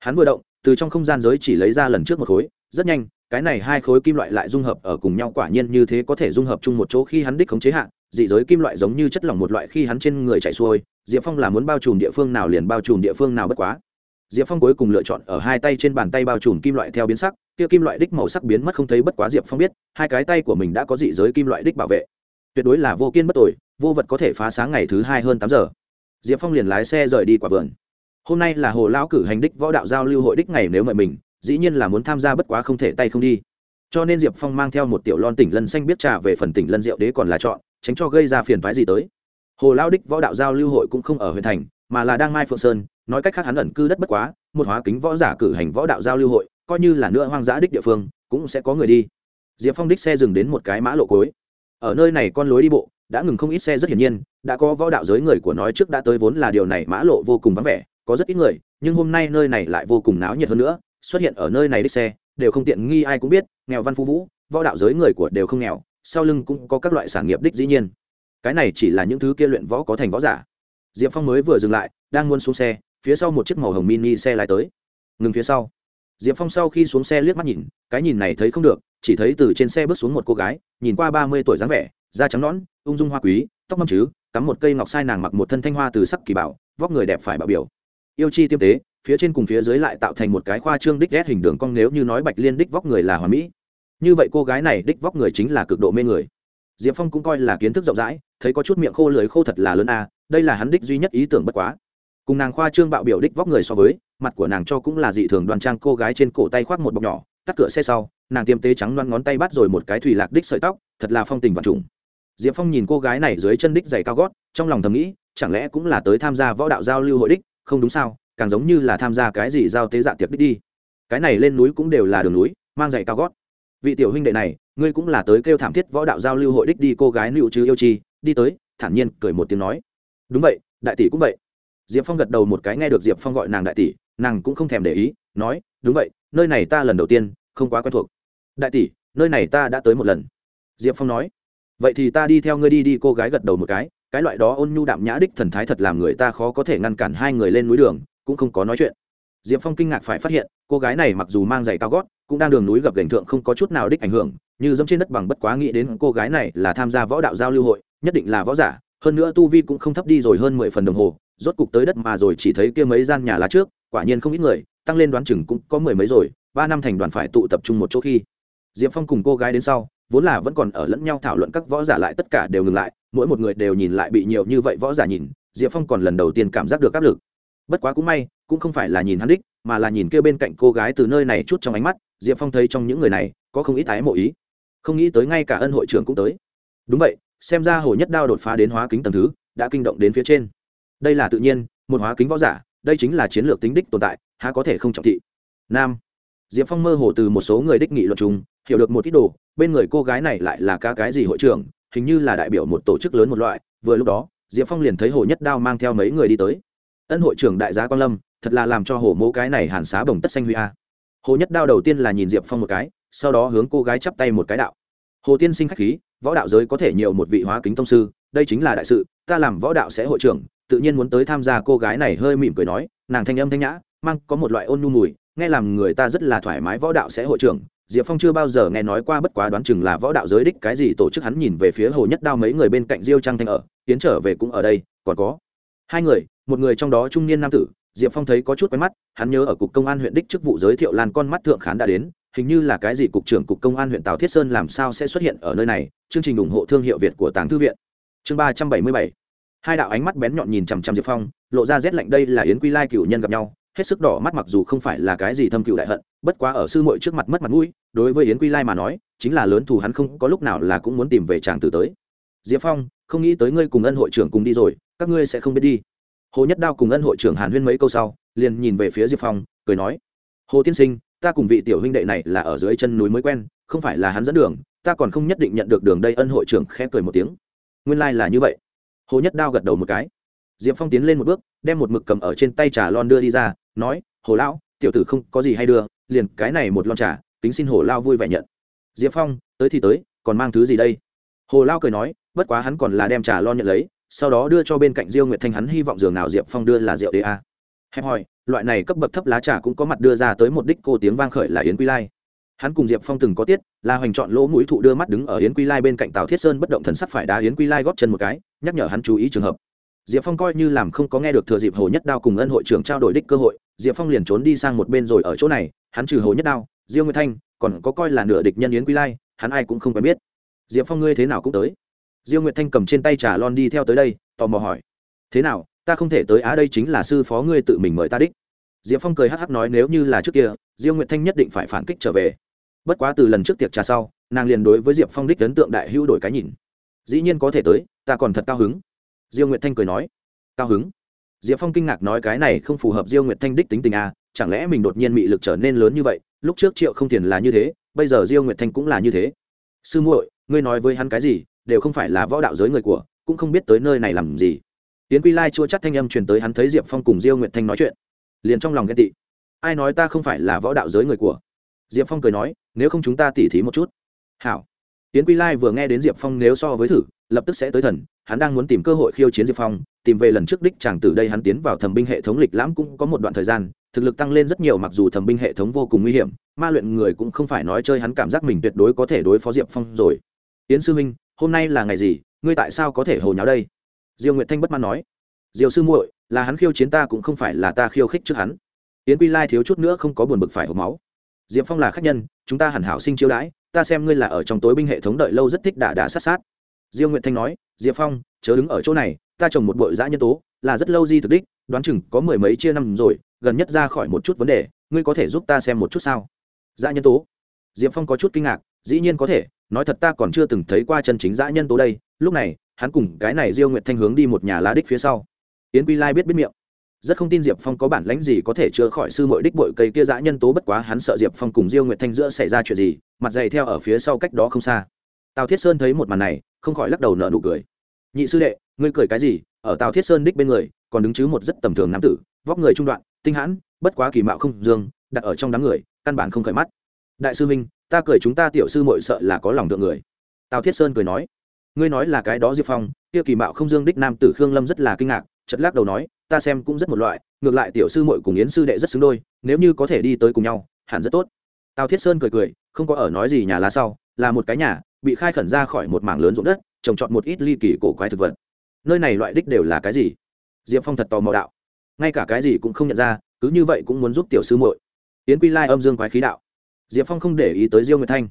Hắn vừa động, từ trong không gian giới chỉ lấy ra lần trước một khối, rất nhanh, cái này hai khối kim loại lại dung hợp ở cùng nhau quả nhiên như thế có thể dung hợp chung một chỗ khi hắn đích khống chế hạn dị giới kim loại giống như chất lỏng một loại khi hắn trên người chạy xuôi, diệp phong là muốn bao trùm địa phương nào liền bao trùm địa phương nào bất quá. Diệp phong cuối cùng lựa chọn ở hai tay trên bàn tay bao trùm kim loại theo biến sắc, kia kim loại đích màu sắc biến mất không thấy bất quá diệp phong biết, hai cái tay của mình đã có dị giới kim loại đích bảo vệ. Tuyệt đối là vô kiên bất tội vô vật có thể phá sáng ngày thứ hai hơn tám giờ diệp phong liền lái xe rời đi quả vườn. Hôm nay là hồ lão cử hành đích võ đạo giao lưu hội đích ngày nếu mời mình, dĩ nhiên là muốn tham gia bất quá không thể tay không đi. Cho nên diệp phong mang theo một tiểu lon tỉnh lân xanh biết trà về phần tỉnh lân rượu đế còn là chọn, tránh cho gây ra phiền phái gì tới. Hồ lao đích võ đạo giao lưu hội cũng không ở huyện thành, mà là đang mai phượng sơn, nói cách khác hắn ẩn cư đất bất quá, một hóa kính võ giả cử hành võ đạo giao lưu hội, coi như là nữa hoang dã đích địa phương, cũng sẽ có người đi. Diệp phong đích xe dừng đến một cái mã lộ cối ở nơi này con lối đi bộ đã ngừng không ít xe rất hiển nhiên, đã có võ đạo giới người của nói trước đã tới vốn là điều này mã lộ vô cùng vắng vẻ, có rất ít người, nhưng hôm nay nơi này lại vô cùng náo nhiệt hơn nữa, xuất hiện ở nơi này đích xe, đều không tiện nghi ai cũng biết, nghèo văn phú vũ, võ đạo giới người của đều không nghèo, sau lưng cũng có các loại sản nghiệp đích dĩ nhiên. Cái này chỉ là những thứ kia luyện võ có thành võ giả. Diệp phong mới vừa dừng lại, đang muốn xuống xe, phía sau một chiếc màu hồng mini xe lại tới. Ngừng phía sau. Diệp phong sau khi xuống xe liếc mắt nhìn, cái nhìn này thấy không được, chỉ thấy từ trên xe bước xuống một cô gái, nhìn qua ba mươi tuổi dáng vẻ da trắng nõn, ung dung hoa quý, tóc mâm chứ, cắm một cây ngọc sai nàng mặc một thân thanh hoa từ sắc kỳ bảo, vóc người đẹp phải bảo biểu. Yêu chi tiêm tế, phía trên cùng phía dưới lại tạo thành một cái khoa trương đích ghét hình đường cong nếu như nói bạch liên đích vóc người là hoàn mỹ. Như vậy cô gái này đích vóc người chính là cực độ mê người. Diệp phong cũng coi là kiến thức rộng rãi, thấy có chút miệng khô lưới khô thật là lớn a, đây là hắn đích duy nhất ý tưởng bất quá. Cùng nàng khoa trương bạo biểu đích vóc người so với, mặt của nàng cho cũng là dị thường đoàn trang, cô gái trên cổ tay khoác một bọc nhỏ, tắt cửa xe sau, nàng tiêm tế trắng loan ngón tay bắt rồi một cái thủy lạc đích sợi tóc, thật là phong tình và trùng diệp phong nhìn cô gái này dưới chân đích giày cao gót, trong lòng thầm nghĩ, chẳng lẽ cũng là tới tham gia võ đạo giao lưu hội đích? Không đúng sao, càng giống như là tham gia cái gì giao tế dạ tiệc đích đi. Cái này lên núi cũng đều là đường núi, mang giày cao gót. Vị tiểu huynh đệ này, ngươi cũng là tới kêu thảm thiết võ đạo giao lưu hội đích đi, cô gái nịu chứ yêu chi, đi tới, thản nhiên cười một tiếng nói. Đúng vậy, đại tỷ cũng vậy. Diệp phong gật đầu một cái, nghe được diệp phong gọi nàng đại tỷ, nàng cũng không thèm để ý, nói, đúng vậy, nơi này ta lần đầu tiên, không quá quen thuộc. Đại tỷ, nơi này ta đã tới một lần. Diệp phong nói vậy thì ta đi theo ngươi đi đi, cô gái gật đầu một cái cái loại đó ôn nhu đạm nhã đích thần thái thật làm người ta khó có thể ngăn cản hai người lên núi đường, cũng không có nói chuyện. Diệp phong kinh ngạc phải phát hiện, cô gái này mặc dù mang giày cao gót, cũng đang đường núi gập gành thượng không có chút nào đích ảnh hưởng, như dẫm trên đất bằng bất quá nghĩ đến cô gái này là tham gia võ đạo giao lưu hội, nhất định là võ giả, hơn nữa tu vi cũng không thấp đi rồi hơn mười phần đồng hồ, rốt cục tới đất mà rồi chỉ thấy kia mấy gian nhà lá trước, quả nhiên không ít người, tăng lên đoán chừng cũng có mười mấy rồi, ba năm thành đoàn phải tụ tập trung một chỗ khi. Diệp phong cùng cô gái đến sau vốn là vẫn còn ở lẫn nhau thảo luận các võ giả lại tất cả đều ngừng lại, mỗi một người đều nhìn lại bị nhiều như vậy võ giả nhìn, diệp phong còn lần đầu tiên cảm giác được áp lực. Bất quá cũng may, cũng không phải là nhìn hắn đích, mà là nhìn kia bên cạnh cô gái từ nơi này chút trong ánh mắt, diệp phong thấy trong những người này, có không ít ái mộ ý. Không nghĩ tới ngay cả ân hội trưởng cũng tới. Đúng vậy, xem ra hồ nhất đao đột phá đến hóa kính tầng thứ, đã kinh động đến phía trên. Đây là tự nhiên, một hóa kính võ giả, đây chính là chiến lược tính đích tồn tại, há có thể không trọng thị. Nam. Diệp phong mơ hồ từ một số người đích nghị luận chung hiểu được một ít đồ, bên người cô gái này lại là ca cái gì hội trưởng, hình như là đại biểu một tổ chức lớn một loại, vừa lúc đó, diệp phong liền thấy hồ nhất đao mang theo mấy người đi tới. Ân hội trưởng đại gia quan lâm, thật là làm cho hồ mẫu cái này hàn xá bồng tất xanh huy a. Hồ nhất đao đầu tiên là nhìn diệp phong một cái, sau đó hướng cô gái chắp tay một cái đạo. Hồ tiên sinh k h á c h khí, võ đạo giới có thể nhiều một vị hóa kính tông sư, đây chính là đại sự, ta làm võ đạo sẽ hội trưởng, tự nhiên muốn tới tham gia cô gái này hơi mỉm cười nói, nàng thanh âm thanh nhã, mang có một loại ôn nhu mùi, nghe làm người ta rất là thoải mái võ đạo sẽ hội trưởng diệp phong chưa bao giờ nghe nói qua bất quá đoán chừng là võ đạo giới đích cái gì tổ chức hắn nhìn về phía hồ nhất đao mấy người bên cạnh diêu trang thanh ở, tiến trở về cũng ở đây, còn có hai người, một người trong đó trung niên nam tử, diệp phong thấy có chút quen mắt, hắn nhớ ở cục công an huyện đích chức vụ giới thiệu lan con mắt thượng khán đã đến, hình như là cái gì cục trưởng cục công an huyện tào thiết sơn làm sao sẽ xuất hiện ở nơi này, chương trình ủng hộ thương hiệu việt của tàng thư viện. Chương ba trăm bảy mươi bảy. Hai đạo ánh mắt bén nhọn nhìn chằm chằm diệp phong, lộ ra rét lạnh đây là yến quy lai cựu nhân gặp nhau hết sức đỏ mắt mặc dù không phải là cái gì thâm cựu đại hận, bất quá ở sư muội trước mặt mất mặt mũi, đối với yến quy lai mà nói, chính là lớn thù hắn không có lúc nào là cũng muốn tìm về chàng từ tới. Diệp phong, không nghĩ tới ngươi cùng ân hội trưởng cùng đi rồi, các ngươi sẽ không biết đi. Hồ nhất đao cùng ân hội trưởng hàn huyên mấy câu sau, liền nhìn về phía diệp phong, cười nói, hồ tiên sinh, ta cùng vị tiểu huynh đệ này là ở dưới chân núi mới quen, không phải là hắn dẫn đường, ta còn không nhất định nhận được đường đây. Ân hội trưởng khẽ cười một tiếng, nguyên lai、like、là như vậy. Hồ nhất đao gật đầu một cái. Diệp phong tiến lên một bước, đem một mực cầm ở trên tay trà lon đưa đi ra nói, hồ lão, tiểu tử không có gì hay đưa, liền cái này một lon trà, kính xin hồ lao vui vẻ nhận. Diệp phong, tới thì tới, còn mang thứ gì đây? Hồ lao cười nói, bất quá hắn còn là đem trà lon nhận lấy, sau đó đưa cho bên cạnh diêu nguyệt thanh hắn hy vọng giường nào diệp phong đưa là rượu đê a. Hẹp hòi loại này cấp bậc thấp lá trà cũng có mặt đưa ra tới một đích cô tiếng vang khởi là yến quy lai. Hắn cùng diệp phong từng có tiết, là hoành chọn lỗ mũi thụ đưa mắt đứng ở yến quy lai bên cạnh tào thiết sơn bất động thần sắc phải đá yến quy lai góp chân một cái, nhắc nhở hắn chú ý trường hợp diệp phong coi như làm không có nghe được thừa dịp hồ nhất đao cùng ân hội trưởng trao đổi đích cơ hội, diệp phong liền trốn đi sang một bên rồi ở chỗ này, hắn trừ hồ nhất đao, diêu nguyệt thanh, còn có coi là nửa địch nhân yến quy lai, hắn ai cũng không quen biết. Diệp phong ngươi thế nào cũng tới. Diêu nguyệt thanh cầm trên tay trà lon đi theo tới đây, tò mò hỏi. Thế nào, ta không thể tới, á đây chính là sư phó ngươi tự mình mời ta đích. Diệp phong cười hắc hắc nói nếu như là trước kia, diêu nguyệt thanh nhất định phải phản kích trở về. Bất quá từ lần trước tiệc trà sau, nàng liền đối với diệp phong đích ấn tượng đại hữu đổi cái nhìn. Dĩ nhiên có thể tới, ta còn thật cao hứng diêu nguyệt thanh cười nói, cao hứng. Diệp phong kinh ngạc nói, cái này không phù hợp diêu nguyệt thanh đích tính tình à chẳng lẽ mình đột nhiên bị lực trở nên lớn như vậy? Lúc trước triệu không tiền là như thế, bây giờ diêu nguyệt thanh cũng là như thế. Sư muội, ngươi nói với hắn cái gì, đều không phải là võ đạo giới người của, cũng không biết tới nơi này làm gì. Tiến quy lai chua chắc thanh âm truyền tới, hắn thấy diệp phong cùng diêu nguyệt thanh nói chuyện, liền trong lòng ghen tị. Ai nói ta không phải là võ đạo giới người của? Diệp phong cười nói, nếu không chúng ta tỉ thí một chút. Hảo. Tiến quy lai vừa nghe đến diệp phong nếu so với thử lập tức sẽ tới thần, hắn đang muốn tìm cơ hội khiêu chiến diệp phong, tìm về lần trước đích chàng từ đây hắn tiến vào thẩm binh hệ thống lịch lãm cũng có một đoạn thời gian, thực lực tăng lên rất nhiều mặc dù thẩm binh hệ thống vô cùng nguy hiểm, ma luyện người cũng không phải nói chơi hắn cảm giác mình tuyệt đối có thể đối phó diệp phong rồi. Tiến sư minh hôm nay là ngày gì, ngươi tại sao có thể hồ nháo đây? Diêu nguyệt thanh bất mãn nói. Diêu sư muội, là hắn khiêu chiến ta cũng không phải là ta khiêu khích trước hắn. Yến quy lai thiếu chút nữa không có buồn bực phải hộp máu. Diệp phong là khách nhân, chúng ta hẳn hảo sinh chiêu đãi, ta xem ngươi là ở trong tối binh hệ thống đợi lâu rất thích đả đả sát sát diêu nguyệt thanh nói, diệp phong, chớ đứng ở chỗ này, ta trồng một bội giã nhân tố, là rất lâu di thực đích, đoán chừng có mười mấy chia năm rồi, gần nhất ra khỏi một chút vấn đề, ngươi có thể giúp ta xem một chút sao? Giã nhân tố? Diệp phong có chút kinh ngạc, dĩ nhiên có thể, nói thật ta còn chưa từng thấy qua chân chính giã nhân tố đây. Lúc này, hắn cùng cái này diêu nguyệt thanh hướng đi một nhà lá đích phía sau. Yến quy lai biết biết miệng. Rất không tin diệp phong có bản lãnh gì có thể chữa khỏi sư mội đích bội cây kia dã nhân tố, bất quá hắn sợ diệp phong cùng diêu nguyệt thanh giữa xảy ra chuyện gì, mặt dày theo ở phía sau cách đó không xa. Tào thiết sơn thấy một màn này không khỏi lắc đầu nở nụ cười. Nhị sư đệ, ngươi cười cái gì? Ở tào thiết sơn đích bên người, còn đứng chứ một rất tầm thường nam tử, vóc người trung đoạn, tinh hãn, bất quá kỳ mạo không dương, đặt ở trong đám người, căn bản không khởi mắt. Đại sư minh, ta cười chúng ta tiểu sư mội sợ là có lòng thượng người. Tào thiết sơn cười nói. Ngươi nói là cái đó diệp phong, kia kỳ mạo không dương đích nam tử khương lâm rất là kinh ngạc chật lắc đầu nói, ta xem cũng rất một loại, ngược lại tiểu sư muội cùng yến sư đệ rất xứng đôi, nếu như có thể đi tới cùng nhau, hẳn rất tốt. Tào thiết sơn cười cười, không có ở nói gì nhà lá sau, là một cái nhà bị khai khẩn ra khỏi một mảng lớn ruộng đất, trồng trọt một ít ly kỳ cổ quái thực vật. Nơi này loại đích đều là cái gì? Diệp phong thật tò mò đạo. Ngay cả cái gì cũng không nhận ra, cứ như vậy cũng muốn giúp tiểu sư muội. Yến quy lai âm dương quái khí đạo. Diệp phong không để ý tới diêu nguyệt thanh.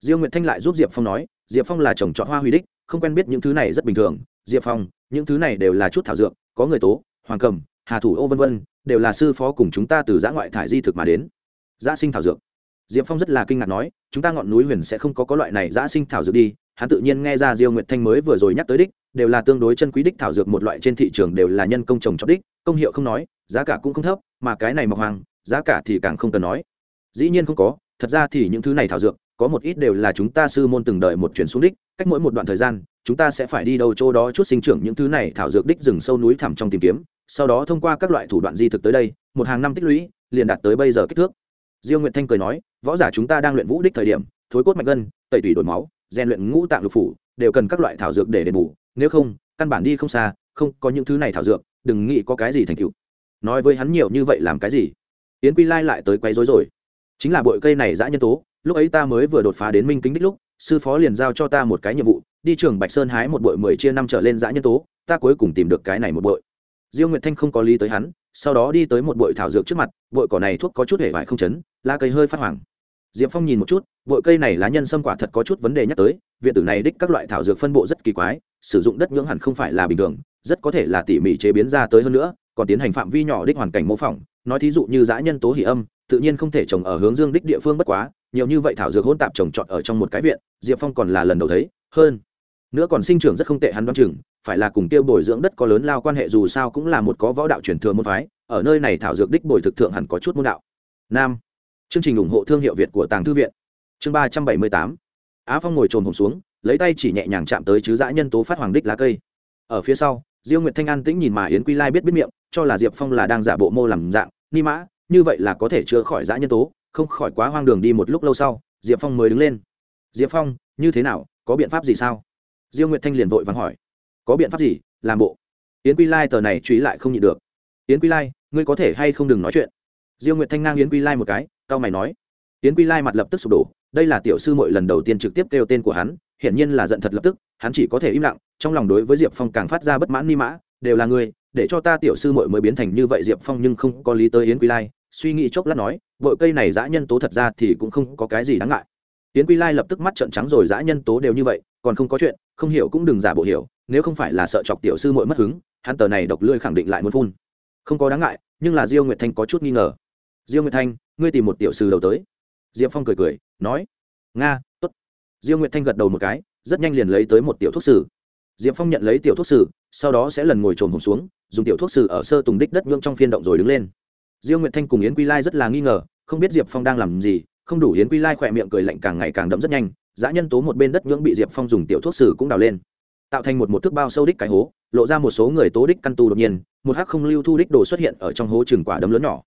Diêu nguyệt thanh lại giúp diệp phong nói, diệp phong là chồng trọt hoa huy đích, không quen biết những thứ này rất bình thường. Diệp phong, những thứ này đều là chút thảo dược, có người tố, hoàng cầm, hà thủ ô vân vân, đều là sư phó cùng chúng ta từ giã ngoại thải di thực mà đến. Giã sinh thảo dược diệp phong rất là kinh ngạc nói, chúng ta ngọn núi huyền sẽ không có có loại này giã sinh thảo dược đi. Hắn tự nhiên nghe ra diêu nguyệt thanh mới vừa rồi nhắc tới đích, đều là tương đối chân quý đích thảo dược một loại trên thị trường đều là nhân công trồng cho đích, công hiệu không nói, giá cả cũng không thấp, mà cái này mọc hoàng, giá cả thì càng không cần nói. Dĩ nhiên không có, thật ra thì những thứ này thảo dược, có một ít đều là chúng ta sư môn từng đợi một chuyển xuống đích, cách mỗi một đoạn thời gian, chúng ta sẽ phải đi đâu chỗ đó chút sinh trưởng những thứ này thảo dược đích rừng sâu núi thẳm trong tìm kiếm, sau đó thông qua các loại thủ đoạn di thực tới đây, một hàng năm tích lũy, liền đạt tới bây giờ kích thước diêu nguyệt thanh cười nói, võ giả chúng ta đang luyện vũ đích thời điểm, thối cốt mạch gân, tẩy tủy đổi máu, rèn luyện ngũ tạng lục phủ, đều cần các loại thảo dược để đền bù, nếu không, căn bản đi không xa, không có những thứ này thảo dược, đừng nghĩ có cái gì thành tựu. Nói với hắn nhiều như vậy làm cái gì? Yến quy lai lại tới quấy rối rồi. Chính là bội cây này dã nhân tố, lúc ấy ta mới vừa đột phá đến minh kính đích lúc, sư phó liền giao cho ta một cái nhiệm vụ, đi trường bạch sơn hái một bội mười chia năm trở lên dã nhân tố, ta cuối cùng tìm được cái này một bội diêu nguyệt thanh không có lý tới hắn sau đó đi tới một bụi thảo dược trước mặt, bụi cỏ này thuốc có chút hề vải không chấn, lá cây hơi phát hoàng diệp phong nhìn một chút, bụi cây này lá nhân sâm quả thật có chút vấn đề nhắc tới, viện tử này đích các loại thảo dược phân bộ rất kỳ quái, sử dụng đất nhưỡng hẳn không phải là bình thường, rất có thể là tỉ mỉ chế biến ra tới hơn nữa, còn tiến hành phạm vi nhỏ đích hoàn cảnh mô phỏng, nói thí dụ như giã nhân tố hỉ âm, tự nhiên không thể trồng ở hướng dương đích địa phương bất quá, nhiều như vậy thảo dược hỗn tạp trồng trọt ở trong một cái viện, diệp phong còn là lần đầu thấy, hơn nữa còn sinh trưởng rất không tệ hắn đoán chừng phải là cùng tiêu bồi dưỡng đất có lớn lao quan hệ dù sao cũng là một có võ đạo truyền thừa môn phái, ở nơi này thảo dược đích bồi thực thượng hẳn có chút môn đạo. Nam. Chương trình ủng hộ thương hiệu việt của tàng thư viện. Chương ba trăm bảy mươi tám. Á phong ngồi trồm hổm xuống, lấy tay chỉ nhẹ nhàng chạm tới chứ dã nhân tố phát hoàng đích lá cây. Ở phía sau, diêu nguyệt thanh an tĩnh nhìn mà yến quy lai biết biết miệng, cho là diệp phong là đang giả bộ mô làm dạng, ni mã, như vậy là có thể chữa khỏi dã nhân tố, không khỏi quá hoang đường đi một lúc lâu sau, diệp phong mới đứng lên. Diệp phong, như thế nào, có biện pháp gì sao? Diêu nguyệt thanh liền vội vàng hỏi có biện pháp gì, làm bộ. Yến quy lai tờ này truy lại không nhịn được. Yến quy lai, ngươi có thể hay không đừng nói chuyện. Diêu nguyệt thanh ngang yến quy lai một cái cao mày nói. Yến quy lai mặt lập tức sụp đổ, đây là tiểu sư mội lần đầu tiên trực tiếp kêu tên của hắn, hiển nhiên là giận thật lập tức, hắn chỉ có thể im lặng, trong lòng đối với diệp phong càng phát ra bất mãn ni mã, đều là ngươi, để cho ta tiểu sư mội mới biến thành như vậy diệp phong nhưng không có lý tới yến quy lai, suy nghĩ chốc lát nói, vội cây này dã nhân tố thật ra thì cũng không có cái gì đáng ngại. Yến quy lai lập tức mắt trợn trắng rồi, dã nhân tố đều như vậy, còn không có chuyện, không hiểu cũng đừng giả bộ hiểu nếu không phải là sợ chọc tiểu sư muội mất hứng, hắn tờ này độc lưỡi khẳng định lại muốn phun. Không có đáng ngại, nhưng là diêu nguyệt thanh có chút nghi ngờ. Diêu nguyệt thanh, ngươi tìm một tiểu sư đầu tới. Diệp phong cười cười, nói, nga t ố t diêu nguyệt thanh gật đầu một cái, rất nhanh liền lấy tới một tiểu thuốc sử diệp phong nhận lấy tiểu thuốc sử sau đó sẽ lần ngồi trồn hồn xuống, dùng tiểu thuốc sử ở sơ tùng đích đất nhưỡng trong phiên động rồi đứng lên. Diêu nguyệt thanh cùng yến quy lai rất là nghi ngờ, không biết diệp phong đang làm gì, không đủ yến quy lai khỏe miệng cười lạnh càng ngày càng đậm rất nhanh, dã nhân tố một bên đất nhưỡng bị diệp phong dùng tiểu thuốc sử cũng đào lên tạo thành một một thước bao sâu đích cái hố, lộ ra một số người tố đích căn tu đột nhiên, một hắc không lưu thu đích đồ xuất hiện ở trong hố chừng quả đấm lớn nhỏ.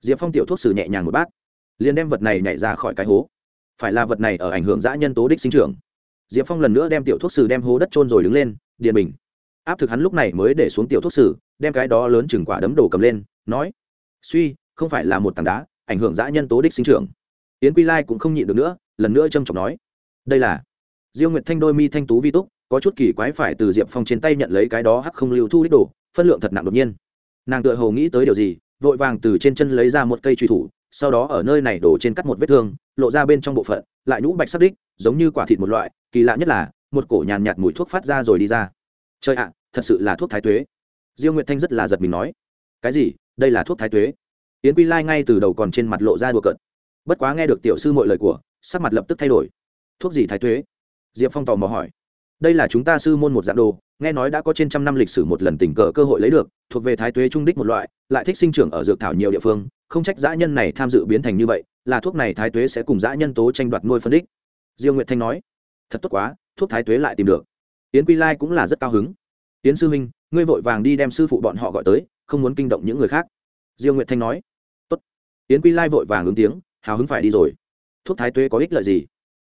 Diệp phong tiểu thuốc sử nhẹ nhàng một bát, liền đem vật này nhảy ra khỏi cái hố. Phải là vật này ở ảnh hưởng dã nhân tố đích sinh trưởng. Diệp phong lần nữa đem tiểu thuốc sử đem hố đất trôn rồi đứng lên điền bình. Áp thực hắn lúc này mới để xuống tiểu thuốc sử, đem cái đó lớn chừng quả đấm đồ cầm lên, nói, suy, không phải là một tảng đá, ảnh hưởng dã nhân tố đích sinh trưởng. Yến quy lai cũng không nhịn được nữa, lần nữa trâm trọng nói, đây là diêu nguyệt thanh đôi mi thanh tú vi túc có chút kỳ quái phải từ diệp phong trên tay nhận lấy cái đó hắc không lưu thu đích đổ phân lượng thật nặng đột nhiên. Nàng tựa hồ nghĩ tới điều gì, vội vàng từ trên chân lấy ra một cây truy thủ, sau đó ở nơi này đổ trên cắt một vết thương, lộ ra bên trong bộ phận, lại nhũ bạch sắc đích, giống như quả thịt một loại, kỳ lạ nhất là, một cổ nhàn nhạt mùi thuốc phát ra rồi đi ra. Trời ạ, thật sự là thuốc thái tuế. Diêu nguyệt thanh rất là giật mình nói. Cái gì? Đây là thuốc thái tuế? Yến quy lai ngay từ đầu còn trên mặt lộ ra đùa cợt. Bất quá nghe được tiểu sư mọi lời của, sắc mặt lập tức thay đổi. Thuốc gì thái tuế? Diệp phong tò mò hỏi đây là chúng ta sư môn một dạng đồ, nghe nói đã có trên trăm năm lịch sử một lần tình cờ cơ hội lấy được, thuộc về thái tuế trung đích một loại, lại thích sinh trưởng ở dược thảo nhiều địa phương, không trách dã nhân này tham dự biến thành như vậy, là thuốc này thái tuế sẽ cùng dã nhân tố tranh đoạt nuôi phân đích. Diêu nguyệt thanh nói, thật tốt quá, thuốc thái tuế lại tìm được. Yến quy lai cũng là rất cao hứng. Yến sư huynh, ngươi vội vàng đi đem sư phụ bọn họ gọi tới, không muốn kinh động những người khác. Diêu nguyệt thanh nói, tốt. Yến quy lai vội vàng ứng tiếng, hào hứng phải đi rồi. Thuốc thái tuế có ích lợi gì?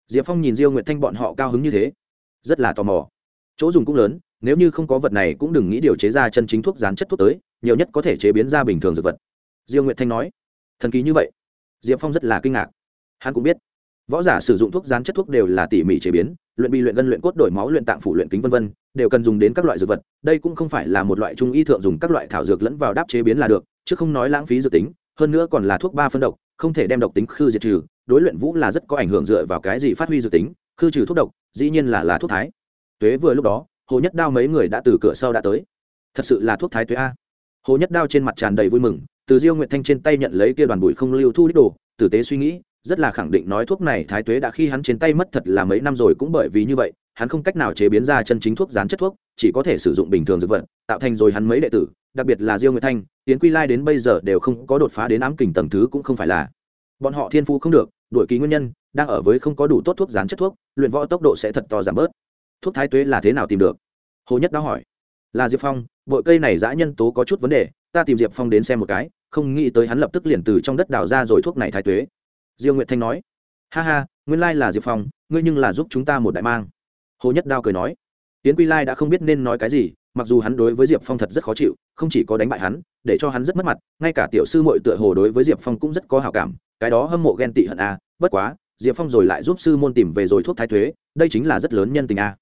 Diệp phong nhìn diêu nguyệt thanh bọn họ cao hứng như thế rất là tò mò. Chỗ dùng cũng lớn, nếu như không có vật này cũng đừng nghĩ điều chế ra chân chính thuốc rán chất thuốc tới, nhiều nhất có thể chế biến ra bình thường dược vật. Diêu nguyệt thanh nói, thần kỳ như vậy? Diệp phong rất là kinh ngạc. Hắn cũng biết, võ giả sử dụng thuốc rán chất thuốc đều là tỉ mỉ chế biến, luyện bị luyện gân, luyện cốt, đổi máu, luyện tạng phủ, luyện kính v v đều cần dùng đến các loại dược vật. Đây cũng không phải là một loại trung y thượng dùng các loại thảo dược lẫn vào đáp chế biến là được, chứ không nói lãng phí dược tính, hơn nữa còn là thuốc ba phân độc, không thể đem độc tính khư diệt trừ, đối luyện vũ là rất có ảnh hưởng dựa vào cái gì phát huy dược tính khư trừ thuốc độc, dĩ nhiên là là thuốc thái. Tuế vừa lúc đó, hồ nhất đao mấy người đã từ cửa sau đã tới. Thật sự là thuốc thái tuế a. Hồ nhất đao trên mặt tràn đầy vui mừng, từ diêu nguyện thanh trên tay nhận lấy kia đoàn bụi không lưu thu đích đồ, tử tế suy nghĩ, rất là khẳng định nói thuốc này thái tuế đã khi hắn trên tay mất thật là mấy năm rồi cũng bởi vì như vậy, hắn không cách nào chế biến ra chân chính thuốc dán chất thuốc, chỉ có thể sử dụng bình thường dược vật, tạo thành rồi hắn mấy đệ tử, đặc biệt là diêu nguyệt thanh tiến quy lai đến bây giờ đều không có đột phá đến ám kình tầng thứ cũng không phải là. Bọn họ thiên phu không được đổi ký nguyên nhân, đang ở với không có đủ tốt thuốc dán chất thuốc, luyện võ tốc độ sẽ thật to giảm bớt. Thuốc thái tuế là thế nào tìm được? Hồ nhất đã hỏi. Là diệp phong, bội cây này giã nhân tố có chút vấn đề, ta tìm diệp phong đến xem một cái, không nghĩ tới hắn lập tức liền từ trong đất đào ra rồi thuốc này thái tuế. Diêu nguyệt thanh nói. Ha ha, nguyên lai là diệp phong, ngươi nhưng là giúp chúng ta một đại mang. Hồ nhất đao cười nói. Tiến quy lai đã không biết nên nói cái gì, mặc dù hắn đối với diệp phong thật rất khó chịu, không chỉ có đánh bại hắn, để cho hắn rất mất mặt, ngay cả tiểu sư mội tựa hồ đối với diệp phong cũng rất có hào cảm cái đó hâm mộ ghen tị hận a, bất quá, diệp phong rồi lại giúp sư môn tìm về rồi thuốc thái thuế, đây chính là rất lớn nhân tình a.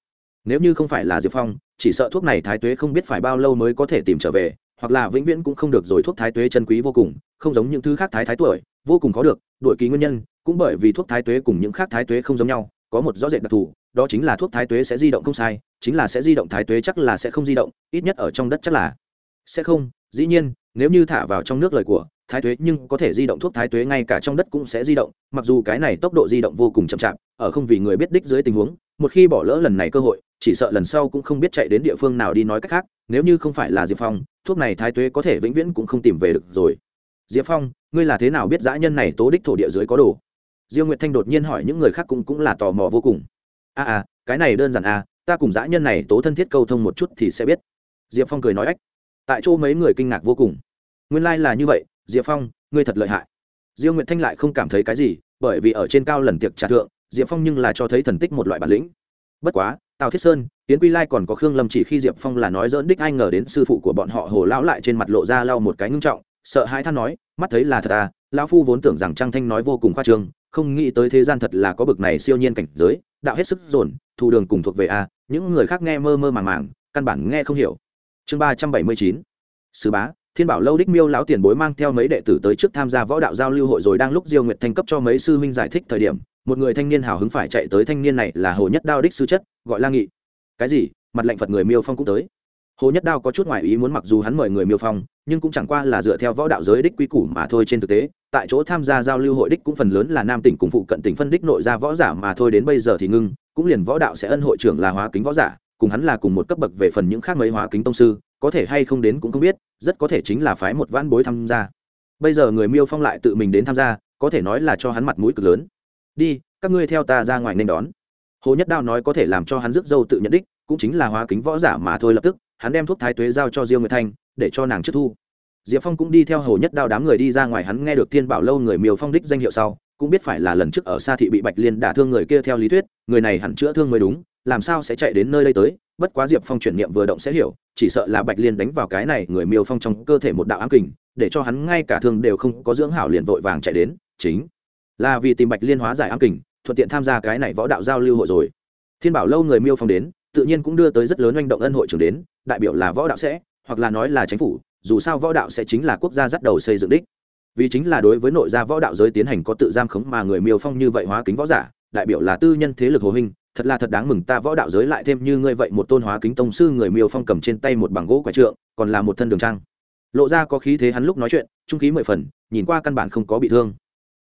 Nếu như không phải là diệp phong, chỉ sợ thuốc này thái tuế không biết phải bao lâu mới có thể tìm trở về, hoặc là vĩnh viễn cũng không được rồi thuốc thái tuế chân quý vô cùng, không giống những thứ khác thái thái tuổi, vô cùng khó được, đổi ký nguyên nhân, cũng bởi vì thuốc thái tuế cùng những khác thái tuế không giống nhau, có một rõ rệt đặc thù, đó chính là thuốc thái tuế sẽ di động không sai, chính là sẽ di động thái tuế chắc là sẽ không di động, ít nhất ở trong đất chắc là. Sẽ không, dĩ nhiên, nếu như thả vào trong nước lời của thái tuế nhưng có thể di động thuốc thái tuế ngay cả trong đất cũng sẽ di động mặc dù cái này tốc độ di động vô cùng chậm chạp ở không vì người biết đích dưới tình huống một khi bỏ lỡ lần này cơ hội chỉ sợ lần sau cũng không biết chạy đến địa phương nào đi nói cách khác nếu như không phải là diệp phong thuốc này thái tuế có thể vĩnh viễn cũng không tìm về được rồi. Diệp phong ngươi là thế nào biết dã nhân này tố đích thổ địa dưới có đồ? Diêu nguyệt thanh đột nhiên hỏi những người khác cũng cũng là tò mò vô cùng. A à, à cái này đơn giản à ta cùng dã nhân này tố thân thiết câu thông một chút thì sẽ biết. Diệp phong cười nói ách. Tại chỗ mấy người kinh ngạc vô cùng. Nguyên lai、like、là như vậy diệp phong, ngươi thật lợi hại. Diêu nguyệt thanh lại không cảm thấy cái gì, bởi vì ở trên cao lần tiệc trà thượng, diệp phong nhưng là cho thấy thần tích một loại bản lĩnh. Bất quá, tào thiết sơn tiến quy lai còn có khương lâm chỉ khi diệp phong là nói dỡn đích ai ngờ đến sư phụ của bọn họ hồ lão lại trên mặt lộ ra lau một cái ngưng trọng, sợ hai than nói, mắt thấy là thật à lão phu vốn tưởng rằng trang thanh nói vô cùng khoa trương, không nghĩ tới thế gian thật là có bực này siêu nhiên cảnh giới, đạo hết sức dồn thu đường cùng thuộc về a những người khác nghe mơ mơ màng màng, căn bản nghe không hiểu. Chương ba trăm bảy mươi chín. Sứ bá thiên bảo lâu đích miêu lão tiền bối mang theo mấy đệ tử tới trước tham gia võ đạo giao lưu hội rồi đang lúc diêu nguyệt thanh cấp cho mấy sư huynh giải thích thời điểm, một người thanh niên hào hứng phải chạy tới thanh niên này là hồ nhất đao đích sư chất, gọi la nghị. Cái gì? Mặt lệnh phật người miêu phong cũng tới. Hồ nhất đao có chút ngoại ý muốn mặc dù hắn mời người miêu phong, nhưng cũng chẳng qua là dựa theo võ đạo giới đích quy củ mà thôi trên thực tế, tại chỗ tham gia giao lưu hội đích cũng phần lớn là nam tỉnh cùng phụ cận tỉnh phân đích nội ra võ giả mà thôi, đến bây giờ thì ngưng, cũng liền võ đạo sẽ ân hội trưởng là hóa kính võ giả, cùng hắn là cùng một cấp bậc về phần những khác mấy hóa kính tông sư, có thể hay không đến cũng không biết rất có thể chính là phái một vãn bối tham gia. Bây giờ người miêu phong lại tự mình đến tham gia, có thể nói là cho hắn mặt mũi cực lớn. Đi, các ngươi theo ta ra ngoài nên đón. Hồ nhất đao nói có thể làm cho hắn rước dâu tự nhận đích, cũng chính là hóa kính võ giả mà thôi lập tức, hắn đem thuốc thái tuế giao cho diêu nguyệt thanh, để cho nàng trước thu. Diệp phong cũng đi theo hồ nhất đao đám người đi ra ngoài, hắn nghe được thiên bảo lâu người miêu phong đích danh hiệu sau, cũng biết phải là lần trước ở xa thị bị bạch liên đả thương người kia theo lý thuyết, người này hẳn chữa thương mới đúng, làm sao sẽ chạy đến nơi đây tới bất quá diệp phong chuyển niệm vừa động sẽ hiểu, chỉ sợ là bạch liên đánh vào cái này người miêu phong trong cơ thể một đạo ám kình, để cho hắn ngay cả thương đều không có dưỡng hảo liền vội vàng chạy đến, chính là vì tìm bạch liên hóa giải ám kình, thuận tiện tham gia cái này võ đạo giao lưu hội rồi. Thiên bảo lâu người miêu phong đến, tự nhiên cũng đưa tới rất lớn manh động ân hội trưởng đến, đại biểu là võ đạo sẽ, hoặc là nói là chính phủ, dù sao võ đạo sẽ chính là quốc gia dắt đầu xây dựng đích. Vì chính là đối với nội gia võ đạo giới tiến hành có tự giam khống mà người miêu phong như vậy hóa kính võ giả, đại biểu là tư nhân thế lực hồ hình thật là thật đáng mừng ta võ đạo giới lại thêm như ngươi vậy một tôn hóa kính tông sư người miêu phong cầm trên tay một bằng gỗ quả trượng, còn là một thân đường trang. Lộ ra có khí thế hắn lúc nói chuyện, trung khí mười phần, nhìn qua căn bản không có bị thương.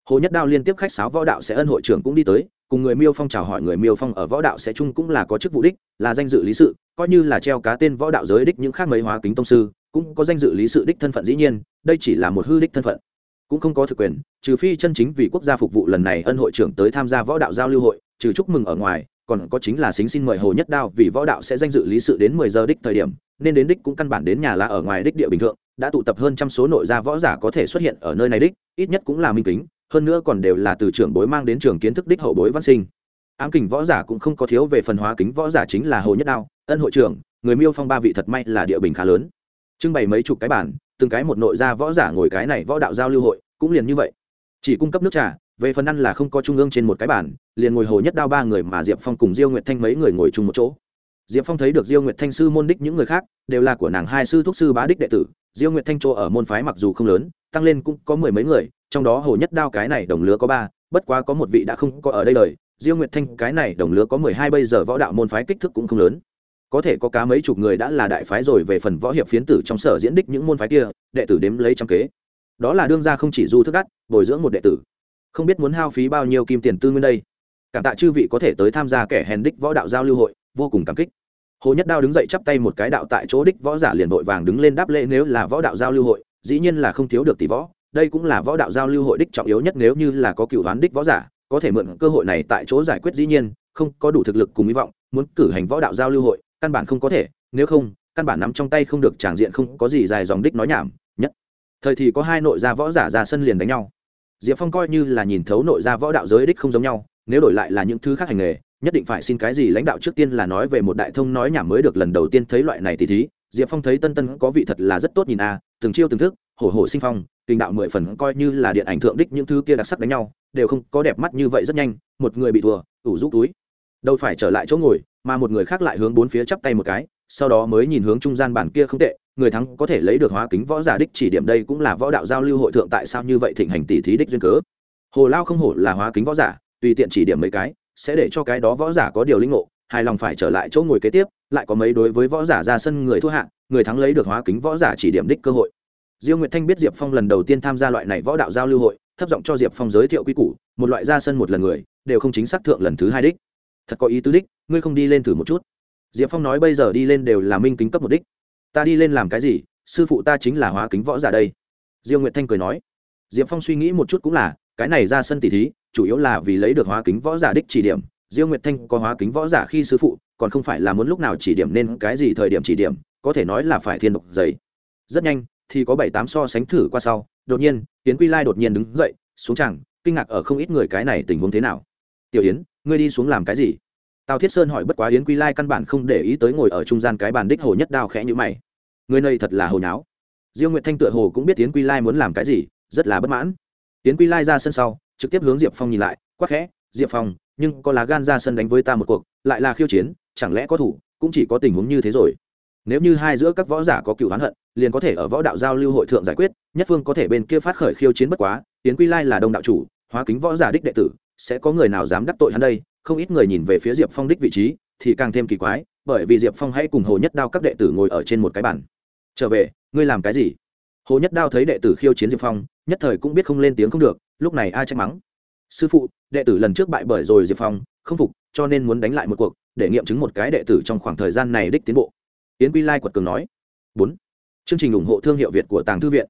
Hồ nhất đao liên tiếp khách sáo võ đạo sẽ ân hội trưởng cũng đi tới, cùng người miêu phong chào hỏi người miêu phong ở võ đạo sẽ chung cũng là có chức vụ đích, là danh dự lý sự, coi như là treo cá tên võ đạo giới đích những khác mấy hóa kính tông sư, cũng có danh dự lý sự đích thân phận dĩ nhiên, đây chỉ là một hư đích thân phận. Cũng không có thực quyền, trừ phi chân chính vì quốc gia phục vụ lần này ân hội trưởng tới tham gia võ đạo giao lưu hội, trừ chúc mừng ở ngoài còn có chính là xính xin mời hồ nhất đao, vì võ đạo sẽ danh dự lý sự đến mười giờ đích thời điểm, nên đến đích cũng căn bản đến nhà là ở ngoài đích địa bình thường đã tụ tập hơn trăm số nội gia võ giả có thể xuất hiện ở nơi này đích, ít nhất cũng là minh kính, hơn nữa còn đều là từ trưởng bối mang đến trường kiến thức đích hậu bối văn sinh. Ám kình võ giả cũng không có thiếu về phần hóa kính võ giả chính là hồ nhất đao, ân hội trưởng, người miêu phong ba vị thật may là địa bình khá lớn. Trưng bày mấy chục cái bản từng cái một nội gia võ giả ngồi cái này võ đạo giao lưu hội, cũng liền như vậy. Chỉ cung cấp nước trà về phần ăn là không có trung ương trên một cái bàn, liền ngồi hồ nhất đao ba người mà diệp phong cùng diêu nguyệt thanh mấy người ngồi chung một chỗ. Diệp phong thấy được diêu nguyệt thanh sư môn đích những người khác đều là của nàng hai sư thúc sư bá đích đệ tử diêu nguyệt thanh chỗ ở môn phái mặc dù không lớn tăng lên cũng có mười mấy người trong đó hồ nhất đao cái này đồng lứa có ba bất quá có một vị đã không có ở đây đời diêu nguyệt thanh cái này đồng lứa có mười hai bây giờ võ đạo môn phái kích thước cũng không lớn. Có thể có cá mấy chục người đã là đại phái rồi về phần võ hiệp phiến tử trong sở diễn đích những môn phái kia đệ tử đếm lấy trăm kế. Đó là đương ra không chỉ du thức đắt bồi dưỡng một đệ tử không biết muốn hao phí bao nhiêu kim tiền tư nguyên đây. Cảm tạ chư vị có thể tới tham gia kẻ hèn đích võ đạo giao lưu hội, vô cùng cảm kích. Hồ nhất đao đứng dậy chắp tay một cái đạo tại chỗ đích võ giả liền vội vàng đứng lên đáp lễ nếu là võ đạo giao lưu hội, dĩ nhiên là không thiếu được tỷ võ, đây cũng là võ đạo giao lưu hội đích trọng yếu nhất nếu như là có cựu đoán đích võ giả, có thể mượn cơ hội này tại chỗ giải quyết dĩ nhiên, không có đủ thực lực cùng hy vọng, muốn cử hành võ đạo giao lưu hội, căn bản không có thể, nếu không, căn bản nắm trong tay không được tràng diện không có gì dài dòng đích nói nhảm, nhất. Thời thì có hai nội gia võ giả ra sân liền đánh nhau diệp phong coi như là nhìn thấu nội gia võ đạo giới đích không giống nhau, nếu đổi lại là những thứ khác hành nghề, nhất định phải xin cái gì lãnh đạo trước tiên là nói về một đại thông nói nhảm mới được lần đầu tiên thấy loại này thì thí. Diệp phong thấy tân tân có vị thật là rất tốt nhìn a, từng chiêu từng thức, hổ hổ sinh phong, kinh đạo mười phần coi như là điện ảnh thượng đích những thứ kia đặc sắc đánh nhau, đều không có đẹp mắt như vậy rất nhanh, một người bị thua, ủ rút túi. Đâu phải trở lại chỗ ngồi, mà một người khác lại hướng bốn phía chắp tay một cái, sau đó mới nhìn hướng trung gian bản kia không tệ người thắng có thể lấy được hóa kính võ giả đích chỉ điểm đây cũng là võ đạo giao lưu hội thượng tại sao như vậy thịnh hành tỷ thí đích duyên cớ. Hồ lao không hổ là hóa kính võ giả, tùy tiện chỉ điểm mấy cái, sẽ để cho cái đó võ giả có điều linh ngộ, hài lòng phải trở lại chỗ ngồi kế tiếp, lại có mấy đối với võ giả ra sân người thua hạng, người thắng lấy được hóa kính võ giả chỉ điểm đích cơ hội. Diêu nguyệt thanh biết diệp phong lần đầu tiên tham gia loại này võ đạo giao lưu hội, thấp giọng cho diệp phong giới thiệu quy củ, một loại ra sân một lần người, đều không chính xác thượng lần thứ hai đích. Thật có ý tứ đích, ngươi không đi lên thử một chút. Diệp phong nói bây giờ đi lên đều là minh kính cấp một đích ta đi lên làm cái gì, sư phụ ta chính là hóa kính võ giả đây. Diêu nguyệt thanh cười nói. Diệp phong suy nghĩ một chút cũng là, cái này ra sân tỷ thí, chủ yếu là vì lấy được hóa kính võ giả đích chỉ điểm. Diêu nguyệt thanh có hóa kính võ giả khi sư phụ, còn không phải là muốn lúc nào chỉ điểm nên cái gì thời điểm chỉ điểm, có thể nói là phải thiên độc giấy rất nhanh, thì có bảy tám so sánh thử qua sau, đột nhiên tiến quy lai đột nhiên đứng dậy, xuống chẳng kinh ngạc ở không ít người cái này tình huống thế nào. Tiểu yến, ngươi đi xuống làm cái gì? Tào thiết sơn hỏi bất quá yến quy lai căn bản không để ý tới ngồi ở trung gian cái bàn đích hồ nhất đao khẽ như mày người này thật là hồi nháo. Diêu nguyệt thanh tựa hồ cũng biết tiến quy lai muốn làm cái gì, rất là bất mãn. Tiến quy lai ra sân sau, trực tiếp hướng diệp phong nhìn lại, quắc khẽ, diệp phong, nhưng có lá gan ra sân đánh với ta một cuộc, lại là khiêu chiến, chẳng lẽ có thủ, cũng chỉ có tình huống như thế rồi? Nếu như hai giữa các võ giả có cựu hắn hận, liền có thể ở võ đạo giao lưu hội thượng giải quyết, nhất phương có thể bên kia phát khởi khiêu chiến bất quá, tiến quy lai là đông đạo chủ, hóa kính võ giả đích đệ tử, sẽ có người nào dám đắc tội hắn đây? Không ít người nhìn về phía diệp phong đích vị trí, thì càng thêm kỳ quái, bởi vì diệp phong hãy cùng hồ nhất đao các đệ tử ngồi ở trên một cái bàn trở về, ngươi làm cái gì? Hồ nhất đao thấy đệ tử khiêu chiến diệp phong, nhất thời cũng biết không lên tiếng không được, lúc này ai trách mắng? Sư phụ, đệ tử lần trước bại bởi rồi diệp phong, không phục, cho nên muốn đánh lại một cuộc, để nghiệm chứng một cái đệ tử trong khoảng thời gian này đích tiến bộ. Yến quy lai quật cường nói. Bốn. Chương trình ủng hộ thương hiệu việt của tàng thư viện.